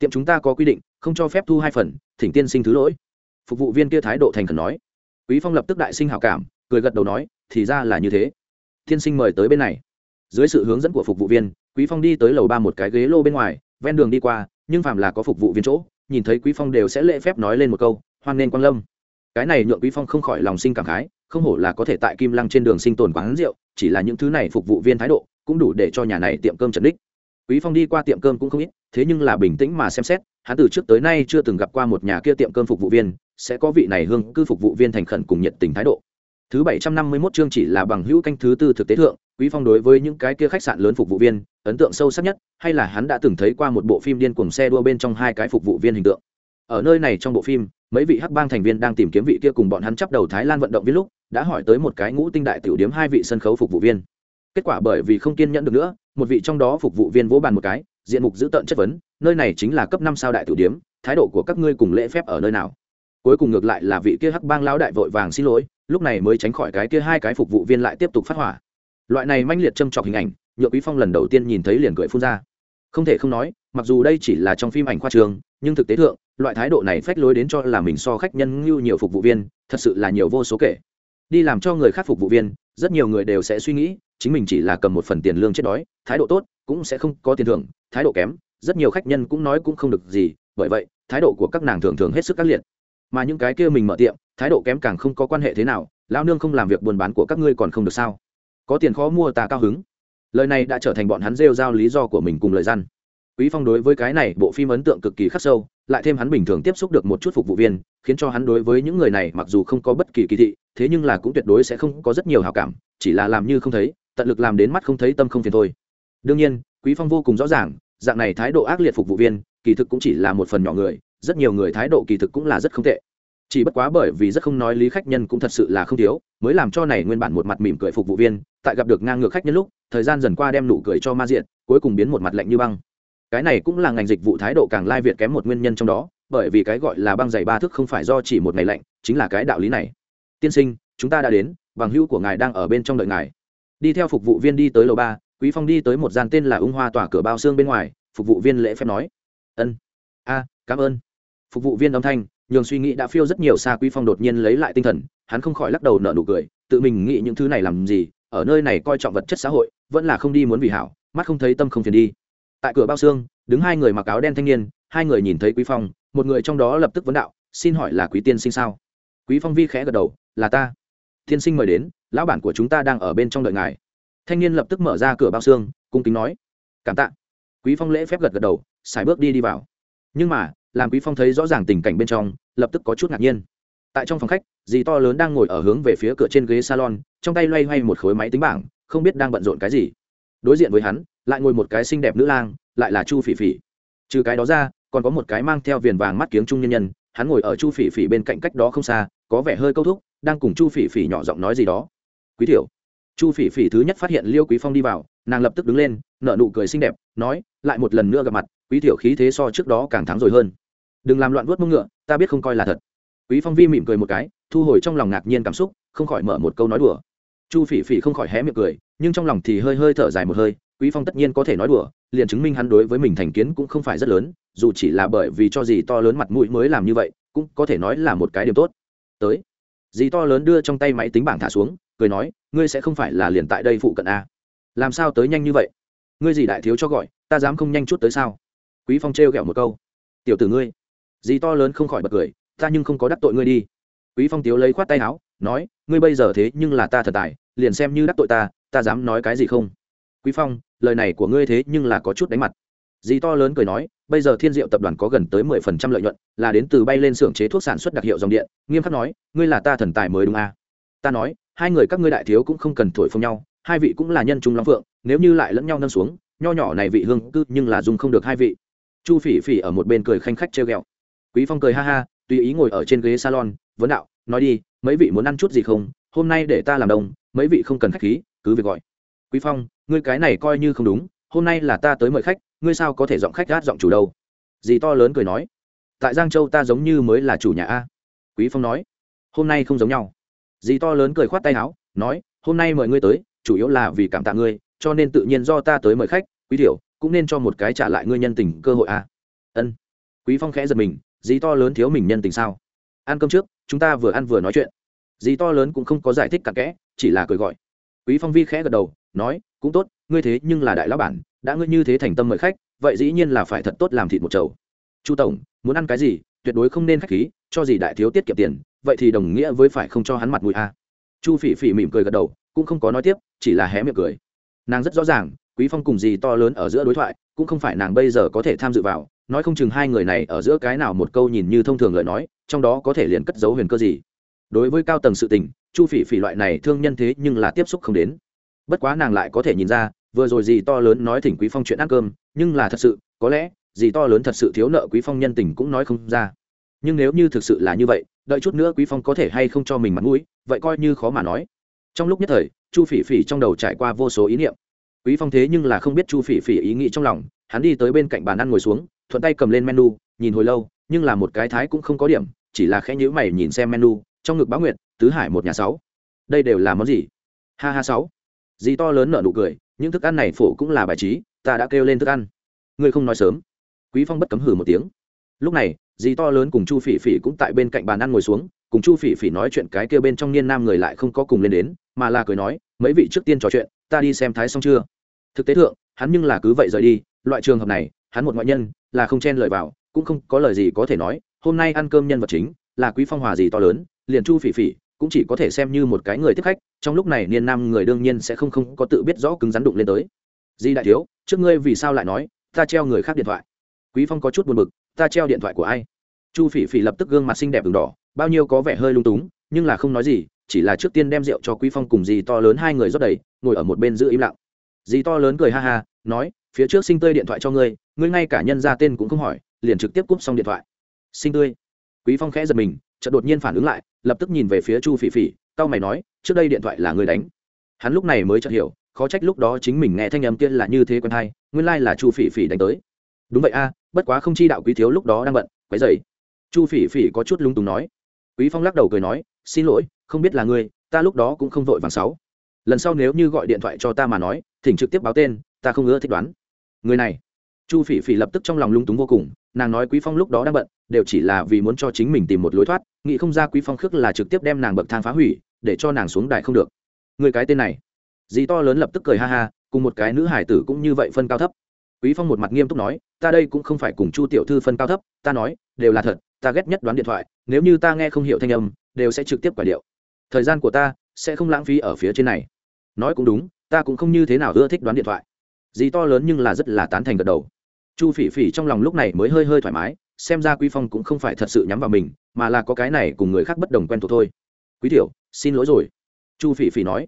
tiệm chúng ta có quy định, không cho phép thu hai phần, thỉnh tiên sinh thứ lỗi. Phục vụ viên kia thái độ thành khẩn nói. Quý phong lập tức đại sinh hảo cảm, cười gật đầu nói, thì ra là như thế. Tiên sinh mời tới bên này. Dưới sự hướng dẫn của phục vụ viên, quý phong đi tới lầu ba một cái ghế lô bên ngoài, ven đường đi qua, nhưng phàm là có phục vụ viên chỗ, nhìn thấy quý phong đều sẽ lễ phép nói lên một câu, hoan nên quang lâm. Cái này nhượng quý phong không khỏi lòng sinh cảm khái, không hổ là có thể tại kim lăng trên đường sinh tồn quán rượu, chỉ là những thứ này phục vụ viên thái độ cũng đủ để cho nhà này tiệm cơm trần đích quý phong đi qua tiệm cơm cũng không ít, thế nhưng là bình tĩnh mà xem xét, hắn từ trước tới nay chưa từng gặp qua một nhà kia tiệm cơm phục vụ viên, sẽ có vị này hương cư phục vụ viên thành khẩn cùng nhiệt tình thái độ. Thứ bảy trăm năm mươi 751 chương chỉ là bằng hữu canh thứ tư thực tế thượng, quý phong đối với những cái kia khách sạn lớn phục vụ viên, ấn tượng sâu sắc nhất, hay là hắn đã từng thấy qua một bộ phim điên cuồng xe đua bên trong hai cái phục vụ viên hình tượng. Ở nơi này trong bộ phim, mấy vị hắc bang thành viên đang tìm kiếm vị kia cùng bọn hắn chấp đầu thái lan vận động viên lúc, đã hỏi tới một cái ngũ tinh đại tiểu điếm hai vị sân khấu phục vụ viên kết quả bởi vì không kiên nhẫn được nữa, một vị trong đó phục vụ viên vỗ bàn một cái, diện mục giữ tợn chất vấn, nơi này chính là cấp năm sao đại tiểu điếm, thái độ của các ngươi cùng lễ phép ở nơi nào? Cuối cùng ngược lại là vị kia hắc bang lão đại vội vàng xin lỗi, lúc này mới tránh khỏi cái kia hai cái phục vụ viên lại tiếp tục phát hỏa. Loại này manh liệt châm trọc hình ảnh nhựa quý phong lần đầu tiên nhìn thấy liền cười phun ra. Không thể không nói, mặc dù đây chỉ là trong phim ảnh khoa trường, nhưng thực tế thượng, loại thái độ này phách lối đến cho là mình so khách nhân như nhiều phục vụ viên, thật sự là nhiều vô số kể. Đi làm cho người khác phục vụ viên, rất nhiều người đều sẽ suy nghĩ chính mình chỉ là cầm một phần tiền lương chết đói, thái độ tốt cũng sẽ không có tiền thưởng, thái độ kém, rất nhiều khách nhân cũng nói cũng không được gì, bởi vậy, thái độ của các nàng thường thường hết sức các liệt. Mà những cái kia mình mở tiệm, thái độ kém càng không có quan hệ thế nào lao nương không làm việc buôn bán của các ngươi còn không được sao? Có tiền khó mua ta cao hứng. Lời này đã trở thành bọn hắn rêu giao lý do của mình cùng lời răn quý phong đối với cái này bộ phim ấn tượng cực kỳ khắc sâu, lại thêm hắn bình thường tiếp xúc được một chút phục vụ viên, khiến cho hắn đối với những người này mặc dù không có bất kỳ kỳ thị, thế nhưng là cũng tuyệt đối sẽ không có rất nhiều hào cảm, chỉ là làm như không thấy tận lực làm đến mắt không thấy tâm không phiền thôi. Đương nhiên, quý phong vô cùng rõ ràng, dạng này thái độ ác liệt phục vụ viên, kỳ thực cũng chỉ là một phần nhỏ người, rất nhiều người thái độ kỳ thực cũng là rất không tệ. Chỉ bất quá bởi vì rất không nói lý khách nhân cũng thật sự là không thiếu, mới làm cho này nguyên bản một mặt mỉm cười phục vụ viên, tại gặp được ngang ngược khách nhân lúc, thời gian dần qua đem nụ cười cho ma diện, cuối cùng biến một mặt lạnh như băng. Cái này cũng là ngành dịch vụ thái độ càng lai việt kém một nguyên nhân trong đó, bởi vì cái gọi là băng dày ba thức không phải do chỉ một ngày lạnh, chính là cái đạo lý này. Tiên sinh, chúng ta đã đến, bằng hữu của ngài đang ở bên trong đợi ngài đi theo phục vụ viên đi tới lầu ba, quý phong đi tới một gian tên là ung hoa tỏa cửa bao xương bên ngoài, phục vụ viên lễ phép nói. Ân, a, cảm ơn. Phục vụ viên âm thanh, nhường suy nghĩ đã phiêu rất nhiều xa quý phong đột nhiên lấy lại tinh thần, hắn không khỏi lắc đầu nở nụ cười, tự mình nghĩ những thứ này làm gì, ở nơi này coi trọng vật chất xã hội, vẫn là không đi muốn vì hảo, mắt không thấy tâm không phiền đi. Tại cửa bao xương, đứng hai người mặc áo đen thanh niên, hai người nhìn thấy quý phong, một người trong đó lập tức vấn đạo, xin hỏi là quý tiên sinh sao? Quý phong vi khẽ gật đầu, là ta tiên sinh mời đến, lão bản của chúng ta đang ở bên trong đợi ngài. Thanh niên lập tức mở ra cửa bao xương, cung kính nói. Cảm tạ. Quý phong lễ phép gật gật đầu, xài bước đi đi vào. Nhưng mà, làm quý phong thấy rõ ràng tình cảnh bên trong, lập tức có chút ngạc nhiên. Tại trong phòng khách, dì to lớn đang ngồi ở hướng về phía cửa trên ghế salon, trong tay loay hoay một khối máy tính bảng, không biết đang bận rộn cái gì. Đối diện với hắn, lại ngồi một cái xinh đẹp nữ lang, lại là chu phỉ phỉ. Trừ cái đó ra, còn có một cái mang theo viền vàng mắt kiếng trung nhân nhân, hắn ngồi ở chu phỉ phỉ bên cạnh cách đó không xa, có vẻ hơi câu thúc đang cùng chu phỉ phỉ nhỏ giọng nói gì đó. Quý thiểu chu phỉ phỉ thứ nhất phát hiện liêu quý phong đi vào, nàng lập tức đứng lên, nở nụ cười xinh đẹp, nói, lại một lần nữa gặp mặt, quý thiểu khí thế so trước đó càng thắng rồi hơn. Đừng làm loạn vuốt mông ngựa, ta biết không coi là thật. Quý phong vi mỉm cười một cái, thu hồi trong lòng ngạc nhiên cảm xúc, không khỏi mở một câu nói đùa. Chu phỉ phỉ không khỏi hé miệng cười, nhưng trong lòng thì hơi hơi thở dài một hơi, quý phong tất nhiên có thể nói đùa, liền chứng minh hắn đối với mình thành kiến cũng không phải rất lớn, dù chỉ là bởi vì cho gì to lớn mặt mũi mới làm như vậy, cũng có thể nói là một cái điểm tốt. Tới dì to lớn đưa trong tay máy tính bảng thả xuống, cười nói, ngươi sẽ không phải là liền tại đây phụ cận a làm sao tới nhanh như vậy? Ngươi gì đại thiếu cho gọi, ta dám không nhanh chút tới sao? Quý phong trêu ghẹo một câu, tiểu tử ngươi. Dì to lớn không khỏi bật cười, ta nhưng không có đắc tội ngươi đi. Quý phong tiếu lấy khoát tay áo, nói, ngươi bây giờ thế nhưng là ta thật tài, liền xem như đắc tội ta ta dám nói cái gì không? Quý phong, lời này của ngươi thế nhưng là có chút đánh mặt dì to lớn cười nói, bây giờ thiên diệu tập đoàn có gần tới mười phần trăm lợi nhuận, là đến từ bay lên xưởng chế thuốc sản xuất đặc hiệu dòng điện, nghiêm khắc nói, ngươi là ta thần tài mới đúng à. ta nói, hai người các ngươi đại thiếu cũng không cần thổi phồng nhau, hai vị cũng là nhân trung long phượng, nếu như lại lẫn nhau nâng xuống, nho nhỏ này vị hương cư nhưng là dùng không được hai vị. Chu phỉ phỉ ở một bên cười khanh khách trêu ghẹo. Quý phong cười ha ha, tùy ý ngồi ở trên ghế salon, vấn đạo, nói đi, mấy vị muốn ăn chút gì không? Hôm nay để ta làm đông mấy vị không cần khách khí, cứ việc gọi. Quý phong, ngươi cái này coi như không đúng hôm nay là ta tới mời khách, ngươi sao có thể giọng khách gát giọng chủ đâu? Dì to lớn cười nói. Tại giang châu ta giống như mới là chủ nhà a. Quý phong nói. Hôm nay không giống nhau. Dì to lớn cười khoát tay áo, nói, hôm nay mời ngươi tới, chủ yếu là vì cảm tạ ngươi, cho nên tự nhiên do ta tới mời khách, quý tiểu, cũng nên cho một cái trả lại ngươi nhân tình cơ hội a. Ân. Quý phong khẽ giật mình, dì to lớn thiếu mình nhân tình sao? Ăn cơm trước, chúng ta vừa ăn vừa nói chuyện. Dì to lớn cũng không có giải thích cặn kẽ, chỉ là cười gọi. Quý phong vi khẽ gật đầu, nói, cũng tốt ngươi thế nhưng là đại lão bản, đã ngươi như thế thành tâm mời khách, vậy dĩ nhiên là phải thật tốt làm thịt một chầu. Chu tổng, muốn ăn cái gì, tuyệt đối không nên khách khí, cho gì đại thiếu tiết kiệm tiền, vậy thì đồng nghĩa với phải không cho hắn mặt mũi a. Chu phỉ phỉ mỉm cười gật đầu, cũng không có nói tiếp, chỉ là hé miệng cười. Nàng rất rõ ràng, quý phong cùng gì to lớn ở giữa đối thoại, cũng không phải nàng bây giờ có thể tham dự vào, nói không chừng hai người này ở giữa cái nào một câu nhìn như thông thường lời nói, trong đó có thể liền cất giấu huyền cơ gì. Đối với cao tầng sự tình, chu phỉ phỉ loại này thương nhân thế nhưng là tiếp xúc không đến. Bất quá nàng lại có thể nhìn ra vừa rồi gì to lớn nói thỉnh quý phong chuyện ăn cơm, nhưng là thật sự, có lẽ, gì to lớn thật sự thiếu nợ quý phong nhân tình cũng nói không ra. Nhưng nếu như thực sự là như vậy, đợi chút nữa quý phong có thể hay không cho mình mặt mũi, vậy coi như khó mà nói. Trong lúc nhất thời, chu phỉ phỉ trong đầu trải qua vô số ý niệm. Quý phong thế nhưng là không biết chu phỉ phỉ ý nghĩ trong lòng, hắn đi tới bên cạnh bàn ăn ngồi xuống, thuận tay cầm lên menu, nhìn hồi lâu, nhưng là một cái thái cũng không có điểm, chỉ là khẽ nhíu mày nhìn xem menu, trong ngực báo nguyệt, tứ hải một nhà sáu. Đây đều là món gì? Ha ha sáu. Dì to lớn nở nụ cười những thức ăn này phổ cũng là bài trí, ta đã kêu lên thức ăn. Ngươi không nói sớm. Quý phong bất cấm hử một tiếng. Lúc này, dì to lớn cùng chu phỉ phỉ cũng tại bên cạnh bàn ăn ngồi xuống, cùng chu phỉ phỉ nói chuyện cái kia bên trong niên nam người lại không có cùng lên đến, mà là cười nói, mấy vị trước tiên trò chuyện, ta đi xem thái xong chưa? Thực tế thượng, hắn nhưng là cứ vậy rời đi, loại trường hợp này, hắn một ngoại nhân, là không chen lời vào, cũng không có lời gì có thể nói, hôm nay ăn cơm nhân vật chính là quý phong hòa gì to lớn, liền chu phỉ phỉ cũng chỉ có thể xem như một cái người tiếp khách, trong lúc này niên nam người đương nhiên sẽ không không có tự biết rõ cứng rắn đụng lên tới. Di đại thiếu, trước ngươi vì sao lại nói, ta treo người khác điện thoại. Quý phong có chút buồn bực, ta treo điện thoại của ai? Chu phỉ phỉ lập tức gương mặt xinh đẹp đường đỏ, bao nhiêu có vẻ hơi lung túng, nhưng là không nói gì, chỉ là trước tiên đem rượu cho quý phong cùng dì to lớn hai người rót đầy, ngồi ở một bên giữ im lặng. Dì to lớn cười ha ha, nói, phía trước sinh tươi điện thoại cho ngươi ngươi ngay cả nhân ra tên cũng không hỏi, liền trực tiếp cúp xong điện thoại. Sinh tươi. Quý phong khẽ giật mình, chợt đột nhiên phản ứng lại lập tức nhìn về phía chu phỉ phỉ cao mày nói, trước đây điện thoại là người đánh. Hắn lúc này mới chợt hiểu, khó trách lúc đó chính mình nghe thanh âm kia là như thế quen hay, nguyên lai là chu phỉ phỉ đánh tới. Đúng vậy a, bất quá không chi đạo quý thiếu lúc đó đang bận, quấy dày chu phỉ phỉ có chút lung túng nói. Quý phong lắc đầu cười nói, xin lỗi, không biết là ngươi, ta lúc đó cũng không vội vàng sáu. Lần sau nếu như gọi điện thoại cho ta mà nói, thỉnh trực tiếp báo tên, ta không ngỡ thích đoán. Người này. Chu phỉ phỉ lập tức trong lòng lung túng vô cùng, nàng nói quý phong lúc đó đang bận đều chỉ là vì muốn cho chính mình tìm một lối thoát, nghĩ không ra quý phong khước là trực tiếp đem nàng bậc thang phá hủy, để cho nàng xuống đài không được. Người cái tên này. Dì to lớn lập tức cười ha ha, cùng một cái nữ hải tử cũng như vậy phân cao thấp. Quý phong một mặt nghiêm túc nói, ta đây cũng không phải cùng chu tiểu thư phân cao thấp, ta nói, đều là thật, ta ghét nhất đoán điện thoại, nếu như ta nghe không hiểu thanh âm, đều sẽ trực tiếp quả điệu. Thời gian của ta sẽ không lãng phí ở phía trên này. Nói cũng đúng, ta cũng không như thế nào ưa thích đoán điện thoại. Dì to lớn nhưng là rất là tán thành gật đầu. Chu phỉ phỉ trong lòng lúc này mới hơi hơi thoải mái xem ra quý phong cũng không phải thật sự nhắm vào mình, mà là có cái này cùng người khác bất đồng quen thuộc thôi. Quý tiểu, xin lỗi rồi. Chu phỉ phỉ nói.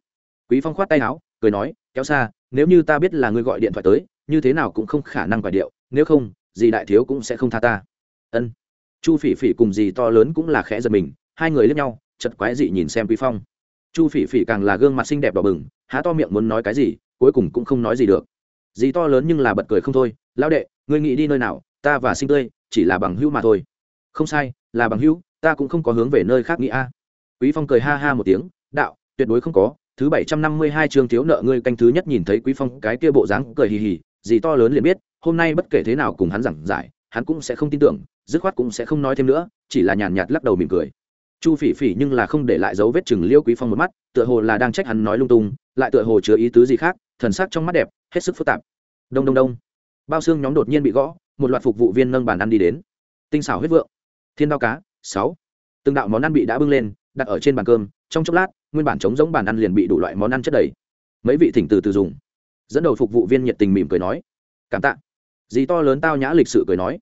Quý phong khoát tay áo, cười nói, kéo xa, nếu như ta biết là người gọi điện thoại tới, như thế nào cũng không khả năng gọi điệu, nếu không, dì đại thiếu cũng sẽ không tha ta. Ân. Chu phỉ phỉ cùng dì to lớn cũng là khẽ giật mình, hai người lướt nhau chật quái dị nhìn xem quý phong. Chu phỉ phỉ càng là gương mặt xinh đẹp đỏ bừng, há to miệng muốn nói cái gì, cuối cùng cũng không nói gì được. Dì to lớn nhưng là bật cười không thôi, lão đệ, ngươi nghĩ đi nơi nào, ta và sinh tươi chỉ là bằng hữu mà thôi. Không sai, là bằng hữu, ta cũng không có hướng về nơi khác nghĩ a. Quý phong cười ha ha một tiếng, đạo, tuyệt đối không có, thứ bảy trăm năm mươi hai chương thiếu nợ ngươi canh thứ nhất nhìn thấy quý phong cái kia bộ dáng cười hì hì, gì to lớn liền biết, hôm nay bất kể thế nào cùng hắn giảng giải, hắn cũng sẽ không tin tưởng, dứt khoát cũng sẽ không nói thêm nữa, chỉ là nhàn nhạt lắc đầu mỉm cười. Chu phỉ phỉ nhưng là không để lại dấu vết chừng liêu quý phong một mắt, tựa hồ là đang trách hắn nói lung tung, lại tựa hồ chứa ý tứ gì khác, thần sắc trong mắt đẹp, hết sức phức tạp. Đông đông đông bao xương nhóm đột nhiên bị gõ, một loạt phục vụ viên nâng bàn ăn đi đến. Tinh xảo huyết vượng. Thiên đao cá, sáu. Từng đạo món ăn bị đã bưng lên, đặt ở trên bàn cơm, trong chốc lát, nguyên bản trống giống bàn ăn liền bị đủ loại món ăn chất đầy. Mấy vị thỉnh từ từ dùng. Dẫn đầu phục vụ viên nhiệt tình mỉm cười nói, cảm tạ. Dì to lớn tao nhã lịch sự cười nói.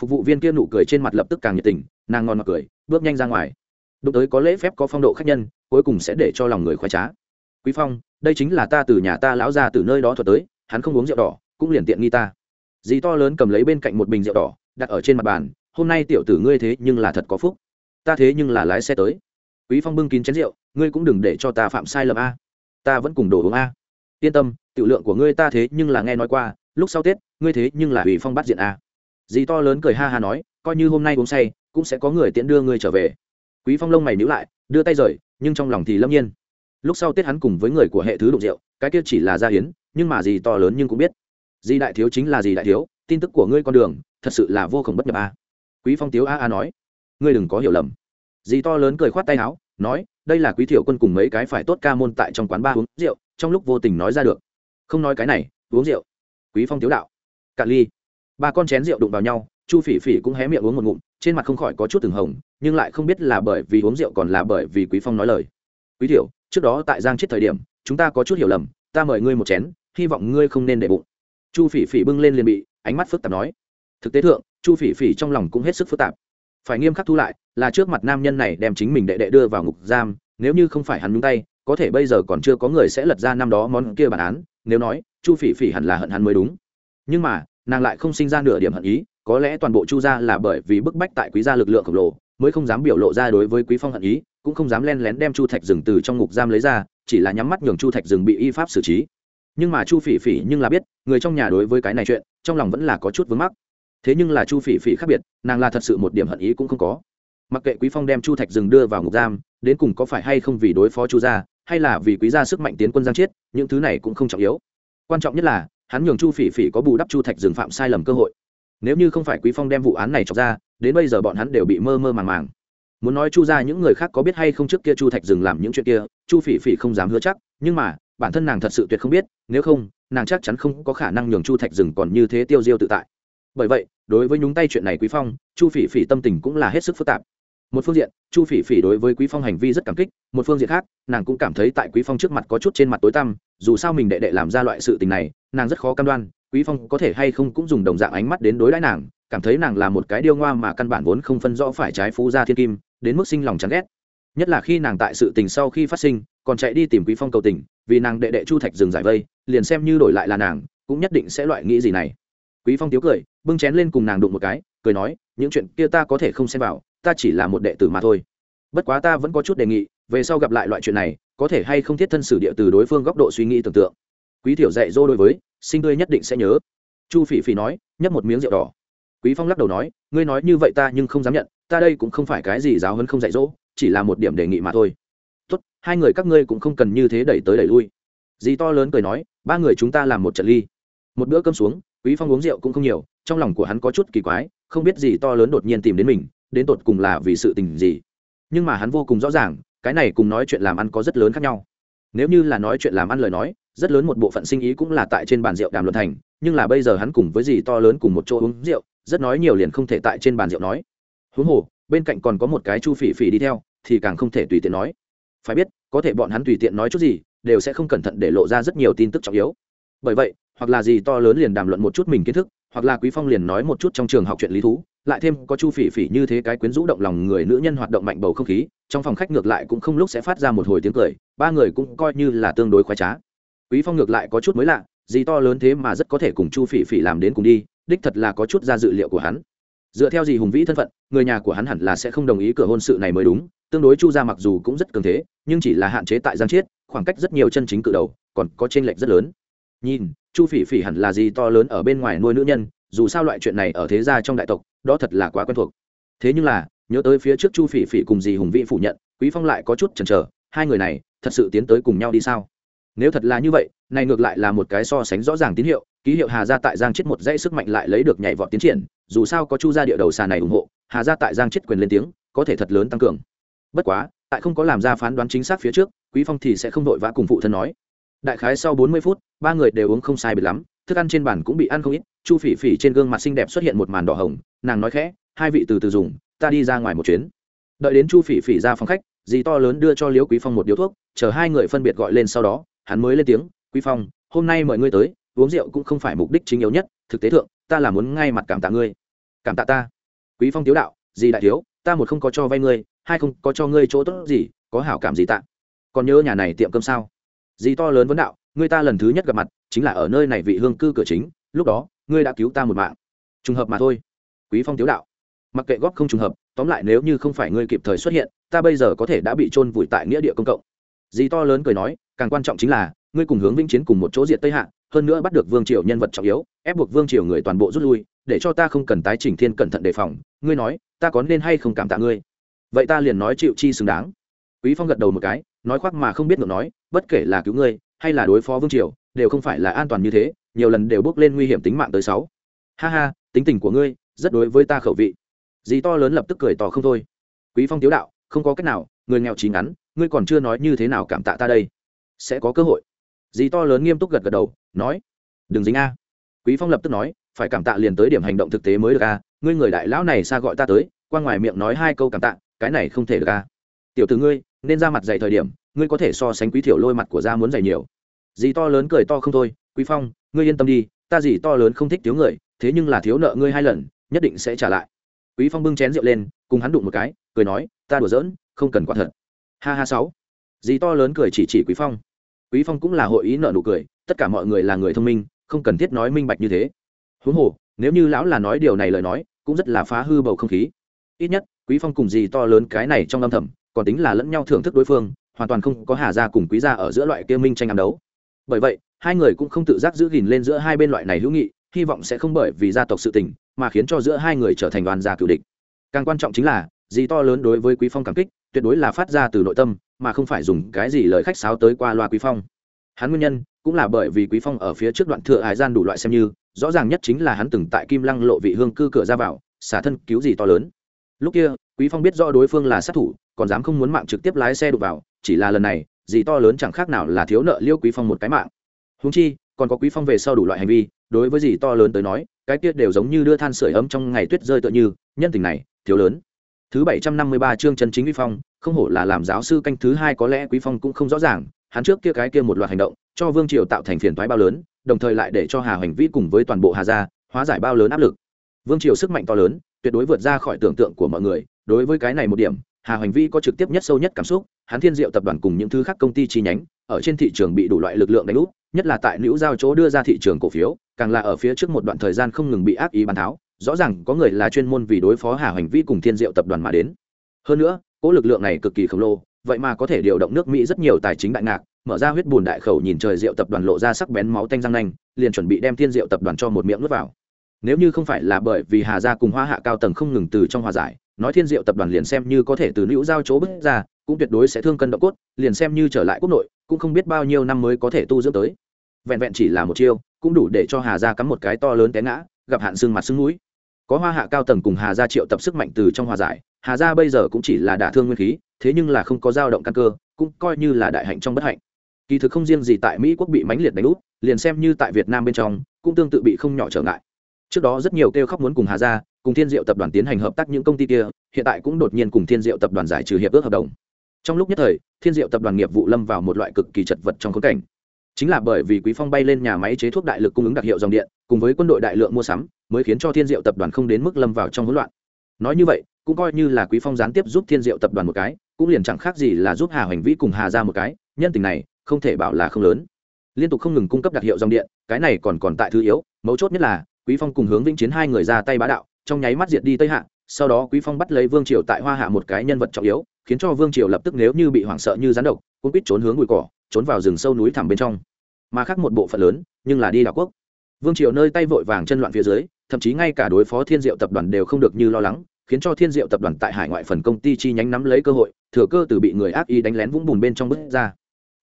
Phục vụ viên kia nụ cười trên mặt lập tức càng nhiệt tình, nàng ngon mặt cười, bước nhanh ra ngoài. Đụng tới có lễ phép có phong độ khách nhân, cuối cùng sẽ để cho lòng người khoái trá. Quý phong, đây chính là ta từ nhà ta lão ra từ nơi đó thuật tới, hắn không uống rượu đỏ, cũng liền tiện nghi ta dì to lớn cầm lấy bên cạnh một bình rượu đỏ, đặt ở trên mặt bàn, hôm nay tiểu tử ngươi thế nhưng là thật có phúc. Ta thế nhưng là lái xe tới. Quý phong bưng kín chén rượu, ngươi cũng đừng để cho ta phạm sai lầm a. Ta vẫn cùng đồ uống a. Yên tâm, tiểu lượng của ngươi ta thế nhưng là nghe nói qua, lúc sau tết, ngươi thế nhưng là ủy phong bắt diện a. Dì to lớn cười ha ha nói, coi như hôm nay uống say, cũng sẽ có người tiễn đưa ngươi trở về. Quý phong lông mày níu lại, đưa tay rời, nhưng trong lòng thì lâm nhiên. Lúc sau tết hắn cùng với người của hệ thứ đụng rượu, cái kia chỉ là gia hiến, nhưng mà gì to lớn nhưng cũng biết gì đại thiếu chính là gì đại thiếu, tin tức của ngươi con đường, thật sự là vô cùng bất nhập a. Quý phong tiếu a a nói, ngươi đừng có hiểu lầm. Dì to lớn cười khoát tay áo, nói, đây là quý thiểu quân cùng mấy cái phải tốt ca môn tại trong quán ba uống rượu, trong lúc vô tình nói ra được. Không nói cái này, uống rượu. Quý phong tiếu đạo, cạn ly. Ba con chén rượu đụng vào nhau, chu phỉ phỉ cũng hé miệng uống một ngụm, trên mặt không khỏi có chút từng hồng, nhưng lại không biết là bởi vì uống rượu còn là bởi vì quý phong nói lời. Quý thiểu, trước đó tại giang chết thời điểm, chúng ta có chút hiểu lầm, ta mời ngươi một chén, hy vọng ngươi không nên để bụng chu phỉ phỉ bưng lên liền bị, ánh mắt phức tạp nói, thực tế thượng, chu phỉ phỉ trong lòng cũng hết sức phức tạp. Phải nghiêm khắc thu lại, là trước mặt nam nhân này đem chính mình đệ đệ đưa vào ngục giam, nếu như không phải hắn nhúng tay, có thể bây giờ còn chưa có người sẽ lật ra năm đó món kia bản án, nếu nói, chu phỉ phỉ hẳn là hận hắn mới đúng. Nhưng mà, nàng lại không sinh ra nửa điểm hận ý, có lẽ toàn bộ chu gia là bởi vì bức bách tại quý gia lực lượng khổng lồ, mới không dám biểu lộ ra đối với quý phong hận ý, cũng không dám len lén đem chu thạch rừng từ trong ngục giam lấy ra, chỉ là nhắm mắt nhường chu thạch rừng bị y pháp xử trí nhưng mà chu phỉ phỉ nhưng là biết, người trong nhà đối với cái này chuyện, trong lòng vẫn là có chút vướng mắc. Thế nhưng là chu phỉ phỉ khác biệt, nàng là thật sự một điểm hận ý cũng không có. Mặc kệ quý phong đem chu thạch rừng đưa vào ngục giam, đến cùng có phải hay không vì đối phó chu gia, hay là vì quý gia sức mạnh tiến quân giang chiết, những thứ này cũng không trọng yếu. Quan trọng nhất là, hắn nhường chu phỉ phỉ có bù đắp chu thạch rừng phạm sai lầm cơ hội. Nếu như không phải quý phong đem vụ án này chọc ra, đến bây giờ bọn hắn đều bị mơ mơ màng màng. Muốn nói chu ra những người khác có biết hay không trước kia chu thạch Dừng làm những chuyện kia, chu phỉ phỉ không dám hứa chắc, nhưng mà bản thân nàng thật sự tuyệt không biết, nếu không, nàng chắc chắn không có khả năng nhường chu thạch rừng còn như thế tiêu diêu tự tại. Bởi vậy, đối với nhúng tay chuyện này quý phong, chu phỉ phỉ tâm tình cũng là hết sức phức tạp. Một phương diện, chu phỉ phỉ đối với quý phong hành vi rất cảm kích, một phương diện khác, nàng cũng cảm thấy tại quý phong trước mặt có chút trên mặt tối tăm, dù sao mình đệ đệ làm ra loại sự tình này, nàng rất khó cam đoan, quý phong có thể hay không cũng dùng đồng dạng ánh mắt đến đối đãi nàng, cảm thấy nàng là một cái điêu ngoa mà căn bản vốn không phân rõ phải trái phú gia thiên kim, đến mức sinh lòng chán ghét nhất là khi nàng tại sự tình sau khi phát sinh, còn chạy đi tìm quý phong cầu tình, vì nàng đệ đệ chu thạch dừng giải vây, liền xem như đổi lại là nàng, cũng nhất định sẽ loại nghĩ gì này. Quý phong tiếu cười, bưng chén lên cùng nàng đụng một cái, cười nói, những chuyện kia ta có thể không xem vào, ta chỉ là một đệ tử mà thôi. Bất quá ta vẫn có chút đề nghị, về sau gặp lại loại chuyện này, có thể hay không thiết thân sử địa từ đối phương góc độ suy nghĩ tưởng tượng. Quý thiểu dạy dỗ đối với, sinh tươi nhất định sẽ nhớ. Chu phỉ phỉ nói, nhấp một miếng rượu đỏ. Quý phong lắc đầu nói, ngươi nói như vậy ta nhưng không dám nhận ta đây cũng không phải cái gì giáo hấn không dạy dỗ, chỉ là một điểm đề nghị mà thôi. Tốt, hai người các ngươi cũng không cần như thế đẩy tới đẩy lui. Dì to lớn cười nói, ba người chúng ta làm một trận ly. Một bữa cơm xuống, quý phong uống rượu cũng không nhiều, trong lòng của hắn có chút kỳ quái, không biết gì to lớn đột nhiên tìm đến mình, đến tột cùng là vì sự tình gì. Nhưng mà hắn vô cùng rõ ràng, cái này cùng nói chuyện làm ăn có rất lớn khác nhau. Nếu như là nói chuyện làm ăn lời nói, rất lớn một bộ phận sinh ý cũng là tại trên bàn rượu đàm luận thành, nhưng là bây giờ hắn cùng với gì to lớn cùng một chỗ uống rượu, rất nói nhiều liền không thể tại trên bàn rượu nói huống hồ, bên cạnh còn có một cái chu phỉ phỉ đi theo, thì càng không thể tùy tiện nói. Phải biết, có thể bọn hắn tùy tiện nói chút gì, đều sẽ không cẩn thận để lộ ra rất nhiều tin tức trọng yếu. Bởi vậy, hoặc là gì to lớn liền đàm luận một chút mình kiến thức, hoặc là quý phong liền nói một chút trong trường học chuyện lý thú, lại thêm có chu phỉ phỉ như thế cái quyến rũ động lòng người nữ nhân hoạt động mạnh bầu không khí, trong phòng khách ngược lại cũng không lúc sẽ phát ra một hồi tiếng cười, ba người cũng coi như là tương đối khoái trá. Quý phong ngược lại có chút mới lạ, gì to lớn thế mà rất có thể cùng chu phỉ phỉ làm đến cùng đi, đích thật là có chút ra dự liệu của hắn dựa theo gì hùng vĩ thân phận, người nhà của hắn hẳn là sẽ không đồng ý cửa hôn sự này mới đúng, tương đối chu gia mặc dù cũng rất cường thế, nhưng chỉ là hạn chế tại giang chiết, khoảng cách rất nhiều chân chính cự đầu, còn có t r ê n lệch rất lớn. Nhìn, chu phỉ phỉ hẳn là gì to lớn ở bên ngoài nuôi nữ nhân, dù sao loại chuyện này ở thế gia trong đại tộc, đó thật là quá quen thuộc. Thế nhưng là, nhớ tới phía trước chu phỉ phỉ cùng dì hùng vĩ phủ nhận, quý phong lại có chút chần chờ, hai người này, thật sự tiến tới cùng nhau đi sao? Nếu thật là như vậy, này ngược lại là một cái so sánh rõ ràng tín hiệu, ký hiệu hà gia tại giang chết một dãy sức mạnh lại lấy được nhảy vọt tiến triển dù sao có chu gia địa đầu xà này ủng hộ, hà gia tại giang chết quyền lên tiếng, có thể thật lớn tăng cường. Bất quá, tại không có làm ra phán đoán chính xác phía trước, quý phong thì sẽ không vội vã cùng phụ thân nói. Đại khái sau bốn mươi phút, ba người đều uống không sai biệt lắm, thức ăn trên bàn cũng bị ăn không ít, chu phỉ phỉ trên gương mặt xinh đẹp xuất hiện một màn đỏ hồng, nàng nói khẽ, hai vị từ từ dùng, ta đi ra ngoài một chuyến. Đợi đến chu phỉ phỉ ra phòng khách, dì to lớn đưa cho liễu quý phong một điếu thuốc, chờ hai người phân biệt gọi lên sau đó, hắn mới lên tiếng, quý phong, hôm nay mời ngươi tới, uống rượu cũng không phải mục đích chính yếu nhất thực tế thượng, ta là muốn ngay mặt cảm tạ ngươi. Cảm tạ ta. Quý phong thiếu đạo, gì đại thiếu, ta một không có cho vay ngươi, hai không có cho ngươi chỗ tốt gì, có hảo cảm gì tạ? Còn nhớ nhà này tiệm cơm sao? Gì to lớn vấn đạo, ngươi ta lần thứ nhất gặp mặt, chính là ở nơi này vị hương cư cửa chính, lúc đó, ngươi đã cứu ta một mạng. Trùng hợp mà thôi. Quý phong thiếu đạo, mặc kệ góp không trùng hợp, tóm lại nếu như không phải ngươi kịp thời xuất hiện, ta bây giờ có thể đã bị chôn vùi tại nghĩa địa công cộng. Dì to lớn cười nói, càng quan trọng chính là, ngươi cùng hướng vĩnh chiến cùng một chỗ diệt tây hạ hơn nữa bắt được vương triều nhân vật trọng yếu, ép buộc vương triều người toàn bộ rút lui, để cho ta không cần tái chỉnh thiên cẩn thận đề phòng. Ngươi nói, ta có nên hay không cảm tạ ngươi? Vậy ta liền nói chịu chi xứng đáng. Quý phong gật đầu một cái, nói khoác mà không biết ngược nói, bất kể là cứu ngươi, hay là đối phó vương triều, đều không phải là an toàn như thế, nhiều lần đều bước lên nguy hiểm tính mạng tới sáu. Ha ha, tính tình của ngươi, rất đối với ta khẩu vị. Dì to lớn lập tức cười tỏ không thôi. Quý phong tiếu đạo, không có cách nào, người nghèo trí ngắn, ngươi còn chưa nói như thế nào cảm tạ ta đây? Sẽ có cơ hội dì to lớn nghiêm túc gật gật đầu, nói, đừng dính a. Quý phong lập tức nói, phải cảm tạ liền tới điểm hành động thực tế mới được a, ngươi người đại lão này xa gọi ta tới, qua ngoài miệng nói hai câu cảm tạ, cái này không thể được a. Tiểu tử ngươi, nên ra mặt dày thời điểm, ngươi có thể so sánh quý thiểu lôi mặt của ra muốn dày nhiều. Dì to lớn cười to không thôi, quý phong, ngươi yên tâm đi, ta dì to lớn không thích thiếu người, thế nhưng là thiếu nợ ngươi hai lần, nhất định sẽ trả lại. Quý phong bưng chén rượu lên, cùng hắn đụng một cái, cười nói, ta đùa giỡn, không cần quả thật. Ha ha sáu. Dì to lớn cười chỉ chỉ quý phong quý phong cũng là hội ý nợ nụ cười, tất cả mọi người là người thông minh, không cần thiết nói minh bạch như thế. Huống hồ, nếu như lão là nói điều này lời nói, cũng rất là phá hư bầu không khí. Ít nhất, quý phong cùng gì to lớn cái này trong âm thầm, còn tính là lẫn nhau thưởng thức đối phương, hoàn toàn không có hà gia cùng quý gia ở giữa loại kia minh tranh ám đấu. Bởi vậy, hai người cũng không tự giác giữ gìn lên giữa hai bên loại này hữu nghị, hy vọng sẽ không bởi vì gia tộc sự tình, mà khiến cho giữa hai người trở thành đoàn gia cựu địch. Càng quan trọng chính là gì to lớn đối với quý phong cảm kích, tuyệt đối là phát ra từ nội tâm mà không phải dùng cái gì lời khách sáo tới qua loa quý phong. Hắn nguyên nhân cũng là bởi vì quý phong ở phía trước đoạn thừa hải gian đủ loại xem như, rõ ràng nhất chính là hắn từng tại kim lăng lộ vị hương cư cửa ra vào, xả thân cứu gì to lớn. Lúc kia, quý phong biết rõ đối phương là sát thủ, còn dám không muốn mạng trực tiếp lái xe đụng vào, chỉ là lần này, gì to lớn chẳng khác nào là thiếu nợ liêu quý phong một cái mạng. Húng chi, còn có quý phong về sau đủ loại hành vi, đối với gì to lớn tới nói, cái kia đều giống như đưa than sưởi ấm trong ngày tuyết rơi tựa như, nhân tình này, thiếu lớn. Thứ bảy trăm năm mươi ba chương chân chính quý phong không hổ là làm giáo sư canh thứ hai có lẽ quý phong cũng không rõ ràng, hắn trước kia cái kia một loạt hành động, cho vương triều tạo thành phiền toái bao lớn, đồng thời lại để cho hà hành vi cùng với toàn bộ hà gia hóa giải bao lớn áp lực. Vương triều sức mạnh to lớn, tuyệt đối vượt ra khỏi tưởng tượng của mọi người, đối với cái này một điểm, hà hành vi có trực tiếp nhất sâu nhất cảm xúc, hắn thiên diệu tập đoàn cùng những thứ khác công ty chi nhánh, ở trên thị trường bị đủ loại lực lượng đánh úp, nhất là tại nữ giao chỗ đưa ra thị trường cổ phiếu, càng là ở phía trước một đoạn thời gian không ngừng bị ác ý bán tháo, rõ ràng có người là chuyên môn vì đối phó hà hành vi cùng thiên diệu tập đoàn mà đến. Hơn nữa cỗ lực lượng này cực kỳ khổng lồ, vậy mà có thể điều động nước mỹ rất nhiều tài chính đại ngạc, mở ra huyết bùn đại khẩu nhìn trời diệu tập đoàn lộ ra sắc bén máu tanh răng nanh, liền chuẩn bị đem thiên diệu tập đoàn cho một miệng nuốt vào. Nếu như không phải là bởi vì hà gia cùng hoa hạ cao tầng không ngừng từ trong hòa giải, nói thiên diệu tập đoàn liền xem như có thể từ nữ giao chỗ bước ra, cũng tuyệt đối sẽ thương cân độ cốt, liền xem như trở lại quốc nội, cũng không biết bao nhiêu năm mới có thể tu dưỡng tới. Vẹn vẹn chỉ là một chiêu, cũng đủ để cho hà gia cắm một cái to lớn té ngã, gặp hạn xương mặt xương mũi có hoa hạ cao tầng cùng hà gia triệu tập sức mạnh từ trong hòa giải, hà gia bây giờ cũng chỉ là đả thương nguyên khí, thế nhưng là không có dao động căn cơ, cũng coi như là đại hạnh trong bất hạnh. Kỳ thực không riêng gì tại mỹ quốc bị mãnh liệt đánh úp, liền xem như tại việt nam bên trong, cũng tương tự bị không nhỏ trở ngại. Trước đó rất nhiều kêu khóc muốn cùng hà gia, cùng thiên diệu tập đoàn tiến hành hợp tác những công ty kia, hiện tại cũng đột nhiên cùng thiên diệu tập đoàn giải trừ hiệp ước hợp đồng. Trong lúc nhất thời, thiên diệu tập đoàn nghiệp vụ lâm vào một loại cực kỳ chật vật trong khốn cảnh chính là bởi vì quý phong bay lên nhà máy chế thuốc đại lực cung ứng đặc hiệu dòng điện, cùng với quân đội đại lượng mua sắm, mới khiến cho thiên diệu tập đoàn không đến mức lâm vào trong hỗn loạn. Nói như vậy, cũng coi như là quý phong gián tiếp giúp thiên diệu tập đoàn một cái, cũng liền chẳng khác gì là giúp hà hoành vĩ cùng hà ra một cái, nhân tình này, không thể bảo là không lớn. Liên tục không ngừng cung cấp đặc hiệu dòng điện, cái này còn còn tại thứ yếu, mấu chốt nhất là, quý phong cùng hướng vĩnh chiến hai người ra tay bá đạo, trong nháy mắt diệt đi tây hạ, sau đó quý phong bắt lấy vương triều tại hoa hạ một cái nhân vật trọng yếu, khiến cho vương triều lập tức nếu như bị hoảng sợ như rắn độc cũng biết trốn hướng bụi cỏ trốn vào rừng sâu núi thẳm bên trong. Mà khác một bộ phận lớn, nhưng là đi đảo quốc. Vương triều nơi tay vội vàng chân loạn phía dưới, thậm chí ngay cả đối phó thiên diệu tập đoàn đều không được như lo lắng, khiến cho thiên diệu tập đoàn tại hải ngoại phần công ty chi nhánh nắm lấy cơ hội, thừa cơ từ bị người ác ý đánh lén vũng bùn bên trong bước ra.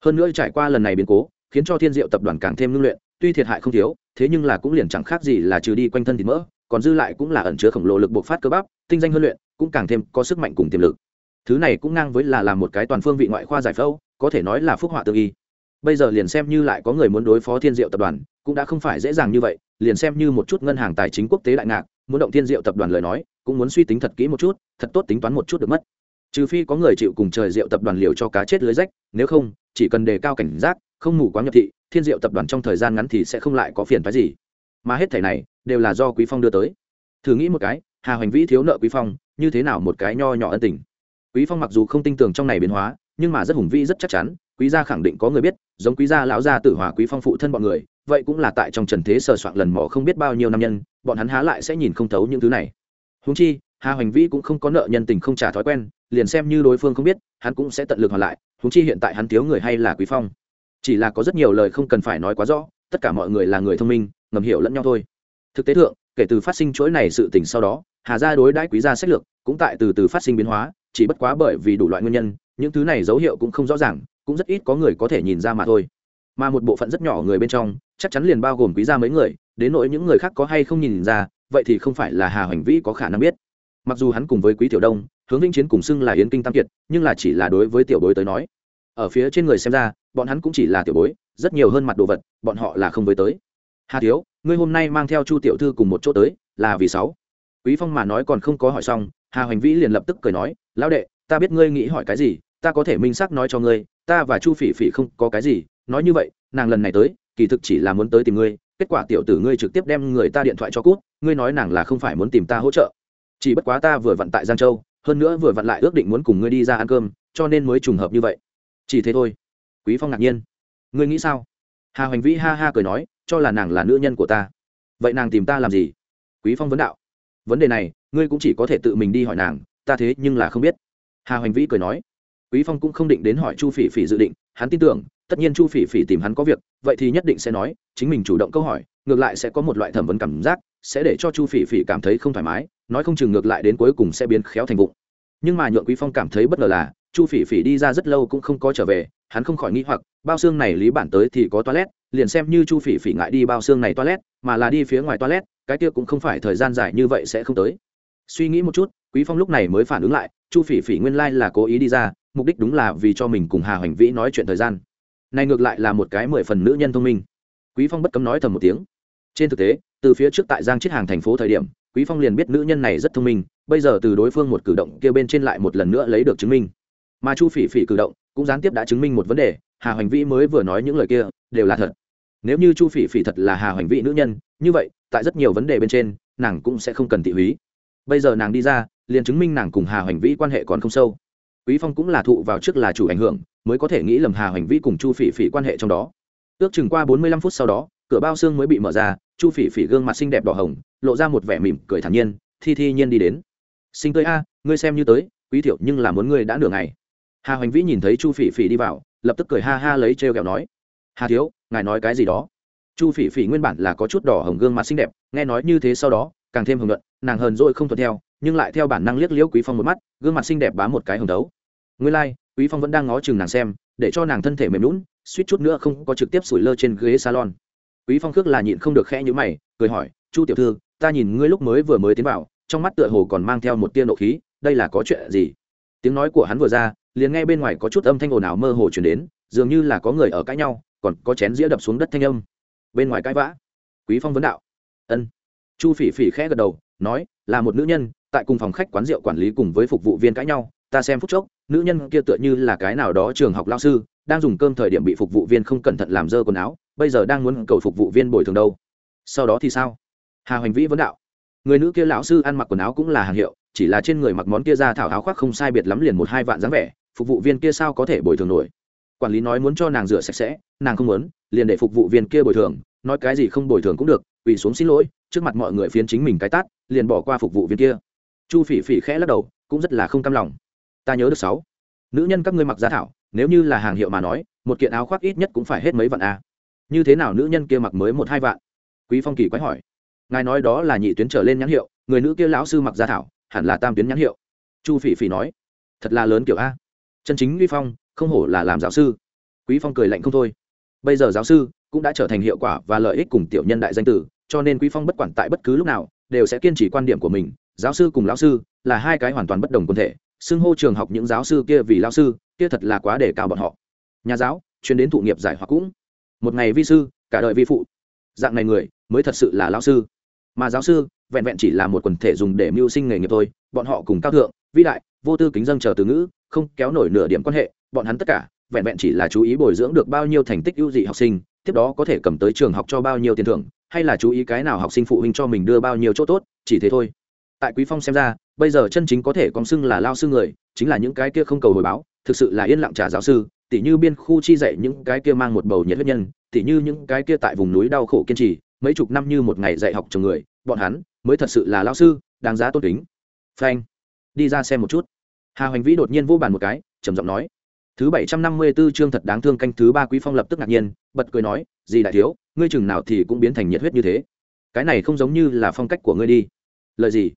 Hơn nữa trải qua lần này biến cố, khiến cho thiên diệu tập đoàn càng thêm ngưng luyện, tuy thiệt hại không thiếu, thế nhưng là cũng liền chẳng khác gì là trừ đi quanh thân thịt mỡ, còn dư lại cũng là ẩn chứa khổng lồ lực bộc phát cơ bắp, tinh danh huấn luyện, cũng càng thêm có sức mạnh cùng tiềm lực. Thứ này cũng ngang với là làm một cái toàn phương vị ngoại khoa giải phẫu có thể nói là phúc họa tương y. Bây giờ liền xem như lại có người muốn đối phó thiên diệu tập đoàn, cũng đã không phải dễ dàng như vậy, liền xem như một chút ngân hàng tài chính quốc tế đại ngạc, muốn động thiên diệu tập đoàn lời nói, cũng muốn suy tính thật kỹ một chút, thật tốt tính toán một chút được mất. Trừ phi có người chịu cùng trời diệu tập đoàn liều cho cá chết lưới rách, nếu không, chỉ cần đề cao cảnh giác, không ngủ quá nhập thị, thiên diệu tập đoàn trong thời gian ngắn thì sẽ không lại có phiền phái gì. Mà hết thẻ này, đều là do quý phong đưa tới. Thử nghĩ một cái, hà hoành vĩ thiếu nợ quý phong, như thế nào một cái nho nhỏ ân tình? Quý phong mặc dù không tin tưởng trong này biến hóa nhưng mà rất hùng vĩ, rất chắc chắn, quý gia khẳng định có người biết, giống quý gia lão gia tử hòa quý phong phụ thân bọn người, vậy cũng là tại trong trần thế sờ soạn lần mỏ không biết bao nhiêu năm nhân, bọn hắn há lại sẽ nhìn không thấu những thứ này. Húng chi, hà hoành vĩ cũng không có nợ nhân tình không trả thói quen, liền xem như đối phương không biết, hắn cũng sẽ tận lực hoàn lại húng chi hiện tại hắn thiếu người hay là quý phong. Chỉ là có rất nhiều lời không cần phải nói quá rõ, tất cả mọi người là người thông minh, ngầm hiểu lẫn nhau thôi. Thực tế thượng, kể từ phát sinh chuỗi này sự tình sau đó, hà gia đối đãi quý gia sách lược cũng tại từ từ phát sinh biến hóa, chỉ bất quá bởi vì đủ loại nguyên nhân những thứ này dấu hiệu cũng không rõ ràng, cũng rất ít có người có thể nhìn ra mà thôi. Mà một bộ phận rất nhỏ người bên trong, chắc chắn liền bao gồm quý gia mấy người, đến nỗi những người khác có hay không nhìn ra, vậy thì không phải là hà hoành vĩ có khả năng biết. Mặc dù hắn cùng với quý tiểu đông, hướng vĩnh chiến cùng xưng là yến kinh tam kiệt, nhưng là chỉ là đối với tiểu bối tới nói. Ở phía trên người xem ra, bọn hắn cũng chỉ là tiểu bối, rất nhiều hơn mặt đồ vật, bọn họ là không với tới. Hà thiếu, ngươi hôm nay mang theo chu tiểu thư cùng một chỗ tới, là vì sáu. Quý phong mà nói còn không có hỏi xong, hà hoành vĩ liền lập tức cười nói, lão đệ, ta biết ngươi nghĩ hỏi cái gì ta có thể minh xác nói cho ngươi, ta và chu phỉ phỉ không có cái gì, nói như vậy, nàng lần này tới, kỳ thực chỉ là muốn tới tìm ngươi, kết quả tiểu tử ngươi trực tiếp đem người ta điện thoại cho cút, ngươi nói nàng là không phải muốn tìm ta hỗ trợ. Chỉ bất quá ta vừa vặn tại giang châu, hơn nữa vừa vặn lại ước định muốn cùng ngươi đi ra ăn cơm, cho nên mới trùng hợp như vậy. Chỉ thế thôi. Quý phong ngạc nhiên. Ngươi nghĩ sao? Hà hoành vĩ ha ha cười nói, cho là nàng là nữ nhân của ta. Vậy nàng tìm ta làm gì? Quý phong vấn đạo. Vấn đề này, ngươi cũng chỉ có thể tự mình đi hỏi nàng, ta thế nhưng là không biết. Hà hoành vĩ cười nói quý phong cũng không định đến hỏi chu phỉ phỉ dự định, hắn tin tưởng, tất nhiên chu phỉ phỉ tìm hắn có việc, vậy thì nhất định sẽ nói, chính mình chủ động câu hỏi, ngược lại sẽ có một loại thẩm vấn cảm giác, sẽ để cho chu phỉ phỉ cảm thấy không thoải mái, nói không chừng ngược lại đến cuối cùng sẽ biến khéo thành vụng. Nhưng mà nhượng quý phong cảm thấy bất ngờ là, chu phỉ phỉ đi ra rất lâu cũng không có trở về, hắn không khỏi nghĩ hoặc, bao xương này lý bản tới thì có toilet, liền xem như chu phỉ phỉ ngại đi bao xương này toilet, mà là đi phía ngoài toilet, cái kia cũng không phải thời gian dài như vậy sẽ không tới. Suy nghĩ một chút, quý phong lúc này mới phản ứng lại, chu phỉ phỉ nguyên lai là cố ý đi ra mục đích đúng là vì cho mình cùng hà hoành vĩ nói chuyện thời gian. Này ngược lại là một cái mười phần nữ nhân thông minh. Quý phong bất cấm nói thầm một tiếng. Trên thực tế, từ phía trước tại giang chiết hàng thành phố thời điểm, quý phong liền biết nữ nhân này rất thông minh, bây giờ từ đối phương một cử động kia bên trên lại một lần nữa lấy được chứng minh. Mà chu phỉ phỉ cử động cũng gián tiếp đã chứng minh một vấn đề, hà hoành vĩ mới vừa nói những lời kia, đều là thật. Nếu như chu phỉ phỉ thật là hà hoành vĩ nữ nhân, như vậy, tại rất nhiều vấn đề bên trên, nàng cũng sẽ không cần thị húy. Bây giờ nàng đi ra, liền chứng minh nàng cùng hà hoành vĩ quan hệ còn không sâu quý phong cũng là thụ vào trước là chủ ảnh hưởng, mới có thể nghĩ lầm hà hoành vĩ cùng chu phỉ phỉ quan hệ trong đó. Ước chừng qua bốn mươi lăm phút sau đó, cửa bao xương mới bị mở ra, chu phỉ phỉ gương mặt xinh đẹp đỏ hồng, lộ ra một vẻ mỉm cười thản nhiên, thi thi nhiên đi đến. Sinh tới a, ngươi xem như tới, quý thiệu nhưng là muốn ngươi đã nửa ngày. Hà hoành vĩ nhìn thấy chu phỉ phỉ đi vào, lập tức cười ha ha lấy trêu ghẹo nói, hà thiếu, ngài nói cái gì đó? Chu phỉ phỉ nguyên bản là có chút đỏ hồng gương mặt xinh đẹp, nghe nói như thế sau đó, càng thêm hưởng luận nàng hờn dỗi không thuận theo, nhưng lại theo bản năng liếc liễu quý phong một mắt, gương mặt xinh đẹp bám một cái hồng đấu nguyên lai like, quý phong vẫn đang ngó chừng nàng xem để cho nàng thân thể mềm lún suýt chút nữa không có trực tiếp sủi lơ trên ghế salon. Quý phong khước là nhịn không được khẽ như mày cười hỏi chu tiểu thư ta nhìn ngươi lúc mới vừa mới tiến vào trong mắt tựa hồ còn mang theo một tia nộ khí đây là có chuyện gì? Tiếng nói của hắn vừa ra liền nghe bên ngoài có chút âm thanh ồn ào mơ hồ chuyển đến dường như là có người ở cãi nhau còn có chén dĩa đập xuống đất thanh âm. Bên ngoài cãi vã quý phong vấn đạo ân. Chu phỉ phỉ khẽ gật đầu nói là một nữ nhân tại cùng phòng khách quán rượu quản lý cùng với phục vụ viên cãi nhau ta xem phút chốc, nữ nhân kia tựa như là cái nào đó trường học lao sư, đang dùng cơm thời điểm bị phục vụ viên không cẩn thận làm dơ quần áo, bây giờ đang muốn cầu phục vụ viên bồi thường đâu. Sau đó thì sao? Hà hoành vĩ vấn đạo. Người nữ kia lão sư ăn mặc quần áo cũng là hàng hiệu, chỉ là trên người mặc món kia ra thảo áo khoác không sai biệt lắm liền một hai vạn dáng vẻ, phục vụ viên kia sao có thể bồi thường nổi? Quản lý nói muốn cho nàng rửa sạch sẽ, nàng không muốn, liền để phục vụ viên kia bồi thường, nói cái gì không bồi thường cũng được, quỳ xuống xin lỗi, trước mặt mọi người phiến chính mình cái tát, liền bỏ qua phục vụ viên kia. Chu phỉ phỉ khẽ lắc đầu, cũng rất là không cam lòng ta nhớ được sáu. Nữ nhân các ngươi mặc giá thảo, nếu như là hàng hiệu mà nói, một kiện áo khoác ít nhất cũng phải hết mấy vạn a. Như thế nào nữ nhân kia mặc mới một hai vạn? Quý phong kỳ quái hỏi. Ngài nói đó là nhị tuyến trở lên nhãn hiệu, người nữ kia lão sư mặc giá thảo, hẳn là tam tuyến nhãn hiệu. Chu phỉ phỉ nói. Thật là lớn kiểu a. Chân chính uy phong, không hổ là làm giáo sư. Quý phong cười lạnh không thôi. Bây giờ giáo sư cũng đã trở thành hiệu quả và lợi ích cùng tiểu nhân đại danh tử, cho nên quý phong bất quản tại bất cứ lúc nào, đều sẽ kiên trì quan điểm của mình. Giáo sư cùng lão sư là hai cái hoàn toàn bất đồng quân thể xưng hô trường học những giáo sư kia vì lao sư, kia thật là quá để cao bọn họ. Nhà giáo, chuyên đến thụ nghiệp giải hoặc cũng. Một ngày vi sư, cả đời vi phụ. Dạng này người, mới thật sự là lao sư. Mà giáo sư, vẹn vẹn chỉ là một quần thể dùng để mưu sinh nghề nghiệp thôi, bọn họ cùng cao thượng, vĩ đại, vô tư kính dân chờ từ ngữ, không kéo nổi nửa điểm quan hệ, bọn hắn tất cả, vẹn vẹn chỉ là chú ý bồi dưỡng được bao nhiêu thành tích ưu dị học sinh, tiếp đó có thể cầm tới trường học cho bao nhiêu tiền thưởng, hay là chú ý cái nào học sinh phụ huynh cho mình đưa bao nhiêu chỗ tốt, chỉ thế thôi. Tại quý phong xem ra bây giờ chân chính có thể còn xưng là lao sư người, chính là những cái kia không cầu hồi báo, thực sự là yên lặng trả giáo sư, tỉ như biên khu chi dạy những cái kia mang một bầu nhiệt huyết nhân, tỉ như những cái kia tại vùng núi đau khổ kiên trì, mấy chục năm như một ngày dạy học chồng người, bọn hắn mới thật sự là lao sư, đáng giá tôn kính. Phanh. Đi ra xem một chút. Hà hoành vĩ đột nhiên vô bàn một cái, trầm giọng nói. Thứ bảy trăm năm mươi 754 chương thật đáng thương canh thứ ba quý phong lập tức ngạc nhiên, bật cười nói gì đại thiếu, ngươi chừng nào thì cũng biến thành nhiệt huyết như thế. Cái này không giống như là phong cách của ngươi đi. Lợi gì?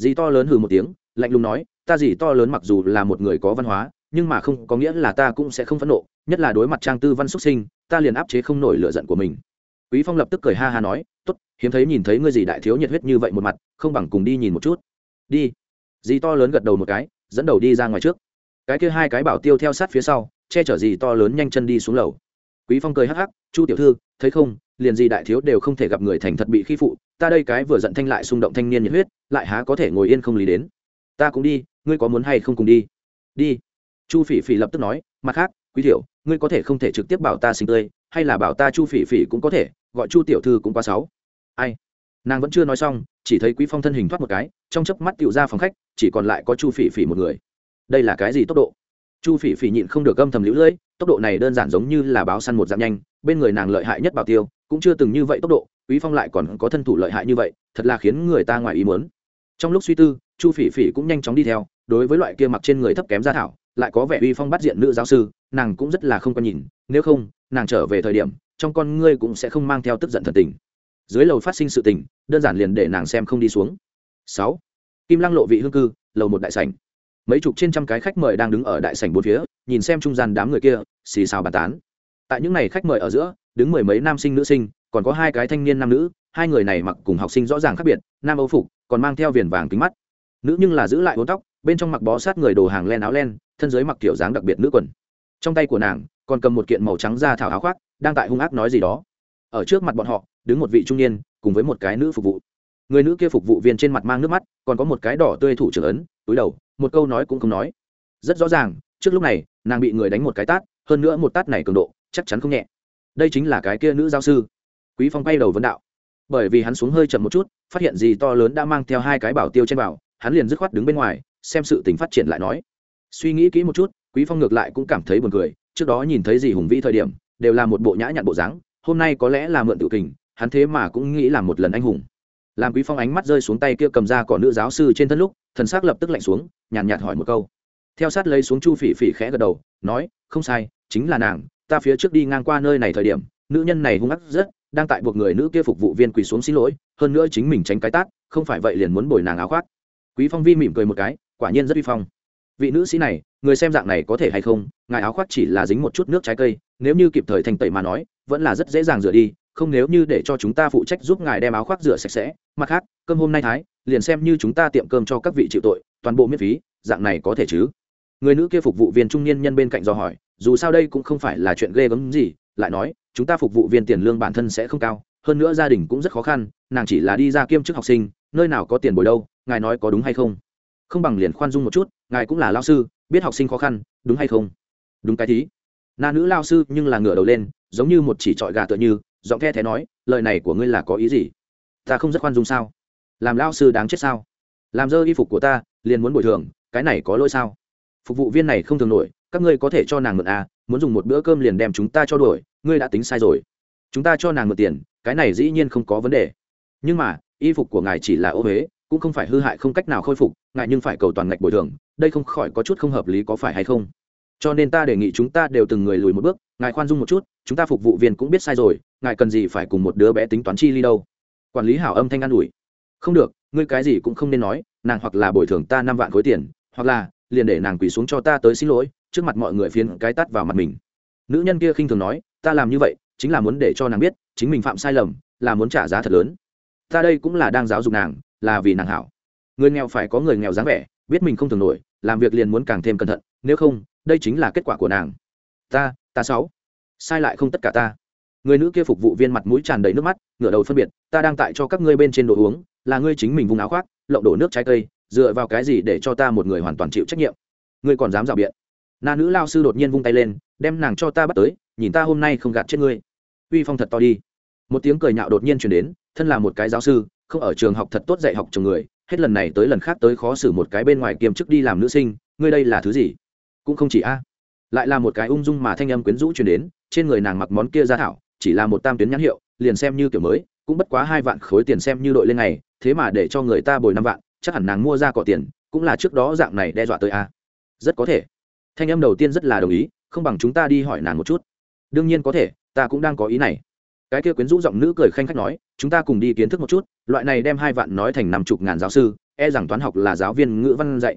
Dì to lớn hừ một tiếng, lạnh lùng nói, ta dì to lớn mặc dù là một người có văn hóa, nhưng mà không có nghĩa là ta cũng sẽ không phẫn nộ, nhất là đối mặt trang tư văn xuất sinh, ta liền áp chế không nổi lựa giận của mình. Quý phong lập tức cười ha ha nói, tốt, hiếm thấy nhìn thấy ngươi gì đại thiếu nhiệt huyết như vậy một mặt, không bằng cùng đi nhìn một chút. Đi. Dì to lớn gật đầu một cái, dẫn đầu đi ra ngoài trước. Cái kia hai cái bảo tiêu theo sát phía sau, che chở dì to lớn nhanh chân đi xuống lầu. Quý phong cười hắc hắc, chu tiểu thư, thấy không? Liền gì đại thiếu đều không thể gặp người thành thật bị khi phụ, ta đây cái vừa giận thanh lại xung động thanh niên nhiệt huyết, lại há có thể ngồi yên không lý đến. Ta cũng đi, ngươi có muốn hay không cùng đi? Đi. Chu phỉ phỉ lập tức nói, mặt khác, quý tiểu ngươi có thể không thể trực tiếp bảo ta sinh tươi, hay là bảo ta chu phỉ phỉ cũng có thể, gọi chu tiểu thư cũng quá sáu ai? Nàng vẫn chưa nói xong, chỉ thấy quý phong thân hình thoát một cái, trong chớp mắt tiểu ra phòng khách, chỉ còn lại có chu phỉ phỉ một người. Đây là cái gì tốc độ? Chu phỉ phỉ nhịn không được âm thầm lũ lưỡi, tốc độ này đơn giản giống như là báo săn một dạng nhanh, bên người nàng lợi hại nhất bảo tiêu cũng chưa từng như vậy tốc độ, quý phong lại còn có thân thủ lợi hại như vậy, thật là khiến người ta ngoài ý muốn. Trong lúc suy tư, chu phỉ phỉ cũng nhanh chóng đi theo, đối với loại kia mặc trên người thấp kém gia thảo, lại có vẻ uy phong bắt diện nữ giáo sư, nàng cũng rất là không có nhìn, nếu không, nàng trở về thời điểm, trong con ngươi cũng sẽ không mang theo tức giận thần tình. Dưới lầu phát sinh sự tình, đơn giản liền để nàng xem không đi xuống. Sáu, kim lăng lộ vị hương cư, lầu một đại sảnh. Mấy chục trên trăm cái khách mời đang đứng ở đại sảnh bốn phía, nhìn xem trung gian đám người kia, xì xào bàn tán. Tại những này khách mời ở giữa đứng mười mấy nam sinh nữ sinh, còn có hai cái thanh niên nam nữ, hai người này mặc cùng học sinh rõ ràng khác biệt, nam âu phục, còn mang theo viền vàng kính mắt. Nữ nhưng là giữ lại hố tóc, bên trong mặc bó sát người đồ hàng len áo len, thân giới mặc kiểu dáng đặc biệt nữ quần. Trong tay của nàng, còn cầm một kiện màu trắng da thảo áo khoác, đang tại hung ác nói gì đó. Ở trước mặt bọn họ, đứng một vị trung niên, cùng với một cái nữ phục vụ. Người nữ kia phục vụ viên trên mặt mang nước mắt, còn có một cái đỏ tươi thủ trưởng ấn, túi đầu, một câu nói cũng không nói. Rất rõ ràng, trước lúc này, nàng bị người đánh một cái tát, hơn nữa một tát này cường độ, chắc chắn không nhẹ đây chính là cái kia nữ giáo sư. Quý phong bay đầu vấn đạo. Bởi vì hắn xuống hơi chậm một chút phát hiện gì to lớn đã mang theo hai cái bảo tiêu trên bảo hắn liền dứt khoát đứng bên ngoài xem sự tình phát triển lại nói. Suy nghĩ kỹ một chút quý phong ngược lại cũng cảm thấy buồn cười trước đó nhìn thấy gì hùng vĩ thời điểm đều là một bộ nhã nhặn bộ dáng hôm nay có lẽ là mượn tự kình hắn thế mà cũng nghĩ là một lần anh hùng. Làm quý phong ánh mắt rơi xuống tay kia cầm ra cỏ nữ giáo sư trên thân lúc thần xác lập tức lạnh xuống nhàn nhạt, nhạt hỏi một câu. Theo sát lấy xuống chu phỉ phỉ khẽ gật đầu nói không sai chính là nàng ta phía trước đi ngang qua nơi này thời điểm, nữ nhân này hung ác rất, đang tại buộc người nữ kia phục vụ viên quỳ xuống xin lỗi, hơn nữa chính mình tránh cái tát, không phải vậy liền muốn bồi nàng áo khoác. Quý phong vi mỉm cười một cái, quả nhiên rất uy phong. Vị nữ sĩ này, người xem dạng này có thể hay không, ngài áo khoác chỉ là dính một chút nước trái cây, nếu như kịp thời thành tẩy mà nói, vẫn là rất dễ dàng rửa đi, không nếu như để cho chúng ta phụ trách giúp ngài đem áo khoác rửa sạch sẽ. Mặt khác, cơm hôm nay thái, liền xem như chúng ta tiệm cơm cho các vị chịu tội, toàn bộ miễn phí, dạng này có thể chứ? Người nữ kia phục vụ viên trung niên nhân bên cạnh do hỏi dù sao đây cũng không phải là chuyện ghê gớm gì, lại nói, chúng ta phục vụ viên tiền lương bản thân sẽ không cao, hơn nữa gia đình cũng rất khó khăn, nàng chỉ là đi ra kiêm chức học sinh, nơi nào có tiền bồi đâu, ngài nói có đúng hay không? Không bằng liền khoan dung một chút, ngài cũng là lao sư, biết học sinh khó khăn, đúng hay không? Đúng cái thí na nữ lao sư nhưng là ngửa đầu lên, giống như một chỉ trọi gà tựa như, giọng the thé nói, lời này của ngươi là có ý gì? Ta không rất khoan dung sao? Làm lao sư đáng chết sao? Làm dơ y phục của ta, liền muốn bồi thường, cái này có lỗi sao? Phục vụ viên này không thường nổi các ngươi có thể cho nàng mượn à muốn dùng một bữa cơm liền đem chúng ta cho đuổi, ngươi đã tính sai rồi. Chúng ta cho nàng mượn tiền, cái này dĩ nhiên không có vấn đề. Nhưng mà, y phục của ngài chỉ là ô huế cũng không phải hư hại không cách nào khôi phục, ngài nhưng phải cầu toàn ngạch bồi thường, đây không khỏi có chút không hợp lý có phải hay không? Cho nên ta đề nghị chúng ta đều từng người lùi một bước, ngài khoan dung một chút, chúng ta phục vụ viên cũng biết sai rồi, ngài cần gì phải cùng một đứa bé tính toán chi ly đâu. Quản lý hảo âm thanh an ủi. Không được, ngươi cái gì cũng không nên nói, nàng hoặc là bồi thường ta năm vạn khối tiền, hoặc là liền để nàng quỳ xuống cho ta tới xin lỗi trước mặt mọi người phiến cái tắt vào mặt mình. Nữ nhân kia khinh thường nói, ta làm như vậy, chính là muốn để cho nàng biết, chính mình phạm sai lầm, là muốn trả giá thật lớn. Ta đây cũng là đang giáo dục nàng, là vì nàng hảo. Người nghèo phải có người nghèo dáng vẻ, biết mình không thường nổi, làm việc liền muốn càng thêm cẩn thận, nếu không, đây chính là kết quả của nàng. Ta ta sáu. Sai lại không tất cả ta. Người nữ kia phục vụ viên mặt mũi tràn đầy nước mắt, ngửa đầu phân biệt, ta đang tại cho các ngươi bên trên đồ uống, là ngươi chính mình vùng áo khoác, lộng đổ nước trái cây, dựa vào cái gì để cho ta một người hoàn toàn chịu trách nhiệm? Ngươi còn dám rào biện? Na nữ lao sư đột nhiên vung tay lên, đem nàng cho ta bắt tới, nhìn ta hôm nay không gạt chết ngươi. Uy phong thật to đi. Một tiếng cười nhạo đột nhiên chuyển đến, thân là một cái giáo sư, không ở trường học thật tốt dạy học chồng người, hết lần này tới lần khác tới khó xử một cái bên ngoài kiêm chức đi làm nữ sinh, ngươi đây là thứ gì? Cũng không chỉ a. Lại là một cái ung dung mà thanh âm quyến rũ chuyển đến, trên người nàng mặc món kia ra thảo, chỉ là một tam tuyến nhãn hiệu, liền xem như kiểu mới, cũng bất quá hai vạn khối tiền xem như đội lên ngày, thế mà để cho người ta bồi năm vạn, chắc hẳn nàng mua ra cỏ tiền, cũng là trước đó dạng này đe dọa tới a. Rất có thể thanh em đầu tiên rất là đồng ý, không bằng chúng ta đi hỏi nàng một chút. Đương nhiên có thể, ta cũng đang có ý này. Cái kia quyến rũ giọng nữ cười khanh khách nói, chúng ta cùng đi kiến thức một chút, loại này đem hai vạn nói thành năm chục ngàn giáo sư e rằng toán học là giáo viên ngữ văn dạy.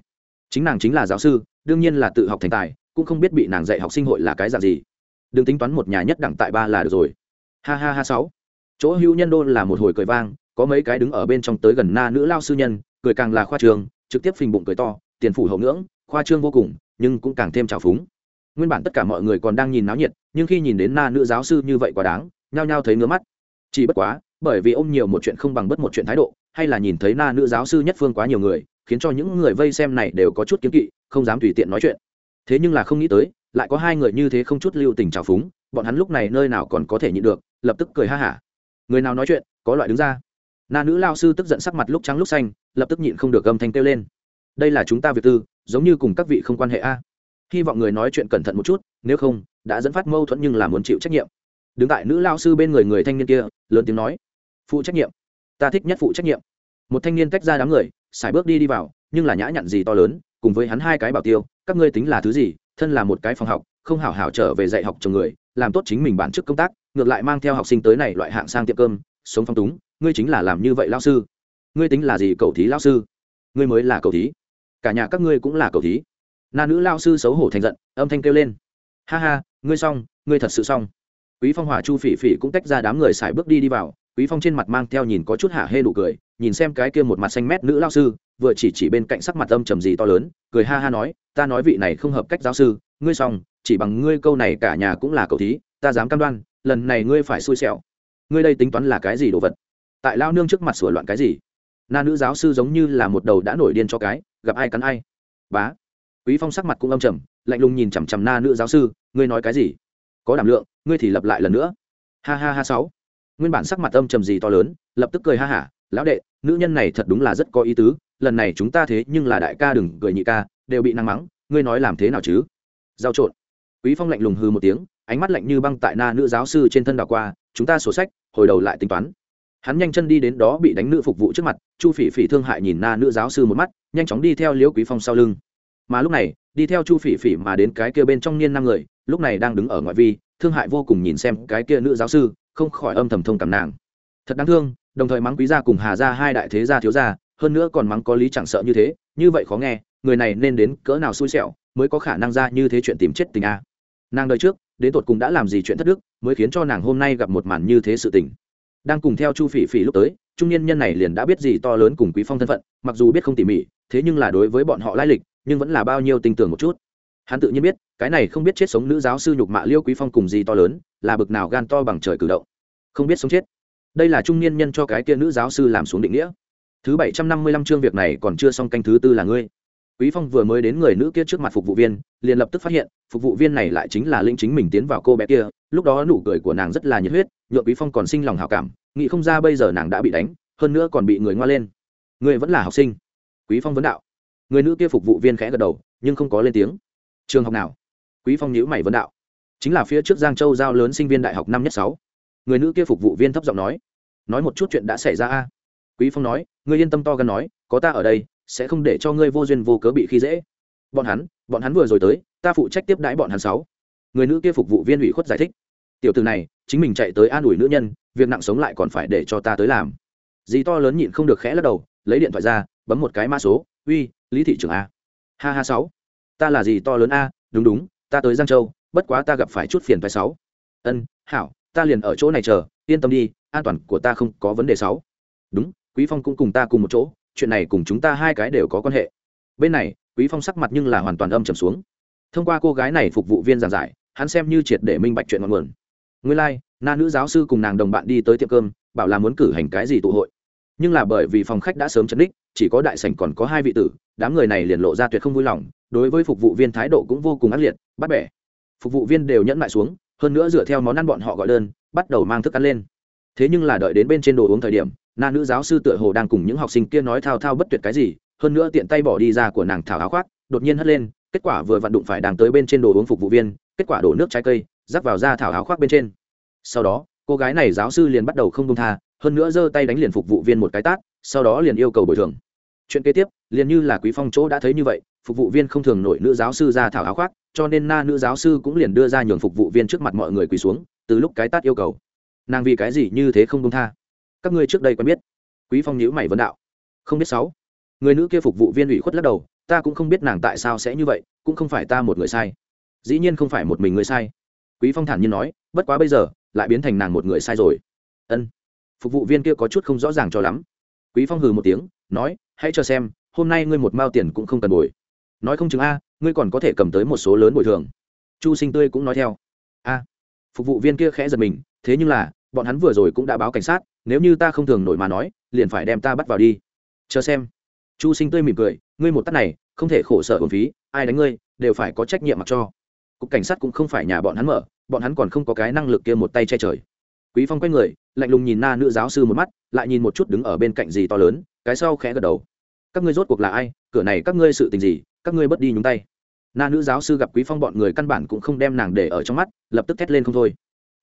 Chính nàng chính là giáo sư, đương nhiên là tự học thành tài, cũng không biết bị nàng dạy học sinh hội là cái dạng gì. Đừng tính toán một nhà nhất đẳng tại ba là được rồi. Ha ha ha sáu. Chỗ hữu nhân đô là một hồi cười vang, có mấy cái đứng ở bên trong tới gần na nữ lao sư nhân, cười càng là khoa trường, trực tiếp phình bụng cười to, tiền phủ hậu ngưỡng, khoa trương vô cùng nhưng cũng càng thêm trào phúng. Nguyên bản tất cả mọi người còn đang nhìn náo nhiệt, nhưng khi nhìn đến na nữ giáo sư như vậy quá đáng, nhao nhao thấy ngứa mắt. Chỉ bất quá, bởi vì ôm nhiều một chuyện không bằng bất một chuyện thái độ, hay là nhìn thấy na nữ giáo sư nhất phương quá nhiều người, khiến cho những người vây xem này đều có chút kiếm kỵ, không dám tùy tiện nói chuyện. Thế nhưng là không nghĩ tới, lại có hai người như thế không chút lưu tình trào phúng, bọn hắn lúc này nơi nào còn có thể nhịn được, lập tức cười ha hả. Người nào nói chuyện, có loại đứng ra. Na nữ lao sư tức giận sắc mặt lúc trắng lúc xanh, lập tức nhịn không được gầm thanh kêu lên. Đây là chúng ta việc tư giống như cùng các vị không quan hệ a. Hy vọng người nói chuyện cẩn thận một chút, nếu không, đã dẫn phát mâu thuẫn nhưng là muốn chịu trách nhiệm. Đứng tại nữ lao sư bên người người thanh niên kia, lớn tiếng nói, phụ trách nhiệm. Ta thích nhất phụ trách nhiệm. Một thanh niên tách ra đám người, xài bước đi đi vào, nhưng là nhã nhặn gì to lớn, cùng với hắn hai cái bảo tiêu, các ngươi tính là thứ gì? Thân là một cái phòng học, không hảo hảo trở về dạy học chồng người, làm tốt chính mình bản chức công tác, ngược lại mang theo học sinh tới này loại hạng sang tiệm cơm, sống phong túng, ngươi chính là làm như vậy lao sư. Ngươi tính là gì cầu thí lao sư? Ngươi mới là cầu thí cả nhà các ngươi cũng là cầu thí. Na nữ lao sư xấu hổ thành giận, âm thanh kêu lên. Ha ha, ngươi xong, ngươi thật sự xong. Quý phong hòa chu phỉ phỉ cũng tách ra đám người xài bước đi đi vào, quý phong trên mặt mang theo nhìn có chút hả hê nụ cười, nhìn xem cái kia một mặt xanh mét nữ lao sư, vừa chỉ chỉ bên cạnh sắc mặt âm trầm gì to lớn, cười ha ha nói, ta nói vị này không hợp cách giáo sư, ngươi xong, chỉ bằng ngươi câu này cả nhà cũng là cầu thí, ta dám cam đoan, lần này ngươi phải xui xẻo. Ngươi đây tính toán là cái gì đồ vật? Tại lao nương trước mặt sửa loạn cái gì? Na nữ giáo sư giống như là một đầu đã nổi điên cho cái, gặp ai cắn ai. Bá. Quý phong sắc mặt cũng âm trầm, lạnh lùng nhìn chằm chằm na nữ giáo sư, ngươi nói cái gì? Có đảm lượng, ngươi thì lập lại lần nữa. Ha ha ha sáu. Nguyên bản sắc mặt âm trầm gì to lớn, lập tức cười ha hả, lão đệ, nữ nhân này thật đúng là rất có ý tứ, lần này chúng ta thế nhưng là đại ca đừng cười nhị ca, đều bị năng mắng, ngươi nói làm thế nào chứ? Giao trộn. Quý phong lạnh lùng hư một tiếng, ánh mắt lạnh như băng tại na nữ giáo sư trên thân đảo qua, chúng ta sổ sách, hồi đầu lại tính toán hắn nhanh chân đi đến đó bị đánh nữ phục vụ trước mặt, chu phỉ phỉ thương hại nhìn na nữ giáo sư một mắt, nhanh chóng đi theo liễu quý phong sau lưng. Mà lúc này, đi theo chu phỉ phỉ mà đến cái kia bên trong niên năm người, lúc này đang đứng ở ngoại vi, thương hại vô cùng nhìn xem cái kia nữ giáo sư, không khỏi âm thầm thông cảm nàng. Thật đáng thương, đồng thời mắng quý gia cùng hà gia hai đại thế gia thiếu gia, hơn nữa còn mắng có lý chẳng sợ như thế, như vậy khó nghe, người này nên đến cỡ nào xui xẻo, mới có khả năng ra như thế chuyện tìm chết tình a. Nàng đời trước, đến tột cùng đã làm gì chuyện thất đức, mới khiến cho nàng hôm nay gặp một màn như thế sự tình đang cùng theo chu phỉ phỉ lúc tới, trung niên nhân này liền đã biết gì to lớn cùng quý phong thân phận, mặc dù biết không tỉ mỉ, thế nhưng là đối với bọn họ lai lịch, nhưng vẫn là bao nhiêu tình tưởng một chút. Hắn tự nhiên biết, cái này không biết chết sống nữ giáo sư nhục mạ liêu quý phong cùng gì to lớn, là bực nào gan to bằng trời cử động. Không biết sống chết. Đây là trung niên nhân cho cái kia nữ giáo sư làm xuống định nghĩa. Thứ bảy trăm năm mươi lăm chương việc này còn chưa xong canh thứ tư là ngươi quý phong vừa mới đến người nữ kia trước mặt phục vụ viên, liền lập tức phát hiện, phục vụ viên này lại chính là linh chính mình tiến vào cô bé kia, lúc đó nụ cười của nàng rất là nhiệt huyết, nhượng quý phong còn sinh lòng hảo cảm, nghĩ không ra bây giờ nàng đã bị đánh, hơn nữa còn bị người ngoa lên. Người vẫn là học sinh. Quý phong vấn đạo. Người nữ kia phục vụ viên khẽ gật đầu, nhưng không có lên tiếng. Trường học nào? Quý phong nhíu mày vấn đạo. Chính là phía trước giang châu giao lớn sinh viên đại học năm nhất sáu. Người nữ kia phục vụ viên thấp giọng nói. Nói một chút chuyện đã xảy ra a. Quý phong nói ngươi yên tâm to gần nói, có ta ở đây sẽ không để cho ngươi vô duyên vô cớ bị khi dễ. Bọn hắn bọn hắn vừa rồi tới, ta phụ trách tiếp đãi bọn hắn sáu. Người nữ kia phục vụ viên ủy khuất giải thích. Tiểu từ này, chính mình chạy tới an ủi nữ nhân, việc nặng sống lại còn phải để cho ta tới làm. Dì to lớn nhịn không được khẽ lắc đầu, lấy điện thoại ra, bấm một cái mã số, uy, lý thị trưởng a. Ha ha sáu. Ta là dì to lớn a, đúng đúng, ta tới giang châu, bất quá ta gặp phải chút phiền phải sáu. Ân, hảo, ta liền ở chỗ này chờ, yên tâm đi, an toàn của ta không có vấn đề sáu. Đúng, quý phong cũng cùng ta cùng một chỗ chuyện này cùng chúng ta hai cái đều có quan hệ. Bên này quý phong sắc mặt nhưng là hoàn toàn âm trầm xuống. Thông qua cô gái này phục vụ viên giảng giải hắn xem như triệt để minh bạch chuyện ngọn nguồn. Nguyên lai like, na nữ giáo sư cùng nàng đồng bạn đi tới tiệm cơm bảo là muốn cử hành cái gì tụ hội. Nhưng là bởi vì phòng khách đã sớm chấn đích chỉ có đại sảnh còn có hai vị tử đám người này liền lộ ra tuyệt không vui lòng đối với phục vụ viên thái độ cũng vô cùng ác liệt bắt bẻ. Phục vụ viên đều nhẫn lại xuống hơn nữa dựa theo món ăn bọn họ gọi đơn bắt đầu mang thức ăn lên. Thế nhưng là đợi đến bên trên đồ uống thời điểm na nữ giáo sư tựa hồ đang cùng những học sinh kia nói thao thao bất tuyệt cái gì, hơn nữa tiện tay bỏ đi ra của nàng thảo áo khoác, đột nhiên hất lên, kết quả vừa vặn đụng phải đang tới bên trên đồ uống phục vụ viên, kết quả đổ nước trái cây, rắc vào da thảo áo khoác bên trên. Sau đó, cô gái này giáo sư liền bắt đầu không công tha, hơn nữa giơ tay đánh liền phục vụ viên một cái tát, sau đó liền yêu cầu bồi thường. Chuyện kế tiếp, liền như là quý phong chỗ đã thấy như vậy, phục vụ viên không thường nổi nữ giáo sư ra thảo áo khoác, cho nên na nữ giáo sư cũng liền đưa ra nhường phục vụ viên trước mặt mọi người quỳ xuống, từ lúc cái tát yêu cầu. Nàng vì cái gì như thế không công tha? Các ngươi trước đây quen biết. Quý phong nhíu mày vấn đạo. Không biết sáu. Người nữ kia phục vụ viên ủy khuất lắc đầu, ta cũng không biết nàng tại sao sẽ như vậy, cũng không phải ta một người sai. Dĩ nhiên không phải một mình người sai. Quý phong thản nhiên nói, bất quá bây giờ, lại biến thành nàng một người sai rồi. Ân. Phục vụ viên kia có chút không rõ ràng cho lắm. Quý phong hừ một tiếng, nói, hãy cho xem, hôm nay ngươi một mao tiền cũng không cần bồi. Nói không chừng a, ngươi còn có thể cầm tới một số lớn bồi thường. Chu sinh tươi cũng nói theo. A. Phục vụ viên kia khẽ giật mình, thế nhưng là, bọn hắn vừa rồi cũng đã báo cảnh sát nếu như ta không thường nổi mà nói, liền phải đem ta bắt vào đi. Chờ xem. Chu sinh tươi mỉm cười, ngươi một tắt này, không thể khổ sở hồn phí, ai đánh ngươi, đều phải có trách nhiệm mặc cho. Cục cảnh sát cũng không phải nhà bọn hắn mở, bọn hắn còn không có cái năng lực kia một tay che trời. Quý phong quay người, lạnh lùng nhìn na nữ giáo sư một mắt, lại nhìn một chút đứng ở bên cạnh gì to lớn, cái sau khẽ gật đầu. Các ngươi rốt cuộc là ai, cửa này các ngươi sự tình gì, các ngươi bất đi nhúng tay. Na nữ giáo sư gặp quý phong bọn người căn bản cũng không đem nàng để ở trong mắt, lập tức thét lên không thôi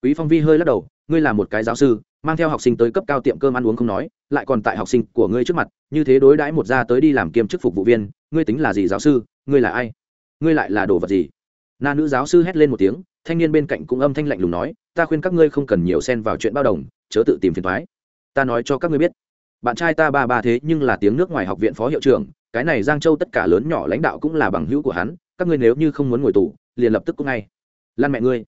quý phong vi hơi lắc đầu, ngươi là một cái giáo sư, mang theo học sinh tới cấp cao tiệm cơm ăn uống không nói, lại còn tại học sinh của ngươi trước mặt, như thế đối đãi một gia tới đi làm kiêm chức phục vụ viên, ngươi tính là gì giáo sư, ngươi là ai? Ngươi lại là đồ vật gì? Na nữ giáo sư hét lên một tiếng, thanh niên bên cạnh cũng âm thanh lạnh lùng nói, ta khuyên các ngươi không cần nhiều xen vào chuyện bao đồng, chớ tự tìm phiền thoái ta nói cho các ngươi biết, bạn trai ta ba ba thế nhưng là tiếng nước ngoài học viện phó hiệu trưởng, cái này giang châu tất cả lớn nhỏ lãnh đạo cũng là bằng hữu của hắn, các ngươi nếu như không muốn ngồi tù, liền lập tức cũng ngay. Lan mẹ ngươi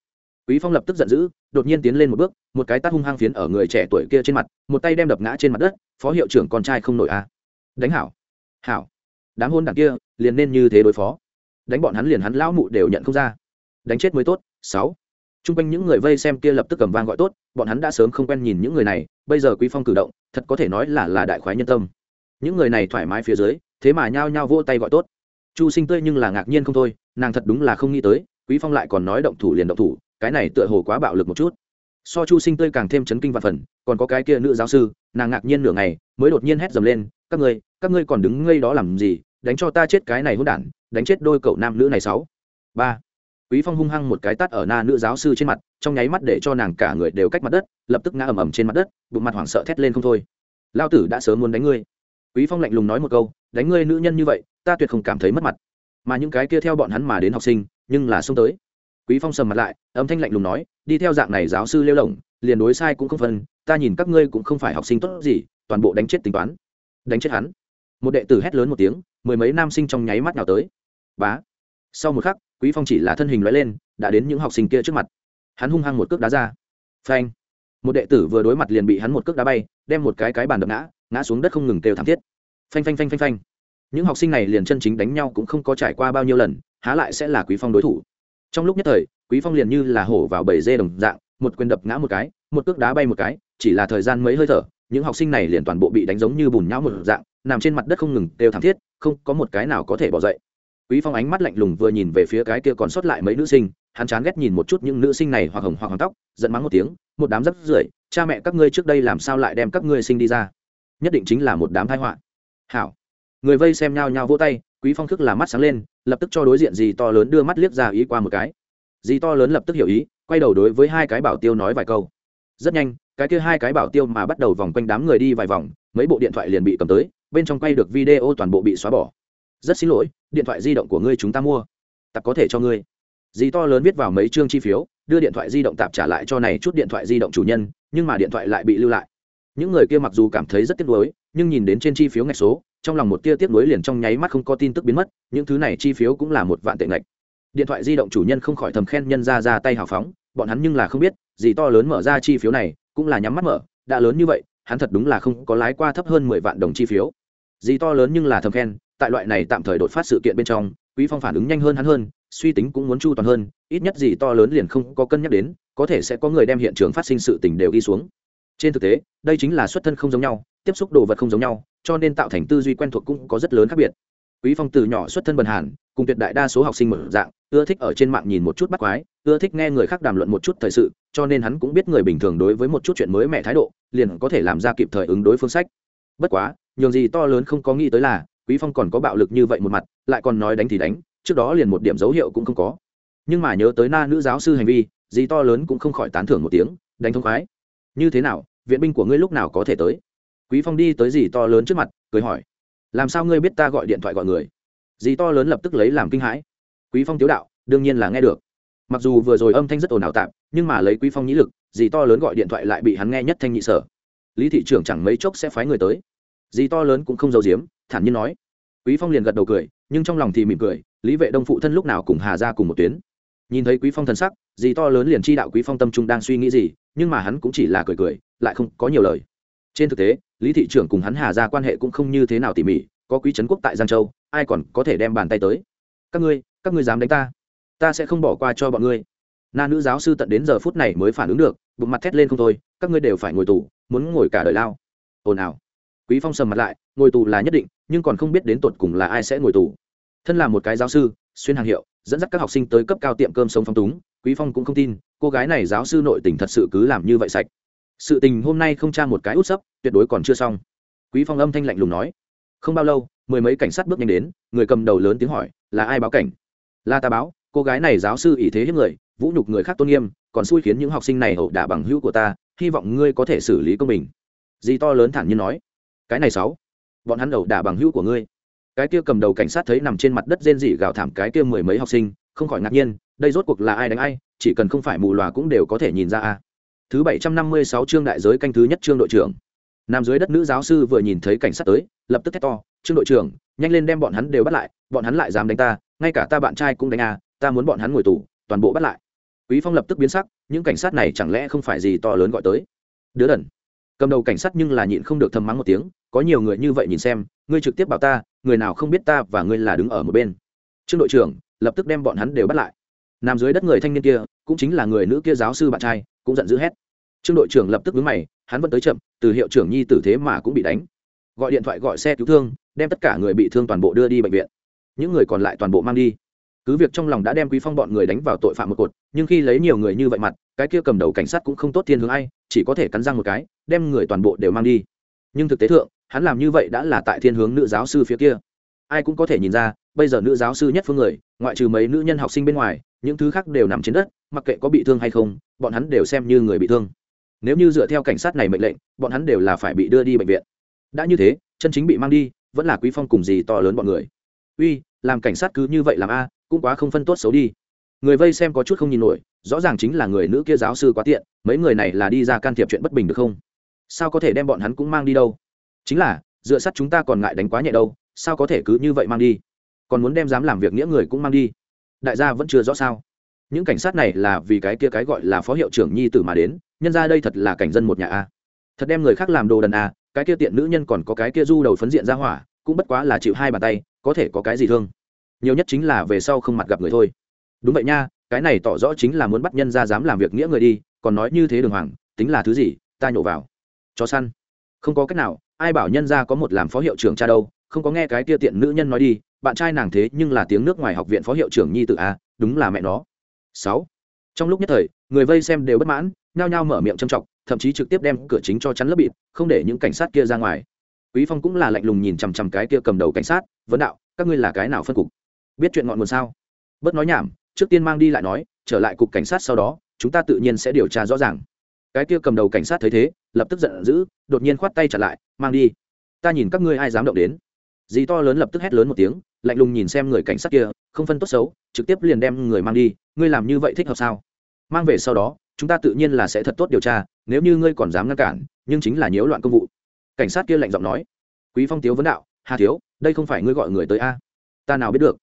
quý phong lập tức giận dữ, đột nhiên tiến lên một bước, một cái tát hung hăng phiến ở người trẻ tuổi kia trên mặt, một tay đem đập ngã trên mặt đất, phó hiệu trưởng, con trai không nổi a à. đánh hảo hảo. Đám hôn đảng kia liền nên như thế đối phó. Đánh bọn hắn liền hắn lão mụ đều nhận không ra. Đánh chết mới tốt, sáu. Trung quanh những người vây xem kia lập tức cầm vang gọi tốt, bọn hắn đã sớm không quen nhìn những người này, bây giờ quý phong cử động, thật có thể nói là là đại khoái nhân tâm. Những người này thoải mái phía dưới, thế mà nhao nhao vỗ tay gọi tốt. Chu sinh tươi nhưng là ngạc nhiên không thôi, nàng thật đúng là không nghĩ tới, quý phong lại còn nói động thủ liền động thủ cái này tựa hồ quá bạo lực một chút. So chu sinh tươi càng thêm chấn kinh và phần, còn có cái kia nữ giáo sư, nàng ngạc nhiên nửa ngày, mới đột nhiên hét dầm lên, các ngươi các ngươi còn đứng ngây đó làm gì? Đánh cho ta chết cái này hôn đản, đánh chết đôi cậu nam nữ này sáu. Ba. Quý phong hung hăng một cái tát ở na nữ giáo sư trên mặt, trong nháy mắt để cho nàng cả người đều cách mặt đất, lập tức ngã ầm ầm trên mặt đất, bụng mặt hoảng sợ thét lên không thôi. Lao tử đã sớm muốn đánh ngươi. Quý phong lạnh lùng nói một câu, đánh ngươi nữ nhân như vậy, ta tuyệt không cảm thấy mất mặt. Mà những cái kia theo bọn hắn mà đến học sinh, nhưng là xông tới quý phong sầm mặt lại, âm thanh lạnh lùng nói, đi theo dạng này giáo sư lêu lỏng liền đối sai cũng không phân, ta nhìn các ngươi cũng không phải học sinh tốt gì, toàn bộ đánh chết tính toán. Đánh chết hắn. Một đệ tử hét lớn một tiếng, mười mấy nam sinh trong nháy mắt nào tới. Bá. Sau một khắc, quý phong chỉ là thân hình lóe lên, đã đến những học sinh kia trước mặt. Hắn hung hăng một cước đá ra. Phanh. Một đệ tử vừa đối mặt liền bị hắn một cước đá bay, đem một cái cái bàn đập ngã ngã xuống đất không ngừng kêu thảm thiết. Phanh phanh phanh phanh phanh. Những học sinh này liền chân chính đánh nhau cũng không có trải qua bao nhiêu lần, há lại sẽ là quý phong đối thủ trong lúc nhất thời, quý phong liền như là hổ vào bầy dê đồng dạng, một quyền đập ngã một cái, một cước đá bay một cái, chỉ là thời gian mấy hơi thở, những học sinh này liền toàn bộ bị đánh giống như bùn nhão một dạng, nằm trên mặt đất không ngừng đều thảm thiết, không có một cái nào có thể bỏ dậy. Quý phong ánh mắt lạnh lùng vừa nhìn về phía cái kia còn sót lại mấy nữ sinh, hắn chán ghét nhìn một chút những nữ sinh này hoặc hồng hoặc hoàng tóc, giận mắng một tiếng, một đám rất rưởi, cha mẹ các ngươi trước đây làm sao lại đem các ngươi sinh đi ra? Nhất định chính là một đám tai họa. Hảo. Người vây xem nhau nhau vỗ tay quý phong thức là mắt sáng lên, lập tức cho đối diện gì to lớn đưa mắt liếc ra ý qua một cái. Gì to lớn lập tức hiểu ý, quay đầu đối với hai cái bảo tiêu nói vài câu. Rất nhanh, cái kia hai cái bảo tiêu mà bắt đầu vòng quanh đám người đi vài vòng, mấy bộ điện thoại liền bị cầm tới, bên trong quay được video toàn bộ bị xóa bỏ. Rất xin lỗi, điện thoại di động của ngươi chúng ta mua. Tạp có thể cho ngươi. Dì to lớn viết vào mấy chương chi phiếu, đưa điện thoại di động tạp trả lại cho này chút điện thoại di động chủ nhân, nhưng mà điện thoại lại bị lưu lại. Những người kia mặc dù cảm thấy rất tiếc nuối, nhưng nhìn đến trên chi phiếu ngạch số trong lòng một tia tiếc nuối liền trong nháy mắt không có tin tức biến mất, những thứ này chi phiếu cũng là một vạn tệ ngạch. Điện thoại di động chủ nhân không khỏi thầm khen nhân ra ra tay hào phóng, bọn hắn nhưng là không biết, gì to lớn mở ra chi phiếu này, cũng là nhắm mắt mở, đã lớn như vậy, hắn thật đúng là không có lái qua thấp hơn mười vạn đồng chi phiếu. Gì to lớn nhưng là thầm khen, tại loại này tạm thời đột phát sự kiện bên trong, quý phong phản ứng nhanh hơn hắn hơn, suy tính cũng muốn chu toàn hơn, ít nhất gì to lớn liền không có cân nhắc đến, có thể sẽ có người đem hiện trường phát sinh sự tình đều ghi xuống. Trên thực tế, đây chính là xuất thân không giống nhau tiếp xúc đồ vật không giống nhau, cho nên tạo thành tư duy quen thuộc cũng có rất lớn khác biệt. Quý phong từ nhỏ xuất thân bần hàn, cùng tuyệt đại đa số học sinh mở dạng, ưa thích ở trên mạng nhìn một chút bắt quái, ưa thích nghe người khác đàm luận một chút thời sự, cho nên hắn cũng biết người bình thường đối với một chút chuyện mới mẻ thái độ, liền có thể làm ra kịp thời ứng đối phương sách. Bất quá, nhường gì to lớn không có nghĩ tới là, quý phong còn có bạo lực như vậy một mặt, lại còn nói đánh thì đánh, trước đó liền một điểm dấu hiệu cũng không có. Nhưng mà nhớ tới na nữ giáo sư hành vi, gì to lớn cũng không khỏi tán thưởng một tiếng, đánh thông khoái. Như thế nào, viện binh của ngươi lúc nào có thể tới? Quý phong đi tới gì to lớn trước mặt, cười hỏi, làm sao ngươi biết ta gọi điện thoại gọi người? Dì to lớn lập tức lấy làm kinh hãi. Quý phong tiếu đạo, đương nhiên là nghe được. Mặc dù vừa rồi âm thanh rất ồn ào tạm, nhưng mà lấy quý phong nhĩ lực, dì to lớn gọi điện thoại lại bị hắn nghe nhất thanh nhị sở. Lý thị trưởng chẳng mấy chốc sẽ phái người tới. Dì to lớn cũng không giấu giếm, thản nhiên nói. Quý phong liền gật đầu cười, nhưng trong lòng thì mỉm cười, lý vệ đông phụ thân lúc nào cùng hà ra cùng một tuyến? Nhìn thấy quý phong thần sắc, dì to lớn liền chi đạo quý phong tâm trung đang suy nghĩ gì, nhưng mà hắn cũng chỉ là cười cười, lại không có nhiều lời. Trên thực tế lý thị trưởng cùng hắn hà ra quan hệ cũng không như thế nào tỉ mỉ, có quý trấn quốc tại giang châu, ai còn có thể đem bàn tay tới? Các ngươi các ngươi dám đánh ta? Ta sẽ không bỏ qua cho bọn ngươi. Na nữ giáo sư tận đến giờ phút này mới phản ứng được, bụng mặt thét lên không thôi, các ngươi đều phải ngồi tù, muốn ngồi cả đời lao. Ồn ào. Quý phong sầm mặt lại, ngồi tù là nhất định, nhưng còn không biết đến tột cùng là ai sẽ ngồi tù. Thân là một cái giáo sư, xuyên hàng hiệu, dẫn dắt các học sinh tới cấp cao tiệm cơm sống phong túng, quý phong cũng không tin, cô gái này giáo sư nội tình thật sự cứ làm như vậy sạch sự tình hôm nay không tra một cái út sấp, tuyệt đối còn chưa xong. Quý phong âm thanh lạnh lùng nói. Không bao lâu, mười mấy cảnh sát bước nhanh đến, người cầm đầu lớn tiếng hỏi, là ai báo cảnh? Là ta báo, cô gái này giáo sư ý thế hiếp người, vũ nhục người khác tôn nghiêm, còn xui khiến những học sinh này hậu đả bằng hữu của ta, hy vọng ngươi có thể xử lý công bình. Dì to lớn thản nhiên nói. Cái này sáu, bọn hắn ẩu đả bằng hữu của ngươi. Cái kia cầm đầu cảnh sát thấy nằm trên mặt đất rên rỉ gào thảm cái kia mười mấy học sinh, không khỏi ngạc nhiên, đây rốt cuộc là ai đánh ai, chỉ cần không phải mù lòa cũng đều có thể nhìn ra a thứ bảy trăm năm mươi sáu chương đại giới canh thứ nhất trương đội trưởng. Nằm dưới đất nữ giáo sư vừa nhìn thấy cảnh sát tới, lập tức thét to trương đội trưởng, nhanh lên đem bọn hắn đều bắt lại, bọn hắn lại dám đánh ta, ngay cả ta bạn trai cũng đánh a, ta muốn bọn hắn ngồi tù, toàn bộ bắt lại. Quý phong lập tức biến sắc, những cảnh sát này chẳng lẽ không phải gì to lớn gọi tới? Đứa đần. Cầm đầu cảnh sát nhưng là nhịn không được thầm mắng một tiếng, có nhiều người như vậy nhìn xem, ngươi trực tiếp bảo ta, người nào không biết ta và ngươi là đứng ở một bên. Trương đội trưởng, lập tức đem bọn hắn đều bắt lại. Nằm dưới đất người thanh niên kia, cũng chính là người nữ kia giáo sư bạn trai cũng giận dữ hét. Trương đội trưởng lập tức vướng mày, hắn vẫn tới chậm, từ hiệu trưởng nhi tử thế mà cũng bị đánh. Gọi điện thoại gọi xe cứu thương, đem tất cả người bị thương toàn bộ đưa đi bệnh viện. Những người còn lại toàn bộ mang đi. Cứ việc trong lòng đã đem quý phong bọn người đánh vào tội phạm một cột, nhưng khi lấy nhiều người như vậy mặt, cái kia cầm đầu cảnh sát cũng không tốt thiên hướng ai, chỉ có thể cắn răng một cái, đem người toàn bộ đều mang đi. Nhưng thực tế thượng, hắn làm như vậy đã là tại thiên hướng nữ giáo sư phía kia. Ai cũng có thể nhìn ra, bây giờ nữ giáo sư nhất phương người, ngoại trừ mấy nữ nhân học sinh bên ngoài những thứ khác đều nằm trên đất, mặc kệ có bị thương hay không, bọn hắn đều xem như người bị thương. Nếu như dựa theo cảnh sát này mệnh lệnh, bọn hắn đều là phải bị đưa đi bệnh viện. Đã như thế, chân chính bị mang đi, vẫn là quý phong cùng gì to lớn bọn người. Uy, làm cảnh sát cứ như vậy làm a, cũng quá không phân tốt xấu đi. Người vây xem có chút không nhìn nổi, rõ ràng chính là người nữ kia giáo sư quá tiện, mấy người này là đi ra can thiệp chuyện bất bình được không? Sao có thể đem bọn hắn cũng mang đi đâu? Chính là, dựa sắt chúng ta còn ngại đánh quá nhẹ đâu, sao có thể cứ như vậy mang đi? Còn muốn đem dám làm việc nghĩa người cũng mang đi đại gia vẫn chưa rõ sao? Những cảnh sát này là vì cái kia cái gọi là phó hiệu trưởng nhi tử mà đến, nhân ra đây thật là cảnh dân một nhà a. Thật đem người khác làm đồ đần a, cái kia tiện nữ nhân còn có cái kia du đầu phấn diện ra hỏa, cũng bất quá là chịu hai bàn tay, có thể có cái gì thương? Nhiều nhất chính là về sau không mặt gặp người thôi. Đúng vậy nha, cái này tỏ rõ chính là muốn bắt nhân ra dám làm việc nghĩa người đi, còn nói như thế đường hoàng, tính là thứ gì, ta nhổ vào. Chó săn. Không có cách nào, ai bảo nhân ra có một làm phó hiệu trưởng cha đâu không có nghe cái kia tiện nữ nhân nói đi, bạn trai nàng thế nhưng là tiếng nước ngoài học viện phó hiệu trưởng nhi tự a, đúng là mẹ nó. Sáu. Trong lúc nhất thời, người vây xem đều bất mãn, nhao nhao mở miệng trầm trọng thậm chí trực tiếp đem cửa chính cho chắn lớp bịt, không để những cảnh sát kia ra ngoài. Quý phong cũng là lạnh lùng nhìn chằm chằm cái kia cầm đầu cảnh sát, vấn đạo, các ngươi là cái nào phân cục? Biết chuyện ngọn nguồn sao? Bớt nói nhảm, trước tiên mang đi lại nói, trở lại cục cảnh sát sau đó, chúng ta tự nhiên sẽ điều tra rõ ràng. Cái kia cầm đầu cảnh sát thấy thế, lập tức giận dữ, đột nhiên khoát tay trả lại, mang đi. Ta nhìn các ngươi ai dám động đến dì to lớn lập tức hét lớn một tiếng, lạnh lùng nhìn xem người cảnh sát kia, không phân tốt xấu, trực tiếp liền đem người mang đi, ngươi làm như vậy thích hợp sao? Mang về sau đó, chúng ta tự nhiên là sẽ thật tốt điều tra, nếu như ngươi còn dám ngăn cản, nhưng chính là nhiễu loạn công vụ. Cảnh sát kia lạnh giọng nói, quý phong tiếu vấn đạo, hà thiếu, đây không phải ngươi gọi người tới a? Ta nào biết được.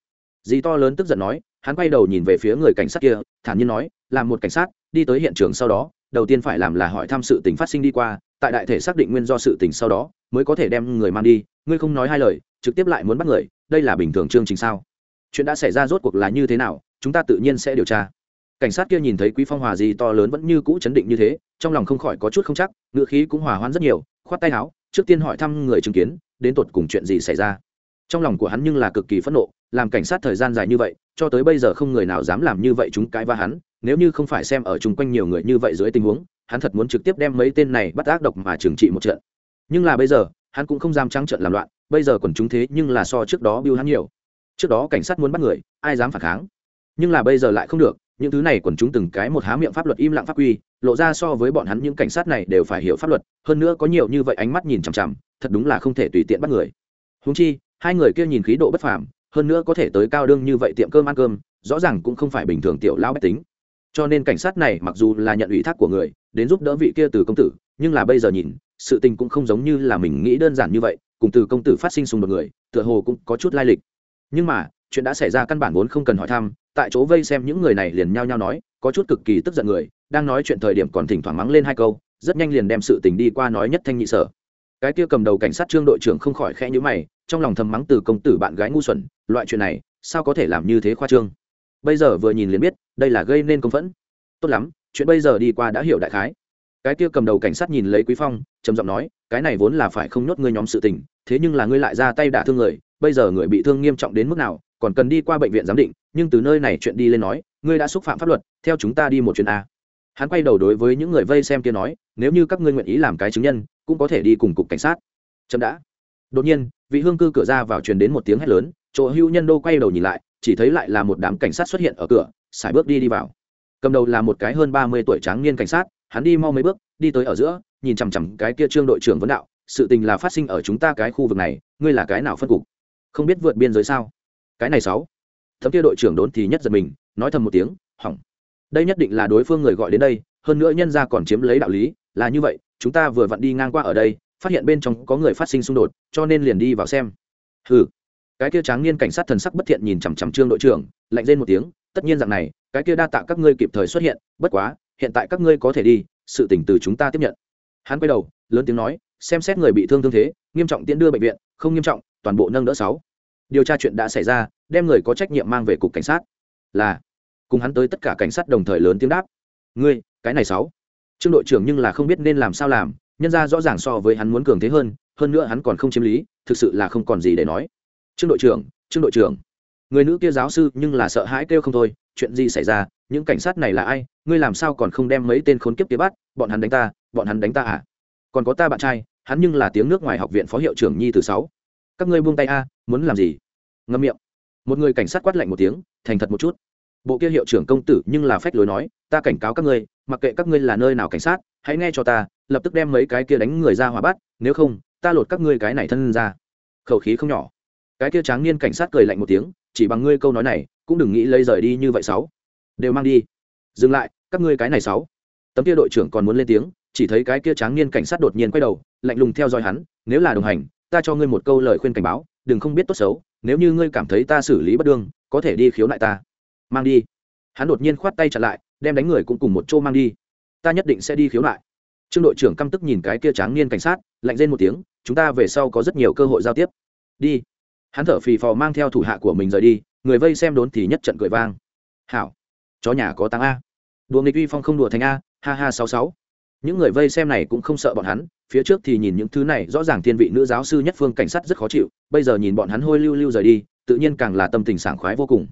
Dì to lớn tức giận nói, hắn quay đầu nhìn về phía người cảnh sát kia, thản nhiên nói, làm một cảnh sát, đi tới hiện trường sau đó, đầu tiên phải làm là hỏi thăm sự tình phát sinh đi qua, tại đại thể xác định nguyên do sự tình sau đó, mới có thể đem người mang đi, ngươi không nói hai lời trực tiếp lại muốn bắt người, đây là bình thường chương trình sao? Chuyện đã xảy ra rốt cuộc là như thế nào, chúng ta tự nhiên sẽ điều tra. Cảnh sát kia nhìn thấy quý phong hòa gì to lớn vẫn như cũ chấn định như thế, trong lòng không khỏi có chút không chắc, ngựa khí cũng hòa hoãn rất nhiều, khoát tay áo, trước tiên hỏi thăm người chứng kiến, đến tột cùng chuyện gì xảy ra. Trong lòng của hắn nhưng là cực kỳ phẫn nộ, làm cảnh sát thời gian dài như vậy, cho tới bây giờ không người nào dám làm như vậy chúng cãi va hắn, nếu như không phải xem ở chung quanh nhiều người như vậy dưới tình huống, hắn thật muốn trực tiếp đem mấy tên này bắt ác độc mà trừng trị một trận. Nhưng là bây giờ hắn cũng không dám trắng trận làm loạn, bây giờ quần chúng thế nhưng là so trước đó biêu hắn nhiều. Trước đó cảnh sát muốn bắt người, ai dám phản kháng? Nhưng là bây giờ lại không được, những thứ này quần chúng từng cái một há miệng pháp luật im lặng pháp quy, lộ ra so với bọn hắn những cảnh sát này đều phải hiểu pháp luật, hơn nữa có nhiều như vậy ánh mắt nhìn chằm chằm, thật đúng là không thể tùy tiện bắt người. Húng chi, hai người kia nhìn khí độ bất phàm, hơn nữa có thể tới cao đương như vậy tiệm cơm ăn cơm, rõ ràng cũng không phải bình thường tiểu lao bách tính. Cho nên cảnh sát này mặc dù là nhận ủy thác của người, đến giúp đỡ vị kia từ công tử, nhưng là bây giờ nhìn sự tình cũng không giống như là mình nghĩ đơn giản như vậy, cùng từ công tử phát sinh xung một người, tựa hồ cũng có chút lai lịch. Nhưng mà, chuyện đã xảy ra căn bản vốn không cần hỏi thăm, tại chỗ vây xem những người này liền nhao nhao nói, có chút cực kỳ tức giận người, đang nói chuyện thời điểm còn thỉnh thoảng mắng lên hai câu, rất nhanh liền đem sự tình đi qua nói nhất thanh nhị sở. Cái kia cầm đầu cảnh sát trương đội trưởng không khỏi khẽ nhíu mày, trong lòng thầm mắng từ công tử bạn gái ngu xuẩn, loại chuyện này, sao có thể làm như thế khoa trương? Bây giờ vừa nhìn liền biết, đây là gây nên công phẫn. Tốt lắm, chuyện bây giờ đi qua đã hiểu đại khái cái kia cầm đầu cảnh sát nhìn lấy quý phong, trầm giọng nói, cái này vốn là phải không nhốt ngươi nhóm sự tình, thế nhưng là ngươi lại ra tay đả thương người, bây giờ người bị thương nghiêm trọng đến mức nào, còn cần đi qua bệnh viện giám định, nhưng từ nơi này chuyện đi lên nói, ngươi đã xúc phạm pháp luật, theo chúng ta đi một chuyến a. Hắn quay đầu đối với những người vây xem kia nói, nếu như các ngươi nguyện ý làm cái chứng nhân, cũng có thể đi cùng cục cảnh sát. Chậm đã. Đột nhiên, vị hương cư cửa ra vào truyền đến một tiếng hét lớn, chỗ hưu nhân đô quay đầu nhìn lại, chỉ thấy lại là một đám cảnh sát xuất hiện ở cửa xài bước đi đi vào. Cầm đầu là một cái hơn ba mươi tuổi tráng niên cảnh sát hắn đi mau mấy bước, đi tới ở giữa, nhìn chằm chằm cái kia trương đội trưởng vấn đạo, sự tình là phát sinh ở chúng ta cái khu vực này, ngươi là cái nào phân cục? Không biết vượt biên giới sao? Cái này sáu. Thấm kia đội trưởng đốn thì nhất giật mình, nói thầm một tiếng, hỏng. Đây nhất định là đối phương người gọi đến đây, hơn nữa nhân ra còn chiếm lấy đạo lý, là như vậy, chúng ta vừa vặn đi ngang qua ở đây, phát hiện bên trong có người phát sinh xung đột, cho nên liền đi vào xem. Hừ. Cái kia tráng niên cảnh sát thần sắc bất thiện nhìn chằm chằm trương đội trưởng, lạnh lên một tiếng, tất nhiên rằng này, cái kia đa tạ các ngươi kịp thời xuất hiện, bất quá hiện tại các ngươi có thể đi, sự tỉnh từ chúng ta tiếp nhận. Hắn quay đầu, lớn tiếng nói, xem xét người bị thương thương thế, nghiêm trọng tiễn đưa bệnh viện, không nghiêm trọng, toàn bộ nâng đỡ sáu. Điều tra chuyện đã xảy ra, đem người có trách nhiệm mang về cục cảnh sát. Là, cùng hắn tới tất cả cảnh sát đồng thời lớn tiếng đáp, ngươi, cái này sáu. Trương đội trưởng nhưng là không biết nên làm sao làm, nhân ra rõ ràng so với hắn muốn cường thế hơn hơn nữa hắn còn không chiếm lý, thực sự là không còn gì để nói. Trương đội trưởng, trương đội trưởng. Người nữ kia giáo sư nhưng là sợ hãi kêu không thôi, chuyện gì xảy ra? Những cảnh sát này là ai? Ngươi làm sao còn không đem mấy tên khốn kiếp kia bắt? Bọn hắn đánh ta, bọn hắn đánh ta à? Còn có ta bạn trai, hắn nhưng là tiếng nước ngoài học viện phó hiệu trưởng nhi từ sáu. Các ngươi buông tay a, muốn làm gì? Ngâm miệng. Một người cảnh sát quát lạnh một tiếng, thành thật một chút. Bộ kia hiệu trưởng công tử nhưng là phách lối nói, ta cảnh cáo các ngươi, mặc kệ các ngươi là nơi nào cảnh sát, hãy nghe cho ta, lập tức đem mấy cái kia đánh người ra hỏa bắt, nếu không, ta lột các ngươi cái này thân ra. Khẩu khí không nhỏ. Cái kia tráng niên cảnh sát cười lạnh một tiếng, chỉ bằng ngươi câu nói này, cũng đừng nghĩ lấy rời đi như vậy sáu đều mang đi. Dừng lại, các ngươi cái này sáu. Tấm kia đội trưởng còn muốn lên tiếng, chỉ thấy cái kia tráng niên cảnh sát đột nhiên quay đầu, lạnh lùng theo dõi hắn, nếu là đồng hành, ta cho ngươi một câu lời khuyên cảnh báo, đừng không biết tốt xấu, nếu như ngươi cảm thấy ta xử lý bất đương, có thể đi khiếu nại ta. Mang đi. Hắn đột nhiên khoát tay chặn lại, đem đánh người cũng cùng một chỗ mang đi. Ta nhất định sẽ đi khiếu nại. Trương đội trưởng căm tức nhìn cái kia tráng niên cảnh sát, lạnh lên một tiếng, chúng ta về sau có rất nhiều cơ hội giao tiếp. Đi. Hắn thở phì phò mang theo thủ hạ của mình rời đi, người vây xem đốn thì nhất trận cười vang. Hảo chó nhà có tăng a. Đùa nghịch uy phong không đùa thành a, ha ha sáu sáu. Những người vây xem này cũng không sợ bọn hắn, phía trước thì nhìn những thứ này, rõ ràng thiên vị nữ giáo sư nhất phương cảnh sát rất khó chịu, bây giờ nhìn bọn hắn hôi lưu lưu rời đi, tự nhiên càng là tâm tình sảng khoái vô cùng.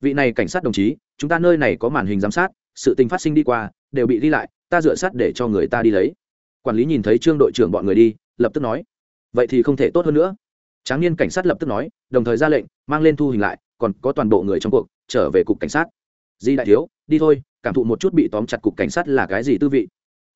Vị này cảnh sát đồng chí, chúng ta nơi này có màn hình giám sát, sự tình phát sinh đi qua, đều bị ghi lại, ta dựa sát để cho người ta đi lấy. Quản lý nhìn thấy trương đội trưởng bọn người đi, lập tức nói, vậy thì không thể tốt hơn nữa. Tráng niên cảnh sát lập tức nói, đồng thời ra lệnh, mang lên thu hình lại, còn có toàn bộ người trong cuộc, trở về cục cảnh sát di đại thiếu, đi thôi, cảm thụ một chút bị tóm chặt cục cảnh sát là cái gì tư vị.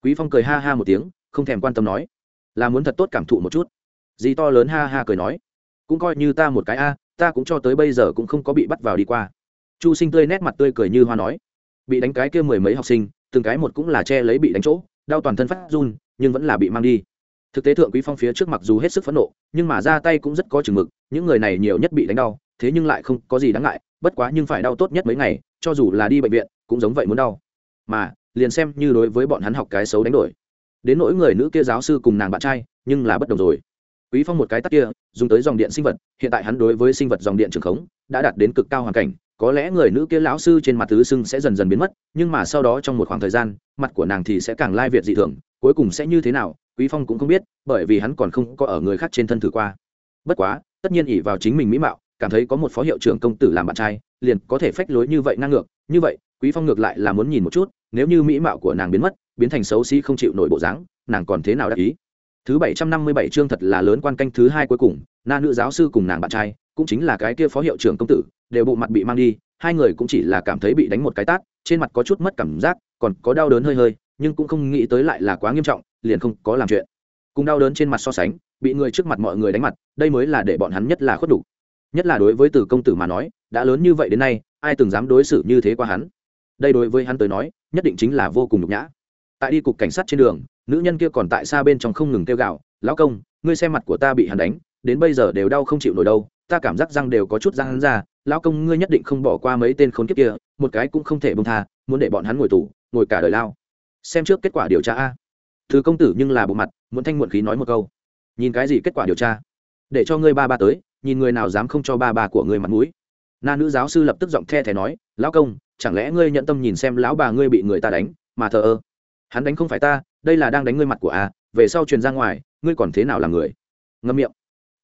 Quý phong cười ha ha một tiếng, không thèm quan tâm nói. Là muốn thật tốt cảm thụ một chút. Di to lớn ha ha cười nói. Cũng coi như ta một cái a, ta cũng cho tới bây giờ cũng không có bị bắt vào đi qua. Chu sinh tươi nét mặt tươi cười như hoa nói. Bị đánh cái kia mười mấy học sinh, từng cái một cũng là che lấy bị đánh chỗ, đau toàn thân phát run, nhưng vẫn là bị mang đi. Thực tế thượng quý phong phía trước mặc dù hết sức phẫn nộ, nhưng mà ra tay cũng rất có chừng mực, những người này nhiều nhất bị đánh đau, thế nhưng lại không có gì đáng ngại bất quá nhưng phải đau tốt nhất mấy ngày, cho dù là đi bệnh viện, cũng giống vậy muốn đau. Mà, liền xem như đối với bọn hắn học cái xấu đánh đổi. Đến nỗi người nữ kia giáo sư cùng nàng bạn trai, nhưng là bất đồng rồi. Quý phong một cái tắt kia, dùng tới dòng điện sinh vật, hiện tại hắn đối với sinh vật dòng điện trường khống, đã đạt đến cực cao hoàn cảnh, có lẽ người nữ kia lão sư trên mặt tứ sưng sẽ dần dần biến mất, nhưng mà sau đó trong một khoảng thời gian, mặt của nàng thì sẽ càng lai việt dị thường, cuối cùng sẽ như thế nào, quý phong cũng không biết, bởi vì hắn còn không có ở người khác trên thân thử qua. Bất quá, tất nhiên ỉ vào chính mình mỹ mạo cảm thấy có một phó hiệu trưởng công tử làm bạn trai, liền có thể phách lối như vậy ngang ngược. Như vậy, quý phong ngược lại là muốn nhìn một chút, nếu như mỹ mạo của nàng biến mất, biến thành xấu xí không chịu nổi bộ dáng, nàng còn thế nào đắc ý? Thứ bảy trăm năm mươi bảy chương thật là lớn quan canh thứ hai cuối cùng, na nữ giáo sư cùng nàng bạn trai, cũng chính là cái kia phó hiệu trưởng công tử, đều bộ mặt bị mang đi, hai người cũng chỉ là cảm thấy bị đánh một cái tát, trên mặt có chút mất cảm giác, còn có đau đớn hơi hơi, nhưng cũng không nghĩ tới lại là quá nghiêm trọng, liền không có làm chuyện. Cùng đau đớn trên mặt so sánh, bị người trước mặt mọi người đánh mặt, đây mới là để bọn hắn nhất là khuất đủ nhất là đối với từ công tử mà nói, đã lớn như vậy đến nay, ai từng dám đối xử như thế qua hắn? Đây đối với hắn tới nói, nhất định chính là vô cùng nhục nhã. Tại đi cục cảnh sát trên đường, nữ nhân kia còn tại xa bên trong không ngừng kêu gạo lão công, ngươi xem mặt của ta bị hắn đánh, đến bây giờ đều đau không chịu nổi đâu, ta cảm giác răng đều có chút răng hắn ra, lão công ngươi nhất định không bỏ qua mấy tên khốn kiếp kia, một cái cũng không thể bông tha, muốn để bọn hắn ngồi tù, ngồi cả đời lao. Xem trước kết quả điều tra a. Thứ công tử nhưng là bộ mặt, muốn thanh muộn khí nói một câu. Nhìn cái gì kết quả điều tra? Để cho ngươi ba ba tới nhìn người nào dám không cho ba bà của ngươi mặt mũi. Na nữ giáo sư lập tức giọng the thé nói, lão công, chẳng lẽ ngươi nhận tâm nhìn xem lão bà ngươi bị người ta đánh, mà thờ ơ? Hắn đánh không phải ta, đây là đang đánh ngươi mặt của a, về sau truyền ra ngoài, ngươi còn thế nào là người? Ngâm miệng.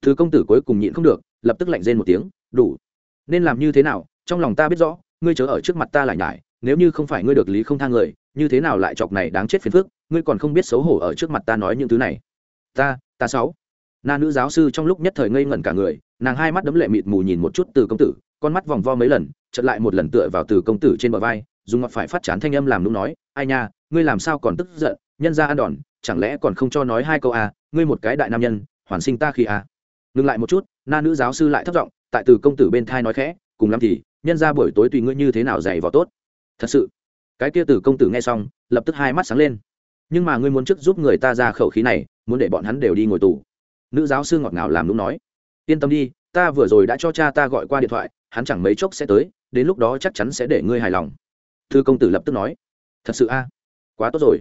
Thứ công tử cuối cùng nhịn không được, lập tức lạnh rên một tiếng, đủ. Nên làm như thế nào? Trong lòng ta biết rõ, ngươi chớ ở trước mặt ta lại nhải, nếu như không phải ngươi được lý không thang người, như thế nào lại chọc này đáng chết phiền phức, ngươi còn không biết xấu hổ ở trước mặt ta nói những thứ này. Ta ta sáu na nữ giáo sư trong lúc nhất thời ngây ngẩn cả người nàng hai mắt đấm lệ mịt mù nhìn một chút từ công tử con mắt vòng vo mấy lần chật lại một lần tựa vào từ công tử trên bờ vai dùng ngọc phải phát chán thanh âm làm lúc nói ai nha ngươi làm sao còn tức giận nhân ra ăn đòn chẳng lẽ còn không cho nói hai câu à, ngươi một cái đại nam nhân hoàn sinh ta khi à. ngừng lại một chút na nữ giáo sư lại thất giọng tại từ công tử bên thai nói khẽ cùng lắm thì nhân ra buổi tối tùy ngươi như thế nào dày vào tốt. Thật sự? Cái kia từ công tử nghe xong lập tức hai mắt sáng lên. Nhưng mà ngươi muốn trước giúp người ta ra khẩu khí này muốn để bọn hắn đều đi ngồi tù. Nữ giáo sư ngọt ngào làm lúc nói yên tâm đi, ta vừa rồi đã cho cha ta gọi qua điện thoại, hắn chẳng mấy chốc sẽ tới, đến lúc đó chắc chắn sẽ để ngươi hài lòng. Thư công tử lập tức nói. Thật sự a, quá tốt rồi.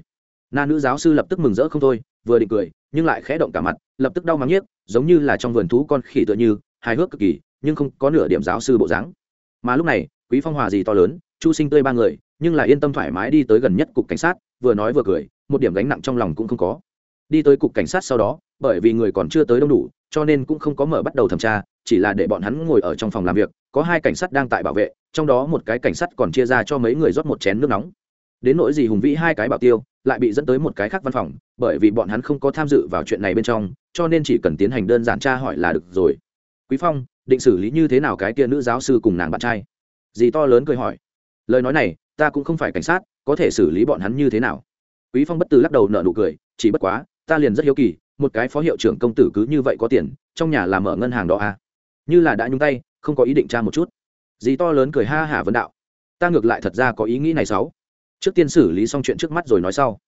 Na nữ giáo sư lập tức mừng rỡ không thôi, vừa định cười, nhưng lại khẽ động cả mặt, lập tức đau mắng nhiếc, giống như là trong vườn thú con khỉ tựa như, hài hước cực kỳ, nhưng không có nửa điểm giáo sư bộ dáng. Mà lúc này, quý phong hòa gì to lớn, chu sinh tươi ba người, nhưng lại yên tâm thoải mái đi tới gần nhất cục cảnh sát, vừa nói vừa cười, một điểm gánh nặng trong lòng cũng không có. Đi tới cục cảnh sát sau đó, bởi vì người còn chưa tới đông đủ cho nên cũng không có mở bắt đầu thẩm tra, chỉ là để bọn hắn ngồi ở trong phòng làm việc, có hai cảnh sát đang tại bảo vệ, trong đó một cái cảnh sát còn chia ra cho mấy người rót một chén nước nóng. Đến nỗi gì hùng vĩ hai cái bảo tiêu, lại bị dẫn tới một cái khác văn phòng, bởi vì bọn hắn không có tham dự vào chuyện này bên trong, cho nên chỉ cần tiến hành đơn giản tra hỏi là được rồi. Quý phong, định xử lý như thế nào cái kia nữ giáo sư cùng nàng bạn trai? Dì to lớn cười hỏi. Lời nói này, ta cũng không phải cảnh sát, có thể xử lý bọn hắn như thế nào? Quý phong bất từ lắc đầu nở nụ cười, chỉ bất quá, ta liền rất hiếu kỳ một cái phó hiệu trưởng công tử cứ như vậy có tiền, trong nhà làm mở ngân hàng đó à? Như là đã nhúng tay, không có ý định tra một chút. Dì to lớn cười ha hả vấn đạo. Ta ngược lại thật ra có ý nghĩ này sáu. Trước tiên xử lý xong chuyện trước mắt rồi nói sau.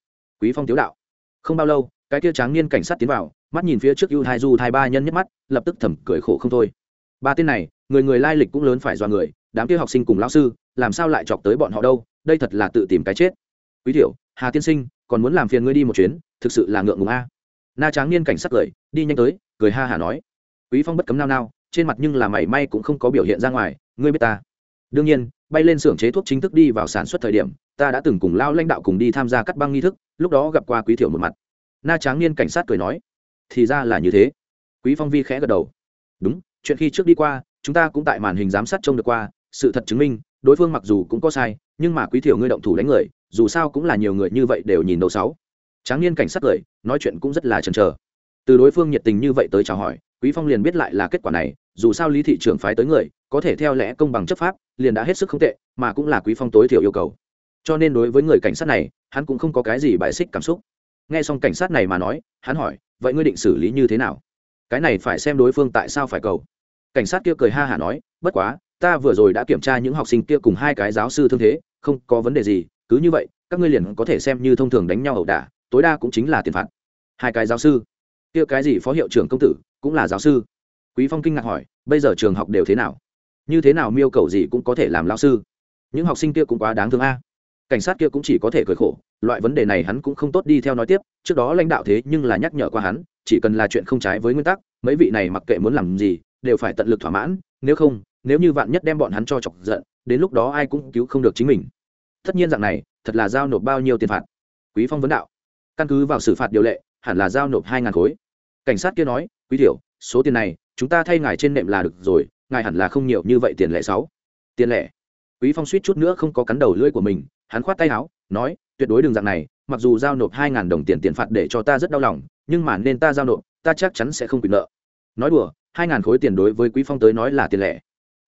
Quý phong tiếu đạo. Không bao lâu, cái kia tráng niên cảnh sát tiến vào, mắt nhìn phía trước ưu hai du hai ba nhân nhất mắt, lập tức thầm cười khổ không thôi. Ba tên này, người người lai lịch cũng lớn phải do người, đám kia học sinh cùng lão sư, làm sao lại chọc tới bọn họ đâu, đây thật là tự tìm cái chết. Quý tiểu, hà tiên sinh, còn muốn làm phiền ngươi đi một chuyến, thực sự là ngượng ngùng a na tráng niên cảnh sát cười, đi nhanh tới, cười ha hả nói. Quý phong bất cấm nao nao, trên mặt nhưng là mảy may cũng không có biểu hiện ra ngoài, ngươi biết ta. Đương nhiên, bay lên xưởng chế thuốc chính thức đi vào sản xuất thời điểm, ta đã từng cùng lao lãnh đạo cùng đi tham gia cắt băng nghi thức, lúc đó gặp qua quý thiểu một mặt. Na tráng niên cảnh sát cười nói. Thì ra là như thế. Quý phong vi khẽ gật đầu. Đúng, chuyện khi trước đi qua, chúng ta cũng tại màn hình giám sát trông được qua, sự thật chứng minh, đối phương mặc dù cũng có sai, nhưng mà quý thiểu ngươi động thủ đánh người, dù sao cũng là nhiều người như vậy đều nhìn đầu sáu tráng niên cảnh sát cười, nói chuyện cũng rất là chần chờ. Từ đối phương nhiệt tình như vậy tới chào hỏi, quý phong liền biết lại là kết quả này, dù sao lý thị trưởng phái tới người, có thể theo lẽ công bằng chấp pháp, liền đã hết sức không tệ, mà cũng là quý phong tối thiểu yêu cầu. Cho nên đối với người cảnh sát này, hắn cũng không có cái gì bài xích cảm xúc. Nghe xong cảnh sát này mà nói, hắn hỏi, vậy ngươi định xử lý như thế nào? Cái này phải xem đối phương tại sao phải cầu. Cảnh sát kia cười ha hả nói, bất quá, ta vừa rồi đã kiểm tra những học sinh kia cùng hai cái giáo sư thương thế, không có vấn đề gì, cứ như vậy, các ngươi liền có thể xem như thông thường đánh nhau ẩu đả tối đa cũng chính là tiền phạt. Hai cái giáo sư. Kia cái gì phó hiệu trưởng công tử, cũng là giáo sư. Quý phong kinh ngạc hỏi, bây giờ trường học đều thế nào? Như thế nào miêu cầu gì cũng có thể làm lao sư? Những học sinh kia cũng quá đáng thương a. Cảnh sát kia cũng chỉ có thể cười khổ, loại vấn đề này hắn cũng không tốt đi theo nói tiếp, trước đó lãnh đạo thế nhưng là nhắc nhở qua hắn, chỉ cần là chuyện không trái với nguyên tắc, mấy vị này mặc kệ muốn làm gì, đều phải tận lực thỏa mãn, nếu không, nếu như vạn nhất đem bọn hắn cho chọc giận, đến lúc đó ai cũng cứu không được chính mình. Tất nhiên dạng này, thật là giao nộp bao nhiêu tiền phạt? Quý phong vấn đạo căn cứ vào xử phạt điều lệ, hẳn là giao nộp hai ngàn khối. Cảnh sát kia nói, quý tiểu, số tiền này, chúng ta thay ngài trên nệm là được rồi, ngài hẳn là không nhiều như vậy tiền lẻ sáu. Tiền lẻ quý phong suýt chút nữa không có cắn đầu lưỡi của mình, hắn khoát tay áo, nói, tuyệt đối đường dạng này, mặc dù giao nộp hai ngàn đồng tiền tiền phạt để cho ta rất đau lòng, nhưng mà nên ta giao nộp, ta chắc chắn sẽ không quyền nợ. Nói đùa, hai ngàn khối tiền đối với quý phong tới nói là tiền lẻ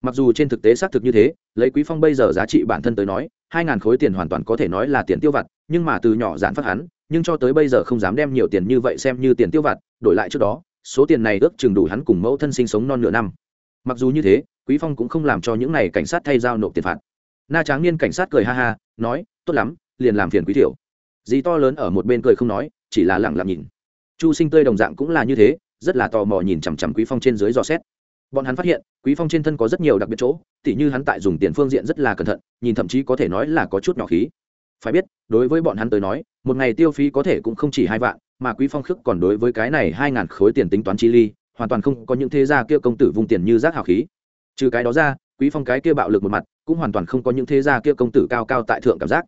mặc dù trên thực tế xác thực như thế, lấy quý phong bây giờ giá trị bản thân tới nói, hai ngàn khối tiền hoàn toàn có thể nói là tiền tiêu vặt, nhưng mà từ nhỏ giản phát hắn nhưng cho tới bây giờ không dám đem nhiều tiền như vậy xem như tiền tiêu vặt, đổi lại trước đó, số tiền này ước chừng đủ hắn cùng mẫu thân sinh sống non nửa năm. Mặc dù như thế, quý phong cũng không làm cho những này cảnh sát thay giao nộp tiền phạt. Na tráng niên cảnh sát cười ha ha, nói, tốt lắm, liền làm phiền quý tiểu dì to lớn ở một bên cười không nói, chỉ là lặng lặng nhìn. Chu sinh tươi đồng dạng cũng là như thế, rất là tò mò nhìn chằm chằm quý phong trên dưới dò xét. Bọn hắn phát hiện, quý phong trên thân có rất nhiều đặc biệt chỗ, tỉ như hắn tại dùng tiền phương diện rất là cẩn thận, nhìn thậm chí có thể nói là có chút nhỏ khí phải biết, đối với bọn hắn tới nói, một ngày tiêu phí có thể cũng không chỉ hai vạn, mà quý phong khước còn đối với cái này hai ngàn khối tiền tính toán chi ly, hoàn toàn không có những thế gia kia công tử vung tiền như rác hào khí. Trừ cái đó ra, quý phong cái kia bạo lực một mặt, cũng hoàn toàn không có những thế gia kia công tử cao cao tại thượng cảm giác.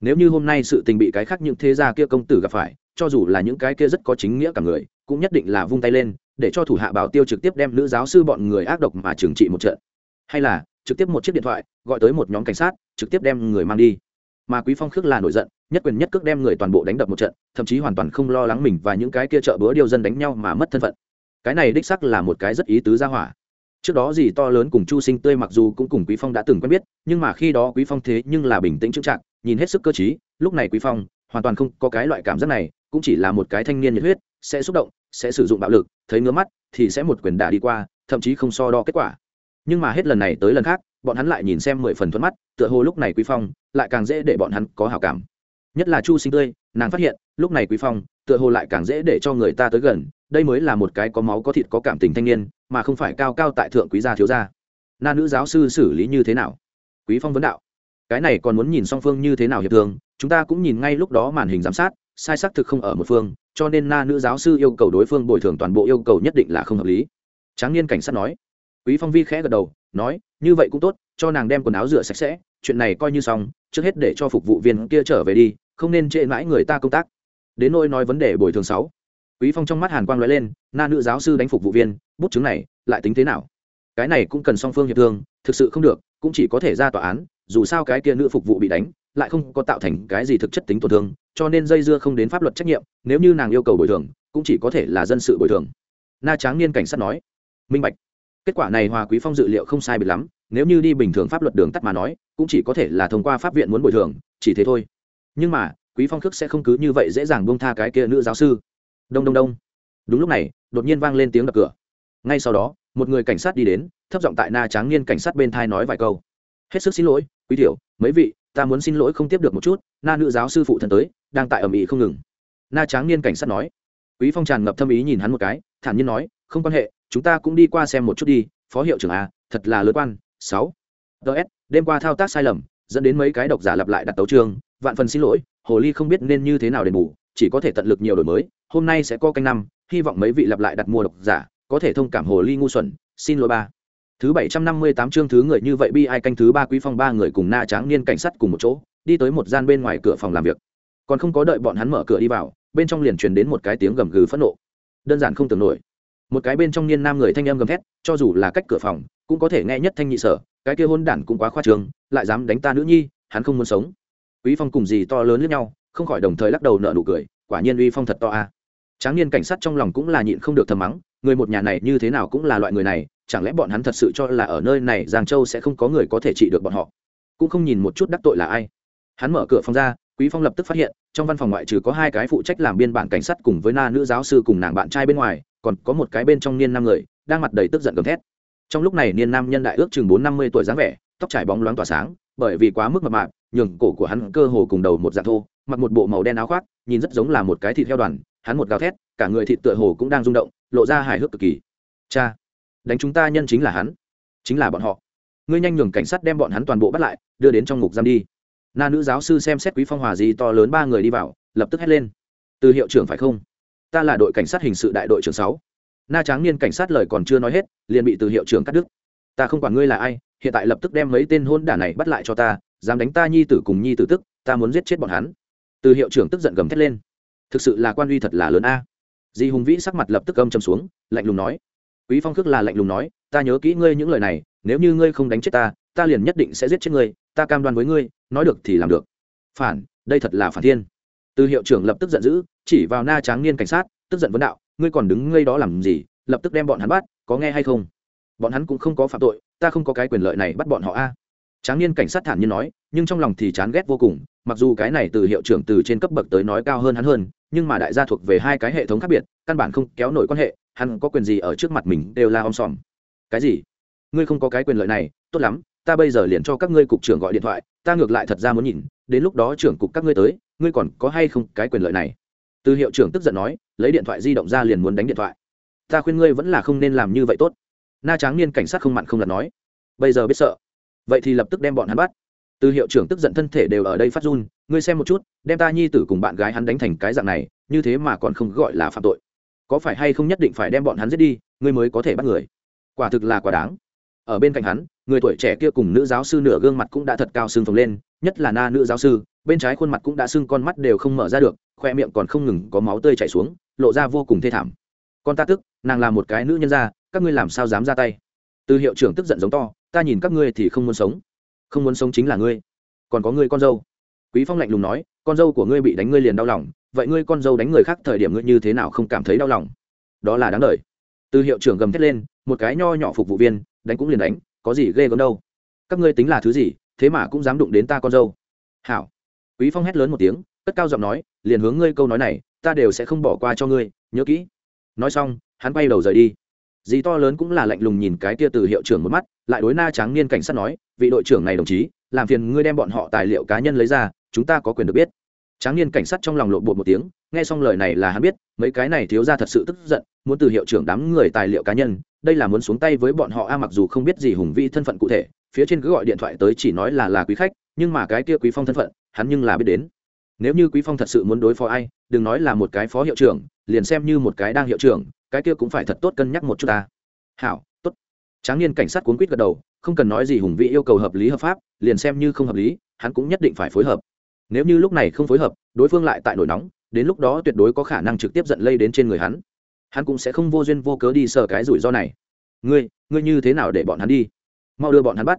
Nếu như hôm nay sự tình bị cái khác những thế gia kia công tử gặp phải, cho dù là những cái kia rất có chính nghĩa cả người, cũng nhất định là vung tay lên, để cho thủ hạ bảo tiêu trực tiếp đem nữ giáo sư bọn người ác độc mà trừng trị một trận. Hay là, trực tiếp một chiếc điện thoại, gọi tới một nhóm cảnh sát, trực tiếp đem người mang đi mà quý phong khước là nổi giận, nhất quyền nhất cước đem người toàn bộ đánh đập một trận, thậm chí hoàn toàn không lo lắng mình và những cái kia chợ bữa điêu dân đánh nhau mà mất thân phận. Cái này đích sắc là một cái rất ý tứ ra hỏa. Trước đó gì to lớn cùng chu sinh tươi mặc dù cũng cùng quý phong đã từng quen biết, nhưng mà khi đó quý phong thế nhưng là bình tĩnh chững chạc, nhìn hết sức cơ trí, lúc này quý phong hoàn toàn không có cái loại cảm giác này, cũng chỉ là một cái thanh niên nhiệt huyết, sẽ xúc động, sẽ sử dụng bạo lực, thấy ngứa mắt thì sẽ một quyền đả đi qua, thậm chí không so đo kết quả nhưng mà hết lần này tới lần khác, bọn hắn lại nhìn xem mười phần thuận mắt, tựa hồ lúc này quý phong lại càng dễ để bọn hắn có hảo cảm. Nhất là chu sinh tươi, nàng phát hiện, lúc này quý phong tựa hồ lại càng dễ để cho người ta tới gần, đây mới là một cái có máu có thịt có cảm tình thanh niên, mà không phải cao cao tại thượng quý gia thiếu gia. Na nữ giáo sư xử lý như thế nào? Quý phong vấn đạo. Cái này còn muốn nhìn song phương như thế nào hiệp thương, chúng ta cũng nhìn ngay lúc đó màn hình giám sát, sai xác thực không ở một phương, cho nên na nữ giáo sư yêu cầu đối phương bồi thường toàn bộ yêu cầu nhất định là không hợp lý. Tráng niên cảnh sát nói quý phong vi khẽ gật đầu, nói, như vậy cũng tốt, cho nàng đem quần áo rửa sạch sẽ, chuyện này coi như xong, trước hết để cho phục vụ viên kia trở về đi, không nên trễ mãi người ta công tác. Đến nỗi nói vấn đề bồi thường sáu, quý phong trong mắt hàn quang lóe lên, na nữ giáo sư đánh phục vụ viên, bút chứng này, lại tính thế nào? Cái này cũng cần song phương hiệp thương, thực sự không được, cũng chỉ có thể ra tòa án, dù sao cái kia nữ phục vụ bị đánh, lại không có tạo thành cái gì thực chất tính tổn thương, cho nên dây dưa không đến pháp luật trách nhiệm, nếu như nàng yêu cầu bồi thường, cũng chỉ có thể là dân sự bồi thường. Na tráng niên cảnh sát nói, minh bạch kết quả này hòa quý phong dự liệu không sai biệt lắm, nếu như đi bình thường pháp luật đường tắt mà nói, cũng chỉ có thể là thông qua pháp viện muốn bồi thường, chỉ thế thôi. Nhưng mà, quý phong khước sẽ không cứ như vậy dễ dàng buông tha cái kia nữ giáo sư. Đông đông đông. Đúng lúc này, đột nhiên vang lên tiếng đập cửa. Ngay sau đó, một người cảnh sát đi đến, thấp giọng tại na tráng niên cảnh sát bên thai nói vài câu. Hết sức xin lỗi, quý tiểu, mấy vị, ta muốn xin lỗi không tiếp được một chút, na nữ giáo sư phụ thân tới, đang tại ở ĩ không ngừng. Na tráng niên cảnh sát nói. Quý phong tràn ngập thâm ý nhìn hắn một cái, thản nhiên nói, không quan hệ chúng ta cũng đi qua xem một chút đi, phó hiệu trưởng a thật là lớn quan, sáu. Ts đêm qua thao tác sai lầm, dẫn đến mấy cái độc giả lặp lại đặt tấu trường, vạn phần xin lỗi, hồ ly không biết nên như thế nào đền bù, chỉ có thể tận lực nhiều đổi mới, hôm nay sẽ có canh năm, hy vọng mấy vị lặp lại đặt mua độc giả, có thể thông cảm hồ ly ngu xuẩn, xin lỗi ba. Thứ bảy trăm năm mươi tám chương thứ người như vậy bi ai canh thứ ba quý phong ba người cùng na tráng niên cảnh sát cùng một chỗ, đi tới một gian bên ngoài cửa phòng làm việc. Còn không có đợi bọn hắn mở cửa đi vào, bên trong liền truyền đến một cái tiếng gầm gừ phẫn nộ. Đơn giản không tưởng nổi một cái bên trong niên nam người thanh âm gầm thét, cho dù là cách cửa phòng, cũng có thể nghe nhất thanh nhị sở, cái kia hôn đản cũng quá khoa trường lại dám đánh ta nữ nhi, hắn không muốn sống. Quý phong cùng gì to lớn lẫn nhau, không khỏi đồng thời lắc đầu nợ nụ cười, quả nhiên uy phong thật to a. Tráng niên cảnh sát trong lòng cũng là nhịn không được thầm mắng, người một nhà này như thế nào cũng là loại người này, chẳng lẽ bọn hắn thật sự cho là ở nơi này giang châu sẽ không có người có thể trị được bọn họ? Cũng không nhìn một chút đắc tội là ai. Hắn mở cửa phòng ra, quý phong lập tức phát hiện, trong văn phòng ngoại trừ có hai cái phụ trách làm biên bản cảnh sát cùng với na nữ giáo sư cùng nàng bạn trai bên ngoài còn có một cái bên trong niên năm người, đang mặt đầy tức giận gầm thét. Trong lúc này niên nam nhân đại ước chừng bốn năm mươi tuổi dáng vẻ, tóc trải bóng loáng tỏa sáng, bởi vì quá mức mập mạp, nhường cổ của hắn cơ hồ cùng đầu một dạng thô, mặc một bộ màu đen áo khoác, nhìn rất giống là một cái thịt heo đoàn, hắn một gào thét, cả người thịt tựa hồ cũng đang rung động, lộ ra hài hước cực kỳ. Cha, đánh chúng ta nhân chính là hắn, chính là bọn họ. Ngươi nhanh nhường cảnh sát đem bọn hắn toàn bộ bắt lại, đưa đến trong ngục giam đi. Na nữ giáo sư xem xét quý phong hòa gì to lớn ba người đi vào, lập tức hét lên. Từ hiệu trưởng phải không? Ta là đội cảnh sát hình sự đại đội trưởng sáu. Na tráng niên cảnh sát lời còn chưa nói hết, liền bị từ hiệu trưởng cắt đứt. Ta không quản ngươi là ai, hiện tại lập tức đem mấy tên hôn đả này bắt lại cho ta, dám đánh ta nhi tử cùng nhi tử tức, ta muốn giết chết bọn hắn. Từ hiệu trưởng tức giận gầm thét lên. Thực sự là quan uy thật là lớn a. Di hùng vĩ sắc mặt lập tức âm chầm xuống, lạnh lùng nói. Quý phong khước là lạnh lùng nói, ta nhớ kỹ ngươi những lời này, nếu như ngươi không đánh chết ta ta liền nhất định sẽ giết chết ngươi, ta cam đoan với ngươi, nói được thì làm được. Phản, đây thật là phản thiên từ hiệu trưởng lập tức giận dữ, chỉ vào na tráng niên cảnh sát, tức giận vấn đạo, ngươi còn đứng ngây đó làm gì? Lập tức đem bọn hắn bắt, có nghe hay không? Bọn hắn cũng không có phạm tội, ta không có cái quyền lợi này bắt bọn họ a. Tráng niên cảnh sát thản nhiên nói, nhưng trong lòng thì chán ghét vô cùng, mặc dù cái này từ hiệu trưởng từ trên cấp bậc tới nói cao hơn hắn hơn, nhưng mà đại gia thuộc về hai cái hệ thống khác biệt, căn bản không kéo nổi quan hệ, hắn có quyền gì ở trước mặt mình đều là om sòm. Cái gì? Ngươi không có cái quyền lợi này, tốt lắm, ta bây giờ liền cho các ngươi cục trưởng gọi điện thoại, ta ngược lại thật ra muốn nhìn, đến lúc đó trưởng cục các ngươi tới ngươi còn có hay không cái quyền lợi này? Từ hiệu trưởng tức giận nói, lấy điện thoại di động ra liền muốn đánh điện thoại. Ta khuyên ngươi vẫn là không nên làm như vậy tốt. Na tráng niên cảnh sát không mặn không lặt nói. Bây giờ biết sợ. Vậy thì lập tức đem bọn hắn bắt. Từ hiệu trưởng tức giận thân thể đều ở đây phát run, ngươi xem một chút, đem ta nhi tử cùng bạn gái hắn đánh thành cái dạng này, như thế mà còn không gọi là phạm tội. Có phải hay không nhất định phải đem bọn hắn giết đi, ngươi mới có thể bắt người? Quả thực là quả đáng. Ở bên cạnh hắn, người tuổi trẻ kia cùng nữ giáo sư nửa gương mặt cũng đã thật cao sưng phồng lên, nhất là na nữ giáo sư bên trái khuôn mặt cũng đã sưng, con mắt đều không mở ra được, khoe miệng còn không ngừng có máu tươi chảy xuống, lộ ra vô cùng thê thảm. Con ta tức, nàng là một cái nữ nhân ra các ngươi làm sao dám ra tay? Từ hiệu trưởng tức giận giống to, ta nhìn các ngươi thì không muốn sống. Không muốn sống chính là ngươi. Còn có ngươi con dâu. Quý phong lạnh lùng nói, con dâu của ngươi bị đánh ngươi liền đau lòng, vậy ngươi con dâu đánh người khác thời điểm ngươi như thế nào không cảm thấy đau lòng? Đó là đáng đời. Từ hiệu trưởng gầm thét lên, một cái nho nhỏ phục vụ viên, đánh cũng liền đánh, có gì ghê gớm đâu. Các ngươi tính là thứ gì, thế mà cũng dám đụng đến ta con dâu. Hảo quý phong hét lớn một tiếng, cất cao giọng nói, liền hướng ngươi câu nói này, ta đều sẽ không bỏ qua cho ngươi, nhớ kỹ. Nói xong, hắn bay đầu rời đi. Dì to lớn cũng là lạnh lùng nhìn cái kia từ hiệu trưởng một mắt, lại đối na tráng niên cảnh sát nói, vị đội trưởng này đồng chí, làm phiền ngươi đem bọn họ tài liệu cá nhân lấy ra, chúng ta có quyền được biết tráng niên cảnh sát trong lòng lộ bột một tiếng, nghe xong lời này là hắn biết, mấy cái này thiếu ra thật sự tức giận, muốn từ hiệu trưởng đám người tài liệu cá nhân, đây là muốn xuống tay với bọn họ a, mặc dù không biết gì hùng vi thân phận cụ thể, phía trên cứ gọi điện thoại tới chỉ nói là là quý khách, nhưng mà cái kia quý phong thân phận, hắn nhưng là biết đến. Nếu như quý phong thật sự muốn đối phó ai, đừng nói là một cái phó hiệu trưởng, liền xem như một cái đang hiệu trưởng, cái kia cũng phải thật tốt cân nhắc một chút ta. Hảo, tốt. Tráng niên cảnh sát cuốn quýt gật đầu, không cần nói gì hùng vĩ yêu cầu hợp lý hợp pháp, liền xem như không hợp lý, hắn cũng nhất định phải phối hợp nếu như lúc này không phối hợp, đối phương lại tại nổi nóng, đến lúc đó tuyệt đối có khả năng trực tiếp giận lây đến trên người hắn. Hắn cũng sẽ không vô duyên vô cớ đi sờ cái rủi ro này. Ngươi ngươi như thế nào để bọn hắn đi? Mau đưa bọn hắn bắt.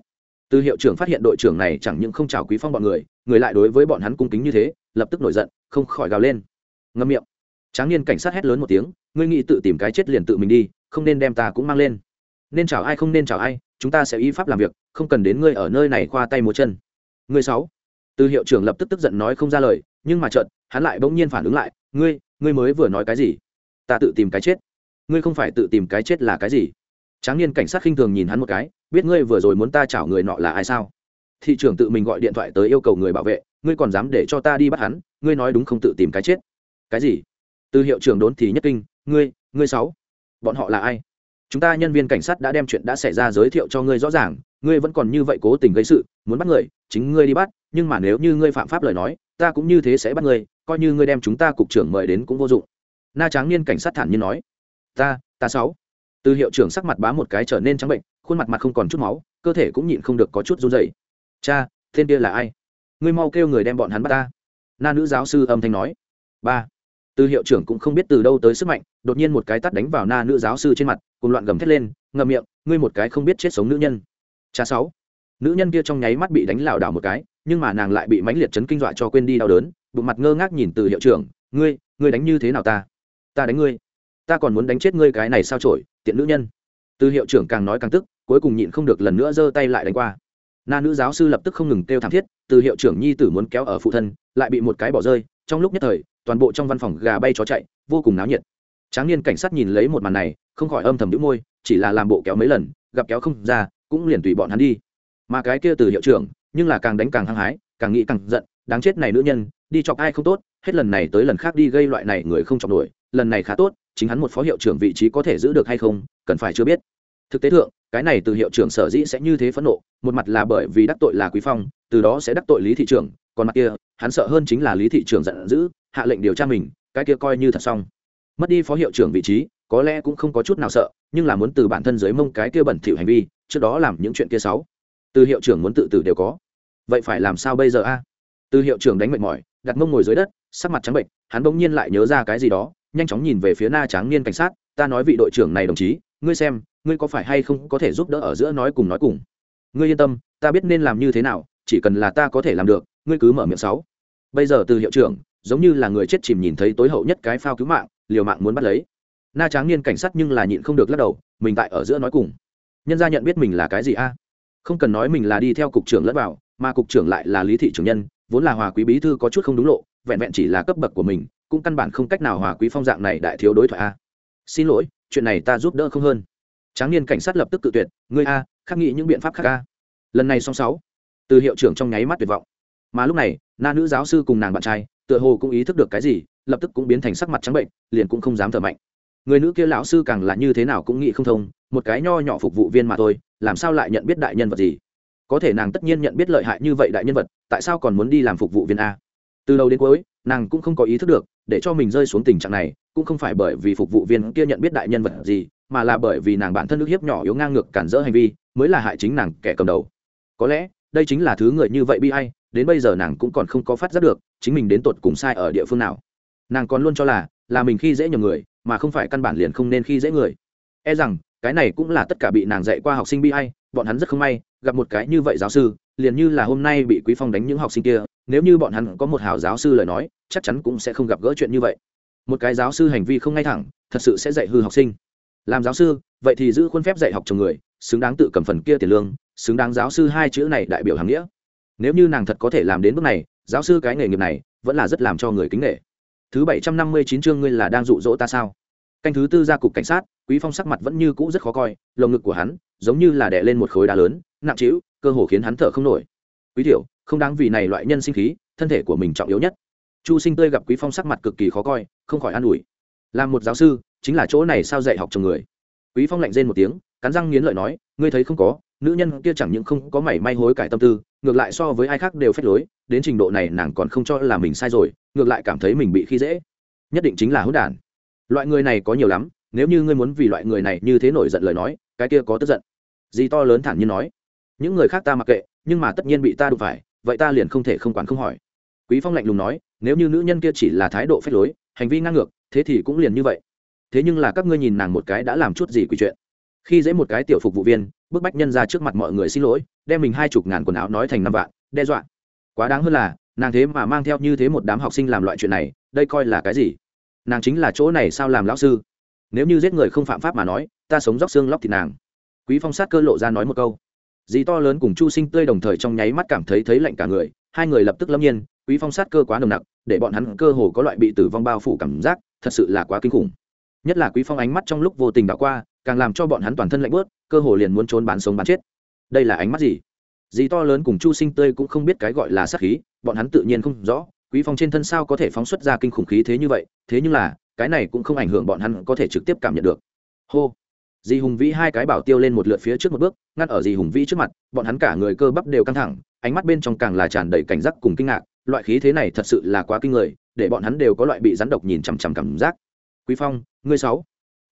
Từ hiệu trưởng phát hiện đội trưởng này chẳng những không chào quý phong bọn người người lại đối với bọn hắn cung kính như thế, lập tức nổi giận, không khỏi gào lên. Ngâm miệng. Tráng niên cảnh sát hét lớn một tiếng, ngươi nghĩ tự tìm cái chết liền tự mình đi, không nên đem ta cũng mang lên. Nên chào ai không nên chào ai, chúng ta sẽ y pháp làm việc, không cần đến ngươi ở nơi này khoa tay múa chân. Ngươi sáu từ hiệu trưởng lập tức tức giận nói không ra lời, nhưng mà chợt, hắn lại bỗng nhiên phản ứng lại, ngươi ngươi mới vừa nói cái gì? Ta tự tìm cái chết. Ngươi không phải tự tìm cái chết là cái gì? Tráng niên cảnh sát khinh thường nhìn hắn một cái, biết ngươi vừa rồi muốn ta chảo người nọ là ai sao? Thị trưởng tự mình gọi điện thoại tới yêu cầu người bảo vệ, ngươi còn dám để cho ta đi bắt hắn? Ngươi nói đúng không tự tìm cái chết? Cái gì? Từ hiệu trưởng đốn thì nhất kinh, ngươi ngươi sáu, bọn họ là ai? Chúng ta nhân viên cảnh sát đã đem chuyện đã xảy ra giới thiệu cho ngươi rõ ràng, ngươi vẫn còn như vậy cố tình gây sự, muốn bắt người, chính ngươi đi bắt, nhưng mà nếu như ngươi phạm pháp lời nói, ta cũng như thế sẽ bắt ngươi, coi như ngươi đem chúng ta cục trưởng mời đến cũng vô dụng. Na tráng niên cảnh sát thản nhiên nói. Ta ta sáu. Từ hiệu trưởng sắc mặt bá một cái trở nên trắng bệnh, khuôn mặt mặt không còn chút máu, cơ thể cũng nhịn không được có chút run dậy cha, tên kia là ai? Ngươi mau kêu người đem bọn hắn bắt ta. Na nữ giáo sư âm thanh nói. Ba từ hiệu trưởng cũng không biết từ đâu tới sức mạnh, đột nhiên một cái tắt đánh vào na nữ giáo sư trên mặt, cùng loạn gầm thét lên, ngậm miệng, ngươi một cái không biết chết sống nữ nhân. Cha sáu. Nữ nhân kia trong nháy mắt bị đánh lảo đảo một cái, nhưng mà nàng lại bị mãnh liệt chấn kinh dọa cho quên đi đau đớn, bụng mặt ngơ ngác nhìn từ hiệu trưởng, ngươi ngươi đánh như thế nào ta? Ta đánh ngươi. Ta còn muốn đánh chết ngươi cái này sao trổi tiện nữ nhân. Từ hiệu trưởng càng nói càng tức, cuối cùng nhịn không được lần nữa giơ tay lại đánh qua. Na nữ giáo sư lập tức không ngừng kêu thảm thiết, từ hiệu trưởng nhi tử muốn kéo ở phụ thân, lại bị một cái bỏ rơi, trong lúc nhất thời toàn bộ trong văn phòng gà bay chó chạy, vô cùng náo nhiệt. Tráng niên cảnh sát nhìn lấy một màn này, không khỏi âm thầm đĩu môi, chỉ là làm bộ kéo mấy lần, gặp kéo không ra, cũng liền tùy bọn hắn đi. Mà cái kia từ hiệu trưởng, nhưng là càng đánh càng hăng hái, càng nghĩ càng giận, đáng chết này nữ nhân, đi chọc ai không tốt, hết lần này tới lần khác đi gây loại này người không chọc nổi, lần này khá tốt, chính hắn một phó hiệu trưởng vị trí có thể giữ được hay không, cần phải chưa biết. Thực tế thượng, cái này từ hiệu trưởng sở dĩ sẽ như thế phẫn nộ, một mặt là bởi vì đắc tội là quý phong, từ đó sẽ đắc tội lý thị trưởng, còn mặt kia, hắn sợ hơn chính là lý thị trưởng giận dữ hạ lệnh điều tra mình, cái kia coi như thật xong. Mất đi phó hiệu trưởng vị trí, có lẽ cũng không có chút nào sợ, nhưng là muốn từ bản thân dưới mông cái kia bẩn thỉu hành vi, trước đó làm những chuyện kia xấu. Từ hiệu trưởng muốn tự tử đều có. Vậy phải làm sao bây giờ a? Từ hiệu trưởng đánh mệt mỏi, đặt mông ngồi dưới đất, sắc mặt trắng bệnh, hắn bỗng nhiên lại nhớ ra cái gì đó, nhanh chóng nhìn về phía na tráng niên cảnh sát, ta nói vị đội trưởng này đồng chí, ngươi xem, ngươi có phải hay không có thể giúp đỡ ở giữa nói cùng nói cùng? Ngươi yên tâm, ta biết nên làm như thế nào, chỉ cần là ta có thể làm được, ngươi cứ mở miệng sáu bây giờ từ hiệu trưởng giống như là người chết chìm nhìn thấy tối hậu nhất cái phao cứu mạng, liều mạng muốn bắt lấy. Na tráng niên cảnh sát nhưng là nhịn không được lắc đầu, mình tại ở giữa nói cùng. Nhân gia nhận biết mình là cái gì a? Không cần nói mình là đi theo cục trưởng lẫn vào, mà cục trưởng lại là lý thị trưởng nhân, vốn là hòa quý bí thư có chút không đúng lộ, vẹn vẹn chỉ là cấp bậc của mình, cũng căn bản không cách nào hòa quý phong dạng này đại thiếu đối thoại a. Xin lỗi, chuyện này ta giúp đỡ không hơn. Tráng niên cảnh sát lập tức cự tuyệt, ngươi a, khắc nghĩ những biện pháp khác a. Lần này song sáu, từ hiệu trưởng trong nháy mắt tuyệt vọng. Mà lúc này, na nữ giáo sư cùng nàng bạn trai tựa hồ cũng ý thức được cái gì, lập tức cũng biến thành sắc mặt trắng bệnh, liền cũng không dám thở mạnh. Người nữ kia lão sư càng là như thế nào cũng nghĩ không thông, một cái nho nhỏ phục vụ viên mà thôi, làm sao lại nhận biết đại nhân vật gì? Có thể nàng tất nhiên nhận biết lợi hại như vậy đại nhân vật, tại sao còn muốn đi làm phục vụ viên a? Từ đầu đến cuối, nàng cũng không có ý thức được, để cho mình rơi xuống tình trạng này, cũng không phải bởi vì phục vụ viên kia nhận biết đại nhân vật gì, mà là bởi vì nàng bản thân nước hiếp nhỏ yếu ngang ngược cản rỡ hành vi, mới là hại chính nàng kẻ cầm đầu. Có lẽ, đây chính là thứ người như vậy bi hay đến bây giờ nàng cũng còn không có phát giác được chính mình đến tột cùng sai ở địa phương nào. Nàng còn luôn cho là là mình khi dễ nhiều người, mà không phải căn bản liền không nên khi dễ người. E rằng, cái này cũng là tất cả bị nàng dạy qua học sinh bi hay bọn hắn rất không may, gặp một cái như vậy giáo sư, liền như là hôm nay bị quý phong đánh những học sinh kia, nếu như bọn hắn có một hảo giáo sư lời nói, chắc chắn cũng sẽ không gặp gỡ chuyện như vậy. Một cái giáo sư hành vi không ngay thẳng, thật sự sẽ dạy hư học sinh. Làm giáo sư, vậy thì giữ khuôn phép dạy học chồng người, xứng đáng tự cầm phần kia tiền lương, xứng đáng giáo sư hai chữ này đại biểu hàng nghĩa. Nếu như nàng thật có thể làm đến bước này giáo sư cái nghề nghiệp này vẫn là rất làm cho người kính nghệ thứ bảy trăm năm mươi chín chương ngươi là đang dụ dỗ ta sao? Canh thứ tư ra cục cảnh sát, quý phong sắc mặt vẫn như cũ rất khó coi, lồng ngực của hắn giống như là đè lên một khối đá lớn, nặng trĩu, cơ hồ khiến hắn thở không nổi. Quý tiểu, không đáng vì này loại nhân sinh khí, thân thể của mình trọng yếu nhất. Chu sinh tươi gặp quý phong sắc mặt cực kỳ khó coi, không khỏi an ủi. Làm một giáo sư, chính là chỗ này sao dạy học chồng người? Quý phong lạnh rên một tiếng, cắn răng nghiến lợi nói, ngươi thấy không có nữ nhân kia chẳng những không có mảy may hối cải tâm tư, ngược lại so với ai khác đều phép lối, đến trình độ này nàng còn không cho là mình sai rồi, ngược lại cảm thấy mình bị khi dễ. Nhất định chính là hữu đản. Loại người này có nhiều lắm, nếu như ngươi muốn vì loại người này như thế nổi giận lời nói, cái kia có tức giận. Gì to lớn thản nhiên nói. Những người khác ta mặc kệ, nhưng mà tất nhiên bị ta đụng phải, vậy ta liền không thể không quản không hỏi. Quý phong lạnh lùng nói, nếu như nữ nhân kia chỉ là thái độ phép lối, hành vi ngang ngược, thế thì cũng liền như vậy. Thế nhưng là các ngươi nhìn nàng một cái đã làm chút gì quỷ chuyện khi dễ một cái tiểu phục vụ viên, bức bách nhân ra trước mặt mọi người xin lỗi, đem mình hai chục ngàn quần áo nói thành năm vạn, đe dọa. Quá đáng hơn là, nàng thế mà mang theo như thế một đám học sinh làm loại chuyện này, đây coi là cái gì? Nàng chính là chỗ này sao làm lão sư? Nếu như giết người không phạm pháp mà nói, ta sống róc xương lóc thịt nàng. Quý phong sát cơ lộ ra nói một câu. Dì to lớn cùng chu sinh tươi đồng thời trong nháy mắt cảm thấy thấy lạnh cả người, hai người lập tức lâm nhiên, quý phong sát cơ quá nồng nặc, để bọn hắn cơ hồ có loại bị tử vong bao phủ cảm giác, thật sự là quá kinh khủng. Nhất là quý phong ánh mắt trong lúc vô tình đảo qua càng làm cho bọn hắn toàn thân lạnh bớt, cơ hồ liền muốn trốn bán sống bán chết. Đây là ánh mắt gì? Dì to lớn cùng chu sinh tươi cũng không biết cái gọi là sát khí, bọn hắn tự nhiên không rõ, quý phong trên thân sao có thể phóng xuất ra kinh khủng khí thế như vậy, thế nhưng là, cái này cũng không ảnh hưởng bọn hắn có thể trực tiếp cảm nhận được. Hô! Dì hùng vĩ hai cái bảo tiêu lên một lượt phía trước một bước, ngăn ở dì hùng vĩ trước mặt, bọn hắn cả người cơ bắp đều căng thẳng, ánh mắt bên trong càng là tràn đầy cảnh giác cùng kinh ngạc, loại khí thế này thật sự là quá kinh người, để bọn hắn đều có loại bị rắn độc nhìn chằm chằm cảm giác. Quý phong, ngươi sáu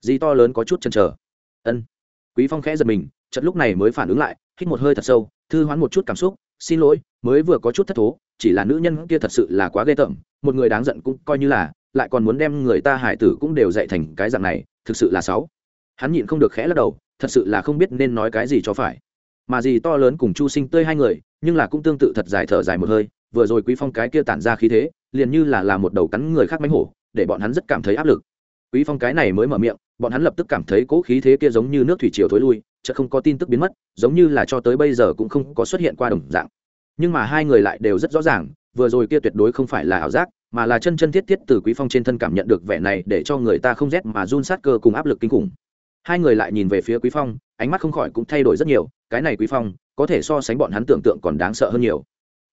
dì to lớn có chút chần chờ. Ân. Quý phong khẽ giật mình, chợt lúc này mới phản ứng lại, hít một hơi thật sâu, thư hoán một chút cảm xúc, xin lỗi, mới vừa có chút thất thố, chỉ là nữ nhân kia thật sự là quá ghê tởm, một người đáng giận cũng coi như là, lại còn muốn đem người ta hải tử cũng đều dạy thành cái dạng này, thực sự là sáu hắn nhịn không được khẽ lắc đầu, thật sự là không biết nên nói cái gì cho phải. Mà gì to lớn cùng chu sinh tươi hai người, nhưng là cũng tương tự thật dài thở dài một hơi, vừa rồi quý phong cái kia tản ra khí thế, liền như là là một đầu cắn người khác mánh hổ, để bọn hắn rất cảm thấy áp lực. Quý phong cái này mới mở miệng bọn hắn lập tức cảm thấy cỗ khí thế kia giống như nước thủy triều thối lui chợ không có tin tức biến mất, giống như là cho tới bây giờ cũng không có xuất hiện qua đồng dạng. Nhưng mà hai người lại đều rất rõ ràng, vừa rồi kia tuyệt đối không phải là ảo giác, mà là chân chân thiết thiết từ quý phong trên thân cảm nhận được vẻ này để cho người ta không rét mà run sát cơ cùng áp lực kinh khủng. Hai người lại nhìn về phía quý phong, ánh mắt không khỏi cũng thay đổi rất nhiều, cái này quý phong, có thể so sánh bọn hắn tưởng tượng còn đáng sợ hơn nhiều.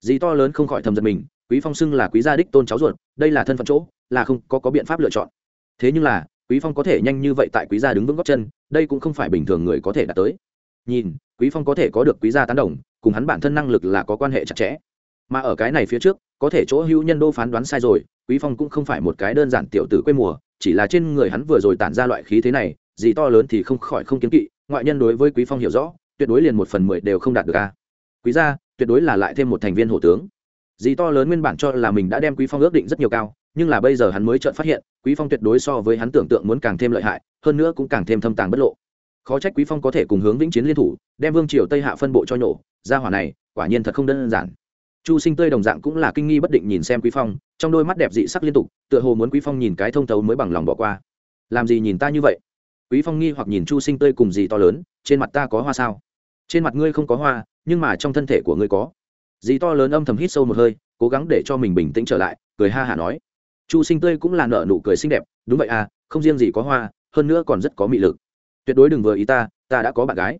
Gì to lớn không khỏi thầm giật mình, quý phong xưng là quý gia đích tôn cháu ruột, đây là thân phận chỗ, là không có có biện pháp lựa chọn. Thế nhưng là quý phong có thể nhanh như vậy tại quý gia đứng vững góc chân, đây cũng không phải bình thường người có thể đạt tới. Nhìn, quý phong có thể có được quý gia tán đồng, cùng hắn bản thân năng lực là có quan hệ chặt chẽ. Mà ở cái này phía trước, có thể chỗ hữu nhân đô phán đoán sai rồi, quý phong cũng không phải một cái đơn giản tiểu tử quê mùa, chỉ là trên người hắn vừa rồi tản ra loại khí thế này, gì to lớn thì không khỏi không kiến kỵ, ngoại nhân đối với quý phong hiểu rõ, tuyệt đối liền một phần mười đều không đạt được a. Quý gia, tuyệt đối là lại thêm một thành viên hổ tướng. Dì to lớn nguyên bản cho là mình đã đem quý phong ước định rất nhiều cao nhưng là bây giờ hắn mới chợt phát hiện, quý phong tuyệt đối so với hắn tưởng tượng muốn càng thêm lợi hại, hơn nữa cũng càng thêm thâm tàng bất lộ. Khó trách quý phong có thể cùng hướng vĩnh chiến liên thủ, đem vương triều tây hạ phân bộ cho nhổ ra hỏa này, quả nhiên thật không đơn giản. Chu sinh tươi đồng dạng cũng là kinh nghi bất định nhìn xem quý phong, trong đôi mắt đẹp dị sắc liên tục, tựa hồ muốn quý phong nhìn cái thông thấu mới bằng lòng bỏ qua. Làm gì nhìn ta như vậy? Quý phong nghi hoặc nhìn chu sinh tươi cùng gì to lớn, trên mặt ta có hoa sao? Trên mặt ngươi không có hoa, nhưng mà trong thân thể của ngươi có. Dì to lớn âm thầm hít sâu một hơi, cố gắng để cho mình bình tĩnh trở lại, cười ha hả nói chu sinh tươi cũng là nợ nụ cười xinh đẹp, đúng vậy à không riêng gì có hoa, hơn nữa còn rất có mị lực. Tuyệt đối đừng vừa ý ta ta đã có bạn gái.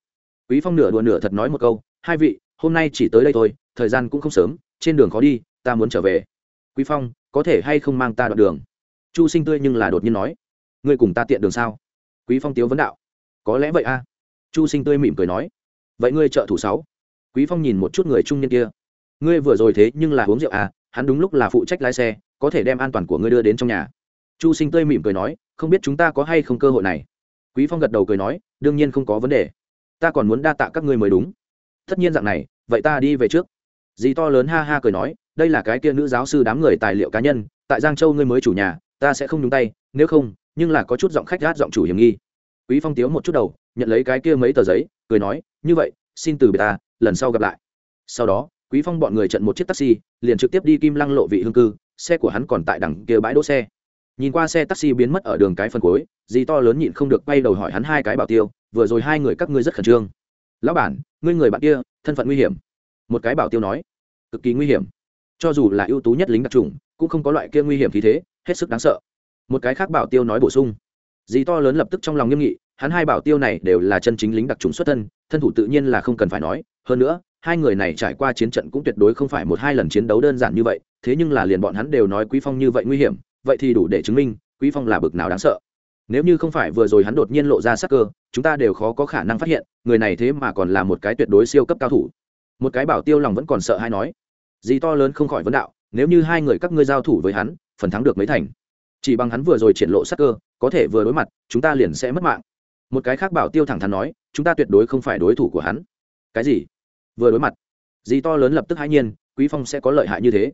Quý phong nửa đùa nửa thật nói một câu, hai vị, hôm nay chỉ tới đây thôi, thời gian cũng không sớm, trên đường khó đi, ta muốn trở về. Quý phong, có thể hay không mang ta đoạn đường? Chu sinh tươi nhưng là đột nhiên nói, ngươi cùng ta tiện đường sao? Quý phong tiếu vấn đạo, có lẽ vậy a à? chu sinh tươi mỉm cười nói, vậy ngươi trợ thủ sáu. Quý phong nhìn một chút người trung niên kia, ngươi vừa rồi thế nhưng là uống rượu à hắn đúng lúc là phụ trách lái xe có thể đem an toàn của ngươi đưa đến trong nhà. Chu sinh tươi mỉm cười nói, không biết chúng ta có hay không cơ hội này. Quý phong gật đầu cười nói, đương nhiên không có vấn đề. Ta còn muốn đa tạ các ngươi mới đúng. Tất nhiên dạng này, vậy ta đi về trước. Dì to lớn ha ha cười nói, đây là cái kia nữ giáo sư đám người tài liệu cá nhân, tại giang châu ngươi mới chủ nhà, ta sẽ không nhúng tay, nếu không, nhưng là có chút giọng khách gát giọng chủ hiểm nghi. Quý phong tiếu một chút đầu, nhận lấy cái kia mấy tờ giấy, cười nói, như vậy, xin từ biệt ta, lần sau gặp lại. Sau đó, quý phong bọn người trận một chiếc taxi, liền trực tiếp đi kim lăng lộ vị hương cư xe của hắn còn tại đằng kia bãi đỗ xe. Nhìn qua xe taxi biến mất ở đường cái phân cuối, dì to lớn nhịn không được quay đầu hỏi hắn hai cái bảo tiêu, vừa rồi hai người các ngươi rất khẩn trương. Lão bản, ngươi người bạn kia, thân phận nguy hiểm. Một cái bảo tiêu nói, cực kỳ nguy hiểm. Cho dù là ưu tú nhất lính đặc trùng cũng không có loại kia nguy hiểm khí thế, hết sức đáng sợ. Một cái khác bảo tiêu nói bổ sung, dì to lớn lập tức trong lòng nghiêm nghị, hắn hai bảo tiêu này đều là chân chính lính đặc trùng xuất thân thân thủ tự nhiên là không cần phải nói. Hơn nữa, hai người này trải qua chiến trận cũng tuyệt đối không phải một hai lần chiến đấu đơn giản như vậy thế nhưng là liền bọn hắn đều nói quý phong như vậy nguy hiểm, vậy thì đủ để chứng minh quý phong là bực nào đáng sợ. Nếu như không phải vừa rồi hắn đột nhiên lộ ra sắc cơ, chúng ta đều khó có khả năng phát hiện, người này thế mà còn là một cái tuyệt đối siêu cấp cao thủ. Một cái bảo tiêu lòng vẫn còn sợ hay nói gì to lớn không khỏi vấn đạo, nếu như hai người các ngươi giao thủ với hắn, phần thắng được mấy thành? Chỉ bằng hắn vừa rồi triển lộ sắc cơ, có thể vừa đối mặt, chúng ta liền sẽ mất mạng. Một cái khác bảo tiêu thẳng thắn nói, chúng ta tuyệt đối không phải đối thủ của hắn. Cái gì? Vừa đối mặt. Gì to lớn lập tức hãi nhiên, quý phong sẽ có lợi hại như thế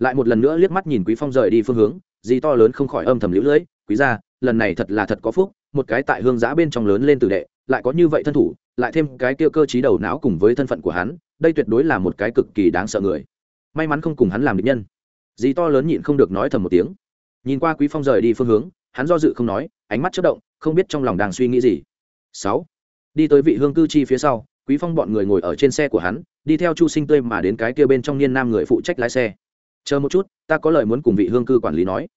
lại một lần nữa liếc mắt nhìn quý phong rời đi phương hướng gì to lớn không khỏi âm thầm liễu lưỡi, quý gia, lần này thật là thật có phúc, một cái tại hương giã bên trong lớn lên tử đệ, lại có như vậy thân thủ, lại thêm cái tiêu cơ trí đầu não cùng với thân phận của hắn, đây tuyệt đối là một cái cực kỳ đáng sợ người. May mắn không cùng hắn làm địch nhân. Dì to lớn nhịn không được nói thầm một tiếng. Nhìn qua quý phong rời đi phương hướng, hắn do dự không nói, ánh mắt chất động, không biết trong lòng đang suy nghĩ gì. Sáu, đi tới vị hương cư chi phía sau, quý phong bọn người ngồi ở trên xe của hắn, đi theo chu sinh tươi mà đến cái kia bên trong niên nam người phụ trách lái xe chờ một chút, ta có lời muốn cùng vị hương cư quản lý nói.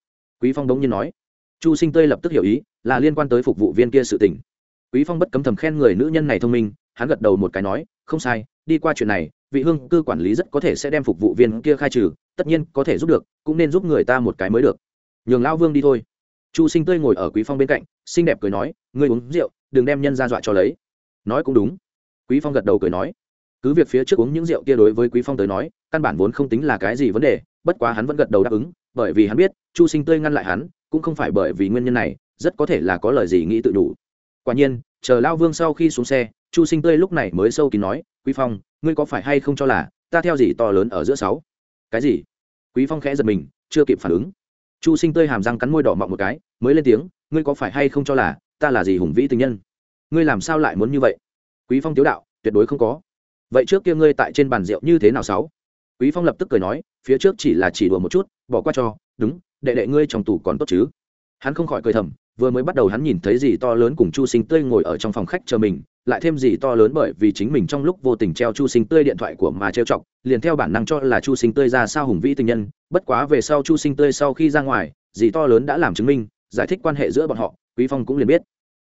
Quý phong đống nhiên nói. Chu sinh tươi lập tức hiểu ý, là liên quan tới phục vụ viên kia sự tình. Quý phong bất cấm thầm khen người nữ nhân này thông minh, hắn gật đầu một cái nói, không sai, đi qua chuyện này, vị hương cư quản lý rất có thể sẽ đem phục vụ viên kia khai trừ, tất nhiên có thể giúp được, cũng nên giúp người ta một cái mới được. Nhường lão vương đi thôi. Chu sinh tươi ngồi ở quý phong bên cạnh, xinh đẹp cười nói, ngươi uống rượu, đừng đem nhân ra dọa cho lấy. Nói cũng đúng. Quý phong gật đầu cười nói cứ việc phía trước uống những rượu kia đối với quý phong tới nói, căn bản vốn không tính là cái gì vấn đề, bất quá hắn vẫn gật đầu đáp ứng, bởi vì hắn biết, chu sinh tươi ngăn lại hắn, cũng không phải bởi vì nguyên nhân này, rất có thể là có lời gì nghĩ tự đủ. Quả nhiên, chờ lao vương sau khi xuống xe, chu sinh tươi lúc này mới sâu kín nói, quý phong, ngươi có phải hay không cho là, ta theo gì to lớn ở giữa sáu? Cái gì? Quý phong khẽ giật mình, chưa kịp phản ứng. Chu sinh tươi hàm răng cắn môi đỏ mọng một cái, mới lên tiếng, ngươi có phải hay không cho là, ta là gì hùng vĩ tình nhân? Ngươi làm sao lại muốn như vậy? Quý phong tiếu đạo, tuyệt đối không có vậy trước kia ngươi tại trên bàn rượu như thế nào sáu? Quý phong lập tức cười nói, phía trước chỉ là chỉ đùa một chút, bỏ qua cho, đúng, đệ đệ ngươi trong tủ còn tốt chứ. Hắn không khỏi cười thầm, vừa mới bắt đầu hắn nhìn thấy gì to lớn cùng chu sinh tươi ngồi ở trong phòng khách chờ mình, lại thêm gì to lớn bởi vì chính mình trong lúc vô tình treo chu sinh tươi điện thoại của mà treo chọc, liền theo bản năng cho là chu sinh tươi ra sao hùng vĩ tình nhân, bất quá về sau chu sinh tươi sau khi ra ngoài, gì to lớn đã làm chứng minh, giải thích quan hệ giữa bọn họ, quý phong cũng liền biết.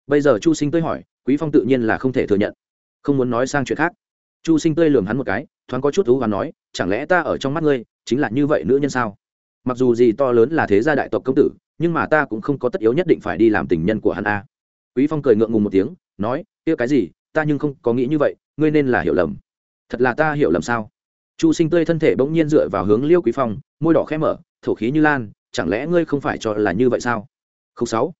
Bây giờ chu sinh tươi hỏi, quý phong tự nhiên là không thể thừa nhận, không muốn nói sang chuyện khác chu sinh tươi lườm hắn một cái, thoáng có chút thú và nói, chẳng lẽ ta ở trong mắt ngươi chính là như vậy nữ nhân sao? Mặc dù gì to lớn là thế gia đại tộc công tử, nhưng mà ta cũng không có tất yếu nhất định phải đi làm tình nhân của hắn a. Quý phong cười ngượng ngùng một tiếng, nói, kia cái gì, ta nhưng không có nghĩ như vậy, ngươi nên là hiểu lầm. Thật là ta hiểu lầm sao? Chu sinh tươi thân thể bỗng nhiên dựa vào hướng liêu quý phong, môi đỏ khẽ mở, thổ khí như lan, chẳng lẽ ngươi không phải cho là như vậy sao? Không sáu.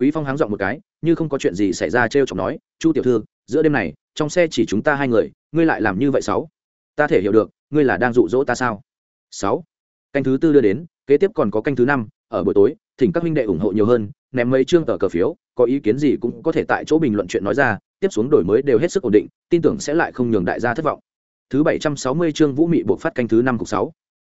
Quý phong háng giọng một cái, như không có chuyện gì xảy ra trêu chọc nói, chu tiểu thư giữa đêm này, trong xe chỉ chúng ta hai người, ngươi lại làm như vậy sáu? Ta thể hiểu được, ngươi là đang dụ dỗ ta sao? Sáu. Canh thứ tư đưa đến, kế tiếp còn có canh thứ năm, ở buổi tối, thỉnh các huynh đệ ủng hộ nhiều hơn, ném mấy chương tờ cờ phiếu, có ý kiến gì cũng có thể tại chỗ bình luận chuyện nói ra, tiếp xuống đổi mới đều hết sức ổn định, tin tưởng sẽ lại không nhường đại gia thất vọng. Thứ bảy trăm sáu mươi chương vũ mị buộc phát canh thứ năm cục sáu.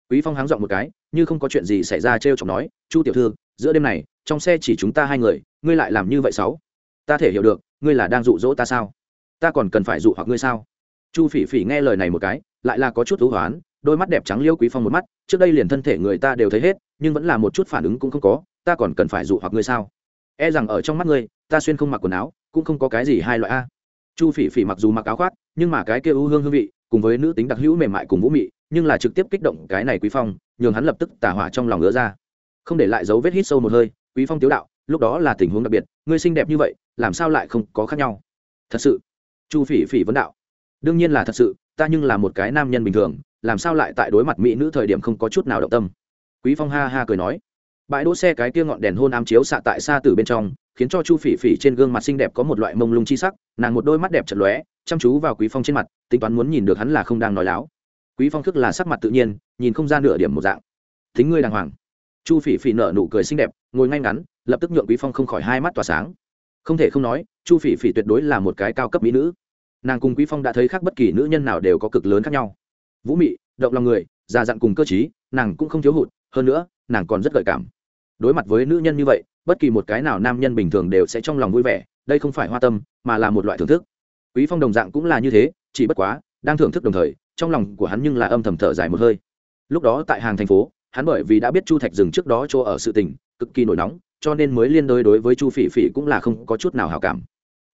Quý phong háng dọn một cái, như không có chuyện gì xảy ra trêu chọc nói, chu tiểu thư, giữa đêm này, trong xe chỉ chúng ta hai người, ngươi lại làm như vậy sáu? Ta thể hiểu được, ngươi là đang dụ dỗ ta sao? Ta còn cần phải dụ hoặc ngươi sao? Chu phỉ phỉ nghe lời này một cái, lại là có chút thú hoán, đôi mắt đẹp trắng liêu quý phong một mắt, trước đây liền thân thể người ta đều thấy hết, nhưng vẫn là một chút phản ứng cũng không có, ta còn cần phải dụ hoặc ngươi sao? E rằng ở trong mắt ngươi, ta xuyên không mặc quần áo, cũng không có cái gì hai loại a. Chu phỉ phỉ mặc dù mặc áo khoác, nhưng mà cái kia ưu hương hương vị, cùng với nữ tính đặc hữu mềm mại cùng vũ mị, nhưng là trực tiếp kích động cái này quý phong, nhường hắn lập tức tả hỏa trong lòng ngứa ra. Không để lại dấu vết hít sâu một hơi, quý phong tiếu đạo, lúc đó là tình huống đặc biệt, ngươi xinh đẹp như vậy, làm sao lại không có khác nhau? Thật sự chu phỉ phỉ vấn đạo. Đương nhiên là thật sự, ta nhưng là một cái nam nhân bình thường, làm sao lại tại đối mặt mỹ nữ thời điểm không có chút nào động tâm? Quý phong ha ha cười nói. Bãi đỗ xe cái kia ngọn đèn hôn ám chiếu xạ tại xa từ bên trong, khiến cho chu phỉ phỉ trên gương mặt xinh đẹp có một loại mông lung chi sắc, nàng một đôi mắt đẹp chật lóe, chăm chú vào quý phong trên mặt, tính toán muốn nhìn được hắn là không đang nói láo. Quý phong thức là sắc mặt tự nhiên, nhìn không ra nửa điểm một dạng. Thính ngươi đàng hoàng. Chu phỉ phỉ nở nụ cười xinh đẹp, ngồi ngay ngắn, lập tức nhượng quý phong không khỏi hai mắt tỏa sáng. Không thể không nói, chu phỉ phỉ tuyệt đối là một cái cao cấp mỹ nữ nàng cùng quý phong đã thấy khác bất kỳ nữ nhân nào đều có cực lớn khác nhau. Vũ mị động lòng người già dặn cùng cơ trí, nàng cũng không thiếu hụt hơn nữa nàng còn rất gợi cảm. Đối mặt với nữ nhân như vậy bất kỳ một cái nào nam nhân bình thường đều sẽ trong lòng vui vẻ đây không phải hoa tâm mà là một loại thưởng thức. Quý phong đồng dạng cũng là như thế chỉ bất quá đang thưởng thức đồng thời trong lòng của hắn nhưng là âm thầm thở dài một hơi. Lúc đó tại hàng thành phố hắn bởi vì đã biết chu thạch dừng trước đó chỗ ở sự tình cực kỳ nổi nóng cho nên mới liên đối đối với chu phỉ phỉ cũng là không có chút nào hào cảm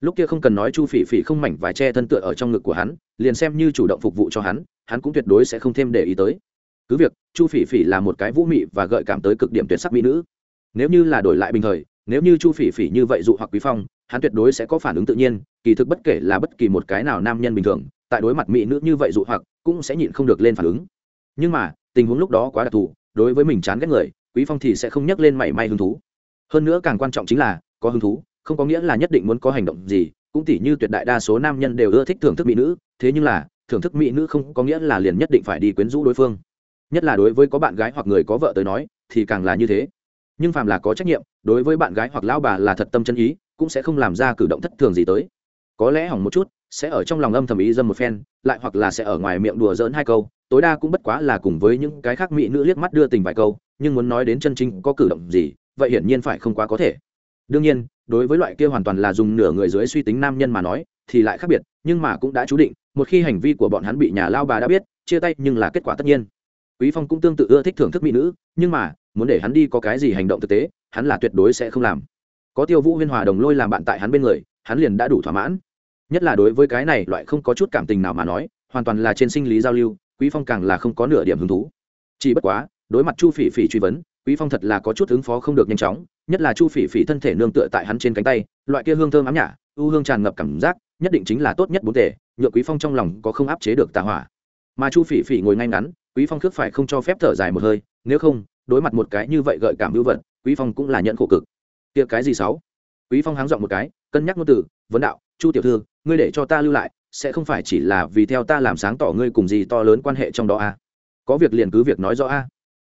lúc kia không cần nói chu phỉ phỉ không mảnh vải che thân tựa ở trong ngực của hắn, liền xem như chủ động phục vụ cho hắn hắn cũng tuyệt đối sẽ không thêm để ý tới. Cứ việc, chu phỉ phỉ là một cái vũ mị và gợi cảm tới cực điểm tuyệt sắc mỹ nữ. Nếu như là đổi lại bình thời, nếu như chu phỉ phỉ như vậy dụ hoặc quý phong, hắn tuyệt đối sẽ có phản ứng tự nhiên, kỳ thực bất kể là bất kỳ một cái nào nam nhân bình thường, tại đối mặt mỹ nữ như vậy dụ hoặc, cũng sẽ nhịn không được lên phản ứng. Nhưng mà, tình huống lúc đó quá đặc thù, đối với mình chán ghét người, quý phong thì sẽ không nhắc lên mảy may hứng thú. Hơn nữa càng quan trọng chính là, có hứng thú không có nghĩa là nhất định muốn có hành động gì, cũng tỉ như tuyệt đại đa số nam nhân đều ưa thích thưởng thức mỹ nữ, thế nhưng là, thưởng thức mỹ nữ không có nghĩa là liền nhất định phải đi quyến rũ đối phương. Nhất là đối với có bạn gái hoặc người có vợ tới nói, thì càng là như thế. Nhưng phàm là có trách nhiệm, đối với bạn gái hoặc lão bà là thật tâm chân ý, cũng sẽ không làm ra cử động thất thường gì tới. Có lẽ hỏng một chút, sẽ ở trong lòng âm thầm ý dâm một phen, lại hoặc là sẽ ở ngoài miệng đùa giỡn hai câu, tối đa cũng bất quá là cùng với những cái khác mỹ nữ liếc mắt đưa tình vài câu, nhưng muốn nói đến chân chính có cử động gì, vậy hiển nhiên phải không quá có thể đương nhiên, đối với loại kia hoàn toàn là dùng nửa người dưới suy tính nam nhân mà nói, thì lại khác biệt, nhưng mà cũng đã chú định, một khi hành vi của bọn hắn bị nhà lao bà đã biết, chia tay nhưng là kết quả tất nhiên. Quý phong cũng tương tự ưa thích thưởng thức mỹ nữ, nhưng mà, muốn để hắn đi có cái gì hành động thực tế, hắn là tuyệt đối sẽ không làm. Có tiêu vũ huyên hòa đồng lôi làm bạn tại hắn bên người, hắn liền đã đủ thỏa mãn. Nhất là đối với cái này loại không có chút cảm tình nào mà nói, hoàn toàn là trên sinh lý giao lưu, quý phong càng là không có nửa điểm hứng thú. Chỉ bất quá, đối mặt chu phỉ phỉ truy vấn quý phong thật là có chút ứng phó không được nhanh chóng, nhất là chu phỉ phỉ thân thể nương tựa tại hắn trên cánh tay, loại kia hương thơm ám nhả u hương tràn ngập cảm giác, nhất định chính là tốt nhất bốn tể nhựa quý phong trong lòng có không áp chế được tà hỏa mà chu phỉ phỉ ngồi ngay ngắn, quý phong khước phải không cho phép thở dài một hơi, nếu không, đối mặt một cái như vậy gợi cảm hữu vật, quý phong cũng là nhận khổ cực kia cái gì sáu quý phong háng giọng một cái, cân nhắc ngôn từ, vấn đạo, chu tiểu thư, ngươi để cho ta lưu lại, sẽ không phải chỉ là vì theo ta làm sáng tỏ ngươi cùng gì to lớn quan hệ trong đó à? có việc liền cứ việc nói rõ a à?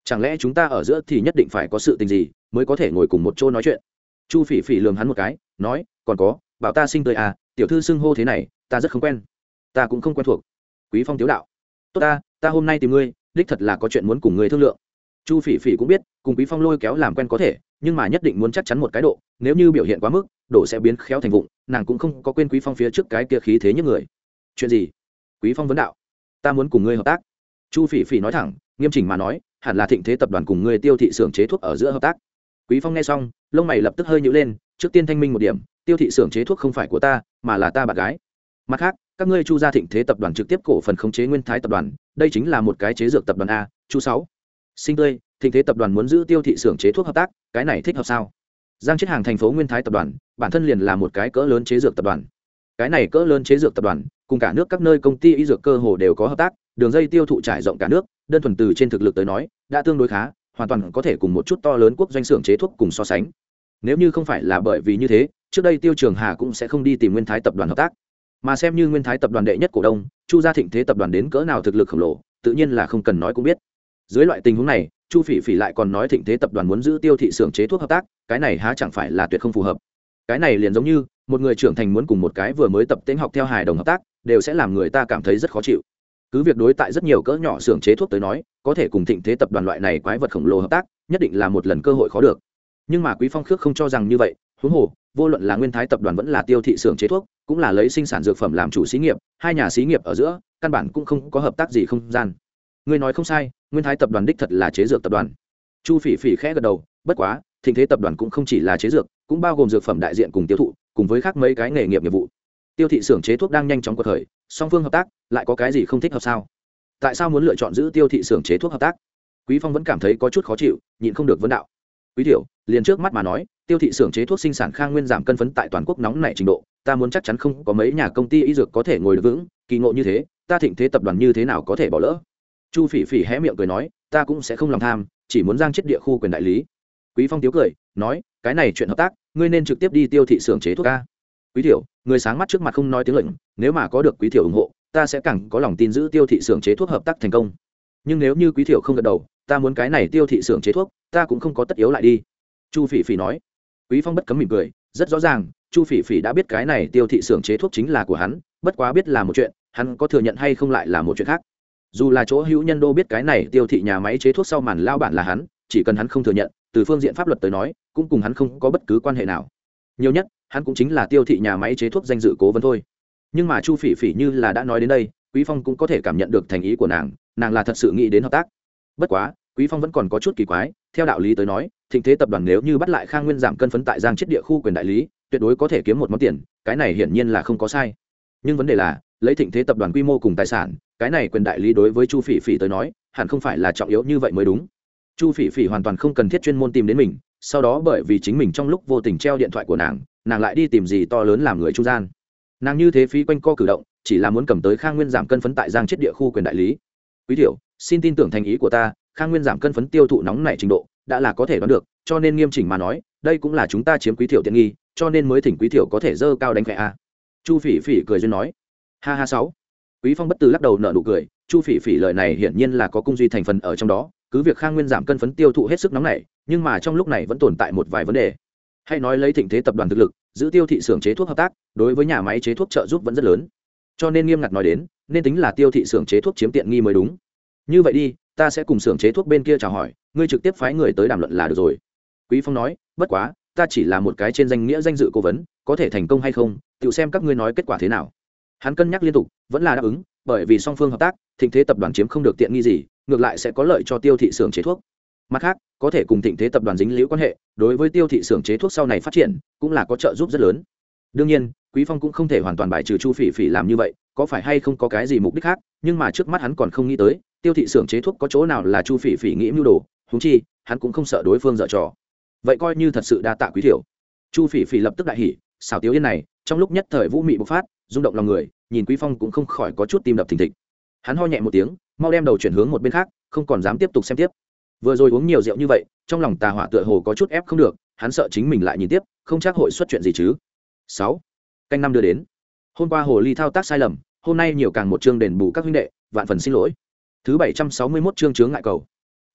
Chẳng lẽ chúng ta ở giữa thì nhất định phải có sự tình gì mới có thể ngồi cùng một chỗ nói chuyện? Chu phỉ phỉ lường hắn một cái, nói, còn có, bảo ta sinh tươi à tiểu thư xưng hô thế này, ta rất không quen. Ta cũng không quen thuộc. Quý phong tiếu đạo, tốt ta ta hôm nay tìm ngươi, đích thật là có chuyện muốn cùng ngươi thương lượng. Chu phỉ phỉ cũng biết, cùng quý phong lôi kéo làm quen có thể, nhưng mà nhất định muốn chắc chắn một cái độ, nếu như biểu hiện quá mức, độ sẽ biến khéo thành vụng, nàng cũng không có quên quý phong phía trước cái kia khí thế như người. Chuyện gì? Quý phong vấn đạo, ta muốn cùng ngươi hợp tác. Chu phỉ phỉ nói thẳng, nghiêm chỉnh mà nói hẳn là thịnh thế tập đoàn cùng ngươi tiêu thị xưởng chế thuốc ở giữa hợp tác. Quý phong nghe xong, lông mày lập tức hơi nhữ lên, trước tiên thanh minh một điểm, tiêu thị xưởng chế thuốc không phải của ta, mà là ta bạn gái. Mặt khác, các ngươi chu gia thịnh thế tập đoàn trực tiếp cổ phần khống chế nguyên thái tập đoàn, đây chính là một cái chế dược tập đoàn a, chu sáu. Sinh tươi, thịnh thế tập đoàn muốn giữ tiêu thị xưởng chế thuốc hợp tác, cái này thích hợp sao? Giang chết hàng thành phố nguyên thái tập đoàn, bản thân liền là một cái cỡ lớn chế dược tập đoàn. Cái này cỡ lớn chế dược tập đoàn, cùng cả nước các nơi công ty y dược cơ hồ đều có hợp tác đường dây tiêu thụ trải rộng cả nước, đơn thuần từ trên thực lực tới nói, đã tương đối khá, hoàn toàn có thể cùng một chút to lớn quốc doanh xưởng chế thuốc cùng so sánh. Nếu như không phải là bởi vì như thế, trước đây tiêu trường hà cũng sẽ không đi tìm nguyên thái tập đoàn hợp tác. Mà xem như nguyên thái tập đoàn đệ nhất cổ đông, chu gia thịnh thế tập đoàn đến cỡ nào thực lực khổng lồ, tự nhiên là không cần nói cũng biết. Dưới loại tình huống này, chu phỉ phỉ lại còn nói thịnh thế tập đoàn muốn giữ tiêu thị xưởng chế thuốc hợp tác, cái này há chẳng phải là tuyệt không phù hợp. Cái này liền giống như, một người trưởng thành muốn cùng một cái vừa mới tập tễnh học theo hài đồng hợp tác, đều sẽ làm người ta cảm thấy rất khó chịu cứ việc đối tại rất nhiều cỡ nhỏ xưởng chế thuốc tới nói, có thể cùng thịnh thế tập đoàn loại này quái vật khổng lồ hợp tác, nhất định là một lần cơ hội khó được. Nhưng mà quý phong khước không cho rằng như vậy, huống hồ, vô luận là nguyên thái tập đoàn vẫn là tiêu thị xưởng chế thuốc, cũng là lấy sinh sản dược phẩm làm chủ xí nghiệp, hai nhà xí nghiệp ở giữa, căn bản cũng không có hợp tác gì không gian. Người nói không sai, nguyên thái tập đoàn đích thật là chế dược tập đoàn. Chu phỉ phỉ khẽ gật đầu, bất quá, thịnh thế tập đoàn cũng không chỉ là chế dược, cũng bao gồm dược phẩm đại diện cùng tiêu thụ, cùng với khác mấy cái nghề nghiệp nghiệp vụ. Tiêu thị xưởng chế thuốc đang nhanh chóng cuộc khởi song phương hợp tác, lại có cái gì không thích hợp sao? Tại sao muốn lựa chọn giữ tiêu thị xưởng chế thuốc hợp tác? Quý phong vẫn cảm thấy có chút khó chịu, nhịn không được vấn đạo. Quý tiểu, liền trước mắt mà nói, tiêu thị xưởng chế thuốc sinh sản khang nguyên giảm cân phấn tại toàn quốc nóng nảy trình độ, ta muốn chắc chắn không có mấy nhà công ty y dược có thể ngồi được vững, kỳ ngộ như thế, ta thịnh thế tập đoàn như thế nào có thể bỏ lỡ? Chu phỉ phỉ hé miệng cười nói, ta cũng sẽ không lòng tham, chỉ muốn giang chết địa khu quyền đại lý. Quý phong tiếu cười, nói, cái này chuyện hợp tác, ngươi nên trực tiếp đi tiêu thị xưởng chế thuốc ca quý thiểu, người sáng mắt trước mặt không nói tiếng lệnh, nếu mà có được quý thiểu ủng hộ, ta sẽ càng có lòng tin giữ tiêu thị xưởng chế thuốc hợp tác thành công. Nhưng nếu như quý thiểu không gật đầu, ta muốn cái này tiêu thị xưởng chế thuốc, ta cũng không có tất yếu lại đi. Chu phỉ phỉ nói. Quý phong bất cấm mỉm cười, rất rõ ràng, chu phỉ phỉ đã biết cái này tiêu thị xưởng chế thuốc chính là của hắn, bất quá biết là một chuyện, hắn có thừa nhận hay không lại là một chuyện khác. Dù là chỗ hữu nhân đô biết cái này tiêu thị nhà máy chế thuốc sau màn lao bản là hắn, chỉ cần hắn không thừa nhận, từ phương diện pháp luật tới nói, cũng cùng hắn không có bất cứ quan hệ nào. Nhiều nhất hắn cũng chính là tiêu thị nhà máy chế thuốc danh dự cố vấn thôi. Nhưng mà chu phỉ phỉ như là đã nói đến đây, quý phong cũng có thể cảm nhận được thành ý của nàng nàng là thật sự nghĩ đến hợp tác. Bất quá, quý phong vẫn còn có chút kỳ quái, theo đạo lý tới nói, thịnh thế tập đoàn nếu như bắt lại khang nguyên giảm cân phấn tại giang chết địa khu quyền đại lý, tuyệt đối có thể kiếm một món tiền, cái này hiển nhiên là không có sai. Nhưng vấn đề là, lấy thịnh thế tập đoàn quy mô cùng tài sản, cái này quyền đại lý đối với chu phỉ phỉ tới nói, hẳn không phải là trọng yếu như vậy mới đúng. Chu phỉ phỉ hoàn toàn không cần thiết chuyên môn tìm đến mình, sau đó bởi vì chính mình trong lúc vô tình treo điện thoại của nàng nàng lại đi tìm gì to lớn làm người trung gian. Nàng như thế phí quanh co cử động chỉ là muốn cầm tới khang nguyên giảm cân phấn tại giang chết địa khu quyền đại lý. Quý tiểu, xin tin tưởng thành ý của ta khang nguyên giảm cân phấn tiêu thụ nóng này trình độ đã là có thể đoán được cho nên nghiêm chỉnh mà nói đây cũng là chúng ta chiếm quý tiểu tiện nghi cho nên mới thỉnh quý tiểu có thể dơ cao đánh khẽ a. Chu phỉ phỉ cười duyên nói. Ha ha sáu. Quý phong bất từ lắc đầu nở nụ cười chu phỉ phỉ lời này hiển nhiên là có cung duy thành phần ở trong đó cứ việc khang nguyên giảm cân phấn tiêu thụ hết sức nóng này nhưng mà trong lúc này vẫn tồn tại một vài vấn đề hay nói lấy thịnh thế tập đoàn thực lực, giữ tiêu thị xưởng chế thuốc hợp tác, đối với nhà máy chế thuốc trợ giúp vẫn rất lớn. Cho nên nghiêm ngặt nói đến, nên tính là tiêu thị xưởng chế thuốc chiếm tiện nghi mới đúng. Như vậy đi, ta sẽ cùng xưởng chế thuốc bên kia chào hỏi, ngươi trực tiếp phái người tới đàm luận là được rồi. Quý phong nói, bất quá, ta chỉ là một cái trên danh nghĩa danh dự cố vấn, có thể thành công hay không tự xem các ngươi nói kết quả thế nào. Hắn cân nhắc liên tục, vẫn là đáp ứng, bởi vì song phương hợp tác, thịnh thế tập đoàn chiếm không được tiện nghi gì, ngược lại sẽ có lợi cho tiêu thị xưởng chế thuốc mặt khác, có thể cùng thịnh thế tập đoàn dính liễu quan hệ, đối với tiêu thị xưởng chế thuốc sau này phát triển, cũng là có trợ giúp rất lớn. Đương nhiên, quý phong cũng không thể hoàn toàn bài trừ chu phỉ phỉ làm như vậy, có phải hay không có cái gì mục đích khác, nhưng mà trước mắt hắn còn không nghĩ tới, tiêu thị xưởng chế thuốc có chỗ nào là chu phỉ phỉ nghĩ mưu đồ húng chi, hắn cũng không sợ đối phương dở trò. Vậy coi như thật sự đa tạ quý thiểu. Chu phỉ phỉ lập tức đại hỉ, xảo tiếu yên này, trong lúc nhất thời vũ mị bộc phát, rung động lòng người, nhìn quý phong cũng không khỏi có chút tim đập thình thịch. Hắn ho nhẹ một tiếng, mau đem đầu chuyển hướng một bên khác, không còn dám tiếp tục xem tiếp vừa rồi uống nhiều rượu như vậy, trong lòng tà hỏa tựa hồ có chút ép không được, hắn sợ chính mình lại nhìn tiếp, không chắc hội xuất chuyện gì chứ. Sáu. Canh năm đưa đến. Hôm qua hồ ly thao tác sai lầm, hôm nay nhiều càng một chương đền bù các huynh đệ, vạn phần xin lỗi. Thứ bảy trăm sáu mươi 761 chương chướng ngại cầu.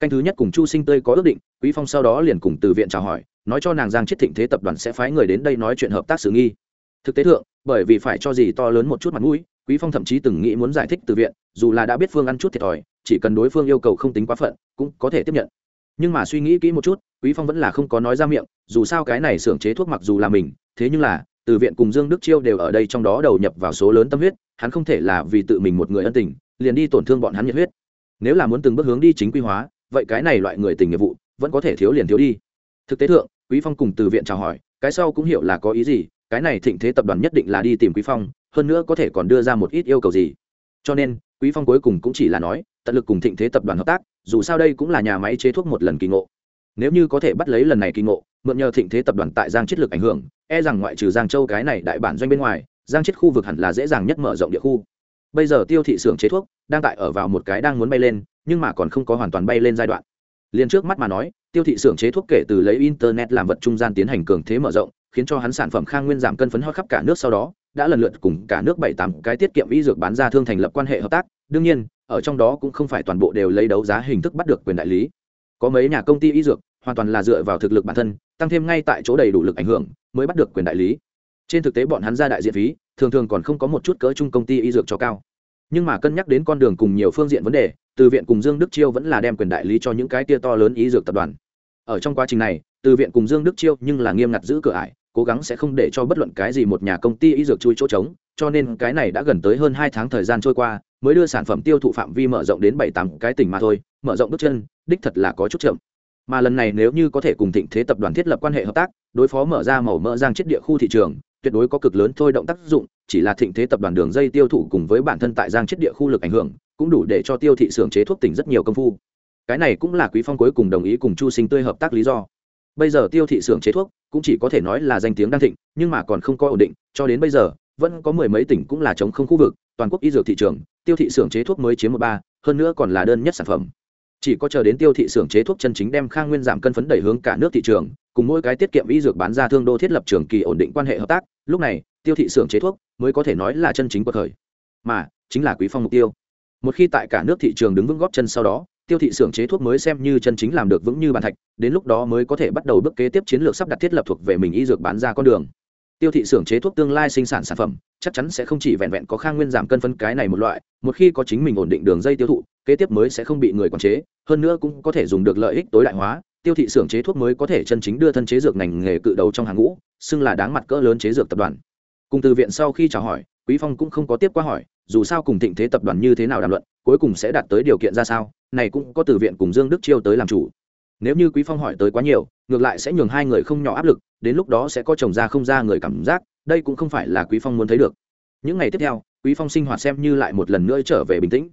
Canh thứ nhất cùng chu sinh tươi có ước định, quý phong sau đó liền cùng từ viện chào hỏi, nói cho nàng giang chết thịnh thế tập đoàn sẽ phái người đến đây nói chuyện hợp tác xử nghi. Thực tế thượng, bởi vì phải cho gì to lớn một chút mặt mũi, quý phong thậm chí từng nghĩ muốn giải thích từ viện, dù là đã biết phương ăn chút thiệt thòi chỉ cần đối phương yêu cầu không tính quá phận, cũng có thể tiếp nhận. Nhưng mà suy nghĩ kỹ một chút, quý phong vẫn là không có nói ra miệng, dù sao cái này xưởng chế thuốc mặc dù là mình, thế nhưng là, từ viện cùng dương đức chiêu đều ở đây trong đó đầu nhập vào số lớn tâm huyết, hắn không thể là vì tự mình một người ân tình, liền đi tổn thương bọn hắn nhiệt huyết. Nếu là muốn từng bước hướng đi chính quy hóa, vậy cái này loại người tình nghiệp vụ, vẫn có thể thiếu liền thiếu đi. Thực tế thượng, quý phong cùng từ viện chào hỏi, cái sau cũng hiểu là có ý gì, cái này thịnh thế tập đoàn nhất định là đi tìm quý phong, hơn nữa có thể còn đưa ra một ít yêu cầu gì. Cho nên, quý phong cuối cùng cũng chỉ là nói tận lực cùng thịnh thế tập đoàn hợp tác, dù sao đây cũng là nhà máy chế thuốc một lần kỳ ngộ. Nếu như có thể bắt lấy lần này kỳ ngộ, mượn nhờ thịnh thế tập đoàn tại giang chiết lực ảnh hưởng e rằng ngoại trừ giang châu cái này đại bản doanh bên ngoài, giang chiết khu vực hẳn là dễ dàng nhất mở rộng địa khu. Bây giờ tiêu thị xưởng chế thuốc đang tại ở vào một cái đang muốn bay lên, nhưng mà còn không có hoàn toàn bay lên giai đoạn. Liền trước mắt mà nói, tiêu thị xưởng chế thuốc kể từ lấy internet làm vật trung gian tiến hành cường thế mở rộng, khiến cho hắn sản phẩm khang nguyên giảm cân phấn hoa khắp cả nước sau đó, đã lần lượt cùng cả nước bảy tám cái tiết kiệm y dược bán ra thương thành lập quan hệ hợp tác. Đương nhiên ở trong đó cũng không phải toàn bộ đều lấy đấu giá hình thức bắt được quyền đại lý. Có mấy nhà công ty y dược, hoàn toàn là dựa vào thực lực bản thân, tăng thêm ngay tại chỗ đầy đủ lực ảnh hưởng, mới bắt được quyền đại lý. Trên thực tế bọn hắn ra đại diện phí, thường thường còn không có một chút cỡ chung công ty y dược cho cao. Nhưng mà cân nhắc đến con đường cùng nhiều phương diện vấn đề, từ viện cùng dương đức chiêu vẫn là đem quyền đại lý cho những cái tia to lớn y dược tập đoàn. Ở trong quá trình này, từ viện cùng dương đức chiêu nhưng là nghiêm ngặt giữ cửa ải, cố gắng sẽ không để cho bất luận cái gì một nhà công ty y dược chui chỗ trống, cho nên cái này đã gần tới hơn hai tháng thời gian trôi qua mới đưa sản phẩm tiêu thụ phạm vi mở rộng đến bảy tám cái tỉnh mà thôi, mở rộng bước chân, đích thật là có chút chậm. Mà lần này nếu như có thể cùng thịnh thế tập đoàn thiết lập quan hệ hợp tác, đối phó mở ra màu mỡ giang chết địa khu thị trường, tuyệt đối có cực lớn thôi động tác dụng, chỉ là thịnh thế tập đoàn đường dây tiêu thụ cùng với bản thân tại giang chết địa khu lực ảnh hưởng, cũng đủ để cho tiêu thị xưởng chế thuốc tỉnh rất nhiều công phu. Cái này cũng là quý phong cuối cùng đồng ý cùng chu sinh tươi hợp tác lý do. Bây giờ tiêu thị xưởng chế thuốc, cũng chỉ có thể nói là danh tiếng đang thịnh, nhưng mà còn không có ổn định, cho đến bây giờ vẫn có mười mấy tỉnh cũng là chống không khu vực, toàn quốc y dược thị trường, tiêu thị xưởng chế thuốc mới chiếm một ba, hơn nữa còn là đơn nhất sản phẩm. Chỉ có chờ đến tiêu thị xưởng chế thuốc chân chính đem khang nguyên giảm cân phấn đẩy hướng cả nước thị trường, cùng mỗi cái tiết kiệm y dược bán ra thương đô thiết lập trường kỳ ổn định quan hệ hợp tác, lúc này, tiêu thị xưởng chế thuốc mới có thể nói là chân chính cuộc khởi mà, chính là quý phong mục tiêu. Một khi tại cả nước thị trường đứng vững góp chân sau đó, tiêu thị xưởng chế thuốc mới xem như chân chính làm được vững như bàn thạch, đến lúc đó mới có thể bắt đầu bước kế tiếp chiến lược sắp đặt thiết lập thuộc về mình y dược bán ra con đường tiêu thị xưởng chế thuốc tương lai sinh sản sản phẩm, chắc chắn sẽ không chỉ vẹn vẹn có khang nguyên giảm cân phân cái này một loại, một khi có chính mình ổn định đường dây tiêu thụ, kế tiếp mới sẽ không bị người quản chế, hơn nữa cũng có thể dùng được lợi ích tối đại hóa, tiêu thị xưởng chế thuốc mới có thể chân chính đưa thân chế dược ngành nghề cự đầu trong hàng ngũ, xưng là đáng mặt cỡ lớn chế dược tập đoàn. Cùng từ viện sau khi chào hỏi, quý phong cũng không có tiếp qua hỏi, dù sao cùng thịnh thế tập đoàn như thế nào đàm luận, cuối cùng sẽ đạt tới điều kiện ra sao, này cũng có từ viện cùng dương đức chiêu tới làm chủ nếu như quý phong hỏi tới quá nhiều, ngược lại sẽ nhường hai người không nhỏ áp lực, đến lúc đó sẽ có chồng ra không ra người cảm giác, đây cũng không phải là quý phong muốn thấy được. Những ngày tiếp theo, quý phong sinh hoạt xem như lại một lần nữa trở về bình tĩnh.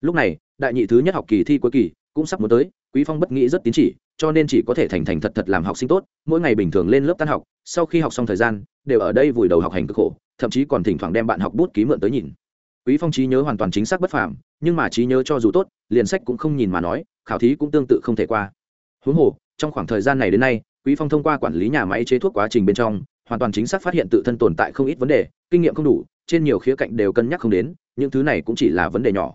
Lúc này, đại nhị thứ nhất học kỳ thi cuối kỳ cũng sắp muốn tới, quý phong bất nghĩ rất tín chỉ, cho nên chỉ có thể thành thành thật thật làm học sinh tốt, mỗi ngày bình thường lên lớp tan học, sau khi học xong thời gian, đều ở đây vùi đầu học hành cực khổ, thậm chí còn thỉnh thoảng đem bạn học bút ký mượn tới nhìn. Quý phong trí nhớ hoàn toàn chính xác bất phàm, nhưng mà trí nhớ cho dù tốt, liền sách cũng không nhìn mà nói, khảo thí cũng tương tự không thể qua huống hồ, trong khoảng thời gian này đến nay, quý phong thông qua quản lý nhà máy chế thuốc quá trình bên trong, hoàn toàn chính xác phát hiện tự thân tồn tại không ít vấn đề, kinh nghiệm không đủ, trên nhiều khía cạnh đều cân nhắc không đến, những thứ này cũng chỉ là vấn đề nhỏ.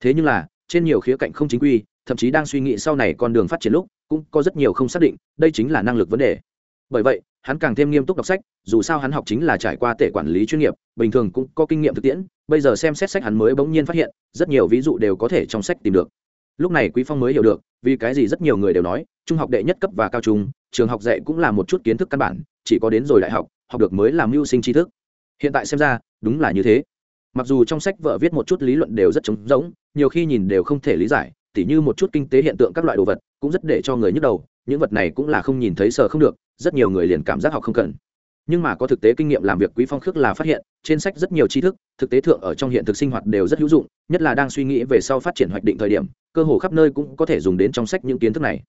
Thế nhưng là, trên nhiều khía cạnh không chính quy, thậm chí đang suy nghĩ sau này con đường phát triển lúc, cũng có rất nhiều không xác định, đây chính là năng lực vấn đề. Bởi vậy, hắn càng thêm nghiêm túc đọc sách, dù sao hắn học chính là trải qua tệ quản lý chuyên nghiệp, bình thường cũng có kinh nghiệm thực tiễn, bây giờ xem xét sách hắn mới bỗng nhiên phát hiện, rất nhiều ví dụ đều có thể trong sách tìm được lúc này quý phong mới hiểu được, vì cái gì rất nhiều người đều nói, trung học đệ nhất cấp và cao trung, trường học dạy cũng là một chút kiến thức căn bản, chỉ có đến rồi đại học học được mới làm mưu sinh tri thức. Hiện tại xem ra, đúng là như thế. Mặc dù trong sách vợ viết một chút lý luận đều rất trống rỗng, nhiều khi nhìn đều không thể lý giải, tỉ như một chút kinh tế hiện tượng các loại đồ vật cũng rất để cho người nhức đầu, những vật này cũng là không nhìn thấy sờ không được, rất nhiều người liền cảm giác học không cần nhưng mà có thực tế kinh nghiệm làm việc quý phong khước là phát hiện, trên sách rất nhiều tri thức, thực tế thượng ở trong hiện thực sinh hoạt đều rất hữu dụng, nhất là đang suy nghĩ về sau phát triển hoạch định thời điểm, cơ hồ khắp nơi cũng có thể dùng đến trong sách những kiến thức này.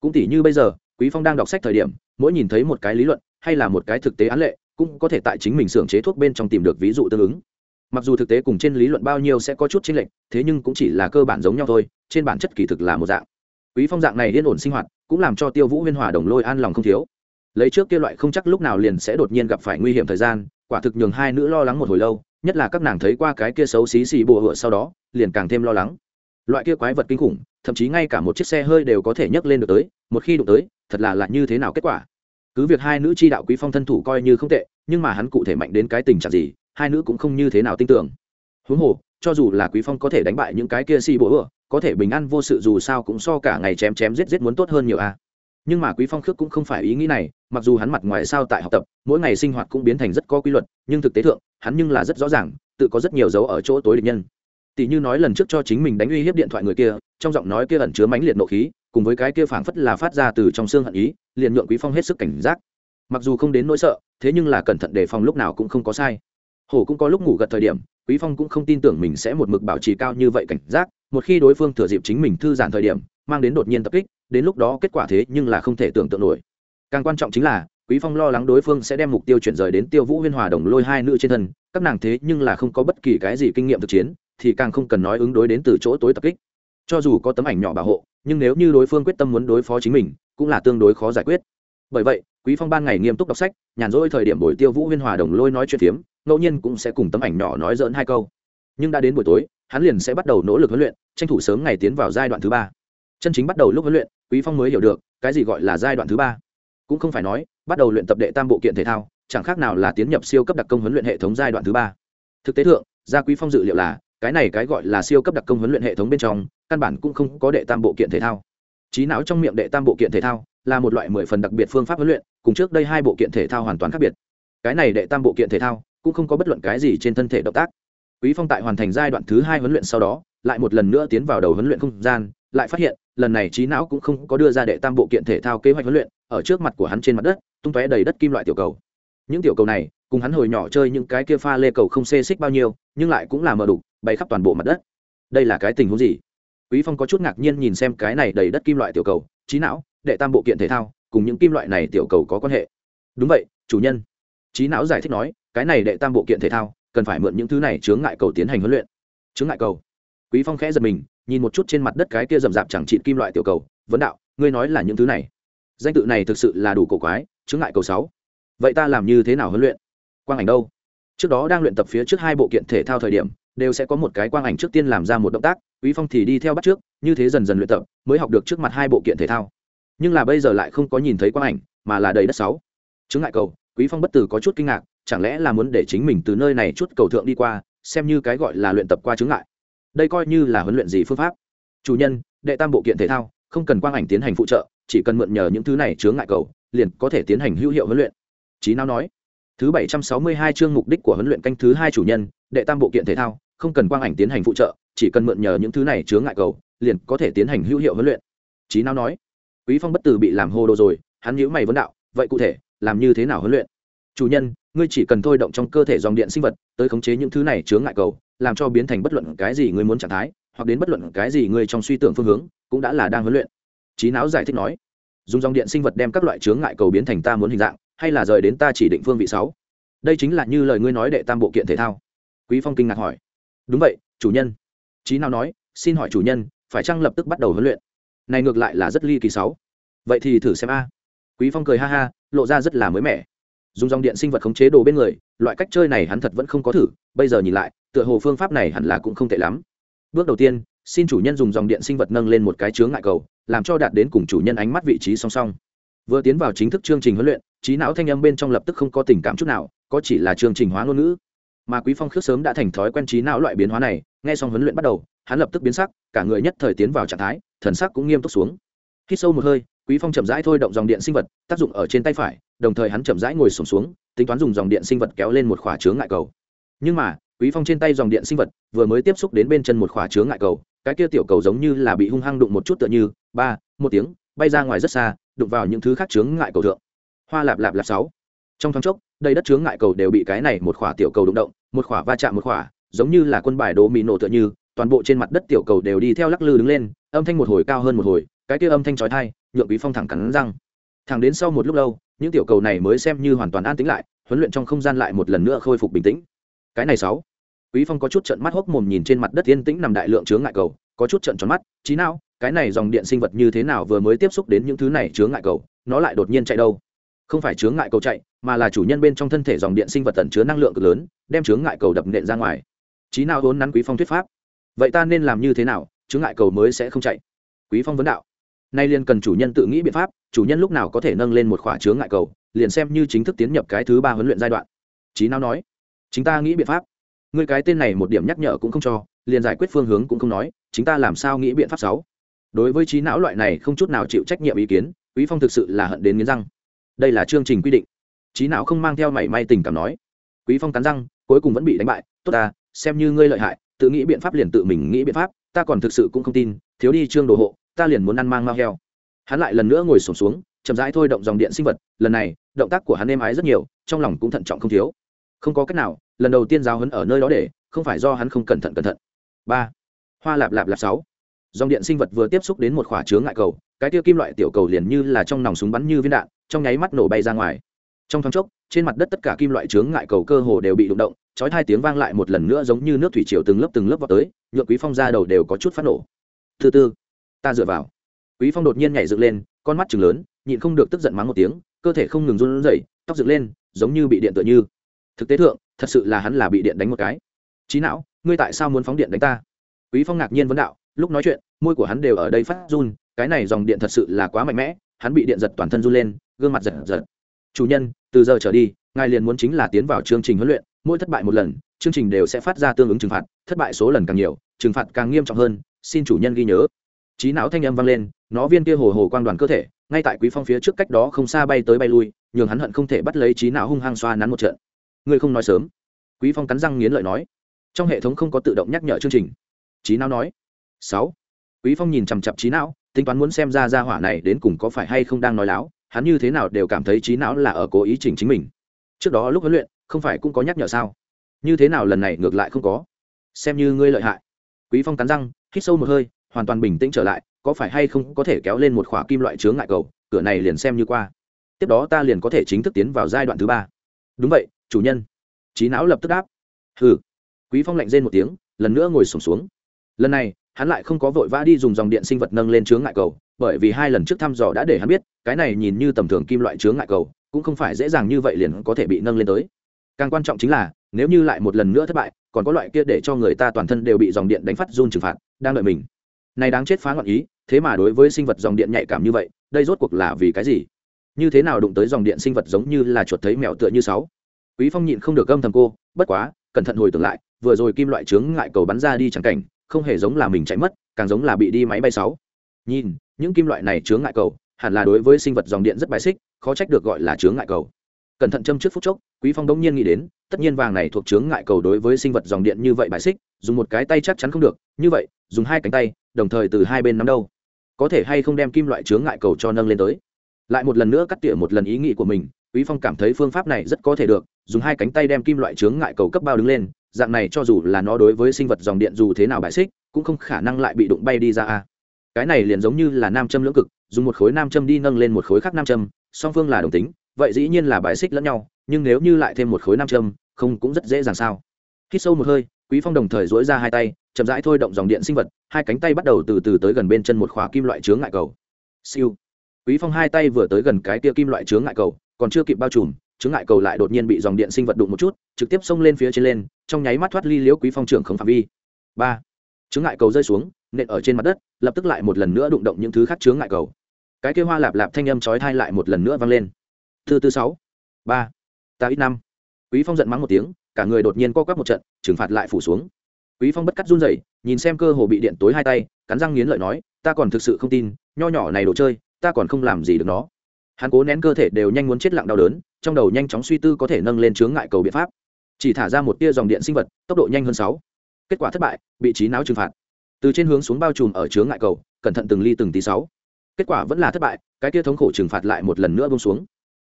Cũng tỉ như bây giờ, quý phong đang đọc sách thời điểm, mỗi nhìn thấy một cái lý luận, hay là một cái thực tế án lệ, cũng có thể tại chính mình xưởng chế thuốc bên trong tìm được ví dụ tương ứng. Mặc dù thực tế cùng trên lý luận bao nhiêu sẽ có chút chênh lệch, thế nhưng cũng chỉ là cơ bản giống nhau thôi, trên bản chất kỳ thực là một dạng. Quý phong dạng này yên ổn sinh hoạt, cũng làm cho tiêu vũ huyên hòa đồng lôi an lòng không thiếu lấy trước kia loại không chắc lúc nào liền sẽ đột nhiên gặp phải nguy hiểm thời gian, quả thực nhường hai nữ lo lắng một hồi lâu, nhất là các nàng thấy qua cái kia xấu xí xì bùa hựa sau đó, liền càng thêm lo lắng. Loại kia quái vật kinh khủng, thậm chí ngay cả một chiếc xe hơi đều có thể nhấc lên được tới, một khi đụng tới, thật là lạ như thế nào kết quả? Cứ việc hai nữ chi đạo quý phong thân thủ coi như không tệ, nhưng mà hắn cụ thể mạnh đến cái tình trạng gì, hai nữ cũng không như thế nào tin tưởng. Huống hồ, cho dù là quý phong có thể đánh bại những cái kia xì bùa hựa, có thể bình an vô sự dù sao cũng so cả ngày chém chém giết giết muốn tốt hơn nhiều a nhưng mà quý phong khước cũng không phải ý nghĩ này, mặc dù hắn mặt ngoài sao tại học tập, mỗi ngày sinh hoạt cũng biến thành rất có quy luật, nhưng thực tế thượng, hắn nhưng là rất rõ ràng, tự có rất nhiều dấu ở chỗ tối địch nhân. Tỷ như nói lần trước cho chính mình đánh uy hiếp điện thoại người kia, trong giọng nói kia ẩn chứa mãnh liệt nộ khí, cùng với cái kia phảng phất là phát ra từ trong xương hận ý, liền nhượng quý phong hết sức cảnh giác. Mặc dù không đến nỗi sợ, thế nhưng là cẩn thận đề phòng lúc nào cũng không có sai. Hổ cũng có lúc ngủ gật thời điểm, quý phong cũng không tin tưởng mình sẽ một mực bảo trì cao như vậy cảnh giác, một khi đối phương thừa dịp chính mình thư giãn thời điểm mang đến đột nhiên tập kích, đến lúc đó kết quả thế nhưng là không thể tưởng tượng nổi. Càng quan trọng chính là, quý phong lo lắng đối phương sẽ đem mục tiêu chuyển rời đến tiêu vũ huyên hòa đồng lôi hai nữ trên thân, các nàng thế nhưng là không có bất kỳ cái gì kinh nghiệm thực chiến, thì càng không cần nói ứng đối đến từ chỗ tối tập kích. Cho dù có tấm ảnh nhỏ bảo hộ, nhưng nếu như đối phương quyết tâm muốn đối phó chính mình, cũng là tương đối khó giải quyết. Bởi vậy, quý phong ban ngày nghiêm túc đọc sách, nhàn rỗi thời điểm buổi tiêu vũ huyên hòa đồng lôi nói chuyện phiếm, ngẫu nhiên cũng sẽ cùng tấm ảnh nhỏ nói dỡn hai câu. Nhưng đã đến buổi tối, hắn liền sẽ bắt đầu nỗ lực huấn luyện, tranh thủ sớm ngày tiến vào giai đoạn thứ ba chân chính bắt đầu lúc huấn luyện, quý phong mới hiểu được, cái gì gọi là giai đoạn thứ ba. Cũng không phải nói, bắt đầu luyện tập đệ tam bộ kiện thể thao, chẳng khác nào là tiến nhập siêu cấp đặc công huấn luyện hệ thống giai đoạn thứ ba. Thực tế thượng, gia quý phong dự liệu là, cái này cái gọi là siêu cấp đặc công huấn luyện hệ thống bên trong, căn bản cũng không có đệ tam bộ kiện thể thao. Trí não trong miệng đệ tam bộ kiện thể thao là một loại mười phần đặc biệt phương pháp huấn luyện, cùng trước đây hai bộ kiện thể thao hoàn toàn khác biệt. Cái này đệ tam bộ kiện thể thao cũng không có bất luận cái gì trên thân thể động tác. Quý phong tại hoàn thành giai đoạn thứ hai huấn luyện sau đó, lại một lần nữa tiến vào đầu huấn luyện không gian, lại phát hiện lần này trí não cũng không có đưa ra đệ tam bộ kiện thể thao kế hoạch huấn luyện, ở trước mặt của hắn trên mặt đất, tung tóe đầy đất kim loại tiểu cầu. Những tiểu cầu này, cùng hắn hồi nhỏ chơi những cái kia pha lê cầu không xê xích bao nhiêu, nhưng lại cũng là mờ đục, bay khắp toàn bộ mặt đất. Đây là cái tình huống gì? Quý phong có chút ngạc nhiên nhìn xem cái này đầy đất kim loại tiểu cầu, trí não, đệ tam bộ kiện thể thao, cùng những kim loại này tiểu cầu có quan hệ. Đúng vậy, chủ nhân. Trí não giải thích nói, cái này đệ tam bộ kiện thể thao, cần phải mượn những thứ này chướng ngại cầu tiến hành huấn luyện. Chướng ngại cầu. Quý phong khẽ giật mình nhìn một chút trên mặt đất cái kia rậm rạp chẳng trị kim loại tiểu cầu, vấn đạo, ngươi nói là những thứ này? Danh tự này thực sự là đủ cổ quái chứng ngại cầu sáu. Vậy ta làm như thế nào huấn luyện? Quang ảnh đâu? Trước đó đang luyện tập phía trước hai bộ kiện thể thao thời điểm, đều sẽ có một cái quang ảnh trước tiên làm ra một động tác, quý phong thì đi theo bắt trước, như thế dần dần luyện tập, mới học được trước mặt hai bộ kiện thể thao. Nhưng là bây giờ lại không có nhìn thấy quang ảnh, mà là đầy đất sáu. Chứng ngại cầu, quý phong bất tử có chút kinh ngạc, chẳng lẽ là muốn để chính mình từ nơi này chút cầu thượng đi qua, xem như cái gọi là luyện tập qua chứng ngại đây coi như là huấn luyện gì phương pháp. Chủ nhân, đệ tam bộ kiện thể thao, không cần quang ảnh tiến hành phụ trợ, chỉ cần mượn nhờ những thứ này chướng ngại cầu, liền có thể tiến hành hữu hiệu huấn luyện. Trí não nói. Thứ bảy trăm sáu mươi hai chương mục đích của huấn luyện canh thứ hai chủ nhân, đệ tam bộ kiện thể thao, không cần quang ảnh tiến hành phụ trợ, chỉ cần mượn nhờ những thứ này chướng ngại cầu, liền có thể tiến hành hữu hiệu huấn luyện. Trí não nói. Quý phong bất tử bị làm hô đồ rồi, hắn nhíu mày vấn đạo, vậy cụ thể, làm như thế nào huấn luyện? Chủ nhân, ngươi chỉ cần thôi động trong cơ thể dòng điện sinh vật, tới khống chế những thứ này chướng ngại cầu làm cho biến thành bất luận cái gì ngươi muốn trạng thái, hoặc đến bất luận cái gì ngươi trong suy tưởng phương hướng, cũng đã là đang huấn luyện. Trí não giải thích nói. Dùng dòng điện sinh vật đem các loại chướng ngại cầu biến thành ta muốn hình dạng, hay là rời đến ta chỉ định phương vị sáu? Đây chính là như lời ngươi nói đệ tam bộ kiện thể thao. Quý phong kinh ngạc hỏi. Đúng vậy, chủ nhân. Trí não nói, xin hỏi chủ nhân, phải chăng lập tức bắt đầu huấn luyện? Này ngược lại là rất ly kỳ sáu. Vậy thì thử xem a. Quý phong cười ha ha, lộ ra rất là mới mẻ dùng dòng điện sinh vật khống chế đồ bên người, loại cách chơi này hắn thật vẫn không có thử, bây giờ nhìn lại, tựa hồ phương pháp này hẳn là cũng không tệ lắm. Bước đầu tiên, xin chủ nhân dùng dòng điện sinh vật nâng lên một cái chướng ngại cầu, làm cho đạt đến cùng chủ nhân ánh mắt vị trí song song. Vừa tiến vào chính thức chương trình huấn luyện, trí não thanh âm bên trong lập tức không có tình cảm chút nào, có chỉ là chương trình hóa ngôn ngữ. Mà quý phong khước sớm đã thành thói quen trí não loại biến hóa này, nghe xong huấn luyện bắt đầu, hắn lập tức biến sắc, cả người nhất thời tiến vào trạng thái, thần sắc cũng nghiêm túc xuống. Khi sâu một hơi, quý phong chậm rãi thôi động dòng điện sinh vật, tác dụng ở trên tay phải đồng thời hắn chậm rãi ngồi sổm xuống, xuống tính toán dùng dòng điện sinh vật kéo lên một khỏa chướng ngại cầu. Nhưng mà quý phong trên tay dòng điện sinh vật vừa mới tiếp xúc đến bên chân một khỏa chướng ngại cầu cái kia tiểu cầu giống như là bị hung hăng đụng một chút tựa như ba một tiếng bay ra ngoài rất xa đụng vào những thứ khác chướng ngại cầu thượng. Hoa lạp lạp lạp sáu. Trong thoáng chốc đầy đất chướng ngại cầu đều bị cái này một khỏa tiểu cầu đụng động một khỏa va chạm một khỏa giống như là quân bài đồ mì nổ tựa như toàn bộ trên mặt đất tiểu cầu đều đi theo lắc lư đứng lên âm thanh một hồi cao hơn một hồi cái kia âm thanh chói tai nhượng quý phong thẳng cắn răng. Thẳng đến sau một lúc lâu những tiểu cầu này mới xem như hoàn toàn an tĩnh lại, huấn luyện trong không gian lại một lần nữa khôi phục bình tĩnh. Cái này sáu. Quý phong có chút trận mắt hốc mồm nhìn trên mặt đất yên tĩnh nằm đại lượng chướng ngại cầu, có chút trận tròn mắt trí nào, cái này dòng điện sinh vật như thế nào vừa mới tiếp xúc đến những thứ này chướng ngại cầu, nó lại đột nhiên chạy đâu? Không phải chướng ngại cầu chạy, mà là chủ nhân bên trong thân thể dòng điện sinh vật tẩn chứa năng lượng cực lớn, đem chướng ngại cầu đập nện ra ngoài. Trí nào vốn nắn quý phong thuyết pháp. Vậy ta nên làm như thế nào, chướng ngại cầu mới sẽ không chạy? Quý phong vấn đạo nay liền cần chủ nhân tự nghĩ biện pháp, chủ nhân lúc nào có thể nâng lên một khỏa chướng ngại cầu, liền xem như chính thức tiến nhập cái thứ ba huấn luyện giai đoạn. Trí nào nói, chính ta nghĩ biện pháp. Người cái tên này một điểm nhắc nhở cũng không cho, liền giải quyết phương hướng cũng không nói, chính ta làm sao nghĩ biện pháp sáu? Đối với trí não loại này không chút nào chịu trách nhiệm ý kiến, quý phong thực sự là hận đến nghiến răng. Đây là chương trình quy định. Trí não không mang theo mảy may tình cảm nói. Quý phong cắn răng, cuối cùng vẫn bị đánh bại, tốt ta, xem như ngươi lợi hại, tự nghĩ biện pháp liền tự mình nghĩ biện pháp, ta còn thực sự cũng không tin, thiếu đi trương đồ hộ ta liền muốn ăn mang mao heo. Hắn lại lần nữa ngồi sổm xuống, xuống chậm rãi thôi động dòng điện sinh vật lần này động tác của hắn êm ái rất nhiều trong lòng cũng thận trọng không thiếu. Không có cách nào lần đầu tiên giáo hấn ở nơi đó để không phải do hắn không cẩn thận cẩn thận. Ba. Hoa lạp lạp lạp sáu. Dòng điện sinh vật vừa tiếp xúc đến một khỏa chướng ngại cầu cái tiêu kim loại tiểu cầu liền như là trong nòng súng bắn như viên đạn trong nháy mắt nổ bay ra ngoài. Trong thoáng chốc trên mặt đất tất cả kim loại chướng ngại cầu cơ hồ đều bị đụng động chói hai tiếng vang lại một lần nữa giống như nước thủy triều từng lớp từng lớp vào tới nhựa quý phong ra đầu đều có chút phát nổ. Thứ tư ta dựa vào. Quý phong đột nhiên nhảy dựng lên, con mắt chừng lớn, nhịn không được tức giận mắng một tiếng, cơ thể không ngừng run rẩy, tóc dựng lên, giống như bị điện tựa như. Thực tế thượng, thật sự là hắn là bị điện đánh một cái. Trí não, ngươi tại sao muốn phóng điện đánh ta? Quý phong ngạc nhiên vấn đạo, lúc nói chuyện, môi của hắn đều ở đây phát run, cái này dòng điện thật sự là quá mạnh mẽ, hắn bị điện giật toàn thân run lên, gương mặt giật giật. Chủ nhân, từ giờ trở đi, ngài liền muốn chính là tiến vào chương trình huấn luyện, mỗi thất bại một lần, chương trình đều sẽ phát ra tương ứng trừng phạt, thất bại số lần càng nhiều, trừng phạt càng nghiêm trọng hơn, xin chủ nhân ghi nhớ trí não thanh âm vang lên, nó viên kia hồ hồ quang đoàn cơ thể, ngay tại quý phong phía trước cách đó không xa bay tới bay lui, nhường hắn hận không thể bắt lấy trí não hung hăng xoa nắn một trận. Ngươi không nói sớm. Quý phong cắn răng nghiến lợi nói. Trong hệ thống không có tự động nhắc nhở chương trình. Trí não nói. Sáu. Quý phong nhìn chằm chặp trí não, tính toán muốn xem ra ra hỏa này đến cùng có phải hay không đang nói láo, hắn như thế nào đều cảm thấy trí não là ở cố ý chỉnh chính mình. Trước đó lúc huấn luyện, không phải cũng có nhắc nhở sao? Như thế nào lần này ngược lại không có? Xem như ngươi lợi hại. Quý phong cắn răng, hít sâu một hơi hoàn toàn bình tĩnh trở lại có phải hay không có thể kéo lên một khỏa kim loại chướng ngại cầu cửa này liền xem như qua. Tiếp đó ta liền có thể chính thức tiến vào giai đoạn thứ ba. Đúng vậy chủ nhân. Trí não lập tức đáp. Hừ. Quý phong lạnh rên một tiếng lần nữa ngồi sổm xuống, xuống. Lần này hắn lại không có vội vã đi dùng dòng điện sinh vật nâng lên chướng ngại cầu bởi vì hai lần trước thăm dò đã để hắn biết cái này nhìn như tầm thường kim loại chướng ngại cầu cũng không phải dễ dàng như vậy liền có thể bị nâng lên tới. Càng quan trọng chính là nếu như lại một lần nữa thất bại còn có loại kia để cho người ta toàn thân đều bị dòng điện đánh phát run trừng phạt đang đợi mình này đáng chết phá loạn ý, thế mà đối với sinh vật dòng điện nhạy cảm như vậy, đây rốt cuộc là vì cái gì? Như thế nào đụng tới dòng điện sinh vật giống như là chuột thấy mèo tựa như sáu? Quý phong nhịn không được gâm thầm cô, bất quá, cẩn thận hồi tưởng lại, vừa rồi kim loại chướng ngại cầu bắn ra đi chẳng cảnh, không hề giống là mình chạy mất, càng giống là bị đi máy bay sáu. Nhìn, những kim loại này chướng ngại cầu, hẳn là đối với sinh vật dòng điện rất bài xích, khó trách được gọi là chướng ngại cầu. Cẩn thận châm trước phút chốc, quý phong đống nhiên nghĩ đến tất nhiên vàng này thuộc chướng ngại cầu đối với sinh vật dòng điện như vậy bài xích, dùng một cái tay chắc chắn không được, như vậy, dùng hai cánh tay, đồng thời từ hai bên nắm đâu có thể hay không đem kim loại chướng ngại cầu cho nâng lên tới. Lại một lần nữa cắt tỉa một lần ý nghĩ của mình, quý phong cảm thấy phương pháp này rất có thể được, dùng hai cánh tay đem kim loại chướng ngại cầu cấp bao đứng lên, dạng này cho dù là nó đối với sinh vật dòng điện dù thế nào bài xích, cũng không khả năng lại bị đụng bay đi ra a. Cái này liền giống như là nam châm lưỡng cực, dùng một khối nam châm đi nâng lên một khối khác nam châm, song phương là đồng tính, vậy dĩ nhiên là bài xích lẫn nhau, nhưng nếu như lại thêm một khối nam châm không cũng rất dễ dàng sao? Hít sâu một hơi, quý phong đồng thời dối ra hai tay, chậm rãi thôi động dòng điện sinh vật, hai cánh tay bắt đầu từ từ tới gần bên chân một khỏa kim loại chướng ngại cầu. Siêu. Quý phong hai tay vừa tới gần cái tia kim loại chướng ngại cầu, còn chưa kịp bao trùm, chướng ngại cầu lại đột nhiên bị dòng điện sinh vật đụng một chút, trực tiếp xông lên phía trên lên, trong nháy mắt thoát ly liễu quý phong trưởng không phạm vi. Ba. Chướng ngại cầu rơi xuống, nện ở trên mặt đất, lập tức lại một lần nữa đụng động những thứ khác chướng ngại cầu. Cái kia hoa lạp lạp thanh âm chói thai lại một lần nữa vang lên. Thứ tư sáu. Ba. Ta ít năm quý phong giận mắng một tiếng, cả người đột nhiên co quắp một trận, trừng phạt lại phủ xuống. Quý phong bất cắt run rẩy, nhìn xem cơ hồ bị điện tối hai tay, cắn răng nghiến lợi nói, ta còn thực sự không tin, nho nhỏ này đồ chơi, ta còn không làm gì được nó. Hắn cố nén cơ thể đều nhanh muốn chết lặng đau đớn, trong đầu nhanh chóng suy tư có thể nâng lên chướng ngại cầu biện pháp. Chỉ thả ra một tia dòng điện sinh vật, tốc độ nhanh hơn sáu. Kết quả thất bại, bị trí não trừng phạt. Từ trên hướng xuống bao trùm ở chướng ngại cầu, cẩn thận từng ly từng tí sáu. Kết quả vẫn là thất bại, cái tia thống khổ trừng phạt lại một lần nữa bông xuống.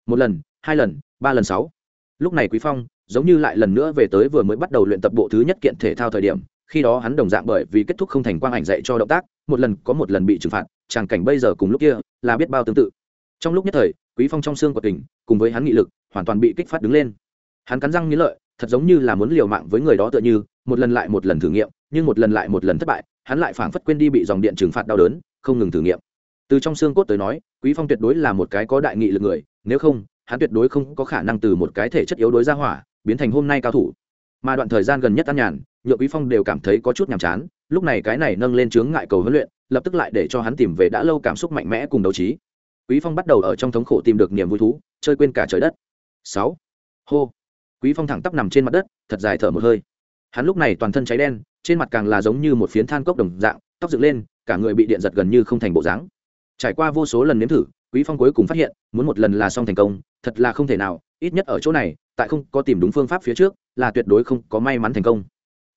Một lần, hai lần, ba lần sáu lúc này quý phong, giống như lại lần nữa về tới vừa mới bắt đầu luyện tập bộ thứ nhất kiện thể thao thời điểm, khi đó hắn đồng dạng bởi vì kết thúc không thành quang ảnh dạy cho động tác, một lần có một lần bị trừng phạt tràng cảnh bây giờ cùng lúc kia, là biết bao tương tự. Trong lúc nhất thời, quý phong trong xương của tỉnh cùng với hắn nghị lực, hoàn toàn bị kích phát đứng lên. Hắn cắn răng nghĩ lợi, thật giống như là muốn liều mạng với người đó tựa như, một lần lại một lần thử nghiệm, nhưng một lần lại một lần thất bại, hắn lại phảng phất quên đi bị dòng điện trừng phạt đau đớn, không ngừng thử nghiệm. Từ trong xương cốt tới nói, quý phong tuyệt đối là một cái có đại nghị lực người, nếu không hắn tuyệt đối không có khả năng từ một cái thể chất yếu đối ra hỏa, biến thành hôm nay cao thủ. Mà đoạn thời gian gần nhất ăn nhàn nhượng quý phong đều cảm thấy có chút nhàm chán, lúc này cái này nâng lên chướng ngại cầu huấn luyện, lập tức lại để cho hắn tìm về đã lâu cảm xúc mạnh mẽ cùng đấu trí. Quý phong bắt đầu ở trong thống khổ tìm được niềm vui thú, chơi quên cả trời đất. Sáu. Hô. Quý phong thẳng tắp nằm trên mặt đất, thật dài thở một hơi. Hắn lúc này toàn thân cháy đen, trên mặt càng là giống như một phiến than cốc đồng dạng, tóc dựng lên, cả người bị điện giật gần như không thành bộ dáng. Trải qua vô số lần nếm thử quý phong cuối cùng phát hiện, muốn một lần là xong thành công, thật là không thể nào, ít nhất ở chỗ này, tại không có tìm đúng phương pháp phía trước, là tuyệt đối không có may mắn thành công.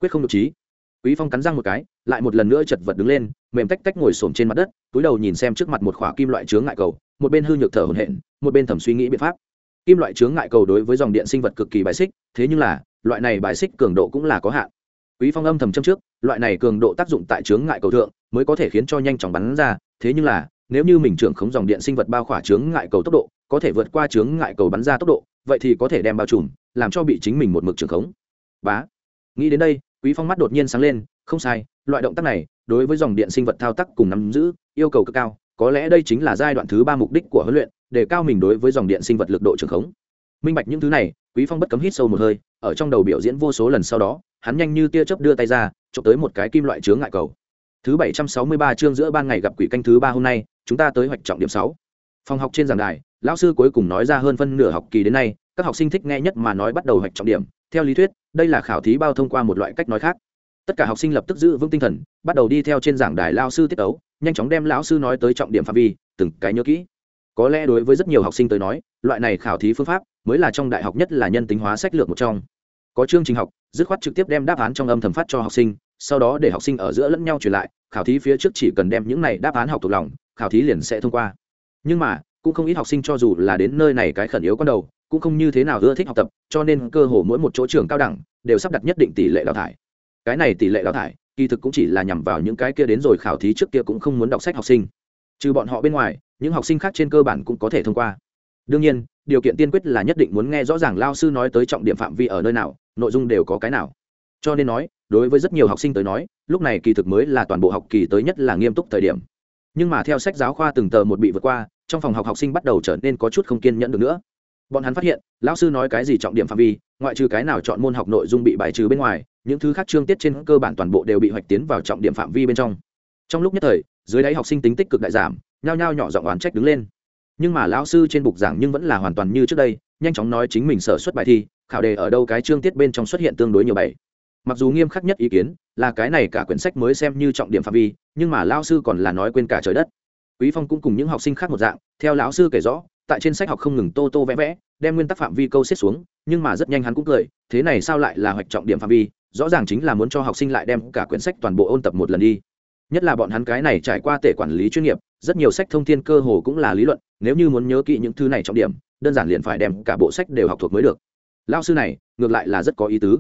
Quyết không được trí quý phong cắn răng một cái, lại một lần nữa chật vật đứng lên, mềm tách tách ngồi xổm trên mặt đất, túi đầu nhìn xem trước mặt một khỏa kim loại chướng ngại cầu, một bên hư nhược thở hổn hển, một bên thầm suy nghĩ biện pháp. Kim loại chướng ngại cầu đối với dòng điện sinh vật cực kỳ bài xích, thế nhưng là, loại này bài xích cường độ cũng là có hạn. Quý phong âm thầm châm trước, loại này cường độ tác dụng tại chướng ngại cầu thượng, mới có thể khiến cho nhanh chóng bắn ra, thế nhưng là nếu như mình trưởng khống dòng điện sinh vật bao khỏa chướng ngại cầu tốc độ, có thể vượt qua chướng ngại cầu bắn ra tốc độ, vậy thì có thể đem bao trùm, làm cho bị chính mình một mực trưởng khống. Bá. Nghĩ đến đây, quý phong mắt đột nhiên sáng lên, không sai, loại động tác này, đối với dòng điện sinh vật thao tác cùng nắm giữ, yêu cầu cực cao, có lẽ đây chính là giai đoạn thứ ba mục đích của huấn luyện, để cao mình đối với dòng điện sinh vật lực độ trưởng khống. Minh bạch những thứ này, quý phong bất cấm hít sâu một hơi, ở trong đầu biểu diễn vô số lần sau đó, hắn nhanh như tia chớp đưa tay ra, chụp tới một cái kim loại chướng ngại cầu thứ bảy trăm sáu mươi ba chương giữa ban ngày gặp quỷ canh thứ ba hôm nay, chúng ta tới hoạch trọng điểm sáu. Phòng học trên giảng đài, lão sư cuối cùng nói ra hơn phân nửa học kỳ đến nay, các học sinh thích nghe nhất mà nói bắt đầu hoạch trọng điểm. Theo lý thuyết, đây là khảo thí bao thông qua một loại cách nói khác. Tất cả học sinh lập tức giữ vững tinh thần, bắt đầu đi theo trên giảng đài lão sư tiết ấu nhanh chóng đem lão sư nói tới trọng điểm phạm vi, từng cái nhớ kỹ. Có lẽ đối với rất nhiều học sinh tới nói, loại này khảo thí phương pháp mới là trong đại học nhất là nhân tính hóa sách lược một trong. Có chương trình học, dứt khoát trực tiếp đem đáp án trong âm thầm phát cho học sinh sau đó để học sinh ở giữa lẫn nhau truyền lại, khảo thí phía trước chỉ cần đem những này đáp án học thuộc lòng, khảo thí liền sẽ thông qua. Nhưng mà, cũng không ít học sinh cho dù là đến nơi này cái khẩn yếu con đầu, cũng không như thế nào ưa thích học tập, cho nên cơ hồ mỗi một chỗ trường cao đẳng đều sắp đặt nhất định tỷ lệ đào thải. Cái này tỷ lệ đào thải, kỳ thực cũng chỉ là nhằm vào những cái kia đến rồi khảo thí trước kia cũng không muốn đọc sách học sinh. Trừ bọn họ bên ngoài, những học sinh khác trên cơ bản cũng có thể thông qua. Đương nhiên, điều kiện tiên quyết là nhất định muốn nghe rõ ràng lao sư nói tới trọng điểm phạm vi ở nơi nào, nội dung đều có cái nào. Cho nên nói đối với rất nhiều học sinh tới nói, lúc này kỳ thực mới là toàn bộ học kỳ tới nhất là nghiêm túc thời điểm. Nhưng mà theo sách giáo khoa từng tờ một bị vượt qua, trong phòng học học sinh bắt đầu trở nên có chút không kiên nhẫn được nữa. Bọn hắn phát hiện, lão sư nói cái gì trọng điểm phạm vi, ngoại trừ cái nào chọn môn học nội dung bị bài trừ bên ngoài, những thứ khác chương tiết trên cơ bản toàn bộ đều bị hoạch tiến vào trọng điểm phạm vi bên trong. Trong lúc nhất thời, dưới đáy học sinh tính tích cực đại giảm, nhao nhao nhỏ giọng oán trách đứng lên. Nhưng mà lão sư trên bục giảng nhưng vẫn là hoàn toàn như trước đây, nhanh chóng nói chính mình sở xuất bài thi, khảo đề ở đâu cái chương tiết bên trong xuất hiện tương đối nhiều bảy mặc dù nghiêm khắc nhất ý kiến là cái này cả quyển sách mới xem như trọng điểm phạm vi, nhưng mà lao sư còn là nói quên cả trời đất. Quý phong cũng cùng những học sinh khác một dạng, theo lão sư kể rõ, tại trên sách học không ngừng tô tô vẽ vẽ, đem nguyên tắc phạm vi câu xếp xuống, nhưng mà rất nhanh hắn cũng cười, thế này sao lại là hoạch trọng điểm phạm vi, rõ ràng chính là muốn cho học sinh lại đem cả quyển sách toàn bộ ôn tập một lần đi. Nhất là bọn hắn cái này trải qua tể quản lý chuyên nghiệp, rất nhiều sách thông thiên cơ hồ cũng là lý luận, nếu như muốn nhớ kỹ những thứ này trọng điểm, đơn giản liền phải đem cả bộ sách đều học thuộc mới được. Lao sư này, ngược lại là rất có ý tứ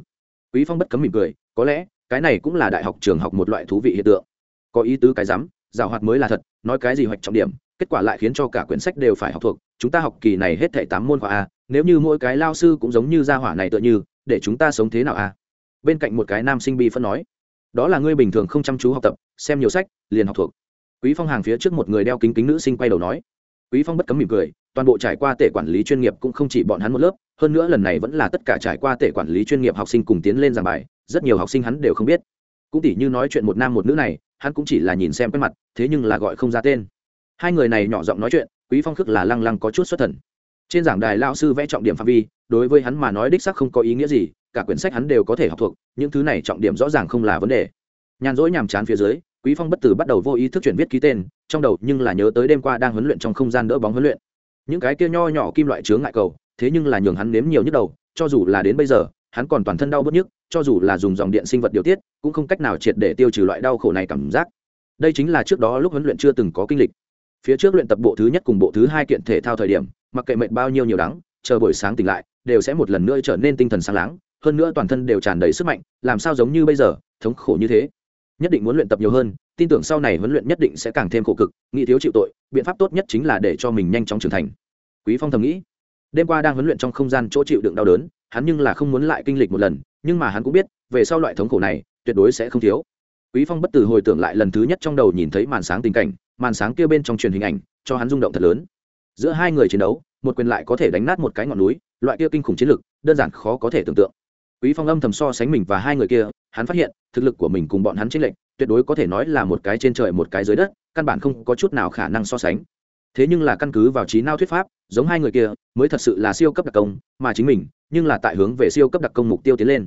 quý phong bất cấm mỉm cười, có lẽ, cái này cũng là đại học trường học một loại thú vị hiện tượng. Có ý tứ cái rắm, giảo hoạt mới là thật, nói cái gì hoạch trọng điểm, kết quả lại khiến cho cả quyển sách đều phải học thuộc. Chúng ta học kỳ này hết thảy tám môn khoa a, nếu như mỗi cái lao sư cũng giống như gia hỏa này tựa như, để chúng ta sống thế nào a? Bên cạnh một cái nam sinh bi phân nói, đó là ngươi bình thường không chăm chú học tập, xem nhiều sách, liền học thuộc. Quý phong hàng phía trước một người đeo kính kính nữ sinh quay đầu nói. Quý phong bất cấm mỉm cười, toàn bộ trải qua tể quản lý chuyên nghiệp cũng không chỉ bọn hắn một lớp hơn nữa lần này vẫn là tất cả trải qua tể quản lý chuyên nghiệp học sinh cùng tiến lên giảng bài, rất nhiều học sinh hắn đều không biết. Cũng tỉ như nói chuyện một nam một nữ này, hắn cũng chỉ là nhìn xem cái mặt, thế nhưng là gọi không ra tên. Hai người này nhỏ giọng nói chuyện, quý phong khước là lăng lăng có chút xuất thần. Trên giảng đài lao sư vẽ trọng điểm phạm vi, đối với hắn mà nói đích sắc không có ý nghĩa gì, cả quyển sách hắn đều có thể học thuộc, những thứ này trọng điểm rõ ràng không là vấn đề. Nhàn rỗi nhàm chán phía dưới, quý phong bất tử bắt đầu vô ý thức chuyển viết ký tên, trong đầu nhưng là nhớ tới đêm qua đang huấn luyện trong không gian đỡ bóng huấn luyện. Những cái kia nho nhỏ kim loại chướng ngại cầu thế nhưng là nhường hắn nếm nhiều nhức đầu, cho dù là đến bây giờ, hắn còn toàn thân đau bớt nhức, cho dù là dùng dòng điện sinh vật điều tiết, cũng không cách nào triệt để tiêu trừ loại đau khổ này cảm giác. Đây chính là trước đó lúc huấn luyện chưa từng có kinh lịch. Phía trước luyện tập bộ thứ nhất cùng bộ thứ hai kiện thể thao thời điểm, mặc kệ mệt bao nhiêu nhiều đắng, chờ buổi sáng tỉnh lại, đều sẽ một lần nữa trở nên tinh thần sáng láng, hơn nữa toàn thân đều tràn đầy sức mạnh, làm sao giống như bây giờ, thống khổ như thế. Nhất định muốn luyện tập nhiều hơn, tin tưởng sau này huấn luyện nhất định sẽ càng thêm khổ cực, nghĩ thiếu chịu tội, biện pháp tốt nhất chính là để cho mình nhanh chóng trưởng thành. Quý phong thầm nghĩ đêm qua đang huấn luyện trong không gian chỗ chịu đựng đau đớn, hắn nhưng là không muốn lại kinh lịch một lần, nhưng mà hắn cũng biết, về sau loại thống khổ này, tuyệt đối sẽ không thiếu. Quý phong bất tử hồi tưởng lại lần thứ nhất trong đầu nhìn thấy màn sáng tình cảnh, màn sáng kia bên trong truyền hình ảnh, cho hắn rung động thật lớn. Giữa hai người chiến đấu, một quyền lại có thể đánh nát một cái ngọn núi, loại kia kinh khủng chiến lực, đơn giản khó có thể tưởng tượng. Quý phong âm thầm so sánh mình và hai người kia, hắn phát hiện, thực lực của mình cùng bọn hắn chênh lệnh tuyệt đối có thể nói là một cái trên trời một cái dưới đất, căn bản không có chút nào khả năng so sánh thế nhưng là căn cứ vào trí não thuyết pháp, giống hai người kia, mới thật sự là siêu cấp đặc công, mà chính mình, nhưng là tại hướng về siêu cấp đặc công mục tiêu tiến lên.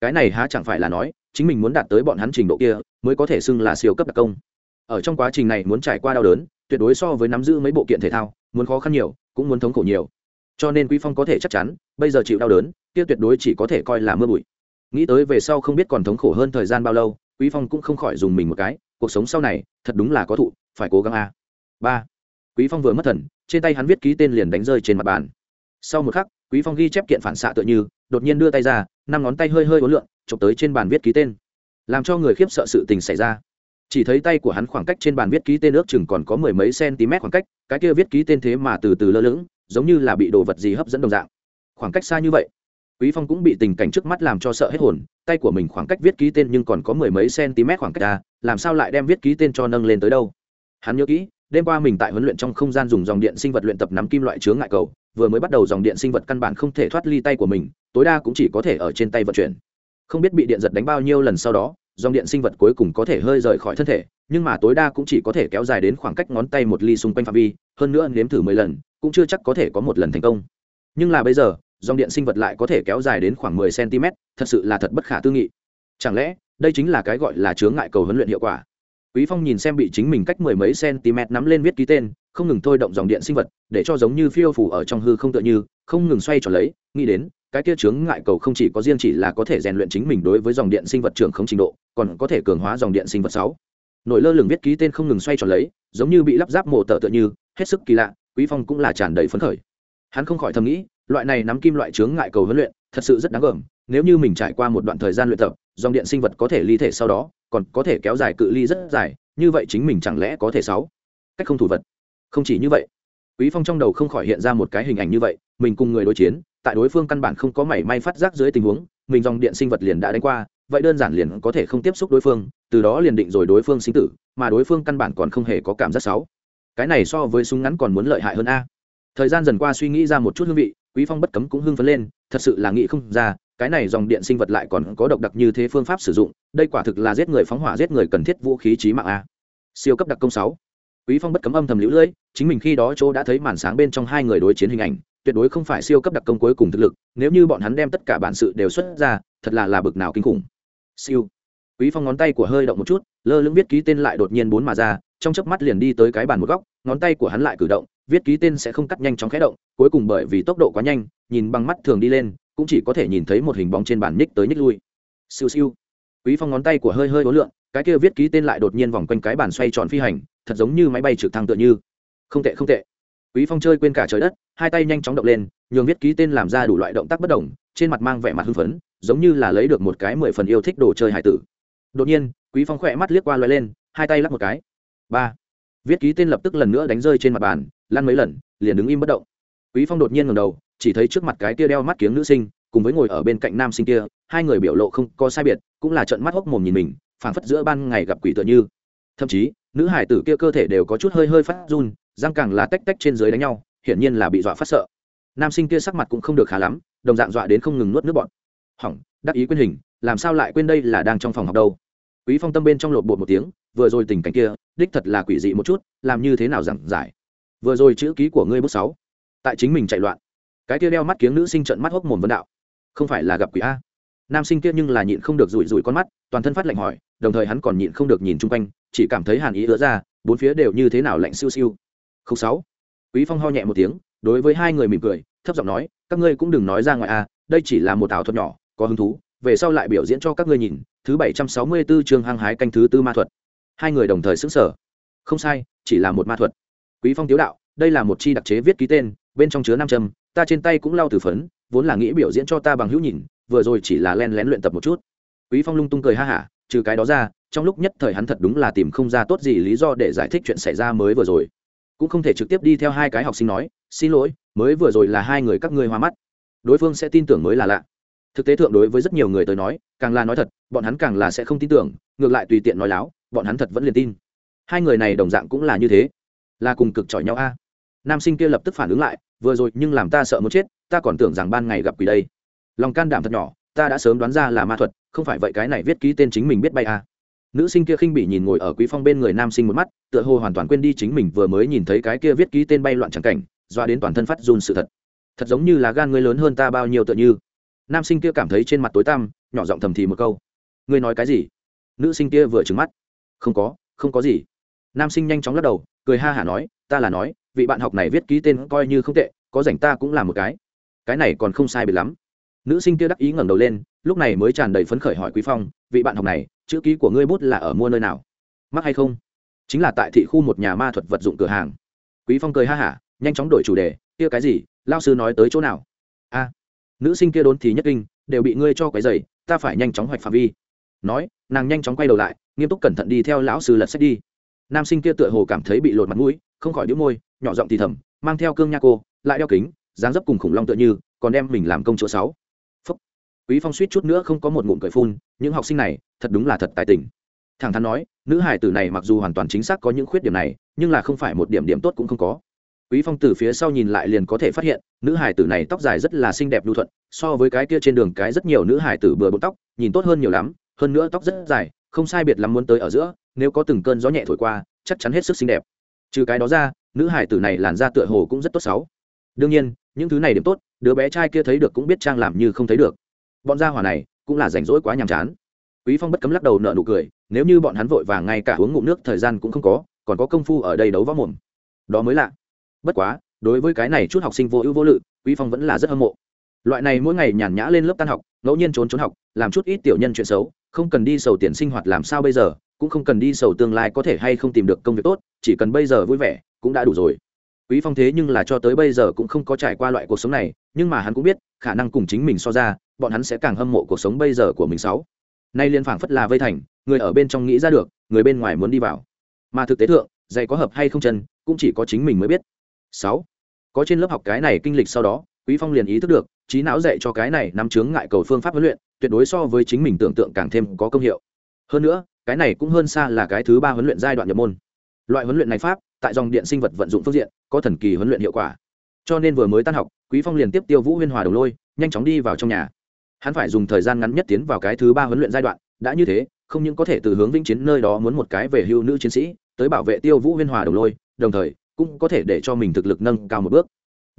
Cái này há chẳng phải là nói, chính mình muốn đạt tới bọn hắn trình độ kia, mới có thể xưng là siêu cấp đặc công. Ở trong quá trình này muốn trải qua đau đớn, tuyệt đối so với nắm giữ mấy bộ kiện thể thao, muốn khó khăn nhiều, cũng muốn thống khổ nhiều. Cho nên quý phong có thể chắc chắn, bây giờ chịu đau đớn, kia tuyệt đối chỉ có thể coi là mưa bụi. Nghĩ tới về sau không biết còn thống khổ hơn thời gian bao lâu, quý phong cũng không khỏi dùng mình một cái, cuộc sống sau này, thật đúng là có thụ, phải cố gắng a. Ba quý phong vừa mất thần, trên tay hắn viết ký tên liền đánh rơi trên mặt bàn. Sau một khắc, quý phong ghi chép kiện phản xạ tựa như, đột nhiên đưa tay ra, năm ngón tay hơi hơi uốn lượn, chụp tới trên bàn viết ký tên. Làm cho người khiếp sợ sự tình xảy ra. Chỉ thấy tay của hắn khoảng cách trên bàn viết ký tên ước chừng còn có mười mấy cm khoảng cách, cái kia viết ký tên thế mà từ từ lơ lửng, giống như là bị đồ vật gì hấp dẫn đồng dạng. Khoảng cách xa như vậy, quý phong cũng bị tình cảnh trước mắt làm cho sợ hết hồn, tay của mình khoảng cách viết ký tên nhưng còn có mười mấy cm khoảng cách ra làm sao lại đem viết ký tên cho nâng lên tới đâu? Hắn nhớ kỹ đêm qua mình tại huấn luyện trong không gian dùng dòng điện sinh vật luyện tập nắm kim loại chướng ngại cầu, vừa mới bắt đầu dòng điện sinh vật căn bản không thể thoát ly tay của mình, tối đa cũng chỉ có thể ở trên tay vận chuyển. Không biết bị điện giật đánh bao nhiêu lần sau đó, dòng điện sinh vật cuối cùng có thể hơi rời khỏi thân thể, nhưng mà tối đa cũng chỉ có thể kéo dài đến khoảng cách ngón tay một ly xung quanh phạm vi, hơn nữa nếm thử mười lần, cũng chưa chắc có thể có một lần thành công. Nhưng là bây giờ, dòng điện sinh vật lại có thể kéo dài đến khoảng mười cm thật sự là thật bất khả tư nghị. Chẳng lẽ, đây chính là cái gọi là chướng ngại cầu huấn luyện hiệu quả? Quý phong nhìn xem bị chính mình cách mười mấy cm nắm lên viết ký tên, không ngừng thôi động dòng điện sinh vật, để cho giống như phiêu phủ ở trong hư không tựa như, không ngừng xoay tròn lấy, nghĩ đến, cái kia chướng ngại cầu không chỉ có riêng chỉ là có thể rèn luyện chính mình đối với dòng điện sinh vật trưởng không trình độ, còn có thể cường hóa dòng điện sinh vật sáu. Nổi lơ lửng viết ký tên không ngừng xoay tròn lấy, giống như bị lắp ráp mổ tờ tựa như, hết sức kỳ lạ, quý phong cũng là tràn đầy phấn khởi. Hắn không khỏi thầm nghĩ, loại này nắm kim loại chướng ngại cầu huấn luyện, thật sự rất đáng gờm, nếu như mình trải qua một đoạn thời gian luyện tập, dòng điện sinh vật có thể ly thể sau đó còn có thể kéo dài cự ly rất dài, như vậy chính mình chẳng lẽ có thể sáu? Cách không thủ vật. Không chỉ như vậy. Quý phong trong đầu không khỏi hiện ra một cái hình ảnh như vậy, mình cùng người đối chiến, tại đối phương căn bản không có mảy may phát giác dưới tình huống, mình dòng điện sinh vật liền đã đánh qua, vậy đơn giản liền có thể không tiếp xúc đối phương, từ đó liền định rồi đối phương sinh tử, mà đối phương căn bản còn không hề có cảm giác xấu cái này so với súng ngắn còn muốn lợi hại hơn a. Thời gian dần qua suy nghĩ ra một chút hương vị, quý phong bất cấm cũng hưng phấn lên, thật sự là nghĩ không ra, cái này dòng điện sinh vật lại còn có độc đặc như thế phương pháp sử dụng đây quả thực là giết người phóng hỏa giết người cần thiết vũ khí trí mạng a. Siêu cấp đặc công sáu. Quý phong bất cấm âm thầm liễu lưỡi chính mình khi đó chỗ đã thấy màn sáng bên trong hai người đối chiến hình ảnh, tuyệt đối không phải siêu cấp đặc công cuối cùng thực lực, nếu như bọn hắn đem tất cả bản sự đều xuất ra, thật là là bực nào kinh khủng. Siêu. Quý phong ngón tay của hơi động một chút, lơ lưng viết ký tên lại đột nhiên bốn mà ra, trong chớp mắt liền đi tới cái bàn một góc, ngón tay của hắn lại cử động, viết ký tên sẽ không cắt nhanh chóng khẽ động, cuối cùng bởi vì tốc độ quá nhanh, nhìn bằng mắt thường đi lên, cũng chỉ có thể nhìn thấy một hình bóng trên bàn nhích tới nhích lui. Siêu siêu quý phong ngón tay của hơi hơi hối lượng, cái kia viết ký tên lại đột nhiên vòng quanh cái bàn xoay tròn phi hành, thật giống như máy bay trực thăng tựa như. Không tệ không tệ. Quý phong chơi quên cả trời đất, hai tay nhanh chóng động lên, nhường viết ký tên làm ra đủ loại động tác bất đồng, trên mặt mang vẻ mặt hưng phấn, giống như là lấy được một cái mười phần yêu thích đồ chơi hải tử. Đột nhiên, quý phong khỏe mắt liếc qua loay lên, hai tay lắc một cái. Ba. Viết ký tên lập tức lần nữa đánh rơi trên mặt bàn, lăn mấy lần, liền đứng im bất động. Quý phong đột nhiên ngẩng đầu, chỉ thấy trước mặt cái kia đeo mắt kiếng nữ sinh cùng với ngồi ở bên cạnh nam sinh kia, hai người biểu lộ không có sai biệt, cũng là trận mắt hốc mồm nhìn mình, phảng phất giữa ban ngày gặp quỷ tựa như. Thậm chí, nữ hải tử kia cơ thể đều có chút hơi hơi phát run, răng càng là tách tách trên dưới đánh nhau, hiển nhiên là bị dọa phát sợ. Nam sinh kia sắc mặt cũng không được khá lắm, đồng dạng dọa đến không ngừng nuốt nước bọn hỏng, đắc ý quyên hình, làm sao lại quên đây là đang trong phòng học đâu? Quý phong tâm bên trong lột bột một tiếng, vừa rồi tình cảnh kia, đích thật là quỷ dị một chút, làm như thế nào giảng giải? Vừa rồi chữ ký của ngươi bút sáu, tại chính mình chạy loạn. Cái kia đeo mắt kiếng nữ sinh trận mắt hốc mồm vấn đạo không phải là gặp quỷ a. Nam sinh kia nhưng là nhịn không được rủi rủi con mắt, toàn thân phát lạnh hỏi, đồng thời hắn còn nhịn không được nhìn chung quanh, chỉ cảm thấy hàn ý ứa ra, bốn phía đều như thế nào lạnh siêu siêu. Không sáu. Quý phong ho nhẹ một tiếng, đối với hai người mỉm cười, thấp giọng nói, các ngươi cũng đừng nói ra ngoài a, đây chỉ là một ảo thuật nhỏ, có hứng thú, về sau lại biểu diễn cho các ngươi nhìn, thứ bảy trăm sáu mươi 764 chương hăng hái canh thứ tư ma thuật. Hai người đồng thời xứng sở không sai, chỉ là một ma thuật. Quý phong tiếu đạo, đây là một chi đặc chế viết ký tên, bên trong chứa nam châm, ta trên tay cũng lau từ phấn vốn là nghĩ biểu diễn cho ta bằng hữu nhìn, vừa rồi chỉ là len lén luyện tập một chút. Quý phong lung tung cười ha hả, trừ cái đó ra, trong lúc nhất thời hắn thật đúng là tìm không ra tốt gì lý do để giải thích chuyện xảy ra mới vừa rồi. Cũng không thể trực tiếp đi theo hai cái học sinh nói, xin lỗi, mới vừa rồi là hai người các ngươi hoa mắt. Đối phương sẽ tin tưởng mới là lạ. Thực tế thượng đối với rất nhiều người tới nói, càng là nói thật, bọn hắn càng là sẽ không tin tưởng, ngược lại tùy tiện nói láo, bọn hắn thật vẫn liền tin. Hai người này đồng dạng cũng là như thế. Là cùng cực chọi nhau a. Nam sinh kia lập tức phản ứng lại vừa rồi nhưng làm ta sợ muốn chết, ta còn tưởng rằng ban ngày gặp quỷ đây. Lòng can đảm thật nhỏ, ta đã sớm đoán ra là ma thuật, không phải vậy cái này viết ký tên chính mình biết bay à. Nữ sinh kia khinh bị nhìn ngồi ở quý phong bên người nam sinh một mắt, tựa hồ hoàn toàn quên đi chính mình vừa mới nhìn thấy cái kia viết ký tên bay loạn chẳng cảnh, doa đến toàn thân phát run sự thật. Thật giống như là gan ngươi lớn hơn ta bao nhiêu tựa như. Nam sinh kia cảm thấy trên mặt tối tăm, nhỏ giọng thầm thì một câu. Ngươi nói cái gì? Nữ sinh kia vừa trừng mắt. Không có không có gì. Nam sinh nhanh chóng lắc đầu cười ha hả nói, ta là nói, vị bạn học này viết ký tên coi như không tệ, có rảnh ta cũng làm một cái. Cái này còn không sai biệt lắm. Nữ sinh kia đắc ý ngẩng đầu lên, lúc này mới tràn đầy phấn khởi hỏi quý phong, vị bạn học này, chữ ký của ngươi bút là ở mua nơi nào? Mắc hay không? Chính là tại thị khu một nhà ma thuật vật dụng cửa hàng. Quý phong cười ha hả, nhanh chóng đổi chủ đề, kia cái gì? Lao sư nói tới chỗ nào? A, nữ sinh kia đốn thì nhất kinh, đều bị ngươi cho cái giày ta phải nhanh chóng hoạch phạm vi. Nói, nàng nhanh chóng quay đầu lại, nghiêm túc cẩn thận đi theo lão sư lật sách đi nam sinh kia tựa hồ cảm thấy bị lột mặt mũi, không khỏi đĩu môi, nhỏ giọng thì thầm, mang theo cương nha cô, lại đeo kính, dáng dấp cùng khủng long tựa như, còn đem mình làm công chỗ sáu. Phúc. Quý phong suýt chút nữa không có một ngụm cười phun, những học sinh này, thật đúng là thật tài tình. Thẳng thắn nói, nữ hải tử này mặc dù hoàn toàn chính xác có những khuyết điểm này, nhưng là không phải một điểm điểm tốt cũng không có. Quý phong từ phía sau nhìn lại liền có thể phát hiện, nữ hải tử này tóc dài rất là xinh đẹp lưu thuận, so với cái kia trên đường cái rất nhiều nữ hải tử bừa bộn tóc, nhìn tốt hơn nhiều lắm, hơn nữa tóc rất dài không sai biệt lắm muốn tới ở giữa, nếu có từng cơn gió nhẹ thổi qua, chắc chắn hết sức xinh đẹp. Trừ cái đó ra, nữ hải tử này làn da tựa hồ cũng rất tốt xấu đương nhiên, những thứ này điểm tốt, đứa bé trai kia thấy được cũng biết trang làm như không thấy được. Bọn gia hỏa này cũng là rảnh rỗi quá nhàm chán. Quý phong bất cấm lắc đầu nở nụ cười, nếu như bọn hắn vội vàng ngay cả uống ngụm nước thời gian cũng không có, còn có công phu ở đây đấu võ mồm. Đó mới lạ. Bất quá, đối với cái này chút học sinh vô ưu vô lự, quý phong vẫn là rất hâm mộ. Loại này mỗi ngày nhàn nhã lên lớp tan học, ngẫu nhiên trốn trốn học, làm chút ít tiểu nhân chuyện xấu không cần đi sầu tiền sinh hoạt làm sao bây giờ, cũng không cần đi sầu tương lai có thể hay không tìm được công việc tốt, chỉ cần bây giờ vui vẻ, cũng đã đủ rồi. Quý phong thế nhưng là cho tới bây giờ cũng không có trải qua loại cuộc sống này, nhưng mà hắn cũng biết, khả năng cùng chính mình so ra, bọn hắn sẽ càng hâm mộ cuộc sống bây giờ của mình sáu. Nay liên phảng phất là vây thành, người ở bên trong nghĩ ra được, người bên ngoài muốn đi vào. Mà thực tế thượng giày có hợp hay không chân, cũng chỉ có chính mình mới biết. Sáu. Có trên lớp học cái này kinh lịch sau đó quý phong liền ý thức được, trí não dạy cho cái này nắm chướng ngại cầu phương pháp huấn luyện, tuyệt đối so với chính mình tưởng tượng càng thêm có công hiệu. Hơn nữa, cái này cũng hơn xa là cái thứ ba huấn luyện giai đoạn nhập môn. Loại huấn luyện này pháp, tại dòng điện sinh vật vận dụng phương diện, có thần kỳ huấn luyện hiệu quả. Cho nên vừa mới tan học, quý phong liền tiếp tiêu vũ huyên hòa đồng lôi, nhanh chóng đi vào trong nhà. Hắn phải dùng thời gian ngắn nhất tiến vào cái thứ ba huấn luyện giai đoạn, đã như thế, không những có thể từ hướng vĩnh chiến nơi đó muốn một cái về hưu nữ chiến sĩ, tới bảo vệ tiêu vũ huyên hòa đồng lôi, đồng thời cũng có thể để cho mình thực lực nâng cao một bước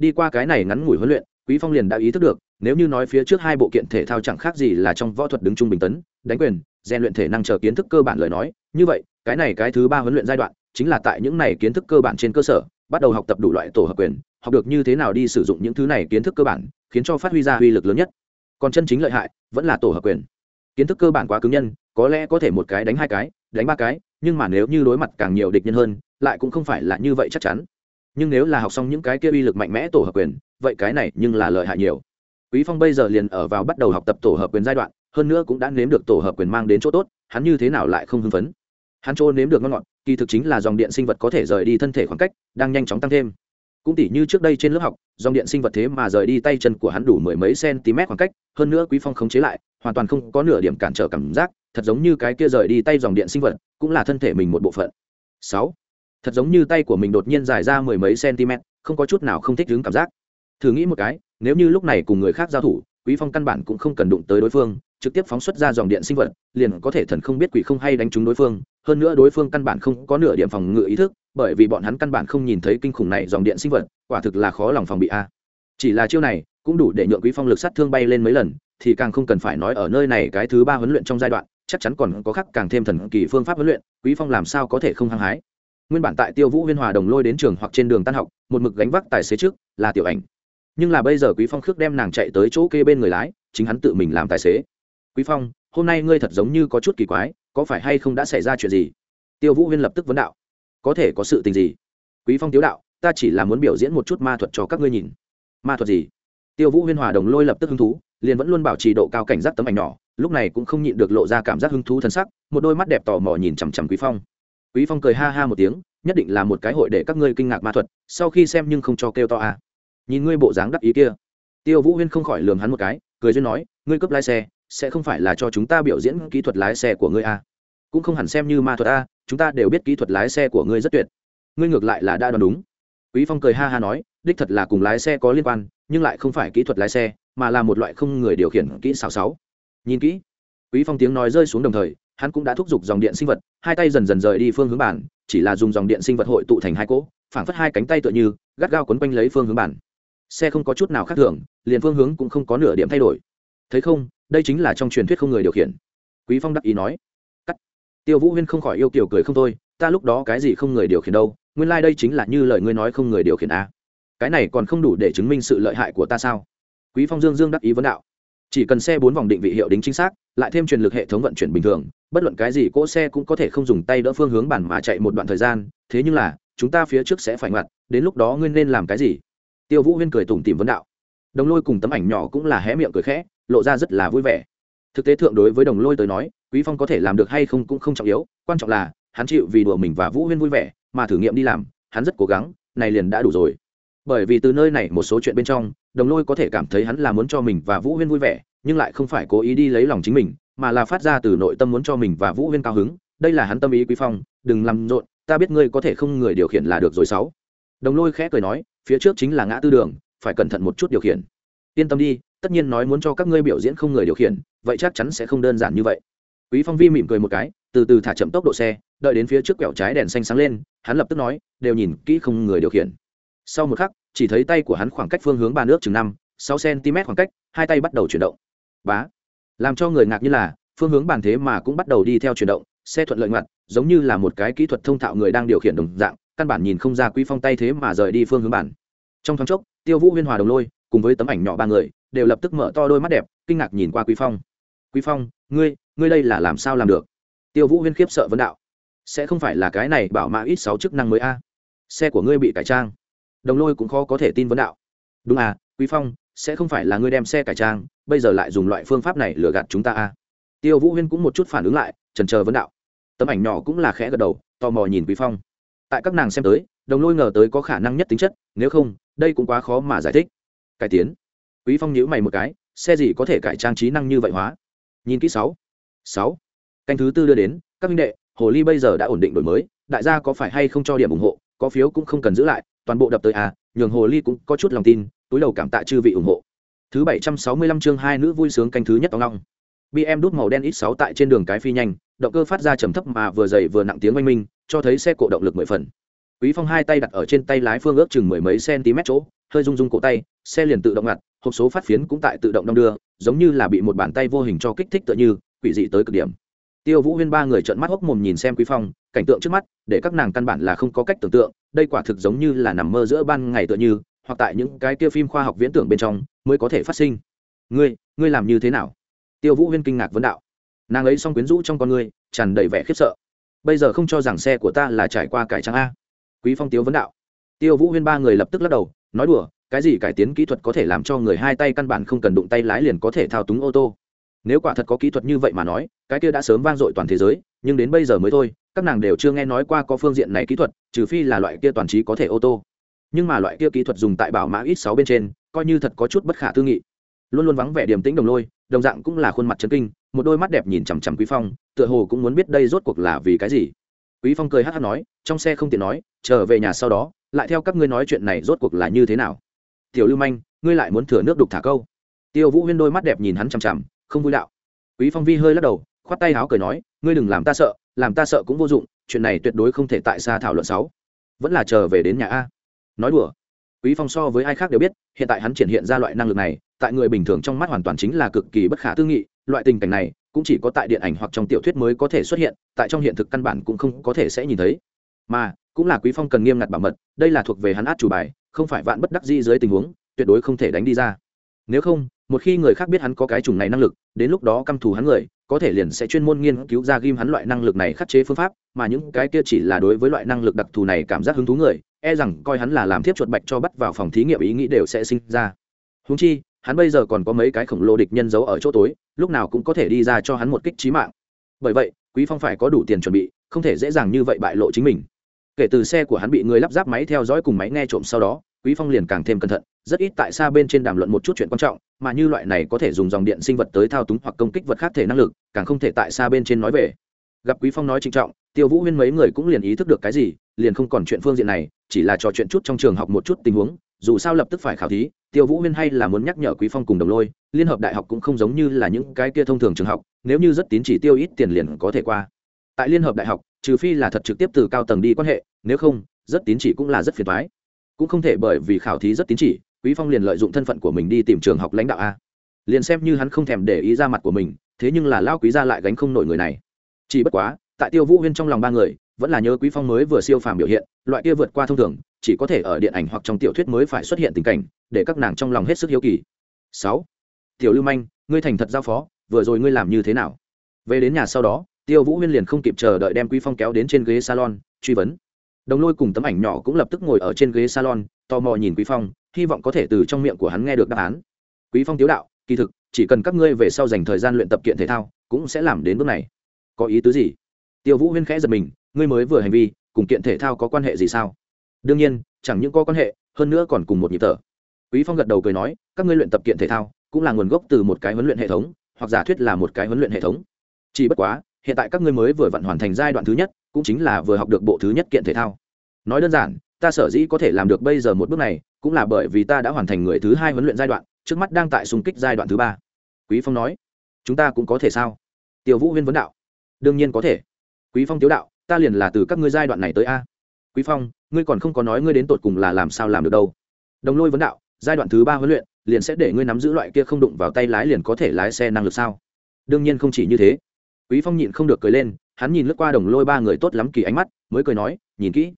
đi qua cái này ngắn ngủi huấn luyện, quý phong liền đã ý thức được, nếu như nói phía trước hai bộ kiện thể thao chẳng khác gì là trong võ thuật đứng trung bình tấn, đánh quyền, rèn luyện thể năng chờ kiến thức cơ bản lời nói, như vậy, cái này cái thứ ba huấn luyện giai đoạn chính là tại những này kiến thức cơ bản trên cơ sở, bắt đầu học tập đủ loại tổ hợp quyền, học được như thế nào đi sử dụng những thứ này kiến thức cơ bản, khiến cho phát huy ra uy lực lớn nhất. Còn chân chính lợi hại, vẫn là tổ hợp quyền. Kiến thức cơ bản quá cứng nhân, có lẽ có thể một cái đánh hai cái, đánh ba cái, nhưng mà nếu như đối mặt càng nhiều địch nhân hơn, lại cũng không phải là như vậy chắc chắn nhưng nếu là học xong những cái kia uy lực mạnh mẽ tổ hợp quyền, vậy cái này nhưng là lợi hại nhiều. Quý phong bây giờ liền ở vào bắt đầu học tập tổ hợp quyền giai đoạn, hơn nữa cũng đã nếm được tổ hợp quyền mang đến chỗ tốt, hắn như thế nào lại không hưng phấn? Hắn chỗ nếm được ngon ngọt, kỳ thực chính là dòng điện sinh vật có thể rời đi thân thể khoảng cách, đang nhanh chóng tăng thêm. Cũng tỉ như trước đây trên lớp học, dòng điện sinh vật thế mà rời đi tay chân của hắn đủ mười mấy cm khoảng cách, hơn nữa quý phong khống chế lại, hoàn toàn không có nửa điểm cản trở cảm giác, thật giống như cái kia rời đi tay dòng điện sinh vật, cũng là thân thể mình một bộ phận. Sáu thật giống như tay của mình đột nhiên dài ra mười mấy cm không có chút nào không thích đứng cảm giác. Thử nghĩ một cái, nếu như lúc này cùng người khác giao thủ, quý phong căn bản cũng không cần đụng tới đối phương, trực tiếp phóng xuất ra dòng điện sinh vật, liền có thể thần không biết quỷ không hay đánh trúng đối phương. Hơn nữa đối phương căn bản không có nửa điểm phòng ngự ý thức, bởi vì bọn hắn căn bản không nhìn thấy kinh khủng này dòng điện sinh vật, quả thực là khó lòng phòng bị a. Chỉ là chiêu này, cũng đủ để nhượng quý phong lực sát thương bay lên mấy lần, thì càng không cần phải nói ở nơi này cái thứ ba huấn luyện trong giai đoạn, chắc chắn còn có khắc càng thêm thần kỳ phương pháp huấn luyện, quý phong làm sao có thể không hăng hái? Nguyên bản tại tiêu vũ huyên hòa đồng lôi đến trường hoặc trên đường tan học, một mực gánh vác tài xế trước là tiểu ảnh. Nhưng là bây giờ quý phong khước đem nàng chạy tới chỗ kê bên người lái, chính hắn tự mình làm tài xế. Quý phong, hôm nay ngươi thật giống như có chút kỳ quái, có phải hay không đã xảy ra chuyện gì? Tiêu vũ huyên lập tức vấn đạo. Có thể có sự tình gì? Quý phong tiếu đạo, ta chỉ là muốn biểu diễn một chút ma thuật cho các ngươi nhìn. Ma thuật gì? Tiêu vũ huyên hòa đồng lôi lập tức hứng thú, liền vẫn luôn bảo trì độ cao cảnh giác tấm ảnh nhỏ, lúc này cũng không nhịn được lộ ra cảm giác hứng thú thân sắc, một đôi mắt đẹp tò mò nhìn chằm chằm quý phong quý phong cười ha ha một tiếng nhất định là một cái hội để các ngươi kinh ngạc ma thuật sau khi xem nhưng không cho kêu to à. Nhìn ngươi bộ dáng đắc ý kia. Tiêu vũ huyên không khỏi lườm hắn một cái cười duyên nói ngươi cướp lái xe sẽ không phải là cho chúng ta biểu diễn kỹ thuật lái xe của ngươi à. cũng không hẳn xem như ma thuật a à, chúng ta đều biết kỹ thuật lái xe của ngươi rất tuyệt. Ngươi ngược lại là đã đoán đúng. Quý phong cười ha ha nói đích thật là cùng lái xe có liên quan nhưng lại không phải kỹ thuật lái xe mà là một loại không người điều khiển kỹ xảo sáu. Nhìn kỹ. Quý phong tiếng nói rơi xuống đồng thời hắn cũng đã thúc giục dòng điện sinh vật, hai tay dần dần rời đi phương hướng bản chỉ là dùng dòng điện sinh vật hội tụ thành hai cỗ, phảng phất hai cánh tay tựa như, gắt gao quấn quanh lấy phương hướng bản xe không có chút nào khác thường, liền phương hướng cũng không có nửa điểm thay đổi. Thấy không, đây chính là trong truyền thuyết không người điều khiển. Quý phong đắc ý nói. Cắt. Tiêu vũ huyên không khỏi yêu kiểu cười không thôi, ta lúc đó cái gì không người điều khiển đâu, nguyên lai like đây chính là như lời ngươi nói không người điều khiển a à. cái này còn không đủ để chứng minh sự lợi hại của ta sao? Quý phong dương dương đắc ý vấn đạo. Chỉ cần xe bốn vòng định vị hiệu đính chính xác, lại thêm truyền lực hệ thống vận chuyển bình thường bất luận cái gì cỗ xe cũng có thể không dùng tay đỡ phương hướng bản mà chạy một đoạn thời gian, thế nhưng là, chúng ta phía trước sẽ phải ngoặt, đến lúc đó ngươi nên làm cái gì? Tiêu vũ huyên cười tủm tìm vấn đạo. Đồng lôi cùng tấm ảnh nhỏ cũng là hé miệng cười khẽ, lộ ra rất là vui vẻ. Thực tế thượng đối với đồng lôi tới nói, quý phong có thể làm được hay không cũng không trọng yếu, quan trọng là, hắn chịu vì đùa mình và vũ huyên vui vẻ, mà thử nghiệm đi làm, hắn rất cố gắng, này liền đã đủ rồi. Bởi vì từ nơi này một số chuyện bên trong, đồng lôi có thể cảm thấy hắn là muốn cho mình và vũ huyên vui vẻ, nhưng lại không phải cố ý đi lấy lòng chính mình mà là phát ra từ nội tâm muốn cho mình và vũ huyên cao hứng, đây là hắn tâm ý quý phong, đừng làm rộn, ta biết ngươi có thể không người điều khiển là được rồi sáu. Đồng lôi khẽ cười nói, phía trước chính là ngã tư đường, phải cẩn thận một chút điều khiển. Yên tâm đi, tất nhiên nói muốn cho các ngươi biểu diễn không người điều khiển, vậy chắc chắn sẽ không đơn giản như vậy. Quý phong vi mỉm cười một cái, từ từ thả chậm tốc độ xe, đợi đến phía trước quẹo trái đèn xanh sáng lên, hắn lập tức nói, đều nhìn kỹ không người điều khiển. Sau một khắc, chỉ thấy tay của hắn khoảng cách phương hướng ba nước chừng năm, sáu cm khoảng cách, hai tay bắt đầu chuyển động. Bá! Làm cho người ngạc như là, phương hướng bàn thế mà cũng bắt đầu đi theo chuyển động, xe thuận lợi ngoặt, giống như là một cái kỹ thuật thông thạo người đang điều khiển đồng dạng, căn bản nhìn không ra quý phong tay thế mà rời đi phương hướng bản trong thoáng chốc, tiêu vũ huyên hòa đồng lôi, cùng với tấm ảnh nhỏ ba người, đều lập tức mở to đôi mắt đẹp, kinh ngạc nhìn qua quý phong. Quý phong, ngươi ngươi đây là làm sao làm được? Tiêu vũ huyên khiếp sợ vấn đạo. Sẽ không phải là cái này bảo mã ít sáu chức năng mới a? Xe của ngươi bị cải trang. Đồng lôi cũng khó có thể tin vấn đạo. Đúng à quý phong, sẽ không phải là ngươi đem xe cải trang, bây giờ lại dùng loại phương pháp này lừa gạt chúng ta a tiêu vũ huyên cũng một chút phản ứng lại, trần chờ vấn đạo. Tấm ảnh nhỏ cũng là khẽ gật đầu, tò mò nhìn quý phong. Tại các nàng xem tới, đồng lôi ngờ tới có khả năng nhất tính chất, nếu không, đây cũng quá khó mà giải thích. Cải tiến. Quý phong nhíu mày một cái, xe gì có thể cải trang trí năng như vậy hóa? Nhìn kỹ sáu. Sáu. Canh thứ tư đưa đến, các minh đệ, hồ ly bây giờ đã ổn định đổi mới, đại gia có phải hay không cho điểm ủng hộ, có phiếu cũng không cần giữ lại, toàn bộ đập tới à nhường hồ ly cũng có chút lòng tin túi đầu cảm tạ chư vị ủng hộ. Thứ bảy trăm sáu mươi lăm chương hai nữ vui sướng canh thứ nhất tòng long. Bm đút màu đen ít sáu tại trên đường cái phi nhanh, động cơ phát ra trầm thấp mà vừa dày vừa nặng tiếng oanh minh, cho thấy xe cộ động lực mười phần. Quý phong hai tay đặt ở trên tay lái phương ước chừng mười mấy cm chỗ, hơi rung rung cổ tay, xe liền tự động ngặt, hộp số phát phiến cũng tại tự động đong đưa, giống như là bị một bàn tay vô hình cho kích thích tựa như, quỷ dị tới cực điểm. Tiêu vũ huyên ba người trợn mắt hốc mồm nhìn xem quý phong, cảnh tượng trước mắt, để các nàng căn bản là không có cách tưởng tượng, đây quả thực giống như là nằm mơ giữa ban ngày tựa như hoặc tại những cái kia phim khoa học viễn tưởng bên trong mới có thể phát sinh. Ngươi ngươi làm như thế nào? Tiêu vũ huyên kinh ngạc vấn đạo. Nàng ấy xong quyến rũ trong con ngươi, tràn đầy vẻ khiếp sợ. Bây giờ không cho rằng xe của ta là trải qua cải trang a. Quý phong tiếu vấn đạo. Tiêu vũ huyên ba người lập tức lắc đầu, nói đùa, cái gì cải tiến kỹ thuật có thể làm cho người hai tay căn bản không cần đụng tay lái liền có thể thao túng ô tô. Nếu quả thật có kỹ thuật như vậy mà nói, cái kia đã sớm vang dội toàn thế giới, nhưng đến bây giờ mới thôi, các nàng đều chưa nghe nói qua có phương diện này kỹ thuật, trừ phi là loại kia toàn trí có thể ô tô nhưng mà loại kia kỹ thuật dùng tại bảo mã ít sáu bên trên, coi như thật có chút bất khả tư nghị. Luôn luôn vắng vẻ điềm tĩnh đồng lôi, đồng dạng cũng là khuôn mặt chấn kinh, một đôi mắt đẹp nhìn chằm chằm quý phong, tựa hồ cũng muốn biết đây rốt cuộc là vì cái gì. Quý phong cười hát hát nói, trong xe không tiện nói, trở về nhà sau đó, lại theo các ngươi nói chuyện này rốt cuộc là như thế nào. Tiểu lưu manh, ngươi lại muốn thừa nước đục thả câu. Tiêu vũ huyên đôi mắt đẹp nhìn hắn chằm chằm, không vui đạo. Quý phong vi hơi lắc đầu, khoát tay áo cười nói, ngươi đừng làm ta sợ, làm ta sợ cũng vô dụng, chuyện này tuyệt đối không thể tại xa thảo luận sáu. Vẫn là chờ về đến nhà a nói đùa. Quý phong so với ai khác đều biết, hiện tại hắn triển hiện ra loại năng lực này, tại người bình thường trong mắt hoàn toàn chính là cực kỳ bất khả tư nghị, loại tình cảnh này cũng chỉ có tại điện ảnh hoặc trong tiểu thuyết mới có thể xuất hiện, tại trong hiện thực căn bản cũng không có thể sẽ nhìn thấy. Mà, cũng là quý phong cần nghiêm ngặt bảo mật, đây là thuộc về hắn át chủ bài, không phải vạn bất đắc di dưới tình huống, tuyệt đối không thể đánh đi ra. Nếu không, một khi người khác biết hắn có cái chủng này năng lực, đến lúc đó căm thù hắn người có thể liền sẽ chuyên môn nghiên cứu ra ghim hắn loại năng lực này khắc chế phương pháp, mà những cái kia chỉ là đối với loại năng lực đặc thù này cảm giác hứng thú người e rằng coi hắn là làm thiếp chuột bạch cho bắt vào phòng thí nghiệm ý nghĩ đều sẽ sinh ra. Húng chi, hắn bây giờ còn có mấy cái khổng lồ địch nhân giấu ở chỗ tối, lúc nào cũng có thể đi ra cho hắn một kích trí mạng. Bởi vậy, quý phong phải có đủ tiền chuẩn bị, không thể dễ dàng như vậy bại lộ chính mình. Kể từ xe của hắn bị người lắp ráp máy theo dõi cùng máy nghe trộm sau đó quý phong liền càng thêm cẩn thận, rất ít tại xa bên trên đàm luận một chút chuyện quan trọng, mà như loại này có thể dùng dòng điện sinh vật tới thao túng hoặc công kích vật khác thể năng lực, càng không thể tại xa bên trên nói về gặp quý phong nói trinh trọng, tiêu vũ huyên mấy người cũng liền ý thức được cái gì, liền không còn chuyện phương diện này, chỉ là trò chuyện chút trong trường học một chút tình huống, dù sao lập tức phải khảo thí, tiêu vũ huyên hay là muốn nhắc nhở quý phong cùng đồng lôi, liên hợp đại học cũng không giống như là những cái kia thông thường trường học, nếu như rất tín chỉ tiêu ít tiền liền có thể qua tại liên hợp đại học, trừ phi là thật trực tiếp từ cao tầng đi quan hệ, nếu không, rất tín chỉ cũng là rất phiền toái cũng không thể bởi vì khảo thí rất tín chỉ, quý phong liền lợi dụng thân phận của mình đi tìm trường học lãnh đạo a. Liền xem như hắn không thèm để ý ra mặt của mình, thế nhưng là lao quý gia lại gánh không nổi người này. Chỉ bất quá, tại tiêu vũ huyên trong lòng ba người, vẫn là nhớ quý phong mới vừa siêu phàm biểu hiện, loại kia vượt qua thông thường, chỉ có thể ở điện ảnh hoặc trong tiểu thuyết mới phải xuất hiện tình cảnh, để các nàng trong lòng hết sức hiếu kỳ. Sáu, tiểu lưu manh, ngươi thành thật giao phó, vừa rồi ngươi làm như thế nào? Về đến nhà sau đó, tiêu vũ huyên liền không kịp chờ đợi đem quý phong kéo đến trên ghế salon, truy vấn đồng lôi cùng tấm ảnh nhỏ cũng lập tức ngồi ở trên ghế salon, tò mò nhìn quý phong, hy vọng có thể từ trong miệng của hắn nghe được đáp án. Quý phong tiếu đạo, kỳ thực, chỉ cần các ngươi về sau dành thời gian luyện tập kiện thể thao, cũng sẽ làm đến bước này. Có ý tứ gì? Tiêu vũ huyên khẽ giật mình, ngươi mới vừa hành vi, cùng kiện thể thao có quan hệ gì sao? Đương nhiên, chẳng những có quan hệ, hơn nữa còn cùng một nhịp thở. Quý phong gật đầu cười nói, các ngươi luyện tập kiện thể thao, cũng là nguồn gốc từ một cái huấn luyện hệ thống, hoặc giả thuyết là một cái huấn luyện hệ thống. Chỉ bất quá, hiện tại các ngươi mới vừa vận hoàn thành giai đoạn thứ nhất, cũng chính là vừa học được bộ thứ nhất kiện thể thao nói đơn giản, ta sở dĩ có thể làm được bây giờ một bước này, cũng là bởi vì ta đã hoàn thành người thứ hai huấn luyện giai đoạn, trước mắt đang tại xung kích giai đoạn thứ ba. Quý phong nói, chúng ta cũng có thể sao? Tiêu vũ huyên vấn đạo, đương nhiên có thể. Quý phong tiếu đạo, ta liền là từ các ngươi giai đoạn này tới a. Quý phong, ngươi còn không có nói ngươi đến tột cùng là làm sao làm được đâu. Đồng lôi vấn đạo, giai đoạn thứ ba huấn luyện, liền sẽ để ngươi nắm giữ loại kia không đụng vào tay lái liền có thể lái xe năng lực sao? Đương nhiên không chỉ như thế. Quý phong nhịn không được cười lên, hắn nhìn lướt qua đồng lôi ba người tốt lắm kỳ ánh mắt, mới cười nói, nhìn kỹ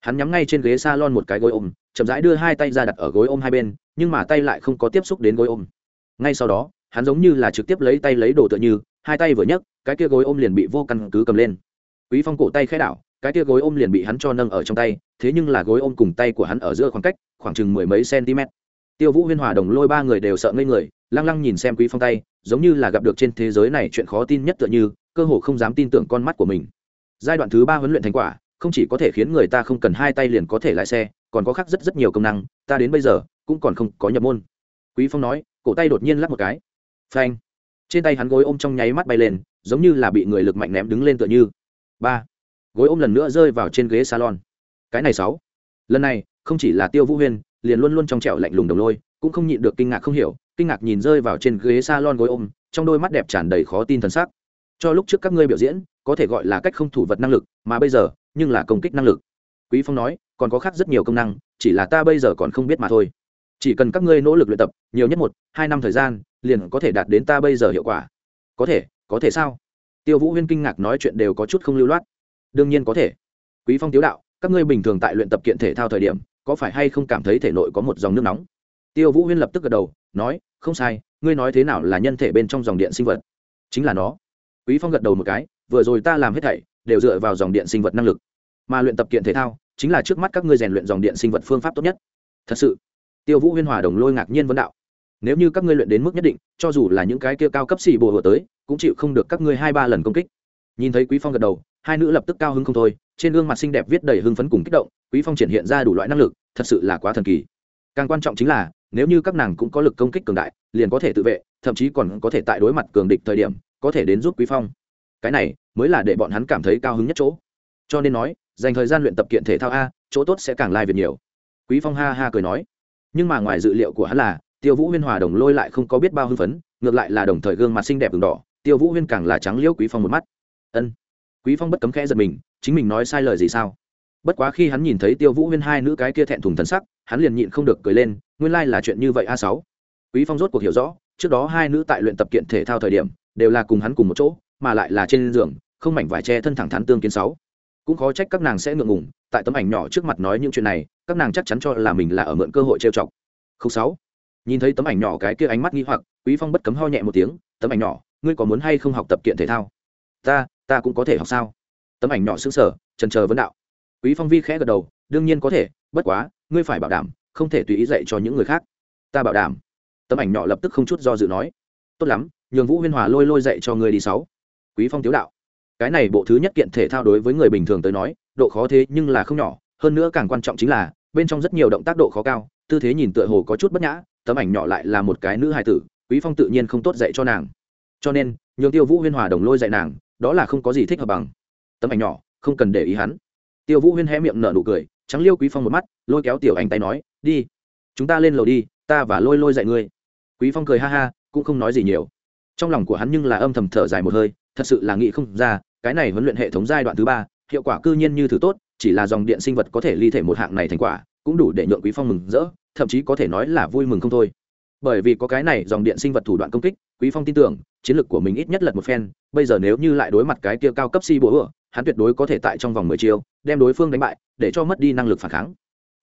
hắn nhắm ngay trên ghế salon một cái gối ôm, chậm rãi đưa hai tay ra đặt ở gối ôm hai bên, nhưng mà tay lại không có tiếp xúc đến gối ôm. Ngay sau đó, hắn giống như là trực tiếp lấy tay lấy đồ tựa như, hai tay vừa nhấc, cái kia gối ôm liền bị vô căn cứ cầm lên. Quý phong cổ tay khẽ đảo, cái kia gối ôm liền bị hắn cho nâng ở trong tay, thế nhưng là gối ôm cùng tay của hắn ở giữa khoảng cách, khoảng chừng mười mấy cm tiêu vũ huyên hòa đồng lôi ba người đều sợ ngây người, lăng lăng nhìn xem quý phong tay, giống như là gặp được trên thế giới này chuyện khó tin nhất tựa như, cơ hồ không dám tin tưởng con mắt của mình. Giai đoạn thứ ba huấn luyện thành quả không chỉ có thể khiến người ta không cần hai tay liền có thể lái xe, còn có khác rất rất nhiều công năng, ta đến bây giờ cũng còn không có nhập môn. Quý phong nói, cổ tay đột nhiên lắp một cái. Phanh. Trên tay hắn gối ôm trong nháy mắt bay lên, giống như là bị người lực mạnh ném đứng lên tựa như. Ba. Gối ôm lần nữa rơi vào trên ghế salon. Cái này sáu. Lần này, không chỉ là tiêu vũ huyên, liền luôn luôn trong trẻo lạnh lùng đồng lôi, cũng không nhịn được kinh ngạc không hiểu, kinh ngạc nhìn rơi vào trên ghế salon gối ôm, trong đôi mắt đẹp tràn đầy khó tin thần sắc. Cho lúc trước các ngươi biểu diễn, có thể gọi là cách không thủ vật năng lực, mà bây giờ nhưng là công kích năng lực. Quý phong nói, còn có khác rất nhiều công năng, chỉ là ta bây giờ còn không biết mà thôi. Chỉ cần các ngươi nỗ lực luyện tập, nhiều nhất một, hai năm thời gian, liền có thể đạt đến ta bây giờ hiệu quả. Có thể có thể sao? Tiêu vũ huyên kinh ngạc nói chuyện đều có chút không lưu loát. Đương nhiên có thể. Quý phong tiếu đạo, các ngươi bình thường tại luyện tập kiện thể thao thời điểm, có phải hay không cảm thấy thể nội có một dòng nước nóng? Tiêu vũ huyên lập tức gật đầu, nói, không sai, ngươi nói thế nào là nhân thể bên trong dòng điện sinh vật? Chính là nó. Quý phong gật đầu một cái, vừa rồi ta làm hết thảy đều dựa vào dòng điện sinh vật năng lực. Mà luyện tập kiện thể thao chính là trước mắt các ngươi rèn luyện dòng điện sinh vật phương pháp tốt nhất. Thật sự, tiêu vũ huyên hòa đồng lôi ngạc nhiên vấn đạo. Nếu như các ngươi luyện đến mức nhất định, cho dù là những cái kia cao cấp xì bồ hở tới, cũng chịu không được các ngươi hai ba lần công kích. Nhìn thấy quý phong gật đầu, hai nữ lập tức cao hứng không thôi, trên gương mặt xinh đẹp viết đầy hưng phấn cùng kích động, quý phong triển hiện ra đủ loại năng lực, thật sự là quá thần kỳ. Càng quan trọng chính là, nếu như các nàng cũng có lực công kích cường đại, liền có thể tự vệ, thậm chí còn có thể tại đối mặt cường địch thời điểm, có thể đến giúp quý phong. Cái này mới là để bọn hắn cảm thấy cao hứng nhất chỗ. Cho nên nói, dành thời gian luyện tập kiện thể thao a, chỗ tốt sẽ càng lai việt nhiều. Quý phong ha ha cười nói. Nhưng mà ngoài dự liệu của hắn là, tiêu vũ huyên hòa đồng lôi lại không có biết bao hưng phấn, ngược lại là đồng thời gương mặt xinh đẹp ửng đỏ, tiêu vũ huyên càng là trắng liễu quý phong một mắt. Ân. Quý phong bất cấm khẽ giật mình, chính mình nói sai lời gì sao? Bất quá khi hắn nhìn thấy tiêu vũ huyên hai nữ cái kia thẹn thùng thần sắc, hắn liền nhịn không được cười lên, nguyên lai là chuyện như vậy a sáu. Quý phong rốt cuộc hiểu rõ, trước đó hai nữ tại luyện tập kiện thể thao thời điểm, đều là cùng hắn cùng một chỗ, mà lại là trên giường không mảnh vải che thân thẳng thắn tương kiến sáu. Cũng khó trách các nàng sẽ ngượng ngùng tại tấm ảnh nhỏ trước mặt nói những chuyện này các nàng chắc chắn cho là mình là ở mượn cơ hội trêu chọc. Không sáu. Nhìn thấy tấm ảnh nhỏ cái kia ánh mắt nghi hoặc quý phong bất cấm ho nhẹ một tiếng tấm ảnh nhỏ ngươi có muốn hay không học tập kiện thể thao? Ta ta cũng có thể học sao? Tấm ảnh nhỏ sững sờ, trần chờ vấn đạo. Quý phong vi khẽ gật đầu đương nhiên có thể bất quá ngươi phải bảo đảm không thể tùy ý dạy cho những người khác. Ta bảo đảm. Tấm ảnh nhỏ lập tức không chút do dự nói. Tốt lắm nhường vũ huyên hòa lôi lôi dạy cho ngươi đi sáu. Quý phong tiếu đạo cái này bộ thứ nhất kiện thể thao đối với người bình thường tới nói, độ khó thế nhưng là không nhỏ, hơn nữa càng quan trọng chính là, bên trong rất nhiều động tác độ khó cao, tư thế nhìn tựa hồ có chút bất nhã, tấm ảnh nhỏ lại là một cái nữ hài tử, quý phong tự nhiên không tốt dạy cho nàng. Cho nên, nhường tiêu vũ huyên hòa đồng lôi dạy nàng, đó là không có gì thích hợp bằng. Tấm ảnh nhỏ, không cần để ý hắn. Tiêu vũ huyên hé miệng nở nụ cười, trắng liêu quý phong một mắt, lôi kéo tiểu anh tay nói, đi, chúng ta lên lầu đi, ta và lôi lôi dạy ngươi. Quý phong cười ha ha, cũng không nói gì nhiều. Trong lòng của hắn nhưng là âm thầm thở dài một hơi, thật sự là nghĩ không ra cái này huấn luyện hệ thống giai đoạn thứ ba, hiệu quả cư nhiên như thứ tốt, chỉ là dòng điện sinh vật có thể ly thể một hạng này thành quả, cũng đủ để nhượng quý phong mừng rỡ, thậm chí có thể nói là vui mừng không thôi. Bởi vì có cái này dòng điện sinh vật thủ đoạn công kích, quý phong tin tưởng, chiến lược của mình ít nhất lật một phen, bây giờ nếu như lại đối mặt cái kia cao cấp si bố hắn tuyệt đối có thể tại trong vòng mười chiêu, đem đối phương đánh bại, để cho mất đi năng lực phản kháng.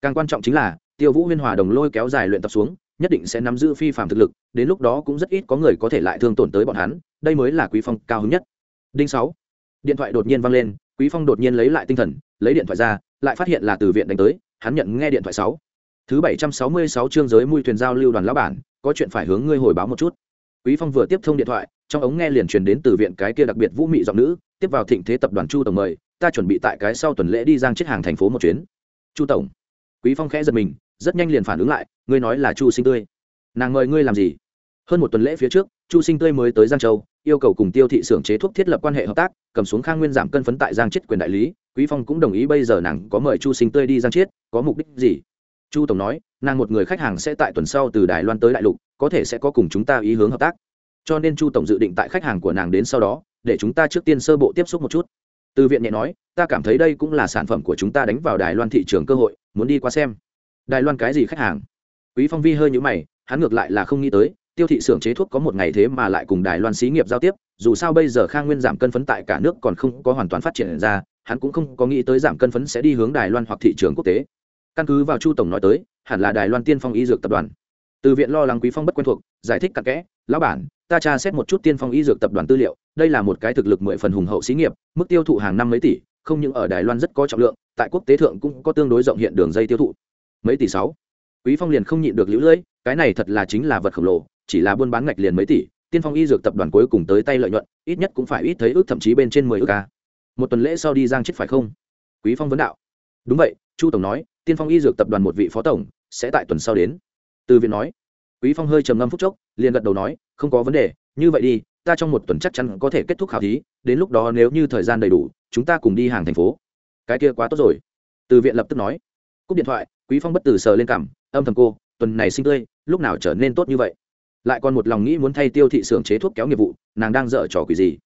Càng quan trọng chính là, tiêu vũ huyên hòa đồng lôi kéo dài luyện tập xuống, nhất định sẽ nắm giữ phi phạm thực lực, đến lúc đó cũng rất ít có người có thể lại thương tổn tới bọn hắn, đây mới là quý phong cao hứng nhất. Đinh sáu điện thoại đột nhiên vang lên, quý phong đột nhiên lấy lại tinh thần, lấy điện thoại ra, lại phát hiện là từ viện đánh tới, hắn nhận nghe điện thoại sáu. Thứ bảy trăm sáu mươi sáu chương giới mui thuyền giao lưu đoàn lão bản, có chuyện phải hướng ngươi hồi báo một chút. Quý phong vừa tiếp thông điện thoại, trong ống nghe liền truyền đến từ viện cái kia đặc biệt vũ mị giọng nữ, tiếp vào thịnh thế tập đoàn chu tổng mời, ta chuẩn bị tại cái sau tuần lễ đi giang chết hàng thành phố một chuyến. Chu tổng. Quý phong khẽ giật mình, rất nhanh liền phản ứng lại, ngươi nói là chu sinh tươi. Nàng mời ngươi làm gì? Hơn một tuần lễ phía trước, chu sinh tươi mới tới giang châu yêu cầu cùng tiêu thị xưởng chế thuốc thiết lập quan hệ hợp tác cầm xuống khang nguyên giảm cân phấn tại giang chết quyền đại lý quý phong cũng đồng ý bây giờ nàng có mời chu sinh tươi đi giang chết, có mục đích gì? Chu tổng nói nàng một người khách hàng sẽ tại tuần sau từ đài loan tới đại lục có thể sẽ có cùng chúng ta ý hướng hợp tác. Cho nên chu tổng dự định tại khách hàng của nàng đến sau đó để chúng ta trước tiên sơ bộ tiếp xúc một chút. Từ viện nhẹ nói ta cảm thấy đây cũng là sản phẩm của chúng ta đánh vào đài loan thị trường cơ hội muốn đi qua xem. Đài loan cái gì khách hàng? Quý phong vi hơi nhũ mày hắn ngược lại là không nghĩ tới tiêu thị xưởng chế thuốc có một ngày thế mà lại cùng đài loan xí nghiệp giao tiếp, dù sao bây giờ khang nguyên giảm cân phấn tại cả nước còn không có hoàn toàn phát triển ra, hắn cũng không có nghĩ tới giảm cân phấn sẽ đi hướng đài loan hoặc thị trường quốc tế. Căn cứ vào chu tổng nói tới, hẳn là đài loan tiên phong y dược tập đoàn. Từ viện lo lắng quý phong bất quen thuộc, giải thích cặn kẽ, lão bản, ta tra xét một chút tiên phong y dược tập đoàn tư liệu, đây là một cái thực lực mười phần hùng hậu xí nghiệp, mức tiêu thụ hàng năm mấy tỷ, không những ở đài loan rất có trọng lượng, tại quốc tế thượng cũng có tương đối rộng hiện đường dây tiêu thụ. Mấy tỷ sáu? Quý phong liền không nhịn được lũ lưỡi, cái này thật là chính là vật khổng lồ chỉ là buôn bán ngạch liền mấy tỷ, tiên phong y dược tập đoàn cuối cùng tới tay lợi nhuận, ít nhất cũng phải ít thấy ước, thậm chí bên trên mười ước ca. Một tuần lễ sau đi giang chết phải không? Quý phong vấn đạo. Đúng vậy, chu tổng nói, tiên phong y dược tập đoàn một vị phó tổng, sẽ tại tuần sau đến. Từ viện nói. Quý phong hơi trầm ngâm phút chốc, liền gật đầu nói, không có vấn đề, như vậy đi, ta trong một tuần chắc chắn có thể kết thúc khảo thí, đến lúc đó nếu như thời gian đầy đủ, chúng ta cùng đi hàng thành phố. Cái kia quá tốt rồi. Từ viện lập tức nói. Cúp điện thoại, quý phong bất từ sờ lên cảm, âm thầm cô, tuần này sinh tươi, lúc nào trở nên tốt như vậy? Lại còn một lòng nghĩ muốn thay tiêu thị xưởng chế thuốc kéo nghiệp vụ, nàng đang dở trò quỷ gì?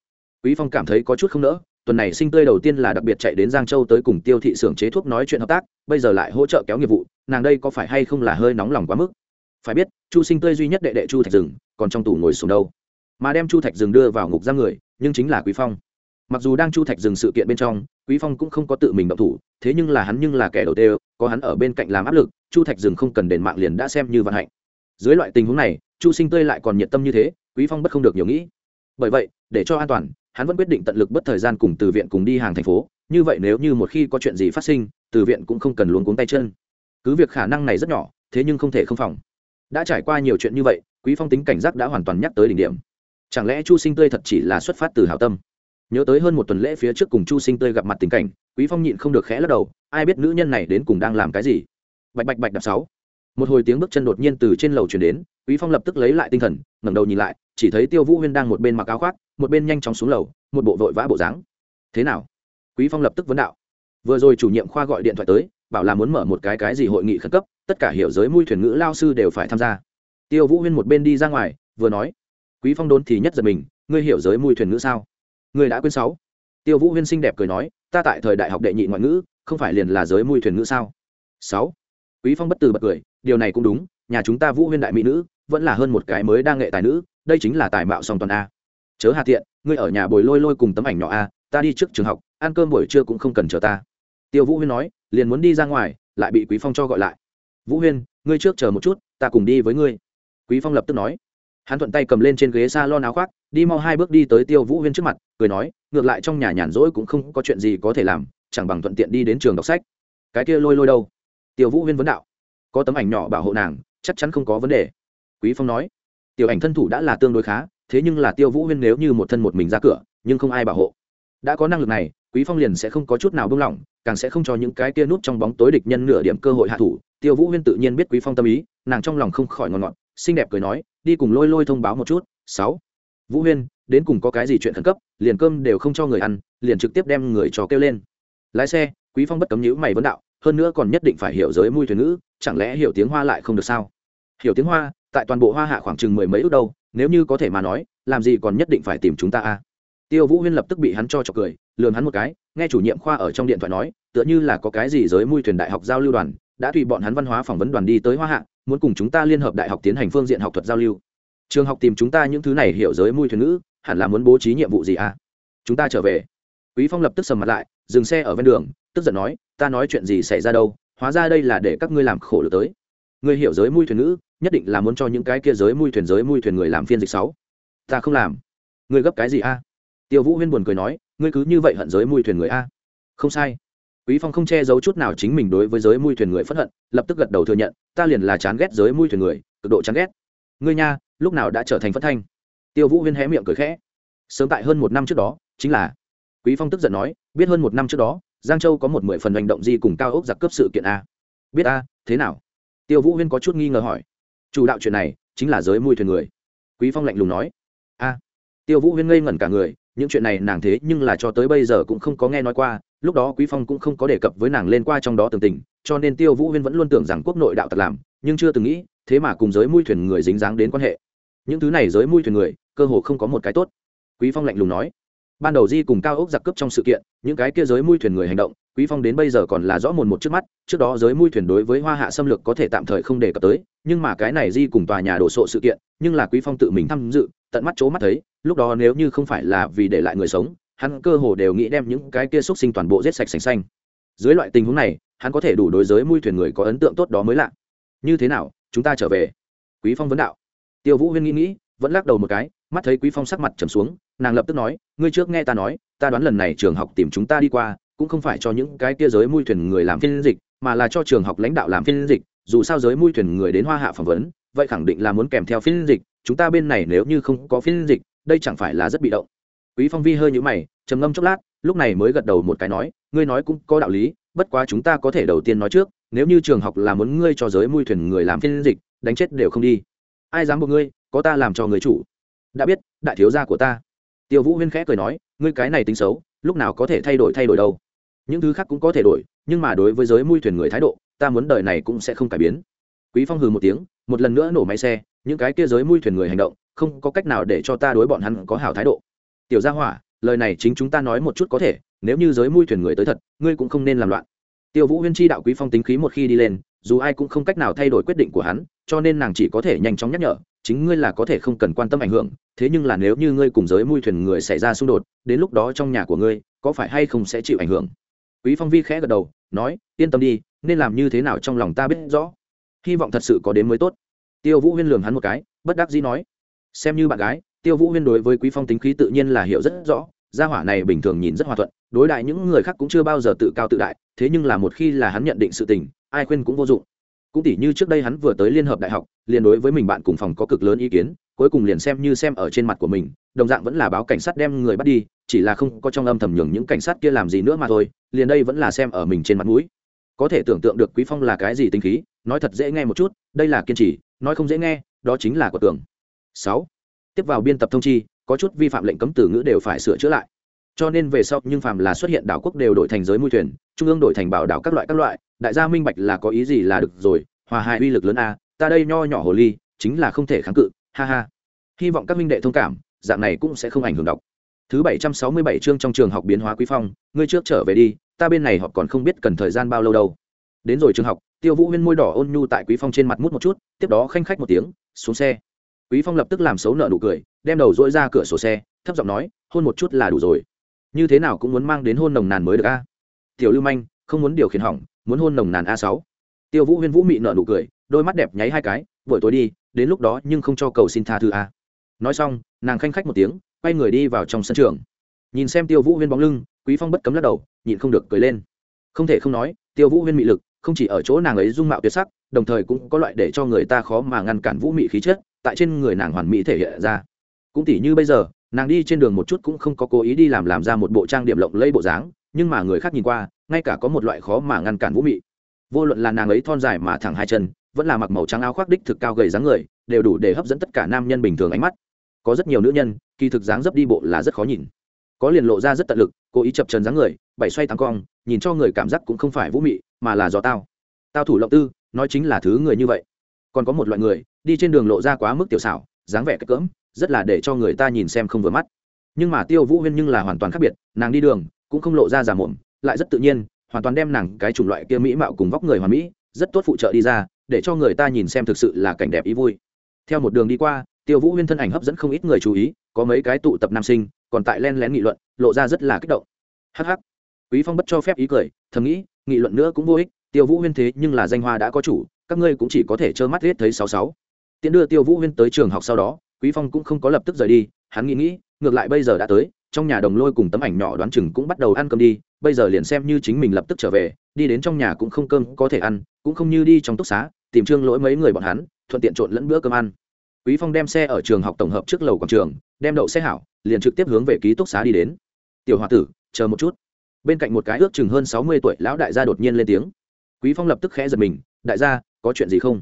Quý phong cảm thấy có chút không nỡ, tuần này sinh tươi đầu tiên là đặc biệt chạy đến giang châu tới cùng tiêu thị xưởng chế thuốc nói chuyện hợp tác, bây giờ lại hỗ trợ kéo nghiệp vụ, nàng đây có phải hay không là hơi nóng lòng quá mức? Phải biết, chu sinh tươi duy nhất đệ đệ chu thạch rừng còn trong tù ngồi xuống đâu? Mà đem chu thạch rừng đưa vào ngục giam người, nhưng chính là quý phong. Mặc dù đang chu thạch rừng sự kiện bên trong, quý phong cũng không có tự mình động thủ, thế nhưng là hắn nhưng là kẻ đầu tiên, có hắn ở bên cạnh làm áp lực, chu thạch rừng không cần đền mạng liền đã xem như vận hạnh. Dưới loại tình huống này chu sinh tươi lại còn nhiệt tâm như thế, quý phong bất không được nhiều nghĩ. Bởi vậy, để cho an toàn, hắn vẫn quyết định tận lực bất thời gian cùng từ viện cùng đi hàng thành phố. Như vậy nếu như một khi có chuyện gì phát sinh, từ viện cũng không cần luống cuống tay chân. Cứ việc khả năng này rất nhỏ, thế nhưng không thể không phòng. Đã trải qua nhiều chuyện như vậy, quý phong tính cảnh giác đã hoàn toàn nhắc tới đỉnh điểm. Chẳng lẽ chu sinh tươi thật chỉ là xuất phát từ hảo tâm? Nhớ tới hơn một tuần lễ phía trước cùng chu sinh tươi gặp mặt tình cảnh, quý phong nhịn không được khẽ lắc đầu, ai biết nữ nhân này đến cùng đang làm cái gì? Bạch bạch bạch đạp sáu một hồi tiếng bước chân đột nhiên từ trên lầu chuyển đến, quý phong lập tức lấy lại tinh thần, ngẩng đầu nhìn lại, chỉ thấy tiêu vũ huyên đang một bên mặc áo khoác, một bên nhanh chóng xuống lầu, một bộ vội vã bộ dáng. Thế nào? Quý phong lập tức vấn đạo. Vừa rồi chủ nhiệm khoa gọi điện thoại tới, bảo là muốn mở một cái cái gì hội nghị khẩn cấp, tất cả hiểu giới mui thuyền ngữ lao sư đều phải tham gia. Tiêu vũ huyên một bên đi ra ngoài, vừa nói, quý phong đốn thì nhất giật mình, ngươi hiểu giới mui thuyền ngữ sao? Ngươi đã quên sáu. Tiêu vũ huyên xinh đẹp cười nói, ta tại thời đại học đệ nhị ngoại ngữ, không phải liền là giới mui thuyền ngữ sao? Sáu. Quý phong bất từ bật cười điều này cũng đúng nhà chúng ta vũ huyên đại mỹ nữ vẫn là hơn một cái mới đang nghệ tài nữ đây chính là tài mạo song toàn a. Chớ hà Thiện, ngươi ở nhà bồi lôi lôi cùng tấm ảnh nhỏ a ta đi trước trường học ăn cơm buổi trưa cũng không cần chờ ta. Tiêu vũ huyên nói liền muốn đi ra ngoài lại bị quý phong cho gọi lại. Vũ huyên ngươi trước chờ một chút ta cùng đi với ngươi. Quý phong lập tức nói. Hắn thuận tay cầm lên trên ghế s a lon áo khoác đi mau hai bước đi tới tiêu vũ huyên trước mặt cười nói ngược lại trong nhà nhàn rỗi cũng không có chuyện gì có thể làm chẳng bằng thuận tiện đi đến trường đọc sách. Cái kia lôi lôi đâu? Tiêu vũ huyên vấn đạo có tấm ảnh nhỏ bảo hộ nàng, chắc chắn không có vấn đề. Quý phong nói. Tiểu ảnh thân thủ đã là tương đối khá, thế nhưng là tiêu vũ huyên nếu như một thân một mình ra cửa, nhưng không ai bảo hộ. Đã có năng lực này, quý phong liền sẽ không có chút nào buông lỏng, càng sẽ không cho những cái kia nút trong bóng tối địch nhân nửa điểm cơ hội hạ thủ. Tiêu vũ huyên tự nhiên biết quý phong tâm ý, nàng trong lòng không khỏi ngọt ngọt, xinh đẹp cười nói, đi cùng lôi lôi thông báo một chút. Sáu. Vũ huyên, đến cùng có cái gì chuyện khẩn cấp, liền cơm đều không cho người ăn, liền trực tiếp đem người cho kêu lên. Lái xe, quý phong bất cấm nhữ mày vấn đạo hơn nữa còn nhất định phải hiểu giới mùi thuyền ngữ, chẳng lẽ hiểu tiếng hoa lại không được sao? Hiểu tiếng hoa, tại toàn bộ hoa hạ khoảng chừng mười mấy ước đâu, nếu như có thể mà nói, làm gì còn nhất định phải tìm chúng ta a? Tiêu vũ huyên lập tức bị hắn cho trọc cười lường hắn một cái, nghe chủ nhiệm khoa ở trong điện thoại nói, tựa như là có cái gì giới mui thuyền đại học giao lưu đoàn, đã tùy bọn hắn văn hóa phỏng vấn đoàn đi tới hoa hạ, muốn cùng chúng ta liên hợp đại học tiến hành phương diện học thuật giao lưu. Trường học tìm chúng ta những thứ này hiểu giới mui thuyền ngữ, hẳn là muốn bố trí nhiệm vụ gì à chúng ta trở về quý phong lập tức sầm mặt lại, dừng xe ở ven đường, tức giận nói, ta nói chuyện gì xảy ra đâu, hóa ra đây là để các ngươi làm khổ được tới. Ngươi hiểu giới mui thuyền ngữ, nhất định là muốn cho những cái kia giới mui thuyền, giới mui thuyền người làm phiên dịch sáu. Ta không làm. Ngươi gấp cái gì a? Tiêu vũ huyên buồn cười nói, ngươi cứ như vậy hận giới mui thuyền người a? Không sai. Quý phong không che giấu chút nào chính mình đối với giới mui thuyền người phẫn hận, lập tức gật đầu thừa nhận, ta liền là chán ghét giới mui thuyền người, cực độ chán ghét. Ngươi nha, lúc nào đã trở thành phất thanh? Tiêu vũ huyên hé miệng cười khẽ. Sớm tại hơn một năm trước đó, chính là quý phong tức giận nói, biết hơn một năm trước đó, giang châu có một mười phần hành động gì cùng cao ốc giặc cướp sự kiện a biết a thế nào? Tiêu vũ huyên có chút nghi ngờ hỏi. Chủ đạo chuyện này chính là giới mui thuyền người. Quý phong lạnh lùng nói. A tiêu vũ huyên ngây ngẩn cả người, những chuyện này nàng thế nhưng là cho tới bây giờ cũng không có nghe nói qua, lúc đó quý phong cũng không có đề cập với nàng lên qua trong đó tường tình, cho nên tiêu vũ huyên vẫn luôn tưởng rằng quốc nội đạo tặc làm, nhưng chưa từng nghĩ, thế mà cùng giới mui thuyền người dính dáng đến quan hệ. Những thứ này giới mui thuyền người, cơ hồ không có một cái tốt. Quý phong lạnh lùng nói ban đầu di cùng cao ốc giặc cướp trong sự kiện, những cái kia giới mui thuyền người hành động, quý phong đến bây giờ còn là rõ mồn một trước mắt, trước đó giới mui thuyền đối với hoa hạ xâm lược có thể tạm thời không đề cập tới, nhưng mà cái này di cùng tòa nhà đổ sộ sự kiện, nhưng là quý phong tự mình tham dự, tận mắt chỗ mắt thấy, lúc đó nếu như không phải là vì để lại người sống, hắn cơ hồ đều nghĩ đem những cái kia xúc sinh toàn bộ giết sạch sành xanh. Dưới loại tình huống này, hắn có thể đủ đối giới mui thuyền người có ấn tượng tốt đó mới lạ. Như thế nào, chúng ta trở về? Quý phong vấn đạo. Tiêu vũ huyên nghĩ nghĩ, vẫn lắc đầu một cái, mắt thấy quý phong sắc mặt trầm xuống nàng lập tức nói, ngươi trước nghe ta nói, ta đoán lần này trường học tìm chúng ta đi qua, cũng không phải cho những cái kia giới mui thuyền người làm phiên dịch, mà là cho trường học lãnh đạo làm phiên dịch, dù sao giới mui thuyền người đến hoa hạ phỏng vấn, vậy khẳng định là muốn kèm theo phiên dịch, chúng ta bên này nếu như không có phiên dịch, đây chẳng phải là rất bị động. Quý phong vi hơi nhũ mày, trầm ngâm chốc lát, lúc này mới gật đầu một cái nói, ngươi nói cũng có đạo lý, bất quá chúng ta có thể đầu tiên nói trước, nếu như trường học là muốn ngươi cho giới mui thuyền người làm phiên dịch, đánh chết đều không đi. Ai dám buộc ngươi, có ta làm cho người chủ. Đã biết, đại thiếu gia của ta tiêu vũ huyên khẽ cười nói, ngươi cái này tính xấu, lúc nào có thể thay đổi thay đổi đâu. Những thứ khác cũng có thể đổi, nhưng mà đối với giới mui thuyền người thái độ, ta muốn đời này cũng sẽ không cải biến. Quý phong hừ một tiếng, một lần nữa nổ máy xe, những cái kia giới mui thuyền người hành động, không có cách nào để cho ta đối bọn hắn có hảo thái độ. Tiểu gia hỏa, lời này chính chúng ta nói một chút có thể, nếu như giới mui thuyền người tới thật, ngươi cũng không nên làm loạn. Tiêu vũ huyên chi đạo quý phong tính khí một khi đi lên, dù ai cũng không cách nào thay đổi quyết định của hắn, cho nên nàng chỉ có thể nhanh chóng nhắc nhở, chính ngươi là có thể không cần quan tâm ảnh hưởng thế nhưng là nếu như ngươi cùng giới mui thuyền người xảy ra xung đột, đến lúc đó trong nhà của ngươi, có phải hay không sẽ chịu ảnh hưởng? Quý phong vi khẽ gật đầu, nói, yên tâm đi, nên làm như thế nào trong lòng ta biết rõ. Hy vọng thật sự có đến mới tốt. Tiêu vũ huyên lường hắn một cái, bất đắc dĩ nói, xem như bạn gái, tiêu vũ huyên đối với quý phong tính khí tự nhiên là hiểu rất rõ, gia hỏa này bình thường nhìn rất hòa thuận, đối đại những người khác cũng chưa bao giờ tự cao tự đại, thế nhưng là một khi là hắn nhận định sự tình, ai khuyên cũng vô dụng. Cũng tỉ như trước đây hắn vừa tới liên hợp đại học, liền đối với mình bạn cùng phòng có cực lớn ý kiến cuối cùng liền xem như xem ở trên mặt của mình, đồng dạng vẫn là báo cảnh sát đem người bắt đi, chỉ là không có trong âm thầm nhường những cảnh sát kia làm gì nữa mà thôi, liền đây vẫn là xem ở mình trên mặt mũi. Có thể tưởng tượng được quý phong là cái gì tinh khí, nói thật dễ nghe một chút, đây là kiên trì, nói không dễ nghe, đó chính là của tưởng sáu, tiếp vào biên tập thông chi, có chút vi phạm lệnh cấm từ ngữ đều phải sửa chữa lại. Cho nên về sau, nhưng phàm là xuất hiện đảo quốc đều đổi thành giới môi thuyền, trung ương đổi thành bảo đảo các loại các loại, đại gia minh bạch là có ý gì là được rồi, hòa hại uy lực lớn a, ta đây nho nhỏ hồ ly, chính là không thể kháng cự ha ha. Hy vọng các minh đệ thông cảm, dạng này cũng sẽ không ảnh hưởng đọc. Thứ bảy trăm sáu mươi bảy chương trong trường học biến hóa quý phong, ngươi trước trở về đi, ta bên này họ còn không biết cần thời gian bao lâu đâu. Đến rồi trường học, tiêu vũ huyên môi đỏ ôn nhu tại quý phong trên mặt mút một chút, tiếp đó khanh khách một tiếng, xuống xe. Quý phong lập tức làm xấu nợ nụ cười, đem đầu dỗi ra cửa sổ xe, thấp giọng nói, hôn một chút là đủ rồi. Như thế nào cũng muốn mang đến hôn nồng nàn mới được a? Tiểu lưu manh, không muốn điều khiển hỏng, muốn hôn nồng nàn a sáu. Tiêu vũ huyên vũ mị nợ nụ cười, đôi mắt đẹp nháy hai cái, buổi tối đi đến lúc đó nhưng không cho cầu xin tha thứ a nói xong, nàng khanh khách một tiếng, quay người đi vào trong sân trường. Nhìn xem tiêu vũ huyên bóng lưng, quý phong bất cấm lắc đầu, nhịn không được cười lên. Không thể không nói, tiêu vũ huyên mị lực, không chỉ ở chỗ nàng ấy dung mạo tuyệt sắc, đồng thời cũng có loại để cho người ta khó mà ngăn cản vũ mị khí chất, tại trên người nàng hoàn mỹ thể hiện ra. Cũng tỉ như bây giờ, nàng đi trên đường một chút cũng không có cố ý đi làm làm ra một bộ trang điểm lộng lẫy bộ dáng, nhưng mà người khác nhìn qua, ngay cả có một loại khó mà ngăn cản vũ mị. Vô luận là nàng ấy thon dài mà thẳng hai chân vẫn là mặc màu trắng áo khoác đích thực cao gầy dáng người, đều đủ để hấp dẫn tất cả nam nhân bình thường ánh mắt. Có rất nhiều nữ nhân, kỳ thực dáng dấp đi bộ là rất khó nhìn. Có liền lộ ra rất tận lực, cố ý chập trần dáng người bảy xoay tăng cong, nhìn cho người cảm giác cũng không phải vũ mị, mà là do tao. Tao thủ lộng tư, nói chính là thứ người như vậy. Còn có một loại người, đi trên đường lộ ra quá mức tiểu xảo, dáng vẻ cỡm rất là để cho người ta nhìn xem không vừa mắt. Nhưng mà tiêu vũ huyên nhưng là hoàn toàn khác biệt, nàng đi đường, cũng không lộ ra giả mồm, lại rất tự nhiên, hoàn toàn đem nàng cái chủng loại kia mỹ mạo cùng vóc người hoàn mỹ, rất tốt phụ trợ đi ra để cho người ta nhìn xem thực sự là cảnh đẹp ý vui. Theo một đường đi qua, tiêu vũ huyên thân ảnh hấp dẫn không ít người chú ý, có mấy cái tụ tập nam sinh, còn tại len lén nghị luận, lộ ra rất là kích động. Hh quý phong bất cho phép ý cười, thầm nghĩ, nghị luận nữa cũng vô ích, tiêu vũ huyên thế nhưng là danh hoa đã có chủ, các ngươi cũng chỉ có thể trơ mắt hết thấy sáu sáu. Tiến đưa tiêu vũ huyên tới trường học sau đó, quý phong cũng không có lập tức rời đi, hắn nghĩ nghĩ, ngược lại bây giờ đã tới, trong nhà đồng lôi cùng tấm ảnh nhỏ đoán chừng cũng bắt đầu ăn cơm đi, bây giờ liền xem như chính mình lập tức trở về, đi đến trong nhà cũng không cơm có thể ăn, cũng không như đi trong túc xá tìm trương lỗi mấy người bọn hắn, thuận tiện trộn lẫn bữa cơm ăn. Quý phong đem xe ở trường học tổng hợp trước lầu quảng trường, đem đậu xe hảo, liền trực tiếp hướng về ký túc xá đi đến. Tiểu h tử, chờ một chút. Bên cạnh một cái ước chừng hơn sáu mươi tuổi lão đại gia đột nhiên lên tiếng. Quý phong lập tức khẽ giật mình, đại gia, có chuyện gì không?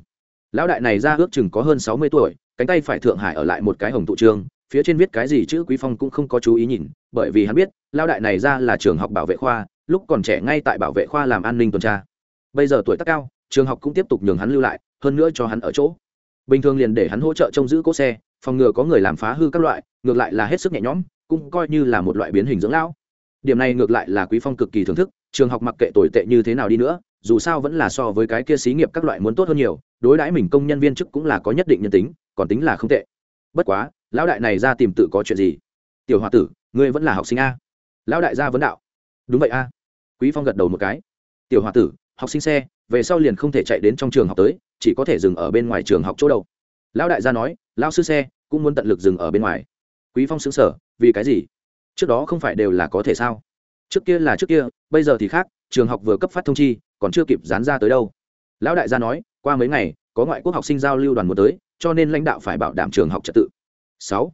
Lão đại này ra ước chừng có hơn sáu mươi tuổi, cánh tay phải thượng hải ở lại một cái hồng tụ trường, phía trên viết cái gì chữ quý phong cũng không có chú ý nhìn, bởi vì hắn biết, lão đại này ra là trường học bảo vệ khoa, lúc còn trẻ ngay tại bảo vệ khoa làm an ninh tuần tra. Bây giờ tuổi tác cao trường học cũng tiếp tục nhường hắn lưu lại, hơn nữa cho hắn ở chỗ. Bình thường liền để hắn hỗ trợ trông giữ cỗ xe, phòng ngừa có người làm phá hư các loại, ngược lại là hết sức nhẹ nhõm, cũng coi như là một loại biến hình dưỡng lão. Điểm này ngược lại là quý phong cực kỳ thưởng thức, trường học mặc kệ tồi tệ như thế nào đi nữa, dù sao vẫn là so với cái kia xí nghiệp các loại muốn tốt hơn nhiều, đối đãi mình công nhân viên chức cũng là có nhất định nhân tính, còn tính là không tệ. Bất quá, lão đại này ra tìm tự có chuyện gì? Tiểu Hoa tử, ngươi vẫn là học sinh a. Lão đại gia vấn đạo. Đúng vậy a. Quý phong gật đầu một cái. Tiểu Hoa tử học sinh xe, về sau liền không thể chạy đến trong trường học tới, chỉ có thể dừng ở bên ngoài trường học chỗ đầu lão đại gia nói, lão sư xe cũng muốn tận lực dừng ở bên ngoài. Quý phong xứng sở vì cái gì? Trước đó không phải đều là có thể sao? Trước kia là trước kia, bây giờ thì khác, trường học vừa cấp phát thông chi, còn chưa kịp dán ra tới đâu. Lão đại gia nói, qua mấy ngày, có ngoại quốc học sinh giao lưu đoàn muốn tới, cho nên lãnh đạo phải bảo đảm trường học trật tự. Sáu.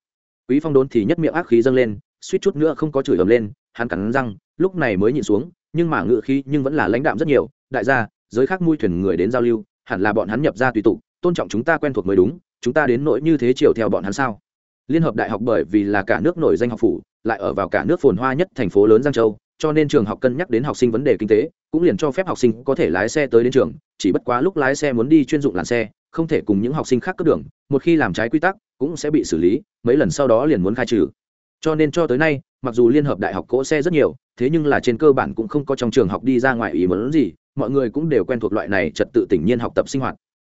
Quý phong đốn thì nhất miệng ác khí dâng lên, suýt chút nữa không có chửi ầm lên, hắn cắn răng, lúc này mới nhìn xuống, nhưng mà ngựa khí nhưng vẫn là lãnh đạm rất nhiều đại gia, giới khác mui thuyền người đến giao lưu, hẳn là bọn hắn nhập ra tùy tụ, tôn trọng chúng ta quen thuộc mới đúng, chúng ta đến nỗi như thế chiều theo bọn hắn sao? Liên hợp đại học bởi vì là cả nước nổi danh học phủ, lại ở vào cả nước phồn hoa nhất thành phố lớn giang châu, cho nên trường học cân nhắc đến học sinh vấn đề kinh tế, cũng liền cho phép học sinh có thể lái xe tới đến trường, chỉ bất quá lúc lái xe muốn đi chuyên dụng làn xe, không thể cùng những học sinh khác cướp đường, một khi làm trái quy tắc, cũng sẽ bị xử lý, mấy lần sau đó liền muốn khai trừ. Cho nên cho tới nay, mặc dù liên hợp đại học cỗ xe rất nhiều thế nhưng là trên cơ bản cũng không có trong trường học đi ra ngoài ý muốn gì, mọi người cũng đều quen thuộc loại này trật tự tỉnh nhiên học tập sinh hoạt.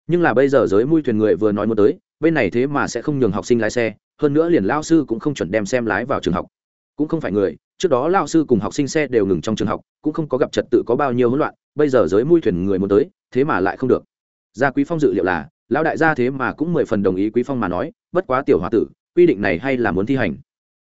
Nhưng là bây giờ giới mui thuyền người vừa nói muốn tới, bên này thế mà sẽ không nhường học sinh lái xe, hơn nữa liền lao sư cũng không chuẩn đem xem lái vào trường học. Cũng không phải người, trước đó lao sư cùng học sinh xe đều ngừng trong trường học, cũng không có gặp trật tự có bao nhiêu hỗn loạn, bây giờ giới mui thuyền người muốn tới, thế mà lại không được. Gia quý phong dự liệu là, lão đại gia thế mà cũng mười phần đồng ý quý phong mà nói, bất quá tiểu hòa tử, quy định này hay là muốn thi hành.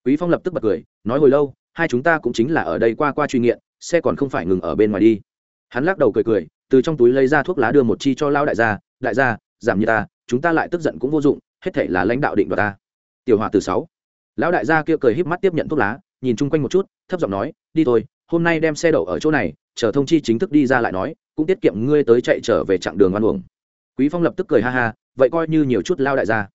Quý phong lập tức bật cười, nói hồi lâu hai chúng ta cũng chính là ở đây qua qua truy nghiện, xe còn không phải ngừng ở bên ngoài đi. Hắn lắc đầu cười cười, từ trong túi lấy ra thuốc lá đưa một chi cho lão đại gia đại gia, giảm như ta, chúng ta lại tức giận cũng vô dụng, hết thể là lãnh đạo định đoạt ta. Tiểu hòa tử sáu. Lão đại gia kia cười híp mắt tiếp nhận thuốc lá, nhìn chung quanh một chút, thấp giọng nói, đi thôi, hôm nay đem xe đậu ở chỗ này, chờ thông chi chính thức đi ra lại nói, cũng tiết kiệm ngươi tới chạy trở về chặng đường ăn uổng. Quý phong lập tức cười ha ha, vậy coi như nhiều chút lao đại gia.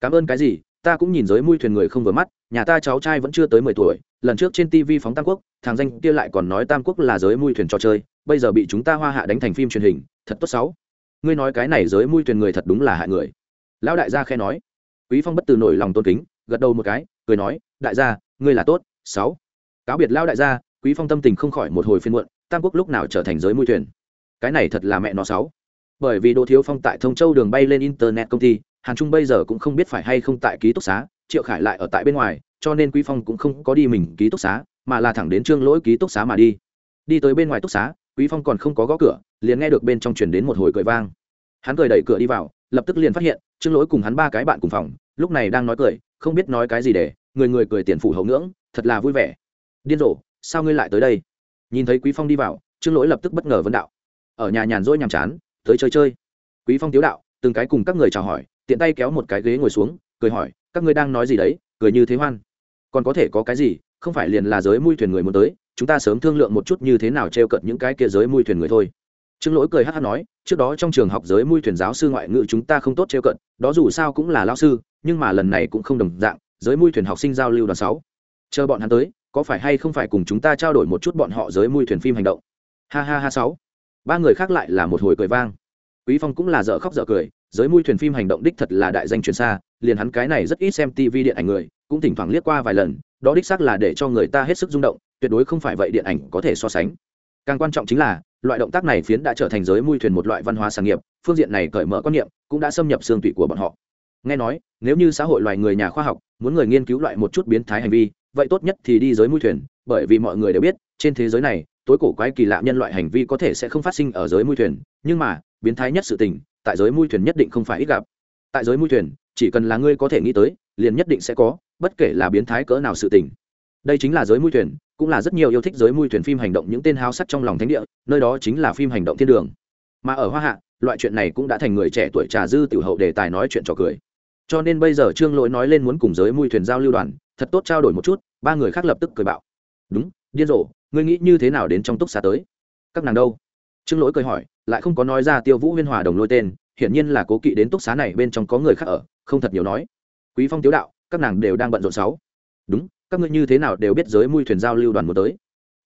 Cảm ơn cái gì? Ta cũng nhìn giới mui thuyền người không vừa mắt, nhà ta cháu trai vẫn chưa tới mười tuổi, lần trước trên tv phóng tam quốc, thằng danh kia lại còn nói tam quốc là giới mui thuyền trò chơi, bây giờ bị chúng ta hoa hạ đánh thành phim truyền hình, thật tốt sáu ngươi nói cái này giới mui thuyền người thật đúng là hại người. Lão đại gia khe nói. Quý phong bất từ nổi lòng tôn kính, gật đầu một cái, cười nói, đại gia, ngươi là tốt sáu cáo biệt lão đại gia, quý phong tâm tình không khỏi một hồi phiên muộn, tam quốc lúc nào trở thành giới mui thuyền? Cái này thật là mẹ nó sáu bởi vì đỗ thiếu phong tại thông châu đường bay lên internet công ty hàn trung bây giờ cũng không biết phải hay không tại ký túc xá, triệu khải lại ở tại bên ngoài, cho nên quý phong cũng không có đi mình ký túc xá, mà là thẳng đến trương lỗi ký túc xá mà đi. Đi tới bên ngoài túc xá, quý phong còn không có gõ cửa, liền nghe được bên trong truyền đến một hồi cười vang. Hắn cười đẩy cửa đi vào, lập tức liền phát hiện, trương lỗi cùng hắn ba cái bạn cùng phòng, lúc này đang nói cười, không biết nói cái gì để, người người cười tiền phủ hậu ngưỡng, thật là vui vẻ. Điên rồ, sao ngươi lại tới đây? Nhìn thấy quý phong đi vào, trương lỗi lập tức bất ngờ vấn đạo. Ở nhà nhàn rỗi nhàm chán, tới chơi chơi. Quý phong tiếu đạo, từng cái cùng các người chào hỏi tiện tay kéo một cái ghế ngồi xuống, cười hỏi, các ngươi đang nói gì đấy? Cười như thế hoan. Còn có thể có cái gì? Không phải liền là giới mui thuyền người muốn tới, chúng ta sớm thương lượng một chút như thế nào t r e o cận những cái kia giới mui thuyền người thôi. Trương lỗi cười hát hát nói, trước đó trong trường học giới mui thuyền giáo sư ngoại ngữ chúng ta không tốt t r e o cận đó dù sao cũng là lao sư, nhưng mà lần này cũng không đồng dạng, giới mui thuyền học sinh giao lưu đoàn sáu. Chờ bọn hắn tới, có phải hay không phải cùng chúng ta trao đổi một chút bọn họ giới mui thuyền phim hành động? Ha ha ha sáu. Ba người khác lại là một hồi cười vang. Quý phong cũng là dở khóc dở cười giới mui thuyền phim hành động đích thật là đại danh truyền xa, liền hắn cái này rất ít xem tv điện ảnh người, cũng thỉnh thoảng liếc qua vài lần, đó đích xác là để cho người ta hết sức rung động, tuyệt đối không phải vậy điện ảnh có thể so sánh. Càng quan trọng chính là, loại động tác này phiến đã trở thành giới mui thuyền một loại văn hóa sản nghiệp, phương diện này cởi mở quan niệm cũng đã xâm nhập xương tủy của bọn họ. Nghe nói, nếu như xã hội loài người nhà khoa học muốn người nghiên cứu loại một chút biến thái hành vi, vậy tốt nhất thì đi giới mui thuyền, bởi vì mọi người đều biết, trên thế giới này, tối cổ quái kỳ lạ nhân loại hành vi có thể sẽ không phát sinh ở giới mui thuyền, nhưng mà, biến thái nhất sự tình tại giới mui thuyền nhất định không phải ít gặp. Tại giới mui thuyền, chỉ cần là ngươi có thể nghĩ tới, liền nhất định sẽ có, bất kể là biến thái cỡ nào sự tình. Đây chính là giới mui thuyền, cũng là rất nhiều yêu thích giới mui thuyền phim hành động những tên hao sắc trong lòng thánh địa, nơi đó chính là phim hành động thiên đường. Mà ở hoa hạ, loại chuyện này cũng đã thành người trẻ tuổi trà dư tiểu hậu đề tài nói chuyện trò cười. Cho nên bây giờ trương lỗi nói lên muốn cùng giới mui thuyền giao lưu đoàn, thật tốt trao đổi một chút, ba người khác lập tức cười bạo đúng, điên rồ, ngươi nghĩ như thế nào đến trong túc xá tới? Các nàng đâu? Trương lỗi cười hỏi lại không có nói ra tiêu vũ huyên hòa đồng lôi tên, hiển nhiên là cố kỵ đến túc xá này bên trong có người khác ở, không thật nhiều nói. Quý phong tiếu đạo, các nàng đều đang bận rộn sáu. Đúng, các ngươi như thế nào đều biết giới mui thuyền giao lưu đoàn muốn tới.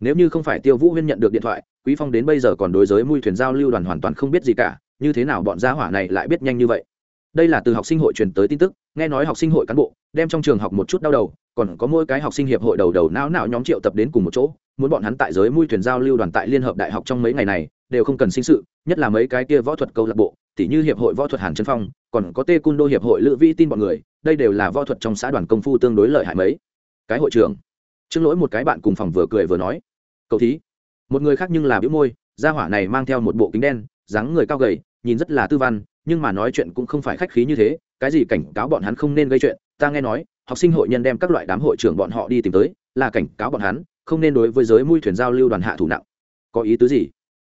Nếu như không phải tiêu vũ huyên nhận được điện thoại, quý phong đến bây giờ còn đối giới mui thuyền giao lưu đoàn hoàn toàn không biết gì cả, như thế nào bọn gia hỏa này lại biết nhanh như vậy? Đây là từ học sinh hội truyền tới tin tức, nghe nói học sinh hội cán bộ, đem trong trường học một chút đau đầu, còn có mỗi cái học sinh hiệp hội đầu đầu não não nhóm triệu tập đến cùng một chỗ, muốn bọn hắn tại giới mui thuyền giao lưu đoàn tại liên hợp đại học trong mấy ngày này đều không cần sinh sự, nhất là mấy cái kia võ thuật câu lạc bộ, tỉ như hiệp hội võ thuật hàn trân phong, còn có tê cung đô hiệp hội lữ vi tin bọn người, đây đều là võ thuật trong xã đoàn công phu tương đối lợi hại mấy. Cái hội trưởng, trương lỗi một cái bạn cùng phòng vừa cười vừa nói, cậu thí, một người khác nhưng là biếu môi, gia hỏa này mang theo một bộ kính đen, dáng người cao gầy, nhìn rất là tư văn, nhưng mà nói chuyện cũng không phải khách khí như thế, cái gì cảnh cáo bọn hắn không nên gây chuyện, ta nghe nói, học sinh hội nhân đem các loại đám hội trưởng bọn họ đi tìm tới, là cảnh cáo bọn hắn, không nên đối với giới mui thuyền giao lưu đoàn hạ thủ nặng. Có ý tứ gì?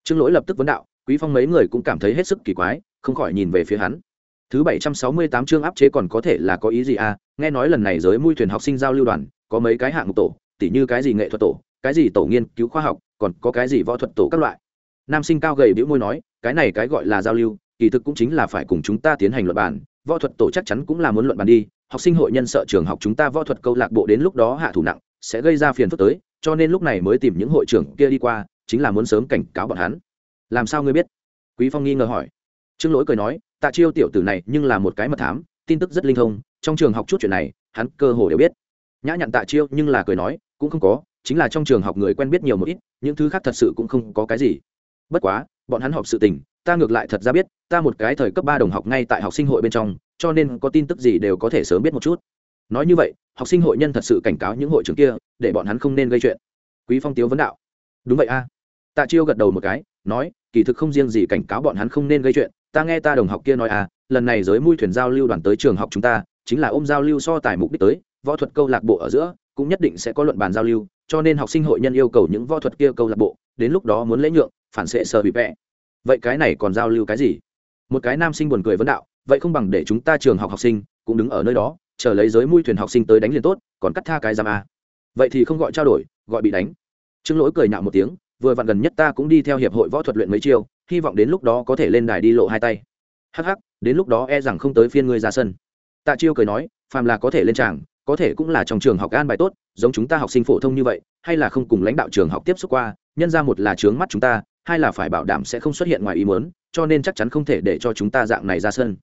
Trương lỗi lập tức vấn đạo, quý phong mấy người cũng cảm thấy hết sức kỳ quái, không khỏi nhìn về phía hắn. Thứ bảy trăm sáu mươi tám chương áp chế còn có thể là có ý gì à? Nghe nói lần này giới mui thuyền học sinh giao lưu đoàn, có mấy cái hạng mục tổ, tỉ như cái gì nghệ thuật tổ, cái gì tổ nghiên cứu khoa học, còn có cái gì võ thuật tổ các loại. Nam sinh cao gầy bĩu môi nói, cái này cái gọi là giao lưu, kỳ thực cũng chính là phải cùng chúng ta tiến hành luận bản võ thuật tổ chắc chắn cũng là muốn luận bàn đi, học sinh hội nhân sợ trường học chúng ta võ thuật câu lạc bộ đến lúc đó hạ thủ nặng, sẽ gây ra phiền phức tới, cho nên lúc này mới tìm những hội trưởng kia đi qua chính là muốn sớm cảnh cáo bọn hắn. Làm sao ngươi biết? Quý phong nghi ngờ hỏi. Trương lỗi cười nói, tạ chiêu tiểu tử này nhưng là một cái mật thám, tin tức rất linh thông, trong trường học chút chuyện này, hắn cơ hồ đều biết. Nhã nhặn tạ chiêu nhưng là cười nói, cũng không có, chính là trong trường học người quen biết nhiều một ít, những thứ khác thật sự cũng không có cái gì. Bất quá, bọn hắn họp sự tình, ta ngược lại thật ra biết, ta một cái thời cấp ba đồng học ngay tại học sinh hội bên trong, cho nên có tin tức gì đều có thể sớm biết một chút. Nói như vậy, học sinh hội nhân thật sự cảnh cáo những hội trưởng kia, để bọn hắn không nên gây chuyện. Quý phong tiếu vấn đạo. Đúng vậy a tạ chiêu gật đầu một cái, nói, kỳ thực không riêng gì cảnh cáo bọn hắn không nên gây chuyện, ta nghe ta đồng học kia nói à lần này giới mui thuyền giao lưu đoàn tới trường học chúng ta, chính là ôm giao lưu so tài mục đích tới, võ thuật câu lạc bộ ở giữa, cũng nhất định sẽ có luận bàn giao lưu, cho nên học sinh hội nhân yêu cầu những võ thuật kia câu lạc bộ, đến lúc đó muốn lễ nhượng, phản xệ sờ bị vẽ vậy cái này còn giao lưu cái gì? Một cái nam sinh buồn cười vấn đạo, vậy không bằng để chúng ta trường học học sinh, cũng đứng ở nơi đó, chờ lấy giới mui thuyền học sinh tới đánh liền tốt, còn cắt tha cái giam a à. vậy thì không gọi trao đổi, gọi bị đánh. Trương lỗi cười nhạo một tiếng vừa vặn gần nhất ta cũng đi theo hiệp hội võ thuật luyện mấy chiêu, hy vọng đến lúc đó có thể lên đài đi lộ hai tay. Hắc hắc, đến lúc đó e rằng không tới phiên ngươi ra sân. Tạ chiêu cười nói, phàm là có thể lên tràng, có thể cũng là trong trường học an bài tốt, giống chúng ta học sinh phổ thông như vậy, hay là không cùng lãnh đạo trường học tiếp xúc qua, nhân ra một là trướng mắt chúng ta, hai là phải bảo đảm sẽ không xuất hiện ngoài ý muốn, cho nên chắc chắn không thể để cho chúng ta dạng này ra sân.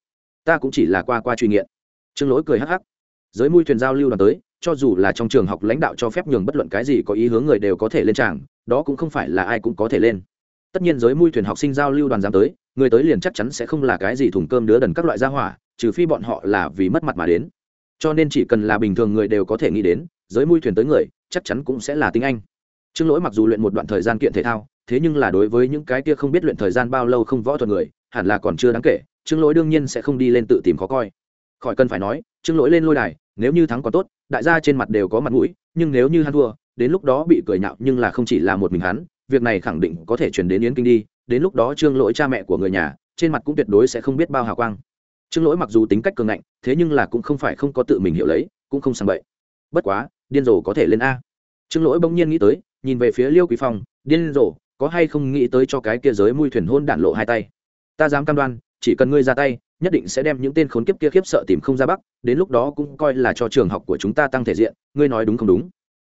Ta cũng chỉ là qua qua truy nghiện. Trương lỗi cười hắc hắc. Giới mui thuyền giao lưu đoàn tới, cho dù là trong trường học lãnh đạo cho phép nhường bất luận cái gì có ý hướng người đều có thể lên tràng đó cũng không phải là ai cũng có thể lên. Tất nhiên giới mui thuyền học sinh giao lưu đoàn giám tới, người tới liền chắc chắn sẽ không là cái gì thùng cơm đứa đần các loại gia hỏa, trừ phi bọn họ là vì mất mặt mà đến. Cho nên chỉ cần là bình thường người đều có thể nghĩ đến, giới mui thuyền tới người, chắc chắn cũng sẽ là tiếng anh. Trương lỗi mặc dù luyện một đoạn thời gian kiện thể thao, thế nhưng là đối với những cái kia không biết luyện thời gian bao lâu không võ thuật người, hẳn là còn chưa đáng kể, trương lỗi đương nhiên sẽ không đi lên tự tìm khó coi. Khỏi cần phải nói, trương lỗi lên lôi đài, nếu như thắng còn tốt, đại gia trên mặt đều có mặt mũi, nhưng nếu như hắn thua đến lúc đó bị cười nhạo nhưng là không chỉ là một mình hắn, việc này khẳng định có thể chuyển đến yến kinh đi, đến lúc đó trương lỗi cha mẹ của người nhà, trên mặt cũng tuyệt đối sẽ không biết bao hào quang. Trương lỗi mặc dù tính cách cường ngạnh, thế nhưng là cũng không phải không có tự mình hiểu lấy, cũng không sang bậy. Bất quá, điên rồ có thể lên a. Trương lỗi bỗng nhiên nghĩ tới, nhìn về phía liêu quý phong, điên rồ, có hay không nghĩ tới cho cái kia giới mui thuyền hôn đản lộ hai tay? Ta dám cam đoan, chỉ cần ngươi ra tay, nhất định sẽ đem những tên khốn kiếp kia khiếp sợ tìm không ra bắc, đến lúc đó cũng coi là cho trường học của chúng ta tăng thể diện, ngươi nói đúng không đúng?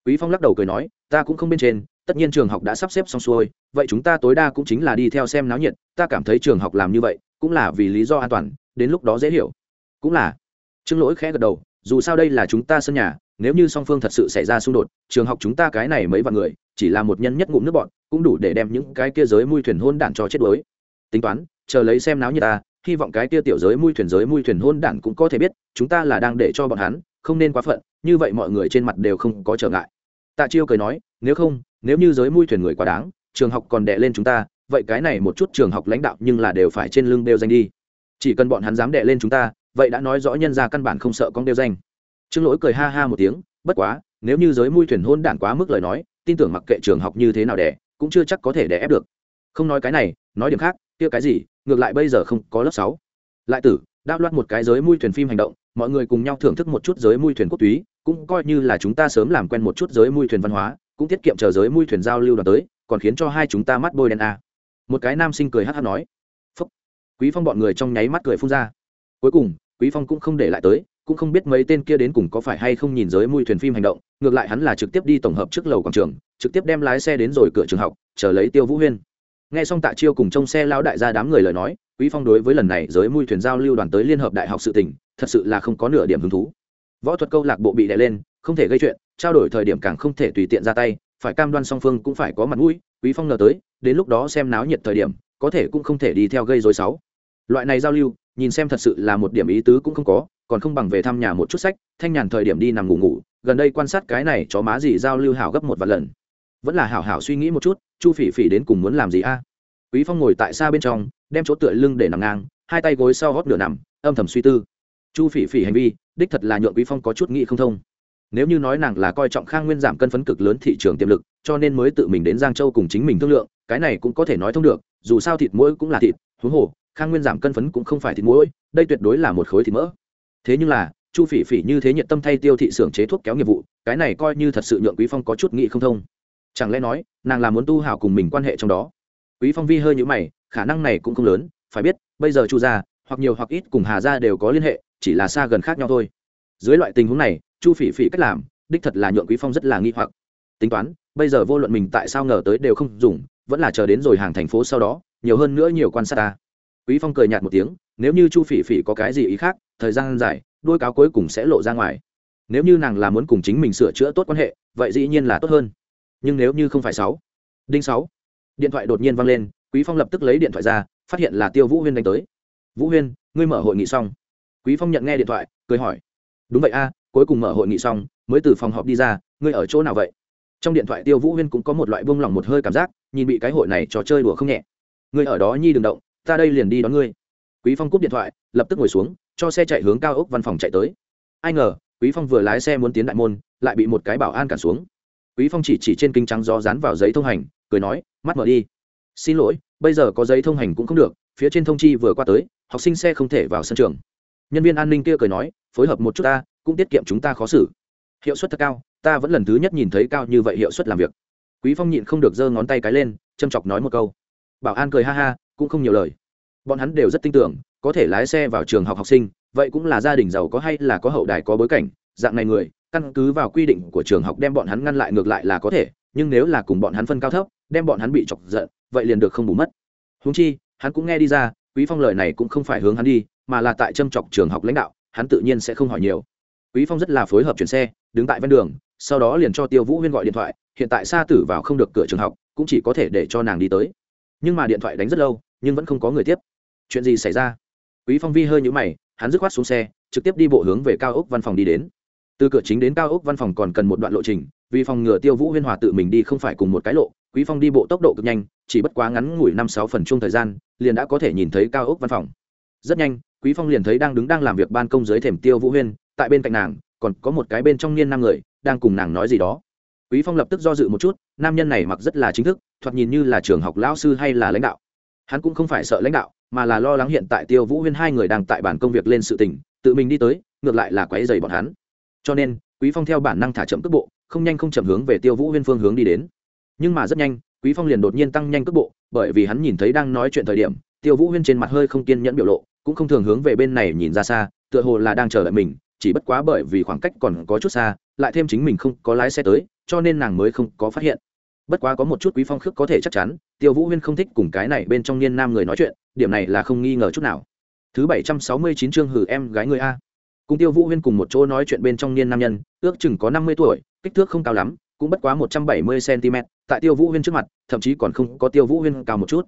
Quý phong lắc đầu cười nói, ta cũng không bên trên, tất nhiên trường học đã sắp xếp xong xuôi, vậy chúng ta tối đa cũng chính là đi theo xem náo nhiệt, ta cảm thấy trường học làm như vậy, cũng là vì lý do an toàn, đến lúc đó dễ hiểu. Cũng là. Trương lỗi khẽ gật đầu, dù sao đây là chúng ta sân nhà, nếu như song phương thật sự xảy ra xung đột, trường học chúng ta cái này mấy vạn người, chỉ là một nhân nhất ngụm nước bọn, cũng đủ để đem những cái kia giới mui thuyền hôn đản cho chết đuối. Tính toán, chờ lấy xem náo nhiệt ta, hy vọng cái kia tiểu giới mui thuyền, giới mui thuyền hôn đản cũng có thể biết, chúng ta là đang để cho bọn hắn không nên quá phận, như vậy mọi người trên mặt đều không có trở ngại. Tạ chiêu cười nói, nếu không, nếu như giới mui thuyền người quá đáng, trường học còn đè lên chúng ta, vậy cái này một chút trường học lãnh đạo nhưng là đều phải trên lưng đeo danh đi. Chỉ cần bọn hắn dám đè lên chúng ta, vậy đã nói rõ nhân ra căn bản không sợ con đeo danh. Trương lỗi cười ha ha một tiếng, bất quá, nếu như giới mui thuyền hôn đản quá mức lời nói, tin tưởng mặc kệ trường học như thế nào đẻ cũng chưa chắc có thể đẻ ép được. Không nói cái này, nói điểm khác, kia cái gì, ngược lại bây giờ không có lớp sáu. Lại tử, đáp loạt một cái giới mui thuyền phim hành động mọi người cùng nhau thưởng thức một chút giới mui thuyền quốc túy, cũng coi như là chúng ta sớm làm quen một chút giới mui thuyền văn hóa, cũng tiết kiệm chờ giới mui thuyền giao lưu đoàn tới, còn khiến cho hai chúng ta mắt bôi đen a. Một cái nam sinh cười hát hát nói. Phúc. Quý phong bọn người trong nháy mắt cười phun ra. Cuối cùng, quý phong cũng không để lại tới, cũng không biết mấy tên kia đến cùng có phải hay không nhìn giới mui thuyền phim hành động, ngược lại hắn là trực tiếp đi tổng hợp trước lầu quảng trường, trực tiếp đem lái xe đến rồi cửa trường học, chờ lấy tiêu vũ huyên nghe xong tạ chiêu cùng trông xe lao đại gia đám người lời nói, quý phong đối với lần này giới mui thuyền giao lưu đoàn tới liên hợp đại học sự tỉnh thật sự là không có nửa điểm hứng thú. Võ thuật câu lạc bộ bị đè lên, không thể gây chuyện, trao đổi thời điểm càng không thể tùy tiện ra tay, phải cam đoan song phương cũng phải có mặt mũi, quý phong ngờ tới, đến lúc đó xem náo nhiệt thời điểm, có thể cũng không thể đi theo gây rối sáu loại này giao lưu, nhìn xem thật sự là một điểm ý tứ cũng không có, còn không bằng về thăm nhà một chút sách, thanh nhàn thời điểm đi nằm ngủ ngủ, gần đây quan sát cái này chó má gì giao lưu hảo gấp một vài lần vẫn là hảo hảo suy nghĩ một chút, chu phỉ phỉ đến cùng muốn làm gì a? Quý phong ngồi tại xa bên trong, đem chỗ tựa lưng để nằm ngang, hai tay gối sau gót nửa nằm, âm thầm suy tư. Chu phỉ phỉ hành vi, đích thật là nhượng quý phong có chút nghĩ không thông. Nếu như nói nàng là coi trọng khang nguyên giảm cân phấn cực lớn thị trường tiềm lực, cho nên mới tự mình đến giang châu cùng chính mình thương lượng, cái này cũng có thể nói thông được, dù sao thịt mũi cũng là thịt, huống hồ, khang nguyên giảm cân phấn cũng không phải thịt mũi đây tuyệt đối là một khối thịt mỡ. Thế nhưng là, chu phỉ phỉ như thế nhiệt tâm thay tiêu thị xưởng chế thuốc kéo nghiệp vụ, cái này coi như thật sự nhượng quý phong có chút nghĩ không thông chẳng lẽ nói, nàng là muốn tu hảo cùng mình quan hệ trong đó? Quý phong vi hơi nhữ mày, khả năng này cũng không lớn, phải biết, bây giờ chu gia, hoặc nhiều hoặc ít cùng hà gia đều có liên hệ, chỉ là xa gần khác nhau thôi. Dưới loại tình huống này, chu phỉ phỉ cách làm, đích thật là nhượng quý phong rất là nghi hoặc. Tính toán, bây giờ vô luận mình tại sao ngờ tới đều không dùng, vẫn là chờ đến rồi hàng thành phố sau đó, nhiều hơn nữa nhiều quan sát ta. Quý phong cười nhạt một tiếng, nếu như chu phỉ phỉ có cái gì ý khác, thời gian dài, đôi cáo cuối cùng sẽ lộ ra ngoài. Nếu như nàng là muốn cùng chính mình sửa chữa tốt quan hệ, vậy dĩ nhiên là tốt hơn nhưng nếu như không phải sáu, đinh sáu, điện thoại đột nhiên vang lên, quý phong lập tức lấy điện thoại ra, phát hiện là tiêu vũ huyên đánh tới. Vũ huyên, ngươi mở hội nghị xong. Quý phong nhận nghe điện thoại, cười hỏi. Đúng vậy a, cuối cùng mở hội nghị xong, mới từ phòng họp đi ra, ngươi ở chỗ nào vậy? Trong điện thoại tiêu vũ huyên cũng có một loại buông lỏng một hơi cảm giác, nhìn bị cái hội này trò chơi đùa không nhẹ. Ngươi ở đó nhi đừng động, ta đây liền đi đón ngươi. Quý phong cúp điện thoại, lập tức ngồi xuống, cho xe chạy hướng cao ốc văn phòng chạy tới. Ai ngờ, quý phong vừa lái xe muốn tiến đại môn, lại bị một cái bảo an cản xuống quý phong chỉ chỉ trên kinh trắng gió dán vào giấy thông hành, cười nói, mắt mở đi. Xin lỗi, bây giờ có giấy thông hành cũng không được, phía trên thông chi vừa qua tới, học sinh xe không thể vào sân trường. Nhân viên an ninh kia cười nói, phối hợp một chút ta, cũng tiết kiệm chúng ta khó xử. Hiệu suất thật cao, ta vẫn lần thứ nhất nhìn thấy cao như vậy hiệu suất làm việc. Quý phong nhịn không được giơ ngón tay cái lên, châm chọc nói một câu. Bảo an cười ha ha, cũng không nhiều lời. Bọn hắn đều rất tin tưởng, có thể lái xe vào trường học học sinh, vậy cũng là gia đình giàu có hay là có hậu đài có bối cảnh, dạng này người căn cứ vào quy định của trường học đem bọn hắn ngăn lại ngược lại là có thể, nhưng nếu là cùng bọn hắn phân cao thấp, đem bọn hắn bị chọc giận, vậy liền được không bù mất. Húng chi, hắn cũng nghe đi ra, quý phong lời này cũng không phải hướng hắn đi, mà là tại châm chọc trường học lãnh đạo, hắn tự nhiên sẽ không hỏi nhiều. Quý phong rất là phối hợp chuyển xe, đứng tại ven đường, sau đó liền cho tiêu vũ huyên gọi điện thoại, hiện tại xa tử vào không được cửa trường học, cũng chỉ có thể để cho nàng đi tới. Nhưng mà điện thoại đánh rất lâu, nhưng vẫn không có người tiếp. Chuyện gì xảy ra? Quý phong vi hơi nhũ mày, hắn dứt khoát xuống xe, trực tiếp đi bộ hướng về cao ốc văn phòng đi đến từ cửa chính đến cao ốc văn phòng còn cần một đoạn lộ trình, vì phòng ngừa tiêu vũ huyên hòa tự mình đi không phải cùng một cái lộ, quý phong đi bộ tốc độ cực nhanh, chỉ bất quá ngắn ngủi năm sáu phần chung thời gian, liền đã có thể nhìn thấy cao ốc văn phòng. Rất nhanh, quý phong liền thấy đang đứng đang làm việc ban công dưới thềm tiêu vũ huyên, tại bên cạnh nàng, còn có một cái bên trong niên nam người, đang cùng nàng nói gì đó. Quý phong lập tức do dự một chút, nam nhân này mặc rất là chính thức, thoạt nhìn như là trường học lão sư hay là lãnh đạo. Hắn cũng không phải sợ lãnh đạo, mà là lo lắng hiện tại tiêu vũ huyên hai người đang tại bản công việc lên sự tình, tự mình đi tới, ngược lại là quấy dày bọn hắn cho nên, quý phong theo bản năng thả chậm cước bộ, không nhanh không chậm hướng về tiêu vũ huyên phương hướng đi đến. Nhưng mà rất nhanh, quý phong liền đột nhiên tăng nhanh cước bộ, bởi vì hắn nhìn thấy đang nói chuyện thời điểm, tiêu vũ huyên trên mặt hơi không kiên nhẫn biểu lộ, cũng không thường hướng về bên này nhìn ra xa, tựa hồ là đang chờ đợi mình, chỉ bất quá bởi vì khoảng cách còn có chút xa, lại thêm chính mình không có lái xe tới, cho nên nàng mới không có phát hiện. Bất quá có một chút quý phong khước có thể chắc chắn, tiêu vũ huyên không thích cùng cái này bên trong niên nam người nói chuyện, điểm này là không nghi ngờ chút nào. Thứ bảy trăm sáu mươi chín chương hử em gái người a cùng tiêu vũ huyên cùng một chỗ nói chuyện bên trong niên nam nhân, ước chừng có năm mươi tuổi, kích thước không cao lắm, cũng bất quá một trăm bảy mươi cm tại tiêu vũ huyên trước mặt, thậm chí còn không có tiêu vũ huyên cao một chút.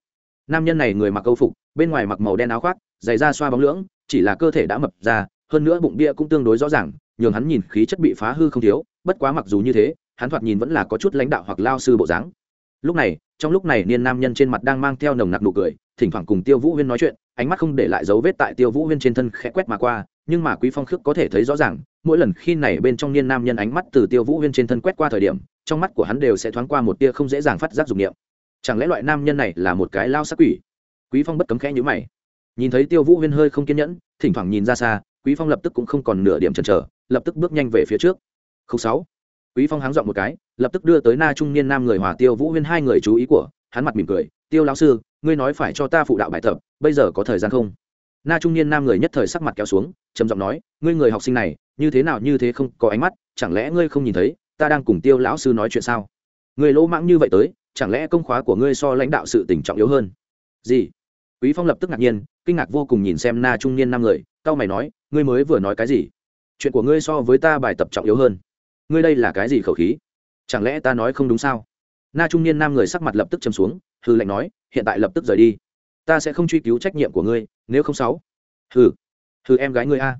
Nam nhân này người mặc câu phục, bên ngoài mặc màu đen áo khoác, giày da xoa bóng lưỡng, chỉ là cơ thể đã mập ra, hơn nữa bụng bia cũng tương đối rõ ràng, nhường hắn nhìn khí chất bị phá hư không thiếu, bất quá mặc dù như thế, hắn thoạt nhìn vẫn là có chút lãnh đạo hoặc lao sư bộ dáng. Lúc này, trong lúc này niên nam nhân trên mặt đang mang theo nồng nặc nụ cười, thỉnh thoảng cùng tiêu vũ huyên nói chuyện, ánh mắt không để lại dấu vết tại tiêu vũ huyên trên thân khẽ quét mà qua nhưng mà quý phong khước có thể thấy rõ ràng, mỗi lần khi này bên trong niên nam nhân ánh mắt từ tiêu vũ huyên trên thân quét qua thời điểm, trong mắt của hắn đều sẽ thoáng qua một tia không dễ dàng phát giác dục niệm. Chẳng lẽ loại nam nhân này là một cái lao sắc quỷ? Quý phong bất cấm khẽ nhíu mày. Nhìn thấy tiêu vũ huyên hơi không kiên nhẫn, thỉnh thoảng nhìn ra xa, quý phong lập tức cũng không còn nửa điểm chần chờ, lập tức bước nhanh về phía trước. Không sáu. Quý phong háng dọn một cái, lập tức đưa tới na trung niên nam người hòa tiêu vũ huyên hai người chú ý của, hắn mặt mỉm cười, tiêu lão sư, ngươi nói phải cho ta phụ đạo bài tập, bây giờ có thời gian không? Na trung niên nam người nhất thời sắc mặt kéo xuống, trầm giọng nói, ngươi người học sinh này, như thế nào như thế không có ánh mắt, chẳng lẽ ngươi không nhìn thấy, ta đang cùng tiêu lão sư nói chuyện sao? Người lỗ mãng như vậy tới, chẳng lẽ công khóa của ngươi so lãnh đạo sự tình trọng yếu hơn? Gì? Quý phong lập tức ngạc nhiên, kinh ngạc vô cùng nhìn xem na trung niên nam người tao mày nói, ngươi mới vừa nói cái gì? Chuyện của ngươi so với ta bài tập trọng yếu hơn. Ngươi đây là cái gì khẩu khí? Chẳng lẽ ta nói không đúng sao? Na trung niên nam người sắc mặt lập tức châm xuống hư lệnh nói, hiện tại lập tức rời đi ta sẽ không truy cứu trách nhiệm của ngươi, nếu không sáu. Hừ hừ em gái ngươi a.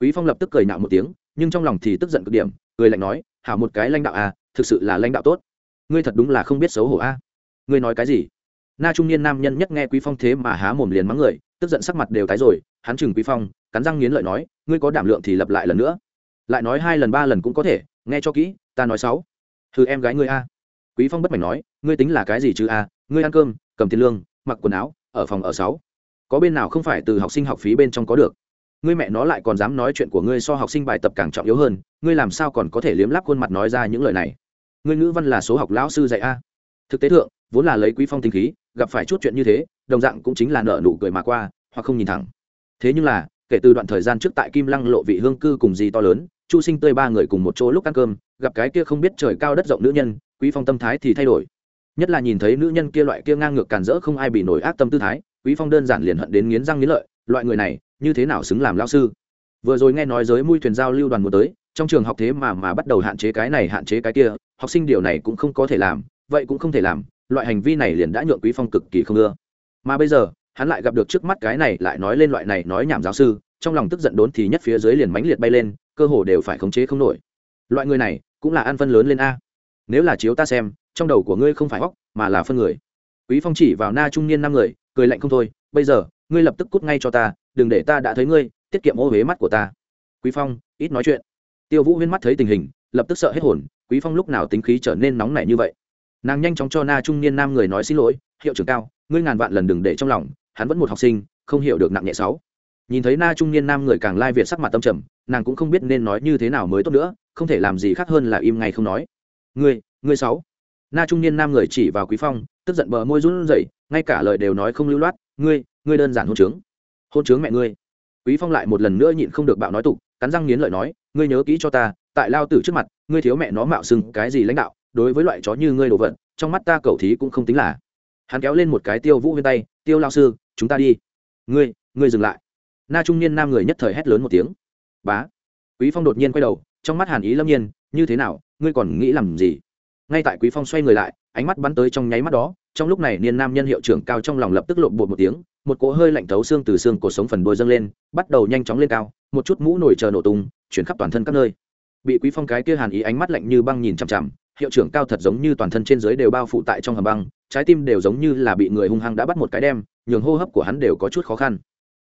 Quý phong lập tức cười nạo một tiếng, nhưng trong lòng thì tức giận cực điểm, cười lạnh nói, hảo một cái lãnh đạo a thực sự là lãnh đạo tốt. Ngươi thật đúng là không biết xấu hổ a. Ngươi nói cái gì? Na trung niên nam nhân nhất nghe quý phong thế mà há mồm liền mắng người, tức giận sắc mặt đều tái rồi, hắn chừng quý phong, cắn răng nghiến lợi nói, ngươi có đảm lượng thì lập lại lần nữa. Lại nói hai lần ba lần cũng có thể, nghe cho kỹ, ta nói sáu. Thư em gái ngươi a. Quý phong bất mảnh nói, ngươi tính là cái gì chứ a? Ngươi ăn cơm, cầm tiền lương, mặc quần áo ở phòng ở sáu. Có bên nào không phải từ học sinh học phí bên trong có được? Ngươi mẹ nó lại còn dám nói chuyện của ngươi so học sinh bài tập càng trọng yếu hơn, ngươi làm sao còn có thể liếm láp khuôn mặt nói ra những lời này? Ngươi ngữ văn là số học lão sư dạy a. Thực tế thượng, vốn là lấy quý phong tinh khí, gặp phải chút chuyện như thế, đồng dạng cũng chính là nợ nụ cười mà qua, hoặc không nhìn thẳng. Thế nhưng là, kể từ đoạn thời gian trước tại kim lăng lộ vị hương cư cùng gì to lớn, chu sinh tươi ba người cùng một chỗ lúc ăn cơm, gặp cái kia không biết trời cao đất rộng nữ nhân, quý phong tâm thái thì thay đổi nhất là nhìn thấy nữ nhân kia loại kia ngang ngược càn rỡ không ai bị nổi ác tâm tư thái, quý phong đơn giản liền hận đến nghiến răng nghiến lợi, loại người này, như thế nào xứng làm lao sư? Vừa rồi nghe nói giới mui thuyền giao lưu đoàn muốn tới, trong trường học thế mà mà bắt đầu hạn chế cái này hạn chế cái kia, học sinh điều này cũng không có thể làm, vậy cũng không thể làm, loại hành vi này liền đã nhượng quý phong cực kỳ không ưa. Mà bây giờ, hắn lại gặp được trước mắt cái này lại nói lên loại này nói nhảm giáo sư, trong lòng tức giận đốn thì nhất phía dưới liền mãnh liệt bay lên, cơ hồ đều phải khống chế không nổi. Loại người này, cũng là ăn phân lớn lên a. Nếu là chiếu ta xem trong đầu của ngươi không phải hóc mà là phân người. Quý phong chỉ vào na trung niên năm người, cười lạnh không thôi, bây giờ, ngươi lập tức cút ngay cho ta, đừng để ta đã thấy ngươi tiết kiệm ô huế mắt của ta. Quý phong, ít nói chuyện. Tiêu vũ huyên mắt thấy tình hình, lập tức sợ hết hồn, quý phong lúc nào tính khí trở nên nóng nảy như vậy? Nàng nhanh chóng cho na trung niên nam người nói xin lỗi, hiệu trưởng cao, ngươi ngàn vạn lần đừng để trong lòng, hắn vẫn một học sinh, không hiểu được nặng nhẹ sáu. Nhìn thấy na trung niên nam người càng lai việt sắc mặt tâm trầm, nàng cũng không biết nên nói như thế nào mới tốt nữa, không thể làm gì khác hơn là im ngay không nói. Ngươi ngươi sáu na trung niên nam người chỉ vào quý phong, tức giận bờ môi run rẩy, ngay cả lời đều nói không lưu loát, ngươi ngươi đơn giản hôn trướng. Hôn trướng mẹ ngươi. Quý phong lại một lần nữa nhịn không được bạo nói tục, cắn răng nghiến lợi nói, ngươi nhớ kỹ cho ta, tại lao tử trước mặt, ngươi thiếu mẹ nó mạo xưng cái gì lãnh đạo, đối với loại chó như ngươi đồ vật, trong mắt ta cầu thí cũng không tính là. Hắn kéo lên một cái tiêu vũ huyên tay, tiêu lao sư, chúng ta đi. Ngươi ngươi dừng lại. Na trung niên nam người nhất thời hét lớn một tiếng. Bá. Quý phong đột nhiên quay đầu, trong mắt hàn ý lâm nhiên, như thế nào, ngươi còn nghĩ làm gì? Ngay tại quý phong xoay người lại, ánh mắt bắn tới trong nháy mắt đó, trong lúc này niên nam nhân hiệu trưởng cao trong lòng lập tức lộn bột một tiếng, một cỗ hơi lạnh thấu xương từ xương cổ sống phần đuôi dâng lên, bắt đầu nhanh chóng lên cao, một chút mũ nổi chờ nổ tung, chuyển khắp toàn thân các nơi. Bị quý phong cái kia hàn ý ánh mắt lạnh như băng nhìn chằm chằm, hiệu trưởng cao thật giống như toàn thân trên dưới đều bao phủ tại trong hầm băng, trái tim đều giống như là bị người hung hăng đã bắt một cái đem, nhường hô hấp của hắn đều có chút khó khăn.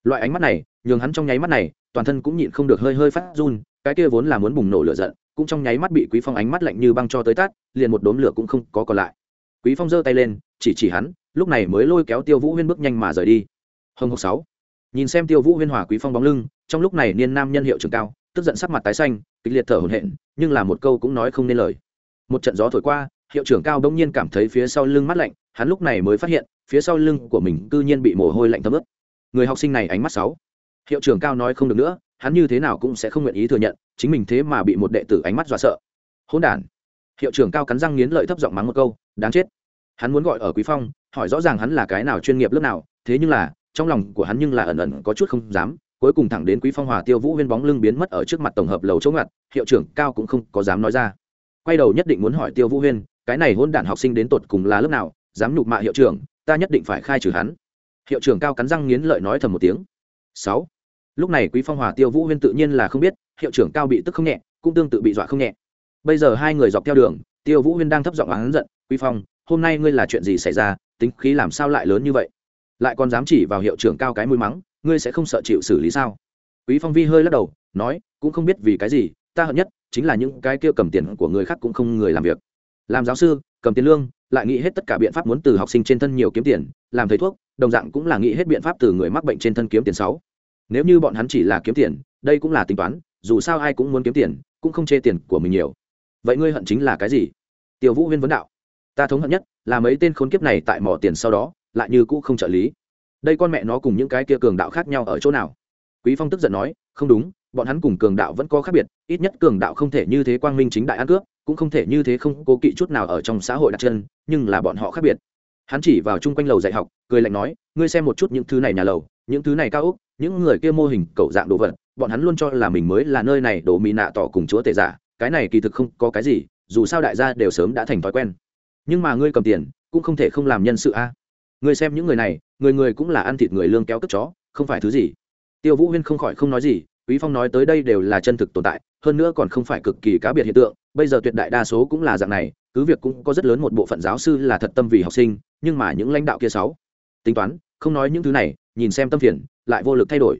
Loại ánh mắt này, nhường hắn trong nháy mắt này, toàn thân cũng nhịn không được hơi hơi phát run, cái kia vốn là muốn bùng nổ lửa giận cũng trong nháy mắt bị quý phong ánh mắt lạnh như băng cho tới tát, liền một đốm lửa cũng không có còn lại. Quý phong giơ tay lên, chỉ chỉ hắn, lúc này mới lôi kéo tiêu vũ huyên bước nhanh mà rời đi. Hồng hộc sáu. Nhìn xem tiêu vũ huyên hòa quý phong bóng lưng, trong lúc này niên nam nhân hiệu trưởng cao, tức giận sắc mặt tái xanh, kịch liệt thở hổn hển, nhưng là một câu cũng nói không nên lời. Một trận gió thổi qua, hiệu trưởng cao đông nhiên cảm thấy phía sau lưng mắt lạnh, hắn lúc này mới phát hiện, phía sau lưng của mình cư nhiên bị mồ hôi lạnh thấm ướt. Người học sinh này ánh mắt sáu. Hiệu trưởng cao nói không được nữa hắn như thế nào cũng sẽ không nguyện ý thừa nhận, chính mình thế mà bị một đệ tử ánh mắt dọa sợ. Hỗn đản. Hiệu trưởng cao cắn răng nghiến lợi thấp giọng mắng một câu, đáng chết. Hắn muốn gọi ở quý phong, hỏi rõ ràng hắn là cái nào chuyên nghiệp lớp nào, thế nhưng là, trong lòng của hắn nhưng là ẩn ẩn có chút không dám, cuối cùng thẳng đến quý phong hòa tiêu vũ huyên bóng lưng biến mất ở trước mặt tổng hợp lầu chỗ ngặt hiệu trưởng cao cũng không có dám nói ra. Quay đầu nhất định muốn hỏi tiêu vũ huyên, cái này hôn đản học sinh đến tột cùng là lớp nào, dám nhục mạ hiệu trưởng, ta nhất định phải khai trừ hắn. Hiệu trưởng cao cắn răng nghiến lợi nói thầm một tiếng. Sáu lúc này quý phong hòa tiêu vũ huyên tự nhiên là không biết, hiệu trưởng cao bị tức không nhẹ, cũng tương tự bị dọa không nhẹ. Bây giờ hai người dọc theo đường, tiêu vũ huyên đang thấp giọng oán giận, quý phong, hôm nay ngươi là chuyện gì xảy ra, tính khí làm sao lại lớn như vậy? Lại còn dám chỉ vào hiệu trưởng cao cái mũi mắng, ngươi sẽ không sợ chịu xử lý sao? Quý phong vi hơi lắc đầu, nói, cũng không biết vì cái gì, ta hận nhất chính là những cái kia cầm tiền của người khác cũng không người làm việc. Làm giáo sư, cầm tiền lương, lại nghĩ hết tất cả biện pháp muốn từ học sinh trên thân nhiều kiếm tiền, làm thầy thuốc, đồng dạng cũng là nghĩ hết biện pháp từ người mắc bệnh trên thân kiếm tiền sáu nếu như bọn hắn chỉ là kiếm tiền, đây cũng là tính toán, dù sao ai cũng muốn kiếm tiền, cũng không chê tiền của mình nhiều. Vậy ngươi hận chính là cái gì? Tiêu vũ huyên vấn đạo. Ta thống hận nhất là mấy tên khốn kiếp này tại mỏ tiền sau đó, lại như cũ không trợ lý. Đây con mẹ nó cùng những cái kia cường đạo khác nhau ở chỗ nào? Quý phong tức giận nói, không đúng, bọn hắn cùng cường đạo vẫn có khác biệt, ít nhất cường đạo không thể như thế quang minh chính đại ăn cướp, cũng không thể như thế không cố kỵ chút nào ở trong xã hội đặt chân, nhưng là bọn họ khác biệt. Hắn chỉ vào chung quanh lầu dạy học, cười lạnh nói, ngươi xem một chút những thứ này nhà lầu, những thứ này cao úc những người kia mô hình cầu dạng đồ vật, bọn hắn luôn cho là mình mới là nơi này, đồ mì nạ tỏ cùng chúa tể giả, cái này kỳ thực không có cái gì, dù sao đại gia đều sớm đã thành thói quen. Nhưng mà ngươi cầm tiền, cũng không thể không làm nhân sự a. Ngươi xem những người này, người người cũng là ăn thịt người lương kéo cất chó, không phải thứ gì. Tiêu vũ huyên không khỏi không nói gì, quý phong nói tới đây đều là chân thực tồn tại, hơn nữa còn không phải cực kỳ cá biệt hiện tượng, bây giờ tuyệt đại đa số cũng là dạng này, cứ việc cũng có rất lớn một bộ phận giáo sư là thật tâm vì học sinh, nhưng mà những lãnh đạo kia sáu, tính toán, không nói những thứ này nhìn xem tâm phiền, lại vô lực thay đổi.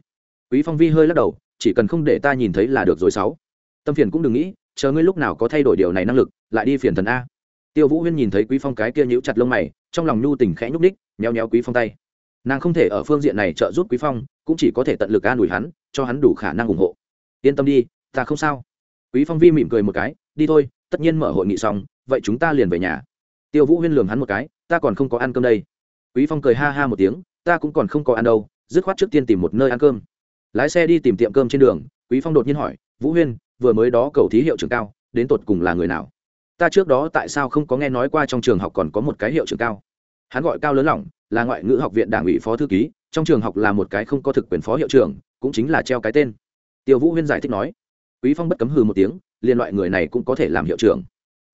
Quý phong vi hơi lắc đầu, chỉ cần không để ta nhìn thấy là được rồi sáu. Tâm phiền cũng đừng nghĩ, chờ ngươi lúc nào có thay đổi điều này năng lực, lại đi phiền thần a. Tiêu vũ huyên nhìn thấy quý phong cái kia nhíu chặt lông mày, trong lòng nhu tình khẽ nhúc ních nhéo nhéo quý phong tay. Nàng không thể ở phương diện này trợ giúp quý phong, cũng chỉ có thể tận lực an ủi hắn, cho hắn đủ khả năng ủng hộ. Yên tâm đi, ta không sao. Quý phong vi mỉm cười một cái, đi thôi, tất nhiên mở hội nghị xong, vậy chúng ta liền về nhà. Tiêu vũ huyên lường hắn một cái, ta còn không có ăn cơm đây. Quý phong cười ha ha một tiếng ta cũng còn không có ăn đâu, dứt khoát trước tiên tìm một nơi ăn cơm. Lái xe đi tìm tiệm cơm trên đường, quý phong đột nhiên hỏi, vũ huyên, vừa mới đó cầu thí hiệu trưởng cao, đến tột cùng là người nào? Ta trước đó tại sao không có nghe nói qua trong trường học còn có một cái hiệu trưởng cao? Hắn gọi cao lớn lỏng, là ngoại ngữ học viện đảng ủy phó thư ký, trong trường học là một cái không có thực quyền phó hiệu trưởng, cũng chính là treo cái tên. Tiêu vũ huyên giải thích nói. Quý phong bất cấm hừ một tiếng, liên loại người này cũng có thể làm hiệu trưởng.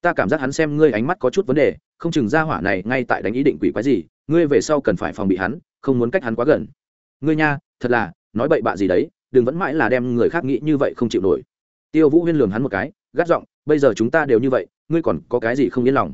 Ta cảm giác hắn xem ngươi ánh mắt có chút vấn đề, không chừng ra hỏa này ngay tại đánh ý định quỷ quái gì, ngươi về sau cần phải phòng bị hắn không muốn cách hắn quá gần ngươi nha, thật là, nói bậy bạ gì đấy, đừng vẫn mãi là đem người khác nghĩ như vậy không chịu nổi tiêu vũ huyên lường hắn một cái, gắt giọng, bây giờ chúng ta đều như vậy, ngươi còn có cái gì không yên lòng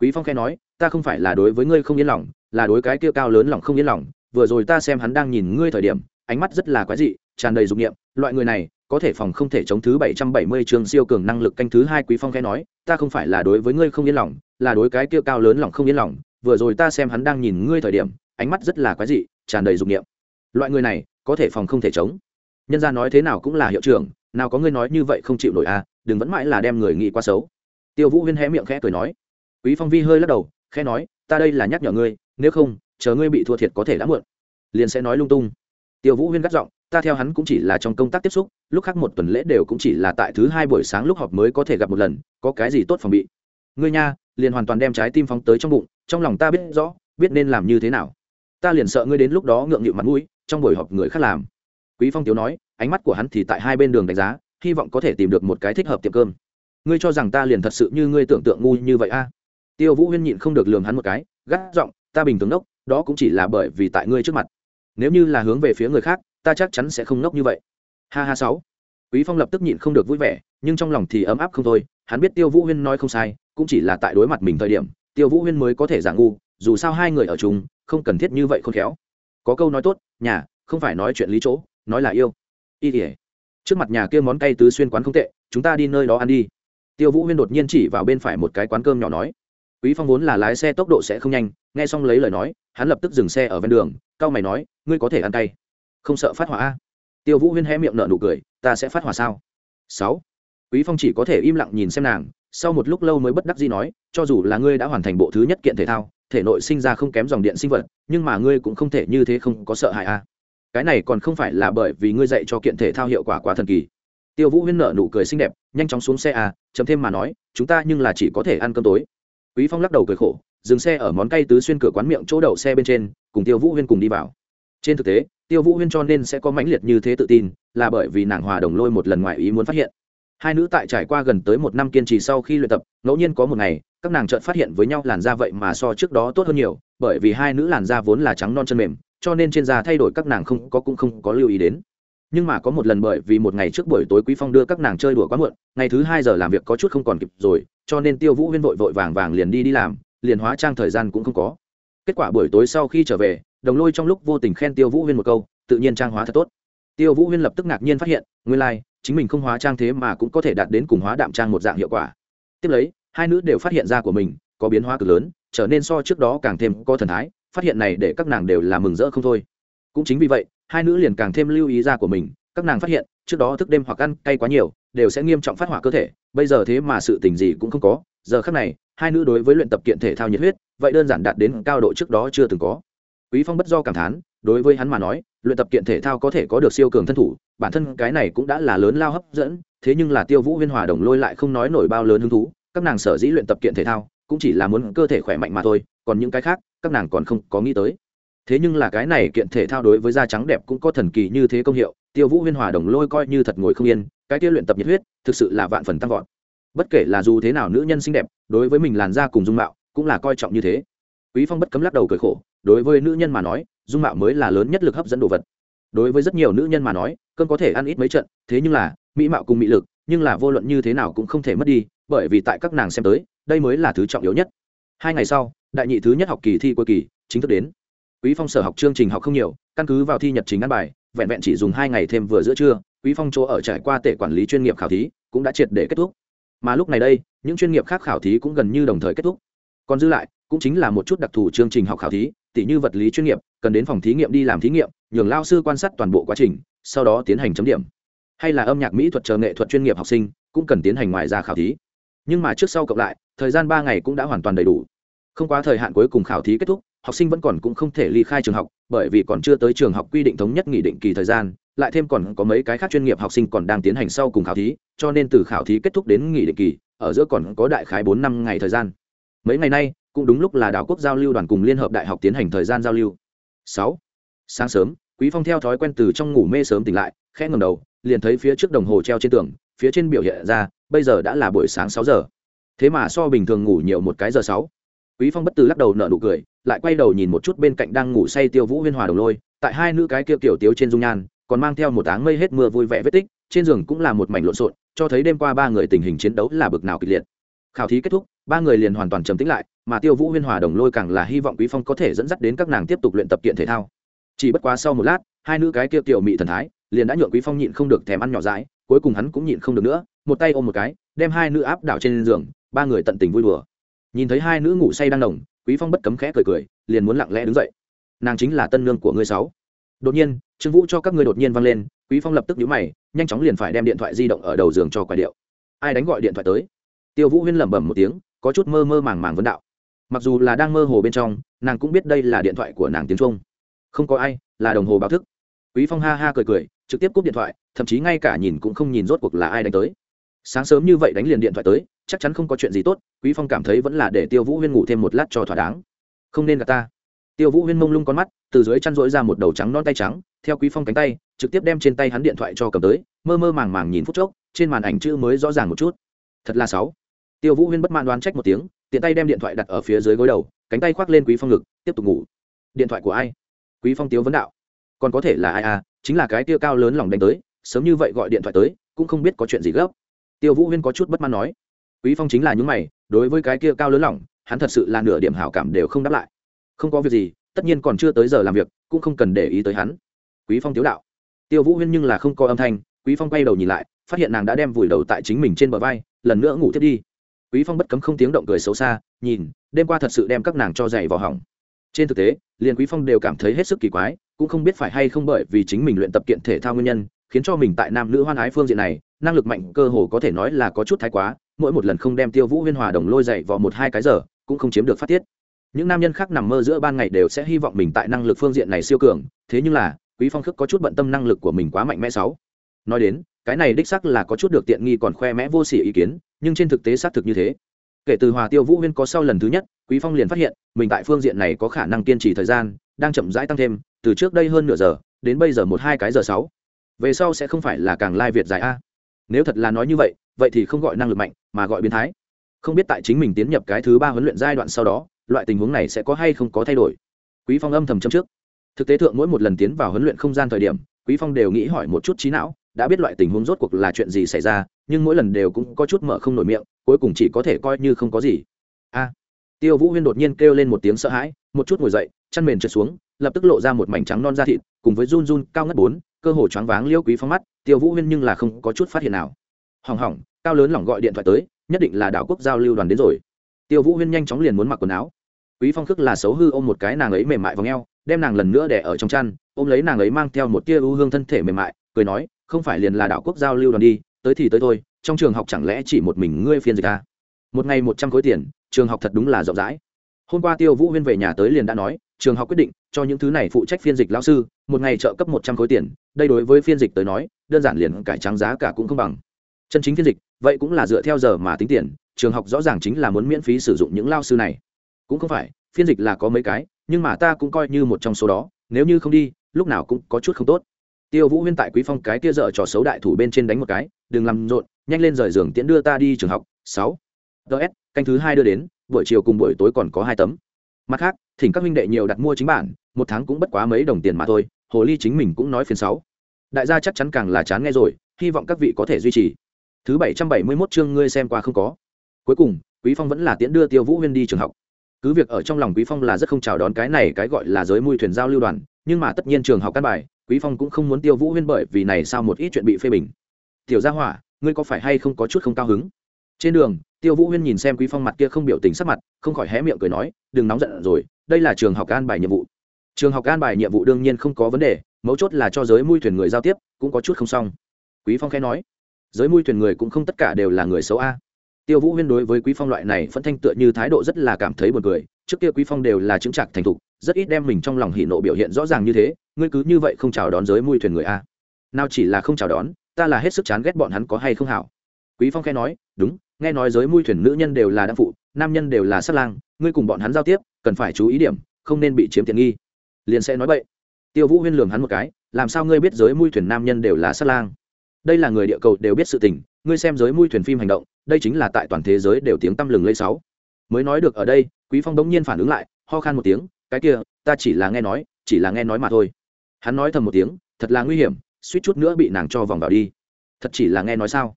quý phong khe nói, ta không phải là đối với ngươi không yên lòng, là đối cái kia cao lớn lòng không yên lòng, vừa rồi ta xem hắn đang nhìn ngươi thời điểm, ánh mắt rất là quái dị, tràn đầy dục niệm. loại người này, có thể phòng không thể chống thứ bảy trăm bảy mươi trường siêu cường năng lực canh thứ hai, quý phong khẽ nói, ta không phải là đối với ngươi không yên lòng, là đối cái kia cao lớn lòng không yên lòng, vừa rồi ta xem hắn đang nhìn ngươi thời điểm ánh mắt rất là quái dị, tràn đầy dục nghiệm loại người này, có thể phòng không thể chống. Nhân gia nói thế nào cũng là hiệu trưởng, nào có ngươi nói như vậy không chịu nổi à đừng vẫn mãi là đem người nghĩ quá xấu. Tiêu vũ huyên hé miệng khẽ cười nói. Quý phong vi hơi lắc đầu, khẽ nói, ta đây là nhắc nhở ngươi, nếu không, chờ ngươi bị thua thiệt có thể đã muộn. Liền sẽ nói lung tung. Tiêu vũ huyên gắt giọng, ta theo hắn cũng chỉ là trong công tác tiếp xúc, lúc khác một tuần lễ đều cũng chỉ là tại thứ hai buổi sáng lúc họp mới có thể gặp một lần, có cái gì tốt phòng bị. Ngươi nha, liền hoàn toàn đem trái tim phóng tới trong bụng, trong lòng ta biết rõ, biết nên làm như thế nào ta liền sợ ngươi đến lúc đó ngượng nghịu mặt mũi, trong buổi họp người khác làm. Quý phong tiếu nói, ánh mắt của hắn thì tại hai bên đường đánh giá, hy vọng có thể tìm được một cái thích hợp tiệm cơm. Ngươi cho rằng ta liền thật sự như ngươi tưởng tượng ngu như vậy a? À? tiêu vũ huyên nhịn không được lường hắn một cái, gắt giọng, ta bình thường đốc đó cũng chỉ là bởi vì tại ngươi trước mặt. Nếu như là hướng về phía người khác, ta chắc chắn sẽ không nốc như vậy. Ha ha sáu. Quý phong lập tức nhịn không được vui vẻ, nhưng trong lòng thì ấm áp không thôi, hắn biết tiêu vũ huyên nói không sai, cũng chỉ là tại đối mặt mình thời điểm, tiêu vũ huyên mới có thể giả ngu, dù sao hai người ở chung không cần thiết như vậy khôn khéo. Có câu nói tốt, nhà, không phải nói chuyện lý chỗ, nói là yêu. Y ỉa trước mặt nhà kia món cay tứ xuyên quán không tệ, chúng ta đi nơi đó ăn đi. Tiêu vũ huyên đột nhiên chỉ vào bên phải một cái quán cơm nhỏ nói, quý phong vốn là lái xe tốc độ sẽ không nhanh, nghe xong lấy lời nói, hắn lập tức dừng xe ở ven đường, cao mày nói, ngươi có thể ăn cay. Không sợ phát hỏa a? Tiêu vũ huyên hé miệng nở nụ cười, ta sẽ phát hỏa sao? Sáu. Quý phong chỉ có thể im lặng nhìn xem nàng, sau một lúc lâu mới bất đắc dĩ nói, cho dù là ngươi đã hoàn thành bộ thứ nhất kiện thể thao thể nội sinh ra không kém dòng điện sinh vật, nhưng mà ngươi cũng không thể như thế không có sợ hãi a cái này còn không phải là bởi vì ngươi dạy cho kiện thể thao hiệu quả quá thần kỳ. Tiêu vũ huyên nở nụ cười xinh đẹp, nhanh chóng xuống xe à, a chấm thêm mà nói, chúng ta nhưng là chỉ có thể ăn cơm tối. Quý phong lắc đầu cười khổ, dừng xe ở món cây tứ xuyên cửa quán miệng chỗ đậu xe bên trên, cùng tiêu vũ huyên cùng đi vào. Trên thực tế, tiêu vũ huyên cho nên sẽ có mãnh liệt như thế tự tin, là bởi vì nàng hòa đồng lôi một lần ngoài ý muốn phát hiện. Hai nữ tại trải qua gần tới một năm kiên trì sau khi luyện tập, ngẫu nhiên có một ngày các nàng chợt phát hiện với nhau làn da vậy mà so trước đó tốt hơn nhiều bởi vì hai nữ làn da vốn là trắng non chân mềm cho nên trên da thay đổi các nàng không có cũng không có lưu ý đến. Nhưng mà có một lần bởi vì một ngày trước buổi tối quý phong đưa các nàng chơi đùa quá muộn ngày thứ hai giờ làm việc có chút không còn kịp rồi cho nên tiêu vũ huyên vội vội vàng vàng liền đi đi làm liền hóa trang thời gian cũng không có. Kết quả buổi tối sau khi trở về đồng lôi trong lúc vô tình khen tiêu vũ huyên một câu tự nhiên trang hóa thật tốt. Tiêu vũ huyên lập tức ngạc nhiên phát hiện nguyên lai、like, chính mình không hóa trang thế mà cũng có thể đạt đến cùng hóa đạm trang một dạng hiệu quả. Tiếp lấy hai nữ đều phát hiện ra của mình, có biến hóa cực lớn, trở nên so trước đó càng thêm có thần thái, phát hiện này để các nàng đều là mừng rỡ không thôi. Cũng chính vì vậy, hai nữ liền càng thêm lưu ý ra của mình, các nàng phát hiện, trước đó thức đêm hoặc ăn cay quá nhiều, đều sẽ nghiêm trọng phát hỏa cơ thể, bây giờ thế mà sự tình gì cũng không có, giờ khác này, hai nữ đối với luyện tập kiện thể thao nhiệt huyết, vậy đơn giản đạt đến cao độ trước đó chưa từng có. Quý phong bất do cảm thán, đối với hắn mà nói, luyện tập kiện thể thao có thể có được siêu cường thân thủ, bản thân cái này cũng đã là lớn lao hấp dẫn, thế nhưng là tiêu vũ huyên hòa đồng lôi lại không nói nổi bao lớn hứng thú các nàng sở dĩ luyện tập kiện thể thao cũng chỉ là muốn cơ thể khỏe mạnh mà thôi, còn những cái khác, các nàng còn không có nghĩ tới. Thế nhưng là cái này kiện thể thao đối với da trắng đẹp cũng có thần kỳ như thế công hiệu, tiêu vũ huyên hòa đồng lôi coi như thật ngồi không yên, cái kia luyện tập nhiệt huyết, thực sự là vạn phần tăng vọt. Bất kể là dù thế nào nữ nhân xinh đẹp, đối với mình làn da cùng dung mạo cũng là coi trọng như thế. Quý phong bất cấm lắc đầu cười khổ, đối với nữ nhân mà nói, dung mạo mới là lớn nhất lực hấp dẫn đồ vật. Đối với rất nhiều nữ nhân mà nói cơn có thể ăn ít mấy trận, thế nhưng là, mỹ mạo cùng mỹ lực nhưng là vô luận như thế nào cũng không thể mất đi, bởi vì tại các nàng xem tới, đây mới là thứ trọng yếu nhất. Hai ngày sau, đại nhị thứ nhất học kỳ thi cuối kỳ, chính thức đến. Quý phong sở học chương trình học không nhiều, căn cứ vào thi nhật chính ăn bài, vẹn vẹn chỉ dùng hai ngày thêm vừa giữa trưa, quý phong chỗ ở trải qua tệ quản lý chuyên nghiệp khảo thí, cũng đã triệt để kết thúc. Mà lúc này đây, những chuyên nghiệp khác khảo thí cũng gần như đồng thời kết thúc. Còn dư lại, cũng chính là một chút đặc thù chương trình học khảo thí, tỉ như vật lý chuyên nghiệp, cần đến phòng thí nghiệm đi làm thí nghiệm, nhường lao sư quan sát toàn bộ quá trình, sau đó tiến hành chấm điểm hay là âm nhạc mỹ thuật chờ nghệ thuật chuyên nghiệp học sinh cũng cần tiến hành ngoài ra khảo thí. Nhưng mà trước sau cộng lại, thời gian ba ngày cũng đã hoàn toàn đầy đủ. Không quá thời hạn cuối cùng khảo thí kết thúc, học sinh vẫn còn cũng không thể ly khai trường học, bởi vì còn chưa tới trường học quy định thống nhất nghị định kỳ thời gian, lại thêm còn có mấy cái khác chuyên nghiệp học sinh còn đang tiến hành sau cùng khảo thí, cho nên từ khảo thí kết thúc đến nghỉ định kỳ, ở giữa còn có đại khái bốn năm ngày thời gian. Mấy ngày nay, cũng đúng lúc là đảo quốc giao lưu đoàn cùng liên hợp đại học tiến hành thời gian giao lưu. Sáu, sáng sớm, quý phong theo thói quen từ trong ngủ mê sớm tỉnh lại, khẽ ngầm đầu liền thấy phía trước đồng hồ treo trên tường, phía trên biểu hiện ra, bây giờ đã là buổi sáng sáu giờ. Thế mà so bình thường ngủ nhiều một cái giờ sáu. Quý phong bất từ lắc đầu nở nụ cười, lại quay đầu nhìn một chút bên cạnh đang ngủ say tiêu vũ huyên hòa đồng lôi, tại hai nữ cái kia kiểu tiếu trên dung nhan, còn mang theo một áng mây hết mưa vui vẻ vết tích, trên giường cũng là một mảnh lộn xộn, cho thấy đêm qua ba người tình hình chiến đấu là bực nào kịch liệt. Khảo thí kết thúc, ba người liền hoàn toàn trầm tĩnh lại, mà tiêu vũ huyên hòa đồng lôi càng là hy vọng quý phong có thể dẫn dắt đến các nàng tiếp tục luyện tập kiện thể thao. Chỉ bất quá sau một lát, hai nữ cái kia tiểu mị thần thái liền đã nhượng quý phong nhịn không được thèm ăn nhỏ dãi, cuối cùng hắn cũng nhịn không được nữa, một tay ôm một cái, đem hai nữ áp đảo trên giường, ba người tận tình vui đùa. Nhìn thấy hai nữ ngủ say đang nồng quý phong bất cấm khẽ cười cười, liền muốn lặng lẽ đứng dậy. Nàng chính là tân nương của ngươi sáu. Đột nhiên, trương vũ cho các ngươi đột nhiên vang lên, quý phong lập tức nhíu mày, nhanh chóng liền phải đem điện thoại di động ở đầu giường cho quài điệu. Ai đánh gọi điện thoại tới? Tiêu vũ huyên lẩm bẩm một tiếng, có chút mơ mơ màng màng vấn đạo. Mặc dù là đang mơ hồ bên trong, nàng cũng biết đây là điện thoại của nàng tiếng trung. Không có ai, là đồng hồ báo thức. Quý phong ha ha cười cười trực tiếp cúp điện thoại, thậm chí ngay cả nhìn cũng không nhìn rốt cuộc là ai đánh tới. Sáng sớm như vậy đánh liền điện thoại tới, chắc chắn không có chuyện gì tốt, quý phong cảm thấy vẫn là để tiêu vũ huyên ngủ thêm một lát cho thỏa đáng. Không nên gặp ta. Tiêu vũ huyên mông lung con mắt, từ dưới chăn rỗi ra một đầu trắng non tay trắng, theo quý phong cánh tay, trực tiếp đem trên tay hắn điện thoại cho cầm tới, mơ mơ màng màng nhìn phút chốc, trên màn ảnh chữ mới rõ ràng một chút. Thật là sáu tiêu vũ huyên bất mãn đoán trách một tiếng, tiện tay đem điện thoại đặt ở phía dưới gối đầu, cánh tay khoác lên quý phong ngực, tiếp tục ngủ. Điện thoại của ai? Quý phong tiếu vấn đạo. Còn có thể là ai à? Chính là cái tiêu cao lớn lòng đánh tới, sớm như vậy gọi điện thoại tới, cũng không biết có chuyện gì gấp. Tiêu vũ huyên có chút bất mãn nói, quý phong chính là những mày, đối với cái kia cao lớn lòng, hắn thật sự là nửa điểm hảo cảm đều không đáp lại. Không có việc gì, tất nhiên còn chưa tới giờ làm việc, cũng không cần để ý tới hắn. Quý phong tiếu đạo. Tiêu vũ huyên nhưng là không có âm thanh, quý phong quay đầu nhìn lại, phát hiện nàng đã đem vùi đầu tại chính mình trên bờ vai, lần nữa ngủ tiếp đi. Quý phong bất cấm không tiếng động cười xấu xa, nhìn, đêm qua thật sự đem các nàng cho dày vào hỏng. Trên thực tế, liền quý phong đều cảm thấy hết sức kỳ quái cũng không biết phải hay không bởi vì chính mình luyện tập kiện thể thao nguyên nhân, khiến cho mình tại nam nữ hoan ái phương diện này, năng lực mạnh cơ hồ có thể nói là có chút thái quá, mỗi một lần không đem tiêu vũ huyên hòa đồng lôi dậy vào một hai cái giờ, cũng không chiếm được phát tiết. Những nam nhân khác nằm mơ giữa ban ngày đều sẽ hy vọng mình tại năng lực phương diện này siêu cường, thế nhưng là, quý phong khước có chút bận tâm năng lực của mình quá mạnh mẽ sáu. Nói đến, cái này đích xác là có chút được tiện nghi còn khoe mẽ vô sỉ ý kiến, nhưng trên thực tế xác thực như thế. Kể từ hòa tiêu vũ huyên có sau lần thứ nhất, quý phong liền phát hiện, mình tại phương diện này có khả năng kiên trì thời gian, đang chậm rãi tăng thêm từ trước đây hơn nửa giờ, đến bây giờ một hai cái giờ sáu. Về sau sẽ không phải là càng lai việt dài a. Nếu thật là nói như vậy vậy thì không gọi năng lực mạnh, mà gọi biến thái. Không biết tại chính mình tiến nhập cái thứ ba huấn luyện giai đoạn sau đó, loại tình huống này sẽ có hay không có thay đổi. Quý phong âm thầm châm trước. Thực tế thượng mỗi một lần tiến vào huấn luyện không gian thời điểm, quý phong đều nghĩ hỏi một chút trí não, đã biết loại tình huống rốt cuộc là chuyện gì xảy ra, nhưng mỗi lần đều cũng có chút mở không nổi miệng, cuối cùng chỉ có thể coi như không có gì. A. Tiêu vũ huyên đột nhiên kêu lên một tiếng sợ hãi một chút ngồi dậy, chăn mền trượt xuống, lập tức lộ ra một mảnh trắng non da thịt, cùng với run run cao ngất bốn, cơ hồ choáng váng liêu quý phong mắt, tiêu vũ huyên nhưng là không có chút phát hiện nào. Hỏng hỏng, cao lớn lỏng gọi điện thoại tới, nhất định là đảo quốc giao lưu đoàn đến rồi. Tiêu vũ huyên nhanh chóng liền muốn mặc quần áo. Quý phong khước là xấu hư ôm một cái nàng ấy mềm mại vào ngheo đem nàng lần nữa để ở trong chăn, ôm lấy nàng ấy mang theo một tia ưu hương thân thể mềm mại, cười nói, không phải liền là đảo quốc giao lưu đoàn đi, tới thì tới thôi, trong trường học chẳng lẽ chỉ một mình ngươi phiên dịch ta một ngày một trăm khối tiền, trường học thật đúng là rộng rãi hôm qua tiêu vũ huyên về nhà tới liền đã nói, trường học quyết định, cho những thứ này phụ trách phiên dịch lão sư, một ngày trợ cấp một trăm khối tiền, đây đối với phiên dịch tới nói, đơn giản liền cải trắng giá cả cũng không bằng. Chân chính phiên dịch, vậy cũng là dựa theo giờ mà tính tiền, trường học rõ ràng chính là muốn miễn phí sử dụng những lao sư này. Cũng không phải, phiên dịch là có mấy cái, nhưng mà ta cũng coi như một trong số đó, nếu như không đi, lúc nào cũng có chút không tốt. Tiêu vũ huyên tại quý phong cái kia dở trò xấu đại thủ bên trên đánh một cái, đừng làm rộn, nhanh lên rời giường tiễn đưa ta đi trường học. Sáu. Ts canh thứ hai đưa đến buổi chiều cùng buổi tối còn có hai tấm. Mặt khác, thỉnh các huynh đệ nhiều đặt mua chính bản, một tháng cũng bất quá mấy đồng tiền mà thôi, hồ ly chính mình cũng nói phiền sáu. Đại gia chắc chắn càng là chán nghe rồi, hy vọng các vị có thể duy trì. Thứ bảy trăm bảy mươi mốt chương ngươi xem qua không có. Cuối cùng, quý phong vẫn là tiễn đưa tiêu vũ huyên đi trường học. Cứ việc ở trong lòng quý phong là rất không chào đón cái này cái gọi là giới mui thuyền giao lưu đoàn, nhưng mà tất nhiên trường học căn bài, quý phong cũng không muốn tiêu vũ huyên bởi vì này sao một ít chuyện bị phê bình. Tiểu gia hỏa, ngươi có phải hay không có chút không cao hứng? Trên đường tiêu vũ huyên nhìn xem quý phong mặt kia không biểu tình sắc mặt, không khỏi hé miệng cười nói, đừng nóng giận rồi, đây là trường học an bài nhiệm vụ. Trường học an bài nhiệm vụ đương nhiên không có vấn đề, mấu chốt là cho giới mui thuyền người giao tiếp, cũng có chút không xong. Quý phong khẽ nói, giới mui thuyền người cũng không tất cả đều là người xấu a. Tiêu vũ huyên đối với quý phong loại này phân thanh tựa như thái độ rất là cảm thấy buồn cười, trước kia quý phong đều là chứng trạc thành thục, rất ít đem mình trong lòng hỉ nộ biểu hiện rõ ràng như thế, ngươi cứ như vậy không chào đón giới mui thuyền người a. Nào chỉ là không chào đón, ta là hết sức chán ghét bọn hắn có hay không hảo. Quý phong khẽ nói, đúng nghe nói giới mui thuyền nữ nhân đều là đa phụ, nam nhân đều là sát lang, ngươi cùng bọn hắn giao tiếp, cần phải chú ý điểm, không nên bị chiếm tiện nghi. Liền sẽ nói bậy. Tiêu vũ huyên lường hắn một cái, làm sao ngươi biết giới mui thuyền nam nhân đều là sát lang? Đây là người địa cầu đều biết sự tình, ngươi xem giới mui thuyền phim hành động, đây chính là tại toàn thế giới đều tiếng tăm lừng lây sáu. Mới nói được ở đây, quý phong bỗng nhiên phản ứng lại, ho khan một tiếng, cái kia, ta chỉ là nghe nói, chỉ là nghe nói mà thôi. Hắn nói thầm một tiếng, thật là nguy hiểm, suýt chút nữa bị nàng cho vòng vào đi. Thật chỉ là nghe nói sao?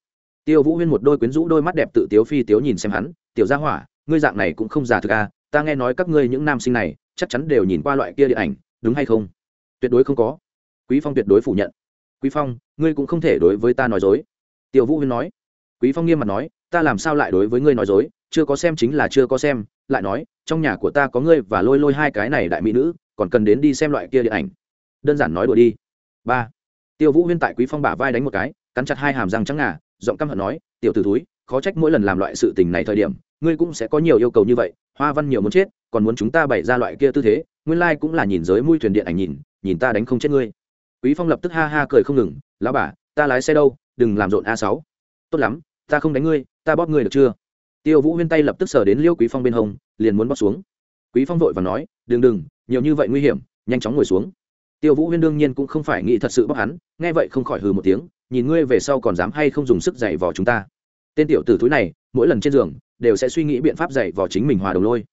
Tiêu vũ huyên một đôi quyến rũ đôi mắt đẹp tự tiếu phi tiếu nhìn xem hắn, tiểu gia hỏa, ngươi dạng này cũng không giả thực à ta nghe nói các ngươi những nam sinh này, chắc chắn đều nhìn qua loại kia điện ảnh, đúng hay không? Tuyệt đối không có. Quý phong tuyệt đối phủ nhận. Quý phong, ngươi cũng không thể đối với ta nói dối. Tiêu vũ huyên nói. Quý phong nghiêm mặt nói, ta làm sao lại đối với ngươi nói dối, chưa có xem chính là chưa có xem, lại nói, trong nhà của ta có ngươi và lôi lôi hai cái này đại mỹ nữ, còn cần đến đi xem loại kia điện ảnh. Đơn giản nói đùa đi. Ba. Tiêu vũ huyên tại quý phong bả vai đánh một cái, cắn chặt hai hàm răng trắng ngà giọng căm hận nói, tiểu t ử túi khó trách mỗi lần làm loại sự tình này thời điểm, ngươi cũng sẽ có nhiều yêu cầu như vậy, hoa văn nhiều muốn chết, còn muốn chúng ta bày ra loại kia tư thế, nguyên lai、like、cũng là nhìn giới mui thuyền điện ảnh nhìn nhìn ta đánh không chết ngươi. Quý phong lập tức ha ha cười không ngừng, lão bà, ta lái xe đâu, đừng làm rộn a sáu. Tốt lắm, ta không đánh ngươi, ta bóp ngươi được chưa? Tiêu vũ huyên tay lập tức sờ đến liêu quý phong bên hông, liền muốn bóp xuống. Quý phong vội và nói, đừng đừng, nhiều như vậy nguy hiểm, nhanh chóng ngồi xuống. Tiêu vũ huyên đương nhiên cũng không phải nghĩ thật sự bóp hắn, nghe vậy không khỏi hừ một tiếng nhìn ngươi về sau còn dám hay không dùng sức dạy vò chúng ta. Tên tiểu tử thúi này, mỗi lần trên giường, đều sẽ suy nghĩ biện pháp dạy vò chính mình hòa đồng lôi.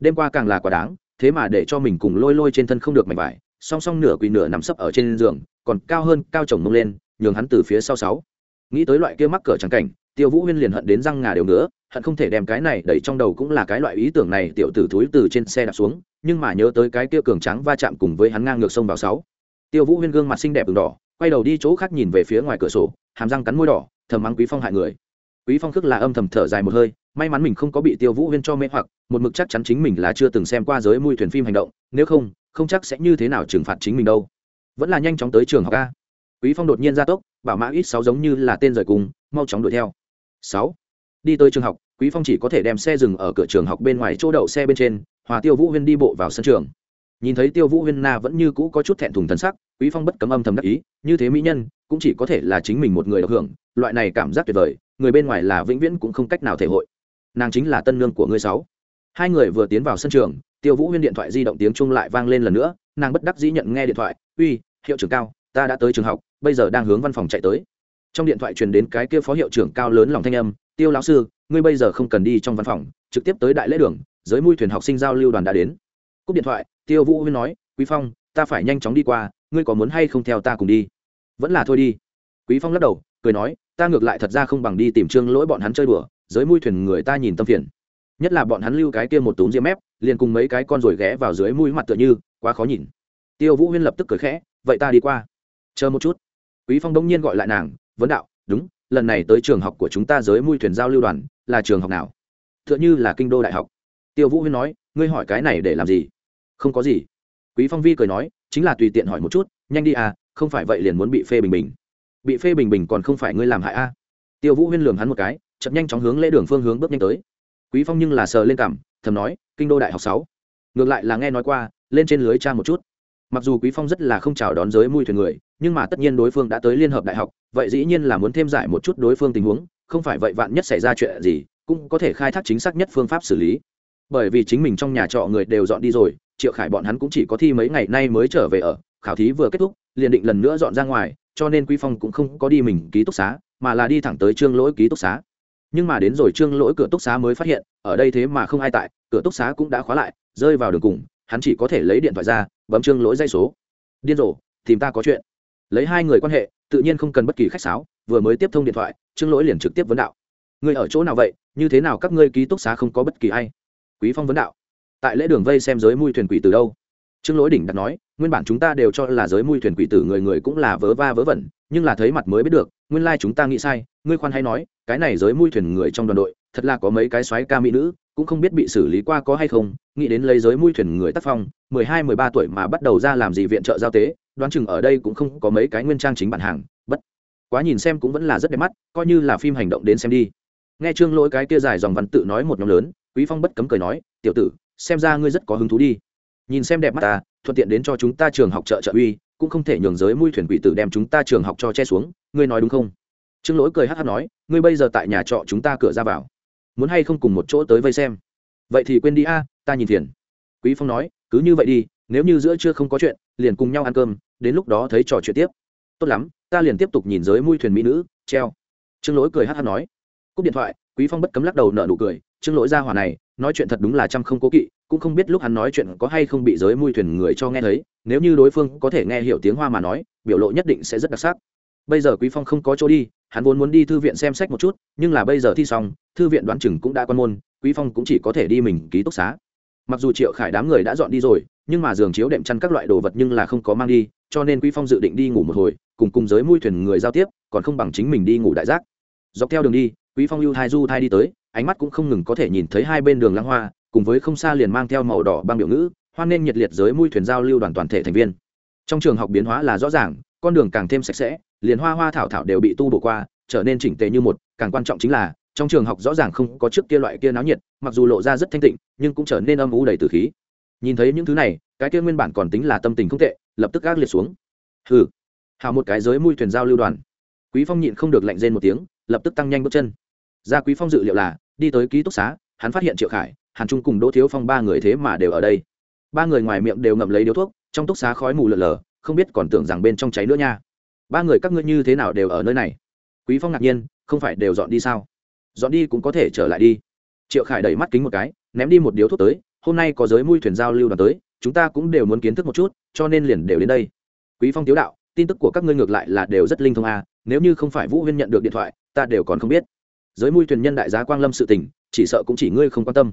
Đêm qua càng là quá đáng, thế mà để cho mình cùng lôi lôi trên thân không được mảnh vải, song song nửa quỳ nửa nằm sấp ở trên giường, còn cao hơn cao chồng mông lên, nhường hắn từ phía sau sáu. Nghĩ tới loại kia mắc cỡ trắng cảnh, tiêu vũ huyên liền hận đến răng ngà đều nữa hận không thể đem cái này đẩy trong đầu cũng là cái loại ý tưởng này tiểu tử thúi từ trên xe đạp xuống, nhưng mà nhớ tới cái kia cường trắng va chạm cùng với hắn ngang ngược sông vào sáu. Tiêu vũ huyên gương mặt xinh đẹp đường đỏ quay đầu đi chỗ khác nhìn về phía ngoài cửa sổ, hàm răng cắn môi đỏ, thầm mắng quý phong hại người. Quý phong khước là âm thầm thở dài một hơi, may mắn mình không có bị tiêu vũ huyên cho mê hoặc, một mực chắc chắn chính mình là chưa từng xem qua giới mui thuyền phim hành động, nếu không không chắc sẽ như thế nào trừng phạt chính mình đâu. Vẫn là nhanh chóng tới trường học a. Quý phong đột nhiên ra tốc, bảo mã ít sáu giống như là tên rời cùng, mau chóng đuổi theo. Sáu. Đi tới trường học, quý phong chỉ có thể đem xe dừng ở cửa trường học bên ngoài chỗ đậu xe bên trên, hòa tiêu vũ huyên đi bộ vào sân trường. Nhìn thấy tiêu vũ huyên na vẫn như cũ có chút thẹn thùng thân sắc quý phong bất cấm âm thầm đắc ý, như thế mỹ nhân, cũng chỉ có thể là chính mình một người được hưởng, loại này cảm giác tuyệt vời, người bên ngoài là vĩnh viễn cũng không cách nào thể hội. Nàng chính là tân nương của ngươi sáu. Hai người vừa tiến vào sân trường, tiêu vũ huyên điện thoại di động tiếng chung lại vang lên lần nữa, nàng bất đắc dĩ nhận nghe điện thoại, uy, hiệu trưởng cao, ta đã tới trường học, bây giờ đang hướng văn phòng chạy tới. Trong điện thoại truyền đến cái kia phó hiệu trưởng cao lớn lòng thanh âm, tiêu lão sư, ngươi bây giờ không cần đi trong văn phòng, trực tiếp tới đại lễ đường, giới mui thuyền học sinh giao lưu đoàn đã đến. Cúp điện thoại, tiêu vũ huyên nói, quý phong, ta phải nhanh chóng đi qua ngươi có muốn hay không theo ta cùng đi? Vẫn là thôi đi. Quý phong lắc đầu, cười nói, ta ngược lại thật ra không bằng đi tìm trương lỗi bọn hắn chơi đùa Dưới mui thuyền người ta nhìn tâm phiền. Nhất là bọn hắn lưu cái kia một túm diêm mép, liền cùng mấy cái con rồi ghé vào dưới mũi mặt tựa như, quá khó nhìn. Tiêu vũ huyên lập tức cười khẽ, vậy ta đi qua. Chờ một chút. Quý phong đông nhiên gọi lại nàng, vấn đạo, đúng, lần này tới trường học của chúng ta dưới mũi thuyền giao lưu đoàn, là trường học nào? Tựa như là kinh đô đại học. Tiêu vũ huyên nói, ngươi hỏi cái này để làm gì? Không có gì. Quý phong vi cười nói chính là tùy tiện hỏi một chút, nhanh đi à không phải vậy liền muốn bị phê bình bình. Bị phê bình bình còn không phải ngươi làm hại a? À. tiêu vũ huyên lường hắn một cái, chậm nhanh chóng hướng lễ đường phương hướng bước nhanh tới. Quý phong nhưng là sờ lên cảm thầm nói, kinh đô đại học sáu. Ngược lại là nghe nói qua, lên trên lưới tra một chút. Mặc dù quý phong rất là không chào đón giới mui thuyền người, nhưng mà tất nhiên đối phương đã tới liên hợp đại học, vậy dĩ nhiên là muốn thêm giải một chút đối phương tình huống, không phải vậy vạn nhất xảy ra chuyện gì, cũng có thể khai thác chính xác nhất phương pháp xử lý. Bởi vì chính mình trong nhà trọ người đều dọn đi rồi triệu khải bọn hắn cũng chỉ có thi mấy ngày nay mới trở về ở, khảo thí vừa kết thúc, liền định lần nữa dọn ra ngoài, cho nên quý phong cũng không có đi mình ký túc xá, mà là đi thẳng tới trương lỗi ký túc xá. Nhưng mà đến rồi trương lỗi cửa túc xá mới phát hiện, ở đây thế mà không ai tại, cửa túc xá cũng đã khóa lại, rơi vào đường cùng, hắn chỉ có thể lấy điện thoại ra, bấm trương lỗi dây số. Điên rồ, tìm ta có chuyện. Lấy hai người quan hệ, tự nhiên không cần bất kỳ khách sáo, vừa mới tiếp thông điện thoại, trương lỗi liền trực tiếp vấn đạo. Người ở chỗ nào vậy? Như thế nào các ngươi ký túc xá không có bất kỳ ai? Quý phong vấn đạo tại lễ đường vây xem giới mui thuyền quỷ từ đâu? Trương lỗi đỉnh đặt nói, nguyên bản chúng ta đều cho là giới mui thuyền quỷ tử người người cũng là vớ va vớ vẩn, nhưng là thấy mặt mới biết được, nguyên lai chúng ta nghĩ sai, ngươi khoan hay nói, cái này giới mui thuyền người trong đoàn đội, thật là có mấy cái xoáy ca mỹ nữ, cũng không biết bị xử lý qua có hay không, nghĩ đến lấy giới mui thuyền người tác phong, mười hai, mười ba tuổi mà bắt đầu ra làm gì viện trợ giao tế, đoán chừng ở đây cũng không có mấy cái nguyên trang chính bản hàng, bất quá nhìn xem cũng vẫn là rất đẹp mắt, coi như là phim hành động đến xem đi. Nghe trương lỗi cái kia dài dòng văn tự nói một nhóm lớn, quý phong bất cấm cười nói, tiểu tử xem ra ngươi rất có hứng thú đi. Nhìn xem đẹp mắt ta, thuận tiện đến cho chúng ta trường học trợ trợ uy, cũng không thể nhường giới mui thuyền quỷ tử đem chúng ta trường học cho che xuống, ngươi nói đúng không? Trương lỗi cười hát hát nói, ngươi bây giờ tại nhà trọ chúng ta cửa ra vào, muốn hay không cùng một chỗ tới vây xem? Vậy thì quên đi a, ta nhìn thiền quý phong nói, cứ như vậy đi, nếu như giữa chưa không có chuyện, liền cùng nhau ăn cơm, đến lúc đó thấy trò chuyện tiếp. Tốt lắm, ta liền tiếp tục nhìn giới mui thuyền mỹ nữ, treo. Trương lỗi cười hát hát nói, cúp điện thoại quý phong bất cấm lắc đầu nở nụ cười, trương lỗi ra hỏa này, nói chuyện thật đúng là trăm không cố kỵ, cũng không biết lúc hắn nói chuyện có hay không bị giới mui thuyền người cho nghe thấy, nếu như đối phương có thể nghe hiểu tiếng hoa mà nói, biểu lộ nhất định sẽ rất đặc sắc. Bây giờ quý phong không có chỗ đi, hắn vốn muốn đi thư viện xem sách một chút, nhưng là bây giờ thi xong, thư viện đoán chừng cũng đã quan môn, quý phong cũng chỉ có thể đi mình ký túc xá. Mặc dù triệu khải đám người đã dọn đi rồi, nhưng mà giường chiếu đệm chăn các loại đồ vật nhưng là không có mang đi, cho nên quý phong dự định đi ngủ một hồi, cùng cùng giới mui thuyền người giao tiếp, còn không bằng chính mình đi ngủ đại giác. Dọc theo đường đi quý phong lưu thai du thai đi tới, ánh mắt cũng không ngừng có thể nhìn thấy hai bên đường lăng hoa, cùng với không xa liền mang theo màu đỏ băng biểu ngữ, hoan nên nhiệt liệt giới mui thuyền giao lưu đoàn toàn thể thành viên. Trong trường học biến hóa là rõ ràng, con đường càng thêm sạch sẽ, liền hoa hoa thảo thảo đều bị tu bổ qua, trở nên chỉnh tề như một, càng quan trọng chính là, trong trường học rõ ràng không có trước kia loại kia náo nhiệt, mặc dù lộ ra rất thanh tịnh, nhưng cũng trở nên âm u đầy từ khí. Nhìn thấy những thứ này, cái kia nguyên bản còn tính là tâm tình không tệ, lập tức gác liệt xuống. Hừ, hào một cái giới mui thuyền giao lưu đoàn. Quý phong nhịn không được lạnh rên một tiếng, lập tức tăng nhanh bước chân. Gia quý phong dự liệu là, đi tới ký túc xá, hắn phát hiện triệu khải, hàn trung cùng đỗ thiếu phong ba người thế mà đều ở đây. Ba người ngoài miệng đều ngậm lấy điếu thuốc, trong túc xá khói mù lờ lờ không biết còn tưởng rằng bên trong cháy nữa nha. Ba người các ngươi như thế nào đều ở nơi này? Quý phong ngạc nhiên, không phải đều dọn đi sao? Dọn đi cũng có thể trở lại đi. Triệu khải đẩy mắt kính một cái, ném đi một điếu thuốc tới, hôm nay có giới mui thuyền giao lưu đoàn tới, chúng ta cũng đều muốn kiến thức một chút, cho nên liền đều đến đây. Quý phong tiếu đạo, tin tức của các ngươi ngược lại là đều rất linh thông a, nếu như không phải vũ huyên nhận được điện thoại, ta đều còn không biết giới mui thuyền nhân đại giá quang lâm sự tình, chỉ sợ cũng chỉ ngươi không quan tâm.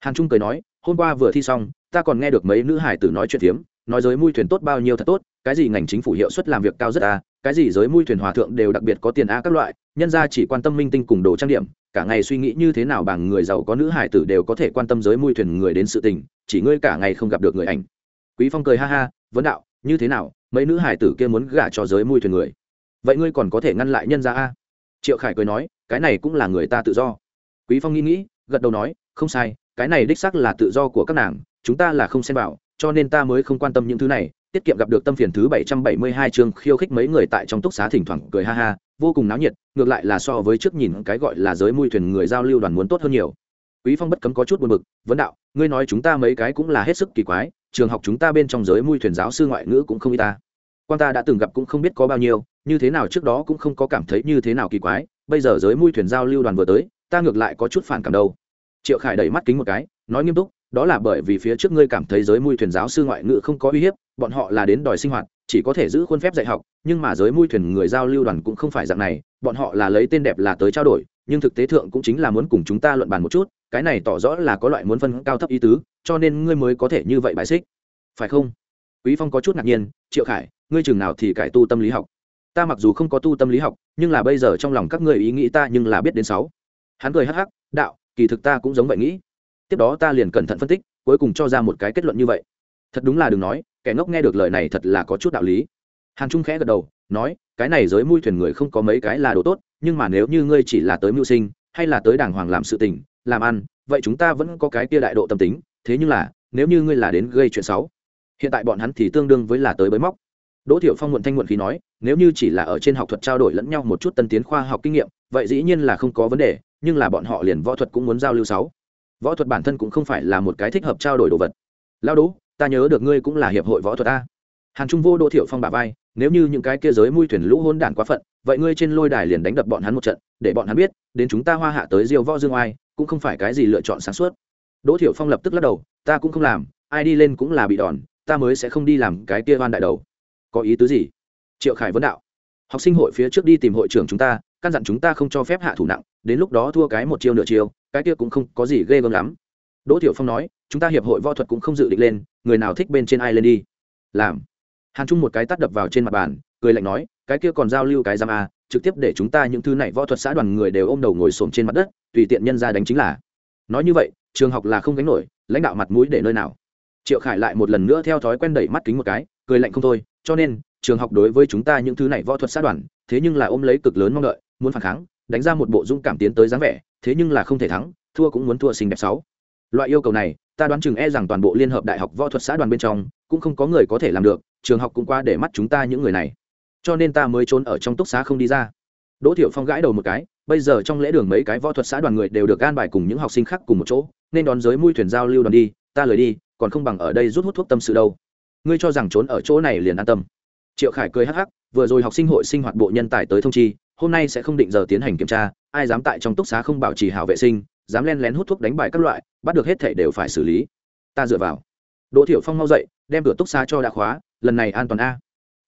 Hàn trung cười nói, hôm qua vừa thi xong, ta còn nghe được mấy nữ hải tử nói chuyện phiếm, nói giới mui thuyền tốt bao nhiêu thật tốt, cái gì ngành chính phủ hiệu suất làm việc cao rất a cái gì giới mui thuyền hòa thượng đều đặc biệt có tiền a các loại, nhân ra chỉ quan tâm minh tinh cùng đồ trang điểm, cả ngày suy nghĩ như thế nào bằng người giàu có nữ hải tử đều có thể quan tâm giới mui thuyền người đến sự tình, chỉ ngươi cả ngày không gặp được người ảnh. Quý phong cười ha ha, vấn đạo, như thế nào, mấy nữ hải tử kia muốn gả cho giới mui thuyền người? Vậy ngươi còn có thể ngăn lại nhân ra a? Triệu khải cười nói, cái này cũng là người ta tự do. Quý phong nghĩ nghĩ, gật đầu nói, không sai, cái này đích xác là tự do của các nàng, chúng ta là không xem vào, cho nên ta mới không quan tâm những thứ này. Tiết kiệm gặp được tâm phiền thứ bảy trăm bảy mươi hai chương khiêu khích mấy người tại trong túc xá thỉnh thoảng cười ha ha, vô cùng náo nhiệt, ngược lại là so với trước nhìn cái gọi là giới mui thuyền người giao lưu đoàn muốn tốt hơn nhiều. Quý phong bất cấm có chút buồn bực, vấn đạo, ngươi nói chúng ta mấy cái cũng là hết sức kỳ quái, trường học chúng ta bên trong giới mui thuyền giáo sư ngoại ngữ cũng không y ta quan ta đã từng gặp cũng không biết có bao nhiêu, như thế nào trước đó cũng không có cảm thấy như thế nào kỳ quái, bây giờ giới mui thuyền giao lưu đoàn vừa tới, ta ngược lại có chút phản cảm đâu. Triệu khải đẩy mắt kính một cái, nói nghiêm túc, đó là bởi vì phía trước ngươi cảm thấy giới mui thuyền giáo sư ngoại ngữ không có uy hiếp, bọn họ là đến đòi sinh hoạt, chỉ có thể giữ khuôn phép dạy học, nhưng mà giới mui thuyền người giao lưu đoàn cũng không phải dạng này, bọn họ là lấy tên đẹp là tới trao đổi, nhưng thực tế thượng cũng chính là muốn cùng chúng ta luận bàn một chút, cái này tỏ rõ là có loại muốn phân cao thấp ý tứ, cho nên ngươi mới có thể như vậy bài xích. Phải không? Quý phong có chút ngạc nhiên, triệu khải ngươi chừng nào thì cải tu tâm lý học. Ta mặc dù không có tu tâm lý học, nhưng là bây giờ trong lòng các ngươi ý nghĩ ta nhưng là biết đến sáu. Hắn cười hắc hắc, đạo, kỳ thực ta cũng giống vậy nghĩ. Tiếp đó ta liền cẩn thận phân tích, cuối cùng cho ra một cái kết luận như vậy. Thật đúng là đừng nói, kẻ ngốc nghe được lời này thật là có chút đạo lý. Hàn trung khẽ gật đầu, nói, cái này giới mui thuyền người không có mấy cái là đồ tốt, nhưng mà nếu như ngươi chỉ là tới mưu sinh, hay là tới đàng hoàng làm sự tình, làm ăn, vậy chúng ta vẫn có cái kia đại độ tâm tính. Thế nhưng là, nếu như ngươi là đến gây chuyện xấu, hiện tại bọn hắn thì tương đương với là tới bới móc đỗ thiệu phong muộn thanh muộn khí nói, nếu như chỉ là ở trên học thuật trao đổi lẫn nhau một chút tân tiến khoa học kinh nghiệm, vậy dĩ nhiên là không có vấn đề, nhưng là bọn họ liền võ thuật cũng muốn giao lưu sáu. Võ thuật bản thân cũng không phải là một cái thích hợp trao đổi đồ vật. Lao đỗ, ta nhớ được ngươi cũng là hiệp hội võ thuật a. Hàn trung vô đỗ thiệu phong bà vai, nếu như những cái kia giới mui thuyền lũ hôn đản quá phận, vậy ngươi trên lôi đài liền đánh đập bọn hắn một trận, để bọn hắn biết, đến chúng ta hoa hạ tới diêu võ dương oai, cũng không phải cái gì lựa chọn sáng suốt. Đỗ thiệu phong lập tức lắc đầu, ta cũng không làm, ai đi lên cũng là bị đòn, ta mới sẽ không đi làm cái kia oan đại đầu có ý tứ gì? Triệu khải vấn đạo. Học sinh hội phía trước đi tìm hội trưởng chúng ta, căn dặn chúng ta không cho phép hạ thủ nặng, đến lúc đó thua cái một chiêu nửa chiêu, cái kia cũng không có gì ghê gớm lắm. Đỗ thiệu phong nói, chúng ta hiệp hội võ thuật cũng không dự định lên, người nào thích bên trên ai lên đi. Làm. Hàn trung một cái tắt đập vào trên mặt bàn, cười lạnh nói, cái kia còn giao lưu cái giam a, trực tiếp để chúng ta những thứ này võ thuật xã đoàn người đều ôm đầu ngồi xổm trên mặt đất, tùy tiện nhân ra đánh chính là. Nói như vậy, trường học là không gánh nổi, lãnh đạo mặt mũi để nơi nào? Triệu khải lại một lần nữa theo thói quen đẩy mắt kính một cái, cười lạnh không thôi cho nên, trường học đối với chúng ta những thứ này võ thuật xã đoàn, thế nhưng là ôm lấy cực lớn mong đợi, muốn phản kháng, đánh ra một bộ dũng cảm tiến tới dáng vẻ, thế nhưng là không thể thắng, thua cũng muốn thua xinh đẹp sáu. Loại yêu cầu này, ta đoán chừng e rằng toàn bộ liên hợp đại học võ thuật xã đoàn bên trong, cũng không có người có thể làm được, trường học cũng qua để mắt chúng ta những người này. Cho nên ta mới trốn ở trong túc xá không đi ra. Đỗ thiệu phong gãi đầu một cái, bây giờ trong lễ đường mấy cái võ thuật xã đoàn người đều được gan bài cùng những học sinh khác cùng một chỗ, nên đón giới mui thuyền giao lưu đoàn đi, ta lời đi, còn không bằng ở đây rút hút thuốc tâm sự đâu ngươi cho rằng trốn ở chỗ này liền an tâm. Triệu khải cười hắc hắc, vừa rồi học sinh hội sinh hoạt bộ nhân tài tới thông chi, hôm nay sẽ không định giờ tiến hành kiểm tra, ai dám tại trong túc xá không bảo trì hảo vệ sinh, dám len lén hút thuốc đánh bài các loại, bắt được hết thể đều phải xử lý. Ta dựa vào. Đỗ thiểu phong mau dậy, đem cửa túc xá cho đã khóa, lần này an toàn a.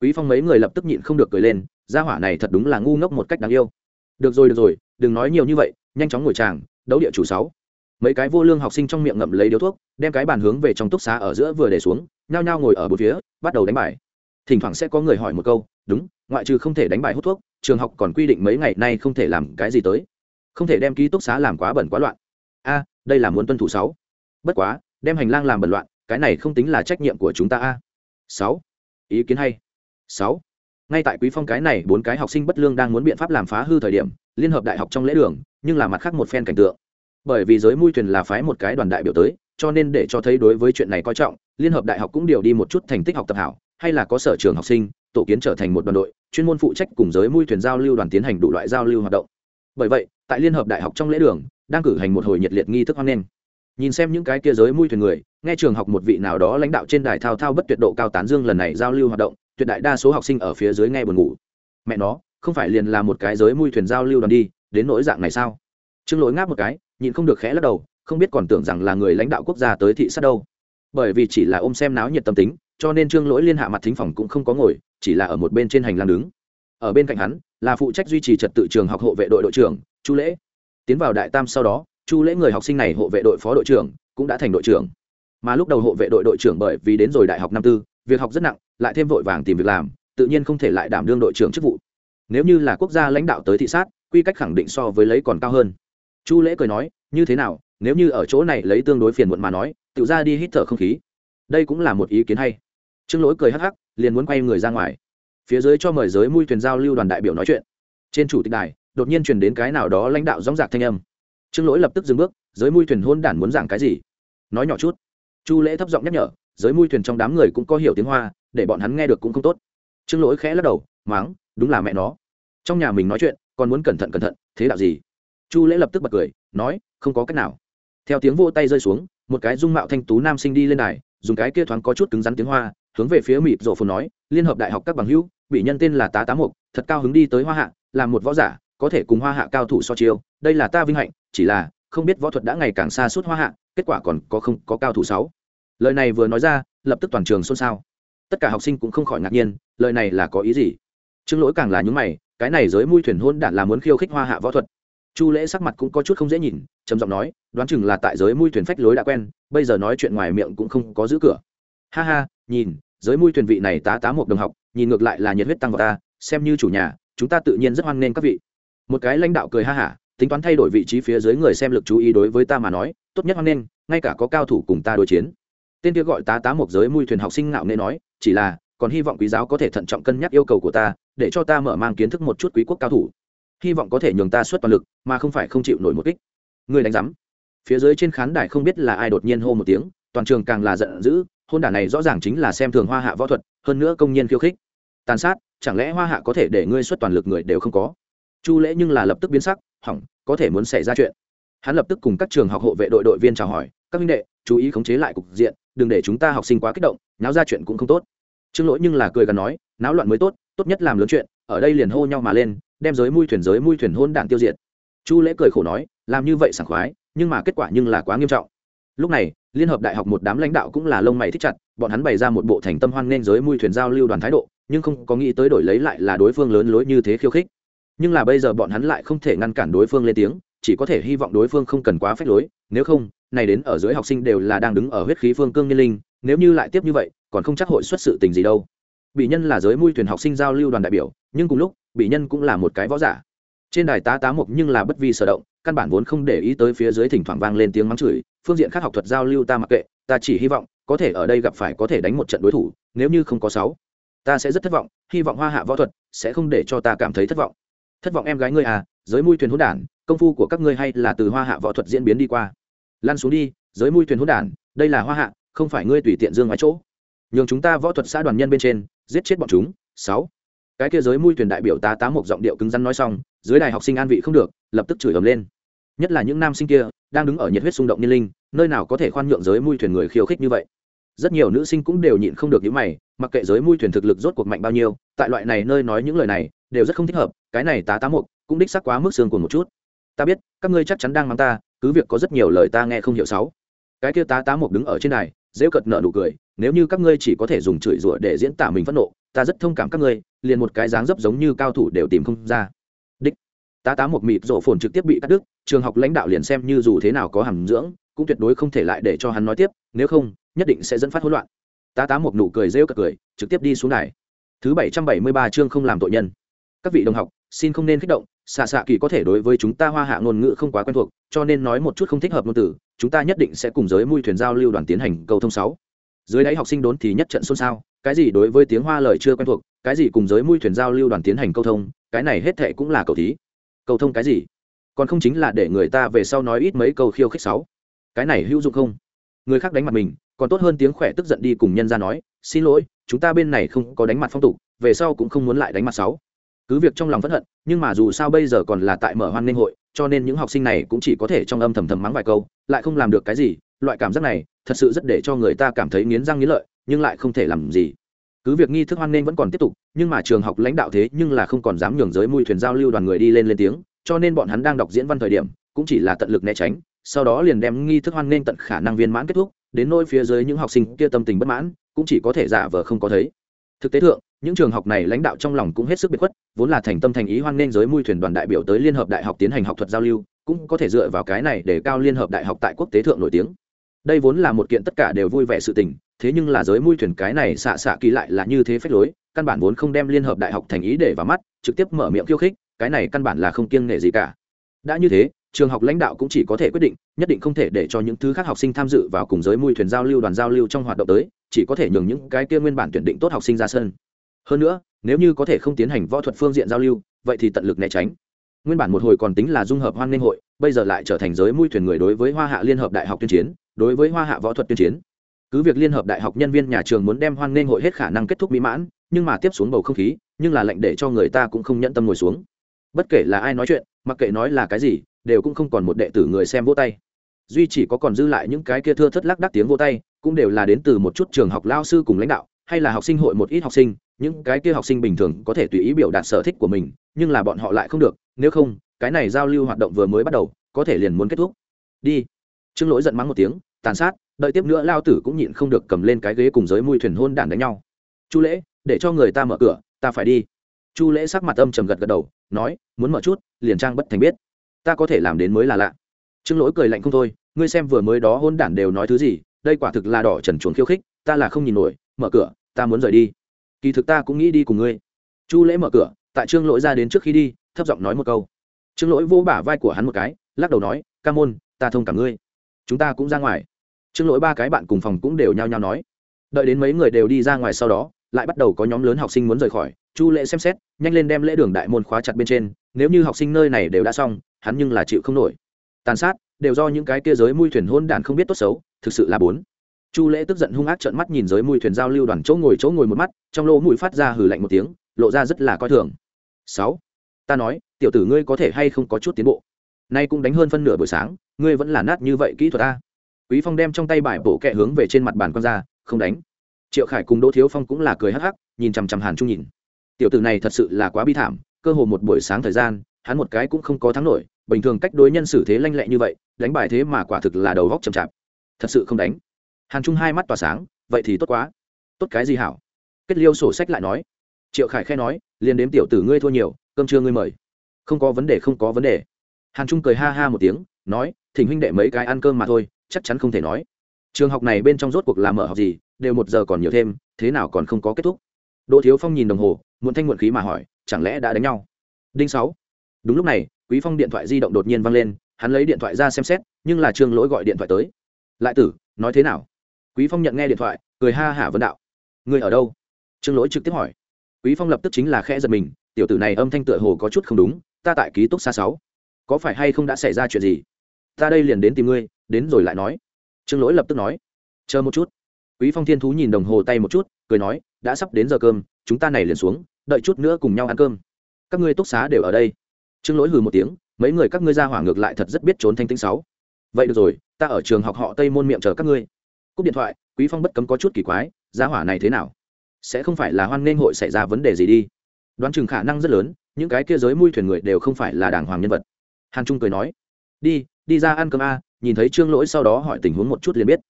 Quý phong mấy người lập tức nhịn không được cười lên, gia hỏa này thật đúng là ngu ngốc một cách đáng yêu. Được rồi được rồi, đừng nói nhiều như vậy, nhanh chóng ngồi tràng, đấu địa chủ sáu mấy cái vô lương học sinh trong miệng ngậm lấy điếu thuốc, đem cái bàn hướng về trong túc xá ở giữa vừa để xuống, nhao nhao ngồi ở bốn phía, bắt đầu đánh bài. Thỉnh thoảng sẽ có người hỏi một câu, đúng, ngoại trừ không thể đánh bài hút thuốc, trường học còn quy định mấy ngày nay không thể làm cái gì tới? Không thể đem ký túc xá làm quá bẩn quá loạn. A, đây là muốn tuân thủ sáu. Bất quá, đem hành lang làm bẩn loạn, cái này không tính là trách nhiệm của chúng ta a. Sáu. Ý kiến hay. Sáu. Ngay tại quý phong cái này, bốn cái học sinh bất lương đang muốn biện pháp làm phá hư thời điểm, liên hợp đại học trong lễ đường, nhưng là mặt khác một phen cảnh tượng bởi vì giới mui thuyền là phái một cái đoàn đại biểu tới, cho nên để cho thấy đối với chuyện này coi trọng, liên hợp đại học cũng điều đi một chút thành tích học tập hảo, hay là có sở trường học sinh, tổ kiến trở thành một đoàn đội, chuyên môn phụ trách cùng giới mui thuyền giao lưu đoàn tiến hành đủ loại giao lưu hoạt động. Bởi vậy, tại liên hợp đại học trong lễ đường, đang cử hành một hồi nhiệt liệt nghi thức hoan nghênh. Nhìn xem những cái kia giới mui thuyền người, nghe trường học một vị nào đó lãnh đạo trên đài thao thao bất tuyệt độ cao tán dương lần này giao lưu hoạt động, tuyệt đại đa số học sinh ở phía dưới nghe buồn ngủ. Mẹ nó, không phải liền là một cái giới mui thuyền giao lưu đoàn đi, đến nỗi dạng này sao? Trương lỗi ngáp một cái nhịn không được khẽ lắc đầu, không biết còn tưởng rằng là người lãnh đạo quốc gia tới thị sát đâu. Bởi vì chỉ là ôm xem náo nhiệt tâm tính, cho nên trương lỗi liên hạ mặt thính phòng cũng không có ngồi, chỉ là ở một bên trên hành lang đứng. Ở bên cạnh hắn, là phụ trách duy trì trật tự trường học hộ vệ đội đội trưởng, chu lễ. Tiến vào đại tam sau đó, chu lễ người học sinh này hộ vệ đội phó đội trưởng, cũng đã thành đội trưởng. Mà lúc đầu hộ vệ đội đội trưởng bởi vì đến rồi đại học năm tư, việc học rất nặng, lại thêm vội vàng tìm việc làm, tự nhiên không thể lại đảm đương đội trưởng chức vụ. Nếu như là quốc gia lãnh đạo tới thị sát, quy cách khẳng định so với lấy còn cao hơn chu lễ cười nói, như thế nào, nếu như ở chỗ này lấy tương đối phiền muộn mà nói tự ra đi hít thở không khí. Đây cũng là một ý kiến hay. Trương lỗi cười hắc hắc, liền muốn quay người ra ngoài. Phía dưới cho mời giới mui thuyền giao lưu đoàn đại biểu nói chuyện. Trên chủ tịch đài, đột nhiên truyền đến cái nào đó lãnh đạo dóng dạc thanh âm. Trương lỗi lập tức dừng bước, giới mui thuyền hôn đản muốn giảng cái gì? Nói nhỏ chút. Chu lễ thấp giọng nhắc nhở, giới mui thuyền trong đám người cũng có hiểu tiếng hoa, để bọn hắn nghe được cũng không tốt. Trương lỗi khẽ lắc đầu, máng, đúng là mẹ nó. Trong nhà mình nói chuyện, còn muốn cẩn thận cẩn thận, thế đạo gì? Chu lễ lập tức bật cười, nói, không có cách nào. Theo tiếng vô tay rơi xuống, một cái dung mạo thanh tú nam sinh đi lên đài, dùng cái kia thoáng có chút cứng rắn tiếng hoa, hướng về phía mịp rộ phồn nói, liên hợp đại học các bằng hữu, bị nhân tên là tá tá mục thật cao hứng đi tới hoa hạ làm một võ giả, có thể cùng hoa hạ cao thủ so chiêu, đây là ta vinh hạnh, chỉ là, không biết võ thuật đã ngày càng xa suốt hoa hạ, kết quả còn có không có cao thủ sáu. Lời này vừa nói ra, lập tức toàn trường xôn xao. Tất cả học sinh cũng không khỏi ngạc nhiên, lời này là có ý gì? Trương lỗi càng là những mày, cái này giới mui thuyền hôn đản là muốn khiêu khích hoa hạ võ thuật chu lễ sắc mặt cũng có chút không dễ nhìn, trầm giọng nói, đoán chừng là tại giới mui thuyền phách lối đã quen, bây giờ nói chuyện ngoài miệng cũng không có giữ cửa. Ha ha, nhìn, giới mui thuyền vị này tá tá một đồng học, nhìn ngược lại là nhiệt huyết tăng vào ta, xem như chủ nhà, chúng ta tự nhiên rất hoan nghênh các vị. Một cái lãnh đạo cười ha hả, tính toán thay đổi vị trí phía dưới người xem lực chú ý đối với ta mà nói, tốt nhất hoan nghênh, ngay cả có cao thủ cùng ta đối chiến. Tên kia gọi tá tá một giới mui thuyền học sinh ngạo nghê nói, chỉ là, còn hy vọng quý giáo có thể thận trọng cân nhắc yêu cầu của ta, để cho ta mở mang kiến thức một chút quý quốc cao thủ hy vọng có thể nhường ta xuất toàn lực, mà không phải không chịu nổi một kích. Người đánh giám. Phía dưới trên khán đài không biết là ai đột nhiên hô một tiếng, toàn trường càng là giận dữ, hôn đả này rõ ràng chính là xem thường hoa hạ võ thuật, hơn nữa công nhân khiêu khích. Tàn sát, chẳng lẽ hoa hạ có thể để ngươi xuất toàn lực người đều không có? Chu lễ nhưng là lập tức biến sắc, hỏng, có thể muốn xảy ra chuyện. Hắn lập tức cùng các trường học hộ vệ đội đội viên chào hỏi, các minh đệ, chú ý khống chế lại cục diện, đừng để chúng ta học sinh quá kích động, náo ra chuyện cũng không tốt. Trương lỗi nhưng là cười gần nói, náo loạn mới tốt tốt nhất làm lớn chuyện, ở đây liền hô nhau mà lên đem giới mui thuyền, giới mui thuyền hôn đạn tiêu diệt. Chu lễ cười khổ nói, làm như vậy sảng khoái, nhưng mà kết quả nhưng là quá nghiêm trọng. Lúc này, liên hợp đại học một đám lãnh đạo cũng là lông mày thích chặt, bọn hắn bày ra một bộ thành tâm hoan nên giới mui thuyền giao lưu đoàn thái độ, nhưng không có nghĩ tới đổi lấy lại là đối phương lớn lối như thế khiêu khích. Nhưng là bây giờ bọn hắn lại không thể ngăn cản đối phương lên tiếng, chỉ có thể hy vọng đối phương không cần quá phép lối, nếu không, này đến ở dưới học sinh đều là đang đứng ở huyết khí phương cương nhiên linh, nếu như lại tiếp như vậy, còn không chắc hội xuất sự tình gì đâu. Bị nhân là giới mui thuyền học sinh giao lưu đoàn đại biểu, nhưng cùng lúc bị nhân cũng là một cái võ giả. Trên đài tá tá mục nhưng là bất vi sở động, căn bản vốn không để ý tới phía dưới thỉnh thoảng vang lên tiếng mắng chửi, phương diện khác học thuật giao lưu ta mặc kệ, ta chỉ hy vọng, có thể ở đây gặp phải có thể đánh một trận đối thủ, nếu như không có sáu, ta sẽ rất thất vọng, hy vọng hoa hạ võ thuật sẽ không để cho ta cảm thấy thất vọng. Thất vọng em gái ngươi à giới mui thuyền hỗn đản, công phu của các ngươi hay là từ hoa hạ võ thuật diễn biến đi qua. Lăn xuống đi, giới mui thuyền hỗn đản, đây là hoa hạ, không phải ngươi tùy tiện dương ngoài chỗ. Nhường chúng ta võ thuật xã đoàn nhân bên trên, giết chết bọn chúng, sáu cái kia giới mui thuyền đại biểu tá tá một giọng điệu cứng rắn nói xong, dưới đài học sinh an vị không được, lập tức chửi ầm lên. Nhất là những nam sinh kia, đang đứng ở nhiệt huyết xung động niên linh, nơi nào có thể khoan nhượng giới mui thuyền người khiêu khích như vậy. Rất nhiều nữ sinh cũng đều nhịn không được những mày, mặc kệ giới mui thuyền thực lực rốt cuộc mạnh bao nhiêu, tại loại này nơi nói những lời này, đều rất không thích hợp, cái này tá tá một cũng đích sắc quá mức xương của một chút. Ta biết, các ngươi chắc chắn đang mắng ta, cứ việc có rất nhiều lời ta nghe không hiểu sáu. Cái kia tá tá một đứng ở trên này dễ cật nợ nụ cười, nếu như các ngươi chỉ có thể dùng chửi rủa để diễn tả mình phẫn nộ ta rất thông cảm các ngươi, liền một cái dáng dấp giống như cao thủ đều tìm không ra. Đích. Tá tá một mịt rổ phồn trực tiếp bị cắt đứt, trường học lãnh đạo liền xem như dù thế nào có hàm dưỡng, cũng tuyệt đối không thể lại để cho hắn nói tiếp, nếu không, nhất định sẽ dẫn phát hỗn loạn. Tá tá một nụ cười rêu cật cười, trực tiếp đi xuống này. thứ bảy trăm bảy mươi ba chương không làm tội nhân. Các vị đồng học, xin không nên kích động, xạ xạ kỳ có thể đối với chúng ta hoa hạ ngôn ngữ không quá quen thuộc, cho nên nói một chút không thích hợp ngôn từ, chúng ta nhất định sẽ cùng giới mui thuyền giao lưu đoàn tiến hành cầu thông sáu. Dưới đáy học sinh đốn thì nhất trận xôn xao cái gì đối với tiếng hoa lời chưa quen thuộc, cái gì cùng giới mui thuyền giao lưu đoàn tiến hành câu thông, cái này hết thệ cũng là cầu thí. Câu thông cái gì? Còn không chính là để người ta về sau nói ít mấy câu khiêu khích sáu. Cái này hữu dụng không? Người khác đánh mặt mình, còn tốt hơn tiếng khỏe tức giận đi cùng nhân ra nói, xin lỗi, chúng ta bên này không có đánh mặt phong tục, về sau cũng không muốn lại đánh mặt sáu. Cứ việc trong lòng phẫn hận, nhưng mà dù sao bây giờ còn là tại mở hoan nghênh hội, cho nên những học sinh này cũng chỉ có thể trong âm thầm thầm mắng vài câu, lại không làm được cái gì, loại cảm giác này thật sự rất để cho người ta cảm thấy nghiến răng nghiến lợi nhưng lại không thể làm gì. Cứ việc nghi thức hoan nghênh vẫn còn tiếp tục, nhưng mà trường học lãnh đạo thế nhưng là không còn dám nhường giới mùi thuyền giao lưu đoàn người đi lên lên tiếng, cho nên bọn hắn đang đọc diễn văn thời điểm, cũng chỉ là tận lực né tránh, sau đó liền đem nghi thức hoan nghênh tận khả năng viên mãn kết thúc, đến nôi phía dưới những học sinh kia tâm tình bất mãn, cũng chỉ có thể giả vờ không có thấy. Thực tế thượng, những trường học này lãnh đạo trong lòng cũng hết sức biệt khuất, vốn là thành tâm thành ý hoan nghênh giới mui thuyền đoàn đại biểu tới liên hợp đại học tiến hành học thuật giao lưu, cũng có thể dựa vào cái này để cao liên hợp đại học tại quốc tế thượng nổi tiếng. Đây vốn là một kiện tất cả đều vui vẻ sự tình thế nhưng là giới mui thuyền cái này xạ xạ kỳ lại là như thế phép lối, căn bản vốn không đem liên hợp đại học thành ý để vào mắt, trực tiếp mở miệng khiêu khích, cái này căn bản là không kiêng nể gì cả. Đã như thế, trường học lãnh đạo cũng chỉ có thể quyết định, nhất định không thể để cho những thứ khác học sinh tham dự vào cùng giới mui thuyền giao lưu đoàn giao lưu trong hoạt động tới, chỉ có thể nhường những cái kia nguyên bản tuyển định tốt học sinh ra sân. Hơn nữa, nếu như có thể không tiến hành võ thuật phương diện giao lưu, vậy thì tận lực né tránh. Nguyên bản một hồi còn tính là dung hợp hoan nghênh hội, bây giờ lại trở thành giới mui thuyền người đối với hoa hạ liên hợp đại học tuyên chiến, đối với hoa hạ võ thuật tuyên chiến cứ việc liên hợp đại học nhân viên nhà trường muốn đem hoan nghênh hội hết khả năng kết thúc mỹ mãn, nhưng mà tiếp xuống bầu không khí, nhưng là lệnh để cho người ta cũng không nhận tâm ngồi xuống. Bất kể là ai nói chuyện, mặc kệ nói là cái gì, đều cũng không còn một đệ tử người xem vỗ tay. Duy chỉ có còn dư lại những cái kia thưa thất lắc đắc tiếng vỗ tay, cũng đều là đến từ một chút trường học lao sư cùng lãnh đạo, hay là học sinh hội một ít học sinh, những cái kia học sinh bình thường có thể tùy ý biểu đạt sở thích của mình, nhưng là bọn họ lại không được, nếu không, cái này giao lưu hoạt động vừa mới bắt đầu, có thể liền muốn kết thúc. Đi. Trương lỗi giận mắng một tiếng, tàn sát đợi tiếp nữa lao tử cũng nhịn không được cầm lên cái ghế cùng giới mùi thuyền hôn đản đánh nhau. Chu lễ, để cho người ta mở cửa, ta phải đi. Chu lễ sắc mặt âm trầm gật gật đầu, nói, muốn mở chút, liền trang bất thành biết. Ta có thể làm đến mới là lạ. Trương lỗi cười lạnh không thôi, ngươi xem vừa mới đó hôn đản đều nói thứ gì, đây quả thực là đỏ trần chuồng khiêu khích, ta là không nhìn nổi, mở cửa, ta muốn rời đi. Kỳ thực ta cũng nghĩ đi cùng ngươi. Chu lễ mở cửa, tại trương lỗi ra đến trước khi đi, thấp giọng nói một câu. Trương lỗi vô bả vai của hắn một cái, lắc đầu nói, ca môn, ta thông cảm ngươi. Chúng ta cũng ra ngoài trương lỗi ba cái bạn cùng phòng cũng đều nhao nhao nói. Đợi đến mấy người đều đi ra ngoài sau đó, lại bắt đầu có nhóm lớn học sinh muốn rời khỏi. Chu lễ xem xét, nhanh lên đem lễ đường đại môn khóa chặt bên trên, nếu như học sinh nơi này đều đã xong, hắn nhưng là chịu không nổi. Tàn sát, đều do những cái kia giới mui thuyền hôn đản không biết tốt xấu, thực sự là bốn. Chu lễ tức giận hung ác trợn mắt nhìn giới mùi thuyền giao lưu đoàn chỗ ngồi chỗ ngồi một mắt, trong lỗ mũi phát ra hừ lạnh một tiếng, lộ ra rất là coi thường. Sáu. Ta nói, tiểu tử ngươi có thể hay không có chút tiến bộ? Nay cũng đánh hơn phân nửa buổi sáng, ngươi vẫn là nát như vậy kỹ thuật ta quý phong đem trong tay bài bổ kẹ hướng về trên mặt bàn con ra, không đánh. Triệu khải cùng đỗ thiếu phong cũng là cười hắc hắc, nhìn chằm chằm hàn trung nhìn. Tiểu tử này thật sự là quá bi thảm, cơ hồ một buổi sáng thời gian, hắn một cái cũng không có thắng nổi, bình thường cách đối nhân xử thế lanh lẹ như vậy, đánh bài thế mà quả thực là đầu góc chậm chạp. Thật sự không đánh. Hàn trung hai mắt tỏa sáng, vậy thì tốt quá. Tốt cái gì hảo? Kết liêu sổ sách lại nói. Triệu khải khe nói, liền đếm tiểu tử ngươi thua nhiều, cơm trưa ngươi mời. Không có vấn đề, không có vấn đề. Hàn trung cười ha ha một tiếng, nói, thỉnh huynh đệ mấy cái ăn cơm mà thôi chắc chắn không thể nói. Trường học này bên trong rốt cuộc làm mở học gì, đều một giờ còn nhiều thêm, thế nào còn không có kết thúc? Đỗ thiếu phong nhìn đồng hồ, muộn thanh muộn khí mà hỏi, chẳng lẽ đã đánh nhau? Đinh sáu. Đúng lúc này, quý phong điện thoại di động đột nhiên văng lên, hắn lấy điện thoại ra xem xét, nhưng là trương lỗi gọi điện thoại tới. Lại tử, nói thế nào? Quý phong nhận nghe điện thoại, cười ha hả vân đạo. Người ở đâu? Trương lỗi trực tiếp hỏi. Quý phong lập tức chính là khẽ giật mình, tiểu tử này âm thanh tựa hồ có chút không đúng, ta tại ký túc xa sáu. Có phải hay không đã xảy ra chuyện gì? Ta đây liền đến tìm ngươi đến rồi lại nói. Trương lỗi lập tức nói, chờ một chút. Quý phong thiên thú nhìn đồng hồ tay một chút, cười nói, đã sắp đến giờ cơm, chúng ta này liền xuống, đợi chút nữa cùng nhau ăn cơm. Các ngươi túc xá đều ở đây. Trương lỗi hừ một tiếng, mấy người các ngươi ra hỏa ngược lại thật rất biết trốn thanh tĩnh sáu. Vậy được rồi, ta ở trường học họ tây môn miệng chờ các ngươi. Cúp điện thoại, quý phong bất cấm có chút kỳ quái gia hỏa này thế nào? Sẽ không phải là hoan nghênh hội xảy ra vấn đề gì đi? Đoán chừng khả năng rất lớn, những cái kia giới mui thuyền người đều không phải là đàng hoàng nhân vật. Hàn trung cười nói, đi đi ra ăn cơm a, nhìn thấy trương lỗi sau đó hỏi tình huống một chút liền biết.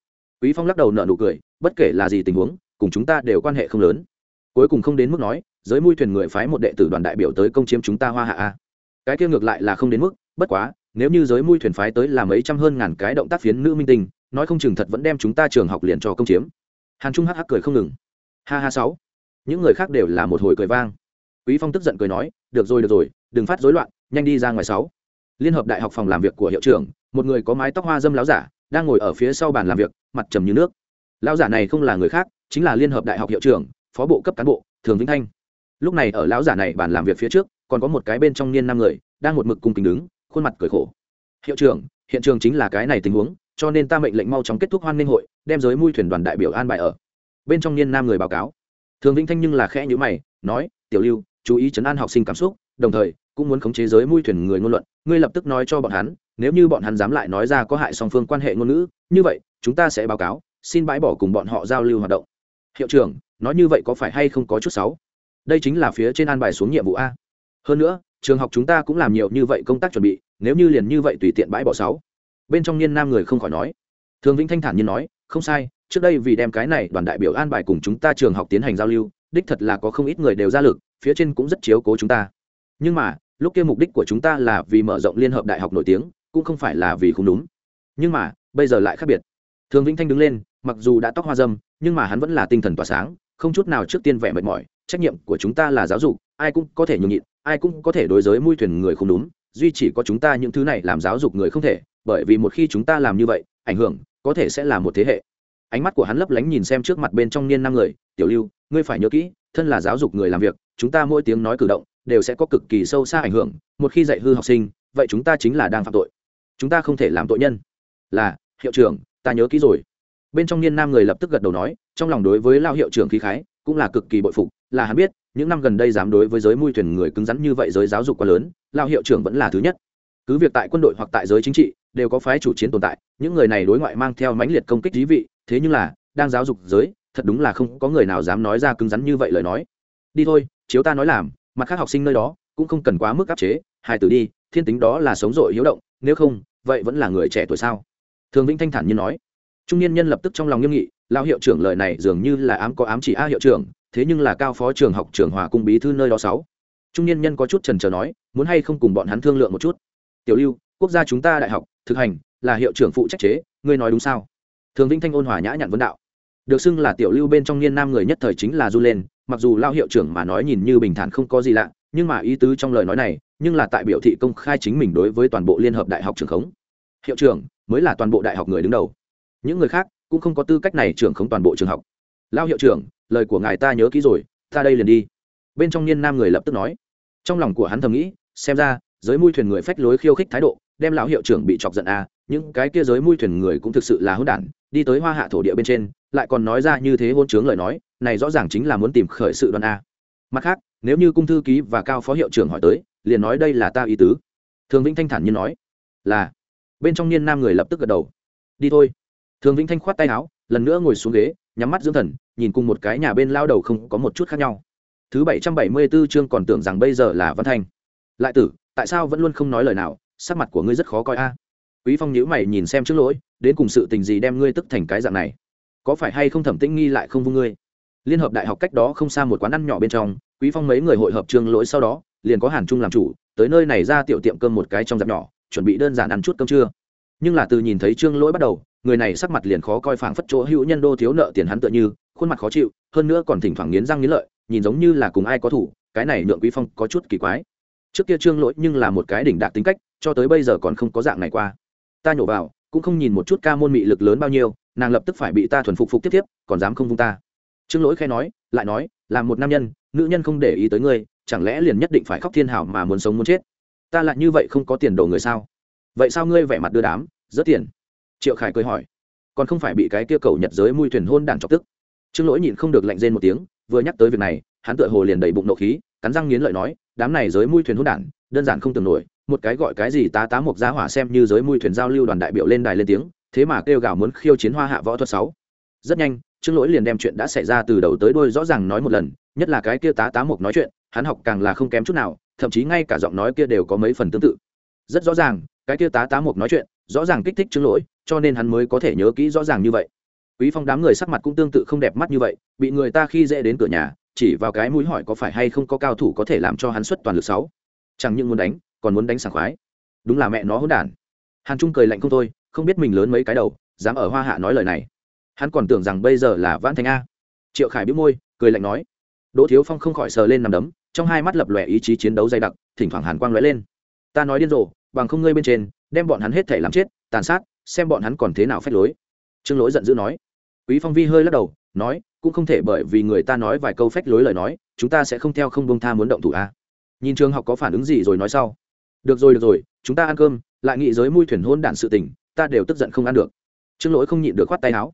Quý phong lắc đầu nợ nụ cười, bất kể là gì tình huống, cùng chúng ta đều quan hệ không lớn. Cuối cùng không đến mức nói, giới mui thuyền người phái một đệ tử đoàn đại biểu tới công chiếm chúng ta hoa hạ a. Cái kia ngược lại là không đến mức, bất quá, nếu như giới mui thuyền phái tới là mấy trăm hơn ngàn cái động tác phiến nữ minh tinh, nói không chừng thật vẫn đem chúng ta trường học liền cho công chiếm. Hàn trung hắc hắc cười không ngừng. Ha ha sáu. Những người khác đều là một hồi cười vang. Quý phong tức giận cười nói, được rồi được rồi, đừng phát rối loạn, nhanh đi ra ngoài sáu liên hợp đại học phòng làm việc của hiệu trưởng, một người có mái tóc hoa dâm láo giả, đang ngồi ở phía sau bàn làm việc, mặt trầm như nước. Lão giả này không là người khác, chính là liên hợp đại học hiệu trưởng, phó bộ cấp cán bộ, thường vĩnh thanh. Lúc này ở lão giả này bàn làm việc phía trước, còn có một cái bên trong niên năm người, đang một mực cùng kính đứng, khuôn mặt cười khổ. Hiệu trưởng, hiện trường chính là cái này tình huống, cho nên ta mệnh lệnh mau chóng kết thúc hoan nghênh hội, đem giới mui thuyền đoàn đại biểu an bài ở. Bên trong niên nam người báo cáo. Thường vĩnh thanh nhưng là khẽ nhữ mày, nói, tiểu lưu, chú ý chấn an học sinh cảm xúc, đồng thời cũng muốn khống chế giới mui thuyền người ngôn luận ngươi lập tức nói cho bọn hắn, nếu như bọn hắn dám lại nói ra có hại song phương quan hệ ngôn ngữ, như vậy, chúng ta sẽ báo cáo, xin bãi bỏ cùng bọn họ giao lưu hoạt động. Hiệu trưởng, nói như vậy có phải hay không có chút xấu? Đây chính là phía trên an bài xuống nhiệm vụ a. Hơn nữa, trường học chúng ta cũng làm nhiều như vậy công tác chuẩn bị, nếu như liền như vậy tùy tiện bãi bỏ sáu. Bên trong niên nam người không khỏi nói. Thường vĩnh thanh thản như nói, không sai, trước đây vì đem cái này đoàn đại biểu an bài cùng chúng ta trường học tiến hành giao lưu, đích thật là có không ít người đều ra lực, phía trên cũng rất chiếu cố chúng ta. Nhưng mà lúc kia mục đích của chúng ta là vì mở rộng liên hợp đại học nổi tiếng, cũng không phải là vì không đúng. Nhưng mà, bây giờ lại khác biệt. Thường vĩnh thanh đứng lên, mặc dù đã tóc hoa dâm, nhưng mà hắn vẫn là tinh thần tỏa sáng, không chút nào trước tiên vẻ mệt mỏi. Trách nhiệm của chúng ta là giáo dục, ai cũng có thể nhường nhịn, ai cũng có thể đối giới mui thuyền người không đúng, duy chỉ có chúng ta những thứ này làm giáo dục người không thể, bởi vì một khi chúng ta làm như vậy, ảnh hưởng, có thể sẽ là một thế hệ. Ánh mắt của hắn lấp lánh nhìn xem trước mặt bên trong niên năm người, tiểu lưu, ngươi phải nhớ kỹ, thân là giáo dục người làm việc, chúng ta mỗi tiếng nói cử động đều sẽ có cực kỳ sâu xa ảnh hưởng, một khi dạy hư học sinh, vậy chúng ta chính là đang phạm tội. Chúng ta không thể làm tội nhân. Là, hiệu trưởng, ta nhớ kỹ rồi. Bên trong niên nam người lập tức gật đầu nói, trong lòng đối với lao hiệu trưởng khí khái, cũng là cực kỳ bội phục, là hắn biết, những năm gần đây dám đối với giới mui thuyền người cứng rắn như vậy giới giáo dục quá lớn lao hiệu trưởng vẫn là thứ nhất. Cứ việc tại quân đội hoặc tại giới chính trị, đều có phái chủ chiến tồn tại, những người này đối ngoại mang theo mãnh liệt công kích dí vị, thế nhưng là, đang giáo dục giới, thật đúng là không có người nào dám nói ra cứng rắn như vậy lời nói. Đi thôi, chiếu ta nói làm mặt khác học sinh nơi đó cũng không cần quá mức áp chế hai từ đi, thiên tính đó là sống dội hiếu động, nếu không, vậy vẫn là người trẻ tuổi sao? Thường vĩnh thanh thản như nói. Trung niên nhân lập tức trong lòng nghiêm nghị lao hiệu trưởng lời này dường như là ám có ám chỉ a hiệu trưởng, thế nhưng là cao phó trường học trường hòa cung bí thư nơi đó sáu. Trung niên nhân có chút trần trờ nói, muốn hay không cùng bọn hắn thương lượng một chút. Tiểu lưu, quốc gia chúng ta đại học, thực hành, là hiệu trưởng phụ trách chế, ngươi nói đúng sao? Thường vĩnh thanh ôn hòa nhã nhặn vấn đạo được xưng là tiểu lưu bên trong niên nam người nhất thời chính là du lên, mặc dù lao hiệu trưởng mà nói nhìn như bình thản không có gì lạ, nhưng mà ý tứ trong lời nói này, nhưng là tại biểu thị công khai chính mình đối với toàn bộ liên hợp đại học trường khống. Hiệu trưởng, mới là toàn bộ đại học người đứng đầu. Những người khác cũng không có tư cách này trưởng khống toàn bộ trường học. Lao hiệu trưởng, lời của ngài ta nhớ kỹ rồi, ta đây liền đi. Bên trong niên nam người lập tức nói. Trong lòng của hắn thầm nghĩ, xem ra, giới mui thuyền người phách lối khiêu khích thái độ, đem lão hiệu trưởng bị chọc giận à những cái kia giới mui thuyền người cũng thực sự là hỗn đản đi tới hoa hạ thổ địa bên trên, lại còn nói ra như thế hôn chướng lời nói, này rõ ràng chính là muốn tìm khởi sự đoan a. Mặt khác, nếu như cung thư ký và cao phó hiệu trưởng hỏi tới, liền nói đây là ta ý tứ. Thường vĩnh thanh thản nhiên nói, là. Bên trong niên nam người lập tức gật đầu. Đi thôi. Thường vĩnh thanh khoát tay áo, lần nữa ngồi xuống ghế, nhắm mắt dưỡng thần, nhìn cùng một cái nhà bên lao đầu không có một chút khác nhau. Thứ bảy trăm bảy mươi 774 chương còn tưởng rằng bây giờ là văn thanh. Lại tử, tại sao vẫn luôn không nói lời nào? Sắc mặt của ngươi rất khó coi a quý phong nhíu mày nhìn xem trước lỗi, đến cùng sự tình gì đem ngươi tức thành cái dạng này? Có phải hay không thẩm tĩnh nghi lại không vung ngươi? Liên hợp đại học cách đó không xa một quán ăn nhỏ bên trong, quý phong mấy người hội hợp trương lỗi sau đó, liền có hàn trung làm chủ, tới nơi này ra tiểu tiệm cơm một cái trong dạp nhỏ, chuẩn bị đơn giản ăn chút cơm trưa. Nhưng là từ nhìn thấy trương lỗi bắt đầu, người này sắc mặt liền khó coi phảng phất chỗ hữu nhân đô thiếu nợ tiền hắn tựa như, khuôn mặt khó chịu, hơn nữa còn thỉnh thoảng nghiến răng nghiến lợi, nhìn giống như là cùng ai có thủ, cái này nhượng quý phong có chút kỳ quái. Trước kia trương lỗi nhưng là một cái đỉnh đạt tính cách, cho tới bây giờ còn không có dạng này qua ta nhổ vào, cũng không nhìn một chút ca môn mị lực lớn bao nhiêu, nàng lập tức phải bị ta thuần phục phục tiếp tiếp, còn dám không vung ta. Trương lỗi khai nói, lại nói, là một nam nhân, nữ nhân không để ý tới ngươi, chẳng lẽ liền nhất định phải khóc thiên hảo mà muốn sống muốn chết? Ta lại như vậy không có tiền đồ người sao? Vậy sao ngươi vẻ mặt đưa đám rất tiền? Triệu khải cười hỏi. Còn không phải bị cái kia cầu nhật giới mui thuyền hôn đản chọc tức. Trương lỗi nhịn không được lạnh rên một tiếng, vừa nhắc tới việc này, hắn tựa hồ liền đầy bụng nộ khí, cắn răng nghiến lợi nói, đám này giới mui thuyền hôn đản đơn giản không tưởng nổi một cái gọi cái gì tá tá một giá hỏa xem như giới mui thuyền giao lưu đoàn đại biểu lên đài lên tiếng, thế mà kêu gào muốn khiêu chiến hoa hạ võ thuật sáu. Rất nhanh, trương lỗi liền đem chuyện đã xảy ra từ đầu tới đôi rõ ràng nói một lần, nhất là cái kia tá tá một nói chuyện, hắn học càng là không kém chút nào, thậm chí ngay cả giọng nói kia đều có mấy phần tương tự. Rất rõ ràng, cái kia tá tá một nói chuyện, rõ ràng kích thích trương lỗi, cho nên hắn mới có thể nhớ kỹ rõ ràng như vậy. Quý phong đám người sắc mặt cũng tương tự không đẹp mắt như vậy, bị người ta khi dễ đến cửa nhà, chỉ vào cái mũi hỏi có phải hay không có cao thủ có thể làm cho hắn xuất toàn lực sáu. Chẳng những muốn đánh còn muốn đánh sảng khoái. Đúng là mẹ nó hỗn đản. Hàn trung cười lạnh không thôi, không biết mình lớn mấy cái đầu, dám ở hoa hạ nói lời này. Hắn còn tưởng rằng bây giờ là vãn thành a. Triệu khải bĩu môi, cười lạnh nói. Đỗ thiếu phong không khỏi sờ lên nằm đấm, trong hai mắt lập lòe ý chí chiến đấu dày đặc, thỉnh thoảng hàn quang lóe lên. Ta nói điên rồ, bằng không ngươi bên trên, đem bọn hắn hết thể làm chết, tàn sát, xem bọn hắn còn thế nào phép lối. Trương lỗi giận dữ nói. Quý phong vi hơi lắc đầu, nói, cũng không thể bởi vì người ta nói vài câu phách lối lời nói, chúng ta sẽ không theo không bông tha muốn động thủ a. Nhìn trường học có phản ứng gì rồi nói sau được rồi được rồi, chúng ta ăn cơm, lại nghị giới mui thuyền hôn đản sự tình, ta đều tức giận không ăn được. Trương lỗi không nhịn được khoát tay áo.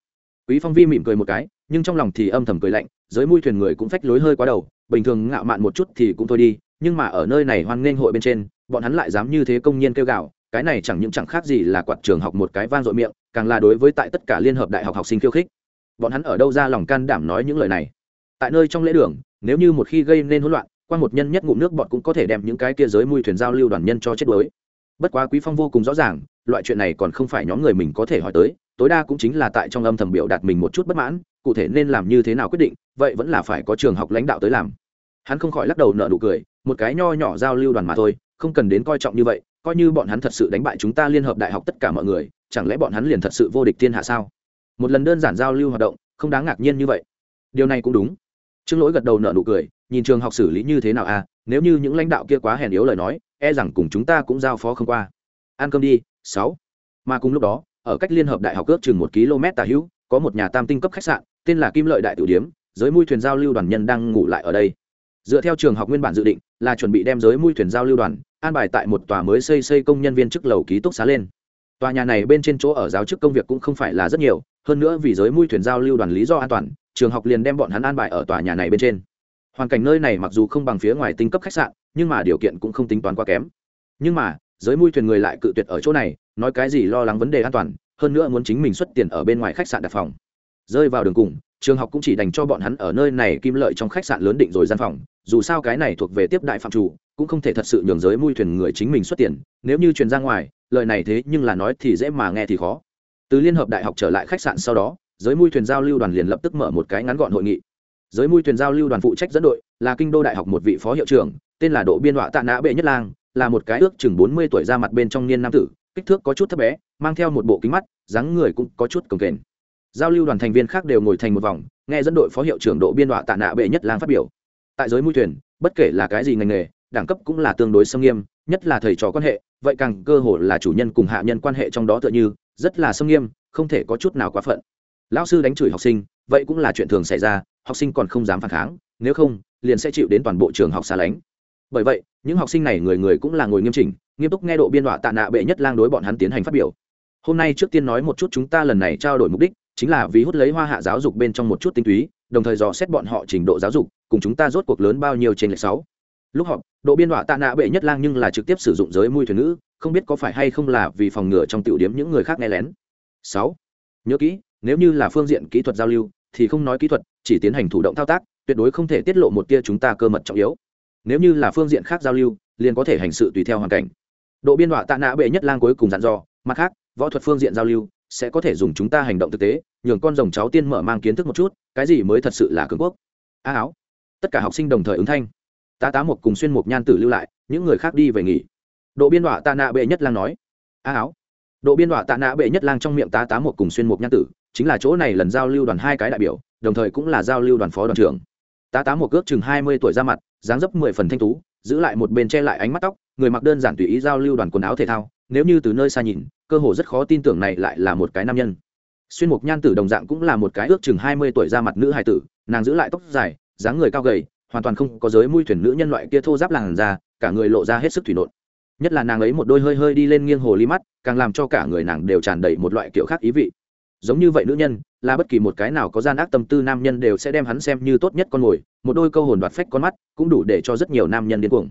Quý phong vi mỉm cười một cái, nhưng trong lòng thì âm thầm cười lạnh, giới mui thuyền người cũng phách lối hơi quá đầu, bình thường ngạo mạn một chút thì cũng thôi đi, nhưng mà ở nơi này hoan nghênh hội bên trên, bọn hắn lại dám như thế công nhiên kêu gào, cái này chẳng những chẳng khác gì là quạt trường học một cái vang dội miệng, càng là đối với tại tất cả liên hợp đại học học sinh khiêu khích. Bọn hắn ở đâu ra lòng can đảm nói những lời này? Tại nơi trong lễ đường, nếu như một khi gây nên hỗn loạn qua một nhân nhất ngụm nước bọn cũng có thể đem những cái kia giới mui thuyền giao lưu đoàn nhân cho chết bới bất quá quý phong vô cùng rõ ràng, loại chuyện này còn không phải nhóm người mình có thể hỏi tới, tối đa cũng chính là tại trong âm thầm biểu đạt mình một chút bất mãn, cụ thể nên làm như thế nào quyết định, vậy vẫn là phải có trường học lãnh đạo tới làm. Hắn không khỏi lắc đầu nợ nụ cười, một cái nho nhỏ giao lưu đoàn mà thôi, không cần đến coi trọng như vậy, coi như bọn hắn thật sự đánh bại chúng ta liên hợp đại học tất cả mọi người, chẳng lẽ bọn hắn liền thật sự vô địch thiên hạ sao? Một lần đơn giản giao lưu hoạt động, không đáng ngạc nhiên như vậy. Điều này cũng đúng trương lỗi gật đầu nợ nụ cười, nhìn trường học xử lý như thế nào à nếu như những lãnh đạo kia quá hèn yếu lời nói e rằng cùng chúng ta cũng giao phó không qua. Ăn cơm đi, sáu. Mà cùng lúc đó, ở cách liên hợp đại học ước chừng một km tà hữu, có một nhà tam tinh cấp khách sạn, tên là kim lợi đại tử điếm, giới mui thuyền giao lưu đoàn nhân đang ngủ lại ở đây. Dựa theo trường học nguyên bản dự định, là chuẩn bị đem giới mui thuyền giao lưu đoàn, an bài tại một tòa mới xây xây công nhân viên chức lầu ký túc xá lên. Tòa nhà này bên trên chỗ ở giáo chức công việc cũng không phải là rất nhiều, hơn nữa vì giới mui thuyền giao lưu đoàn lý do an toàn trường học liền đem bọn hắn an bài ở tòa nhà này bên trên. Hoàn cảnh nơi này mặc dù không bằng phía ngoài tinh cấp khách sạn, nhưng mà điều kiện cũng không tính toán quá kém. Nhưng mà, giới mui thuyền người lại cự tuyệt ở chỗ này, nói cái gì lo lắng vấn đề an toàn, hơn nữa muốn chính mình xuất tiền ở bên ngoài khách sạn đặt phòng. Rơi vào đường cùng, trường học cũng chỉ dành cho bọn hắn ở nơi này kim lợi trong khách sạn lớn định rồi gian phòng, dù sao cái này thuộc về tiếp đại phạm chủ, cũng không thể thật sự nhường giới mui thuyền người chính mình xuất tiền, nếu như truyền ra ngoài, lời này thế nhưng là nói thì dễ mà nghe thì khó. Từ liên hợp đại học trở lại khách sạn sau đó giới mui thuyền giao lưu đoàn liền lập tức mở một cái ngắn gọn hội nghị. Giới mui thuyền giao lưu đoàn phụ trách dẫn đội là kinh đô đại học một vị phó hiệu trưởng, tên là độ biên họa tạ nã bệ nhất lang, là một cái ước chừng bốn mươi tuổi ra mặt bên trong niên nam tử, kích thước có chút thấp bé, mang theo một bộ kính mắt, dáng người cũng có chút cồng kềnh giao lưu đoàn thành viên khác đều ngồi thành một vòng, nghe dẫn đội phó hiệu trưởng độ biên họa tạ nạ bệ nhất lang phát biểu. Tại giới mui thuyền, bất kể là cái gì ngành nghề, đẳng cấp cũng là tương đối xâm nghiêm, nhất là thầy trò quan hệ, vậy càng cơ hồ là chủ nhân cùng hạ nhân quan hệ trong đó tựa như, rất là xâm nghiêm, không thể có chút nào quá phận lão sư đánh chửi học sinh, vậy cũng là chuyện thường xảy ra, học sinh còn không dám phản kháng, nếu không, liền sẽ chịu đến toàn bộ trường học xa lánh. Bởi vậy, những học sinh này người người cũng là ngồi nghiêm chỉnh, nghiêm túc nghe độ biên họa tạ nạ bệ nhất lang đối bọn hắn tiến hành phát biểu. Hôm nay trước tiên nói một chút chúng ta lần này trao đổi mục đích, chính là vì hút lấy hoa hạ giáo dục bên trong một chút tinh túy, đồng thời dò xét bọn họ trình độ giáo dục, cùng chúng ta rốt cuộc lớn bao nhiêu trên lệch sáu. Lúc họp, độ biên họa tạ nạ bệ nhất lang nhưng là trực tiếp sử dụng giới mùi thuyền ngữ, không biết có phải hay không là vì phòng ngừa trong tiểu điểm những người khác nghe lén. Sáu. Nhớ kỹ nếu như là phương diện kỹ thuật giao lưu, thì không nói kỹ thuật, chỉ tiến hành thủ động thao tác, tuyệt đối không thể tiết lộ một tia chúng ta cơ mật trọng yếu. Nếu như là phương diện khác giao lưu, liền có thể hành sự tùy theo hoàn cảnh. Độ biên họa tạ nạ bệ nhất lang cuối cùng dặn dò, mặt khác, võ thuật phương diện giao lưu sẽ có thể dùng chúng ta hành động thực tế, nhường con rồng cháu tiên mở mang kiến thức một chút, cái gì mới thật sự là cường quốc? A áo. Tất cả học sinh đồng thời ứng thanh. Ta tá một cùng xuyên một nhan tử lưu lại, những người khác đi về nghỉ. Độ biên họa tạ nạ bệ nhất lang nói, a áo độ biên họa tạ nã bệ nhất lang trong miệng tá tá một cùng xuyên mục nhan tử, chính là chỗ này lần giao lưu đoàn hai cái đại biểu, đồng thời cũng là giao lưu đoàn phó đoàn trưởng. Tá tá một cước chừng hai mươi tuổi ra mặt, dáng dấp mười phần thanh tú, giữ lại một bên che lại ánh mắt tóc, người mặc đơn giản tùy ý giao lưu đoàn quần áo thể thao, nếu như từ nơi xa nhìn, cơ hồ rất khó tin tưởng này lại là một cái nam nhân. Xuyên mục nhan tử đồng dạng cũng là một cái ước chừng hai mươi tuổi ra mặt nữ hài tử, nàng giữ lại tóc dài, dáng người cao gầy, hoàn toàn không có giới mui thuyền nữ nhân loại kia thô giáp làn da, cả người lộ ra hết sức thủy nộn nhất là nàng ấy một đôi hơi hơi đi lên nghiêng hồ ly mắt, càng làm cho cả người nàng đều tràn đầy một loại kiểu khác ý vị. Giống như vậy nữ nhân, là bất kỳ một cái nào có gian ác tâm tư nam nhân đều sẽ đem hắn xem như tốt nhất con mồi, một đôi câu hồn đoạt phách con mắt cũng đủ để cho rất nhiều nam nhân điên cuồng.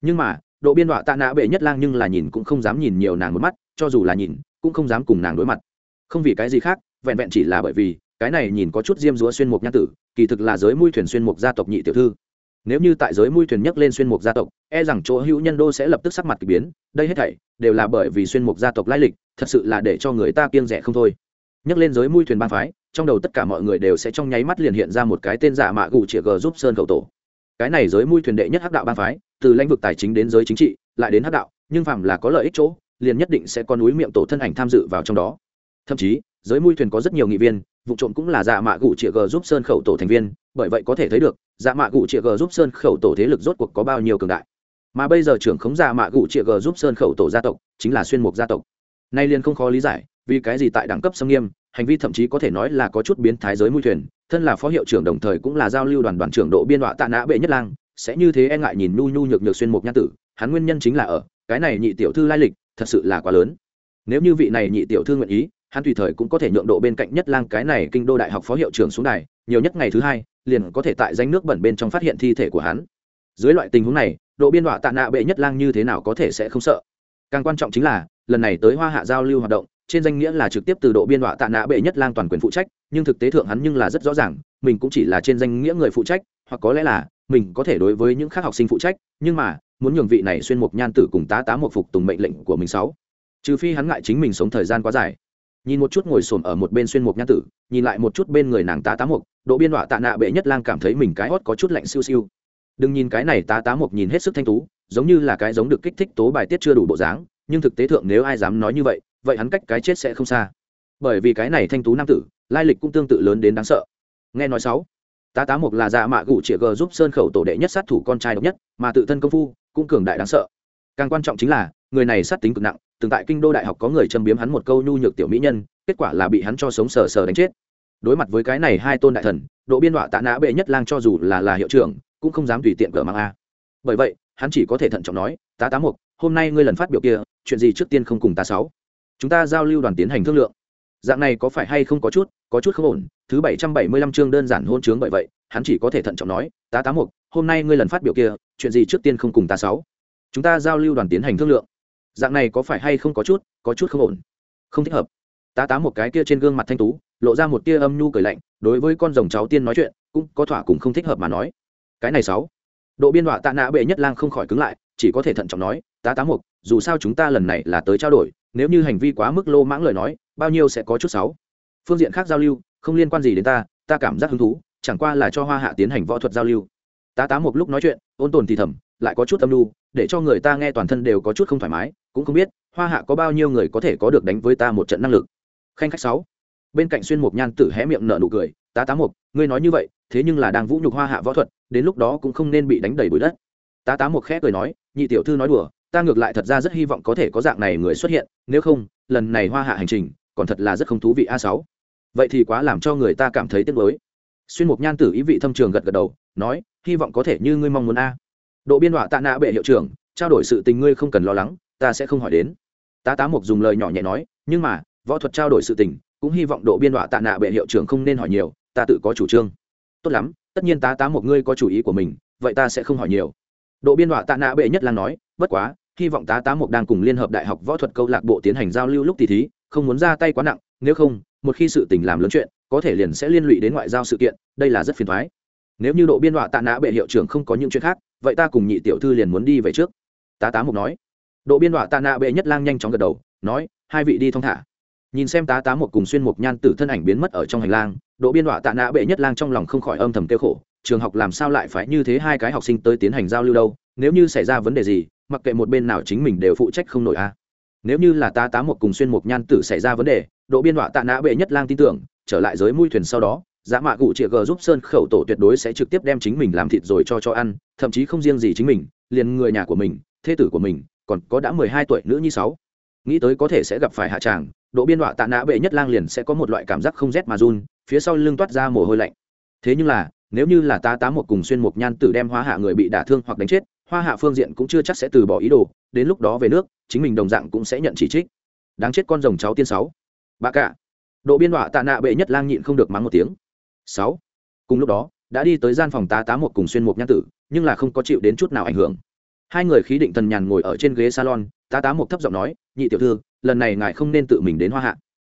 Nhưng mà, độ biên đọa tạ nạ bệ nhất lang nhưng là nhìn cũng không dám nhìn nhiều nàng một mắt, cho dù là nhìn, cũng không dám cùng nàng đối mặt. Không vì cái gì khác, vẹn vẹn chỉ là bởi vì, cái này nhìn có chút diêm dúa xuyên mục nhan tử, kỳ thực là giới mui thuyền xuyên mục gia tộc nhị tiểu thư nếu như tại giới mui thuyền nhấc lên xuyên mục gia tộc e rằng chỗ hữu nhân đô sẽ lập tức sắc mặt k ỳ biến, đây hết thảy đều là bởi vì xuyên mục gia tộc lai lịch, thật sự là để cho người ta kiêng rẻ không thôi. Nhấc lên giới mui thuyền ban phái, trong đầu tất cả mọi người đều sẽ trong nháy mắt liền hiện ra một cái tên giả mạ gù chĩa g giúp sơn cầu tổ. Cái này giới mui thuyền đệ nhất hắc đạo ban phái, từ lãnh vực tài chính đến giới chính trị, lại đến hắc đạo, nhưng phàm là có lợi ích chỗ, liền nhất định sẽ có núi miệng tổ thân ảnh tham dự vào trong đó. Thậm chí, giới mui thuyền có rất nhiều nghị viên vụ trộm cũng là dạ mạ gụ chĩa g giúp sơn khẩu tổ thành viên, bởi vậy có thể thấy được dạ mạ gụ chĩa g giúp sơn khẩu tổ thế lực rốt cuộc có bao nhiêu cường đại. Mà bây giờ trưởng khống dạ mạ gụ chĩa g giúp sơn khẩu tổ gia tộc, chính là xuyên mục gia tộc. Nay liền không khó lý giải, vì cái gì tại đẳng cấp xâm nghiêm, hành vi thậm chí có thể nói là có chút biến thái giới mui thuyền, thân là phó hiệu trưởng đồng thời cũng là giao lưu đoàn đoàn trưởng độ biên đọa tạ nã bệ nhất lang, sẽ như thế e ngại nhìn nhu nhu nhược nhược xuyên mục nhan tử, hắn nguyên nhân chính là ở, cái này nhị tiểu thư lai lịch, thật sự là quá lớn. Nếu như vị này nhị tiểu thư nguyện ý hắn tùy thời cũng có thể nhượng độ bên cạnh nhất lang cái này kinh đô đại học phó hiệu trưởng xuống đài, nhiều nhất ngày thứ hai, liền có thể tại danh nước bẩn bên trong phát hiện thi thể của hắn. Dưới loại tình huống này, độ biên đọa tạ nạ bệ nhất lang như thế nào có thể sẽ không sợ? Càng quan trọng chính là, lần này tới hoa hạ giao lưu hoạt động, trên danh nghĩa là trực tiếp từ độ biên đọa tạ nạ bệ nhất lang toàn quyền phụ trách, nhưng thực tế thượng hắn nhưng là rất rõ ràng, mình cũng chỉ là trên danh nghĩa người phụ trách, hoặc có lẽ là, mình có thể đối với những khác học sinh phụ trách, nhưng mà, muốn nhường vị này xuyên mục nhan tử cùng tá tá một phục tùng mệnh lệnh của mình sáu. Trừ phi hắn ngại chính mình sống thời gian quá dài nhìn một chút ngồi xổm ở một bên xuyên mục nhan tử, nhìn lại một chút bên người nàng tá tá mục, độ biên họa tạ nạ bệ nhất lang cảm thấy mình cái hót có chút lạnh siêu siêu. Đừng nhìn cái này tá tá mục nhìn hết sức thanh tú, giống như là cái giống được kích thích tố bài tiết chưa đủ bộ dáng, nhưng thực tế thượng nếu ai dám nói như vậy vậy hắn cách cái chết sẽ không xa. Bởi vì cái này thanh tú nam tử, lai lịch cũng tương tự lớn đến đáng sợ. Nghe nói sáu, tá tá mục là dạ mạ gụ chĩa g giúp sơn khẩu tổ đệ nhất sát thủ con trai độc nhất, mà tự thân công phu cũng cường đại đáng sợ. Càng quan trọng chính là, người này sát tính cực nặng từng tại kinh đô đại học có người châm biếm hắn một câu nhu nhược tiểu mỹ nhân, kết quả là bị hắn cho sống sờ sờ đánh chết. Đối mặt với cái này hai tôn đại thần, độ biên họa tạ nã bệ nhất lang cho dù là là hiệu trưởng, cũng không dám tùy tiện cờ mang a. Bởi vậy, hắn chỉ có thể thận trọng nói, tá tá mục, hôm nay ngươi lần phát biểu kia, chuyện gì trước tiên không cùng ta sáu. Chúng ta giao lưu đoàn tiến hành thương lượng. Dạng này có phải hay không có chút có chút không ổn, thứ bảy trăm bảy mươi lăm chương đơn giản hôn chướng bởi vậy, hắn chỉ có thể thận trọng nói, tá tá mục, hôm nay ngươi lần phát biểu kia, chuyện gì trước tiên không cùng ta sáu. Chúng ta giao lưu đoàn tiến hành thương lượng dạng này có phải hay không có chút có chút không ổn? Không thích hợp. Tá tá một cái kia trên gương mặt thanh tú, lộ ra một tia âm nhu cười lạnh, đối với con rồng cháu tiên nói chuyện, cũng có thỏa cũng không thích hợp mà nói. Cái này sáu. Độ biên họa tạ nạ bệ nhất lang không khỏi cứng lại, chỉ có thể thận trọng nói, tá tá mục, dù sao chúng ta lần này là tới trao đổi, nếu như hành vi quá mức lô mãng lời nói, bao nhiêu sẽ có chút sáu. Phương diện khác giao lưu, không liên quan gì đến ta ta cảm giác hứng thú, chẳng qua là cho hoa hạ tiến hành võ thuật giao lưu. Tá tá một lúc nói chuyện, ôn tồn thì thầm, lại có chút âm lưu để cho người ta nghe toàn thân đều có chút không thoải mái cũng không biết hoa hạ có bao nhiêu người có thể có được đánh với ta một trận năng lực. Khanh khách sáu. Bên cạnh xuyên mục nhan tử hé miệng nở nụ cười, tá tá mục, ngươi nói như vậy, thế nhưng là đang vũ nhục hoa hạ võ thuật, đến lúc đó cũng không nên bị đánh đầy bụi đất. Tá tá mục khẽ cười nói, nhị tiểu thư nói đùa, ta ngược lại thật ra rất hy vọng có thể có dạng này người xuất hiện, nếu không, lần này hoa hạ hành trình còn thật là rất không thú vị. A sáu. Vậy thì quá làm cho người ta cảm thấy tiếc nuối. Xuyên mục nhan tử ý vị thâm trường gật gật đầu, nói, hy vọng có thể như ngươi mong muốn a. Độ biên họa tạ nạ bệ hiệu trưởng, trao đổi sự tình ngươi không cần lo lắng ta sẽ không hỏi đến. Tá tá mục dùng lời nhỏ nhẹ nói, nhưng mà, võ thuật trao đổi sự tình, cũng hy vọng độ biên đọa tạ nạ bệ hiệu trưởng không nên hỏi nhiều, ta tự có chủ trương. Tốt lắm, tất nhiên tá tá một ngươi có chủ ý của mình, vậy ta sẽ không hỏi nhiều. Độ biên đọa tạ nạ bệ nhất là nói, bất quá, hy vọng tá tá một đang cùng liên hợp đại học võ thuật câu lạc bộ tiến hành giao lưu lúc tỷ thí, không muốn ra tay quá nặng, nếu không, một khi sự tình làm lớn chuyện, có thể liền sẽ liên lụy đến ngoại giao sự kiện, đây là rất phiền thoái nếu như độ biên đọa tạ nạ bệ hiệu trưởng không có những chuyện khác, vậy ta cùng nhị tiểu thư liền muốn đi về trước. Tá tá mục nói độ biên họa tạ nạ bệ nhất lang nhanh chóng gật đầu, nói, hai vị đi thong thả. Nhìn xem tá tá một cùng xuyên mục nhan tử thân ảnh biến mất ở trong hành lang, độ biên họa tạ nạ bệ nhất lang trong lòng không khỏi âm thầm kêu khổ, trường học làm sao lại phải như thế hai cái học sinh tới tiến hành giao lưu đâu? Nếu như xảy ra vấn đề gì, mặc kệ một bên nào chính mình đều phụ trách không nổi a. Nếu như là tá tá một cùng xuyên mục nhan tử xảy ra vấn đề, độ biên họa tạ nạ bệ nhất lang tin tưởng, trở lại giới mui thuyền sau đó giá mạ cụ chịa g giúp sơn khẩu tổ tuyệt đối sẽ trực tiếp đem chính mình làm thịt rồi cho cho ăn, thậm chí không riêng gì chính mình, liền người nhà của mình thê tử của mình còn có đã mười hai tuổi nữ như sáu. Nghĩ tới có thể sẽ gặp phải hạ tràng, độ biên họa tạ nã bệ nhất lang liền sẽ có một loại cảm giác không rét mà run, phía sau lưng toát ra mồ hôi lạnh. Thế nhưng là, nếu như là tá tá một cùng xuyên một nhan tử đem hóa hạ người bị đả thương hoặc đánh chết, hoa hạ phương diện cũng chưa chắc sẽ từ bỏ ý đồ, đến lúc đó về nước, chính mình đồng dạng cũng sẽ nhận chỉ trích. Đáng chết con rồng cháu tiên sáu. Bà cả. Độ biên đọa tạ nạ bệ nhất lang nhịn không được mắng một tiếng. Sáu. Cùng lúc đó, đã đi tới gian phòng tá tá một cùng xuyên một nhan tử, nhưng là không có chịu đến chút nào ảnh hưởng hai người khí định thần nhàn ngồi ở trên ghế salon, tá tá một thấp giọng nói, nhị tiểu thư, lần này ngài không nên tự mình đến hoa hạ.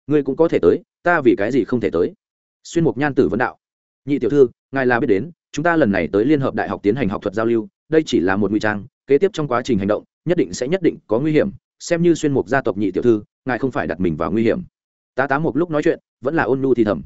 Ngươi cũng có thể tới, ta vì cái gì không thể tới? Xuyên mục nhan tử vấn đạo, nhị tiểu thư, ngài là biết đến, chúng ta lần này tới liên hợp đại học tiến hành học thuật giao lưu, đây chỉ là một nguy trang, kế tiếp trong quá trình hành động, nhất định sẽ nhất định có nguy hiểm. Xem như xuyên mục gia tộc nhị tiểu thư, ngài không phải đặt mình vào nguy hiểm. Tá tá một lúc nói chuyện, vẫn là ôn nhu thì thầm,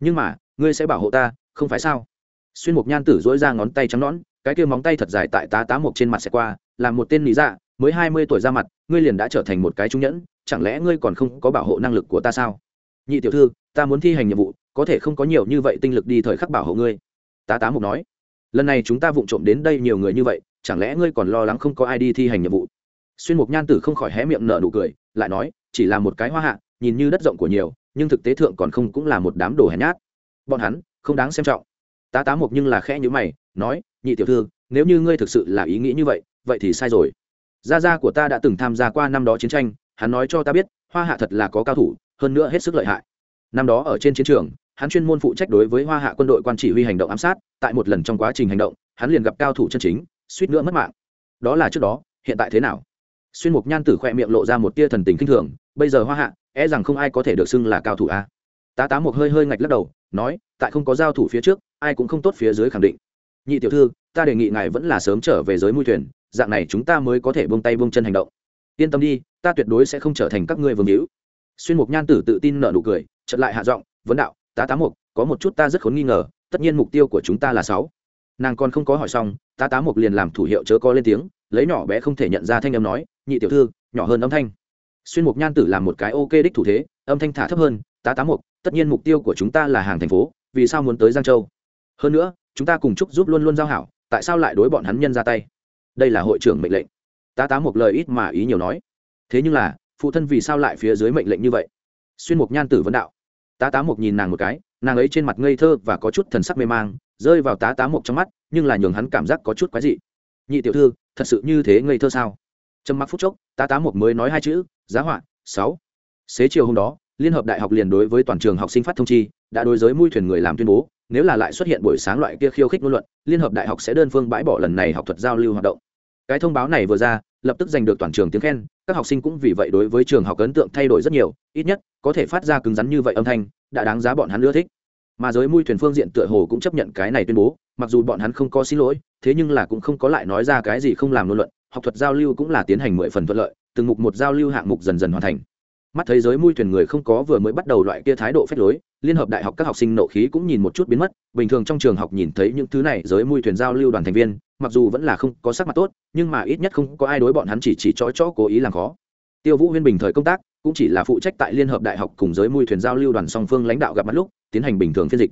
nhưng mà, ngươi sẽ bảo hộ ta, không phải sao? Xuyên mục nhan tử dỗi ra ngón tay trắng nõn cái kia móng tay thật dài tại tá tá một trên mặt sẽ qua làm một tên lý dạ mới hai mươi tuổi ra mặt, ngươi liền đã trở thành một cái trung nhẫn, chẳng lẽ ngươi còn không có bảo hộ năng lực của ta sao? Nhị tiểu thư, ta muốn thi hành nhiệm vụ, có thể không có nhiều như vậy tinh lực đi thời khắc bảo hộ ngươi. Tá tá mục nói. Lần này chúng ta vụng trộm đến đây nhiều người như vậy, chẳng lẽ ngươi còn lo lắng không có ai đi thi hành nhiệm vụ? Xuyên mục nhan tử không khỏi hé miệng nở nụ cười, lại nói, chỉ là một cái hoa hạ, nhìn như đất rộng của nhiều, nhưng thực tế thượng còn không cũng là một đám đồ hèn nhát. Bọn hắn không đáng xem trọng. Tá tá mục nhưng là khẽ như mày, nói nhị tiểu thư, nếu như ngươi thực sự là ý nghĩ như vậy vậy thì sai rồi. Gia gia của ta đã từng tham gia qua năm đó chiến tranh, hắn nói cho ta biết, hoa hạ thật là có cao thủ, hơn nữa hết sức lợi hại. Năm đó ở trên chiến trường, hắn chuyên môn phụ trách đối với hoa hạ quân đội quan chỉ huy hành động ám sát, tại một lần trong quá trình hành động, hắn liền gặp cao thủ chân chính, suýt nữa mất mạng. Đó là trước đó, hiện tại thế nào? Xuyên mục nhan tử khoe miệng lộ ra một tia thần tình kinh thường, bây giờ hoa hạ e rằng không ai có thể được xưng là cao thủ a. Tá tá một hơi hơi ngạch lắc đầu, nói, tại không có giao thủ phía trước, ai cũng không tốt phía dưới khẳng định nhị tiểu thư, ta đề nghị ngài vẫn là sớm trở về giới mui thuyền, dạng này chúng ta mới có thể buông tay buông chân hành động. Yên tâm đi, ta tuyệt đối sẽ không trở thành các ngươi vương hữu. Xuyên mục nhan tử tự tin nở nụ cười chật lại hạ giọng, vấn đạo, tá tá mục, có một chút ta rất khốn nghi ngờ, tất nhiên mục tiêu của chúng ta là sáu. Nàng còn không có hỏi xong, tá tá mục liền làm thủ hiệu chớ có lên tiếng, lấy nhỏ bé không thể nhận ra thanh âm nói, nhị tiểu thư, nhỏ hơn âm thanh. Xuyên mục nhan tử làm một cái ok đích thủ thế, âm thanh thả thấp hơn, tá tá mục, tất nhiên mục tiêu của chúng ta là hàng thành phố, vì sao muốn tới giang châu? Hơn nữa chúng ta cùng chúc giúp luôn luôn giao hảo, tại sao lại đối bọn hắn nhân ra tay? Đây là hội trưởng mệnh lệnh. Tá tá một lời ít mà ý nhiều nói. Thế nhưng là, phụ thân vì sao lại phía dưới mệnh lệnh như vậy? Xuyên mục nhan tử vấn đạo. Tá tá một nhìn nàng một cái, nàng ấy trên mặt ngây thơ và có chút thần sắc mê mang, rơi vào tá tá một trong mắt, nhưng là nhường hắn cảm giác có chút quái dị. Nhị tiểu thư, thật sự như thế ngây thơ sao? Trầm mặc phút chốc, tá tá một mới nói hai chữ, giá họa, sáu. Xế chiều hôm đó, liên hợp đại học liền đối với toàn trường học sinh phát thông chi, đã đối với mui thuyền người làm tuyên bố nếu là lại xuất hiện buổi sáng loại kia khiêu khích ngôn luận, liên hợp đại học sẽ đơn phương bãi bỏ lần này học thuật giao lưu hoạt động. Cái thông báo này vừa ra, lập tức giành được toàn trường tiếng khen, các học sinh cũng vì vậy đối với trường học ấn tượng thay đổi rất nhiều, ít nhất, có thể phát ra cứng rắn như vậy âm thanh, đã đáng giá bọn hắn ưa thích. Mà giới mui thuyền phương diện tựa hồ cũng chấp nhận cái này tuyên bố, mặc dù bọn hắn không có xin lỗi, thế nhưng là cũng không có lại nói ra cái gì không làm ngôn luận, học thuật giao lưu cũng là tiến hành mười phần thuận lợi, từng mục một giao lưu hạng mục dần dần hoàn thành mắt thấy giới mui thuyền người không có vừa mới bắt đầu loại kia thái độ phép lối, liên hợp đại học các học sinh nộ khí cũng nhìn một chút biến mất, bình thường trong trường học nhìn thấy những thứ này giới mui thuyền giao lưu đoàn thành viên, mặc dù vẫn là không có sắc mặt tốt, nhưng mà ít nhất không có ai đối bọn hắn chỉ chỉ chó chó cố ý làm khó. Tiêu vũ huyên bình thời công tác, cũng chỉ là phụ trách tại liên hợp đại học cùng giới mui thuyền giao lưu đoàn song phương lãnh đạo gặp mặt lúc, tiến hành bình thường phiên dịch.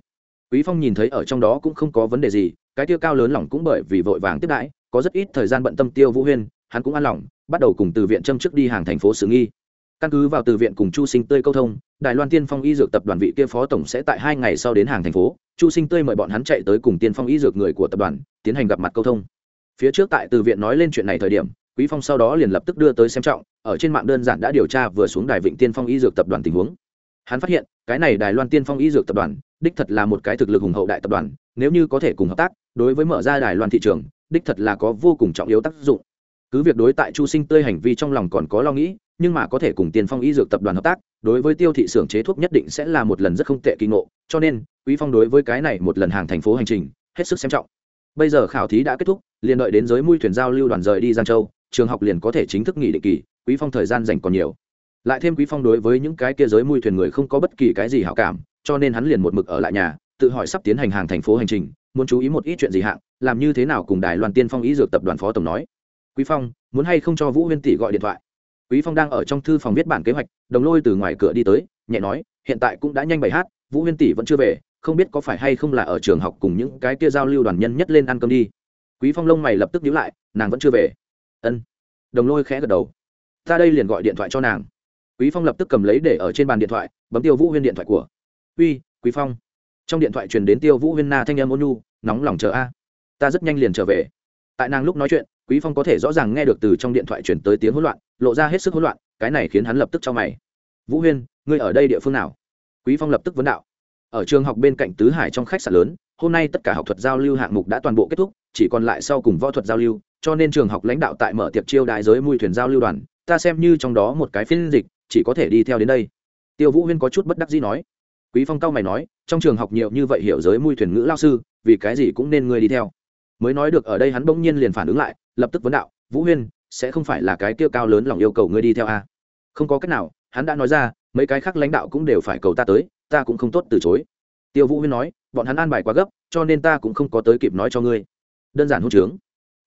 Quý phong nhìn thấy ở trong đó cũng không có vấn đề gì, cái tiêu cao lớn lỏng cũng bởi vì vội vàng tiếp đãi, có rất ít thời gian bận tâm tiêu vũ huyên, hắn cũng an lòng, bắt đầu cùng từ viện châm trước đi hàng thành phố sự nghi căn cứ vào từ viện cùng chu sinh tươi câu thông, đài loan tiên phong y dược tập đoàn vị kia phó tổng sẽ tại hai ngày sau đến hàng thành phố, chu sinh tươi mời bọn hắn chạy tới cùng tiên phong y dược người của tập đoàn, tiến hành gặp mặt câu thông. Phía trước tại từ viện nói lên chuyện này thời điểm, quý phong sau đó liền lập tức đưa tới xem trọng, ở trên mạng đơn giản đã điều tra vừa xuống đài vịnh tiên phong y dược tập đoàn tình huống. Hắn phát hiện, cái này đài loan tiên phong y dược tập đoàn, đích thật là một cái thực lực hùng hậu đại tập đoàn, nếu như có thể cùng hợp tác, đối với mở ra đài loan thị trường, đích thật là có vô cùng trọng yếu tác dụng. Cứ việc đối tại chu sinh tươi hành vi trong lòng còn có lo nghĩ nhưng mà có thể cùng tiền phong y dược tập đoàn hợp tác, đối với tiêu thị xưởng chế thuốc nhất định sẽ là một lần rất không tệ kỳ ngộ, cho nên, quý phong đối với cái này một lần hàng thành phố hành trình, hết sức xem trọng. Bây giờ khảo thí đã kết thúc, liền đợi đến giới mui thuyền giao lưu đoàn rời đi giang châu, trường học liền có thể chính thức nghỉ định kỳ, quý phong thời gian dành còn nhiều. Lại thêm quý phong đối với những cái kia giới mui thuyền người không có bất kỳ cái gì hảo cảm, cho nên hắn liền một mực ở lại nhà, tự hỏi sắp tiến hành hàng thành phố hành trình, muốn chú ý một ít chuyện gì hạng, làm như thế nào cùng đài loan tiên phong ý dược tập đoàn phó tổng nói. Quý phong, muốn hay không cho vũ huyên tỷ gọi điện thoại? Quý phong đang ở trong thư phòng viết bản kế hoạch, đồng lôi từ ngoài cửa đi tới, nhẹ nói, hiện tại cũng đã nhanh bảy h vũ huyên tỷ vẫn chưa về, không biết có phải hay không là ở trường học cùng những cái kia giao lưu đoàn nhân nhất lên ăn cơm đi. Quý phong lông mày lập tức nhíu lại, nàng vẫn chưa về. Ân. Đồng lôi khẽ gật đầu. Ta đây liền gọi điện thoại cho nàng. Quý phong lập tức cầm lấy để ở trên bàn điện thoại, bấm tiêu vũ huyên điện thoại của. Uy, quý phong. Trong điện thoại truyền đến tiêu vũ huyên na thanh âm ôn nhu, nóng lòng chờ a. Ta rất nhanh liền trở về. Tại nàng lúc nói chuyện quý phong có thể rõ ràng nghe được từ trong điện thoại chuyển tới tiếng hỗn loạn, lộ ra hết sức hỗn loạn, cái này khiến hắn lập tức cho mày. Vũ huyên, ngươi ở đây địa phương nào? Quý phong lập tức vấn đạo. Ở trường học bên cạnh tứ hải trong khách sạn lớn, hôm nay tất cả học thuật giao lưu hạng mục đã toàn bộ kết thúc, chỉ còn lại sau cùng võ thuật giao lưu, cho nên trường học lãnh đạo tại mở tiệc chiêu đại giới mui thuyền giao lưu đoàn, ta xem như trong đó một cái phiên dịch, chỉ có thể đi theo đến đây. Tiêu vũ huyên có chút bất đắc dĩ nói. Quý phong cao mày nói, trong trường học nhiều như vậy hiểu giới mui thuyền ngữ lao sư, vì cái gì cũng nên ngươi đi theo? Mới nói được ở đây hắn bỗng nhiên liền phản ứng lại, lập tức vấn đạo, vũ huyên, sẽ không phải là cái kia cao lớn lòng yêu cầu ngươi đi theo à? không có cách nào, hắn đã nói ra, mấy cái khác lãnh đạo cũng đều phải cầu ta tới, ta cũng không tốt từ chối. Tiêu vũ huyên nói, bọn hắn an bài quá gấp, cho nên ta cũng không có tới kịp nói cho ngươi. Đơn giản hôn trướng.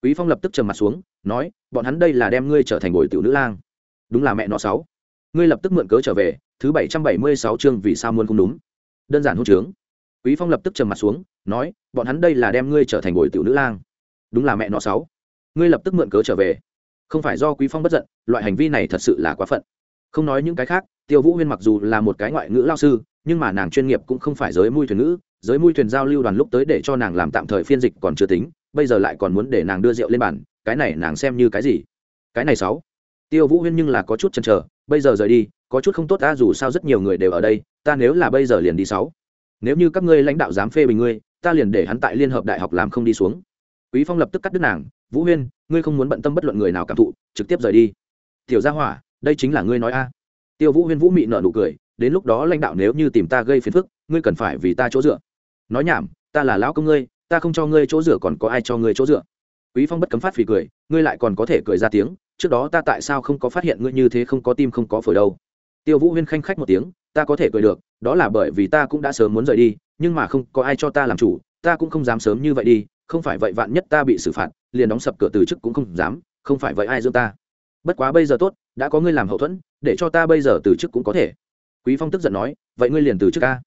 Quý phong lập tức trầm mặt xuống, nói, bọn hắn đây là đem ngươi trở thành bồi tiểu nữ lang. Đúng là mẹ nó sáu. Ngươi lập tức mượn cớ trở về, thứ bảy trăm bảy mươi sáu chương vì sao muốn không đúng. Đơn giản hôn trướng quý phong lập tức trầm mặt xuống, nói, bọn hắn đây là đem ngươi trở thành bồi tiểu nữ lang. Đúng là mẹ nó sáu. Ngươi lập tức mượn cớ trở về. Không phải do quý phong bất giận, loại hành vi này thật sự là quá phận. Không nói những cái khác, tiêu vũ huyên mặc dù là một cái ngoại ngữ lao sư, nhưng mà nàng chuyên nghiệp cũng không phải giới mui thuyền ngữ, giới mui thuyền giao lưu đoàn lúc tới để cho nàng làm tạm thời phiên dịch còn chưa tính, bây giờ lại còn muốn để nàng đưa rượu lên bàn, cái này nàng xem như cái gì? Cái này sáu. Tiêu vũ huyên nhưng là có chút chần chờ, bây giờ rời đi, có chút không tốt ta dù sao rất nhiều người đều ở đây, ta nếu là bây giờ liền đi sáu nếu như các ngươi lãnh đạo dám phê bình ngươi, ta liền để hắn tại liên hợp đại học làm không đi xuống. Quý phong lập tức cắt đứt nàng, vũ huyên, ngươi không muốn bận tâm bất luận người nào cảm thụ, trực tiếp rời đi. Tiểu gia hỏa, đây chính là ngươi nói a. Tiêu vũ huyên vũ mị nợ nụ cười, đến lúc đó lãnh đạo nếu như tìm ta gây phiền phức, ngươi cần phải vì ta chỗ dựa. Nói nhảm, ta là lão công ngươi, ta không cho ngươi chỗ dựa còn có ai cho ngươi chỗ dựa. Quý phong bất cấm phát phì cười, ngươi lại còn có thể cười ra tiếng, trước đó ta tại sao không có phát hiện ngươi như thế không có tim không có phổi đâu? Tiêu vũ huyên khanh khách một tiếng, ta có thể cười được đó là bởi vì ta cũng đã sớm muốn rời đi, nhưng mà không có ai cho ta làm chủ, ta cũng không dám sớm như vậy đi, không phải vậy vạn nhất ta bị xử phạt, liền đóng sập cửa từ chức cũng không dám, không phải vậy ai dưỡng ta. Bất quá bây giờ tốt, đã có ngươi làm hậu thuẫn, để cho ta bây giờ từ chức cũng có thể. Quý phong tức giận nói, vậy ngươi liền từ chức ca.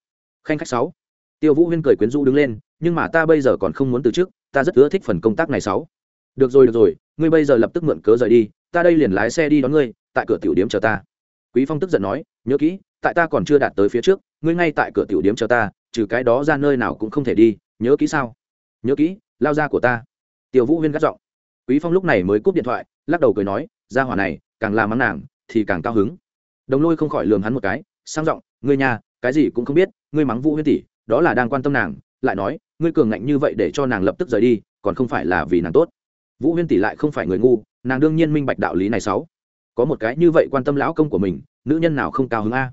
Khanh khách sáu. Tiêu vũ huyên cười quyến rũ đứng lên, nhưng mà ta bây giờ còn không muốn từ chức, ta rất ưa thích phần công tác này sáu. Được rồi được rồi, ngươi bây giờ lập tức mượn cớ rời đi, ta đây liền lái xe đi đón ngươi, tại cửa tiểu điếm chờ ta. Quý phong tức giận nói, nhớ kỹ tại ta còn chưa đạt tới phía trước, ngươi ngay tại cửa tiểu điếm chờ ta, trừ cái đó ra nơi nào cũng không thể đi, nhớ kỹ sao? Nhớ kỹ, lao ra của ta. Tiêu vũ huyên gắt giọng. Quý phong lúc này mới cúp điện thoại, lắc đầu cười nói ra hỏa này, càng làm mắng nàng, thì càng cao hứng. Đồng lôi không khỏi lườm hắn một cái, sang giọng, ngươi nhà cái gì cũng không biết, ngươi mắng vũ huyên tỷ, đó là đang quan tâm nàng, lại nói, ngươi cường ngạnh như vậy để cho nàng lập tức rời đi, còn không phải là vì nàng tốt. Vũ huyên tỷ lại không phải người ngu, nàng đương nhiên minh bạch đạo lý này sáu. Có một cái như vậy quan tâm lão công của mình, nữ nhân nào không cao hứng a?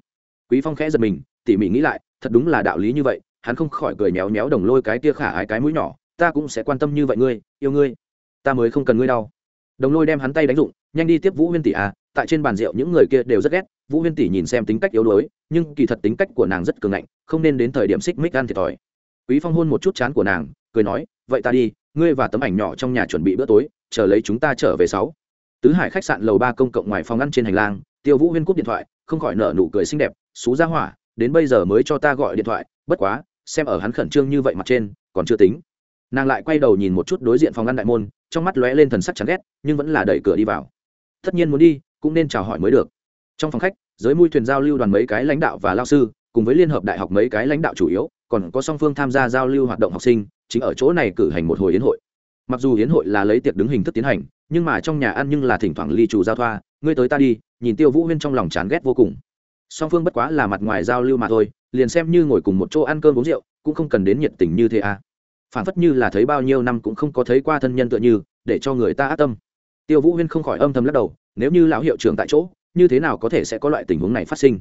Quý phong khẽ giật mình, tỉ mỉ nghĩ lại, thật đúng là đạo lý như vậy, hắn không khỏi cười méo méo đồng lôi cái tia khả ái cái mũi nhỏ, ta cũng sẽ quan tâm như vậy ngươi, yêu ngươi. Ta mới không cần ngươi đau. Đồng lôi đem hắn tay đánh dụng, nhanh đi tiếp vũ huyên tỷ à tại trên bàn rượu những người kia đều rất ghét, vũ huyên tỷ nhìn xem tính cách yếu đuối, nhưng kỳ thật tính cách của nàng rất cường ngạnh, không nên đến thời điểm xích mích ăn thiệt thòi. Quý phong hôn một chút chán của nàng, cười nói, vậy ta đi, ngươi và tấm ảnh nhỏ trong nhà chuẩn bị bữa tối, chờ lấy chúng ta trở về sáu. Tứ hải khách sạn lầu ba công cộng ngoài phòng ăn trên hành lang, tiêu vũ huyên cúp điện thoại, không khỏi nở nụ cười xinh đẹp xú ra hỏa, đến bây giờ mới cho ta gọi điện thoại, bất quá, xem ở hắn khẩn trương như vậy mặt trên, còn chưa tính. Nàng lại quay đầu nhìn một chút đối diện phòng ngăn đại môn, trong mắt lóe lên thần sắc chán ghét, nhưng vẫn là đẩy cửa đi vào. Tất nhiên muốn đi, cũng nên chào hỏi mới được. Trong phòng khách, giới mui thuyền giao lưu đoàn mấy cái lãnh đạo và lao sư, cùng với liên hợp đại học mấy cái lãnh đạo chủ yếu, còn có song phương tham gia giao lưu hoạt động học sinh, chính ở chỗ này cử hành một hồi yến hội. Mặc dù yến hội là lấy tiệc đứng hình thức tiến hành, nhưng mà trong nhà ăn nhưng là thỉnh thoảng ly chủ giao thoa, ngươi tới ta đi, nhìn tiêu vũ huyên trong lòng chán ghét vô cùng song phương bất quá là mặt ngoài giao lưu mà thôi, liền xem như ngồi cùng một chỗ ăn cơm uống rượu, cũng không cần đến nhiệt tình như thế à. Phản phất như là thấy bao nhiêu năm cũng không có thấy qua thân nhân tựa như, để cho người ta ác tâm. Tiêu vũ huyên không khỏi âm thầm lắc đầu, nếu như lão hiệu trưởng tại chỗ, như thế nào có thể sẽ có loại tình huống này phát sinh?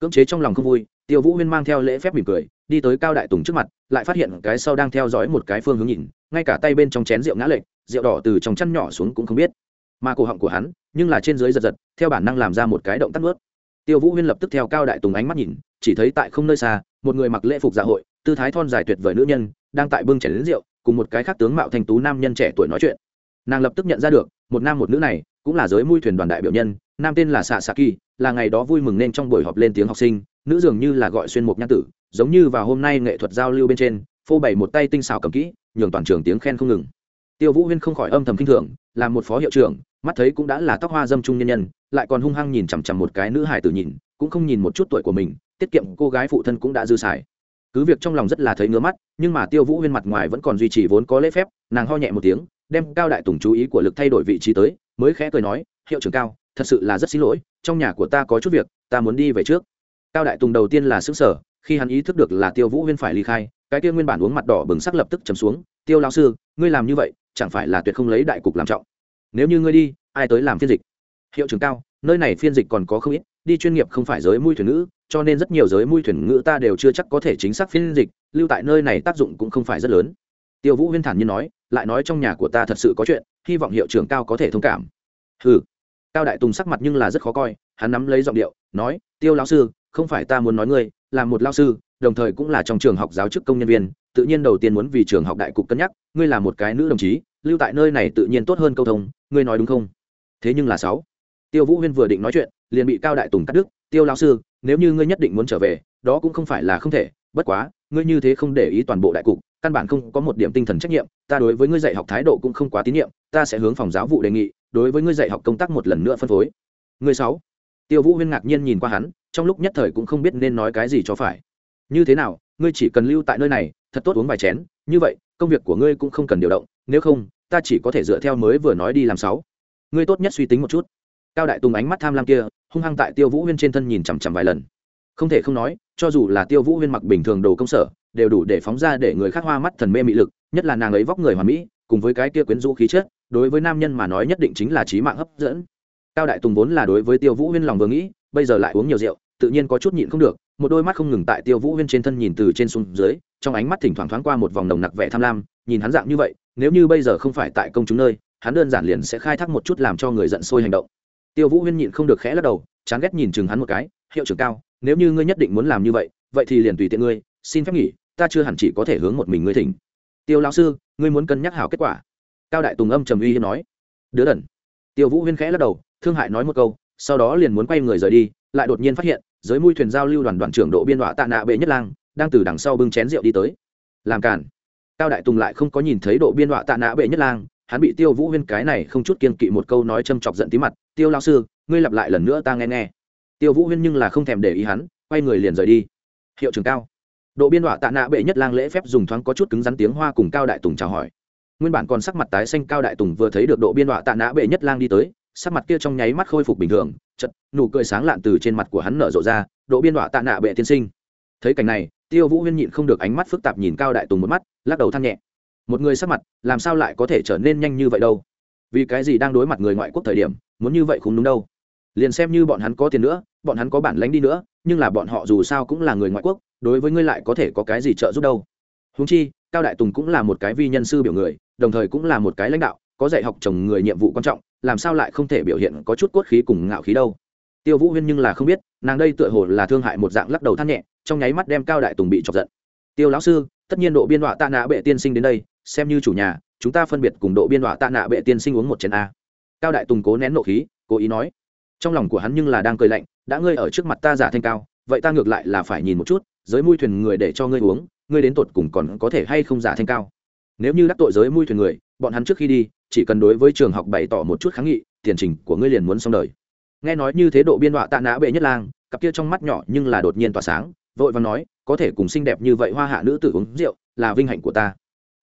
Cưỡng chế trong lòng không vui, tiêu vũ huyên mang theo lễ phép mỉm cười, đi tới cao đại tùng trước mặt, lại phát hiện cái sau đang theo dõi một cái phương hướng nhìn, ngay cả tay bên trong chén rượu ngã lệch, rượu đỏ từ trong chăn nhỏ xuống cũng không biết. Mà cổ họng của hắn, nhưng là trên dưới giật giật, theo bản năng làm ra một cái động tác ướt tiêu vũ huyên lập tức theo cao đại tùng ánh mắt nhìn, chỉ thấy tại không nơi xa, một người mặc lễ phục dạ hội, tư thái thon dài tuyệt vời nữ nhân, đang tại bưng chảy đến rượu, cùng một cái khác tướng mạo thành tú nam nhân trẻ tuổi nói chuyện. Nàng lập tức nhận ra được, một nam một nữ này, cũng là giới mui thuyền đoàn đại biểu nhân, nam tên là xạ xạ kỳ, là ngày đó vui mừng nên trong buổi họp lên tiếng học sinh, nữ dường như là gọi xuyên mục nhan tử, giống như vào hôm nay nghệ thuật giao lưu bên trên, phô bày một tay tinh xào cầm kỹ, nhường toàn trường tiếng khen không ngừng. Tiêu vũ huyên không khỏi âm thầm kinh thường, là một phó hiệu trưởng mắt thấy cũng đã là tóc hoa dâm trung nhân nhân, lại còn hung hăng nhìn chằm chằm một cái nữ hải tử nhìn, cũng không nhìn một chút tuổi của mình, tiết kiệm cô gái phụ thân cũng đã dư xài. Cứ việc trong lòng rất là thấy ngứa mắt, nhưng mà tiêu vũ huyên mặt ngoài vẫn còn duy trì vốn có lễ phép, nàng ho nhẹ một tiếng, đem cao đại tùng chú ý của lực thay đổi vị trí tới, mới khẽ cười nói, hiệu trưởng cao, thật sự là rất xin lỗi, trong nhà của ta có chút việc, ta muốn đi về trước. Cao đại tùng đầu tiên là xứng sở khi hắn ý thức được là tiêu vũ huyên phải ly khai, cái kia nguyên bản uống mặt đỏ bừng sắc lập tức chấm xuống, tiêu lao sư, ngươi làm như vậy, chẳng phải là tuyệt không lấy đại cục làm trọng nếu như ngươi đi, ai tới làm phiên dịch? Hiệu trưởng cao, nơi này phiên dịch còn có không ít, đi chuyên nghiệp không phải giới mui thuyền ngữ, cho nên rất nhiều giới mui thuyền ngữ ta đều chưa chắc có thể chính xác phiên dịch, lưu tại nơi này tác dụng cũng không phải rất lớn. Tiêu vũ huyên thản nhiên nói, lại nói trong nhà của ta thật sự có chuyện, hy vọng hiệu trưởng cao có thể thông cảm. Ừ cao đại tùng sắc mặt nhưng là rất khó coi, hắn nắm lấy giọng điệu, nói, tiêu lão sư, không phải ta muốn nói ngươi, là một lao sư, đồng thời cũng là trong trường học giáo chức công nhân viên, tự nhiên đầu tiên muốn vì trường học đại cục cân nhắc, ngươi là một cái nữ đồng chí lưu tại nơi này tự nhiên tốt hơn câu thông, ngươi nói đúng không? Thế nhưng là sáu. Tiêu vũ huyên vừa định nói chuyện, liền bị cao đại tùng cắt đứt. Tiêu lão sư, nếu như ngươi nhất định muốn trở về, đó cũng không phải là không thể, bất quá, ngươi như thế không để ý toàn bộ đại cục, căn bản không có một điểm tinh thần trách nhiệm, ta đối với ngươi dạy học thái độ cũng không quá tín nhiệm, ta sẽ hướng phòng giáo vụ đề nghị, đối với ngươi dạy học công tác một lần nữa phân phối. Ngươi sáu. Tiêu vũ huyên ngạc nhiên nhìn qua hắn, trong lúc nhất thời cũng không biết nên nói cái gì cho phải. Như thế nào, ngươi chỉ cần lưu tại nơi này, thật tốt uống vài chén, như vậy, công việc của ngươi cũng không cần điều động, nếu không ta chỉ có thể dựa theo mới vừa nói đi làm sáu. Ngươi tốt nhất suy tính một chút. Cao đại tùng ánh mắt tham lam kia, hung hăng tại tiêu vũ huyên trên thân nhìn chằm chằm vài lần. Không thể không nói, cho dù là tiêu vũ huyên mặc bình thường đồ công sở, đều đủ để phóng ra để người khác hoa mắt thần mê mị lực, nhất là nàng ấy vóc người hoàn mỹ, cùng với cái kia quyến rũ khí chất, đối với nam nhân mà nói nhất định chính là trí mạng hấp dẫn. Cao đại tùng vốn là đối với tiêu vũ huyên lòng vừa nghĩ, bây giờ lại uống nhiều rượu, tự nhiên có chút nhịn không được, một đôi mắt không ngừng tại tiêu vũ huyên trên thân nhìn từ trên xuống dưới, trong ánh mắt thỉnh thoảng thoáng qua một vòng nồng nặc vẻ tham lam, nhìn hắn dạng như vậy nếu như bây giờ không phải tại công chúng nơi, hắn đơn giản liền sẽ khai thác một chút làm cho người giận sôi hành động. Tiêu vũ huyên nhịn không được khẽ lắc đầu, chán ghét nhìn chừng hắn một cái, hiệu trưởng cao, nếu như ngươi nhất định muốn làm như vậy vậy thì liền tùy tiện ngươi, xin phép nghỉ, ta chưa hẳn chỉ có thể hướng một mình ngươi thỉnh. Tiêu lão sư, ngươi muốn cân nhắc hảo kết quả. Cao đại tùng âm trầm uy hiên nói. Đứa đần. Tiêu vũ huyên khẽ lắc đầu, thương hại nói một câu, sau đó liền muốn quay người rời đi, lại đột nhiên phát hiện, giới mui thuyền giao lưu đoàn đoàn trưởng độ biên đọa tạ nạ bệ nhất lang đang từ đằng sau bưng chén rượu đi tới. Làm cản cao đại tùng lại không có nhìn thấy độ biên đọa tạ nạ bệ nhất lang, hắn bị tiêu vũ huyên cái này không chút kiên kỵ một câu nói châm chọc giận tí mặt, tiêu lao sư, ngươi lặp lại lần nữa ta nghe nghe. Tiêu vũ huyên nhưng là không thèm để ý hắn, quay người liền rời đi. Hiệu trưởng cao. Độ biên đọa tạ nạ bệ nhất lang lễ phép dùng thoáng có chút cứng rắn tiếng hoa cùng cao đại tùng chào hỏi. Nguyên bản còn sắc mặt tái xanh cao đại tùng vừa thấy được độ biên đọa tạ nạ bệ nhất lang đi tới, sắc mặt kia trong nháy mắt khôi phục bình thường chật nụ cười sáng lạn từ trên mặt của hắn nở rộ ra, độ biên đọa tạ nạ bệ tiên sinh. Thấy cảnh này tiêu vũ huyên nhịn không được ánh mắt phức tạp nhìn cao đại tùng một mắt, lắc đầu than nhẹ. Một người sắc mặt, làm sao lại có thể trở nên nhanh như vậy đâu? Vì cái gì đang đối mặt người ngoại quốc thời điểm, muốn như vậy không đúng đâu? Liền xem như bọn hắn có tiền nữa, bọn hắn có bản lánh đi nữa, nhưng là bọn họ dù sao cũng là người ngoại quốc, đối với ngươi lại có thể có cái gì trợ giúp đâu? Húng chi, cao đại tùng cũng là một cái vi nhân sư biểu người, đồng thời cũng là một cái lãnh đạo, có dạy học chồng người nhiệm vụ quan trọng, làm sao lại không thể biểu hiện có chút cốt khí cùng ngạo khí đâu? Tiêu vũ huyên nhưng là không biết, nàng đây tựa hồ là thương hại một dạng lắc đầu than nhẹ trong nháy mắt đem cao đại tùng bị chọc giận. Tiêu lão sư, tất nhiên độ biên họa tạ nạ bệ tiên sinh đến đây, xem như chủ nhà, chúng ta phân biệt cùng độ biên họa tạ nạ bệ tiên sinh uống một chén a. Cao đại tùng cố nén nộ khí, cố ý nói. Trong lòng của hắn nhưng là đang cười lạnh, đã ngươi ở trước mặt ta giả thanh cao, vậy ta ngược lại là phải nhìn một chút, giới mui thuyền người để cho ngươi uống, ngươi đến tột cùng còn có thể hay không giả thanh cao. Nếu như đắc tội giới mui thuyền người, bọn hắn trước khi đi, chỉ cần đối với trường học bày tỏ một chút kháng nghị, tiền trình của ngươi liền muốn xong đời. Nghe nói như thế độ biên họa tạ nã bệ nhất lang, cặp kia trong mắt nhỏ nhưng là đột nhiên tỏa sáng vội và nói, có thể cùng xinh đẹp như vậy hoa hạ nữ tử uống rượu là vinh hạnh của ta.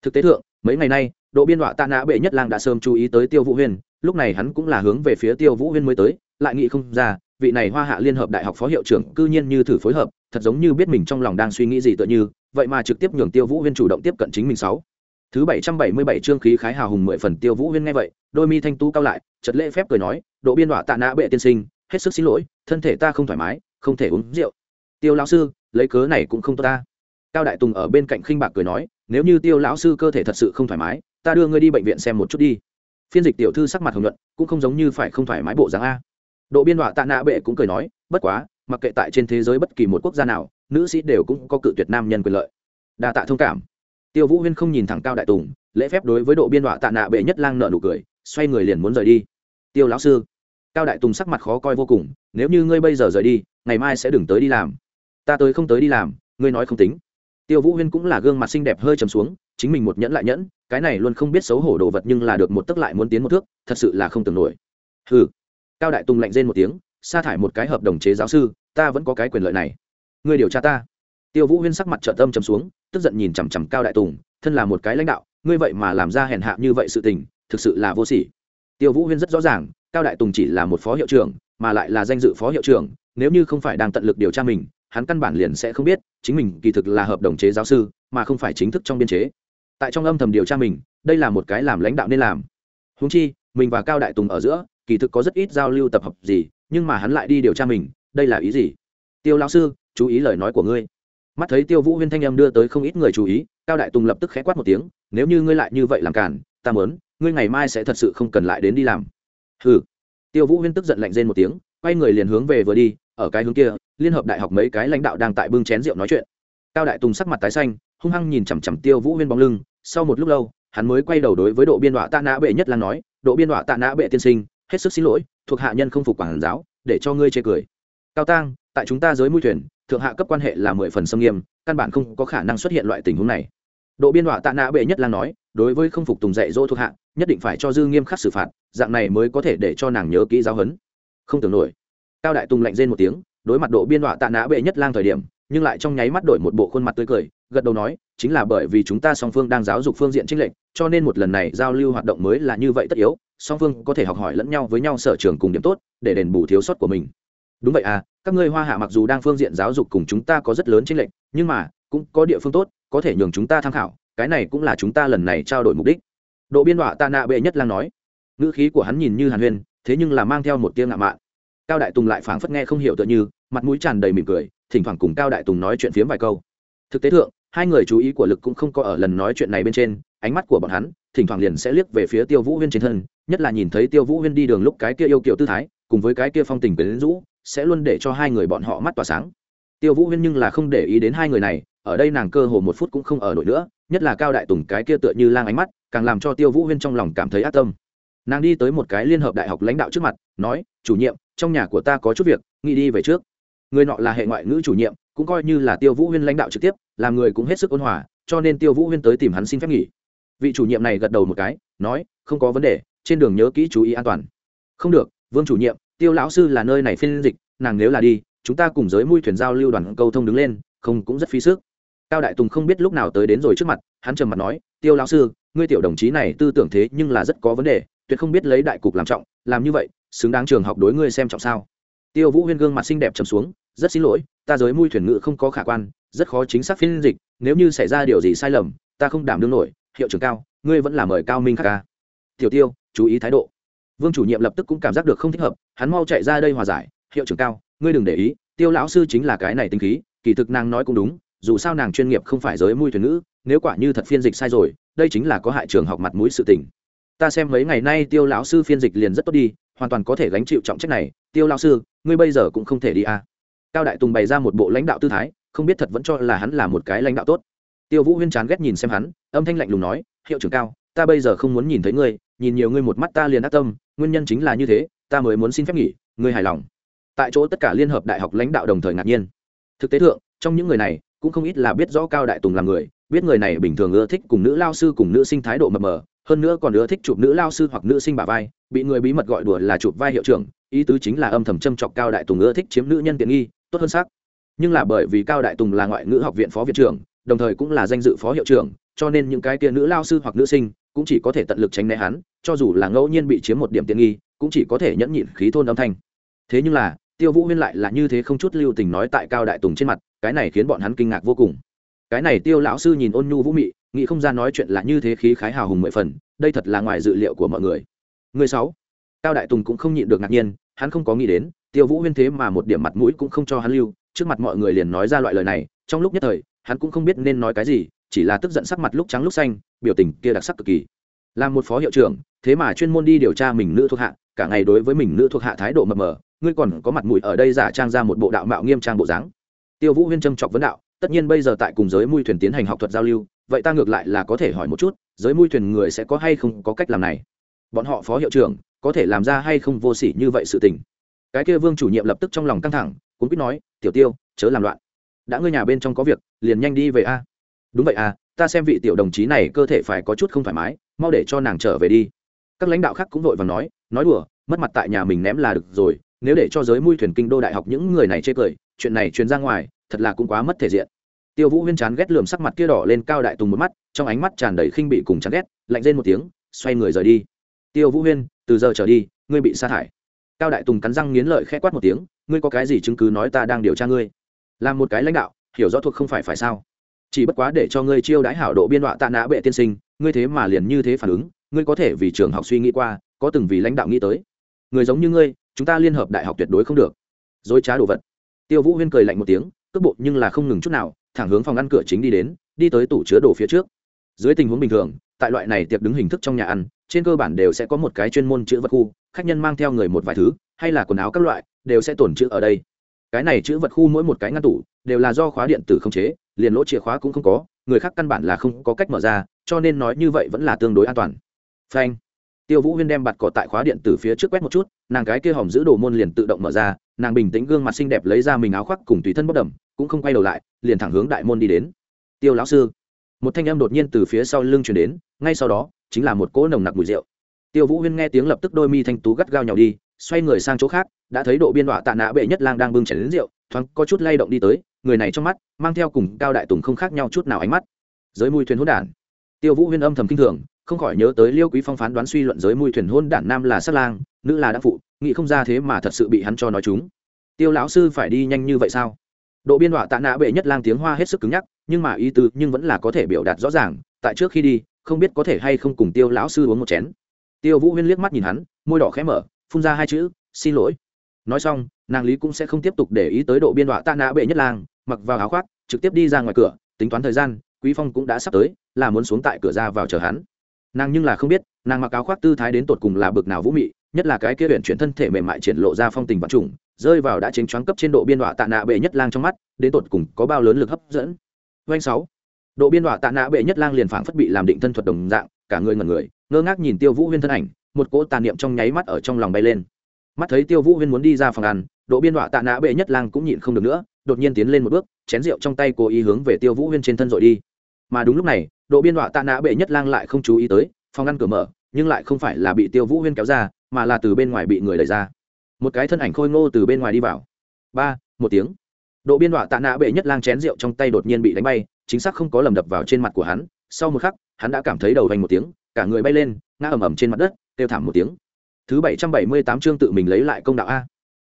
Thực tế thượng, mấy ngày nay độ biên họa tạ nã bệ nhất lang đã sớm chú ý tới tiêu vũ huyên, lúc này hắn cũng là hướng về phía tiêu vũ huyên mới tới, lại nghĩ không ra, vị này hoa hạ liên hợp đại học phó hiệu trưởng cư nhiên như thử phối hợp, thật giống như biết mình trong lòng đang suy nghĩ gì tựa như, vậy mà trực tiếp nhường tiêu vũ huyên chủ động tiếp cận chính mình sáu. Thứ bảy trăm bảy mươi bảy chương khí khái hào hùng mười phần, tiêu vũ huyên nghe vậy, đôi mi thanh tú cao lại chật lễ phép cười nói độ biên họa tạ nã bệ tiên sinh, hết sức xin lỗi, thân thể ta không thoải mái, không thể uống rượu. Tiêu lão sư lấy cớ này cũng không tốt ta. Cao đại tùng ở bên cạnh khinh bạc cười nói, nếu như tiêu lão sư cơ thể thật sự không thoải mái, ta đưa ngươi đi bệnh viện xem một chút đi. Phiên dịch tiểu thư sắc mặt hồng nhuận, cũng không giống như phải không thoải mái bộ dáng a. Độ biên đọa tạ nạ bệ cũng cười nói, bất quá, mặc kệ tại trên thế giới bất kỳ một quốc gia nào, nữ sĩ đều cũng có cự tuyệt nam nhân quyền lợi. Đa tạ thông cảm. Tiêu vũ huyên không nhìn thẳng cao đại tùng, lễ phép đối với độ biên đọa tạ nạ bệ nhất lang nợ nụ cười, xoay người liền muốn rời đi. Tiêu lão sư. Cao đại tùng sắc mặt khó coi vô cùng, nếu như ngươi bây giờ rời đi, ngày mai sẽ đừng tới đi làm ta tới không tới đi làm, ngươi nói không tính. Tiêu vũ huyên cũng là gương mặt xinh đẹp hơi trầm xuống, chính mình một nhẫn lại nhẫn, cái này luôn không biết xấu hổ đồ vật nhưng là được một tức lại muốn tiến một thước, thật sự là không tưởng nổi. Ừ cao đại tùng lạnh rên một tiếng, sa thải một cái hợp đồng chế giáo sư, ta vẫn có cái quyền lợi này. Ngươi điều tra ta. Tiêu vũ huyên sắc mặt trợ tâm trầm xuống, tức giận nhìn chằm chằm cao đại tùng, thân là một cái lãnh đạo, ngươi vậy mà làm ra hèn hạ như vậy sự tình, thực sự là vô sỉ. Tiêu vũ huyên rất rõ ràng, cao đại tùng chỉ là một phó hiệu trưởng, mà lại là danh dự phó hiệu trưởng, nếu như không phải đang tận lực điều tra mình hắn căn bản liền sẽ không biết, chính mình kỳ thực là hợp đồng chế giáo sư, mà không phải chính thức trong biên chế. Tại trong âm thầm điều tra mình, đây là một cái làm lãnh đạo nên làm. Húng chi, mình và cao đại tùng ở giữa, kỳ thực có rất ít giao lưu tập hợp gì, nhưng mà hắn lại đi điều tra mình, đây là ý gì? Tiêu lão sư, chú ý lời nói của ngươi. Mắt thấy tiêu vũ huyên thanh em đưa tới không ít người chú ý, cao đại tùng lập tức khẽ quát một tiếng, nếu như ngươi lại như vậy làm cản ta mớn ngươi ngày mai sẽ thật sự không cần lại đến đi làm. Ừ tiêu vũ huyên tức giận lạnh rên một tiếng, quay người liền hướng về vừa đi, ở cái hướng kia liên hợp đại học mấy cái lãnh đạo đang tại bưng chén rượu nói chuyện. Cao đại tùng sắc mặt tái xanh, hung hăng nhìn chằm chằm tiêu vũ huyên bóng lưng, sau một lúc lâu, hắn mới quay đầu đối với độ biên đọa tạ nã bệ nhất là nói, độ biên đọa tạ nã bệ tiên sinh, hết sức xin lỗi, thuộc hạ nhân không phục quản giáo, để cho ngươi chê cười. Cao tang, tại chúng ta giới mũi thuyền, thượng hạ cấp quan hệ là mười phần xâm nghiêm, căn bản không có khả năng xuất hiện loại tình huống này. Độ biên đoạ tạ nã bệ nhất là nói, đối với không phục tùng dạy dỗ thuộc hạ, nhất định phải cho dư nghiêm khắc xử phạt, dạng này mới có thể để cho nàng nhớ kỹ giáo huấn. Không tưởng nổi. Cao đại tùng lạnh rên một tiếng đối mặt độ biên đọa tạ nã bệ nhất lang thời điểm, nhưng lại trong nháy mắt đổi một bộ khuôn mặt tươi cười, gật đầu nói, chính là bởi vì chúng ta song phương đang giáo dục phương diện trinh lệnh cho nên một lần này giao lưu hoạt động mới là như vậy tất yếu, song phương có thể học hỏi lẫn nhau với nhau sở trường cùng điểm tốt, để đền bù thiếu sót của mình. Đúng vậy à các ngươi hoa hạ mặc dù đang phương diện giáo dục cùng chúng ta có rất lớn trinh lệnh nhưng mà, cũng có địa phương tốt, có thể nhường chúng ta tham khảo, cái này cũng là chúng ta lần này trao đổi mục đích. Độ biên đọa tạ nạ bệ nhất lang nói. Ngữ khí của hắn nhìn như hàn huyên, thế nhưng là mang theo một tiếng ngạo mạn cao đại tùng lại phảng phất nghe không hiểu tựa như, mặt mũi tràn đầy mỉm cười, thỉnh thoảng cùng cao đại tùng nói chuyện phiếm vài câu. Thực tế thượng, hai người chú ý của lực cũng không có ở lần nói chuyện này bên trên, ánh mắt của bọn hắn, thỉnh thoảng liền sẽ liếc về phía tiêu vũ huyên trên thân, nhất là nhìn thấy tiêu vũ huyên đi đường lúc cái kia yêu kiểu tư thái, cùng với cái kia phong tình quyến rũ, sẽ luôn để cho hai người bọn họ mắt tỏa sáng. Tiêu vũ huyên nhưng là không để ý đến hai người này, ở đây nàng cơ hồ một phút cũng không ở nổi nữa, nhất là cao đại tùng cái kia tựa như lang ánh mắt, càng làm cho tiêu vũ huyên trong lòng cảm thấy ác tâm. Nàng đi tới một cái liên hợp đại học lãnh đạo trước mặt, nói, chủ nhiệm trong nhà của ta có chút việc, nghĩ đi về trước. Người nọ là hệ ngoại ngữ chủ nhiệm, cũng coi như là tiêu vũ huyên lãnh đạo trực tiếp, làm người cũng hết sức ôn hòa, cho nên tiêu vũ huyên tới tìm hắn xin phép nghỉ. Vị chủ nhiệm này gật đầu một cái, nói, không có vấn đề, trên đường nhớ kỹ chú ý an toàn. Không được, vương chủ nhiệm, tiêu lão sư là nơi này phiên dịch, nàng nếu là đi, chúng ta cùng giới mui thuyền giao lưu đoàn câu thông đứng lên, không cũng rất phí sức. Cao đại tùng không biết lúc nào tới đến rồi trước mặt, hắn trầm mặt nói, tiêu lão sư, ngươi tiểu đồng chí này tư tưởng thế nhưng là rất có vấn đề tuyệt không biết lấy đại cục làm trọng, làm như vậy, xứng đáng trường học đối ngươi xem trọng sao? Tiêu vũ huyên gương mặt xinh đẹp trầm xuống, rất xin lỗi, ta giới mui thuyền ngữ không có khả quan, rất khó chính xác phiên dịch, nếu như xảy ra điều gì sai lầm, ta không đảm đương nổi, hiệu trưởng cao, ngươi vẫn là mời cao minh khắc ca. Tiểu tiêu, chú ý thái độ. Vương chủ nhiệm lập tức cũng cảm giác được không thích hợp, hắn mau chạy ra đây hòa giải, hiệu trưởng cao, ngươi đừng để ý, tiêu lão sư chính là cái này tinh khí, kỳ thực nàng nói cũng đúng, dù sao nàng chuyên nghiệp không phải giới mui thuyền ngữ, nếu quả như thật phiên dịch sai rồi, đây chính là có hại trường học mặt mũi sự tình ta xem mấy ngày nay tiêu lão sư phiên dịch liền rất tốt đi, hoàn toàn có thể gánh chịu trọng trách này. Tiêu lão sư, ngươi bây giờ cũng không thể đi à. cao đại tùng bày ra một bộ lãnh đạo tư thái, không biết thật vẫn cho là hắn là một cái lãnh đạo tốt. Tiêu vũ huyên chán ghét nhìn xem hắn, âm thanh lạnh lùng nói, hiệu trưởng cao, ta bây giờ không muốn nhìn thấy ngươi, nhìn nhiều ngươi một mắt ta liền ác tâm, nguyên nhân chính là như thế, ta mới muốn xin phép nghỉ, ngươi hài lòng. Tại chỗ tất cả liên hợp đại học lãnh đạo đồng thời ngạc nhiên. Thực tế thượng, trong những người này, cũng không ít là biết rõ cao đại tùng là người, biết người này bình thường ưa thích cùng nữ lao sư cùng nữ sinh thái độ mập mờ hơn nữa còn ưa thích chụp nữ lao sư hoặc nữ sinh bà vai, bị người bí mật gọi đùa là chụp vai hiệu trưởng, ý tứ chính là âm thầm châm chọc cao đại tùng ưa thích chiếm nữ nhân tiện nghi, tốt hơn sắc. Nhưng là bởi vì cao đại tùng là ngoại ngữ học viện phó viện trưởng, đồng thời cũng là danh dự phó hiệu trưởng, cho nên những cái tia nữ lao sư hoặc nữ sinh cũng chỉ có thể tận lực tránh né hắn, cho dù là ngẫu nhiên bị chiếm một điểm tiện nghi, cũng chỉ có thể nhẫn nhịn khí thôn âm thanh. Thế nhưng là, tiêu vũ huyên lại là như thế không chút lưu tình nói tại cao đại tùng trên mặt, cái này khiến bọn hắn kinh ngạc vô cùng. Cái này tiêu lão sư nhìn ôn nhu vũ mị nghĩ không ra nói chuyện là như thế khí khái hào hùng mười phần, đây thật là ngoài dự liệu của mọi người. Người sáu, cao đại tùng cũng không nhịn được ngạc nhiên, hắn không có nghĩ đến, tiêu vũ huyên thế mà một điểm mặt mũi cũng không cho hắn lưu, trước mặt mọi người liền nói ra loại lời này, trong lúc nhất thời, hắn cũng không biết nên nói cái gì, chỉ là tức giận sắc mặt lúc trắng lúc xanh, biểu tình kia đặc sắc cực kỳ. Làm một phó hiệu trưởng, thế mà chuyên môn đi điều tra mình nữ thuộc hạ, cả ngày đối với mình nữ thuộc hạ thái độ mập mờ, ngươi còn có mặt mũi ở đây giả trang ra một bộ đạo mạo nghiêm trang bộ dáng. Tiêu vũ huyên trâm trọc vấn đạo, tất nhiên bây giờ tại cùng giới mui thuyền tiến hành học thuật giao lưu vậy ta ngược lại là có thể hỏi một chút, giới mui thuyền người sẽ có hay không có cách làm này? Bọn họ phó hiệu trưởng, có thể làm ra hay không vô sỉ như vậy sự tình? Cái kia vương chủ nhiệm lập tức trong lòng căng thẳng cũng biết nói, tiểu tiêu, chớ làm loạn. Đã ngươi nhà bên trong có việc, liền nhanh đi về a. Đúng vậy à ta xem vị tiểu đồng chí này cơ thể phải có chút không thoải mái, mau để cho nàng trở về đi. Các lãnh đạo khác cũng vội và nói nói đùa, mất mặt tại nhà mình ném là được rồi, nếu để cho giới mui thuyền kinh đô đại học những người này chê cười, chuyện này truyền ra ngoài, thật là cũng quá mất thể diện tiêu vũ huyên chán ghét lườm sắc mặt kia đỏ lên cao đại tùng một mắt, trong ánh mắt tràn đầy khinh bị cùng chán ghét, lạnh lên một tiếng, xoay người rời đi. Tiêu vũ huyên, từ giờ trở đi, ngươi bị sa thải. Cao đại tùng cắn răng nghiến lợi khẽ quát một tiếng, ngươi có cái gì chứng cứ nói ta đang điều tra ngươi? Là một cái lãnh đạo, hiểu rõ thuộc không phải phải sao? Chỉ bất quá để cho ngươi chiêu đãi hảo độ biên họa tạ nã bệ tiên sinh, ngươi thế mà liền như thế phản ứng, ngươi có thể vì trường học suy nghĩ qua, có từng vì lãnh đạo nghĩ tới. Người giống như ngươi, chúng ta liên hợp đại học tuyệt đối không được. Dối trá đồ vật. Tiêu vũ huyên cười lạnh một tiếng, cước bộ nhưng là không ngừng chút nào thẳng hướng phòng ngăn cửa chính đi đến, đi tới tủ chứa đồ phía trước. Dưới tình huống bình thường, tại loại này tiệc đứng hình thức trong nhà ăn, trên cơ bản đều sẽ có một cái chuyên môn chữ vật khu, khách nhân mang theo người một vài thứ, hay là quần áo các loại, đều sẽ tổn chữ ở đây. Cái này chữ vật khu mỗi một cái ngăn tủ, đều là do khóa điện tử không chế, liền lỗ chìa khóa cũng không có, người khác căn bản là không có cách mở ra, cho nên nói như vậy vẫn là tương đối an toàn. Phanh. Tiêu vũ huyên đem bạt cỏ tại khóa điện tử phía trước quét một chút, nàng cái kia hòm giữ đồ môn liền tự động mở ra, nàng bình tĩnh gương mặt xinh đẹp lấy ra mình áo khoác cùng tùy thân bốc đầm cũng không quay đầu lại, liền thẳng hướng đại môn đi đến. Tiêu lão sư. Một thanh âm đột nhiên từ phía sau lưng chuyển đến, ngay sau đó, chính là một cỗ nồng nặc mùi rượu. Tiêu vũ huyên nghe tiếng lập tức đôi mi thanh tú gắt gao nhào đi, xoay người sang chỗ khác, đã thấy độ biên đọa tạ nã bệ nhất lang đang bưng chảy đến rượu, thoáng có chút lay động đi tới, người này trong mắt mang theo cùng cao đại tùng không khác nhau chút nào ánh mắt. Giới mùi thuyền hỗn đản. Tiêu vũ huyên âm thầm kinh thường, không khỏi nhớ tới liêu quý phong phán đoán suy luận giới mùi thuyền hôn đản nam là sát lang, nữ là đắc phụ, nghĩ không ra thế mà thật sự bị hắn cho nói chúng. Tiêu lão sư phải đi nhanh như vậy sao? Độ biên họa tạ nã bệ nhất lang tiếng hoa hết sức cứng nhắc, nhưng mà ý tứ nhưng vẫn là có thể biểu đạt rõ ràng, tại trước khi đi, không biết có thể hay không cùng tiêu lão sư uống một chén. Tiêu vũ huyên liếc mắt nhìn hắn, môi đỏ khẽ mở, phun ra hai chữ, xin lỗi. Nói xong, nàng lý cũng sẽ không tiếp tục để ý tới độ biên họa tạ nã bệ nhất lang, mặc vào áo khoác, trực tiếp đi ra ngoài cửa, tính toán thời gian, quý phong cũng đã sắp tới, là muốn xuống tại cửa ra vào chờ hắn. Nàng nhưng là không biết, nàng mặc áo khoác tư thái đến tột cùng là bực nào vũ mị, nhất là cái kia luyện chuyển thân thể mềm mại triển lộ ra phong tình vật trùng rơi vào đã chính choáng cấp trên độ biên đọa tạ nạ bệ nhất lang trong mắt, đến tột cùng có bao lớn lực hấp dẫn? Doanh sáu. Độ biên đọa tạ nạ bệ nhất lang liền phảng phất bị làm định thân thuật đồng dạng, cả người ngẩn người, ngơ ngác nhìn tiêu vũ huyên thân ảnh, một cỗ tàn niệm trong nháy mắt ở trong lòng bay lên. Mắt thấy tiêu vũ huyên muốn đi ra phòng ăn, độ biên đọa tạ nạ bệ nhất lang cũng nhịn không được nữa, đột nhiên tiến lên một bước, chén rượu trong tay cố ý hướng về tiêu vũ huyên trên thân rồi đi. Mà đúng lúc này, độ biên đọa tạ nạ bệ nhất lang lại không chú ý tới, phòng ăn cửa mở, nhưng lại không phải là bị tiêu vũ huyên kéo ra, mà là từ bên ngoài bị người đẩy ra một cái thân ảnh khôi ngô từ bên ngoài đi vào. Ba, một tiếng. Độ biên đọa tạ nạ bệ nhất lang chén rượu trong tay đột nhiên bị đánh bay, chính xác không có lầm đập vào trên mặt của hắn. Sau một khắc, hắn đã cảm thấy đầu vành một tiếng, cả người bay lên, ngã ầm ầm trên mặt đất, kêu thảm một tiếng. Thứ bảy trăm bảy mươi tám chương tự mình lấy lại công đạo a.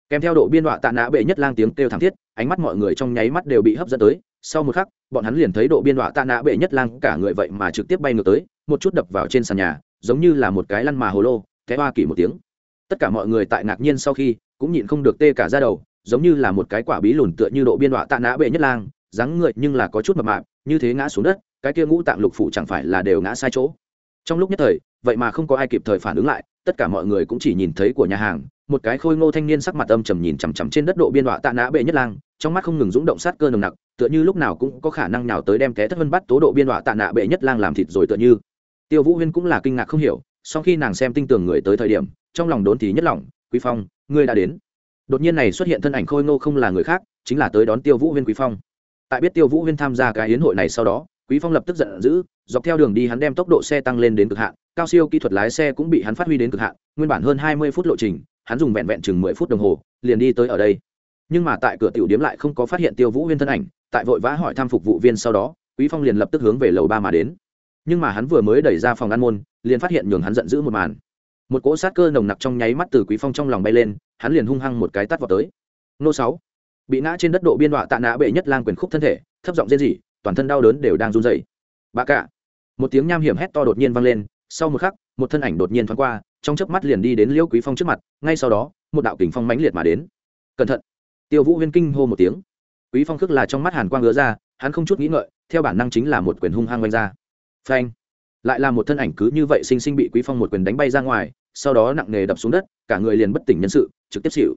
Kèm theo độ biên đọa tạ nạ bệ nhất lang tiếng kêu thảm thiết, ánh mắt mọi người trong nháy mắt đều bị hấp dẫn tới. Sau một khắc, bọn hắn liền thấy độ biên đọa tạ nạ bệ nhất lang cả người vậy mà trực tiếp bay ngược tới, một chút đập vào trên sàn nhà, giống như là một cái lăn mà hồ lô, té hoa kỳ một tiếng tất cả mọi người tại ngạc nhiên sau khi, cũng nhịn không được tê cả ra đầu, giống như là một cái quả bí lùn tựa như độ biên đọa tạ nã bệ nhất lang, dáng người nhưng là có chút mập mạp, như thế ngã xuống đất, cái kia ngũ tạng lục phủ chẳng phải là đều ngã sai chỗ. Trong lúc nhất thời, vậy mà không có ai kịp thời phản ứng lại, tất cả mọi người cũng chỉ nhìn thấy của nhà hàng, một cái khôi ngô thanh niên sắc mặt âm trầm nhìn chằm chằm trên đất độ biên đọa tạ nã bệ nhất lang, trong mắt không ngừng rúng động sát cơ nồng nặc, tựa như lúc nào cũng có khả năng nào tới đem té thất vân bắt tố độ biên đọa tạ nã bệ nhất lang làm thịt rồi tựa như. Tiêu vũ huyên cũng là kinh ngạc không hiểu, sau khi nàng xem tinh tường người tới thời điểm trong lòng đốn thì nhất lòng, quý phong, ngươi đã đến. Đột nhiên này xuất hiện thân ảnh khôi ngô không là người khác, chính là tới đón tiêu vũ huyên quý phong. Tại biết tiêu vũ huyên tham gia cái hiến hội này sau đó, quý phong lập tức giận dữ, dọc theo đường đi hắn đem tốc độ xe tăng lên đến cực hạn, cao siêu kỹ thuật lái xe cũng bị hắn phát huy đến cực hạn, nguyên bản hơn 20 phút lộ trình, hắn dùng vẹn vẹn chừng 10 phút đồng hồ, liền đi tới ở đây. Nhưng mà tại cửa tiểu điếm lại không có phát hiện tiêu vũ huyên thân ảnh, tại vội vã hỏi thăm phục vụ viên sau đó, quý phong liền lập tức hướng về lầu ba mà đến. Nhưng mà hắn vừa mới đẩy ra phòng ăn môn, liền phát hiện nhường hắn giận dữ một màn một cỗ sát cơ nồng nặc trong nháy mắt từ quý phong trong lòng bay lên, hắn liền hung hăng một cái tắt vào tới. Nô sáu, bị ngã trên đất độ biên đọa tạ nã bệ nhất lang quyền khúc thân thể, thấp giọng rên rỉ, toàn thân đau đớn đều đang run rẩy. Bà cả, một tiếng nham hiểm hét to đột nhiên vang lên, sau một khắc, một thân ảnh đột nhiên thoáng qua, trong chớp mắt liền đi đến liễu quý phong trước mặt, ngay sau đó, một đạo kình phong mãnh liệt mà đến. Cẩn thận! Tiêu vũ huyên kinh hô một tiếng. Quý phong khước là trong mắt hàn quang ngứa ra, hắn không chút nghĩ ngợi, theo bản năng chính là một quyền hung hăng vanh ra. Phanh! Lại là một thân ảnh cứ như vậy sinh sinh bị quý phong một quyền đánh bay ra ngoài, sau đó nặng nề đập xuống đất, cả người liền bất tỉnh nhân sự, trực tiếp xỉu.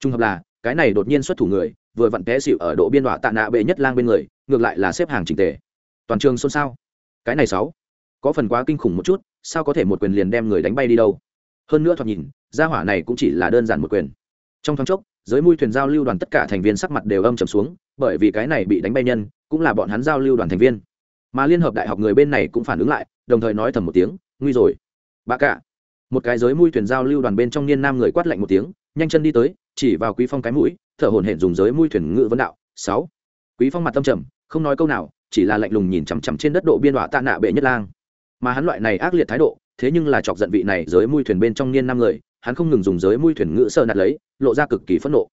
Trung hợp là, cái này đột nhiên xuất thủ người, vừa vặn té xỉu ở độ biên đọa tạ nạ bệ nhất lang bên người, ngược lại là xếp hàng trình tề. Toàn trường xôn xao. Cái này sáu, có phần quá kinh khủng một chút, sao có thể một quyền liền đem người đánh bay đi đâu? Hơn nữa thoạt nhìn, gia hỏa này cũng chỉ là đơn giản một quyền. Trong thoáng chốc, giới mui thuyền giao lưu đoàn tất cả thành viên sắc mặt đều âm trầm xuống, bởi vì cái này bị đánh bay nhân, cũng là bọn hắn giao lưu đoàn thành viên. Mà liên hợp đại học người bên này cũng phản ứng lại đồng thời nói thầm một tiếng, nguy rồi bà cả một cái giới mui thuyền giao lưu đoàn bên trong niên nam người quát lạnh một tiếng, nhanh chân đi tới, chỉ vào quý phong cái mũi, thở hổn hển dùng giới mui thuyền ngự vấn đạo, sáu. Quý phong mặt tâm trầm, không nói câu nào, chỉ là lạnh lùng nhìn chằm chằm trên đất độ biên đọa tạ nạ bệ nhất lang. Mà hắn loại này ác liệt thái độ, thế nhưng là chọc giận vị này giới mui thuyền bên trong niên nam người, hắn không ngừng dùng giới mui thuyền ngữ sợ nạt lấy, lộ ra cực kỳ phẫn nộ.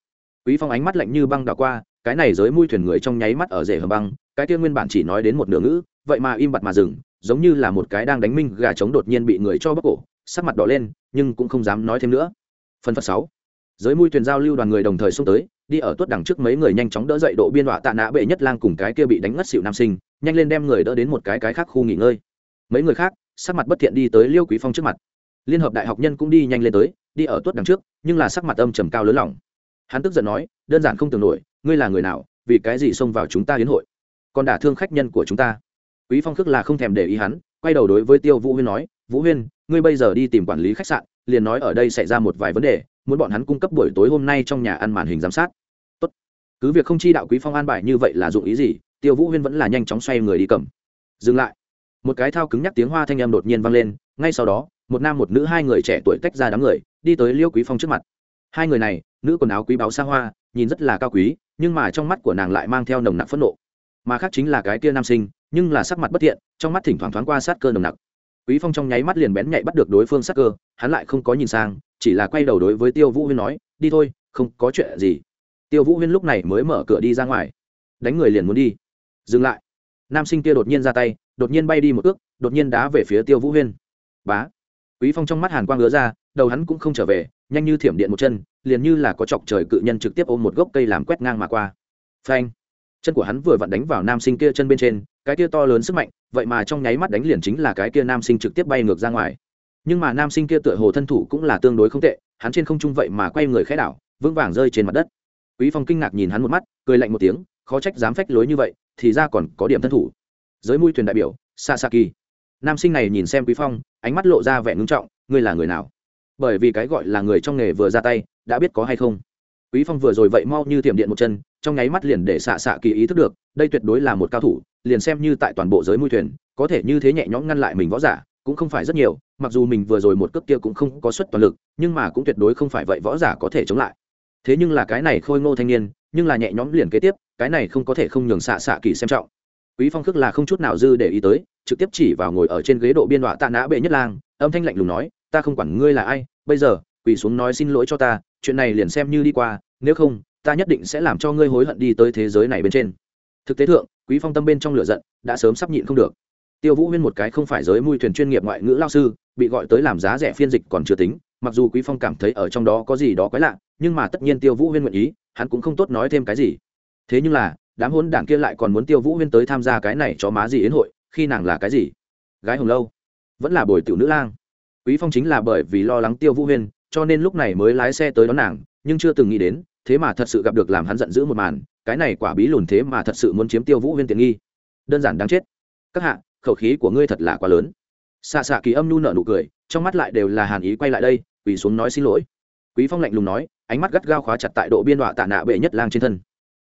Quý phong ánh mắt lạnh như băng đảo qua, cái này giới mui thuyền người trong nháy mắt ở rể hầm băng, cái kia nguyên bản chỉ nói đến một nửa ngữ, vậy mà im bặt mà dừng giống như là một cái đang đánh minh gà trống đột nhiên bị người cho bóc cổ, sắc mặt đỏ lên, nhưng cũng không dám nói thêm nữa. Phần phật sáu. Giới mui thuyền giao lưu đoàn người đồng thời xông tới, đi ở tuốt đằng trước mấy người nhanh chóng đỡ dậy độ biên họa tạ nã bệ nhất lang cùng cái kia bị đánh ngất xịu nam sinh, nhanh lên đem người đỡ đến một cái cái khác khu nghỉ ngơi. Mấy người khác, sắc mặt bất thiện đi tới liêu quý phong trước mặt. Liên hợp đại học nhân cũng đi nhanh lên tới, đi ở tuốt đằng trước, nhưng là sắc mặt âm trầm cao lớn lỏng hắn tức giận nói, đơn giản không tưởng nổi, ngươi là người nào, vì cái gì xông vào chúng ta hiến hội? Còn đả thương khách nhân của chúng ta quý phong khước là không thèm để ý hắn, quay đầu đối với tiêu vũ huyên nói, vũ huyên, ngươi bây giờ đi tìm quản lý khách sạn, liền nói ở đây xảy ra một vài vấn đề, muốn bọn hắn cung cấp buổi tối hôm nay trong nhà ăn màn hình giám sát. Tốt. cứ việc không chi đạo quý phong an bài như vậy là dụng ý gì, tiêu vũ huyên vẫn là nhanh chóng xoay người đi cầm. Dừng lại. Một cái thao cứng nhắc tiếng hoa thanh em đột nhiên vang lên, ngay sau đó, một nam một nữ hai người trẻ tuổi tách ra đám người, đi tới liêu quý phong trước mặt. Hai người này, nữ quần áo quý báu xa hoa, nhìn rất là cao quý, nhưng mà trong mắt của nàng lại mang theo nồng nặc phẫn nộ. Mà khác chính là cái kia nam sinh nhưng là sắc mặt bất thiện, trong mắt thỉnh thoảng thoáng qua sát cơ nồng nặc. Quý phong trong nháy mắt liền bén nhạy bắt được đối phương sát cơ, hắn lại không có nhìn sang, chỉ là quay đầu đối với tiêu vũ huyên nói, đi thôi, không có chuyện gì. Tiêu vũ huyên lúc này mới mở cửa đi ra ngoài. Đánh người liền muốn đi. Dừng lại. Nam sinh kia đột nhiên ra tay, đột nhiên bay đi một ước đột nhiên đá về phía tiêu vũ huyên. Bá. Quý phong trong mắt hàn quang ngứa ra, đầu hắn cũng không trở về, nhanh như thiểm điện một chân, liền như là có chọc trời cự nhân trực tiếp ôm một gốc cây làm quét ngang mà qua. Phanh chân của hắn vừa vặn đánh vào nam sinh kia chân bên trên, cái kia to lớn sức mạnh, vậy mà trong nháy mắt đánh liền chính là cái kia nam sinh trực tiếp bay ngược ra ngoài. Nhưng mà nam sinh kia tựa hồ thân thủ cũng là tương đối không tệ, hắn trên không trung vậy mà quay người khẽ đảo, vững vàng rơi trên mặt đất. Quý phong kinh ngạc nhìn hắn một mắt, cười lạnh một tiếng, khó trách dám phách lối như vậy, thì ra còn có điểm thân thủ. Giới mui thuyền đại biểu, sasaki. Nam sinh này nhìn xem quý phong, ánh mắt lộ ra vẻ ngưng trọng, ngươi là người nào? Bởi vì cái gọi là người trong nghề vừa ra tay, đã biết có hay không? Quý phong vừa rồi vậy mau như tiệm điện một chân trong nháy mắt liền để xạ xạ kỳ ý thức được, đây tuyệt đối là một cao thủ, liền xem như tại toàn bộ giới mui thuyền, có thể như thế nhẹ nhõm ngăn lại mình võ giả, cũng không phải rất nhiều, mặc dù mình vừa rồi một cước kia cũng không có suất toàn lực, nhưng mà cũng tuyệt đối không phải vậy võ giả có thể chống lại. Thế nhưng là cái này khôi ngô thanh niên, nhưng là nhẹ nhõm liền kế tiếp, cái này không có thể không nhường xạ xạ kỳ xem trọng. Quý phong khước là không chút nào dư để ý tới, trực tiếp chỉ vào ngồi ở trên ghế độ biên đọa tạ nã bệ nhất lang, âm thanh lạnh lùng nói, ta không quản ngươi là ai, bây giờ, quỳ xuống nói xin lỗi cho ta, chuyện này liền xem như đi qua, nếu không ta nhất định sẽ làm cho ngươi hối hận đi tới thế giới này bên trên. Thực tế thượng, quý phong tâm bên trong lửa giận, đã sớm sắp nhịn không được. Tiêu vũ huyên một cái không phải giới mui thuyền chuyên nghiệp ngoại ngữ lao sư, bị gọi tới làm giá rẻ phiên dịch còn chưa tính, mặc dù quý phong cảm thấy ở trong đó có gì đó quái lạ, nhưng mà tất nhiên tiêu vũ huyên nguyện ý, hắn cũng không tốt nói thêm cái gì. Thế nhưng là, đám hôn đảng kia lại còn muốn tiêu vũ huyên tới tham gia cái này cho má gì yến hội, khi nàng là cái gì? Gái hồng lâu. Vẫn là bồi tiểu nữ lang. Quý phong chính là bởi vì lo lắng tiêu vũ huyên, cho nên lúc này mới lái xe tới đón nàng, nhưng chưa từng nghĩ đến thế mà thật sự gặp được làm hắn giận dữ một màn, cái này quả bí lùn thế mà thật sự muốn chiếm tiêu vũ huyên tiện nghi. Đơn giản đáng chết. Các hạ, khẩu khí của ngươi thật là quá lớn. Xạ xạ kỳ âm nhu nở nụ cười, trong mắt lại đều là hàn ý quay lại đây, quỳ xuống nói xin lỗi. Quý phong lạnh lùng nói, ánh mắt gắt gao khóa chặt tại độ biên đọa tạ nạ bệ nhất lang trên thân.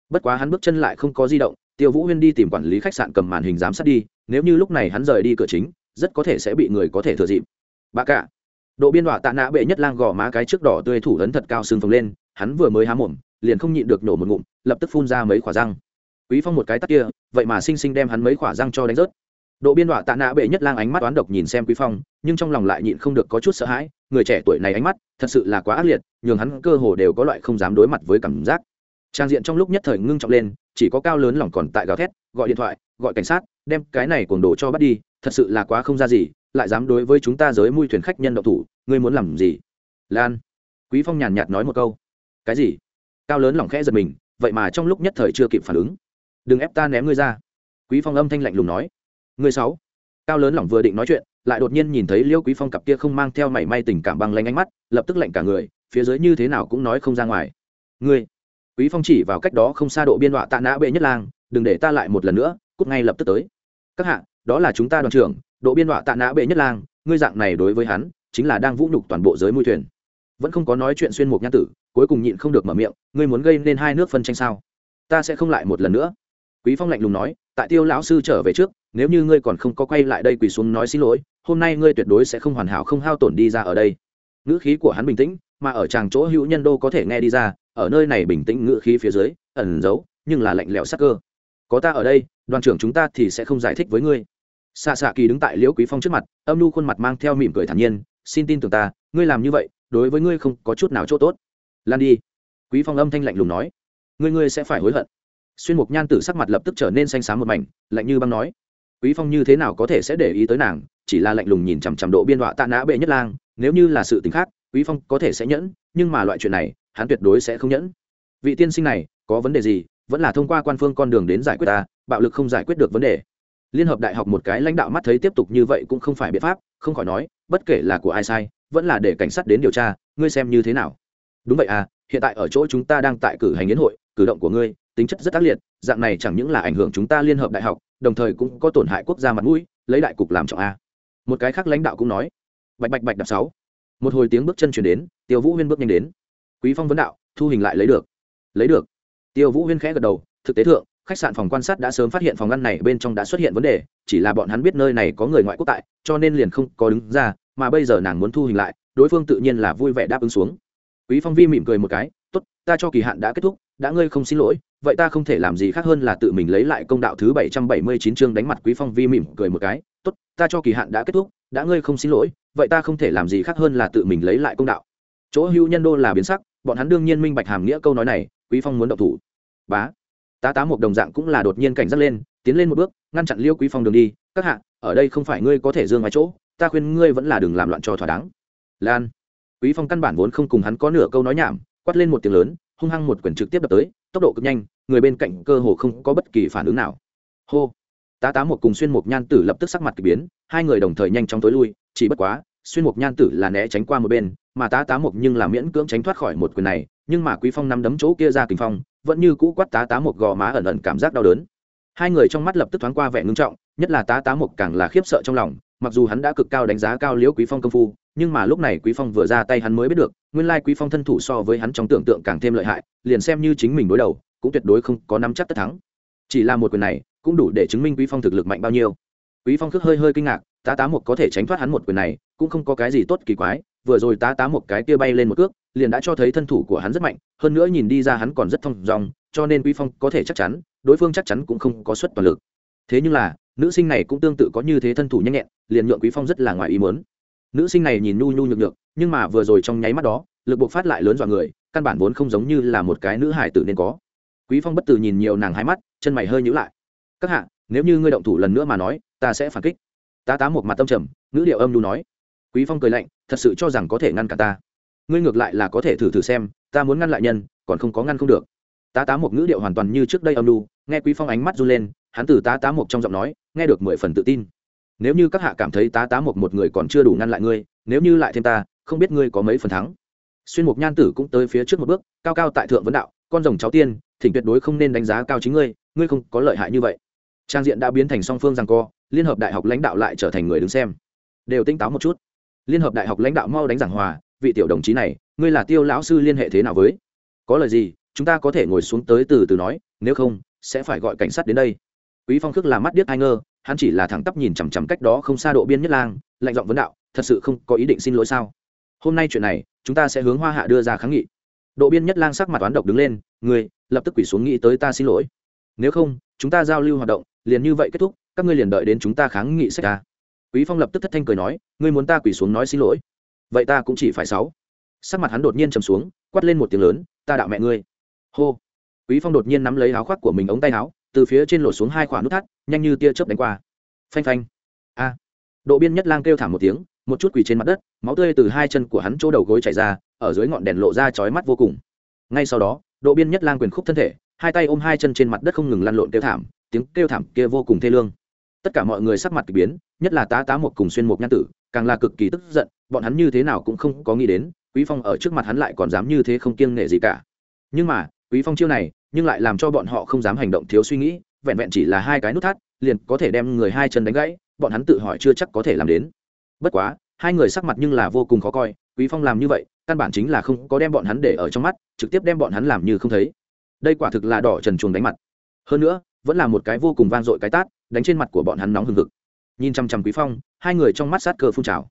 Bất quá hắn bước chân lại không có di động, tiêu vũ huyên đi tìm quản lý khách sạn cầm màn hình giám sát đi, nếu như lúc này hắn rời đi cửa chính, rất có thể sẽ bị người có thể thừa dịp. Bà cả. Độ biên đọa tạ nạ bệ nhất lang gò má cái trước đỏ tươi thủ ấn thật cao sưng phồng lên hắn vừa mới há mồm, liền không nhịn được nổ một ngụm, lập tức phun ra mấy khỏa răng. Quý phong một cái tắt kia, vậy mà sinh sinh đem hắn mấy khỏa răng cho đánh rớt. Độ biên đọa tạ nạ bệ nhất lang ánh mắt oán độc nhìn xem quý phong, nhưng trong lòng lại nhịn không được có chút sợ hãi, người trẻ tuổi này ánh mắt, thật sự là quá ác liệt, nhường hắn cơ hồ đều có loại không dám đối mặt với cảm giác. Trang diện trong lúc nhất thời ngưng trọng lên, chỉ có cao lớn lòng còn tại gào thét, gọi điện thoại, gọi cảnh sát, đem cái này cuồng đồ cho bắt đi, thật sự là quá không ra gì, lại dám đối với chúng ta giới mui thuyền khách nhân độc thủ, ngươi muốn làm gì? Lan. Quý phong nhàn nhạt nói một câu cái gì? Cao lớn lỏng khẽ giật mình, vậy mà trong lúc nhất thời chưa kịp phản ứng. Đừng ép ta ném ngươi ra. Quý phong âm thanh lạnh lùng nói. Ngươi sáu. Cao lớn lỏng vừa định nói chuyện, lại đột nhiên nhìn thấy liêu quý phong cặp kia không mang theo mảy may tình cảm băng lanh ánh mắt, lập tức lạnh cả người, phía dưới như thế nào cũng nói không ra ngoài. Ngươi. Quý phong chỉ vào cách đó không xa độ biên đọa tạ nã bệ nhất lang, đừng để ta lại một lần nữa, cút ngay lập tức tới. Các hạ, đó là chúng ta đoàn trưởng, độ biên đọa tạ nã bệ nhất lang, ngươi dạng này đối với hắn, chính là đang vũ nhục toàn bộ giới môi thuyền. Vẫn không có nói chuyện xuyên mục nhã tử cuối cùng nhịn không được mở miệng, ngươi muốn gây nên hai nước phân tranh sao? Ta sẽ không lại một lần nữa. Quý phong lạnh lùng nói, tại tiêu lão sư trở về trước, nếu như ngươi còn không có quay lại đây quỳ xuống nói xin lỗi, hôm nay ngươi tuyệt đối sẽ không hoàn hảo không hao tổn đi ra ở đây. Ngữ khí của hắn bình tĩnh, mà ở chàng chỗ hữu nhân đô có thể nghe đi ra, ở nơi này bình tĩnh ngữ khí phía dưới, ẩn giấu, nhưng là lạnh lẽo sắc cơ. Có ta ở đây, đoàn trưởng chúng ta thì sẽ không giải thích với ngươi. Xạ xạ kỳ đứng tại liễu quý phong trước mặt, âm nu khuôn mặt mang theo mỉm cười thản nhiên, xin tin tưởng ta, ngươi làm như vậy, đối với ngươi không có chút nào chỗ tốt lan đi. Quý phong âm thanh lạnh lùng nói, ngươi ngươi sẽ phải hối hận. Xuyên mục nhan tử sắc mặt lập tức trở nên xanh xám một mảnh, lạnh như băng nói, quý phong như thế nào có thể sẽ để ý tới nàng, chỉ là lạnh lùng nhìn chằm chằm độ biên họa tạ nã bệ nhất lang, nếu như là sự tình khác, quý phong có thể sẽ nhẫn, nhưng mà loại chuyện này, hắn tuyệt đối sẽ không nhẫn. Vị tiên sinh này, có vấn đề gì, vẫn là thông qua quan phương con đường đến giải quyết ta, bạo lực không giải quyết được vấn đề. Liên hợp đại học một cái lãnh đạo mắt thấy tiếp tục như vậy cũng không phải biện pháp, không khỏi nói, bất kể là của ai sai, vẫn là để cảnh sát đến điều tra, ngươi xem như thế nào đúng vậy à hiện tại ở chỗ chúng ta đang tại cử hành yến hội, cử động của ngươi, tính chất rất ác liệt, dạng này chẳng những là ảnh hưởng chúng ta liên hợp đại học, đồng thời cũng có tổn hại quốc gia mặt mũi, lấy đại cục làm trọng a. Một cái khác lãnh đạo cũng nói. Bạch bạch bạch đạp sáu. Một hồi tiếng bước chân chuyển đến, tiêu vũ huyên bước nhanh đến. Quý phong vấn đạo, thu hình lại lấy được. Lấy được. Tiêu vũ huyên khẽ gật đầu, thực tế thượng, khách sạn phòng quan sát đã sớm phát hiện phòng ngăn này bên trong đã xuất hiện vấn đề, chỉ là bọn hắn biết nơi này có người ngoại quốc tại, cho nên liền không có đứng ra, mà bây giờ nàng muốn thu hình lại, đối phương tự nhiên là vui vẻ đáp ứng xuống quý phong vi mỉm cười một cái, tốt, ta cho kỳ hạn đã kết thúc, đã ngươi không xin lỗi, vậy ta không thể làm gì khác hơn là tự mình lấy lại công đạo thứ bảy trăm bảy mươi chín chương đánh mặt quý phong vi mỉm cười một cái, tốt, ta cho kỳ hạn đã kết thúc, đã ngươi không xin lỗi, vậy ta không thể làm gì khác hơn là tự mình lấy lại công đạo. Chỗ hưu nhân đô là biến sắc, bọn hắn đương nhiên minh bạch hàm nghĩa câu nói này, quý phong muốn động thủ. Bá, tá tá một đồng dạng cũng là đột nhiên cảnh giác lên, tiến lên một bước, ngăn chặn liêu quý phong đường đi, các hạ, ở đây không phải ngươi có thể dương ngoài chỗ, ta khuyên ngươi vẫn là đừng làm loạn cho thỏa đáng. Lan quý phong căn bản vốn không cùng hắn có nửa câu nói nhảm, quát lên một tiếng lớn, hung hăng một quyền trực tiếp đập tới, tốc độ cực nhanh, người bên cạnh cơ hồ không có bất kỳ phản ứng nào. Hô! Tá tá một cùng xuyên mục nhan tử lập tức sắc mặt kỳ biến, hai người đồng thời nhanh chóng tối lui, chỉ bất quá, xuyên mục nhan tử là né tránh qua một bên, mà tá tá một nhưng là miễn cưỡng tránh thoát khỏi một quyền này, nhưng mà quý phong nắm đấm chỗ kia ra kình phong, vẫn như cũ quát tá tá một gò má ẩn ẩn cảm giác đau đớn. Hai người trong mắt lập tức thoáng qua vẻ ngưng trọng, nhất là tá tá một càng là khiếp sợ trong lòng, mặc dù hắn đã cực cao đánh giá cao liễu quý phong công phu nhưng mà lúc này quý phong vừa ra tay hắn mới biết được, nguyên lai quý phong thân thủ so với hắn trong tưởng tượng càng thêm lợi hại, liền xem như chính mình đối đầu, cũng tuyệt đối không có nắm chắc tất thắng. Chỉ là một quyền này, cũng đủ để chứng minh quý phong thực lực mạnh bao nhiêu. Quý phong khước hơi hơi kinh ngạc, tá tá một có thể tránh thoát hắn một quyền này, cũng không có cái gì tốt kỳ quái, vừa rồi tá tá một cái kia bay lên một cước, liền đã cho thấy thân thủ của hắn rất mạnh, hơn nữa nhìn đi ra hắn còn rất thông dong, cho nên quý phong có thể chắc chắn, đối phương chắc chắn cũng không có suất toàn lực. Thế nhưng là, nữ sinh này cũng tương tự có như thế thân thủ nhanh nhẹn, liền nhượng quý phong rất là ngoài ý muốn nữ sinh này nhìn nhu nhu nhược nhược, nhưng mà vừa rồi trong nháy mắt đó, lực buộc phát lại lớn dọa người, căn bản vốn không giống như là một cái nữ hải tử nên có. Quý phong bất từ nhìn nhiều nàng hai mắt, chân mày hơi nhíu lại. Các hạ, nếu như ngươi động thủ lần nữa mà nói, ta sẽ phản kích. Tá tá một mặt tâm trầm, ngữ điệu âm nhu nói. Quý phong cười lạnh, thật sự cho rằng có thể ngăn cả ta. Ngươi ngược lại là có thể thử thử xem, ta muốn ngăn lại nhân, còn không có ngăn không được. Tá tá một ngữ điệu hoàn toàn như trước đây âm nhu, nghe quý phong ánh mắt run lên, hắn từ tá tá một trong giọng nói, nghe được mười phần tự tin nếu như các hạ cảm thấy tá tá một một người còn chưa đủ ngăn lại ngươi, nếu như lại thêm ta, không biết ngươi có mấy phần thắng. Xuyên mục nhan tử cũng tới phía trước một bước, cao cao tại thượng vấn đạo, con rồng cháu tiên, thỉnh tuyệt đối không nên đánh giá cao chính ngươi ngươi không có lợi hại như vậy. Trang diện đã biến thành song phương rằng co, liên hợp đại học lãnh đạo lại trở thành người đứng xem. Đều tinh táo một chút. Liên hợp đại học lãnh đạo mau đánh giảng hòa, vị tiểu đồng chí này, ngươi là tiêu lão sư liên hệ thế nào với? Có lời gì, chúng ta có thể ngồi xuống tới từ từ nói, nếu không, sẽ phải gọi cảnh sát đến đây. Quý phong khước là mắt điếc ai ngơ hắn chỉ là thẳng tắp nhìn chằm chằm cách đó không xa độ biên nhất lang, lạnh giọng vấn đạo, thật sự không có ý định xin lỗi sao? Hôm nay chuyện này, chúng ta sẽ hướng hoa hạ đưa ra kháng nghị. Độ biên nhất lang sắc mặt toán độc đứng lên người lập tức quỷ xuống nghĩ tới ta xin lỗi. Nếu không, chúng ta giao lưu hoạt động, liền như vậy kết thúc, các ngươi liền đợi đến chúng ta kháng nghị sách ta quý phong lập tức thất thanh cười nói, ngươi muốn ta quỷ xuống nói xin lỗi? Vậy ta cũng chỉ phải sáu. Sắc mặt hắn đột nhiên trầm xuống, quát lên một tiếng lớn, ta đạo mẹ ngươi. Hô. Quý phong đột nhiên nắm lấy áo khoác của mình ống tay áo từ phía trên lột xuống hai khoản nút thắt, nhanh như tia chớp đánh qua. Phanh phanh. A. Độ biên nhất lang kêu thảm một tiếng, một chút quỳ trên mặt đất, máu tươi từ hai chân của hắn chỗ đầu gối chảy ra, ở dưới ngọn đèn lộ ra chói mắt vô cùng. Ngay sau đó, độ biên nhất lang quyền khúc thân thể, hai tay ôm hai chân trên mặt đất không ngừng lăn lộn kêu thảm, tiếng kêu thảm kia vô cùng thê lương. Tất cả mọi người sắc mặt k ỳ biến, nhất là tá tá một cùng xuyên một nhan tử, càng là cực kỳ tức giận, bọn hắn như thế nào cũng không có nghĩ đến, quý phong ở trước mặt hắn lại còn dám như thế không kiêng nể gì cả. Nhưng mà quý phong chiêu này, nhưng lại làm cho bọn họ không dám hành động thiếu suy nghĩ, vẹn vẹn chỉ là hai cái nút thắt, liền có thể đem người hai chân đánh gãy, bọn hắn tự hỏi chưa chắc có thể làm đến. Bất quá, hai người sắc mặt nhưng là vô cùng khó coi, quý phong làm như vậy, căn bản chính là không có đem bọn hắn để ở trong mắt, trực tiếp đem bọn hắn làm như không thấy. Đây quả thực là đỏ trần chuồng đánh mặt. Hơn nữa, vẫn là một cái vô cùng vang dội cái tát, đánh trên mặt của bọn hắn nóng hừng hực. Nhìn chăm chăm quý phong, hai người trong mắt sát cơ phun trào.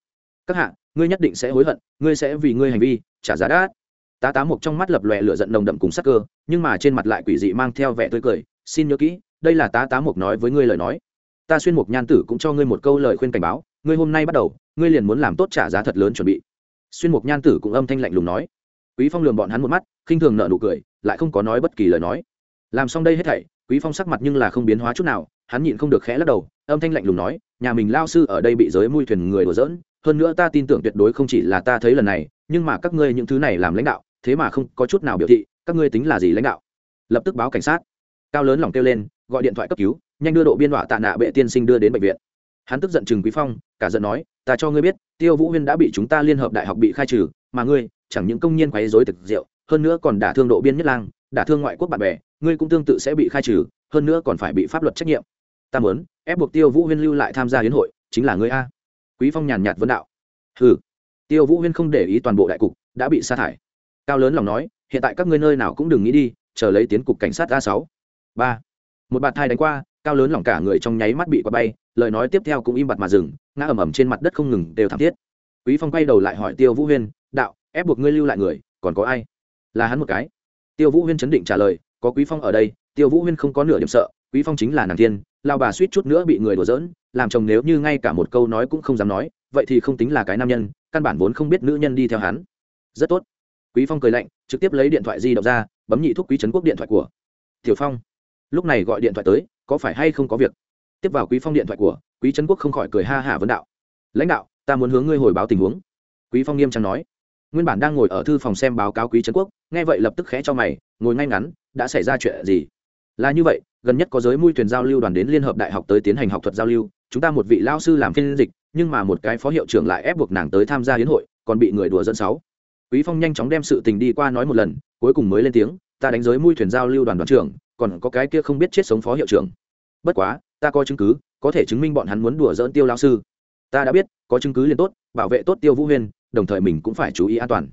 Các hạ, ngươi nhất định sẽ hối hận, ngươi sẽ vì ngươi hành vi trả giá đắt tá tá mộc trong mắt lập lòe lửa giận nồng đậm cùng sắc cơ, nhưng mà trên mặt lại quỷ dị mang theo vẻ tươi cười, xin nhớ kỹ, đây là tá tá mộc nói với ngươi lời nói. Ta xuyên mục nhan tử cũng cho ngươi một câu lời khuyên cảnh báo, ngươi hôm nay bắt đầu, ngươi liền muốn làm tốt trả giá thật lớn chuẩn bị. Xuyên mục nhan tử cũng âm thanh lạnh lùng nói. Quý phong lườm bọn hắn một mắt, khinh thường nợ nụ cười, lại không có nói bất kỳ lời nói. Làm xong đây hết thảy, quý phong sắc mặt nhưng là không biến hóa chút nào, hắn nhịn không được khẽ lắc đầu, âm thanh lạnh lùng nói, nhà mình lao sư ở đây bị giới mui thuyền người đùa giỡn, hơn nữa ta tin tưởng tuyệt đối không chỉ là ta thấy lần này, nhưng mà các ngươi những thứ này làm lãnh đạo thế mà không có chút nào biểu thị các ngươi tính là gì lãnh đạo. Lập tức báo cảnh sát. Cao lớn lòng kêu lên, gọi điện thoại cấp cứu, nhanh đưa độ biên đọa tạ nạ bệ tiên sinh đưa đến bệnh viện. Hắn tức giận chừng quý phong, cả giận nói, ta cho ngươi biết, tiêu vũ huyên đã bị chúng ta liên hợp đại học bị khai trừ, mà ngươi, chẳng những công nhân quấy rối thực rượu, hơn nữa còn đả thương độ biên nhất lang, đả thương ngoại quốc bạn bè, ngươi cũng tương tự sẽ bị khai trừ, hơn nữa còn phải bị pháp luật trách nhiệm. Ta muốn ép buộc tiêu vũ huyên lưu lại tham gia hiến hội, chính là ngươi a. Quý phong nhàn nhạt vấn đạo. Hừ. Tiêu vũ huyên không để ý toàn bộ đại cục, đã bị sa thải cao lớn lòng nói, hiện tại các ngươi nơi nào cũng đừng nghĩ đi, chờ lấy tiến cục cảnh sát a sáu. Ba. Một bạt thai đánh qua, cao lớn lòng cả người trong nháy mắt bị quả bay, lời nói tiếp theo cũng im bặt mà dừng, ngã ầm ầm trên mặt đất không ngừng đều thảm thiết. Quý phong quay đầu lại hỏi tiêu vũ huyên, đạo, ép buộc ngươi lưu lại người, còn có ai? Là hắn một cái. Tiêu vũ huyên chấn định trả lời, có quý phong ở đây, tiêu vũ huyên không có nửa điểm sợ, quý phong chính là nàng tiên lao bà suýt chút nữa bị người đùa giỡn, làm chồng nếu như ngay cả một câu nói cũng không dám nói, vậy thì không tính là cái nam nhân, căn bản vốn không biết nữ nhân đi theo hắn. Rất tốt quý phong cười lạnh, trực tiếp lấy điện thoại di động ra, bấm nhị thúc quý trấn quốc điện thoại của. Tiểu phong, lúc này gọi điện thoại tới, có phải hay không có việc? Tiếp vào quý phong điện thoại của, quý trấn quốc không khỏi cười ha hả vấn đạo. Lãnh đạo, ta muốn hướng ngươi hồi báo tình huống. Quý phong nghiêm trang nói. Nguyên bản đang ngồi ở thư phòng xem báo cáo quý trấn quốc, nghe vậy lập tức khẽ cho mày, ngồi ngay ngắn, đã xảy ra chuyện gì? Là như vậy, gần nhất có giới mui thuyền giao lưu đoàn đến liên hợp đại học tới tiến hành học thuật giao lưu, chúng ta một vị lao sư làm phiên dịch, nhưng mà một cái phó hiệu trưởng lại ép buộc nàng tới tham gia hiến hội, còn bị người đùa dẫn sáu quý phong nhanh chóng đem sự tình đi qua nói một lần, cuối cùng mới lên tiếng, ta đánh giới mui thuyền giao lưu đoàn đoàn trưởng, còn có cái kia không biết chết sống phó hiệu trưởng. Bất quá, ta có chứng cứ, có thể chứng minh bọn hắn muốn đùa dỡn tiêu lao sư. Ta đã biết, có chứng cứ liền tốt, bảo vệ tốt tiêu vũ huyên, đồng thời mình cũng phải chú ý an toàn.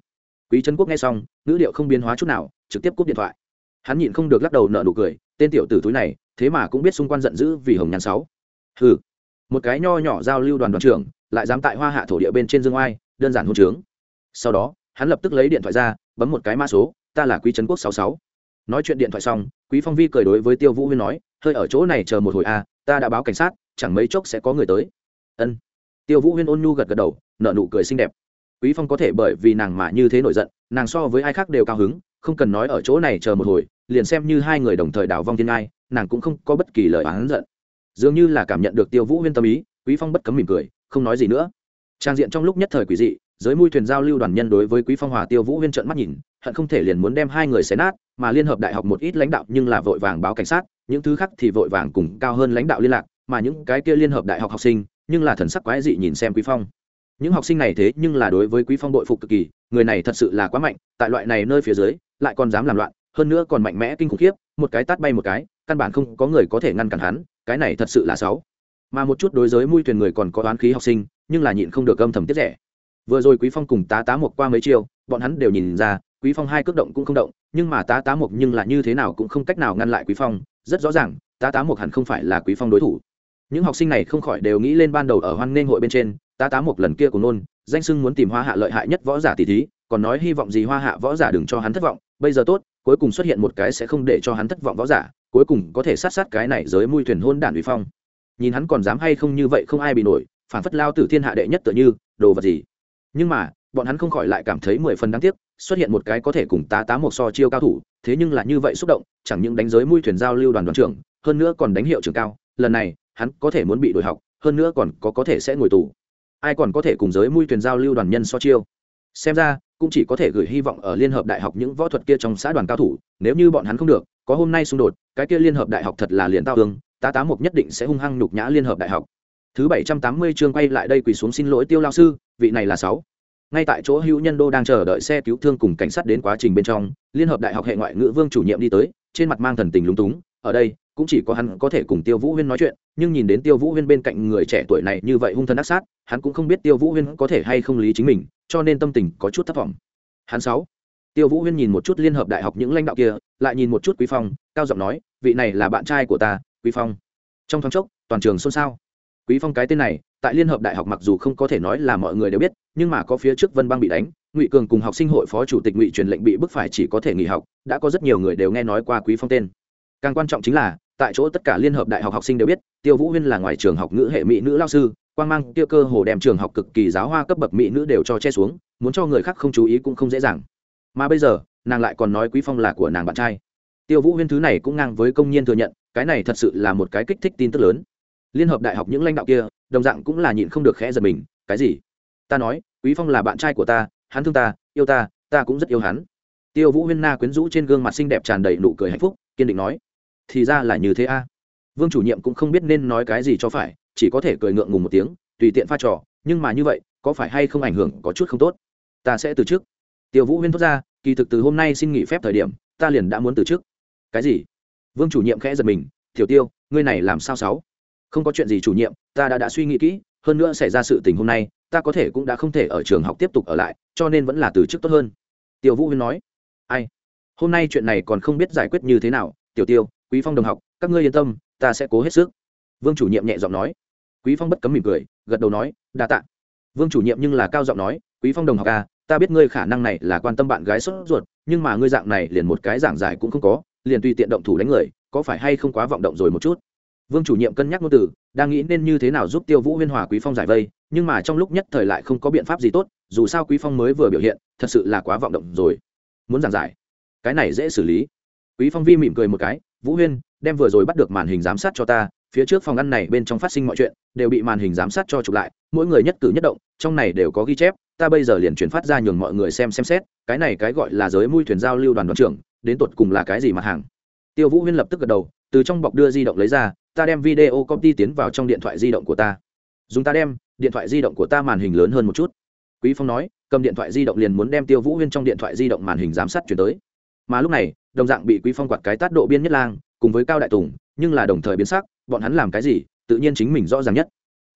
Quý trấn quốc nghe xong, ngữ liệu không biến hóa chút nào, trực tiếp cúp điện thoại. Hắn nhịn không được lắc đầu nợ nụ cười, tên tiểu tử túi này, thế mà cũng biết xung quanh giận dữ vì hồng nhàn sáu. Hừ. Một cái nho nhỏ giao lưu đoàn đoàn trưởng, lại dám tại hoa hạ thổ địa bên trên dương oai, đơn giản hôn trướng. Sau đó hắn lập tức lấy điện thoại ra bấm một cái mã số ta là quý trấn quốc sáu sáu. Nói chuyện điện thoại xong quý phong vi cười đối với tiêu vũ huyên nói hơi ở chỗ này chờ một hồi a à, ta đã báo cảnh sát chẳng mấy chốc sẽ có người tới. Ân. Tiêu vũ huyên ôn nhu gật gật đầu nợ nụ cười xinh đẹp. Quý phong có thể bởi vì nàng mà như thế nổi giận nàng so với ai khác đều cao hứng không cần nói ở chỗ này chờ một hồi liền xem như hai người đồng thời đào vong thiên ai nàng cũng không có bất kỳ lời oán giận. Dường như là cảm nhận được tiêu vũ huyên tâm ý quý phong bất cấm mỉm cười không nói gì nữa. Trang diện trong lúc nhất thời quỷ dị giới mui thuyền giao lưu đoàn nhân đối với quý phong hòa tiêu vũ huyên trợn mắt nhìn, hận không thể liền muốn đem hai người xé nát, mà liên hợp đại học một ít lãnh đạo nhưng là vội vàng báo cảnh sát, những thứ khác thì vội vàng cùng cao hơn lãnh đạo liên lạc, mà những cái kia liên hợp đại học học sinh, nhưng là thần sắc quái dị nhìn xem quý phong. Những học sinh này thế nhưng là đối với quý phong đội phục cực kỳ, người này thật sự là quá mạnh, tại loại này nơi phía dưới, lại còn dám làm loạn, hơn nữa còn mạnh mẽ kinh khủng khiếp, một cái tát bay một cái, căn bản không có người có thể ngăn cản hắn, cái này thật sự là xấu. Mà một chút đối giới mui thuyền người còn có oán khí học sinh, nhưng là nhịn không được âm thầm tiết rẻ vừa rồi quý phong cùng tá tá một qua mấy chiêu, bọn hắn đều nhìn ra, quý phong hai cước động cũng không động, nhưng mà tá tá một nhưng là như thế nào cũng không cách nào ngăn lại quý phong, rất rõ ràng, tá tá một hẳn không phải là quý phong đối thủ. Những học sinh này không khỏi đều nghĩ lên ban đầu ở hoan nghênh hội bên trên, tá tá một lần kia của nôn, danh sưng muốn tìm hoa hạ lợi hại nhất võ giả tỷ thí, còn nói hy vọng gì hoa hạ võ giả đừng cho hắn thất vọng, bây giờ tốt, cuối cùng xuất hiện một cái sẽ không để cho hắn thất vọng võ giả, cuối cùng có thể sát sát cái này giới mui thuyền hôn đản uy phong. Nhìn hắn còn dám hay không như vậy không ai bị nổi, phản phất lao tử thiên hạ đệ nhất tựa như, đồ vật gì? Nhưng mà, bọn hắn không khỏi lại cảm thấy mười phần đáng tiếc, xuất hiện một cái có thể cùng tá tá một so chiêu cao thủ, thế nhưng là như vậy xúc động, chẳng những đánh giới mui thuyền giao lưu đoàn đoàn trưởng, hơn nữa còn đánh hiệu trường cao, lần này, hắn có thể muốn bị đổi học, hơn nữa còn có có thể sẽ ngồi tù. Ai còn có thể cùng giới mui thuyền giao lưu đoàn nhân so chiêu? Xem ra, cũng chỉ có thể gửi hy vọng ở liên hợp đại học những võ thuật kia trong xã đoàn cao thủ, nếu như bọn hắn không được, có hôm nay xung đột, cái kia liên hợp đại học thật là liền tao tương tá tá mục nhất định sẽ hung hăng nhục nhã liên hợp đại học thứ bảy trăm tám mươi chương quay lại đây quỳ xuống xin lỗi tiêu lao sư, vị này là sáu. Ngay tại chỗ hữu nhân đô đang chờ đợi xe cứu thương cùng cảnh sát đến quá trình bên trong, liên hợp đại học hệ ngoại ngữ vương chủ nhiệm đi tới, trên mặt mang thần tình lúng túng, ở đây, cũng chỉ có hắn có thể cùng tiêu vũ huyên nói chuyện, nhưng nhìn đến tiêu vũ huyên bên cạnh người trẻ tuổi này như vậy hung thân ác sát, hắn cũng không biết tiêu vũ huyên có thể hay không lý chính mình, cho nên tâm tình có chút thất vọng. Hắn sáu. Tiêu vũ huyên nhìn một chút liên hợp đại học những lãnh đạo kia, lại nhìn một chút quý phong, cao giọng nói, vị này là bạn trai của ta, quý phong. Trong thoáng chốc, toàn trường xôn xao quý phong cái tên này, tại liên hợp đại học mặc dù không có thể nói là mọi người đều biết, nhưng mà có phía trước vân băng bị đánh, ngụy cường cùng học sinh hội phó chủ tịch ngụy truyền lệnh bị bức phải chỉ có thể nghỉ học, đã có rất nhiều người đều nghe nói qua quý phong tên. Càng quan trọng chính là, tại chỗ tất cả liên hợp đại học học sinh đều biết, tiêu vũ huyên là ngoài trường học ngữ hệ mỹ nữ lao sư quan mang Tiêu cơ hồ đem trường học cực kỳ giáo hoa cấp bậc mỹ nữ đều cho che xuống, muốn cho người khác không chú ý cũng không dễ dàng. Mà bây giờ, nàng lại còn nói quý phong là của nàng bạn trai. Tiêu vũ huyên thứ này cũng ngang với công nhân thừa nhận, cái này thật sự là một cái kích thích tin tức lớn liên hợp đại học những lãnh đạo kia, đồng dạng cũng là nhịn không được khẽ giật mình, cái gì? Ta nói, quý phong là bạn trai của ta, hắn thương ta, yêu ta ta cũng rất yêu hắn. Tiêu vũ huyên na quyến rũ trên gương mặt xinh đẹp tràn đầy nụ cười hạnh phúc, kiên định nói, thì ra là như thế a. Vương chủ nhiệm cũng không biết nên nói cái gì cho phải, chỉ có thể cười ngượng ngùng một tiếng, tùy tiện pha trò, nhưng mà như vậy, có phải hay không ảnh hưởng có chút không tốt? Ta sẽ từ chức. Tiêu vũ huyên thốt ra, kỳ thực từ hôm nay xin nghỉ phép thời điểm, ta liền đã muốn từ chức. Cái gì? Vương chủ nhiệm khẽ giật mình, tiểu tiêu, ngươi này làm sao sáu? Không có chuyện gì chủ nhiệm, ta đã đã suy nghĩ kỹ, hơn nữa xảy ra sự tình hôm nay, ta có thể cũng đã không thể ở trường học tiếp tục ở lại, cho nên vẫn là từ chức tốt hơn. Tiểu vũ huyên nói. Ai? Hôm nay chuyện này còn không biết giải quyết như thế nào. Tiểu tiêu, quý phong đồng học, các ngươi yên tâm, ta sẽ cố hết sức. Vương chủ nhiệm nhẹ giọng nói. Quý phong bất cấm mỉm cười, gật đầu nói, đa tạ. Vương chủ nhiệm nhưng là cao giọng nói, quý phong đồng học à ta biết ngươi khả năng này là quan tâm bạn gái sốt ruột, nhưng mà ngươi dạng này liền một cái giảng giải cũng không có, liền tùy tiện động thủ đánh người, có phải hay không quá vọng động rồi một chút? Vương chủ nhiệm cân nhắc ngôn từ, đang nghĩ nên như thế nào giúp tiêu vũ huyên hòa quý phong giải vây, nhưng mà trong lúc nhất thời lại không có biện pháp gì tốt, dù sao quý phong mới vừa biểu hiện, thật sự là quá vọng động rồi. Muốn giảng giải, cái này dễ xử lý. Quý phong vi mỉm cười một cái, vũ huyên, đem vừa rồi bắt được màn hình giám sát cho ta, phía trước phòng ăn này bên trong phát sinh mọi chuyện, đều bị màn hình giám sát cho chụp lại, mỗi người nhất cử nhất động, trong này đều có ghi chép, ta bây giờ liền chuyển phát ra nhường mọi người xem xem xét, cái này cái gọi là giới mui thuyền giao lưu đoàn đoàn trưởng, đến tột cùng là cái gì mặt hàng? Tiêu vũ huyên lập tức gật đầu, từ trong bọc đưa di động lấy ra ta đem video copy tiến vào trong điện thoại di động của ta. Dùng ta đem, điện thoại di động của ta màn hình lớn hơn một chút. Quý phong nói, cầm điện thoại di động liền muốn đem tiêu vũ huyên trong điện thoại di động màn hình giám sát chuyển tới. Mà lúc này, đồng dạng bị quý phong quạt cái tát độ biên nhất lang, cùng với cao đại tùng, nhưng là đồng thời biến sắc, bọn hắn làm cái gì, tự nhiên chính mình rõ ràng nhất.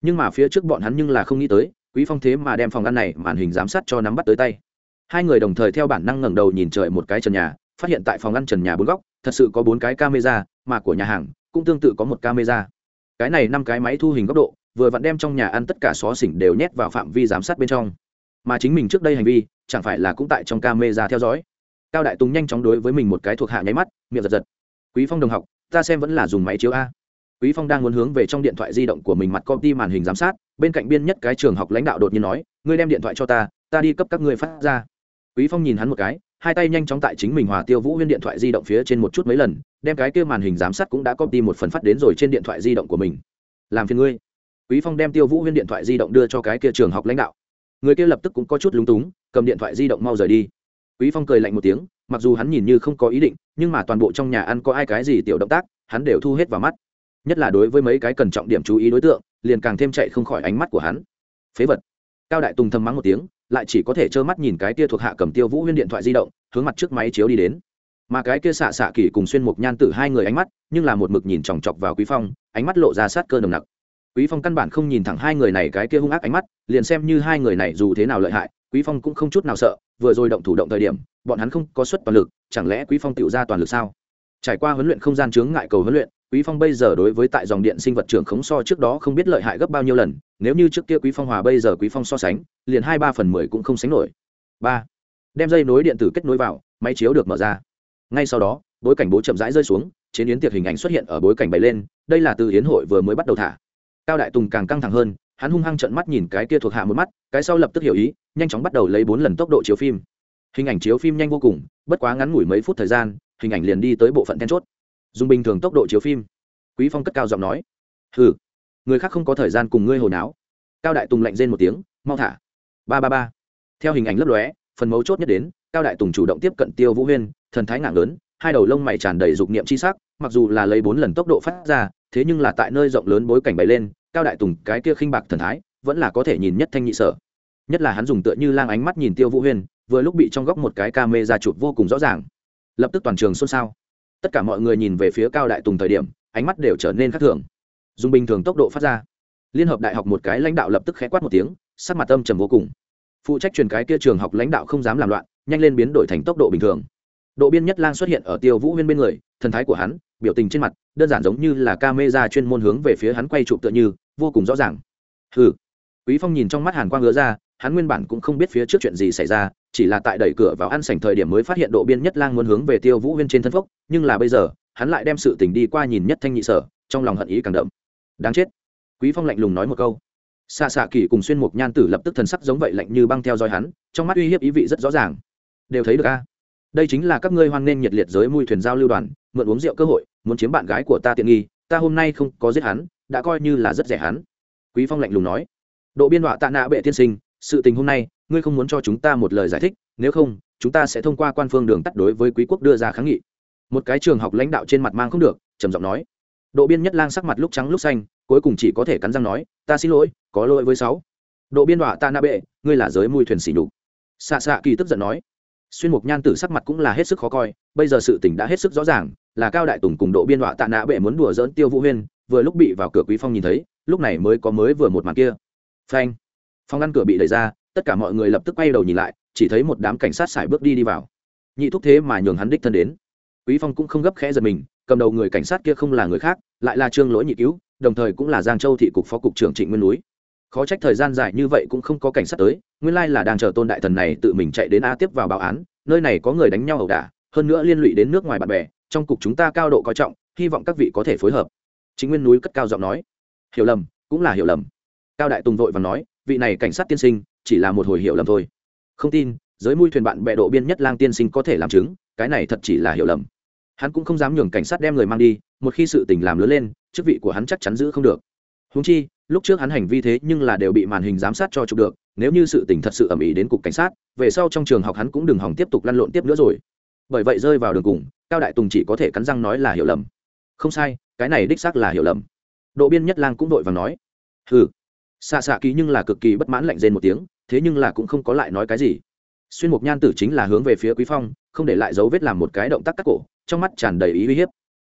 Nhưng mà phía trước bọn hắn nhưng là không nghĩ tới, quý phong thế mà đem phòng ăn này màn hình giám sát cho nắm bắt tới tay. Hai người đồng thời theo bản năng ngẩng đầu nhìn trời một cái trần nhà, phát hiện tại phòng ăn trần nhà bốn góc, thật sự có bốn cái camera, mà của nhà hàng cũng tương tự có một camera. Cái này năm cái máy thu hình góc độ, vừa vặn đem trong nhà ăn tất cả xó xỉnh đều nhét vào phạm vi giám sát bên trong. Mà chính mình trước đây hành vi, chẳng phải là cũng tại trong camera theo dõi. Cao đại tùng nhanh chóng đối với mình một cái thuộc hạ nháy mắt, miệng giật giật. Quý phong đồng học, ta xem vẫn là dùng máy chiếu a. Quý phong đang muốn hướng về trong điện thoại di động của mình mặt copy màn hình giám sát, bên cạnh biên nhất cái trường học lãnh đạo đột nhiên nói, ngươi đem điện thoại cho ta ta đi cấp các ngươi phát ra. Quý phong nhìn hắn một cái hai tay nhanh chóng tại chính mình hòa tiêu vũ huyên điện thoại di động phía trên một chút mấy lần, đem cái kia màn hình giám sát cũng đã copy một phần phát đến rồi trên điện thoại di động của mình. Làm phiền ngươi. Quý phong đem tiêu vũ huyên điện thoại di động đưa cho cái kia trường học lãnh đạo. Người kia lập tức cũng có chút lúng túng, cầm điện thoại di động mau rời đi. Quý phong cười lạnh một tiếng, mặc dù hắn nhìn như không có ý định, nhưng mà toàn bộ trong nhà ăn có ai cái gì tiểu động tác, hắn đều thu hết vào mắt. Nhất là đối với mấy cái cần trọng điểm chú ý đối tượng, liền càng thêm chạy không khỏi ánh mắt của hắn. Phế vật. Cao đại tùng thầm mắng một tiếng lại chỉ có thể trơ mắt nhìn cái kia thuộc hạ cầm tiêu vũ huyên điện thoại di động, hướng mặt trước máy chiếu đi đến. Mà cái kia xạ xạ kỳ cùng xuyên mục nhan tử hai người ánh mắt, nhưng là một mực nhìn chòng chọc vào quý phong, ánh mắt lộ ra sát cơ nồng nặc. Quý phong căn bản không nhìn thẳng hai người này cái kia hung ác ánh mắt, liền xem như hai người này dù thế nào lợi hại, quý phong cũng không chút nào sợ, vừa rồi động thủ động thời điểm, bọn hắn không có suất toàn lực, chẳng lẽ quý phong tự ra toàn lực sao? Trải qua huấn luyện không gian chướng ngại cầu huấn luyện quý phong bây giờ đối với tại dòng điện sinh vật trưởng khống so trước đó không biết lợi hại gấp bao nhiêu lần, nếu như trước kia quý phong hòa bây giờ quý phong so sánh, liền hai ba phần mười cũng không sánh nổi. Ba, đem dây nối điện tử kết nối vào, máy chiếu được mở ra. Ngay sau đó, bối cảnh bố chậm rãi rơi xuống chiến yến tiệc hình ảnh xuất hiện ở bối cảnh bày lên, đây là từ yến hội vừa mới bắt đầu thả. Cao đại tùng càng căng thẳng hơn, hắn hung hăng trợn mắt nhìn cái kia thuộc hạ một mắt, cái sau lập tức hiểu ý, nhanh chóng bắt đầu lấy bốn lần tốc độ chiếu phim. Hình ảnh chiếu phim nhanh vô cùng, bất quá ngắn ngủi mấy phút thời gian, hình ảnh liền đi tới bộ phận then chốt dùng bình thường tốc độ chiếu phim. Quý phong cất cao giọng nói Hừ, người khác không có thời gian cùng ngươi hồi náo. Cao đại tùng lạnh rên một tiếng mau thả. Ba ba ba. Theo hình ảnh lấp lóe phần mấu chốt nhất đến cao đại tùng chủ động tiếp cận tiêu vũ huyên thần thái ngạc lớn hai đầu lông mày tràn đầy dục niệm chi sắc mặc dù là lấy bốn lần tốc độ phát ra thế nhưng là tại nơi rộng lớn bối cảnh bày lên cao đại tùng cái kia khinh bạc thần thái vẫn là có thể nhìn nhất thanh nhị sở. Nhất là hắn dùng tựa như lang ánh mắt nhìn tiêu vũ huyên vừa lúc bị trong góc một cái ca mê ra chụp vô cùng rõ ràng. Lập tức toàn trường xôn xao tất cả mọi người nhìn về phía cao đại tùng thời điểm, ánh mắt đều trở nên khác thường. Dùng bình thường tốc độ phát ra. Liên hợp đại học một cái lãnh đạo lập tức khẽ quát một tiếng, sắc mặt âm trầm vô cùng. Phụ trách truyền cái kia trường học lãnh đạo không dám làm loạn, nhanh lên biến đổi thành tốc độ bình thường. Độ biên nhất lang xuất hiện ở tiêu vũ huyên bên người, thần thái của hắn, biểu tình trên mặt, đơn giản giống như là ca mê ra chuyên môn hướng về phía hắn quay chụp tựa như, vô cùng rõ ràng. Ừ quý phong nhìn trong mắt hàn quang ngứa ra, hắn nguyên bản cũng không biết phía trước chuyện gì xảy ra chỉ là tại đẩy cửa vào ăn sảnh thời điểm mới phát hiện độ biên nhất lang muốn hướng về tiêu vũ huyên trên thân phốc, nhưng là bây giờ, hắn lại đem sự tình đi qua nhìn nhất thanh nhị sở, trong lòng hận ý càng đậm. Đáng chết. Quý phong lạnh lùng nói một câu. Xạ xạ kỳ cùng xuyên mục nhan tử lập tức thần sắc giống vậy lạnh như băng theo dõi hắn, trong mắt uy hiếp ý vị rất rõ ràng. Đều thấy được a. Đây chính là các ngươi hoan nghênh nhiệt liệt giới mui thuyền giao lưu đoàn, mượn uống rượu cơ hội, muốn chiếm bạn gái của ta tiện nghi, ta hôm nay không có giết hắn, đã coi như là rất rẻ hắn. Quý phong lạnh lùng nói. Độ biên họa tạ nạ bệ tiên sinh, sự tình hôm nay ngươi không muốn cho chúng ta một lời giải thích, nếu không, chúng ta sẽ thông qua quan phương đường tắt đối với quý quốc đưa ra kháng nghị. Một cái trường học lãnh đạo trên mặt mang không được, trầm giọng nói. Độ biên nhất lang sắc mặt lúc trắng lúc xanh, cuối cùng chỉ có thể cắn răng nói, ta xin lỗi, có lỗi với sáu. Độ biên đọa ta na bệ, ngươi là giới mùi thuyền xỉ đục xạ xạ kỳ tức giận nói. Xuyên mục nhan tử sắc mặt cũng là hết sức khó coi, bây giờ sự tình đã hết sức rõ ràng, là cao đại tùng cùng độ biên đọa tạ nạ bệ muốn đùa dỡn tiêu vũ huyên, vừa lúc bị vào cửa quý phong nhìn thấy, lúc này mới có mới vừa một màn kia. Phanh. Phong ngăn cửa bị đẩy ra tất cả mọi người lập tức quay đầu nhìn lại, chỉ thấy một đám cảnh sát xài bước đi đi vào. Nhị thúc thế mà nhường hắn đích thân đến. Quý phong cũng không gấp khẽ giật mình, cầm đầu người cảnh sát kia không là người khác, lại là trương lỗi nhị cứu, đồng thời cũng là giang châu thị cục phó cục trưởng trịnh nguyên núi. Khó trách thời gian dài như vậy cũng không có cảnh sát tới, nguyên lai là đang chờ tôn đại thần này tự mình chạy đến a tiếp vào báo án, nơi này có người đánh nhau ẩu đả, hơn nữa liên lụy đến nước ngoài bạn bè, trong cục chúng ta cao độ coi trọng, hy vọng các vị có thể phối hợp. Chính nguyên núi cất cao giọng nói. Hiểu lầm, cũng là hiểu lầm. Cao đại tùng vội và nói, vị này cảnh sát tiên sinh chỉ là một hồi hiểu lầm thôi. Không tin, giới mui thuyền bạn bè độ biên nhất lang tiên sinh có thể làm chứng, cái này thật chỉ là hiểu lầm. Hắn cũng không dám nhường cảnh sát đem người mang đi, một khi sự tình làm lớn lên, chức vị của hắn chắc chắn giữ không được. Húng chi, lúc trước hắn hành vi thế nhưng là đều bị màn hình giám sát cho chụp được, nếu như sự tình thật sự ầm ĩ đến cục cảnh sát, về sau trong trường học hắn cũng đừng hòng tiếp tục lăn lộn tiếp nữa rồi. Bởi vậy rơi vào đường cùng, cao đại tùng chỉ có thể cắn răng nói là hiểu lầm. Không sai, cái này đích xác là hiểu lầm. Độ biên nhất lang cũng đội và nói. Hừ xạ xạ ký nhưng là cực kỳ bất mãn lạnh rên một tiếng, thế nhưng là cũng không có lại nói cái gì. Xuyên mục nhan tử chính là hướng về phía quý phong, không để lại dấu vết làm một cái động tác cắt cổ, trong mắt tràn đầy ý uy hiếp.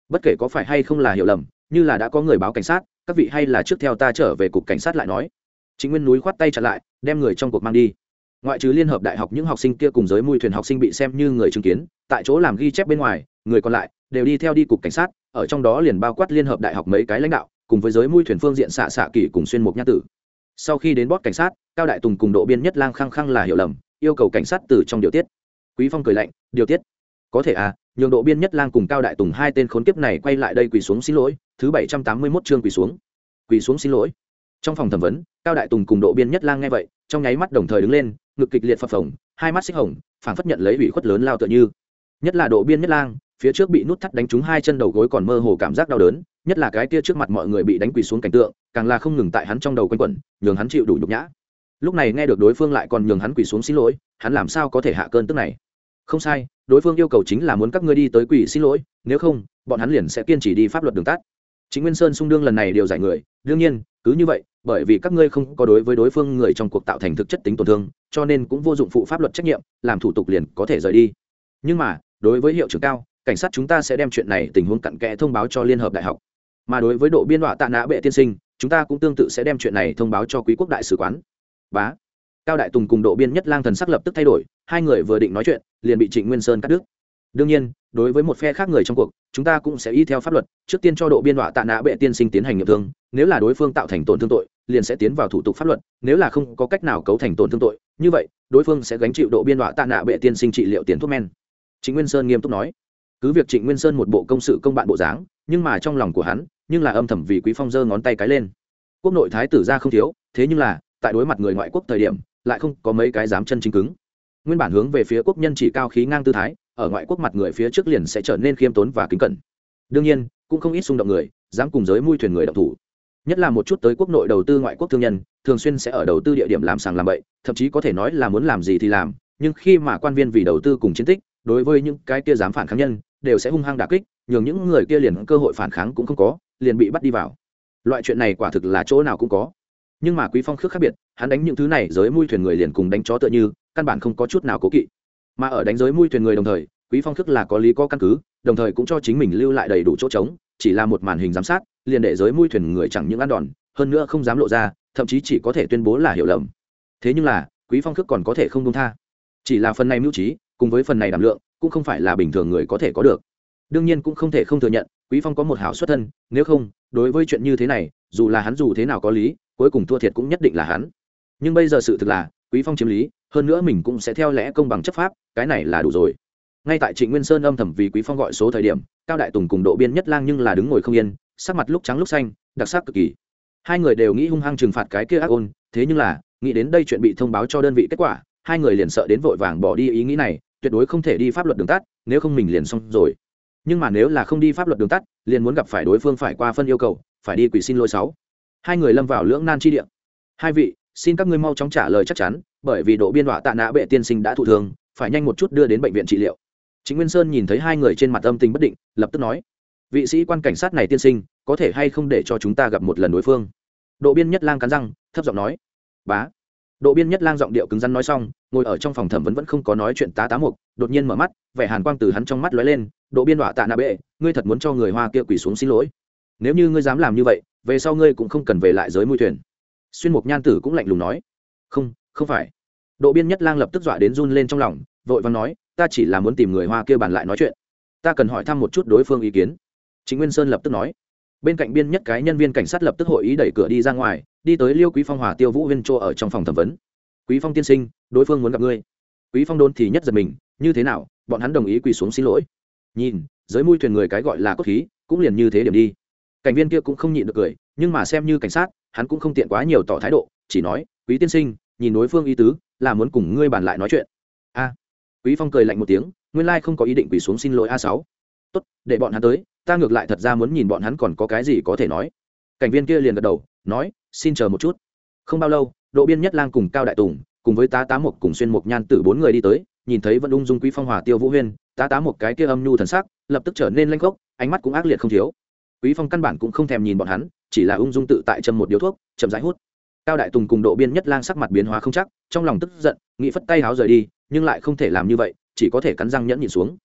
Bất kể có phải hay không là hiểu lầm, như là đã có người báo cảnh sát, các vị hay là trước theo ta trở về cục cảnh sát lại nói. Chính nguyên núi khoát tay chặn lại, đem người trong cuộc mang đi. Ngoại trừ liên hợp đại học những học sinh kia cùng giới mui thuyền học sinh bị xem như người chứng kiến, tại chỗ làm ghi chép bên ngoài, người còn lại đều đi theo đi cục cảnh sát, ở trong đó liền bao quát liên hợp đại học mấy cái lãnh đạo, cùng với giới mui thuyền phương diện xạ xạ kỷ cùng xuyên mục nhã tử sau khi đến bót cảnh sát, cao đại tùng cùng độ biên nhất lang khăng khăng là hiểu lầm, yêu cầu cảnh sát từ trong điều tiết. Quý phong cười lạnh, điều tiết? Có thể à nhường độ biên nhất lang cùng cao đại tùng hai tên khốn kiếp này quay lại đây quỳ xuống xin lỗi, thứ bảy trăm tám mươi 781 chương quỳ xuống. Quỳ xuống xin lỗi? Trong phòng thẩm vấn, cao đại tùng cùng độ biên nhất lang nghe vậy, trong nháy mắt đồng thời đứng lên, ngực kịch liệt phập phồng, hai mắt xích hồng, phảng phất nhận lấy ủy khuất lớn lao tựa như. Nhất là độ biên nhất lang, phía trước bị nút thắt đánh trúng hai chân đầu gối còn mơ hồ cảm giác đau đớn nhất là cái kia trước mặt mọi người bị đánh quỳ xuống cảnh tượng, càng là không ngừng tại hắn trong đầu quanh quẩn, nhường hắn chịu đủ nhục nhã. Lúc này nghe được đối phương lại còn nhường hắn quỳ xuống xin lỗi, hắn làm sao có thể hạ cơn tức này? Không sai, đối phương yêu cầu chính là muốn các ngươi đi tới quỳ xin lỗi, nếu không, bọn hắn liền sẽ kiên trì đi pháp luật đường tắt. Chính nguyên sơn sung đương lần này điều giải người, đương nhiên, cứ như vậy, bởi vì các ngươi không có đối với đối phương người trong cuộc tạo thành thực chất tính tổn thương, cho nên cũng vô dụng phụ pháp luật trách nhiệm, làm thủ tục liền có thể rời đi. Nhưng mà, đối với hiệu trưởng cao, cảnh sát chúng ta sẽ đem chuyện này tình huống cặn kẽ thông báo cho liên hợp đại học mà đối với độ biên họa tạ nã bệ tiên sinh, chúng ta cũng tương tự sẽ đem chuyện này thông báo cho quý quốc đại sứ quán. Bá. Cao đại tùng cùng độ biên nhất lang thần sắc lập tức thay đổi, hai người vừa định nói chuyện, liền bị trịnh nguyên sơn cắt đứt. Đương nhiên, đối với một phe khác người trong cuộc, chúng ta cũng sẽ y theo pháp luật, trước tiên cho độ biên họa tạ nã bệ tiên sinh tiến hành nghiệm thương, nếu là đối phương tạo thành tổn thương tội, liền sẽ tiến vào thủ tục pháp luật, nếu là không có cách nào cấu thành tổn thương tội, như vậy, đối phương sẽ gánh chịu độ biên họa tạ nạ bệ tiên sinh trị liệu tiền thuốc men. Trịnh nguyên sơn nghiêm túc nói. Cứ việc trịnh nguyên sơn một bộ công sự công bạn bộ dáng, nhưng mà trong lòng của hắn nhưng là âm thầm vì quý phong giơ ngón tay cái lên. Quốc nội thái tử ra không thiếu, thế nhưng là, tại đối mặt người ngoại quốc thời điểm, lại không có mấy cái dám chân chính cứng. Nguyên bản hướng về phía quốc nhân chỉ cao khí ngang tư thái, ở ngoại quốc mặt người phía trước liền sẽ trở nên khiêm tốn và kính cẩn. Đương nhiên, cũng không ít xung động người, dám cùng giới mui thuyền người động thủ. Nhất là một chút tới quốc nội đầu tư ngoại quốc thương nhân, thường xuyên sẽ ở đầu tư địa điểm làm sàng làm bậy, thậm chí có thể nói là muốn làm gì thì làm, nhưng khi mà quan viên vì đầu tư cùng chiến tích, đối với những cái kia dám phản kháng nhân, đều sẽ hung hăng đả kích, nhường những người kia liền cơ hội phản kháng cũng không có liền bị bắt đi vào. Loại chuyện này quả thực là chỗ nào cũng có. Nhưng mà quý phong khước khác biệt, hắn đánh những thứ này, giới mui thuyền người liền cùng đánh chó tựa như, căn bản không có chút nào cố kỵ. Mà ở đánh giới mui thuyền người đồng thời, quý phong khước là có lý có căn cứ, đồng thời cũng cho chính mình lưu lại đầy đủ chỗ trống, chỉ là một màn hình giám sát, liền để giới mui thuyền người chẳng những ăn đòn, hơn nữa không dám lộ ra, thậm chí chỉ có thể tuyên bố là hiểu lầm. Thế nhưng là, quý phong khước còn có thể không đông tha. Chỉ là phần này mưu trí, cùng với phần này đảm lượng, cũng không phải là bình thường người có thể có được đương nhiên cũng không thể không thừa nhận, quý phong có một hảo xuất thân, nếu không, đối với chuyện như thế này, dù là hắn dù thế nào có lý, cuối cùng thua thiệt cũng nhất định là hắn. Nhưng bây giờ sự thực là, quý phong chiếm lý, hơn nữa mình cũng sẽ theo lẽ công bằng chấp pháp, cái này là đủ rồi. Ngay tại trịnh nguyên sơn âm thầm vì quý phong gọi số thời điểm, cao đại tùng cùng độ biên nhất lang nhưng là đứng ngồi không yên, sắc mặt lúc trắng lúc xanh, đặc sắc cực kỳ. Hai người đều nghĩ hung hăng trừng phạt cái kia ác ôn, thế nhưng là, nghĩ đến đây chuyện bị thông báo cho đơn vị kết quả, hai người liền sợ đến vội vàng bỏ đi ý nghĩ này, tuyệt đối không thể đi pháp luật đường tắt, nếu không mình liền xong rồi nhưng mà nếu là không đi pháp luật đường tắt, liền muốn gặp phải đối phương phải qua phân yêu cầu, phải đi quỷ xin lỗi sáu. Hai người lâm vào lưỡng nan chi địa. Hai vị, xin các ngươi mau chóng trả lời chắc chắn, bởi vì độ biên họa tạ nã bệ tiên sinh đã thụ thương, phải nhanh một chút đưa đến bệnh viện trị liệu. Chính nguyên sơn nhìn thấy hai người trên mặt âm tình bất định, lập tức nói, vị sĩ quan cảnh sát này tiên sinh, có thể hay không để cho chúng ta gặp một lần đối phương? Độ biên nhất lang cắn răng, thấp giọng nói, bá độ biên nhất lang giọng điệu cứng rắn nói xong, ngồi ở trong phòng thẩm vấn vẫn không có nói chuyện tá tá mục, đột nhiên mở mắt, vẻ hàn quang từ hắn trong mắt lóe lên, độ biên đọa tạ nạ bệ, ngươi thật muốn cho người hoa kia quỳ xuống xin lỗi. Nếu như ngươi dám làm như vậy, về sau ngươi cũng không cần về lại giới mui thuyền. Xuyên mục nhan tử cũng lạnh lùng nói, không không phải. Độ biên nhất lang lập tức dọa đến run lên trong lòng, vội vàng nói, ta chỉ là muốn tìm người hoa kia bàn lại nói chuyện. Ta cần hỏi thăm một chút đối phương ý kiến. Chính nguyên sơn lập tức nói. Bên cạnh biên nhất cái nhân viên cảnh sát lập tức hội ý đẩy cửa đi ra ngoài đi tới liêu quý phong hòa tiêu vũ huyên chỗ ở trong phòng thẩm vấn. Quý phong tiên sinh, đối phương muốn gặp ngươi. Quý phong đôn thì nhất giật mình, như thế nào? Bọn hắn đồng ý quỳ xuống xin lỗi. Nhìn, giới mui thuyền người cái gọi là cốt khí, cũng liền như thế điểm đi. Cảnh viên kia cũng không nhịn được cười, nhưng mà xem như cảnh sát, hắn cũng không tiện quá nhiều tỏ thái độ, chỉ nói, quý tiên sinh, nhìn đối phương ý tứ, là muốn cùng ngươi bàn lại nói chuyện. A. Quý phong cười lạnh một tiếng, nguyên lai không có ý định quỳ xuống xin lỗi a sáu. Tốt, để bọn hắn tới, ta ngược lại thật ra muốn nhìn bọn hắn còn có cái gì có thể nói. Cảnh viên kia liền gật đầu, nói xin chờ một chút. Không bao lâu độ biên nhất lang cùng cao đại tùng, cùng với tá tá Mục cùng xuyên một nhan tử bốn người đi tới, nhìn thấy vẫn ung dung quý phong hòa tiêu vũ huyên, tá tá một cái kia âm nhu thần sắc, lập tức trở nên lanh gốc ánh mắt cũng ác liệt không thiếu. Quý phong căn bản cũng không thèm nhìn bọn hắn, chỉ là ung dung tự tại châm một điếu thuốc, chậm rãi hút. Cao đại tùng cùng độ biên nhất lang sắc mặt biến hóa không chắc, trong lòng tức giận nghĩ phất tay háo rời đi, nhưng lại không thể làm như vậy, chỉ có thể cắn răng nhẫn nhịn xuống.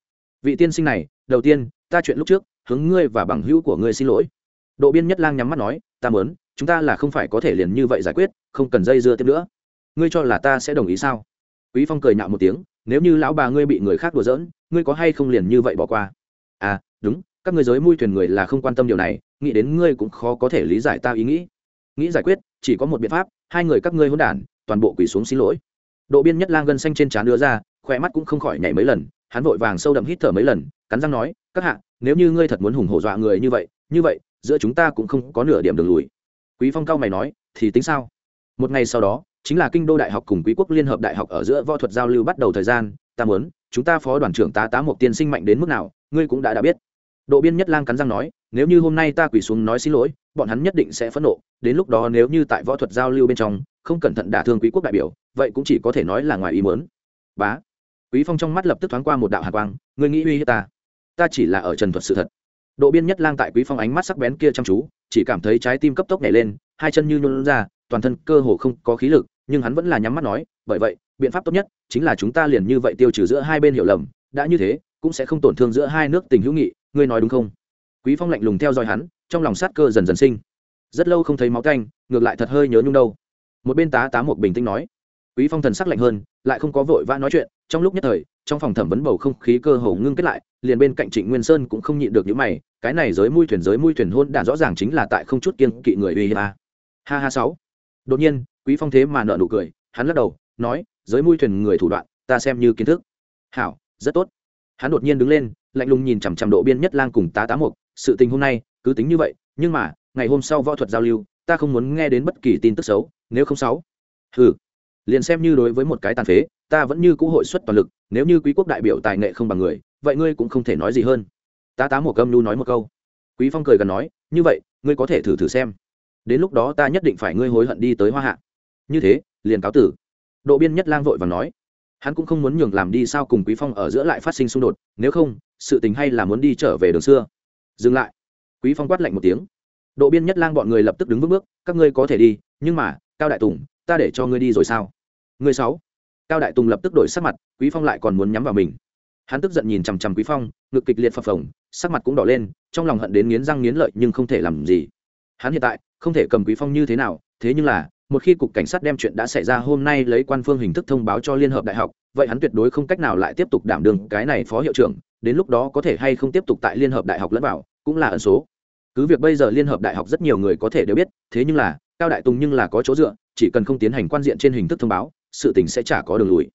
Vị tiên sinh này, đầu tiên, ta chuyện lúc trước, hướng ngươi và bằng hữu của ngươi xin lỗi. Độ biên nhất lang nhắm mắt nói, ta mớn chúng ta là không phải có thể liền như vậy giải quyết, không cần dây dưa tiếp nữa. Ngươi cho là ta sẽ đồng ý sao? Quý phong cười nhạo một tiếng, nếu như lão bà ngươi bị người khác đùa giỡn, ngươi có hay không liền như vậy bỏ qua? À đúng, các ngươi giới mui thuyền người là không quan tâm điều này, nghĩ đến ngươi cũng khó có thể lý giải ta ý nghĩ. Nghĩ giải quyết, chỉ có một biện pháp, hai người các ngươi hỗn đản, toàn bộ quỳ xuống xin lỗi. Độ biên nhất lang gân xanh trên trán đưa ra khỏe mắt cũng không khỏi nhảy mấy lần, hắn vội vàng sâu đậm hít thở mấy lần, cắn răng nói, các hạ, nếu như ngươi thật muốn hùng hổ dọa người như vậy như vậy, giữa chúng ta cũng không có nửa điểm đường lùi quý phong cao mày nói, thì tính sao? Một ngày sau đó, chính là kinh đô đại học cùng quý quốc liên hợp đại học ở giữa võ thuật giao lưu bắt đầu thời gian, ta muốn, chúng ta phó đoàn trưởng tá tá một tiên sinh mạnh đến mức nào, ngươi cũng đã đã biết. Độ biên nhất lang cắn răng nói, nếu như hôm nay ta quỳ xuống nói xin lỗi, bọn hắn nhất định sẽ phẫn nộ. Đến lúc đó nếu như tại võ thuật giao lưu bên trong, không cẩn thận đả thương quý quốc đại biểu, vậy cũng chỉ có thể nói là ngoài ý muốn. bá. Quý phong trong mắt lập tức thoáng qua một đạo hạ quang, ngươi nghĩ uy hiếp ta? Ta chỉ là ở trần thuật sự thật độ biên nhất lang tại quý phong ánh mắt sắc bén kia chăm chú, chỉ cảm thấy trái tim cấp tốc nhảy lên, hai chân như nhún ra, toàn thân cơ hồ không có khí lực, nhưng hắn vẫn là nhắm mắt nói, bởi vậy, biện pháp tốt nhất chính là chúng ta liền như vậy tiêu trừ giữa hai bên hiểu lầm, đã như thế, cũng sẽ không tổn thương giữa hai nước tình hữu nghị, ngươi nói đúng không? Quý phong lạnh lùng theo dõi hắn, trong lòng sát cơ dần dần sinh. Rất lâu không thấy máu canh ngược lại thật hơi nhớ nhung đâu. Một bên tá tá một bình tĩnh nói quý phong thần sắc lạnh hơn, lại không có vội vã nói chuyện, trong lúc nhất thời, trong phòng thẩm vấn bầu không khí cơ hồ ngưng kết lại, liền bên cạnh trịnh nguyên sơn cũng không nhịn được những mày, cái này giới mui thuyền giới mui thuyền hôn đản rõ ràng chính là tại không chút kiên kỵ người uy hiếp a. Ha ha sáu. Đột nhiên, quý phong thế mà nợ nụ cười, hắn lắc đầu, nói, giới mui thuyền người thủ đoạn, ta xem như kiến thức. Hảo, rất tốt. Hắn đột nhiên đứng lên, lạnh lùng nhìn chằm chằm độ biên nhất lang cùng tá tá mục, sự tình hôm nay, cứ tính như vậy, nhưng mà, ngày hôm sau võ thuật giao lưu, ta không muốn nghe đến bất kỳ tin tức xấu, nếu không sáu. Hừ liền xem như đối với một cái tàn phế, ta vẫn như cũ hội xuất toàn lực, nếu như quý quốc đại biểu tài nghệ không bằng người, vậy ngươi cũng không thể nói gì hơn. Tá tá một câm nhu nói một câu. Quý phong cười gần nói, như vậy, ngươi có thể thử thử xem. Đến lúc đó ta nhất định phải ngươi hối hận đi tới hoa hạ. Như thế, liền cáo tử. Độ biên nhất lang vội và nói, hắn cũng không muốn nhường làm đi sao cùng quý phong ở giữa lại phát sinh xung đột, nếu không, sự tình hay là muốn đi trở về đường xưa. Dừng lại. Quý phong quát lạnh một tiếng. Độ biên nhất lang bọn người lập tức đứng vững bước, các ngươi có thể đi, nhưng mà, cao đại tùng ta để cho ngươi đi rồi sao? Ngươi sáu. Cao đại tùng lập tức đổi sắc mặt, quý phong lại còn muốn nhắm vào mình. Hắn tức giận nhìn chằm chằm quý phong, ngực kịch liệt phập phồng, sắc mặt cũng đỏ lên, trong lòng hận đến nghiến răng nghiến lợi nhưng không thể làm gì. Hắn hiện tại không thể cầm quý phong như thế nào, thế nhưng là, một khi cục cảnh sát đem chuyện đã xảy ra hôm nay lấy quan phương hình thức thông báo cho liên hợp đại học, vậy hắn tuyệt đối không cách nào lại tiếp tục đảm đương cái này phó hiệu trưởng, đến lúc đó có thể hay không tiếp tục tại liên hợp đại học lẫn vào, cũng là ẩn số. Cứ việc bây giờ liên hợp đại học rất nhiều người có thể đều biết, thế nhưng là cao đại tùng nhưng là có chỗ dựa, chỉ cần không tiến hành quan diện trên hình thức thông báo, sự tình sẽ chả có đường lùi.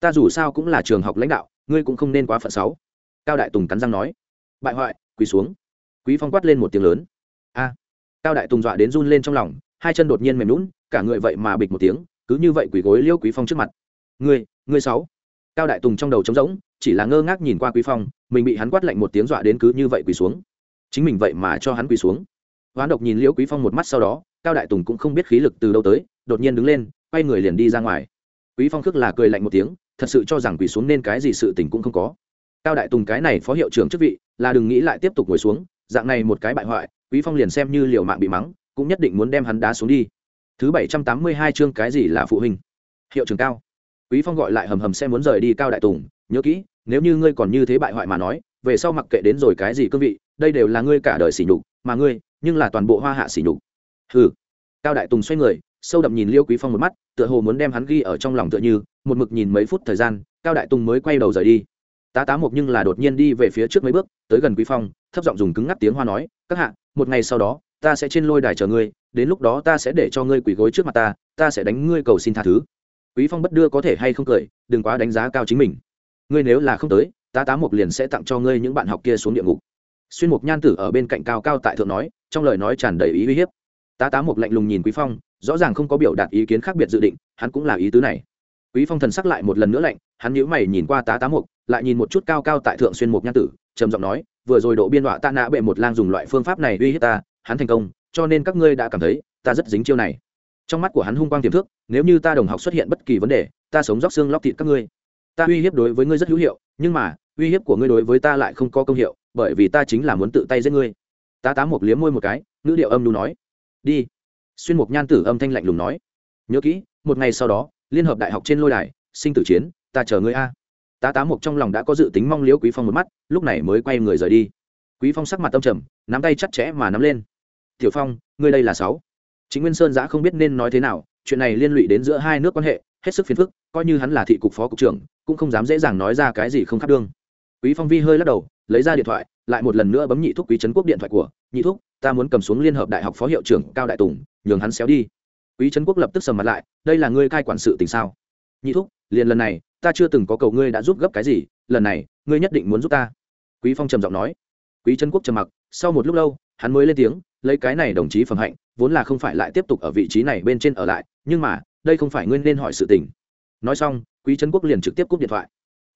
Ta dù sao cũng là trường học lãnh đạo, ngươi cũng không nên quá phận sáu cao đại tùng cắn răng nói. Bại hoại, quỳ xuống. Quý phong quát lên một tiếng lớn. A. Cao đại tùng dọa đến run lên trong lòng, hai chân đột nhiên mềm lún cả người vậy mà bịch một tiếng, cứ như vậy quỳ gối liêu quý phong trước mặt. Ngươi ngươi sáu cao đại tùng trong đầu trống rỗng, chỉ là ngơ ngác nhìn qua quý phong, mình bị hắn quát lạnh một tiếng dọa đến cứ như vậy quỳ xuống. Chính mình vậy mà cho hắn quỳ xuống. Hoán độc nhìn liễu quý phong một mắt sau đó cao đại tùng cũng không biết khí lực từ đâu tới, đột nhiên đứng lên, quay người liền đi ra ngoài. Quý phong khước là cười lạnh một tiếng, thật sự cho rằng quỳ xuống nên cái gì sự tình cũng không có. Cao đại tùng cái này phó hiệu trưởng chức vị, là đừng nghĩ lại tiếp tục ngồi xuống, dạng này một cái bại hoại, quý phong liền xem như liều mạng bị mắng, cũng nhất định muốn đem hắn đá xuống đi. Thứ bảy trăm tám mươi hai chương cái gì là phụ huynh? Hiệu trưởng cao. Quý phong gọi lại hầm hầm xem muốn rời đi cao đại tùng, nhớ kỹ, nếu như ngươi còn như thế bại hoại mà nói, về sau mặc kệ đến rồi cái gì cương vị, đây đều là ngươi cả đời sỉ nhục, mà ngươi, nhưng là toàn bộ hoa hạ sỉ nhục hừ. Cao đại tùng xoay người, sâu đậm nhìn liêu quý phong một mắt, tựa hồ muốn đem hắn ghi ở trong lòng tựa như, một mực nhìn mấy phút thời gian, cao đại tùng mới quay đầu rời đi. Tá tá một nhưng là đột nhiên đi về phía trước mấy bước, tới gần quý phong, thấp giọng dùng cứng ngắc tiếng hoa nói, các hạ, một ngày sau đó, ta sẽ trên lôi đài chờ ngươi, đến lúc đó ta sẽ để cho ngươi quỳ gối trước mặt ta ta sẽ đánh ngươi cầu xin tha thứ. Quý phong bất đưa có thể hay không cười, đừng quá đánh giá cao chính mình. Ngươi nếu là không tới, tá tá một liền sẽ tặng cho ngươi những bạn học kia xuống địa ngục. Xuyên mục nhan tử ở bên cạnh cao cao tại thượng nói, trong lời nói tràn đầy ý uy hiếp tá tá mục lạnh lùng nhìn quý phong, rõ ràng không có biểu đạt ý kiến khác biệt dự định, hắn cũng là ý tứ này. Quý phong thần sắc lại một lần nữa lạnh, hắn nhíu mày nhìn qua tá tá mục lại nhìn một chút cao cao tại thượng xuyên mục nhan tử, trầm giọng nói, vừa rồi độ biên đọa ta nã bệ một lang dùng loại phương pháp này uy hiếp ta, hắn thành công, cho nên các ngươi đã cảm thấy, ta rất dính chiêu này. Trong mắt của hắn hung quang tiềm thức, nếu như ta đồng học xuất hiện bất kỳ vấn đề, ta sống róc xương lóc thịt các ngươi. Ta uy hiếp đối với ngươi rất hữu hiệu, nhưng mà, uy hiếp của ngươi đối với ta lại không có công hiệu, bởi vì ta chính là muốn tự tay giết ngươi. Ta tá một liếm môi một cái nữ điệu âm lưu nói đi. Xuyên mục nhan tử âm thanh lạnh lùng nói. Nhớ kỹ, một ngày sau đó, liên hợp đại học trên lôi đài, sinh tử chiến, ta chờ ngươi a. Tá tá mục trong lòng đã có dự tính mong liếu quý phong một mắt, lúc này mới quay người rời đi. Quý phong sắc mặt tâm trầm, nắm tay chặt chẽ mà nắm lên. Tiểu phong, ngươi đây là sáu. Chính nguyên sơn giã không biết nên nói thế nào, chuyện này liên lụy đến giữa hai nước quan hệ, hết sức phiền phức, coi như hắn là thị cục phó cục trưởng, cũng không dám dễ dàng nói ra cái gì không khắc đương. Quý phong vi hơi lắc đầu, lấy ra điện thoại, lại một lần nữa bấm nhị thúc quý trấn quốc điện thoại của, nhị thúc ta muốn cầm xuống liên hợp đại học phó hiệu trưởng cao đại tùng, nhường hắn xéo đi. Quý trấn quốc lập tức sầm mặt lại, đây là ngươi cai quản sự tình sao? Nhị thúc, liền lần này, ta chưa từng có cầu ngươi đã giúp gấp cái gì, lần này, ngươi nhất định muốn giúp ta. Quý phong trầm giọng nói. Quý trấn quốc trầm mặc, sau một lúc lâu, hắn mới lên tiếng, lấy cái này đồng chí phẩm hạnh, vốn là không phải lại tiếp tục ở vị trí này bên trên ở lại, nhưng mà, đây không phải ngươi nên hỏi sự tình. Nói xong, quý trấn quốc liền trực tiếp cúp điện thoại.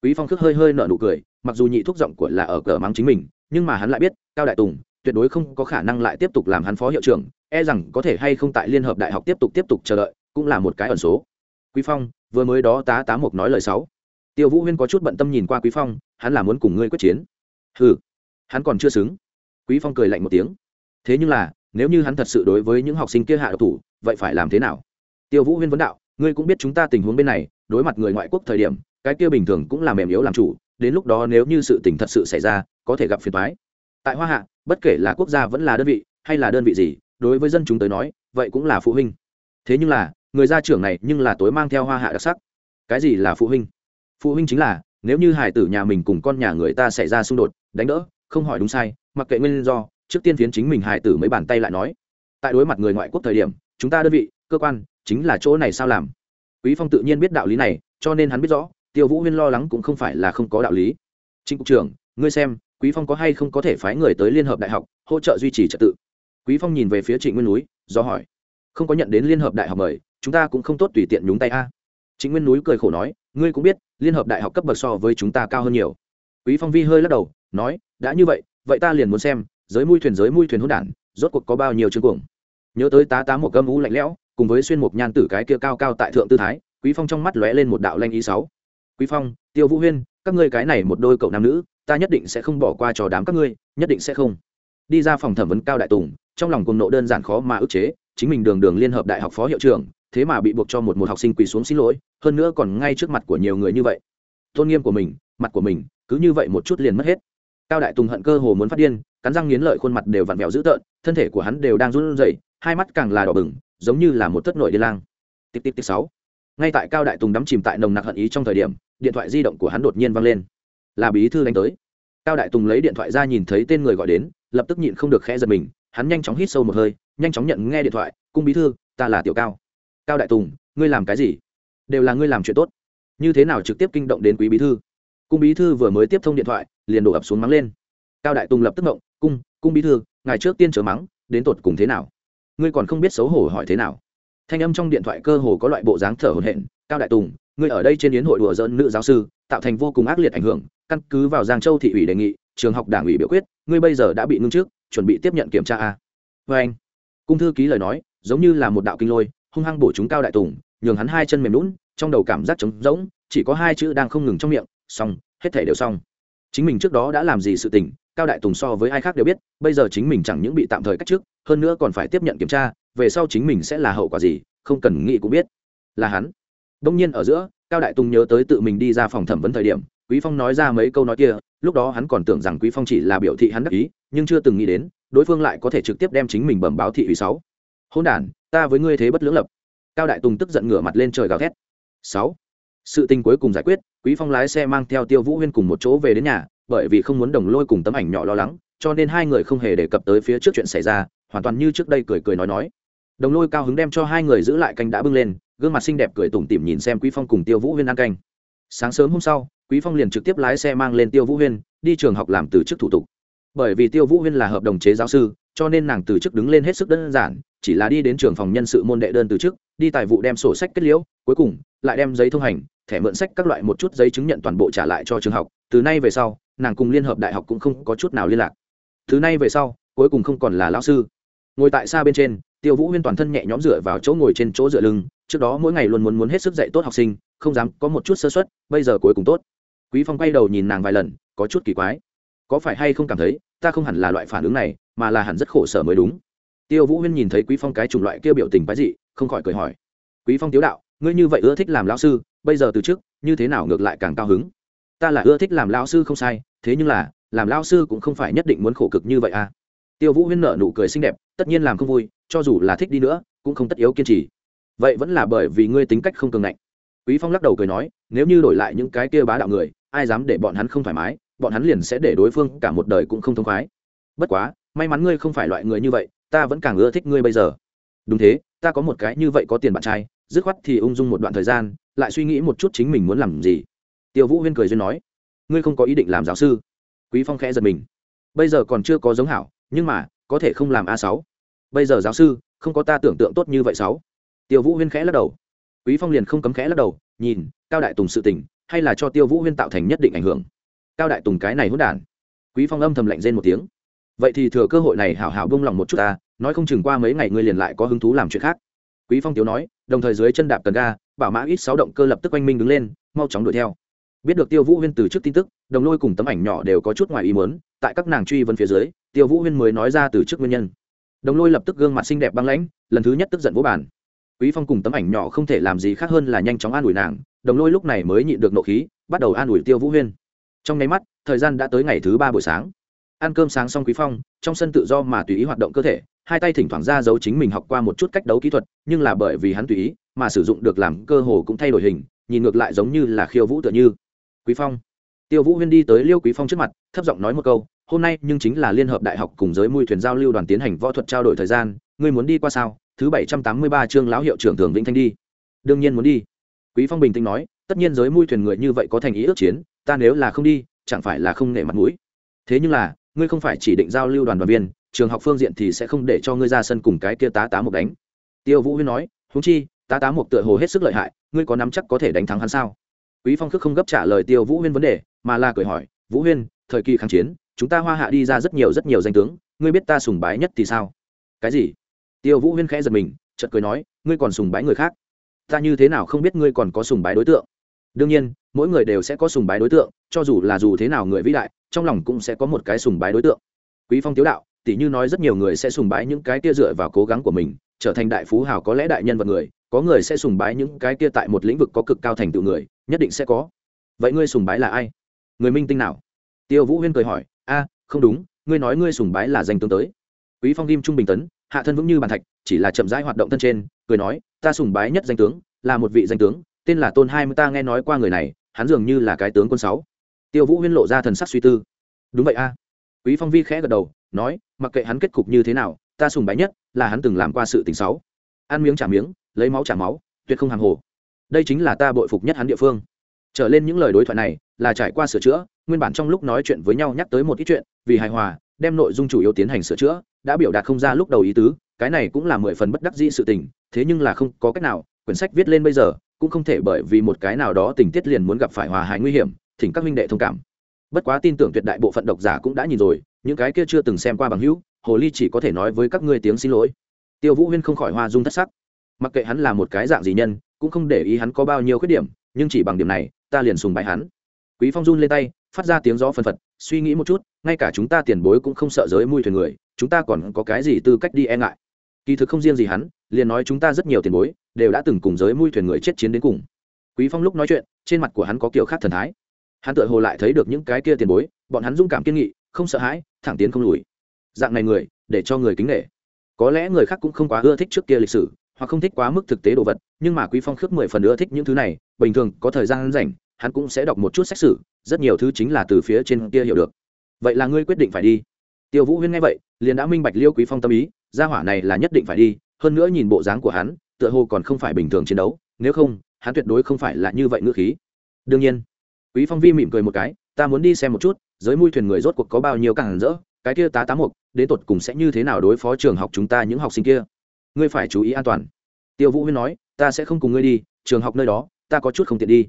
Quý phong khước hơi hơi nở nụ cười, mặc dù nhị thúc giọng của là ở cờ mắng chính mình, nhưng mà hắn lại biết, cao đại tùng tuyệt đối không có khả năng lại tiếp tục làm hắn phó hiệu trưởng e rằng có thể hay không tại liên hợp đại học tiếp tục tiếp tục chờ đợi, cũng là một cái ẩn số. Quý phong, vừa mới đó tá tá mục nói lời sáu. Tiêu vũ huyên có chút bận tâm nhìn qua quý phong, hắn là muốn cùng ngươi quyết chiến. Hừ, hắn còn chưa xứng. Quý phong cười lạnh một tiếng. Thế nhưng là, nếu như hắn thật sự đối với những học sinh kia hạ độc thủ, vậy phải làm thế nào? Tiêu vũ huyên vấn đạo, ngươi cũng biết chúng ta tình huống bên này, đối mặt người ngoại quốc thời điểm, cái kia bình thường cũng là mềm yếu làm chủ, đến lúc đó nếu như sự tình thật sự xảy ra, có thể gặp phiền toái. Tại hoa hạ bất kể là quốc gia vẫn là đơn vị, hay là đơn vị gì, đối với dân chúng tới nói, vậy cũng là phụ huynh. Thế nhưng là, người gia trưởng này nhưng là tối mang theo hoa hạ đặc sắc. Cái gì là phụ huynh? Phụ huynh chính là, nếu như hải tử nhà mình cùng con nhà người ta xảy ra xung đột, đánh đỡ, không hỏi đúng sai, mặc kệ nguyên do, trước tiên phiến chính mình hải tử mới bàn tay lại nói. Tại đối mặt người ngoại quốc thời điểm, chúng ta đơn vị, cơ quan, chính là chỗ này sao làm? Quý phong tự nhiên biết đạo lý này, cho nên hắn biết rõ, tiêu vũ huyên lo lắng cũng không phải là không có đạo lý. Trịnh cục trưởng, ngươi xem quý phong có hay không có thể phái người tới liên hợp đại học hỗ trợ duy trì trật tự? Quý phong nhìn về phía trịnh nguyên núi, do hỏi. Không có nhận đến liên hợp đại học mời, chúng ta cũng không tốt tùy tiện nhúng tay a. Trịnh nguyên núi cười khổ nói, ngươi cũng biết, liên hợp đại học cấp bậc so với chúng ta cao hơn nhiều. Quý phong vi hơi lắc đầu, nói, đã như vậy vậy ta liền muốn xem, giới mui thuyền giới mui thuyền hỗn đản, rốt cuộc có bao nhiêu chương cuồng. Nhớ tới tá tá một gâm ú lạnh lẽo, cùng với xuyên mục nhan tử cái kia cao cao tại thượng tư thái, quý phong trong mắt lóe lên một đạo lanh ý sáu. Quý phong, tiêu vũ huyên, các ngươi cái này một đôi cậu nam nữ ta nhất định sẽ không bỏ qua cho đám các ngươi, nhất định sẽ không. Đi ra phòng thẩm vấn cao đại tùng, trong lòng cùng nộ đơn giản khó mà ức chế, chính mình đường đường liên hợp đại học phó hiệu trưởng, thế mà bị buộc cho một một học sinh quỳ xuống xin lỗi, hơn nữa còn ngay trước mặt của nhiều người như vậy. Tôn nghiêm của mình, mặt của mình, cứ như vậy một chút liền mất hết. Cao đại tùng hận cơ hồ muốn phát điên, cắn răng nghiến lợi khuôn mặt đều vặn vẹo dữ tợn, thân thể của hắn đều đang run rẩy, hai mắt càng là đỏ bừng, giống như là một tất nội đi lang. Tiếp tiếp tiếp sáu. Ngay tại cao đại tùng đắm chìm tại nồng nặc hận ý trong thời điểm, điện thoại di động của hắn đột nhiên vang lên là bí thư đánh tới. Cao đại tùng lấy điện thoại ra nhìn thấy tên người gọi đến lập tức nhịn không được khẽ giật mình hắn nhanh chóng hít sâu một hơi nhanh chóng nhận nghe điện thoại cung bí thư ta là tiểu cao. Cao đại tùng ngươi làm cái gì? Đều là ngươi làm chuyện tốt. Như thế nào trực tiếp kinh động đến quý bí thư? Cung bí thư vừa mới tiếp thông điện thoại liền đổ ập xuống mắng lên. Cao đại tùng lập tức động, cung cung bí thư ngày trước tiên chớ mắng đến tột cùng thế nào? Ngươi còn không biết xấu hổ hỏi thế nào? Thanh âm trong điện thoại cơ hồ có loại bộ dáng thở hổn hển cao đại tùng ngươi ở đây trên yến hội đùa dỡn nữ giáo sư tạo thành vô cùng ác liệt ảnh hưởng căn cứ vào giang châu thị ủy đề nghị, trường học đảng ủy biểu quyết, ngươi bây giờ đã bị ngưng trước chuẩn bị tiếp nhận kiểm tra a. Vê anh, cung thư ký lời nói, giống như là một đạo kinh lôi, hung hăng bổ chúng cao đại tùng, nhường hắn hai chân mềm lún trong đầu cảm giác trống rỗng, chỉ có hai chữ đang không ngừng trong miệng, xong, hết thể đều xong. Chính mình trước đó đã làm gì sự tình, cao đại tùng so với ai khác đều biết, bây giờ chính mình chẳng những bị tạm thời cách trước hơn nữa còn phải tiếp nhận kiểm tra, về sau chính mình sẽ là hậu quả gì, không cần nghĩ cũng biết. Là hắn. Đông nhiên ở giữa, cao đại tùng nhớ tới tự mình đi ra phòng thẩm vấn thời điểm quý phong nói ra mấy câu nói kia, lúc đó hắn còn tưởng rằng quý phong chỉ là biểu thị hắn đắc ý, nhưng chưa từng nghĩ đến, đối phương lại có thể trực tiếp đem chính mình bẩm báo thị ủy sáu. Hôn đản, ta với ngươi thế bất lưỡng lập. Cao đại tùng tức giận ngửa mặt lên trời gào thét. Sáu. Sự tình cuối cùng giải quyết, quý phong lái xe mang theo tiêu vũ huyên cùng một chỗ về đến nhà, bởi vì không muốn đồng lôi cùng tấm ảnh nhỏ lo lắng, cho nên hai người không hề đề cập tới phía trước chuyện xảy ra, hoàn toàn như trước đây cười cười nói nói. Đồng lôi cao hứng đem cho hai người giữ lại canh đã bưng lên, gương mặt xinh đẹp cười tủm tỉm nhìn xem quý phong cùng tiêu vũ huyên ăn canh sáng sớm hôm sau, quý phong liền trực tiếp lái xe mang lên tiêu vũ huyên, đi trường học làm từ chức thủ tục. Bởi vì tiêu vũ huyên là hợp đồng chế giáo sư, cho nên nàng từ chức đứng lên hết sức đơn giản, chỉ là đi đến trường phòng nhân sự môn đệ đơn từ chức, đi tài vụ đem sổ sách kết liễu, cuối cùng lại đem giấy thông hành, thẻ mượn sách các loại một chút giấy chứng nhận toàn bộ trả lại cho trường học. Từ nay về sau, nàng cùng liên hợp đại học cũng không có chút nào liên lạc. Từ nay về sau, cuối cùng không còn là lão sư. Ngồi tại xa bên trên, tiêu vũ huyên toàn thân nhẹ nhõm dựa vào chỗ ngồi trên chỗ dựa lưng trước đó mỗi ngày luôn muốn muốn hết sức dạy tốt học sinh, không dám có một chút sơ xuất bây giờ cuối cùng tốt. Quý phong quay đầu nhìn nàng vài lần, có chút kỳ quái. Có phải hay không cảm thấy, ta không hẳn là loại phản ứng này, mà là hẳn rất khổ sở mới đúng. Tiêu vũ huyên nhìn thấy quý phong cái chủng loại kia biểu tình quái dị, không khỏi cười hỏi. Quý phong tiếu đạo, ngươi như vậy ưa thích làm lão sư, bây giờ từ trước, như thế nào ngược lại càng cao hứng? Ta là ưa thích làm lão sư không sai, thế nhưng là, làm lão sư cũng không phải nhất định muốn khổ cực như vậy à. Tiêu vũ huyên nở nụ cười xinh đẹp, tất nhiên làm không vui, cho dù là thích đi nữa, cũng không tất yếu kiên trì vậy vẫn là bởi vì ngươi tính cách không cường ngạnh. Quý phong lắc đầu cười nói, nếu như đổi lại những cái kia bá đạo người, ai dám để bọn hắn không thoải mái, bọn hắn liền sẽ để đối phương cả một đời cũng không thông khoái. Bất quá, may mắn ngươi không phải loại người như vậy, ta vẫn càng ưa thích ngươi bây giờ. Đúng thế, ta có một cái như vậy có tiền bạn trai, dứt khoát thì ung dung một đoạn thời gian, lại suy nghĩ một chút chính mình muốn làm gì. Tiêu vũ huyên cười duyên nói, ngươi không có ý định làm giáo sư. Quý phong khẽ giật mình. Bây giờ còn chưa có giống hảo, nhưng mà, có thể không làm a sáu. Bây giờ giáo sư, không có ta tưởng tượng tốt như vậy sáu tiêu vũ huyên khẽ lắc đầu. Quý phong liền không cấm khẽ lắc đầu, nhìn, cao đại tùng sự tình, hay là cho tiêu vũ huyên tạo thành nhất định ảnh hưởng. Cao đại tùng cái này hỗn đản. Quý phong âm thầm lạnh rên một tiếng. Vậy thì thừa cơ hội này hảo hảo bông lòng một chút ta, nói không chừng qua mấy ngày ngươi liền lại có hứng thú làm chuyện khác. Quý phong tiếu nói, đồng thời dưới chân đạp cần ga, bảo mã ít sáu động cơ lập tức quanh minh đứng lên, mau chóng đuổi theo. Biết được tiêu vũ huyên từ trước tin tức, đồng lôi cùng tấm ảnh nhỏ đều có chút ngoài ý muốn, tại các nàng truy vấn phía dưới, tiêu vũ huyên mới nói ra từ trước nguyên nhân. Đồng lôi lập tức gương mặt xinh đẹp băng lãnh, lần thứ nhất tức giận vỗ bản quý phong cùng tấm ảnh nhỏ không thể làm gì khác hơn là nhanh chóng an ủi nàng, đồng lôi lúc này mới nhịn được nộ khí, bắt đầu an ủi tiêu vũ huyên. Trong nháy mắt, thời gian đã tới ngày thứ ba buổi sáng. Ăn cơm sáng xong quý phong, trong sân tự do mà tùy ý hoạt động cơ thể, hai tay thỉnh thoảng ra giấu chính mình học qua một chút cách đấu kỹ thuật, nhưng là bởi vì hắn tùy ý mà sử dụng được làm cơ hồ cũng thay đổi hình, nhìn ngược lại giống như là khiêu vũ tựa như. Quý phong. Tiêu vũ huyên đi tới liêu quý phong trước mặt, thấp giọng nói một câu, hôm nay nhưng chính là liên hợp đại học cùng giới mui thuyền giao lưu đoàn tiến hành võ thuật trao đổi thời gian, ngươi muốn đi qua sao? Thứ bảy trăm tám mươi ba chương lão hiệu trưởng thường vĩnh thanh đi. Đương nhiên muốn đi. Quý phong bình tĩnh nói, tất nhiên giới mui thuyền người như vậy có thành ý ước chiến, ta nếu là không đi, chẳng phải là không nể mặt mũi. Thế nhưng là, ngươi không phải chỉ định giao lưu đoàn đoàn viên, trường học phương diện thì sẽ không để cho ngươi ra sân cùng cái kia tá tá một đánh. Tiêu vũ huyên nói húng chi, tá tá một tựa hồ hết sức lợi hại, ngươi có nắm chắc có thể đánh thắng hắn sao? Quý phong khước không gấp trả lời tiêu vũ huyên vấn đề, mà là cười hỏi, vũ huyên, thời kỳ kháng chiến, chúng ta hoa hạ đi ra rất nhiều rất nhiều danh tướng, ngươi biết ta sùng bái nhất thì sao? Cái gì? Tiêu vũ huyên khẽ giật mình, chợt cười nói, ngươi còn sùng bái người khác. Ta như thế nào không biết ngươi còn có sùng bái đối tượng? Đương nhiên, mỗi người đều sẽ có sùng bái đối tượng, cho dù là dù thế nào người vĩ đại, trong lòng cũng sẽ có một cái sùng bái đối tượng. Quý phong tiếu đạo, tỉ như nói rất nhiều người sẽ sùng bái những cái kia dựa vào cố gắng của mình, trở thành đại phú hào có lẽ đại nhân vật người, có người sẽ sùng bái những cái kia tại một lĩnh vực có cực cao thành tựu người, nhất định sẽ có. Vậy ngươi sùng bái là ai? Người minh tinh nào? Tiêu vũ huyên cười hỏi, a, không đúng, ngươi nói ngươi sùng bái là danh tướng tới. Quý phong kim trung bình tấn hạ thân vững như bàn thạch, chỉ là chậm rãi hoạt động thân trên, cười nói, ta sùng bái nhất danh tướng, là một vị danh tướng, tên là tôn hai mươi, ta nghe nói qua người này, hắn dường như là cái tướng quân sáu. Tiêu vũ huyên lộ ra thần sắc suy tư. Đúng vậy a. Quý phong vi khẽ gật đầu, nói, mặc kệ hắn kết cục như thế nào, ta sùng bái nhất là hắn từng làm qua sự tình sáu. ăn miếng trả miếng, lấy máu trả máu, tuyệt không hàng hồ. Đây chính là ta bội phục nhất hắn địa phương. Trở lên những lời đối thoại này là trải qua sửa chữa, nguyên bản trong lúc nói chuyện với nhau nhắc tới một ít chuyện, vì hài hòa đem nội dung chủ yếu tiến hành sửa chữa, đã biểu đạt không ra lúc đầu ý tứ, cái này cũng là mười phần bất đắc dĩ sự tình, thế nhưng là không có cách nào, quyển sách viết lên bây giờ, cũng không thể bởi vì một cái nào đó tình tiết liền muốn gặp phải hòa hài nguy hiểm, thỉnh các minh đệ thông cảm. Bất quá tin tưởng tuyệt đại bộ phận độc giả cũng đã nhìn rồi, những cái kia chưa từng xem qua bằng hữu, hồ ly chỉ có thể nói với các ngươi tiếng xin lỗi. Tiêu vũ huyên không khỏi hoa dung thất sắc. Mặc kệ hắn là một cái dạng gì nhân, cũng không để ý hắn có bao nhiêu khuyết điểm, nhưng chỉ bằng điểm này, ta liền sùng bại hắn. Quý phong run lên tay, phát ra tiếng gió phân phật suy nghĩ một chút, ngay cả chúng ta tiền bối cũng không sợ giới mui thuyền người, chúng ta còn có cái gì tư cách đi e ngại? Kỳ thực không riêng gì hắn, liền nói chúng ta rất nhiều tiền bối đều đã từng cùng giới mui thuyền người chết chiến đến cùng. Quý phong lúc nói chuyện, trên mặt của hắn có kiểu khác thần thái. Hắn tự hồ lại thấy được những cái kia tiền bối, bọn hắn dũng cảm kiên nghị, không sợ hãi, thẳng tiến không lùi. Dạng này người, để cho người kính nể. có lẽ người khác cũng không quá ưa thích trước kia lịch sử, hoặc không thích quá mức thực tế đồ vật, nhưng mà quý phong khước mười phần ưa thích những thứ này, bình thường có thời gian rảnh hắn cũng sẽ đọc một chút sách sử, rất nhiều thứ chính là từ phía trên kia hiểu được. Vậy là ngươi quyết định phải đi. Tiêu vũ huyên nghe vậy, liền đã minh bạch liêu quý phong tâm ý, gia hỏa này là nhất định phải đi, hơn nữa nhìn bộ dáng của hắn, tựa hồ còn không phải bình thường chiến đấu, nếu không, hắn tuyệt đối không phải là như vậy ngữ khí. Đương nhiên, quý phong vi mỉm cười một cái, ta muốn đi xem một chút, giới mui thuyền người rốt cuộc có bao nhiêu càng rỡ, cái kia tá tám mục, đến tột cùng sẽ như thế nào đối phó trường học chúng ta những học sinh kia? Ngươi phải chú ý an toàn. Tiêu vũ huyên nói, ta sẽ không cùng ngươi đi, trường học nơi đó, ta có chút không tiện đi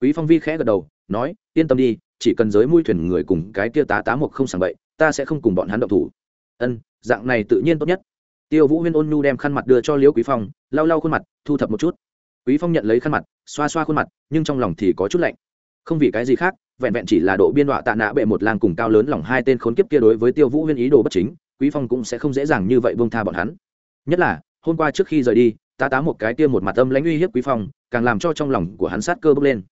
quý phong vi khẽ gật đầu, nói, yên tâm đi, chỉ cần giới mui thuyền người cùng cái kia tá tá mục không sảng bậy, ta sẽ không cùng bọn hắn động thủ. Ân, dạng này tự nhiên tốt nhất. Tiêu vũ huyên ôn nhu đem khăn mặt đưa cho liễu quý phong, lau lau khuôn mặt, thu thập một chút. Quý phong nhận lấy khăn mặt, xoa xoa khuôn mặt, nhưng trong lòng thì có chút lạnh. Không vì cái gì khác, vẹn vẹn chỉ là độ biên đọa tạ nạ bệ một làng cùng cao lớn lòng hai tên khốn kiếp kia đối với tiêu vũ huyên ý đồ bất chính, quý phong cũng sẽ không dễ dàng như vậy buông tha bọn hắn. Nhất là, hôm qua trước khi rời đi ta tá một cái kia một mặt âm lãnh uy hiếp quý phong, càng làm cho trong lòng của hắn sát cơ bốc lên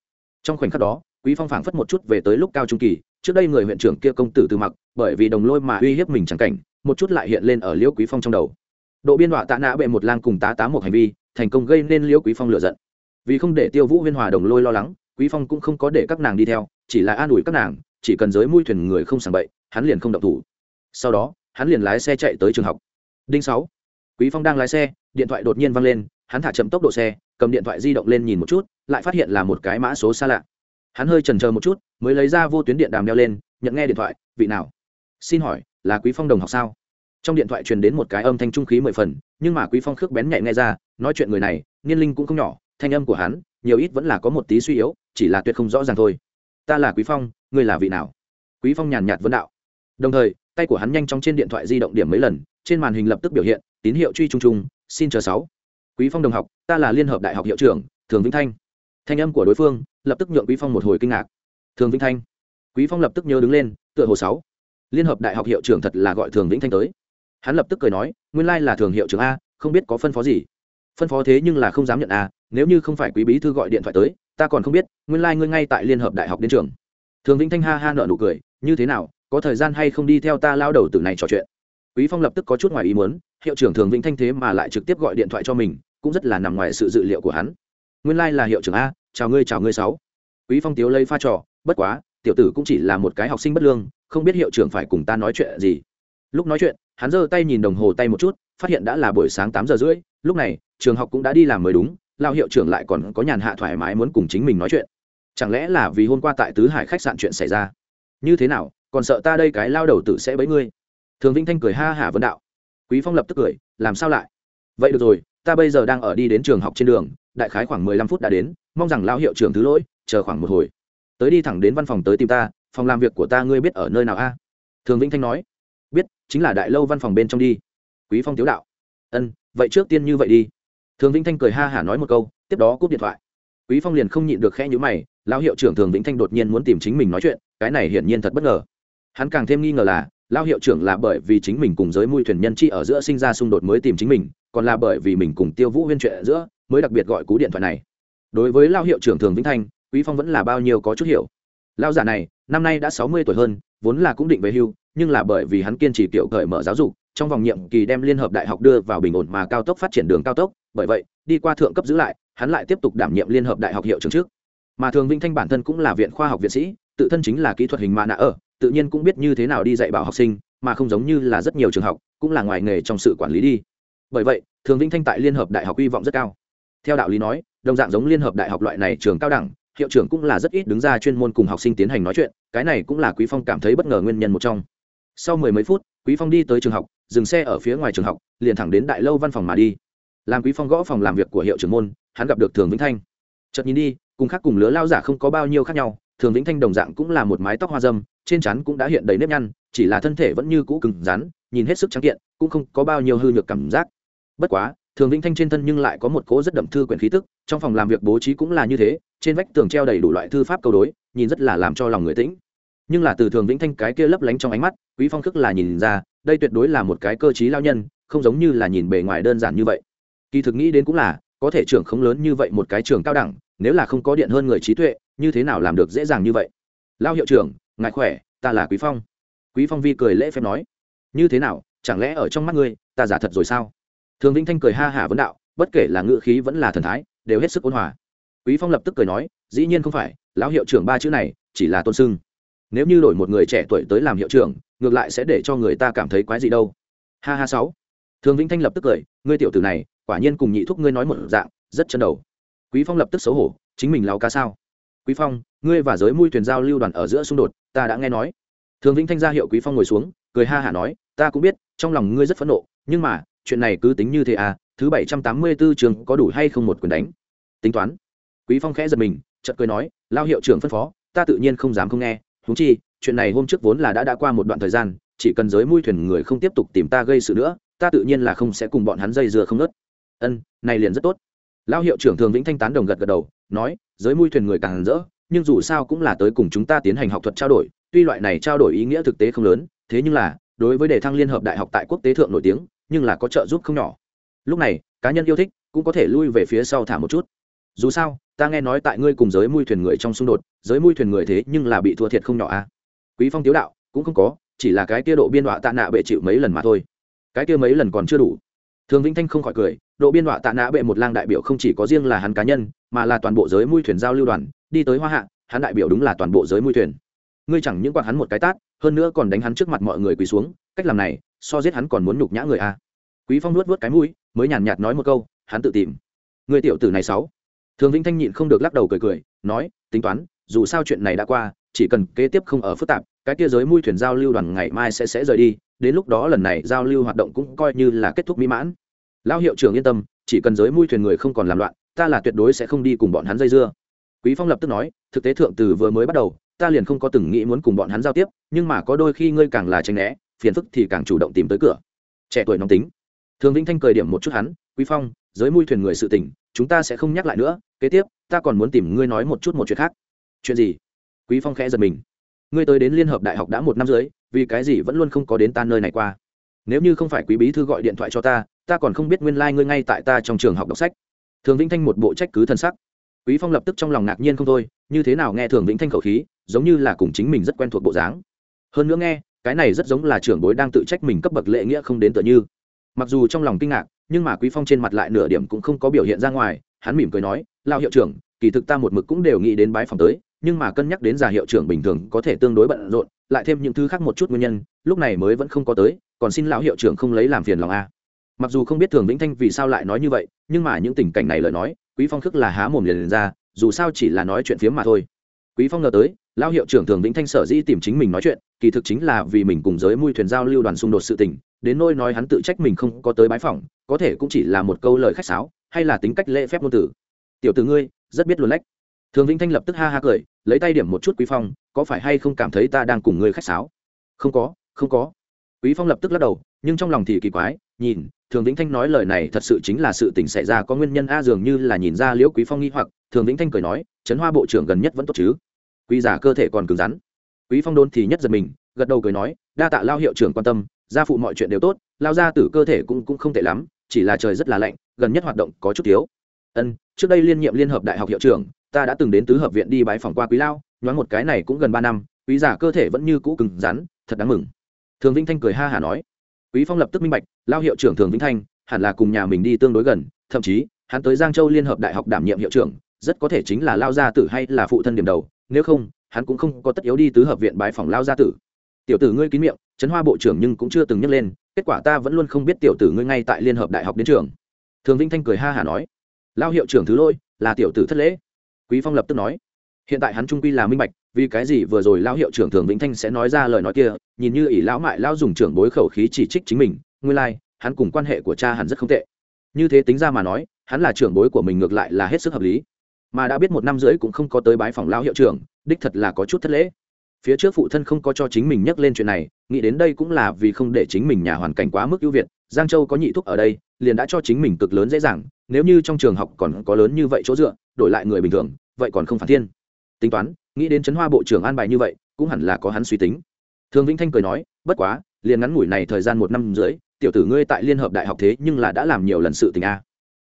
trong khoảnh khắc đó, quý phong phảng phất một chút về tới lúc cao trung kỳ, trước đây người huyện trưởng kia công tử từ mặc, bởi vì đồng lôi mà uy hiếp mình chẳng cảnh, một chút lại hiện lên ở liễu quý phong trong đầu. Độ biên họa tạ nã bệ một lang cùng tá tá một hành vi, thành công gây nên liễu quý phong lựa giận. Vì không để tiêu vũ huyên hòa đồng lôi lo lắng, quý phong cũng không có để các nàng đi theo, chỉ là an ủi các nàng, chỉ cần giới mũi thuyền người không sàng bậy, hắn liền không động thủ. Sau đó, hắn liền lái xe chạy tới trường học. Đinh sáu, quý phong đang lái xe, điện thoại đột nhiên vang lên hắn thả chậm tốc độ xe, cầm điện thoại di động lên nhìn một chút, lại phát hiện là một cái mã số xa lạ. Hắn hơi chần chờ một chút, mới lấy ra vô tuyến điện đàm đeo lên, nhận nghe điện thoại, vị nào? Xin hỏi, là quý phong đồng học sao? Trong điện thoại truyền đến một cái âm thanh trung khí mười phần, nhưng mà quý phong khước bén nhạy nghe ra, nói chuyện người này, niên linh cũng không nhỏ, thanh âm của hắn, nhiều ít vẫn là có một tí suy yếu, chỉ là tuyệt không rõ ràng thôi. Ta là quý phong, ngươi là vị nào? Quý phong nhàn nhạt vấn đạo. Đồng thời, tay của hắn nhanh chóng trên điện thoại di động điểm mấy lần, trên màn hình lập tức biểu hiện, tín hiệu truy trung trung xin chờ sáu quý phong đồng học, ta là liên hợp đại học hiệu trưởng, thường vĩnh thanh. Thanh âm của đối phương, lập tức nhượng quý phong một hồi kinh ngạc. Thường vĩnh thanh. Quý phong lập tức nhớ đứng lên, tựa hồ sáu. Liên hợp đại học hiệu trưởng thật là gọi thường vĩnh thanh tới. Hắn lập tức cười nói, nguyên lai là thường hiệu trưởng a, không biết có phân phó gì. Phân phó thế nhưng là không dám nhận a, nếu như không phải quý bí thư gọi điện thoại tới, ta còn không biết, nguyên lai、like、ngươi ngay tại liên hợp đại học đến trường. Thường vĩnh thanh ha ha nợ nụ cười, như thế nào, có thời gian hay không đi theo ta lao đầu từ này trò chuyện. Quý phong lập tức có chút ngoài ý muốn, hiệu trưởng thường vĩnh thanh thế mà lại trực tiếp gọi điện thoại cho mình cũng rất là nằm ngoài sự dự liệu của hắn. Nguyên lai là hiệu trưởng a, chào ngươi chào ngươi sáu. Quý phong tiếu lấy pha trò, bất quá, tiểu tử cũng chỉ là một cái học sinh bất lương, không biết hiệu trưởng phải cùng ta nói chuyện gì. Lúc nói chuyện, hắn giơ tay nhìn đồng hồ tay một chút, phát hiện đã là buổi sáng tám giờ rưỡi, lúc này, trường học cũng đã đi làm mới đúng lao hiệu trưởng lại còn có nhàn hạ thoải mái muốn cùng chính mình nói chuyện. Chẳng lẽ là vì hôm qua tại tứ hải khách sạn chuyện xảy ra? Như thế nào, còn sợ ta đây cái lao đầu tử sẽ bấy ngươi? Thường vinh thanh cười ha hả vân đạo. Quý phong lập tức cười, làm sao lại? Vậy được rồi ta bây giờ đang ở đi đến trường học trên đường, đại khái khoảng mười lăm phút đã đến, mong rằng lao hiệu trưởng thứ lỗi, chờ khoảng một hồi. Tới đi thẳng đến văn phòng tới tìm ta, phòng làm việc của ta ngươi biết ở nơi nào a? Thường vĩnh thanh nói. Biết, chính là đại lâu văn phòng bên trong đi. Quý phong tiếu đạo. Ân, vậy trước tiên như vậy đi. Thường vĩnh thanh cười ha hả nói một câu, tiếp đó cúp điện thoại. Quý phong liền không nhịn được khẽ nhíu mày, lão hiệu trưởng thường vĩnh thanh đột nhiên muốn tìm chính mình nói chuyện, cái này hiển nhiên thật bất ngờ. Hắn càng thêm nghi ngờ là, lão hiệu trưởng là bởi vì chính mình cùng giới mui thuyền nhân chi ở giữa sinh ra xung đột mới tìm chính mình còn là bởi vì mình cùng tiêu vũ huyên chuyện giữa, mới đặc biệt gọi cú điện thoại này. Đối với lão hiệu trưởng thường vĩnh thanh, quý phong vẫn là bao nhiêu có chút hiểu. Lão giả này, năm nay đã sáu mươi tuổi hơn, vốn là cũng định về hưu, nhưng là bởi vì hắn kiên trì kiểu cởi mở giáo dục, trong vòng nhiệm kỳ đem liên hợp đại học đưa vào bình ổn mà cao tốc phát triển đường cao tốc, bởi vậy, đi qua thượng cấp giữ lại, hắn lại tiếp tục đảm nhiệm liên hợp đại học hiệu trưởng trước. Mà thường Vĩnh thanh bản thân cũng là viện khoa học viện sĩ, tự thân chính là kỹ thuật hình mạ nạ ở, tự nhiên cũng biết như thế nào đi dạy bảo học sinh, mà không giống như là rất nhiều trường học, cũng là ngoài nghề trong sự quản lý đi bởi vậy, thường vinh thanh tại liên hợp đại học hy vọng rất cao. Theo đạo lý nói, đồng dạng giống liên hợp đại học loại này trường cao đẳng, hiệu trưởng cũng là rất ít đứng ra chuyên môn cùng học sinh tiến hành nói chuyện, cái này cũng là quý phong cảm thấy bất ngờ nguyên nhân một trong. Sau mười mấy phút, quý phong đi tới trường học, dừng xe ở phía ngoài trường học, liền thẳng đến đại lâu văn phòng mà đi. Làm quý phong gõ phòng làm việc của hiệu trưởng môn, hắn gặp được thường vĩnh thanh. Chợt nhìn đi, cùng khác cùng lứa lao giả không có bao nhiêu khác nhau, thường vĩnh thanh đồng dạng cũng là một mái tóc hoa dâm, trên trán cũng đã hiện đầy nếp nhăn, chỉ là thân thể vẫn như cũ cứng rắn, nhìn hết sức trắng kiện, cũng không có bao nhiêu hư nhược cảm giác bất quá, thường vĩnh thanh trên thân nhưng lại có một cỗ rất đậm thư quyển khí tức, trong phòng làm việc bố trí cũng là như thế, trên vách tường treo đầy đủ loại thư pháp câu đối, nhìn rất là làm cho lòng người tĩnh. Nhưng là từ thường vĩnh thanh cái kia lấp lánh trong ánh mắt, quý phong khước là nhìn ra, đây tuyệt đối là một cái cơ chí lao nhân, không giống như là nhìn bề ngoài đơn giản như vậy. Kỳ thực nghĩ đến cũng là, có thể trưởng không lớn như vậy một cái trường cao đẳng, nếu là không có điện hơn người trí tuệ, như thế nào làm được dễ dàng như vậy? Lao hiệu trưởng ngại khỏe, ta là quý phong. Quý phong vi cười lễ phép nói, như thế nào, chẳng lẽ ở trong mắt ngươi, ta giả thật rồi sao? Thường vĩnh thanh cười ha hả vấn đạo, bất kể là ngự khí vẫn là thần thái, đều hết sức ôn hòa. Quý phong lập tức cười nói, dĩ nhiên không phải, lão hiệu trưởng ba chữ này, chỉ là tôn sưng. Nếu như đổi một người trẻ tuổi tới làm hiệu trưởng, ngược lại sẽ để cho người ta cảm thấy quái gì đâu. Ha ha sáu. Thường vĩnh thanh lập tức cười, ngươi tiểu tử này, quả nhiên cùng nhị thúc ngươi nói một dạng, rất chân đầu. Quý phong lập tức xấu hổ, chính mình lao ca sao? Quý phong, ngươi và giới mui thuyền giao lưu đoàn ở giữa xung đột, ta đã nghe nói. Thường vĩnh thanh ra hiệu quý phong ngồi xuống, cười ha hả nói, ta cũng biết, trong lòng ngươi rất phẫn nộ, nhưng mà chuyện này cứ tính như thế à thứ bảy trăm tám mươi 784 trường có đủ hay không một quyền đánh? Tính toán. Quý phong khẽ giật mình, chợt cười nói, lao hiệu trưởng phân phó, ta tự nhiên không dám không nghe, huống chi, chuyện này hôm trước vốn là đã đã qua một đoạn thời gian, chỉ cần giới mui thuyền người không tiếp tục tìm ta gây sự nữa, ta tự nhiên là không sẽ cùng bọn hắn dây dưa không nớt ân, này liền rất tốt. Lao hiệu trưởng thường vĩnh thanh tán đồng gật gật đầu, nói, giới mui thuyền người càng rỡ, nhưng dù sao cũng là tới cùng chúng ta tiến hành học thuật trao đổi, tuy loại này trao đổi ý nghĩa thực tế không lớn, thế nhưng là, đối với đề thăng liên hợp đại học tại quốc tế thượng nổi tiếng nhưng là có trợ giúp không nhỏ. Lúc này, cá nhân yêu thích cũng có thể lui về phía sau thả một chút. Dù sao, ta nghe nói tại ngươi cùng giới mui thuyền người trong xung đột, giới mui thuyền người thế nhưng là bị thua thiệt không nhỏ à? quý phong tiếu đạo, cũng không có, chỉ là cái kia độ biên đọa tạ nạ bệ chịu mấy lần mà thôi. Cái kia mấy lần còn chưa đủ. Thường vĩnh thanh không khỏi cười, độ biên đọa tạ nạ bệ một lang đại biểu không chỉ có riêng là hắn cá nhân, mà là toàn bộ giới mui thuyền giao lưu đoàn, đi tới hoa hạ, hắn đại biểu đúng là toàn bộ giới mui thuyền. Ngươi chẳng những quạt hắn một cái tát, hơn nữa còn đánh hắn trước mặt mọi người quỳ xuống, cách làm này so giết hắn còn muốn nhục nhã người a. Quý phong nuốt vớt cái mũi, mới nhàn nhạt nói một câu, hắn tự tìm. Người tiểu tử này sáu. Thường vĩnh thanh nhịn không được lắc đầu cười cười, nói, tính toán, dù sao chuyện này đã qua, chỉ cần kế tiếp không ở phức tạp, cái kia giới mui thuyền giao lưu đoàn ngày mai sẽ sẽ rời đi, đến lúc đó lần này giao lưu hoạt động cũng coi như là kết thúc mỹ mãn. Lão hiệu trưởng yên tâm, chỉ cần giới mui thuyền người không còn làm loạn, ta là tuyệt đối sẽ không đi cùng bọn hắn dây dưa. Quý phong lập tức nói, thực tế thượng từ vừa mới bắt đầu, ta liền không có từng nghĩ muốn cùng bọn hắn giao tiếp, nhưng mà có đôi khi ngươi càng là tránh né phiền phức thì càng chủ động tìm tới cửa. Trẻ tuổi nóng tính. Thường vĩnh thanh cười điểm một chút hắn, quý phong, giới mui thuyền người sự tình, chúng ta sẽ không nhắc lại nữa, kế tiếp, ta còn muốn tìm ngươi nói một chút một chuyện khác. Chuyện gì? Quý phong khẽ giật mình. Ngươi tới đến liên hợp đại học đã một năm dưới vì cái gì vẫn luôn không có đến ta nơi này qua? Nếu như không phải quý bí thư gọi điện thoại cho ta ta còn không biết nguyên lai ngươi ngay tại ta trong trường học đọc sách. Thường vĩnh thanh một bộ trách cứ thân sắc. Quý phong lập tức trong lòng ngạc nhiên không thôi, như thế nào nghe thường vĩnh thanh khẩu khí, giống như là cùng chính mình rất quen thuộc bộ dáng? Hơn nữa nghe cái này rất giống là trưởng bối đang tự trách mình cấp bậc lệ nghĩa không đến tựa như. Mặc dù trong lòng kinh ngạc nhưng mà quý phong trên mặt lại nửa điểm cũng không có biểu hiện ra ngoài hắn mỉm cười nói lao hiệu trưởng kỳ thực ta một mực cũng đều nghĩ đến bái phòng tới nhưng mà cân nhắc đến già hiệu trưởng bình thường có thể tương đối bận rộn lại thêm những thứ khác một chút nguyên nhân lúc này mới vẫn không có tới còn xin lão hiệu trưởng không lấy làm phiền lòng a. Mặc dù không biết thường vĩnh thanh vì sao lại nói như vậy nhưng mà những tình cảnh này lời nói quý phong khước là há mồm liền, liền ra dù sao chỉ là nói chuyện phiếm mà thôi quý phong ngờ tới, lão hiệu trưởng thường vĩnh thanh sở dĩ tìm chính mình nói chuyện, kỳ thực chính là vì mình cùng giới mui thuyền giao lưu đoàn xung đột sự tình, đến nôi nói hắn tự trách mình không có tới bái phỏng, có thể cũng chỉ là một câu lời khách sáo, hay là tính cách lễ phép ngôn tử tiểu tử ngươi, rất biết luôn lách. Thường vĩnh thanh lập tức ha ha cười, lấy tay điểm một chút quý phong, có phải hay không cảm thấy ta đang cùng ngươi khách sáo? Không có không có. Quý phong lập tức lắc đầu, nhưng trong lòng thì kỳ quái, nhìn, thường vĩnh thanh nói lời này thật sự chính là sự tình xảy ra có nguyên nhân a, dường như là nhìn ra liễu quý phong nghi hoặc, thường vĩnh thanh cười nói, trấn hoa bộ trưởng gần nhất vẫn tốt chứ? Quý giả cơ thể còn cứng rắn. Quý phong đôn thì nhất giật mình, gật đầu cười nói, đa tạ lao hiệu trưởng quan tâm, gia phụ mọi chuyện đều tốt, lao ra tử cơ thể cũng cũng không tệ lắm, chỉ là trời rất là lạnh, gần nhất hoạt động có chút thiếu. Ân, trước đây liên nhiệm liên hợp đại học hiệu trưởng, ta đã từng đến tứ hợp viện đi bái phòng qua quý lao, nhoáng một cái này cũng gần ba năm, quý giả cơ thể vẫn như cũ cứng rắn, thật đáng mừng. Thường vĩnh thanh cười ha hả nói. Quý phong lập tức minh bạch, lao hiệu trưởng thường vĩnh thanh hẳn là cùng nhà mình đi tương đối gần, thậm chí, hắn tới giang châu liên hợp đại học đảm nhiệm hiệu trưởng, rất có thể chính là lao gia tử hay là phụ thân điểm đầu nếu không hắn cũng không có tất yếu đi tứ hợp viện bái phòng lao gia tử. Tiểu tử ngươi kín miệng trấn hoa bộ trưởng nhưng cũng chưa từng nhắc lên kết quả ta vẫn luôn không biết tiểu tử ngươi ngay tại liên hợp đại học đến trường. Thường vĩnh thanh cười ha hả nói lao hiệu trưởng thứ lôi là tiểu tử thất lễ. Quý phong lập tức nói hiện tại hắn trung quy là minh bạch vì cái gì vừa rồi lao hiệu trưởng thường vĩnh thanh sẽ nói ra lời nói kia nhìn như ỷ lão mại lao dùng trưởng bối khẩu khí chỉ trích chính mình nguyên lai、like, hắn cùng quan hệ của cha hắn rất không tệ. Như thế tính ra mà nói hắn là trưởng bối của mình ngược lại là hết sức hợp lý mà đã biết một năm rưỡi cũng không có tới bái phòng lao hiệu trưởng, đích thật là có chút thất lễ. Phía trước phụ thân không có cho chính mình nhắc lên chuyện này, nghĩ đến đây cũng là vì không để chính mình nhà hoàn cảnh quá mức ưu việt, giang châu có nhị thúc ở đây, liền đã cho chính mình cực lớn dễ dàng, nếu như trong trường học còn có lớn như vậy chỗ dựa, đổi lại người bình thường, vậy còn không phản thiên. Tính toán, nghĩ đến chấn hoa bộ trưởng an bài như vậy, cũng hẳn là có hắn suy tính. Thường vĩnh thanh cười nói, bất quá, liền ngắn ngủi này thời gian một năm dưới tiểu tử ngươi tại liên hợp đại học thế nhưng là đã làm nhiều lần sự tình a.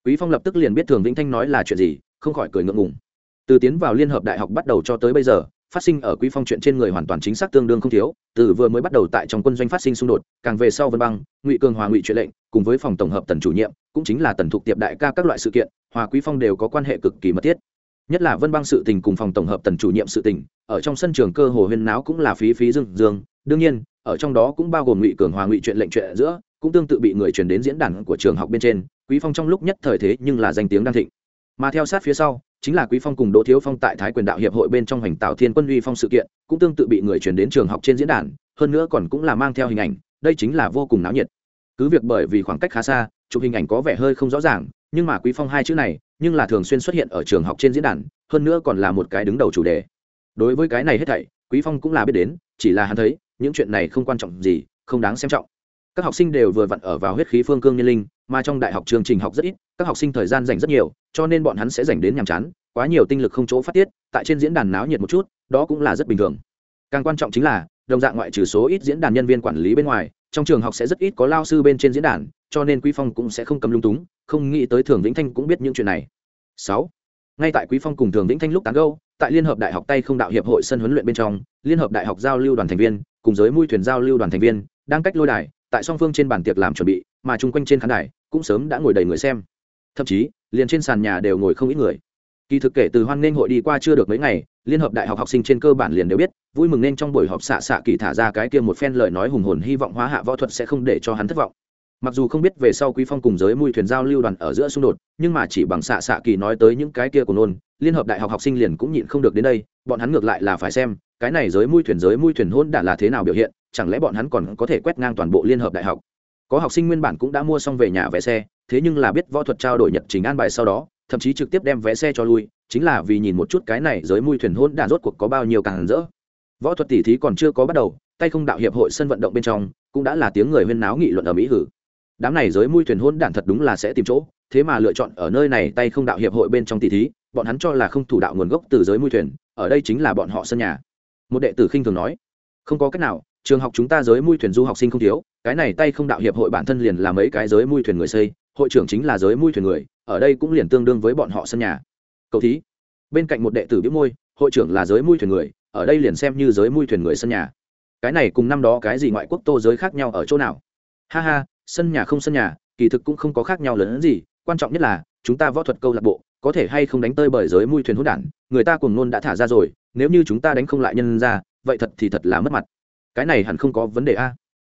Quý phong lập tức liền biết thường vĩnh thanh nói là chuyện gì không khỏi cười ngượng ngùng. Từ tiến vào liên hợp đại học bắt đầu cho tới bây giờ, phát sinh ở quý phong chuyện trên người hoàn toàn chính xác tương đương không thiếu, từ vừa mới bắt đầu tại trong quân doanh phát sinh xung đột, càng về sau vân băng, ngụy cường hòa ngụy chuyện lệnh, cùng với phòng tổng hợp tần chủ nhiệm, cũng chính là tần thuộc tiệp đại ca các loại sự kiện, hòa quý phong đều có quan hệ cực kỳ mật thiết. Nhất là vân băng sự tình cùng phòng tổng hợp tần chủ nhiệm sự tình, ở trong sân trường cơ hồ huyên náo cũng là phí phí dương dương, đương nhiên, ở trong đó cũng bao gồm ngụy cường hòa ngụy chuyện lệnh chuyện giữa, cũng tương tự bị người truyền đến diễn đàn của trường học bên trên, quý phong trong lúc nhất thời thế nhưng là danh tiếng đang thịnh mà theo sát phía sau, chính là quý phong cùng đỗ thiếu phong tại thái quyền đạo hiệp hội bên trong hành tạo thiên quân uy phong sự kiện, cũng tương tự bị người truyền đến trường học trên diễn đàn, hơn nữa còn cũng là mang theo hình ảnh, đây chính là vô cùng náo nhiệt. Cứ việc bởi vì khoảng cách khá xa, chụp hình ảnh có vẻ hơi không rõ ràng, nhưng mà quý phong hai chữ này, nhưng là thường xuyên xuất hiện ở trường học trên diễn đàn, hơn nữa còn là một cái đứng đầu chủ đề. Đối với cái này hết thảy, quý phong cũng là biết đến, chỉ là hắn thấy, những chuyện này không quan trọng gì, không đáng xem trọng các học sinh đều vừa vặn ở vào huyết khí phương cương nhân linh, mà trong đại học chương trình học rất ít, các học sinh thời gian dành rất nhiều, cho nên bọn hắn sẽ dành đến nhàm chán, quá nhiều tinh lực không chỗ phát tiết, tại trên diễn đàn náo nhiệt một chút, đó cũng là rất bình thường. Càng quan trọng chính là, đồng dạng ngoại trừ số ít diễn đàn nhân viên quản lý bên ngoài, trong trường học sẽ rất ít có lao sư bên trên diễn đàn, cho nên quý phong cũng sẽ không cầm lung túng, không nghĩ tới thường vĩnh thanh cũng biết những chuyện này. Sáu, ngay tại quý phong cùng thường vĩnh thanh lúc tán gâu tại liên hợp đại học tay không đạo hiệp hội sân huấn luyện bên trong, liên hợp đại học giao lưu đoàn thành viên, cùng giới mui thuyền giao lưu đoàn thành viên, đang cách lôi đài tại song phương trên bàn tiệc làm chuẩn bị, mà chung quanh trên khán đài cũng sớm đã ngồi đầy người xem. Thậm chí, liền trên sàn nhà đều ngồi không ít người. Kỳ thực kể từ hoan nghênh hội đi qua chưa được mấy ngày, liên hợp đại học học sinh trên cơ bản liền đều biết, vui mừng nên trong buổi họp xạ xạ kỳ thả ra cái kia một phen lời nói hùng hồn hy vọng hóa hạ võ thuật sẽ không để cho hắn thất vọng. Mặc dù không biết về sau quý phong cùng giới mui thuyền giao lưu đoàn ở giữa xung đột, nhưng mà chỉ bằng xạ xạ kỳ nói tới những cái kia của nôn liên hợp đại học học sinh liền cũng nhịn không được đến đây, bọn hắn ngược lại là phải xem, cái này giới mui thuyền giới mui thuyền hôn đản là thế nào biểu hiện, chẳng lẽ bọn hắn còn có thể quét ngang toàn bộ liên hợp đại học? Có học sinh nguyên bản cũng đã mua xong về nhà vé xe, thế nhưng là biết võ thuật trao đổi nhật trình an bài sau đó, thậm chí trực tiếp đem vé xe cho lui, chính là vì nhìn một chút cái này giới mui thuyền hôn đản rốt cuộc có bao nhiêu càng rỡ. Võ thuật tỉ thí còn chưa có bắt đầu, tay không đạo hiệp hội sân vận động bên trong, cũng đã là tiếng người huyên náo nghị luận ở mỹ hử. Đám này giới mui thuyền hôn đản thật đúng là sẽ tìm chỗ, thế mà lựa chọn ở nơi này tay không đạo hiệp hội bên trong tỷ thí bọn hắn cho là không thủ đạo nguồn gốc từ giới mui thuyền, ở đây chính là bọn họ sân nhà. Một đệ tử khinh thường nói, không có cách nào, trường học chúng ta giới mui thuyền du học sinh không thiếu, cái này tay không đạo hiệp hội bản thân liền là mấy cái giới mui thuyền người xây, hội trưởng chính là giới mui thuyền người, ở đây cũng liền tương đương với bọn họ sân nhà. Cầu thí. Bên cạnh một đệ tử biết môi, hội trưởng là giới mui thuyền người, ở đây liền xem như giới mui thuyền người sân nhà. Cái này cùng năm đó cái gì ngoại quốc tô giới khác nhau ở chỗ nào? Ha ha, sân nhà không sân nhà, kỳ thực cũng không có khác nhau lớn hơn gì, quan trọng nhất là, chúng ta võ thuật câu lạc bộ có thể hay không đánh tơi bởi giới mui thuyền hỗn đản, người ta cùng nôn đã thả ra rồi, nếu như chúng ta đánh không lại nhân ra, vậy thật thì thật là mất mặt. Cái này hẳn không có vấn đề a.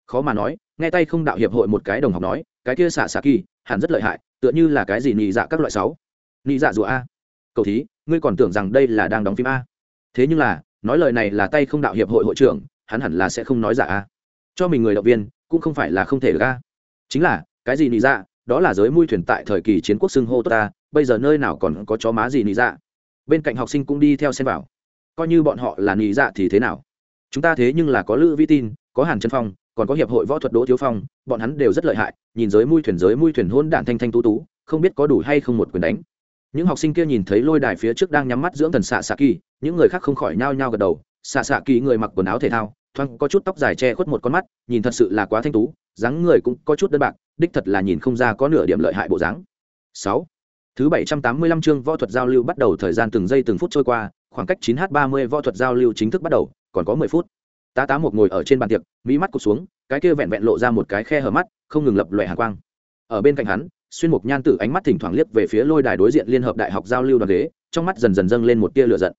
Khó mà nói, nghe tay không đạo hiệp hội một cái đồng học nói, cái kia xạ xạ kỳ, hẳn rất lợi hại, tựa như là cái gì nhị dạ các loại sáu. Nhị dạ rùa a. Cầu thí, ngươi còn tưởng rằng đây là đang đóng phim a. Thế nhưng là, nói lời này là tay không đạo hiệp hội hội trưởng, hắn hẳn là sẽ không nói giả a. Cho mình người động viên, cũng không phải là không thể ra chính là, cái gì nhị dạ đó là giới mui thuyền tại thời kỳ chiến quốc xưng hô tốt ta bây giờ nơi nào còn có chó má gì nị dạ? Bên cạnh học sinh cũng đi theo xem vào. Coi như bọn họ là nị dạ thì thế nào? Chúng ta thế nhưng là có lữ vi tin, có hàn chân phong, còn có hiệp hội võ thuật đỗ thiếu phong, bọn hắn đều rất lợi hại, nhìn giới mui thuyền giới mui thuyền hôn đản thanh thanh tú tú, không biết có đủ hay không một quyền đánh. Những học sinh kia nhìn thấy lôi đài phía trước đang nhắm mắt dưỡng thần xạ xạ kỳ, những người khác không khỏi nhao nhao gật đầu. Xạ xạ kỳ người mặc quần áo thể thao, thoáng có chút tóc dài che khuất một con mắt, nhìn thật sự là quá thanh tú, dáng người cũng có chút đơn bạc, đích thật là nhìn không ra có nửa điểm lợi hại bộ dáng. Sáu thứ bảy trăm tám mươi lăm chương võ thuật giao lưu bắt đầu, thời gian từng giây từng phút trôi qua, khoảng cách chín h ba mươi võ thuật giao lưu chính thức bắt đầu, còn có mười phút. Tá tá một ngồi ở trên bàn tiệc, mỹ mắt cụt xuống, cái kia vẹn vẹn lộ ra một cái khe hở mắt, không ngừng lập lòe hàn quang. Ở bên cạnh hắn, xuyên mục nhan tử ánh mắt thỉnh thoảng liếc về phía lôi đài đối diện liên hợp đại học giao lưu đoàn ghế, trong mắt dần dần dâng lên một tia lửa giận.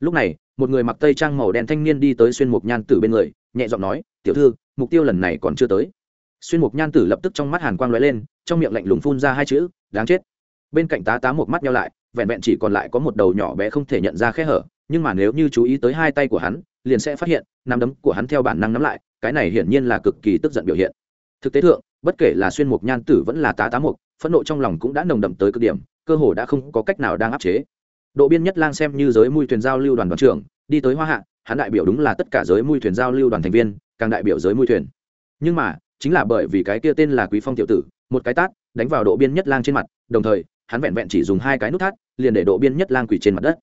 Lúc này, một người mặc tây trang màu đen thanh niên đi tới xuyên mục nhan tử bên người, nhẹ giọng nói, tiểu thư, mục tiêu lần này còn chưa tới. Xuyên mục nhan tử lập tức trong mắt hàn quang lóe lên, trong miệng lạnh lùng phun ra hai chữ, đáng chết bên cạnh tá tá một mắt nhau lại, vẹn vẹn chỉ còn lại có một đầu nhỏ bé không thể nhận ra khe hở, nhưng mà nếu như chú ý tới hai tay của hắn, liền sẽ phát hiện, nắm đấm của hắn theo bản năng nắm lại, cái này hiển nhiên là cực kỳ tức giận biểu hiện. Thực tế thượng, bất kể là xuyên mục nhan tử vẫn là tá tá mục, phẫn nộ trong lòng cũng đã nồng đậm tới cực điểm, cơ hồ đã không có cách nào đang áp chế. Độ biên nhất lang xem như giới mui thuyền giao lưu đoàn đoàn trưởng, đi tới hoa hạ, hắn đại biểu đúng là tất cả giới mui thuyền giao lưu đoàn thành viên, càng đại biểu giới mui thuyền. Nhưng mà, chính là bởi vì cái kia tên là quý phong tiểu tử, một cái tát, đánh vào độ biên nhất lang trên mặt, đồng thời hắn vẹn vẹn chỉ dùng hai cái nút thắt, liền để độ biên nhất lang quỷ trên mặt đất.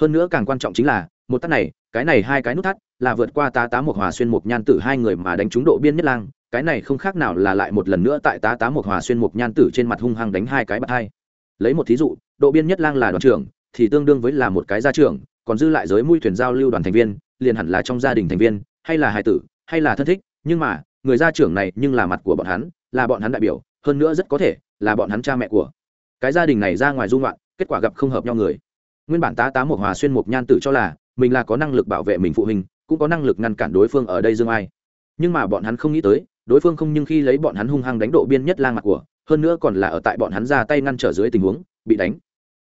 Hơn nữa càng quan trọng chính là, một tắt này, cái này hai cái nút thắt là vượt qua tá tá một hòa xuyên một nhan tử hai người mà đánh trúng độ biên nhất lang, cái này không khác nào là lại một lần nữa tại tá tá một hòa xuyên một nhan tử trên mặt hung hăng đánh hai cái bắt hai. Lấy một thí dụ, độ biên nhất lang là đoàn trưởng, thì tương đương với là một cái gia trưởng, còn dư lại giới mui thuyền giao lưu đoàn thành viên, liền hẳn là trong gia đình thành viên, hay là hài tử, hay là thân thích, nhưng mà, người gia trưởng này nhưng là mặt của bọn hắn, là bọn hắn đại biểu, hơn nữa rất có thể là bọn hắn cha mẹ của cái gia đình này ra ngoài dung loạn kết quả gặp không hợp nhau người. Nguyên bản tá tá một hòa xuyên một nhan tử cho là mình là có năng lực bảo vệ mình phụ huynh, cũng có năng lực ngăn cản đối phương ở đây dương ai. Nhưng mà bọn hắn không nghĩ tới, đối phương không nhưng khi lấy bọn hắn hung hăng đánh độ biên nhất lang mặt của, hơn nữa còn là ở tại bọn hắn ra tay ngăn trở dưới tình huống, bị đánh.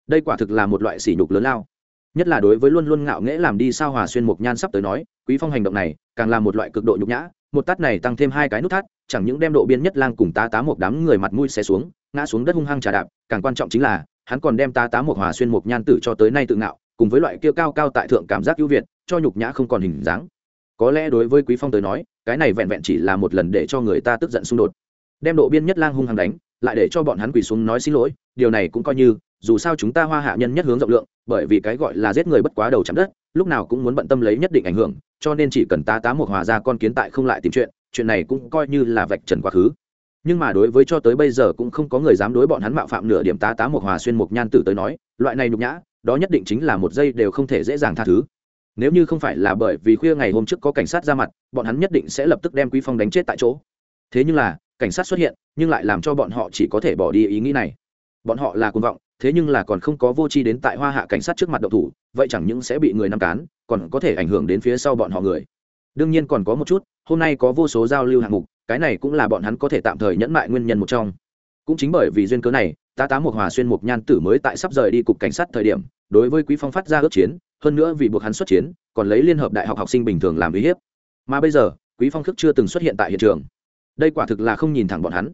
Đây quả thực là một loại sỉ nhục lớn lao. Nhất là đối với luôn luôn ngạo nghễ làm đi sao hòa xuyên mục nhan sắp tới nói, quý phong hành động này càng là một loại cực độ nhục nhã, một tát này tăng thêm hai cái nút thắt chẳng những đem độ biên nhất lang cùng tá tá một đám người mặt mũi xé xuống, ngã xuống đất hung hăng trà đạp, càng quan trọng chính là, hắn còn đem tá tá một hòa xuyên một nhan tử cho tới nay tự ngạo, cùng với loại kia cao cao tại thượng cảm giác ưu việt, cho nhục nhã không còn hình dáng. Có lẽ đối với quý phong tới nói, cái này vẹn vẹn chỉ là một lần để cho người ta tức giận xung đột. Đem độ biên nhất lang hung hăng đánh, lại để cho bọn hắn quỳ xuống nói xin lỗi, điều này cũng coi như, dù sao chúng ta hoa hạ nhân nhất hướng rộng lượng, bởi vì cái gọi là giết người bất quá đầu chạm đất, lúc nào cũng muốn bận tâm lấy nhất định ảnh hưởng, cho nên chỉ cần tá tá một hòa ra con kiến tại không lại tìm chuyện chuyện này cũng coi như là vạch trần quá khứ. Nhưng mà đối với cho tới bây giờ cũng không có người dám đối bọn hắn mạo phạm nửa điểm tá tá một hòa xuyên một nhan tử tới nói, loại này nhục nhã, đó nhất định chính là một giây đều không thể dễ dàng tha thứ. Nếu như không phải là bởi vì khuya ngày hôm trước có cảnh sát ra mặt, bọn hắn nhất định sẽ lập tức đem quý phong đánh chết tại chỗ. Thế nhưng là, cảnh sát xuất hiện, nhưng lại làm cho bọn họ chỉ có thể bỏ đi ý nghĩ này. Bọn họ là cuồng vọng, thế nhưng là còn không có vô tri đến tại hoa hạ cảnh sát trước mặt độc thủ, vậy chẳng những sẽ bị người nắm cán, còn có thể ảnh hưởng đến phía sau bọn họ người. Đương nhiên còn có một chút hôm nay có vô số giao lưu hạng mục, cái này cũng là bọn hắn có thể tạm thời nhẫn mại nguyên nhân một trong. Cũng chính bởi vì duyên cớ này, tá tá một hòa xuyên một nhan tử mới tại sắp rời đi cục cảnh sát thời điểm, đối với quý phong phát ra ước chiến, hơn nữa vì buộc hắn xuất chiến, còn lấy liên hợp đại học học sinh bình thường làm uy hiếp. Mà bây giờ, quý phong khước chưa từng xuất hiện tại hiện trường. Đây quả thực là không nhìn thẳng bọn hắn.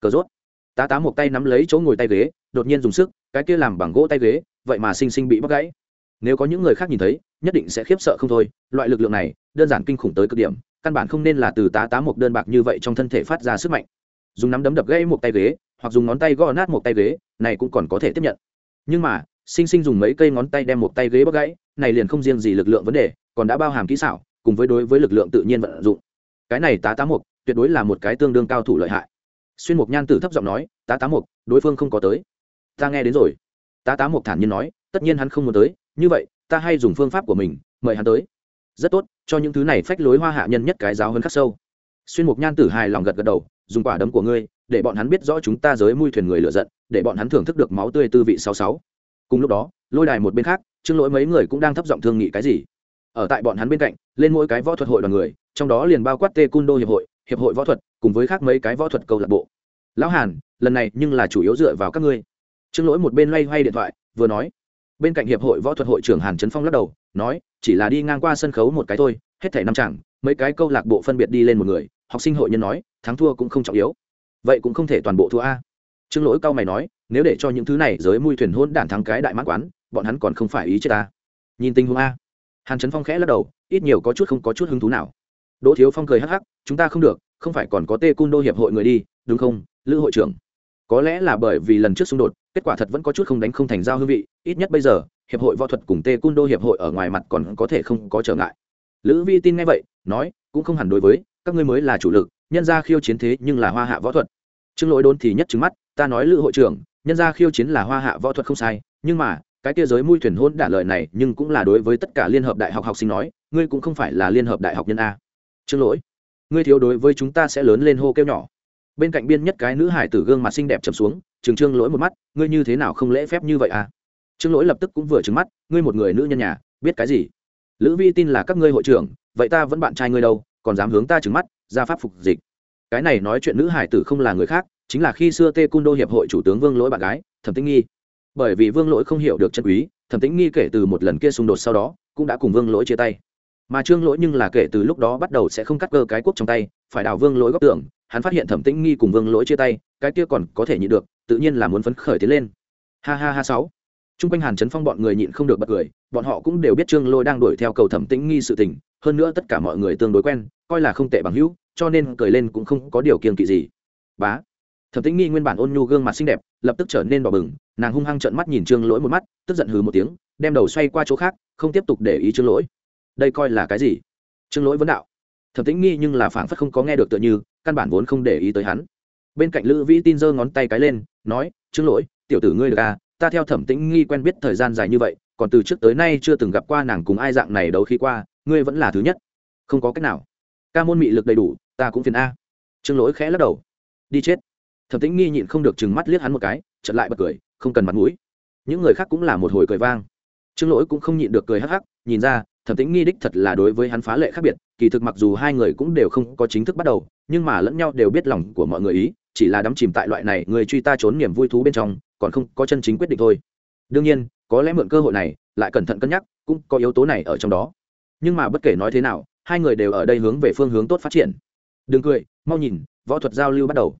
Cờ rốt. Tá tá một tay nắm lấy chỗ ngồi tay ghế, đột nhiên dùng sức, cái kia làm bằng gỗ tay ghế, vậy mà sinh sinh bị bắt gãy. Nếu có những người khác nhìn thấy, nhất định sẽ khiếp sợ không thôi, loại lực lượng này, đơn giản kinh khủng tới cực điểm căn bản không nên là từ tá tá một đơn bạc như vậy trong thân thể phát ra sức mạnh. Dùng nắm đấm đập gãy một tay ghế, hoặc dùng ngón tay gõ nát một tay ghế, này cũng còn có thể tiếp nhận. Nhưng mà, sinh sinh dùng mấy cây ngón tay đem một tay ghế bóc gãy, này liền không riêng gì lực lượng vấn đề, còn đã bao hàm kỹ xảo, cùng với đối với lực lượng tự nhiên vận dụng. Cái này tá tá một, tuyệt đối là một cái tương đương cao thủ lợi hại. Xuyên mục nhan tử thấp giọng nói, tá tá mục đối phương không có tới. Ta nghe đến rồi. Tá tá mục thản nhiên nói, tất nhiên hắn không muốn tới, như vậy, ta hay dùng phương pháp của mình, mời hắn tới rất tốt, cho những thứ này phách lối hoa hạ nhân nhất cái giáo hơn khắc sâu. Xuyên mục nhan tử hài lòng gật gật đầu, dùng quả đấm của ngươi, để bọn hắn biết rõ chúng ta giới mui thuyền người lựa giận, để bọn hắn thưởng thức được máu tươi tư vị sáu sáu. Cùng lúc đó, lôi đài một bên khác chương lỗi mấy người cũng đang thấp giọng thương nghị cái gì. Ở tại bọn hắn bên cạnh, lên mỗi cái võ thuật hội đoàn người, trong đó liền bao quát tê cung đô hiệp hội hiệp hội võ thuật, cùng với khác mấy cái võ thuật câu lạc bộ. Lão hàn, lần này nhưng là chủ yếu dựa vào các ngươi. Trương lỗi một bên loay hoay điện thoại, vừa nói bên cạnh hiệp hội võ thuật hội trưởng hàn trấn phong lắc đầu, nói, chỉ là đi ngang qua sân khấu một cái thôi, hết thảy năm chẳng mấy cái câu lạc bộ phân biệt đi lên một người, học sinh hội nhân nói, thắng thua cũng không trọng yếu. Vậy cũng không thể toàn bộ thua a. Trương lỗi cao mày nói, nếu để cho những thứ này giới mui thuyền hôn đản thắng cái đại mãn quán, bọn hắn còn không phải ý chết ta. Nhìn tình huống a. Hàn trấn phong khẽ lắc đầu, ít nhiều có chút không có chút hứng thú nào. Đỗ thiếu phong cười hắc hắc, chúng ta không được, không phải còn có tê cung đô hiệp hội người đi, đúng không, lữ hội trưởng? Có lẽ là bởi vì lần trước xung đột, kết quả thật vẫn có chút không đánh không thành giao hương vị, ít nhất bây giờ, hiệp hội võ thuật cùng tê cung đô hiệp hội ở ngoài mặt còn có thể không có trở ngại. Lữ vi tin nghe vậy, nói, cũng không hẳn đối với, các ngươi mới là chủ lực, nhân ra khiêu chiến thế nhưng là hoa hạ võ thuật. Trương lỗi đốn thì nhất trứng mắt, ta nói lữ hội trưởng, nhân ra khiêu chiến là hoa hạ võ thuật không sai, nhưng mà, cái kia giới mui thuyền hôn đả lời này nhưng cũng là đối với tất cả liên hợp đại học học sinh nói, ngươi cũng không phải là liên hợp đại học nhân a. Trương lỗi, ngươi thiếu đối với chúng ta sẽ lớn lên hô kêu nhỏ bên cạnh biên nhất cái nữ hải tử gương mặt xinh đẹp chầm xuống trừng trương lỗi một mắt, ngươi như thế nào không lễ phép như vậy à? Trương lỗi lập tức cũng vừa trừng mắt, ngươi một người nữ nhân nhà, biết cái gì? Lữ vi tin là các ngươi hội trưởng, vậy ta vẫn bạn trai ngươi đâu, còn dám hướng ta trừng mắt, ra pháp phục dịch. Cái này nói chuyện nữ hải tử không là người khác, chính là khi xưa tê cung đô hiệp hội chủ tướng vương lỗi bạn gái, thẩm tĩnh nghi. Bởi vì vương lỗi không hiểu được chân quý, thẩm tĩnh nghi kể từ một lần kia xung đột sau đó, cũng đã cùng vương lỗi chia tay mà trương lỗi nhưng là kể từ lúc đó bắt đầu sẽ không cắt cơ cái quốc trong tay, phải đào vương lỗi góc tưởng hắn phát hiện thẩm tĩnh nghi cùng vương lỗi chia tay, cái kia còn có thể nhịn được, tự nhiên là muốn phấn khởi tiến lên. Ha ha ha sáu. Chung quanh hàn chấn phong bọn người nhịn không được bật cười, bọn họ cũng đều biết trương lỗi đang đuổi theo cầu thẩm tĩnh nghi sự tình, hơn nữa tất cả mọi người tương đối quen, coi là không tệ bằng hữu, cho nên cười lên cũng không có điều kiên kỵ gì. Bá. Thẩm tĩnh nghi nguyên bản ôn nhu gương mặt xinh đẹp, lập tức trở nên đỏ bừng, nàng hung hăng trợn mắt nhìn trương lỗi một mắt, tức giận hừ một tiếng, đem đầu xoay qua chỗ khác, không tiếp tục để ý trương lỗi đây coi là cái gì? Trương lỗi vấn đạo. Thẩm tĩnh nghi nhưng là phảng phất không có nghe được tựa như, căn bản vốn không để ý tới hắn. Bên cạnh lữ vĩ tin giơ ngón tay cái lên, nói, trương lỗi, tiểu tử ngươi được à ta theo thẩm tĩnh nghi quen biết thời gian dài như vậy, còn từ trước tới nay chưa từng gặp qua nàng cùng ai dạng này đấu khi qua, ngươi vẫn là thứ nhất. Không có cách nào. Ca môn mị lực đầy đủ, ta cũng phiền a. Trương lỗi khẽ lắc đầu. Đi chết. Thẩm tĩnh nghi nhịn không được chừng mắt liếc hắn một cái chật lại bật cười, không cần mặt mũi. Những người khác cũng là một hồi cười vang. Trương lỗi cũng không nhịn được cười hắc hắc, nhìn ra thẩm tĩnh nghi đích thật là đối với hắn phá lệ khác biệt, kỳ thực mặc dù hai người cũng đều không có chính thức bắt đầu, nhưng mà lẫn nhau đều biết lòng của mọi người ý, chỉ là đắm chìm tại loại này người truy ta trốn niềm vui thú bên trong, còn không có chân chính quyết định thôi. Đương nhiên, có lẽ mượn cơ hội này, lại cẩn thận cân nhắc, cũng có yếu tố này ở trong đó. Nhưng mà bất kể nói thế nào, hai người đều ở đây hướng về phương hướng tốt phát triển. Đừng cười, mau nhìn, võ thuật giao lưu bắt đầu.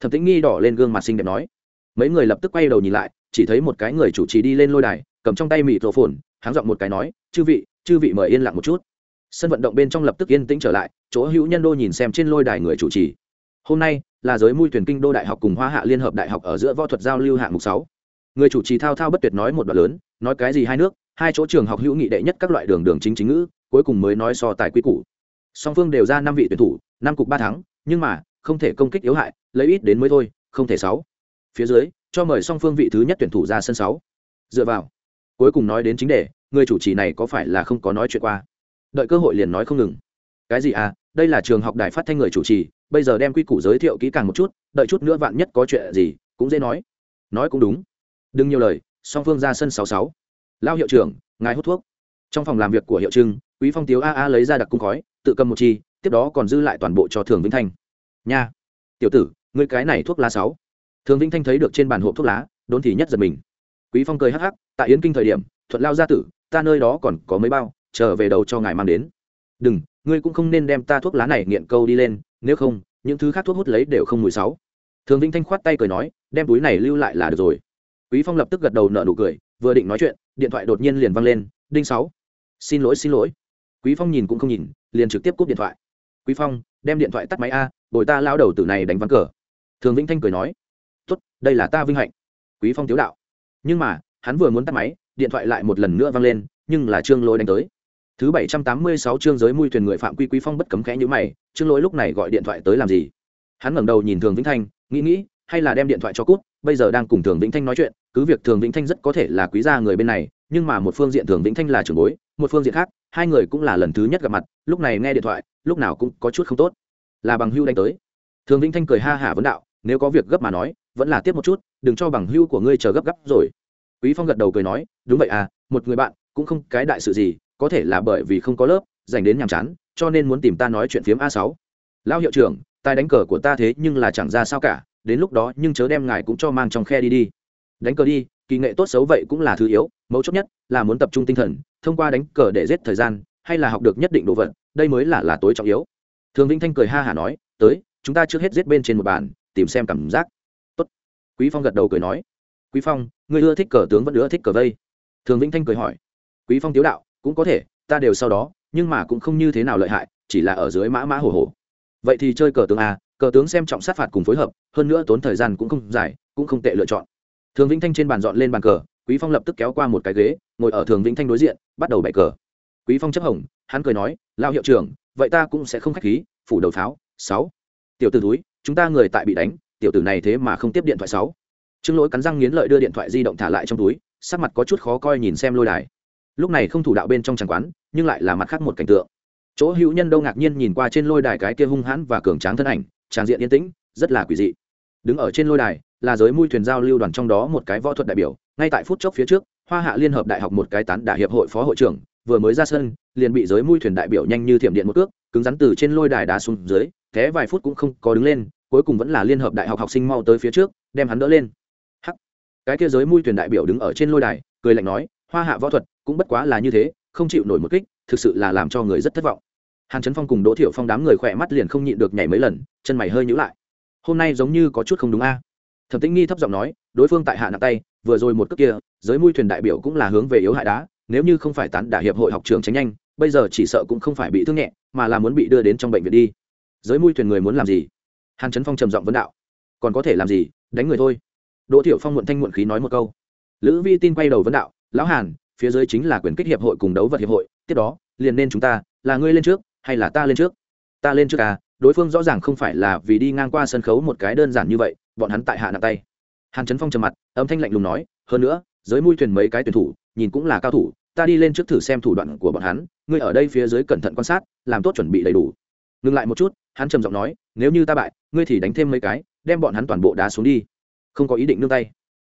Thẩm tĩnh nghi đỏ lên gương mặt xinh đẹp nói. Mấy người lập tức quay đầu nhìn lại, chỉ thấy một cái người chủ trì đi lên lôi đài, cầm trong tay mịt rổ phồn, háng giọng một cái nói, chư vị chư vị mời yên lặng một chút. Sân vận động bên trong lập tức yên tĩnh trở lại, chỗ hữu nhân đô nhìn xem trên lôi đài người chủ trì. Hôm nay là giới mui tuyển kinh đô đại học cùng hoa hạ liên hợp đại học ở giữa võ thuật giao lưu hạng mục sáu. Người chủ trì thao thao bất tuyệt nói một đoạn lớn, nói cái gì hai nước, hai chỗ trường học hữu nghị đệ nhất các loại đường đường chính chính ngữ, cuối cùng mới nói so tài quy củ. Song phương đều ra năm vị tuyển thủ, năm cục ba thắng, nhưng mà, không thể công kích yếu hại, lấy ít đến mới thôi, không thể sáu. Phía dưới, cho mời song phương vị thứ nhất tuyển thủ ra sân sáu. Dựa vào. Cuối cùng nói đến chính đề người chủ trì này có phải là không có nói chuyện qua? Đợi cơ hội liền nói không ngừng. Cái gì à? Đây là trường học đài phát thanh người chủ trì, bây giờ đem quy củ giới thiệu kỹ càng một chút, đợi chút nữa vạn nhất có chuyện gì, cũng dễ nói. Nói cũng đúng. Đừng nhiều lời, song phương ra sân sáu sáu. Lao hiệu trưởng, ngài hút thuốc. Trong phòng làm việc của hiệu trưng, quý phong tiếu a a lấy ra đặc cung khói, tự cầm một chi, tiếp đó còn dư lại toàn bộ cho thường vĩnh thanh. Nha. Tiểu tử, ngươi cái này thuốc lá sáu. Thường vĩnh thanh thấy được trên bàn hộp thuốc lá, đốn thì nhất giật mình. Quý phong cười hắc hắc, tại yến kinh thời điểm, thuận lao gia tử ta nơi đó còn có mấy bao trở về đầu cho ngài mang đến. Đừng, ngươi cũng không nên đem ta thuốc lá này nghiện câu đi lên, nếu không, những thứ khác thuốc hút lấy đều không mùi sáu. Thường vĩnh thanh khoát tay cười nói, đem túi này lưu lại là được rồi. Quý phong lập tức gật đầu nở nụ cười, vừa định nói chuyện, điện thoại đột nhiên liền văng lên, đinh sáu. Xin lỗi xin lỗi. Quý phong nhìn cũng không nhìn, liền trực tiếp cúp điện thoại. Quý phong, đem điện thoại tắt máy a, bồi ta lao đầu tử này đánh ván cờ. Thường vĩnh thanh cười nói, tốt, đây là ta vinh hạnh. Quý phong tiếu đạo. Nhưng mà, hắn vừa muốn tắt máy điện thoại lại một lần nữa vang lên, nhưng là trương lỗi đánh tới. Thứ bảy trăm tám mươi sáu chương giới mui thuyền người phạm quy quý phong bất cấm khẽ như mày, trương lỗi lúc này gọi điện thoại tới làm gì? Hắn ngẩng đầu nhìn thường vĩnh thanh, nghĩ nghĩ, hay là đem điện thoại cho cút, bây giờ đang cùng thường vĩnh thanh nói chuyện, cứ việc thường vĩnh thanh rất có thể là quý gia người bên này, nhưng mà một phương diện thường vĩnh thanh là trưởng bối, một phương diện khác, hai người cũng là lần thứ nhất gặp mặt, lúc này nghe điện thoại, lúc nào cũng có chút không tốt. Là bằng hưu đánh tới. Thường vĩnh thanh cười ha hả vấn đạo, nếu có việc gấp mà nói, vẫn là tiếp một chút, đừng cho bằng hưu của ngươi chờ gấp gấp rồi quý phong gật đầu cười nói, đúng vậy à một người bạn cũng không cái đại sự gì, có thể là bởi vì không có lớp, dành đến nhàm chán, cho nên muốn tìm ta nói chuyện phiếm a sáu. Lão hiệu trưởng tài đánh cờ của ta thế nhưng là chẳng ra sao cả, đến lúc đó nhưng chớ đem ngài cũng cho mang trong khe đi đi. Đánh cờ đi, kỳ nghệ tốt xấu vậy cũng là thứ yếu, mấu chốt nhất là muốn tập trung tinh thần, thông qua đánh cờ để giết thời gian, hay là học được nhất định đồ vật, đây mới là là tối trọng yếu. Thường vĩnh thanh cười ha hả nói, tới, chúng ta trước hết giết bên trên một bàn, tìm xem cảm giác. Tốt. Quý phong gật đầu cười nói. Quý phong người ưa thích cờ tướng vẫn ưa thích cờ vây. Thường vĩnh thanh cười hỏi, quý phong tiếu đạo, cũng có thể, ta đều sau đó, nhưng mà cũng không như thế nào lợi hại, chỉ là ở dưới mã mã hổ hổ. Vậy thì chơi cờ tướng a, cờ tướng xem trọng sát phạt cùng phối hợp, hơn nữa tốn thời gian cũng không dài, cũng không tệ lựa chọn. Thường vĩnh thanh trên bàn dọn lên bàn cờ, quý phong lập tức kéo qua một cái ghế, ngồi ở thường vĩnh thanh đối diện, bắt đầu bày cờ. Quý phong chấp hồng, hắn cười nói lao hiệu trưởng, vậy ta cũng sẽ không khách khí, phủ đầu pháo, sáu. Tiểu tử túi chúng ta người tại bị đánh, tiểu tử này thế mà không tiếp điện thoại sáu trương lỗi cắn răng nghiến lợi đưa điện thoại di động thả lại trong túi, sắc mặt có chút khó coi nhìn xem lôi đài. Lúc này không thủ đạo bên trong tràng quán, nhưng lại là mặt khác một cảnh tượng. Chỗ hữu nhân đâu ngạc nhiên nhìn qua trên lôi đài cái kia hung hãn và cường tráng thân ảnh tràng diện yên tĩnh, rất là quỷ dị. Đứng ở trên lôi đài, là giới mui thuyền giao lưu đoàn trong đó một cái võ thuật đại biểu, ngay tại phút chốc phía trước, hoa hạ liên hợp đại học một cái tán đả hiệp hội phó hội trưởng, vừa mới ra sân, liền bị giới mui thuyền đại biểu nhanh như thiểm điện một cước, cứng rắn từ trên lôi đài đá xuống dưới thế vài phút cũng không có đứng lên, cuối cùng vẫn là liên hợp đại học học sinh mau tới phía trước, đem hắn đỡ lên cái kia giới mui thuyền đại biểu đứng ở trên lôi đài, cười lạnh nói, hoa hạ võ thuật cũng bất quá là như thế, không chịu nổi một kích, thực sự là làm cho người rất thất vọng. Hàn trấn phong cùng đỗ thiệu phong đám người khỏe mắt liền không nhịn được nhảy mấy lần, chân mày hơi nhữ lại. Hôm nay giống như có chút không đúng a. Thẩm tĩnh nghi thấp giọng nói, đối phương tại hạ nặng tay, vừa rồi một cước kia, giới mui thuyền đại biểu cũng là hướng về yếu hại đá, nếu như không phải tán đả hiệp hội học trường tránh nhanh, bây giờ chỉ sợ cũng không phải bị thương nhẹ, mà là muốn bị đưa đến trong bệnh viện đi. Giới mui thuyền người muốn làm gì? Hàn trấn phong trầm giọng vấn đạo. Còn có thể làm gì? Đánh người thôi đỗ thiểu phong muộn thanh muộn khí nói một câu. Lữ vi tin quay đầu vấn đạo, lão hàn, phía dưới chính là quyền kích hiệp hội cùng đấu vật hiệp hội, tiếp đó, liền nên chúng ta, là ngươi lên trước, hay là ta lên trước? Ta lên trước à đối phương rõ ràng không phải là vì đi ngang qua sân khấu một cái đơn giản như vậy, bọn hắn tại hạ nặng tay. Hàn trấn phong trầm mặt, âm thanh lạnh lùng nói, hơn nữa, giới mui thuyền mấy cái tuyển thủ, nhìn cũng là cao thủ, ta đi lên trước thử xem thủ đoạn của bọn hắn, ngươi ở đây phía dưới cẩn thận quan sát, làm tốt chuẩn bị đầy đủ. Ngừng lại một chút, hắn trầm giọng nói, nếu như ta bại, ngươi thì đánh thêm mấy cái, đem bọn hắn toàn bộ đá xuống đi không có ý định nương tay.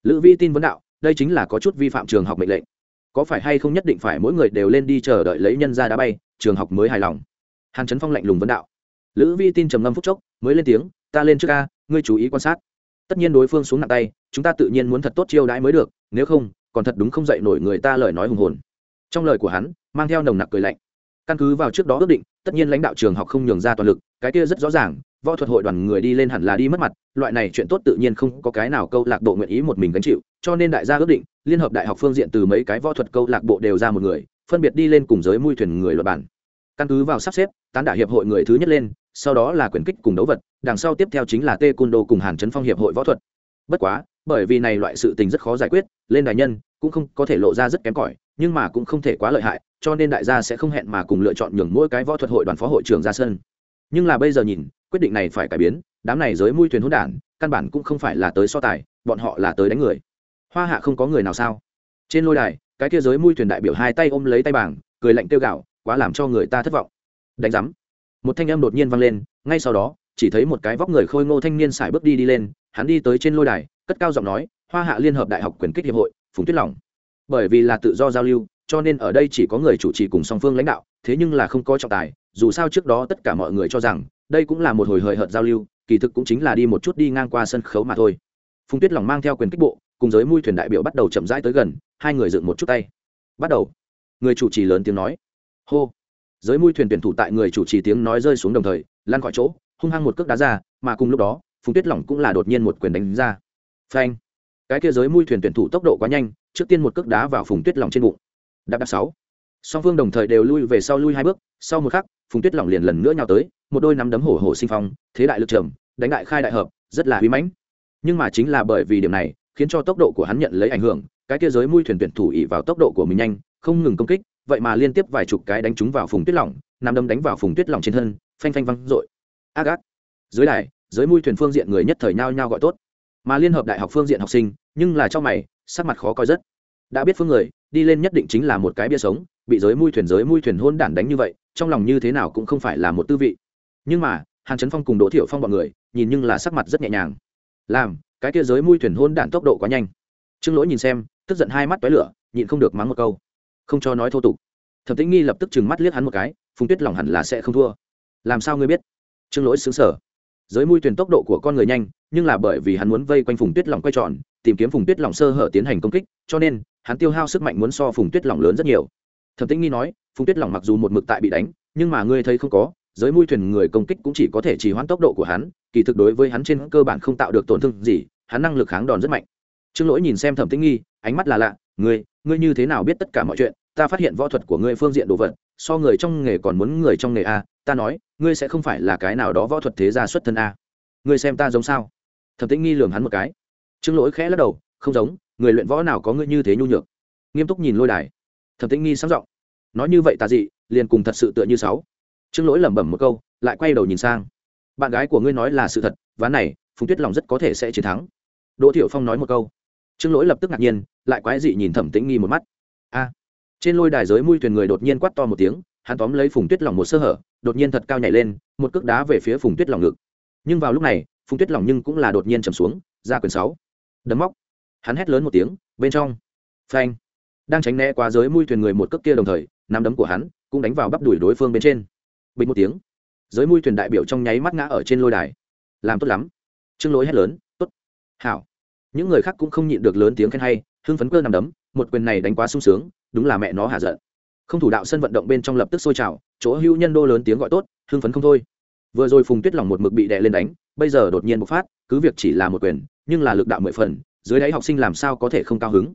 Lữ vi tin vấn đạo, đây chính là có chút vi phạm trường học mệnh lệnh. Có phải hay không nhất định phải mỗi người đều lên đi chờ đợi lấy nhân ra đá bay, trường học mới hài lòng? Hàn trấn phong lạnh lùng vấn đạo. Lữ vi tin trầm ngâm phúc chốc, mới lên tiếng, ta lên trước ca ngươi chú ý quan sát. Tất nhiên đối phương xuống nặng tay, chúng ta tự nhiên muốn thật tốt chiêu đãi mới được, nếu không, còn thật đúng không dạy nổi người ta lời nói hùng hồn. Trong lời của hắn, mang theo nồng nặc cười lạnh căn cứ vào trước đó ước định, tất nhiên lãnh đạo trường học không nhường ra toàn lực, cái kia rất rõ ràng, võ thuật hội đoàn người đi lên hẳn là đi mất mặt, loại này chuyện tốt tự nhiên không có cái nào câu lạc bộ nguyện ý một mình gánh chịu, cho nên đại gia ước định, liên hợp đại học phương diện từ mấy cái võ thuật câu lạc bộ đều ra một người, phân biệt đi lên cùng giới mui thuyền người luật bản. Căn cứ vào sắp xếp, tán đả hiệp hội người thứ nhất lên, sau đó là quyền kích cùng đấu vật, đằng sau tiếp theo chính là tê côn đô cùng hàn trấn phong hiệp hội võ thuật. Bất quá, bởi vì này loại sự tình rất khó giải quyết, lên đại nhân cũng không có thể lộ ra rất kém cỏi, nhưng mà cũng không thể quá lợi hại cho nên đại gia sẽ không hẹn mà cùng lựa chọn nhường mỗi cái võ thuật hội đoàn phó hội trưởng ra sân. Nhưng là bây giờ nhìn, quyết định này phải cải biến, đám này giới mui thuyền hỗn đản, căn bản cũng không phải là tới so tài, bọn họ là tới đánh người. Hoa hạ không có người nào sao? Trên lôi đài, cái kia giới mui thuyền đại biểu hai tay ôm lấy tay bảng, cười lạnh tiêu gạo quá làm cho người ta thất vọng. Đánh giám. Một thanh âm đột nhiên vang lên, ngay sau đó, chỉ thấy một cái vóc người khôi ngô thanh niên xài bước đi đi lên, hắn đi tới trên lôi đài, cất cao giọng nói, hoa hạ liên hợp đại học quyền kích hiệp hội, phùng tuyết lòng bởi vì là tự do giao lưu cho nên ở đây chỉ có người chủ trì cùng song phương lãnh đạo, thế nhưng là không có trọng tài, dù sao trước đó tất cả mọi người cho rằng, đây cũng là một hồi hời hợt giao lưu, kỳ thực cũng chính là đi một chút đi ngang qua sân khấu mà thôi. Phùng tuyết lòng mang theo quyền kích bộ, cùng giới mui thuyền đại biểu bắt đầu chậm rãi tới gần, hai người dựng một chút tay. Bắt đầu. Người chủ trì lớn tiếng nói. Hô. Giới mui thuyền tuyển thủ tại người chủ trì tiếng nói rơi xuống đồng thời lan khỏi chỗ, hung hăng một cước đá ra, mà cùng lúc đó, phùng tuyết lỏng cũng là đột nhiên một quyền đánh ra. Phanh. Cái kia giới mui thuyền tuyển thủ tốc độ quá nhanh, trước tiên một cước đá vào phùng tuyết lỏng trên bụng đạp đạp sáu. Song phương đồng thời đều lui về sau lui hai bước, sau một khắc, phùng tuyết lỏng liền lần nữa nhào tới, một đôi nắm đấm hổ hổ sinh phong, thế đại lực trầm, đánh đại khai đại hợp, rất là huy mãnh. Nhưng mà chính là bởi vì điểm này, khiến cho tốc độ của hắn nhận lấy ảnh hưởng, cái kia giới mui thuyền tuyển thủ ỉ vào tốc độ của mình nhanh, không ngừng công kích, vậy mà liên tiếp vài chục cái đánh trúng vào phùng tuyết lỏng nằm đấm đánh vào phùng tuyết lỏng trên thân, phanh phanh văng dội. Ác ác. Dưới đài, giới mui thuyền phương diện người nhất thời nhao nhao gọi tốt. Mà liên hợp đại học phương diện học sinh, nhưng là cho mày, sắc mặt khó coi rất. Đã biết phương người đi lên nhất định chính là một cái bia sống, bị giới mui thuyền, giới mui thuyền hôn đản đánh như vậy, trong lòng như thế nào cũng không phải là một tư vị. Nhưng mà, hàn trấn phong cùng đỗ thiểu phong b ọ n người, nhìn nhưng là sắc mặt rất nhẹ nhàng. Làm, cái kia giới mui thuyền hôn đản tốc độ quá nhanh. Trương lỗi nhìn xem, tức giận hai mắt tói lửa, nhịn không được mắng một câu. Không cho nói thô tục. Thẩm tĩnh nghi lập tức chừng mắt liếc hắn một cái, phùng tuyết lòng hẳn là sẽ không thua. Làm sao ngươi biết? Trương lỗi xứng sở giới mui thuyền tốc độ của con người nhanh, nhưng là bởi vì hắn muốn vây quanh phùng tuyết lòng quay tròn, tìm kiếm phùng tuyết lòng sơ hở tiến hành công kích, cho nên hắn tiêu hao sức mạnh muốn so phùng tuyết Lỏng lớn rất nhiều thẩm tĩnh nghi nói phùng tuyết Lỏng mặc dù một mực tại bị đánh nhưng mà ngươi thấy không có giới mui thuyền người công kích cũng chỉ có thể chỉ hoãn tốc độ của hắn kỳ thực đối với hắn trên cơ bản không tạo được tổn thương gì hắn năng lực kháng đòn rất mạnh trương lỗi nhìn xem thẩm tĩnh nghi ánh mắt là lạ ngươi ngươi như thế nào biết tất cả mọi chuyện ta phát hiện võ thuật của ngươi phương diện đồ vật so người trong nghề còn muốn người trong nghề a ta nói ngươi sẽ không phải là cái nào đó võ thuật thế gia xuất thân a ngươi xem ta giống sao thẩm tĩnh nghi lường hắn một cái trương lỗi khẽ lắc đầu không giống người luyện võ nào có ngươi như thế nhu nhược? Nghiêm túc nhìn lôi đài. Thẩm tĩnh nghi sáng giọng. Nói như vậy tà dị, liền cùng thật sự tựa như sáu. Trương lỗi lẩm bẩm một câu, lại quay đầu nhìn sang. Bạn gái của ngươi nói là sự thật ván này, phùng tuyết lòng rất có thể sẽ chiến thắng. Đỗ thiệu phong nói một câu. Trương lỗi lập tức ngạc nhiên, lại quái dị nhìn thẩm tĩnh nghi một mắt. A. Trên lôi đài giới mui thuyền người đột nhiên quát to một tiếng, hắn tóm lấy phùng tuyết lòng một sơ hở, đột nhiên thật cao nhảy lên, một cước đá về phía phùng tuyết lòng ngực. Nhưng vào lúc này, phùng tuyết lòng nhưng cũng là đột nhiên trầm xuống, ra quyền sáu. Đấm móc hắn hét lớn một tiếng, bên trong. Phanh. Đang tránh né qua giới mui thuyền người một cước kia đồng thời, nắm đấm của hắn cũng đánh vào bắp đuổi đối phương bên trên. Bình một tiếng. Giới mui thuyền đại biểu trong nháy mắt ngã ở trên lôi đài. Làm tốt lắm. Trương lối hét lớn, tốt. Hảo. Những người khác cũng không nhịn được lớn tiếng khen hay, hưng phấn cơ nằm đấm, một quyền này đánh quá sung sướng, đúng là mẹ nó hạ giận. Không thủ đạo sân vận động bên trong lập tức sôi trào, chỗ hưu nhân đô lớn tiếng gọi tốt, hưng phấn không thôi. Vừa rồi phùng tuyết lòng một mực bị đè lên đánh, bây giờ đột nhiên bộc phát, cứ việc chỉ là một quyền, nhưng là lực đạo mười phần dưới đáy học sinh làm sao có thể không cao hứng?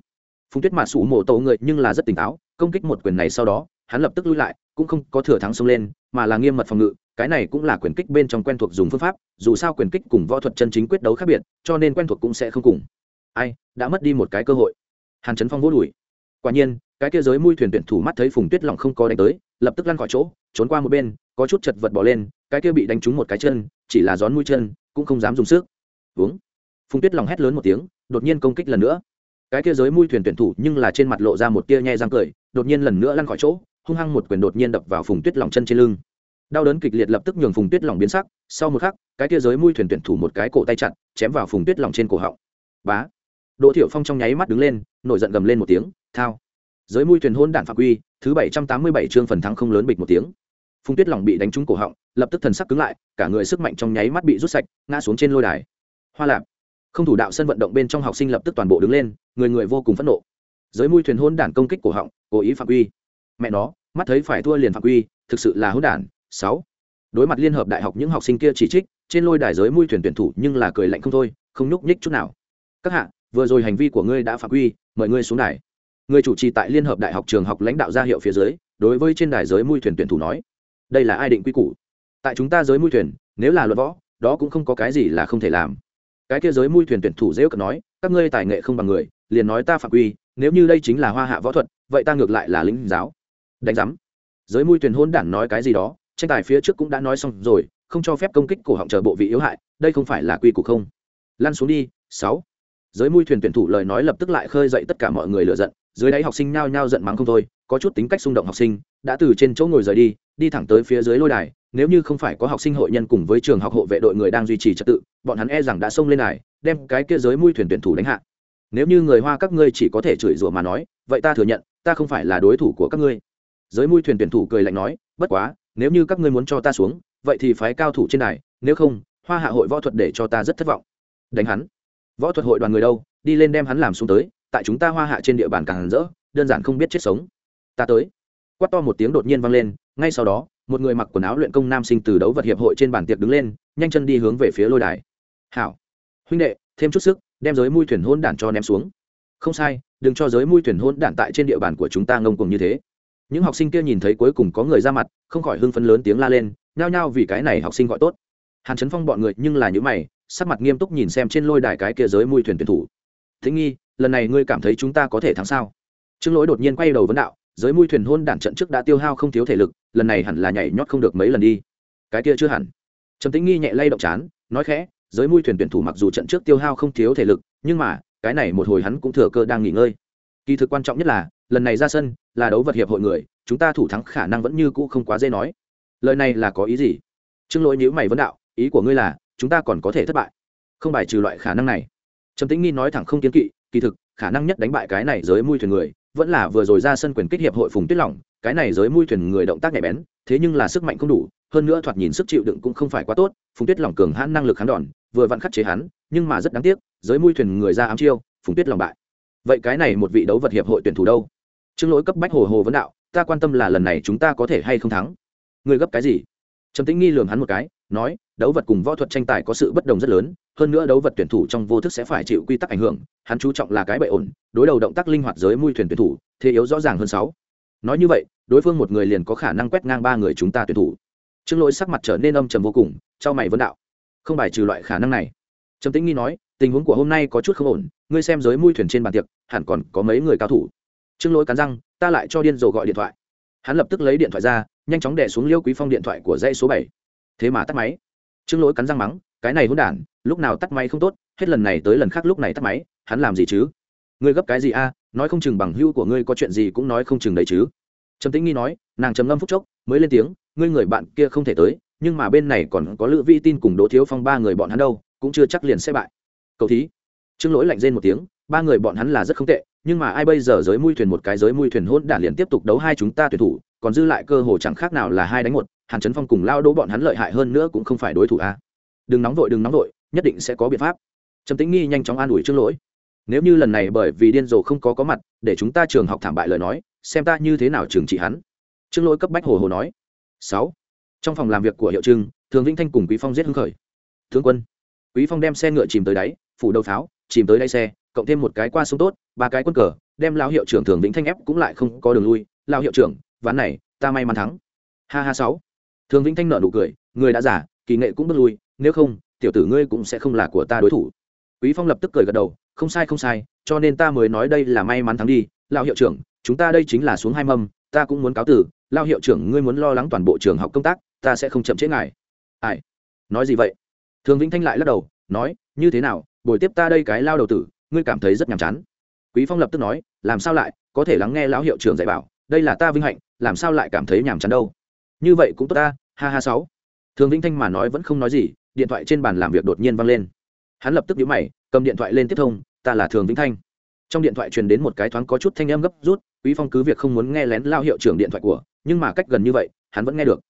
Phùng tuyết mạ sủ mổ tổ người nhưng là rất tỉnh táo, công kích một quyền này sau đó, hắn lập tức lui lại, cũng không có thừa thắng xông lên, mà là nghiêm mật phòng ngự, cái này cũng là quyền kích bên trong quen thuộc dùng phương pháp, dù sao quyền kích cùng võ thuật chân chính quyết đấu khác biệt, cho nên quen thuộc cũng sẽ không cùng. Ai, đã mất đi một cái cơ hội. Hàn trấn phong vỗ đùi. Quả nhiên, cái kia giới mui thuyền tuyển thủ mắt thấy phùng tuyết lỏng không có đánh tới, lập tức lăn khỏi chỗ, trốn qua một bên, có chút chật vật bỏ lên, cái kia bị đánh trúng một cái chân, chỉ là gión mũi chân, cũng không dám dùng sức. Uống phùng tuyết lòng hét lớn một tiếng, đột nhiên công kích lần nữa. Cái kia giới mui thuyền tuyển thủ nhưng là trên mặt lộ ra một tia nhai răng cười, đột nhiên lần nữa lăn khỏi chỗ, hung hăng một quyền đột nhiên đập vào phùng tuyết lòng chân trên lưng. Đau đớn kịch liệt lập tức nhường phùng tuyết lòng biến sắc, sau một khắc, cái kia giới mui thuyền tuyển thủ một cái cổ tay chặt, chém vào phùng tuyết lòng trên cổ họng. Bá! Đỗ thiệu phong trong nháy mắt đứng lên, nổi giận gầm lên một tiếng, thao. Giới mui thuyền hôn đạn phạm quy, thứ bảy trăm tám mươi bảy chương phần thắng không lớn bịch một tiếng. Phùng tuyết lòng bị đánh trúng cổ họng, lập tức thần sắc cứng lại, cả người sức mạnh trong nháy mắt bị rút sạch, ngã xuống trên lôi đài. Hoa lạp! Không thủ đạo sân vận động bên trong học sinh lập tức toàn bộ đứng lên, người người vô cùng phẫn nộ. Giới mui thuyền hôn đản công kích cổ họng, cố ý phạm quy. Mẹ nó, mắt thấy phải thua liền phạm quy, thực sự là hôn đản. Sáu. Đối mặt liên hợp đại học những học sinh kia chỉ trích, trên lôi đài giới mui thuyền tuyển thủ nhưng là cười lạnh không thôi, không nhúc nhích chút nào. Các hạ, vừa rồi hành vi của ngươi đã phạm quy, mời ngươi xuống đài. Người chủ trì tại liên hợp đại học trường học lãnh đạo ra hiệu phía dưới, đối với trên đài giới mui thuyền tuyển thủ nói, đây là ai định quy củ? Tại chúng ta giới mui thuyền, nếu là luật võ, đó cũng không có cái gì là không thể làm cái kia giới mui thuyền tuyển thủ dễ cận nói, các ngươi tài nghệ không bằng người, liền nói ta phạm quy, nếu như đây chính là hoa hạ võ thuật, vậy ta ngược lại là lính giáo. Đánh giám. Giới mui thuyền hôn đản nói cái gì đó, tranh tài phía trước cũng đã nói xong rồi, không cho phép công kích cổ họng chờ bộ vị yếu hại, đây không phải là quy củ không? Lăn xuống đi, sáu. Giới mui thuyền tuyển thủ lời nói lập tức lại khơi dậy tất cả mọi người lựa giận, dưới đáy học sinh nhao nhao giận mắng không thôi, có chút tính cách xung động học sinh, đã từ trên chỗ ngồi rời đi đi thẳng tới phía dưới lôi đài nếu như không phải có học sinh hội nhân cùng với trường học hộ vệ đội người đang duy trì trật tự, bọn hắn e rằng đã xông lên đài đem cái kia giới mui thuyền tuyển thủ đánh hạ. Nếu như người hoa các ngươi chỉ có thể chửi rủa mà nói, vậy ta thừa nhận, ta không phải là đối thủ của các ngươi. Giới mui thuyền tuyển thủ cười lạnh nói, bất quá, nếu như các ngươi muốn cho ta xuống, vậy thì phái cao thủ trên đài nếu không, hoa hạ hội võ thuật để cho ta rất thất vọng. Đánh hắn. Võ thuật hội đoàn người đâu, đi lên đem hắn làm xuống tới, tại chúng ta hoa hạ trên địa bàn càng rỡ, đơn giản không biết chết sống. Ta tới. Quát to một tiếng đột nhiên vang lên, ngay sau đó một người mặc quần áo luyện công nam sinh từ đấu vật hiệp hội trên bàn tiệc đứng lên, nhanh chân đi hướng về phía lôi đài. Hảo, huynh đệ, thêm chút sức, đem giới mui thuyền hôn đản cho ném xuống. Không sai, đừng cho giới mui thuyền hôn đản tại trên địa bàn của chúng ta ngông cùng như thế. Những học sinh kia nhìn thấy cuối cùng có người ra mặt, không khỏi hưng phấn lớn tiếng la lên, nhao nhao vì cái này học sinh gọi tốt. Hàn trấn phong bọn người nhưng là những mày, sắc mặt nghiêm túc nhìn xem trên lôi đài cái kia giới mui thuyền tuyển thủ. Thế nghi lần này ngươi cảm thấy chúng ta có thể thắng sao? Trương lỗi đột nhiên quay đầu vấn đạo, giới mui thuyền hôn đản trận trước đã tiêu hao không thiếu thể lực lần này hẳn là nhảy nhót không được mấy lần đi. Cái kia chưa hẳn. Trầm tĩnh nghi nhẹ lay động chán, nói khẽ, giới mui thuyền tuyển thủ mặc dù trận trước tiêu hao không thiếu thể lực, nhưng mà, cái này một hồi hắn cũng thừa cơ đang nghỉ ngơi. Kỳ thực quan trọng nhất là, lần này ra sân, là đấu vật hiệp hội người, chúng ta thủ thắng khả năng vẫn như cũ không quá dễ nói. Lời này là có ý gì? Trương lỗi nhữ mày vấn đạo, ý của ngươi là, chúng ta còn có thể thất bại. Không bài trừ loại khả năng này. Trầm tĩnh nghi nói thẳng không kiến kỵ, kỳ thực, khả năng nhất đánh bại cái này giới mui thuyền người vẫn là vừa rồi ra sân quyền kích hiệp hội phùng tuyết lỏng cái này giới mui thuyền người động tác nhạy bén, thế nhưng là sức mạnh không đủ, hơn nữa thoạt nhìn sức chịu đựng cũng không phải quá tốt, phùng tuyết lỏng cường hãn năng lực kháng đòn, vừa vặn khắc chế hắn, nhưng mà rất đáng tiếc, giới mui thuyền người ra ám chiêu, phùng tuyết lòng bại. Vậy cái này một vị đấu vật hiệp hội tuyển thủ đâu? Trương lỗi cấp bách hồ hồ vấn đạo, ta quan tâm là lần này chúng ta có thể hay không thắng. Người gấp cái gì? Trầm tĩnh nghi lường hắn một cái, nói đấu vật cùng võ thuật tranh tài có sự bất đồng rất lớn, hơn nữa đấu vật tuyển thủ trong vô thức sẽ phải chịu quy tắc ảnh hưởng, hắn chú trọng là cái bậy ổn, đối đầu động tác linh hoạt giới mui thuyền tuyển thủ, thế yếu rõ ràng hơn sáu. Nói như vậy, đối phương một người liền có khả năng quét ngang ba người chúng ta tuyển thủ. Trương lỗi sắc mặt trở nên âm trầm vô cùng cho mày vấn đạo. Không bài trừ loại khả năng này. Trầm tĩnh nghi nói, tình huống của hôm nay có chút không ổn, ngươi xem giới mui thuyền trên bàn tiệc, hẳn còn có mấy người cao thủ. Trương lỗi cắn răng, ta lại cho điên rồ gọi điện thoại. Hắn lập tức lấy điện thoại ra, nhanh chóng đẻ xuống liêu quý phong điện thoại của dãy số bảy. Thế mà tắt máy trương lỗi cắn răng mắng, cái này hôn đản, lúc nào tắt máy không tốt, hết lần này tới lần khác lúc này tắt máy, hắn làm gì chứ? Ngươi gấp cái gì a, nói không chừng bằng hưu của ngươi có chuyện gì cũng nói không chừng đấy chứ. Trầm tĩnh nghi nói, nàng trầm ngâm phúc chốc, mới lên tiếng, ngươi người bạn kia không thể tới, nhưng mà bên này còn có lữ vi tin cùng đỗ thiếu phong ba người bọn hắn đâu, cũng chưa chắc liền sẽ bại. Cậu thí. Trương lỗi lạnh rên một tiếng, ba người bọn hắn là rất không tệ, nhưng mà ai bây giờ giới mui thuyền một cái giới mui thuyền hôn đản liền tiếp tục đấu hai chúng ta tuyển thủ, còn dư lại cơ hồ chẳng khác nào là hai đánh một hàn trấn phong cùng lao đỗ bọn hắn lợi hại hơn nữa cũng không phải đối thủ a. Đừng nóng vội, đừng nóng vội, nhất định sẽ có biện pháp. Trầm tĩnh nghi nhanh chóng an ủi trương lỗi. Nếu như lần này bởi vì điên rồ không có có mặt, để chúng ta trường học thảm bại lời nói, xem ta như thế nào trừng trị hắn. Trương lỗi cấp bách hồ hồ nói. Sáu. Trong phòng làm việc của hiệu trưng, thường vĩnh thanh cùng quý phong giết hưng khởi. Thương quân. Quý phong đem xe ngựa chìm tới đáy, phủ đầu pháo, chìm tới đáy xe, cộng thêm một cái qua sông tốt, ba cái quân cờ, đem lao hiệu trưởng thường vĩnh thanh ép cũng lại không có đường lui. Lao hiệu trưởng, ván này, ta may mắn thắng. Ha ha, sáu thường vĩnh thanh nợ nụ cười, người đã giả kỳ nghệ cũng bất lui, nếu không, tiểu tử ngươi cũng sẽ không là của ta đối thủ. Quý phong lập tức cười gật đầu, không sai không sai, cho nên ta mới nói đây là may mắn thắng đi. Lao hiệu trưởng, chúng ta đây chính là xuống hai mâm, ta cũng muốn cáo tử. Lao hiệu trưởng, ngươi muốn lo lắng toàn bộ trường học công tác, ta sẽ không chậm trễ ngài. Ai? Nói gì vậy? Thường vĩnh thanh lại lắc đầu, nói, như thế nào, buổi tiếp ta đây cái lao đầu tử, ngươi cảm thấy rất nhàm chán. Quý phong lập tức nói, làm sao lại, có thể lắng nghe lão hiệu trưởng dạy bảo, đây là ta vinh hạnh, làm sao lại cảm thấy nhàm chán đâu? Như vậy cũng tốt ta, ha ha sáu. Thường vĩnh thanh mà nói vẫn không nói gì, điện thoại trên bàn làm việc đột nhiên vang lên. Hắn lập tức nhíu mày, cầm điện thoại lên tiếp thông, ta là thường vĩnh thanh. Trong điện thoại truyền đến một cái thoáng có chút thanh âm gấp rút, quý phong cứ việc không muốn nghe lén lao hiệu trưởng điện thoại của, nhưng mà cách gần như vậy, hắn vẫn nghe được.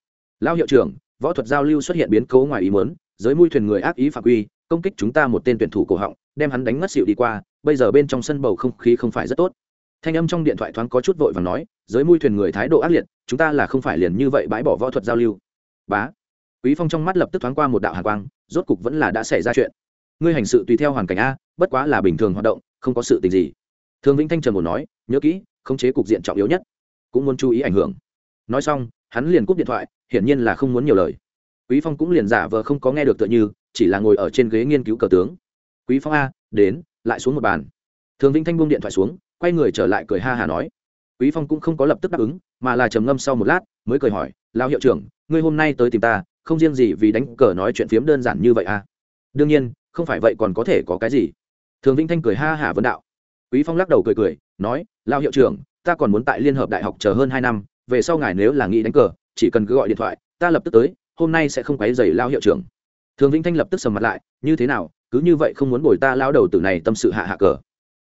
Lao hiệu trưởng, võ thuật giao lưu xuất hiện biến cố ngoài ý muốn, giới mui thuyền người ác ý phạm quy, công kích chúng ta một tên tuyển thủ cổ họng, đem hắn đánh ngất xịu đi qua, bây giờ bên trong sân bầu không khí không phải rất tốt thanh âm trong điện thoại thoáng có chút vội và nói, giới mui thuyền người thái độ ác liệt, chúng ta là không phải liền như vậy bãi bỏ võ thuật giao lưu. Bá. Quý phong trong mắt lập tức thoáng qua một đạo hàn quang, rốt cục vẫn là đã xảy ra chuyện. Ngươi hành sự tùy theo hoàn cảnh a, bất quá là bình thường hoạt động, không có sự tình gì. Thường vĩnh thanh trần một nói, nhớ kỹ, khống chế cục diện trọng yếu nhất, cũng muốn chú ý ảnh hưởng. Nói xong, hắn liền cúp điện thoại, hiển nhiên là không muốn nhiều lời. Quý phong cũng liền giả vờ không có nghe được tựa như, chỉ là ngồi ở trên ghế nghiên cứu cờ tướng. Quý phong a, đến, lại xuống một bàn. Thường vĩnh thanh buông điện thoại xuống quay người trở lại cười ha hà nói. Quý phong cũng không có lập tức đáp ứng, mà là trầm ngâm sau một lát, mới cười hỏi lao hiệu trưởng, ngươi hôm nay tới tìm ta, không riêng gì vì đánh cờ nói chuyện phiếm đơn giản như vậy à? Đương nhiên, không phải vậy còn có thể có cái gì. Thường vĩnh thanh cười ha hả vấn đạo. Quý phong lắc đầu cười cười, nói lao hiệu trưởng, ta còn muốn tại liên hợp đại học chờ hơn hai năm, về sau ngài nếu là nghĩ đánh cờ, chỉ cần cứ gọi điện thoại, ta lập tức tới, hôm nay sẽ không quấy rầy lao hiệu trưởng. Thường vĩnh thanh lập tức sầm mặt lại, như thế nào, cứ như vậy không muốn bồi ta lao đầu tử này tâm sự hạ hạ cờ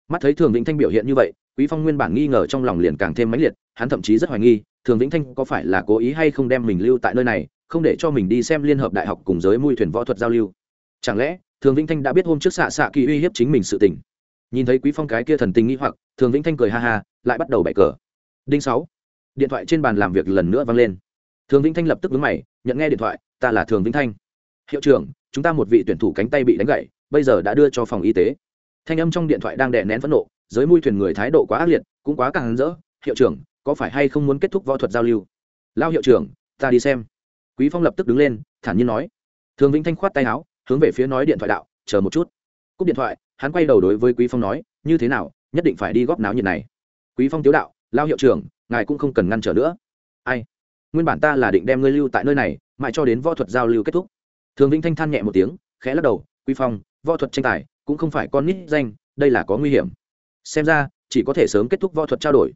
mắt thấy thường vĩnh thanh biểu hiện như vậy quý phong nguyên bản nghi ngờ trong lòng liền càng thêm mãnh liệt hắn thậm chí rất hoài nghi thường vĩnh thanh có phải là cố ý hay không đem mình lưu tại nơi này không để cho mình đi xem liên hợp đại học cùng giới mui thuyền võ thuật giao lưu chẳng lẽ thường vĩnh thanh đã biết hôm trước xạ xạ kỳ uy hiếp chính mình sự tình nhìn thấy quý phong cái kia thần tình nghĩ hoặc thường vĩnh thanh cười ha ha lại bắt đầu bày cờ đinh sáu điện thoại trên bàn làm việc lần nữa vang lên thường vĩnh thanh lập tức đứng mày nhận nghe điện thoại ta là thường vĩnh thanh hiệu trưởng chúng ta một vị tuyển thủ cánh tay bị đánh gãy bây giờ đã đưa cho phòng y tế thanh âm trong điện thoại đang đè nén phẫn nộ, giới mui thuyền người thái độ quá ác liệt, cũng quá càng rỡ. Hiệu trưởng, có phải hay không muốn kết thúc võ thuật giao lưu? Lao hiệu trưởng, ta đi xem. Quý phong lập tức đứng lên, thản nhiên nói. Thường vĩnh thanh khoát tay áo, hướng về phía nói điện thoại đạo, chờ một chút. Cúp điện thoại, hắn quay đầu đối với quý phong nói, như thế nào, nhất định phải đi góp náo nhiệt này. Quý phong tiếu đạo, lao hiệu trưởng, ngài cũng không cần ngăn trở nữa. Ai? Nguyên bản ta là định đem ngươi lưu tại nơi này, mãi cho đến võ thuật giao lưu kết thúc. Thường vĩnh thanh than nhẹ một tiếng, khẽ lắc đầu, quý phong, võ thuật tranh tài cũng không phải con nít danh, đây là có nguy hiểm. Xem ra, chỉ có thể sớm kết thúc võ thuật trao đổi.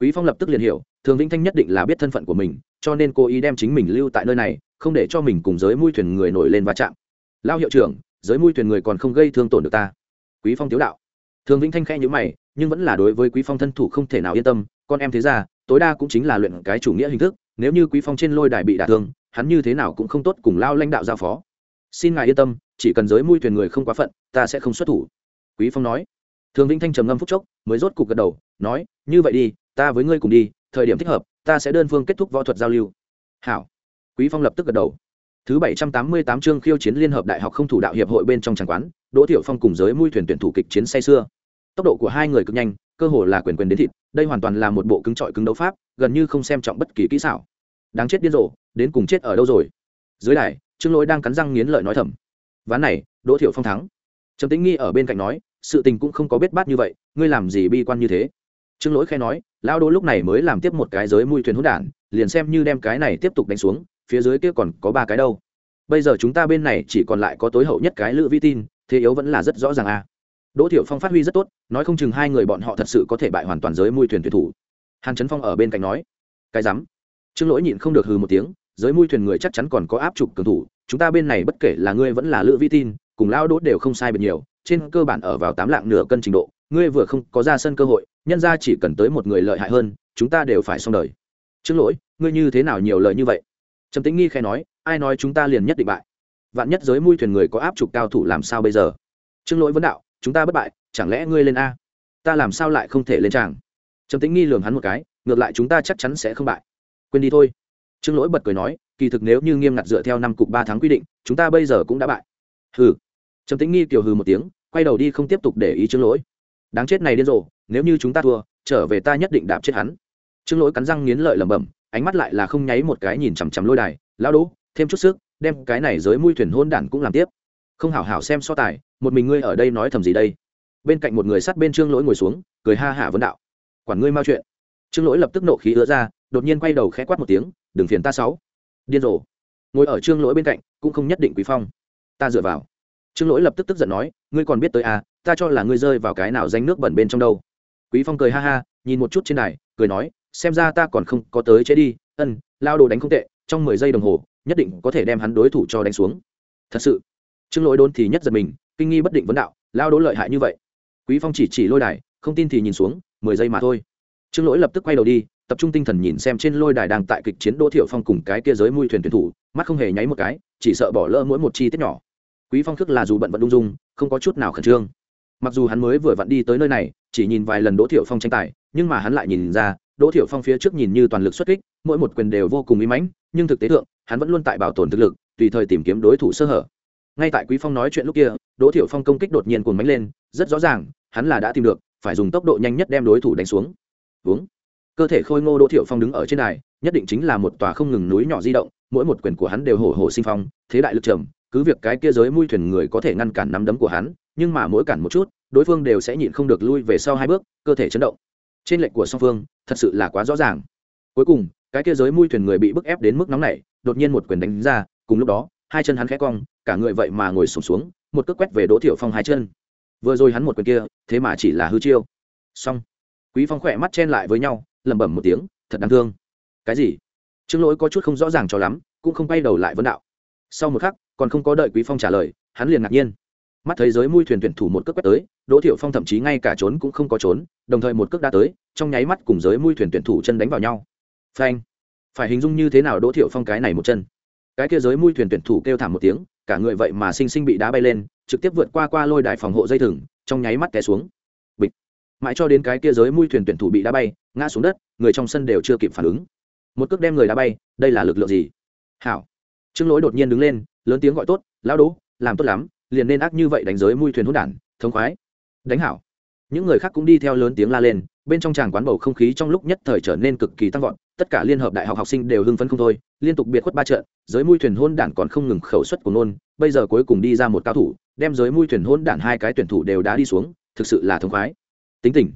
Quý phong lập tức liền hiểu, thường vĩnh thanh nhất định là biết thân phận của mình, cho nên cô ý đem chính mình lưu tại nơi này, không để cho mình cùng giới mui thuyền người nổi lên va chạm. Lao hiệu trưởng, giới mui thuyền người còn không gây thương tổn được ta. Quý phong tiếu đạo. Thường vĩnh thanh khẽ nhíu mày, nhưng vẫn là đối với quý phong thân thủ không thể nào yên tâm, con em thế ra tối đa cũng chính là luyện cái chủ nghĩa hình thức, nếu như quý phong trên lôi đài bị đả thương, hắn như thế nào cũng không tốt cùng lao lãnh đạo giao phó xin ngài yên tâm, chỉ cần giới mui thuyền người không quá phận, ta sẽ không xuất thủ. Quý phong nói. Thường vĩnh thanh trầm ngâm phúc chốc, mới rốt cục gật đầu, nói, như vậy đi, ta với ngươi cùng đi, thời điểm thích hợp, ta sẽ đơn phương kết thúc võ thuật giao lưu. Hảo. Quý phong lập tức gật đầu. Thứ bảy trăm tám mươi tám chương khiêu chiến liên hợp đại học không thủ đạo hiệp hội bên trong tràng quán, đỗ tiểu phong cùng giới mui thuyền tuyển thủ kịch chiến say xưa tốc độ của hai người cực nhanh, cơ hồ là quyền quyền đến thịt, đây hoàn toàn là một bộ cứng trọi cứng đấu pháp, gần như không xem trọng bất kỳ kỹ xảo. Đáng chết điên rồ, đến cùng chết ở đâu rồi? Dưới đài trương lỗi đang cắn răng nghiến lợi nói thầm. Ván này, đỗ thiệu phong thắng. Trầm tĩnh nghi ở bên cạnh nói, sự tình cũng không có biết bát như vậy, ngươi làm gì bi quan như thế? Trương lỗi khai nói, lão đỗ lúc này mới làm tiếp một cái giới mui thuyền hỗn đản, liền xem như đem cái này tiếp tục đánh xuống, phía dưới kia còn có ba cái đâu. Bây giờ chúng ta bên này chỉ còn lại có tối hậu nhất cái lữ vi tin, thế yếu vẫn là rất rõ ràng a. À. đỗ thiệu phong phát huy rất tốt, nói không chừng hai người bọn họ thật sự có thể bại hoàn toàn giới mui thuyền tuyển thủ. Hàn trấn phong ở bên cạnh nói, cái rắm. Trương lỗi nhịn không được hừ một tiếng giới mui thuyền người chắc chắn còn có áp trục cường thủ, chúng ta bên này bất kể là ngươi vẫn là lữ vi tin, cùng lao đốt đều không sai biệt nhiều, trên cơ bản ở vào tám lạng nửa cân trình độ, ngươi vừa không có ra sân cơ hội, nhân ra chỉ cần tới một người lợi hại hơn, chúng ta đều phải xong đời. Trước lỗi, ngươi như thế nào nhiều lời như vậy? Trầm tĩnh nghi khai nói, ai nói chúng ta liền nhất định bại? Vạn nhất giới mui thuyền người có áp trục cao thủ làm sao bây giờ? Trước lỗi vấn đạo, chúng ta bất bại, chẳng lẽ ngươi lên a? Ta làm sao lại không thể lên tràng? Trầm tĩnh nghi lường hắn một cái, ngược lại chúng ta chắc chắn sẽ không bại. Quên đi thôi trương lỗi bật cười nói, kỳ thực nếu như nghiêm ngặt dựa theo năm cục ba tháng quy định, chúng ta bây giờ cũng đã bại. Hừ. Trầm tĩnh nghi kiều hừ một tiếng, quay đầu đi không tiếp tục để ý trương lỗi. Đáng chết này điên rồ, nếu như chúng ta thua, trở về ta nhất định đạp chết hắn. Trương lỗi cắn răng nghiến lợi lẩm bẩm, ánh mắt lại là không nháy một cái nhìn chằm chằm lôi đài lao đỗ thêm chút sức, đem cái này giới mui thuyền hôn đản cũng làm tiếp. Không hảo hảo xem so tài, một mình ngươi ở đây nói thầm gì đây? Bên cạnh một người sát bên trương lỗi ngồi xuống, cười ha hả vấn đạo, quản ngươi mau chuyện. Trương lỗi lập tức nộ khí ứa ra, đột nhiên quay đầu khẽ quát một tiếng đừng phiền ta sáu. Điên rồ. Ngồi ở trương lỗi bên cạnh, cũng không nhất định quý phong. Ta dựa vào. Trương lỗi lập tức tức giận nói, ngươi còn biết tới à ta cho là ngươi rơi vào cái nào danh nước bẩn bên trong đâu. Quý phong cười ha ha, nhìn một chút trên này cười nói, xem ra ta còn không có tới chế đi. Ân, lao đồ đánh không tệ, trong mười giây đồng hồ, nhất định có thể đem hắn đối thủ cho đánh xuống. Thật sự. Trương lỗi đốn thì nhất giật mình, kinh nghi bất định vấn đạo, lao đố lợi hại như vậy. Quý phong chỉ chỉ lôi đài, không tin thì nhìn xuống, mười giây mà thôi. Trương lỗi lập tức quay đầu đi tập trung tinh thần nhìn xem trên lôi đài đang tại kịch chiến đỗ thiệu phong cùng cái kia giới mui thuyền tuyển thủ, mắt không hề nháy một cái, chỉ sợ bỏ lỡ mỗi một chi tiết nhỏ. Quý phong thức là dù bận vận ung dung, không có chút nào khẩn trương. Mặc dù hắn mới vừa vặn đi tới nơi này, chỉ nhìn vài lần đỗ thiệu phong tranh tài, nhưng mà hắn lại nhìn ra, đỗ thiệu phong phía trước nhìn như toàn lực xuất kích, mỗi một quyền đều vô cùng ý mãnh, nhưng thực tế thượng, hắn vẫn luôn tại bảo tồn thực lực, tùy thời tìm kiếm đối thủ sơ hở. Ngay tại quý phong nói chuyện lúc kia, đỗ thiệu phong công kích đột nhiên cuồng mánh lên, rất rõ ràng, hắn là đã tìm được, phải dùng tốc độ nhanh nhất đem đối thủ đánh xuống. Uống cơ thể khôi ngô đỗ thiệu phong đứng ở trên đài nhất định chính là một tòa không ngừng núi nhỏ di động mỗi một quyền của hắn đều hổ hổ sinh phong thế đại lực trầm cứ việc cái kia giới mui thuyền người có thể ngăn cản nắm đấm của hắn nhưng mà mỗi cản một chút đối phương đều sẽ nhịn không được lui về sau hai bước cơ thể chấn động. Trên lệnh của song phương thật sự là quá rõ ràng. Cuối cùng cái kia giới mui thuyền người bị bức ép đến mức nóng này đột nhiên một quyền đánh ra cùng lúc đó hai chân hắn khẽ cong cả người vậy mà ngồi sụp xuống, xuống một cước quét về đỗ thiệu phong hai chân. Vừa rồi hắn một quyền kia thế mà chỉ là hư chiêu. Xong. Quý phong khỏe mắt chen lại với nhau lẩm bẩm một tiếng, thật đáng thương. Cái gì? Trương lỗi có chút không rõ ràng cho lắm, cũng không bay đầu lại vấn đạo. Sau một khắc, còn không có đợi quý phong trả lời, hắn liền ngạc nhiên. Mắt thấy giới mui thuyền tuyển thủ một cước quét tới, đỗ thiệu phong thậm chí ngay cả trốn cũng không có trốn, đồng thời một cước đã tới, trong nháy mắt cùng giới mui thuyền tuyển thủ chân đánh vào nhau. Phanh! Phải hình dung như thế nào đỗ thiệu phong cái này một chân? Cái kia giới mui thuyền tuyển thủ kêu thảm một tiếng, cả người vậy mà sinh sinh bị đá bay lên, trực tiếp vượt qua qua lôi đài phòng hộ dây thừng, trong nháy mắt té xuống mãi cho đến cái kia giới mui thuyền tuyển thủ bị đá bay, ngã xuống đất, người trong sân đều chưa kịp phản ứng. Một cước đem người đá bay, đây là lực lượng gì? Hảo. Trương lỗi đột nhiên đứng lên, lớn tiếng gọi tốt, lão đố làm tốt lắm, liền nên ác như vậy đánh giới mui thuyền hỗn đản, thống khoái. Đánh hảo. Những người khác cũng đi theo lớn tiếng la lên, bên trong tràng quán bầu không khí trong lúc nhất thời trở nên cực kỳ tăng vọt, tất cả liên hợp đại học học sinh đều hưng phấn không thôi, liên tục biệt khuất ba trận, giới mui thuyền hôn đản còn không ngừng khẩu suất của nôn, bây giờ cuối cùng đi ra một cao thủ, đem giới mui thuyền hôn đản hai cái tuyển thủ đều đã đi xuống, thực sự là thống khoái tính tình.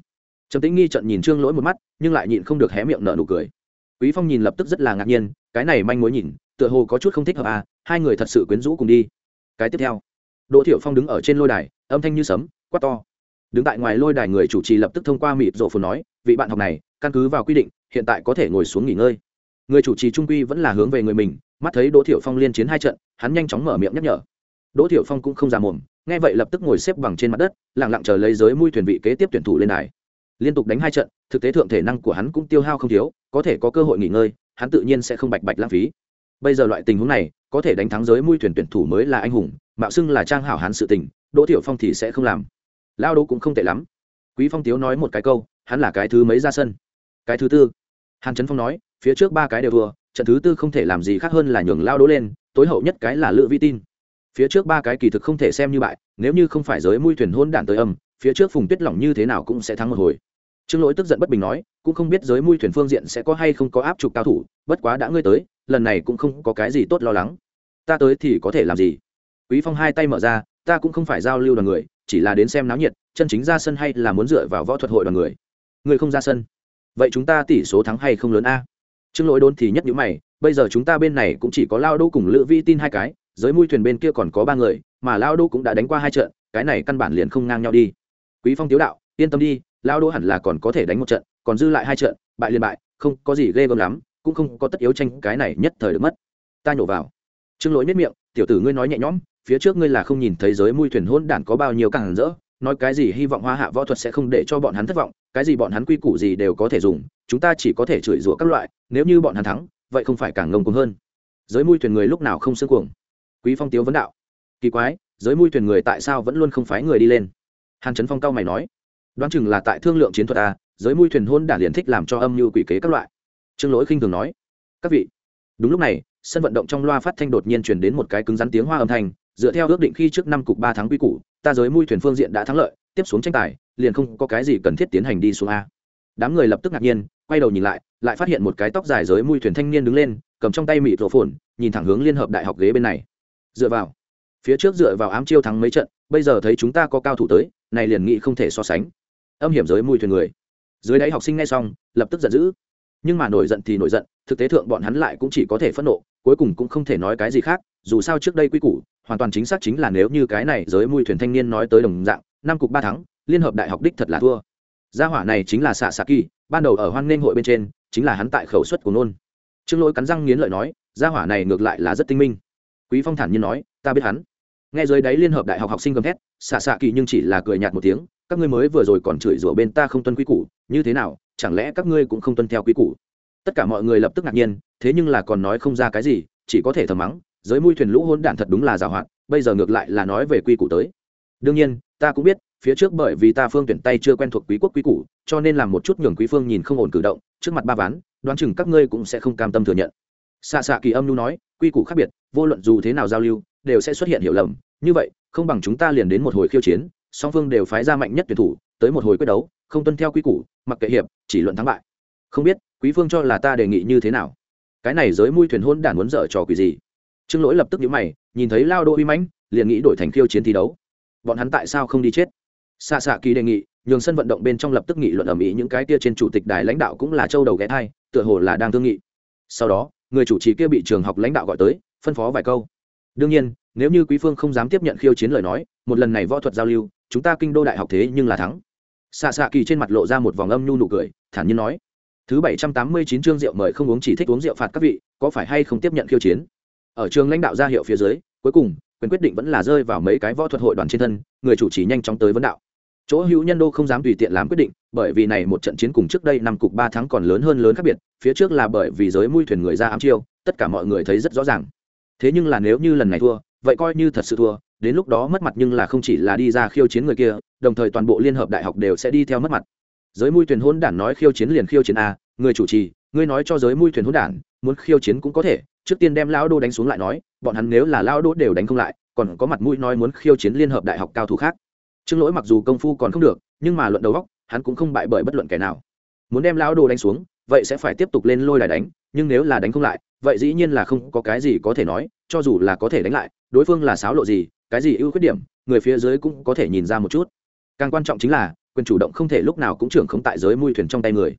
Trầm tĩnh nghi trận nhìn trương lỗi một mắt, nhưng lại nhịn không được hé miệng nở nụ cười. Quý phong nhìn lập tức rất là ngạc nhiên, cái này manh mối nhìn, tựa hồ có chút không thích hợp à hai người thật sự quyến rũ cùng đi. Cái tiếp theo. Đỗ thiệu phong đứng ở trên lôi đài, âm thanh như sấm, quát to. Đứng tại ngoài lôi đài người chủ trì lập tức thông qua mịt rộ phồn nói, vị bạn học này, căn cứ vào quy định, hiện tại có thể ngồi xuống nghỉ ngơi. Người chủ trì trung quy vẫn là hướng về người mình, mắt thấy đỗ thiệu phong liên chiến hai trận, hắn nhanh chóng mở miệng nhắc nhở đỗ thiệu phong cũng không già mồm nghe vậy lập tức ngồi xếp bằng trên mặt đất lẳng lặng chờ lấy giới mui thuyền vị kế tiếp tuyển thủ lên đài. Liên tục đánh hai trận thực tế thượng thể năng của hắn cũng tiêu hao không thiếu có thể có cơ hội nghỉ ngơi hắn tự nhiên sẽ không bạch bạch lãng phí. Bây giờ loại tình huống này có thể đánh thắng giới mui thuyền tuyển thủ mới là anh hùng mạo xưng là trang hảo hắn sự tình đỗ thiệu phong thì sẽ không làm. Lao đỗ cũng không tệ lắm. Quý phong tiếu nói một cái câu hắn là cái thứ mấy ra sân? Cái thứ tư. Hàn trấn phong nói phía trước ba cái đều vừa, trận thứ tư không thể làm gì khác hơn là nhường lao đỗ lên tối hậu nhất cái là lự vi tin phía trước ba cái kỳ thực không thể xem như bại, nếu như không phải giới mui thuyền hôn đản tới âm, phía trước phùng tuyết lỏng như thế nào cũng sẽ thắng một hồi. Trương lỗi tức giận bất bình nói, cũng không biết giới mui thuyền phương diện sẽ có hay không có áp trục cao thủ, bất quá đã ngươi tới, lần này cũng không có cái gì tốt lo lắng. Ta tới thì có thể làm gì? Quý phong hai tay mở ra, ta cũng không phải giao lưu đoàn người, chỉ là đến xem náo nhiệt, chân chính ra sân hay là muốn dựa vào võ thuật hội đoàn người? Người không ra sân. Vậy chúng ta tỷ số thắng hay không lớn a? Trương lỗi đốn thì nhất nhữ mày, bây giờ chúng ta bên này cũng chỉ có lao đô cùng lữ vi tin hai cái giới mui thuyền bên kia còn có ba người, mà lao đô cũng đã đánh qua hai trận, cái này căn bản liền không ngang nhau đi. Quý phong tiếu đạo, yên tâm đi lao đô hẳn là còn có thể đánh một trận, còn dư lại hai trận, bại liền bại, không có gì ghê gớm lắm, cũng không có tất yếu tranh cái này nhất thời được mất. Ta nhổ vào. Trương lỗi nhất miệng, tiểu tử ngươi nói nhẹ nhõm, phía trước ngươi là không nhìn thấy giới mui thuyền hôn đản có bao nhiêu càng rỡ, nói cái gì hy vọng hoa hạ võ thuật sẽ không để cho bọn hắn thất vọng, cái gì bọn hắn quy củ gì đều có thể dùng, chúng ta chỉ có thể chửi rủa các loại, nếu như bọn hắn thắng, vậy không phải càng ngông cuồng hơn. Giới mui thuyền người lúc nào không xương cuồng? Quý phong tiếu vấn đạo. Kỳ quái, giới mui thuyền người tại sao vẫn luôn không phái người đi lên? Hàn trấn phong cao mày nói. Đoán chừng là tại thương lượng chiến thuật a giới mui thuyền hôn đản liền thích làm cho âm mưu quỷ kế các loại. Trương lỗi khinh thường nói. Các vị. Đúng lúc này, sân vận động trong loa phát thanh đột nhiên truyền đến một cái cứng rắn tiếng hoa âm thanh, dựa theo ước định khi trước năm cục ba tháng quy củ, ta giới mui thuyền phương diện đã thắng lợi, tiếp xuống tranh tài, liền không có cái gì cần thiết tiến hành đi xuống a. Đám người lập tức ngạc nhiên, quay đầu nhìn lại lại phát hiện một cái tóc dài giới mui thuyền thanh niên đứng lên, cầm trong tay mịt rổ phồn, nhìn thẳng hướng liên hợp đại học ghế bên này dựa vào. Phía trước dựa vào ám chiêu thắng mấy trận, bây giờ thấy chúng ta có cao thủ tới, này liền nghĩ không thể so sánh. Âm hiểm giới mùi thuyền người. Dưới đáy học sinh nghe xong, lập tức giận dữ. Nhưng mà nổi giận thì nổi giận, thực tế thượng bọn hắn lại cũng chỉ có thể phẫn nộ, cuối cùng cũng không thể nói cái gì khác, dù sao trước đây quy củ, hoàn toàn chính xác chính là nếu như cái này giới mùi thuyền thanh niên nói tới đồng dạng, năm cục ba tháng liên hợp đại học đích thật là thua. Gia hỏa này chính là xạ xạ kỳ, ban đầu ở hoan nghênh hội bên trên, chính là hắn tại khẩu suất của nôn. Trương lỗi cắn răng nghiến lợi nói, gia hỏa này ngược lại là rất tinh minh quý phong thản nhiên nói, ta biết hắn. Nghe dưới đáy liên hợp đại học học sinh gầm thét, xạ xạ kỳ nhưng chỉ là cười nhạt một tiếng, các ngươi mới vừa rồi còn chửi rủa bên ta không tuân quy củ, như thế nào, chẳng lẽ các ngươi cũng không tuân theo quy củ? Tất cả mọi người lập tức ngạc nhiên, thế nhưng là còn nói không ra cái gì, chỉ có thể thầm mắng, giới mui thuyền lũ hôn đản thật đúng là giàu hoạt bây giờ ngược lại là nói về quy củ tới. Đương nhiên, ta cũng biết, phía trước bởi vì ta phương tuyển tay chưa quen thuộc quý quốc quý củ, cho nên làm một chút nhường quý phương nhìn không ổn cử động, trước mặt ba ván, đoán chừng các ngươi cũng sẽ không cam tâm thừa nhận. Xạ xạ kỳ âm nu nói quy củ khác biệt, vô luận dù thế nào giao lưu, đều sẽ xuất hiện hiểu lầm. Như vậy, không bằng chúng ta liền đến một hồi khiêu chiến, song phương đều phái ra mạnh nhất tuyển thủ, tới một hồi quyết đấu, không tuân theo quy củ, mặc kệ hiệp, chỉ luận thắng bại. Không biết, quý phương cho là ta đề nghị như thế nào? Cái này giới mui thuyền hôn đản muốn dở trò quỷ gì? Trương lỗi lập tức nhíu mày, nhìn thấy lao đô uy mãnh, liền nghĩ đổi thành khiêu chiến thi đấu. Bọn hắn tại sao không đi chết? Xạ xạ kỳ đề nghị, nhường sân vận động bên trong lập tức nghị luận ầm ĩ những cái kia trên chủ tịch đài lãnh đạo cũng là châu đầu ghé thai, tựa hồ là đang thương nghị. Sau đó người chủ trì kia bị trường học lãnh đạo gọi tới, phân phó vài câu. Đương nhiên, nếu như quý phương không dám tiếp nhận khiêu chiến lời nói, một lần này võ thuật giao lưu, chúng ta kinh đô đại học thế nhưng là thắng. Xạ xạ kỳ trên mặt lộ ra một vòng âm nhu nụ cười, thản nhiên nói, thứ bảy trăm tám mươi chín chương rượu mời không uống chỉ thích uống rượu phạt các vị, có phải hay không tiếp nhận khiêu chiến? Ở trường lãnh đạo ra hiệu phía dưới, cuối cùng, quyền quyết định vẫn là rơi vào mấy cái võ thuật hội đoàn trên thân, người chủ trì nhanh chóng tới vấn đạo chỗ hữu nhân đô không dám tùy tiện làm quyết định, bởi vì này một trận chiến cùng trước đây năm cục ba tháng còn lớn hơn lớn khác biệt, phía trước là bởi vì giới mui thuyền người ra ám chiêu, tất cả mọi người thấy rất rõ ràng. Thế nhưng là nếu như lần này thua, vậy coi như thật sự thua, đến lúc đó mất mặt nhưng là không chỉ là đi ra khiêu chiến người kia, đồng thời toàn bộ liên hợp đại học đều sẽ đi theo mất mặt. Giới mui thuyền hôn đản nói khiêu chiến liền khiêu chiến a, người chủ trì, ngươi nói cho giới mui thuyền hôn đản, muốn khiêu chiến cũng có thể, trước tiên đem lão đô đánh xuống lại nói, bọn hắn nếu là lão đô đều đánh không lại, còn có mặt mũi nói muốn khiêu chiến liên hợp đại học cao thủ khác trương lỗi mặc dù công phu còn không được, nhưng mà luận đầu góc hắn cũng không bại bởi bất luận kẻ nào. Muốn đem lão đồ đánh xuống, vậy sẽ phải tiếp tục lên lôi đài đánh, nhưng nếu là đánh không lại, vậy dĩ nhiên là không có cái gì có thể nói, cho dù là có thể đánh lại, đối phương là sáo lộ gì, cái gì ưu khuyết điểm, người phía dưới cũng có thể nhìn ra một chút. Càng quan trọng chính là, quyền chủ động không thể lúc nào cũng trưởng không tại giới mui thuyền trong tay người.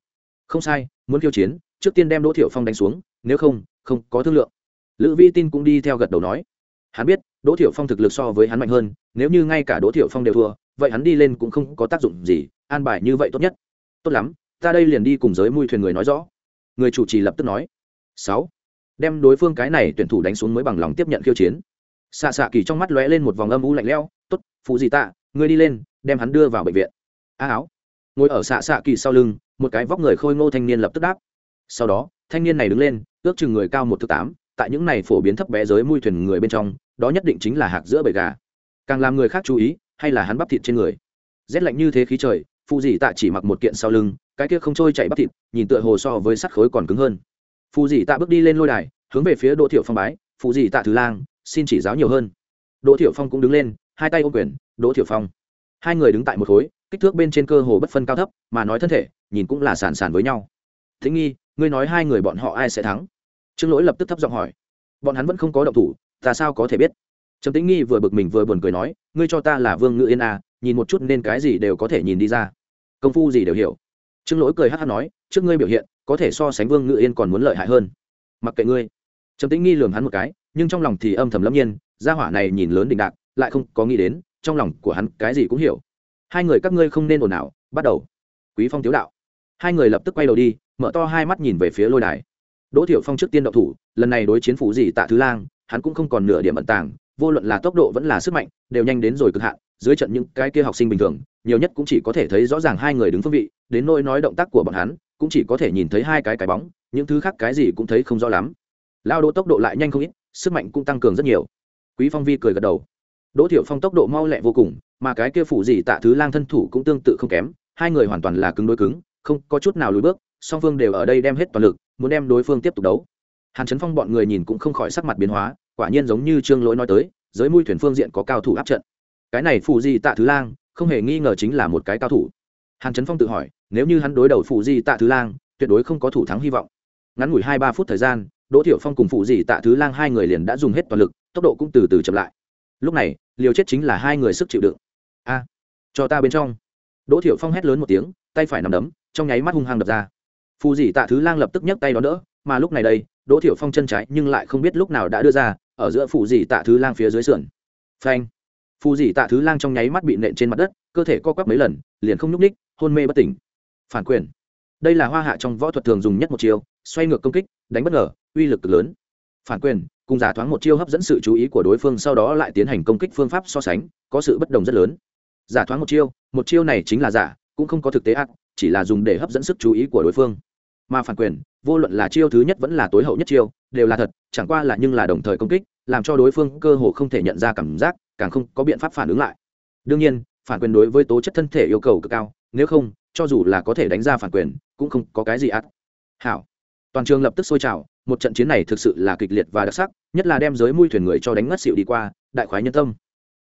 Không sai, muốn khiêu chiến, trước tiên đem đỗ thiệu phong đánh xuống, nếu không không có thương lượng. Lữ vi tin cũng đi theo gật đầu nói. Hắn biết, đỗ thiệu phong thực lực so với hắn mạnh hơn nếu như ngay cả đỗ thiệu phong đều thua, vậy hắn đi lên cũng không có tác dụng gì, an bài như vậy tốt nhất. Tốt lắm, ta đây liền đi cùng giới mui thuyền người nói rõ. Người chủ trì lập tức nói. Sáu. Đem đối phương cái này tuyển thủ đánh xuống mới bằng lòng tiếp nhận khiêu chiến. Xạ xạ kỳ trong mắt lóe lên một vòng âm u lạnh lẽo. Tốt, phụ gì tạ ngươi đi lên, đem hắn đưa vào bệnh viện. A áo. Ngồi ở xạ xạ kỳ sau lưng, một cái vóc người khôi ngô thanh niên lập tức đáp. Sau đó, thanh niên này đứng lên, ước chừng người cao một thứ tám, tại những này phổ biến thấp bé giới mui thuyền người bên trong, đó nhất định chính là hạc giữa bầy gà càng làm người khác chú ý, hay là hắn bắp thịt trên người. Rét lạnh như thế khí trời phụ dị tạ chỉ mặc một kiện sau lưng, cái kia không trôi chạy bắp thịt, nhìn tựa hồ so với sắt khối còn cứng hơn. Phụ dị tạ bước đi lên lôi đài, hướng về phía đỗ thiệu phong bái phụ dị tạ thứ lang, xin chỉ giáo nhiều hơn. Đỗ thiệu phong cũng đứng lên, hai tay ô quyền, đỗ thiệu phong. Hai người đứng tại một khối, kích thước bên trên cơ hồ bất phân cao thấp, mà nói thân thể, nhìn cũng là sàn sàn với nhau. Thính nghi ngươi nói hai người bọn họ ai sẽ thắng? Trương lỗi lập tức thấp giọng hỏi. Bọn hắn vẫn không có động thủ, ta sao có thể biết? Trầm tĩnh nghi vừa bực mình vừa buồn cười nói ngươi cho ta là vương ngự yên à, nhìn một chút nên cái gì đều có thể nhìn đi ra. Công phu gì đều hiểu. Trương lỗi cười hát hát nói trước ngươi biểu hiện có thể so sánh vương ngự yên còn muốn lợi hại hơn. Mặc kệ ngươi. Trầm tĩnh nghi lường hắn một cái nhưng trong lòng thì âm thầm lâm nhiên gia hỏa này nhìn lớn đình đạc lại không có nghĩ đến trong lòng của hắn cái gì cũng hiểu. Hai người các ngươi không nên ồn ào bắt đầu. Quý phong tiếu đạo. Hai người lập tức quay đầu đi mở to hai mắt nhìn về phía lôi đài. Đỗ thiệu phong trước tiên đậu thủ lần này đối chiến phủ gì tạ thứ lang hắn cũng không còn nửa điểm ẩn tàng vô luận là tốc độ vẫn là sức mạnh, đều nhanh đến rồi cực hạn, dưới trận những cái kia học sinh bình thường, nhiều nhất cũng chỉ có thể thấy rõ ràng hai người đứng phương vị, đến nỗi nói động tác của bọn hắn, cũng chỉ có thể nhìn thấy hai cái cái bóng, những thứ khác cái gì cũng thấy không rõ lắm. Lao đỗ tốc độ lại nhanh không ít, sức mạnh cũng tăng cường rất nhiều. Quý phong vi cười gật đầu. Đỗ thiệu phong tốc độ mau lẹ vô cùng, mà cái kia phủ gì tạ thứ lang thân thủ cũng tương tự không kém, hai người hoàn toàn là cứng đối cứng, không có chút nào lùi bước, song phương đều ở đây đem hết toàn lực, muốn đem đối phương tiếp tục đấu. Hàn trấn phong bọn người nhìn cũng không khỏi sắc mặt biến hóa quả nhiên giống như trương lỗi nói tới, giới mui thuyền phương diện có cao thủ áp trận. Cái này phù di tạ thứ lang, không hề nghi ngờ chính là một cái cao thủ. Hàn trấn phong tự hỏi, nếu như hắn đối đầu phù di tạ thứ lang, tuyệt đối không có thủ thắng hy vọng. Ngắn ngủi hai ba phút thời gian, đỗ thiểu phong cùng phù di tạ thứ lang hai người liền đã dùng hết toàn lực, tốc độ cũng từ từ chậm lại. Lúc này, liều chết chính là hai người sức chịu đựng. A, cho ta bên trong. Đỗ thiểu phong hét lớn một tiếng, tay phải nằm đấm, trong nháy mắt hung hăng đập ra. Phù dì tạ thứ lang lập tức nhấc tay đón đỡ, mà lúc này đây, đỗ thiểu phong chân trái nhưng lại không biết lúc nào đã đưa ra ở giữa phù dì tạ thứ lang phía dưới sườn. Phanh. Phù dì tạ thứ lang trong nháy mắt bị nện trên mặt đất, cơ thể co quắp mấy lần, liền không nhúc ních hôn mê bất tỉnh. Phản quyền. Đây là hoa hạ trong võ thuật thường dùng nhất một chiêu, xoay ngược công kích, đánh bất ngờ, uy lực cực lớn. Phản quyền, cùng giả thoáng một chiêu hấp dẫn sự chú ý của đối phương sau đó lại tiến hành công kích phương pháp so sánh, có sự bất đồng rất lớn. Giả thoáng một chiêu một chiêu này chính là giả, cũng không có thực tế ác, chỉ là dùng để hấp dẫn sức chú ý của đối phương mà phản quyền, vô luận là chiêu thứ nhất vẫn là tối hậu nhất chiêu, đều là thật, chẳng qua là nhưng là đồng thời công kích, làm cho đối phương cơ hồ không thể nhận ra cảm giác, càng không có biện pháp phản ứng lại. Đương nhiên, phản quyền đối với tố chất thân thể yêu cầu cực cao, nếu không, cho dù là có thể đánh ra phản quyền, cũng không có cái gì ác. Hảo. Toàn trường lập tức sôi trào, một trận chiến này thực sự là kịch liệt và đặc sắc, nhất là đem giới mui thuyền người cho đánh ngất xịu đi qua, đại khoái nhân tâm.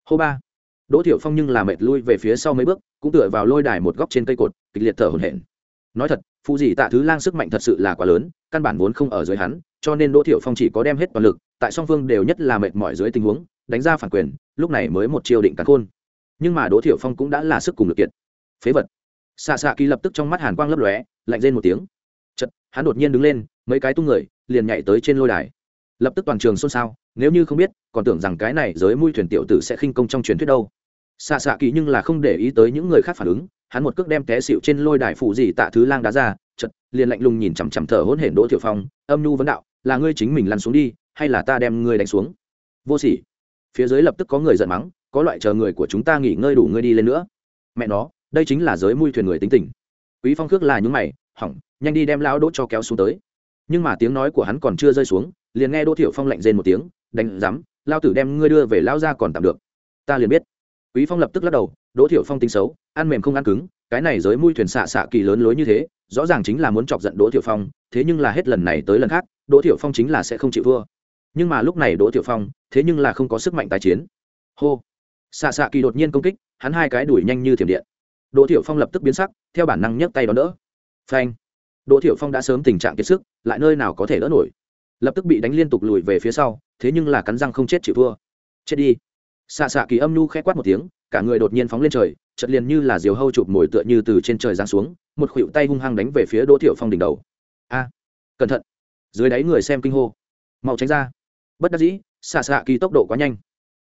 Hô ba. Đỗ thiệu phong nhưng là mệt lui về phía sau mấy bước, cũng tựa vào lôi đài một góc trên cây cột, kịch liệt thở hổn hển. Nói thật phụ dị tạ thứ lang sức mạnh thật sự là quá lớn, căn bản vốn không ở dưới hắn, cho nên đỗ thiệu phong chỉ có đem hết toàn lực, tại song phương đều nhất là mệt mỏi dưới tình huống, đánh ra phản quyền, lúc này mới một chiêu định cắn khôn. Nhưng mà đỗ thiệu phong cũng đã là sức cùng lực kiệt. Phế vật. Xạ xạ kỳ lập tức trong mắt hàn quang lấp lóe, lạnh lên một tiếng. Chật hắn đột nhiên đứng lên, mấy cái tung người, liền nhảy tới trên lôi đài. Lập tức toàn trường xôn xao, nếu như không biết, còn tưởng rằng cái này giới mui thuyền tiểu tử sẽ khinh công trong truyền thuyết đâu. Xạ xạ kỳ nhưng là không để ý tới những người khác phản ứng hắn một cước đem té xịu trên lôi đài phụ gì tạ thứ lang đá ra chật liền lạnh lùng nhìn chằm chằm thở hỗn hển đỗ thiệu phong, âm nhu vấn đạo, là ngươi chính mình lăn xuống đi, hay là ta đem ngươi đánh xuống? Vô sỉ. Phía dưới lập tức có người giận mắng, có loại chờ người của chúng ta nghỉ ngơi đủ ngươi đi lên nữa. Mẹ nó, đây chính là giới mui thuyền người tính tình. Quý phong khước là những mày, hỏng, nhanh đi đem lão đỗ cho kéo xuống tới. Nhưng mà tiếng nói của hắn còn chưa rơi xuống, liền nghe đỗ thiệu phong lạnh rên một tiếng, đánh rắm lao tử đem ngươi đưa về lao ra còn tạm được. Ta liền biết quý phong lập tức lắc đầu, đỗ thiệu phong tính xấu, ăn mềm không ăn cứng, cái này giới mui thuyền xạ xạ kỳ lớn lối như thế, rõ ràng chính là muốn chọc giận đỗ thiệu phong, thế nhưng là hết lần này tới lần khác, đỗ thiệu phong chính là sẽ không chịu thua. Nhưng mà lúc này đỗ thiệu phong, thế nhưng là không có sức mạnh tái chiến. Hô! Xạ xạ kỳ đột nhiên công kích, hắn hai cái đuổi nhanh như thiểm điện. Đỗ thiệu phong lập tức biến sắc, theo bản năng nhấc tay đón đỡ. Phanh! Đỗ thiệu phong đã sớm tình trạng kiệt sức, lại nơi nào có thể đỡ nổi. Lập tức bị đánh liên tục lùi về phía sau, thế nhưng là cắn răng không chết chịu thua. Chết đi! Xạ xạ kỳ âm nhu khẽ quát một tiếng, cả người đột nhiên phóng lên trời chật liền như là diều hâu chụp mồi tựa như từ trên trời giáng xuống, một khuỷu tay hung hăng đánh về phía đỗ thiệu phong đỉnh đầu. A, cẩn thận. Dưới đáy người xem kinh hô. Mau tránh ra. Bất đắc dĩ, xạ xạ kỳ tốc độ quá nhanh.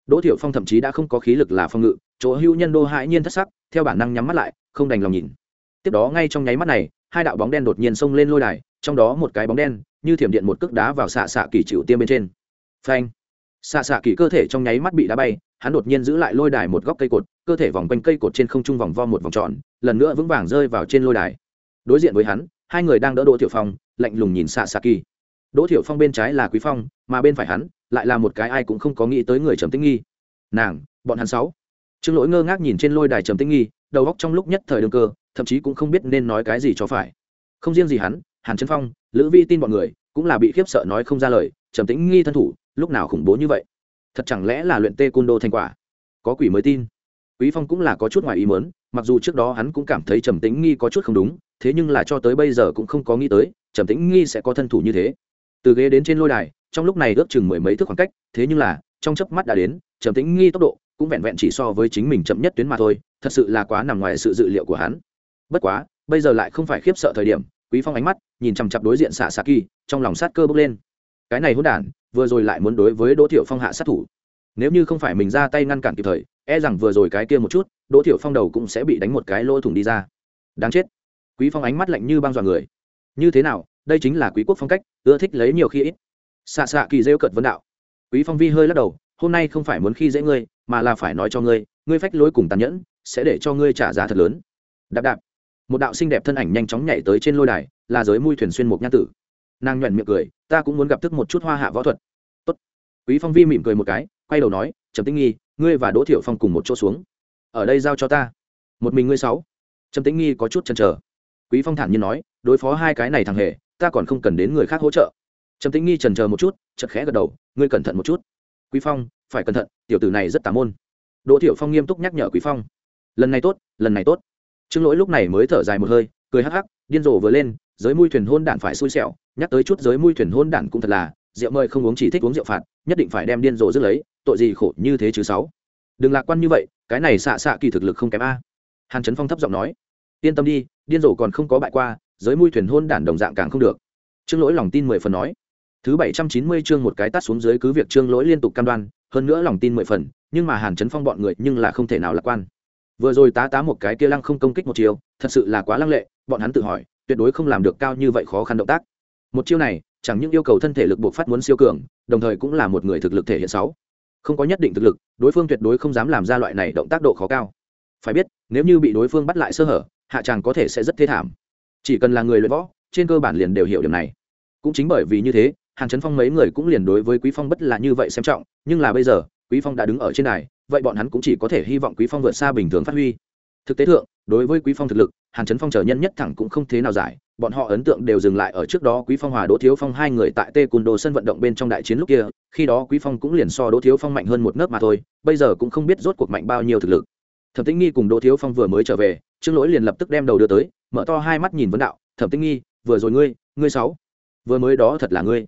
Đỗ thiệu phong thậm chí đã không có khí lực là phong ngự, chỗ hưu nhân đô hãi nhiên thất sắc, theo bản năng nhắm mắt lại, không đành lòng nhìn. Tiếp đó ngay trong nháy mắt này, hai đạo bóng đen đột nhiên xông lên lôi đài, trong đó một cái bóng đen, như thiểm điện một cước đá vào xạ xạ kỳ chịu tiêm bên trên. Phanh. Xạ xạ kỳ cơ thể trong nháy mắt bị đá bay hắn đột nhiên giữ lại lôi đài một góc cây cột, cơ thể vòng quanh cây cột trên không trung vòng vo một vòng tròn, lần nữa vững vàng rơi vào trên lôi đài. Đối diện với hắn, hai người đang đỡ đỗ thiệu phong, lạnh lùng nhìn xạ xạ kỳ. Đỗ thiệu phong bên trái là quý phong, mà bên phải hắn lại là một cái ai cũng không có nghĩ tới người trầm tĩnh nghi. Nàng, bọn hắn sáu. Trương lỗi ngơ ngác nhìn trên lôi đài trầm tĩnh nghi, đầu góc trong lúc nhất thời đương cơ, thậm chí cũng không biết nên nói cái gì cho phải. Không riêng gì hắn, hàn trấn phong, lữ vi tin bọn người cũng là bị khiếp sợ nói không ra lời, trầm tĩnh nghi thân thủ, lúc nào khủng bố như vậy? Thật chẳng lẽ là luyện tê côn đô thành quả? Có quỷ mới tin. Quý phong cũng là có chút ngoài ý mớn mặc dù trước đó hắn cũng cảm thấy trầm tĩnh nghi có chút không đúng, thế nhưng là cho tới bây giờ cũng không có nghĩ tới, trầm tĩnh nghi sẽ có thân thủ như thế. Từ ghế đến trên lôi đài, trong lúc này ước chừng mười mấy thước khoảng cách, thế nhưng là, trong chớp mắt đã đến, trầm tĩnh nghi tốc độ cũng vẹn vẹn chỉ so với chính mình chậm nhất tuyến mà thôi, thật sự là quá nằm ngoài sự dự liệu của hắn. Bất quá, bây giờ lại không phải khiếp sợ thời điểm, quý phong ánh mắt nhìn chằm chặp đối diện xạ xạ kỳ, trong lòng sát cơ bốc lên cái này hỗn đản, vừa rồi lại muốn đối với đỗ thiệu phong hạ sát thủ. Nếu như không phải mình ra tay ngăn cản kịp thời e rằng vừa rồi cái kia một chút, đỗ thiệu phong đầu cũng sẽ bị đánh một cái lỗ thủng đi ra. Đáng chết. Quý phong ánh mắt lạnh như băng dọa người. Như thế nào, đây chính là quý quốc phong cách, ưa thích lấy nhiều khi ít. Xạ xạ kỳ rêu cợt vấn đạo. Quý phong vi hơi lắc đầu, hôm nay không phải muốn khi dễ ngươi, mà là phải nói cho ngươi ngươi phách lối cùng tàn nhẫn, sẽ để cho ngươi trả giá thật lớn. Đạp đạp. Một đạo xinh đẹp thân ảnh nhanh chóng nhảy tới trên lôi đài, là giới mui thuyền xuyên một nhan tử nàng nhuận miệng cười, ta cũng muốn gặp thức một chút hoa hạ võ thuật. Tốt. quý phong vi mỉm cười một cái, quay đầu nói, trầm tĩnh nghi, ngươi và đỗ thiệu phong cùng một chỗ xuống. Ở đây giao cho ta. Một mình ngươi sáu. Trầm tĩnh nghi có chút chần chờ. Quý phong thản nhiên nói, đối phó hai cái này thằng hề, ta còn không cần đến người khác hỗ trợ. Trầm tĩnh nghi chần chờ một chút chật khẽ gật đầu, ngươi cẩn thận một chút. Quý phong, phải cẩn thận, tiểu tử này rất tà môn. Đỗ thiệu phong nghiêm túc nhắc nhở quý phong. Lần này tốt, lần này tốt. Trương lỗi lúc này mới thở dài một hơi, cười hắc hắc, điên rồ vừa lên, giới mui thuyền hôn đạn phải xui xẻo nhắc tới chút giới mui thuyền hôn đản cũng thật là, rượu mời không uống chỉ thích uống rượu phạt, nhất định phải đem điên rồ dứt lấy, tội gì khổ như thế chứ sáu. Đừng lạc quan như vậy, cái này xạ xạ kỳ thực lực không kém a. Hàn trấn phong thấp giọng nói. Yên tâm đi, điên rồ còn không có bại qua, giới mui thuyền hôn đản đồng dạng càng không được. Trương lỗi lòng tin mười phần nói. Thứ bảy trăm chín mươi chương một cái tắt xuống dưới cứ việc trương lỗi liên tục cam đoan, hơn nữa lòng tin mười phần, nhưng mà hàn trấn phong bọn người nhưng là không thể nào lạc quan. Vừa rồi tá tá một cái kia lăng không công kích một chiều, thật sự là quá lăng lệ, bọn hắn tự hỏi, tuyệt đối không làm được cao như vậy khó khăn động tác một chiêu này, chẳng những yêu cầu thân thể lực buộc phát muốn siêu cường, đồng thời cũng là một người thực lực thể hiện sáu. Không có nhất định thực lực, đối phương tuyệt đối không dám làm ra loại này động tác độ khó cao. Phải biết, nếu như bị đối phương bắt lại sơ hở, hạ tràng có thể sẽ rất thê thảm. Chỉ cần là người luyện võ, trên cơ bản liền đều hiểu điểm này. Cũng chính bởi vì như thế, hàn trấn phong mấy người cũng liền đối với quý phong bất là như vậy xem trọng, nhưng là bây giờ, quý phong đã đứng ở trên này vậy bọn hắn cũng chỉ có thể hy vọng quý phong vượt xa bình thường phát huy. Thực tế thượng, đối với quý phong thực lực, hàn trấn phong chờ nhân nhất thẳng cũng không thế nào giải bọn họ ấn tượng đều dừng lại ở trước đó quý phong hòa đỗ thiếu phong hai người tại tê cùn đồ sân vận động bên trong đại chiến lúc kia, khi đó quý phong cũng liền so đỗ thiếu phong mạnh hơn một nấc mà thôi, bây giờ cũng không biết rốt cuộc mạnh bao nhiêu thực lực. Thẩm tĩnh nghi cùng đỗ thiếu phong vừa mới trở về, trương lỗi liền lập tức đem đầu đưa tới, mở to hai mắt nhìn vấn đạo, thẩm tĩnh nghi, vừa rồi ngươi ngươi sáu, vừa mới đó thật là ngươi.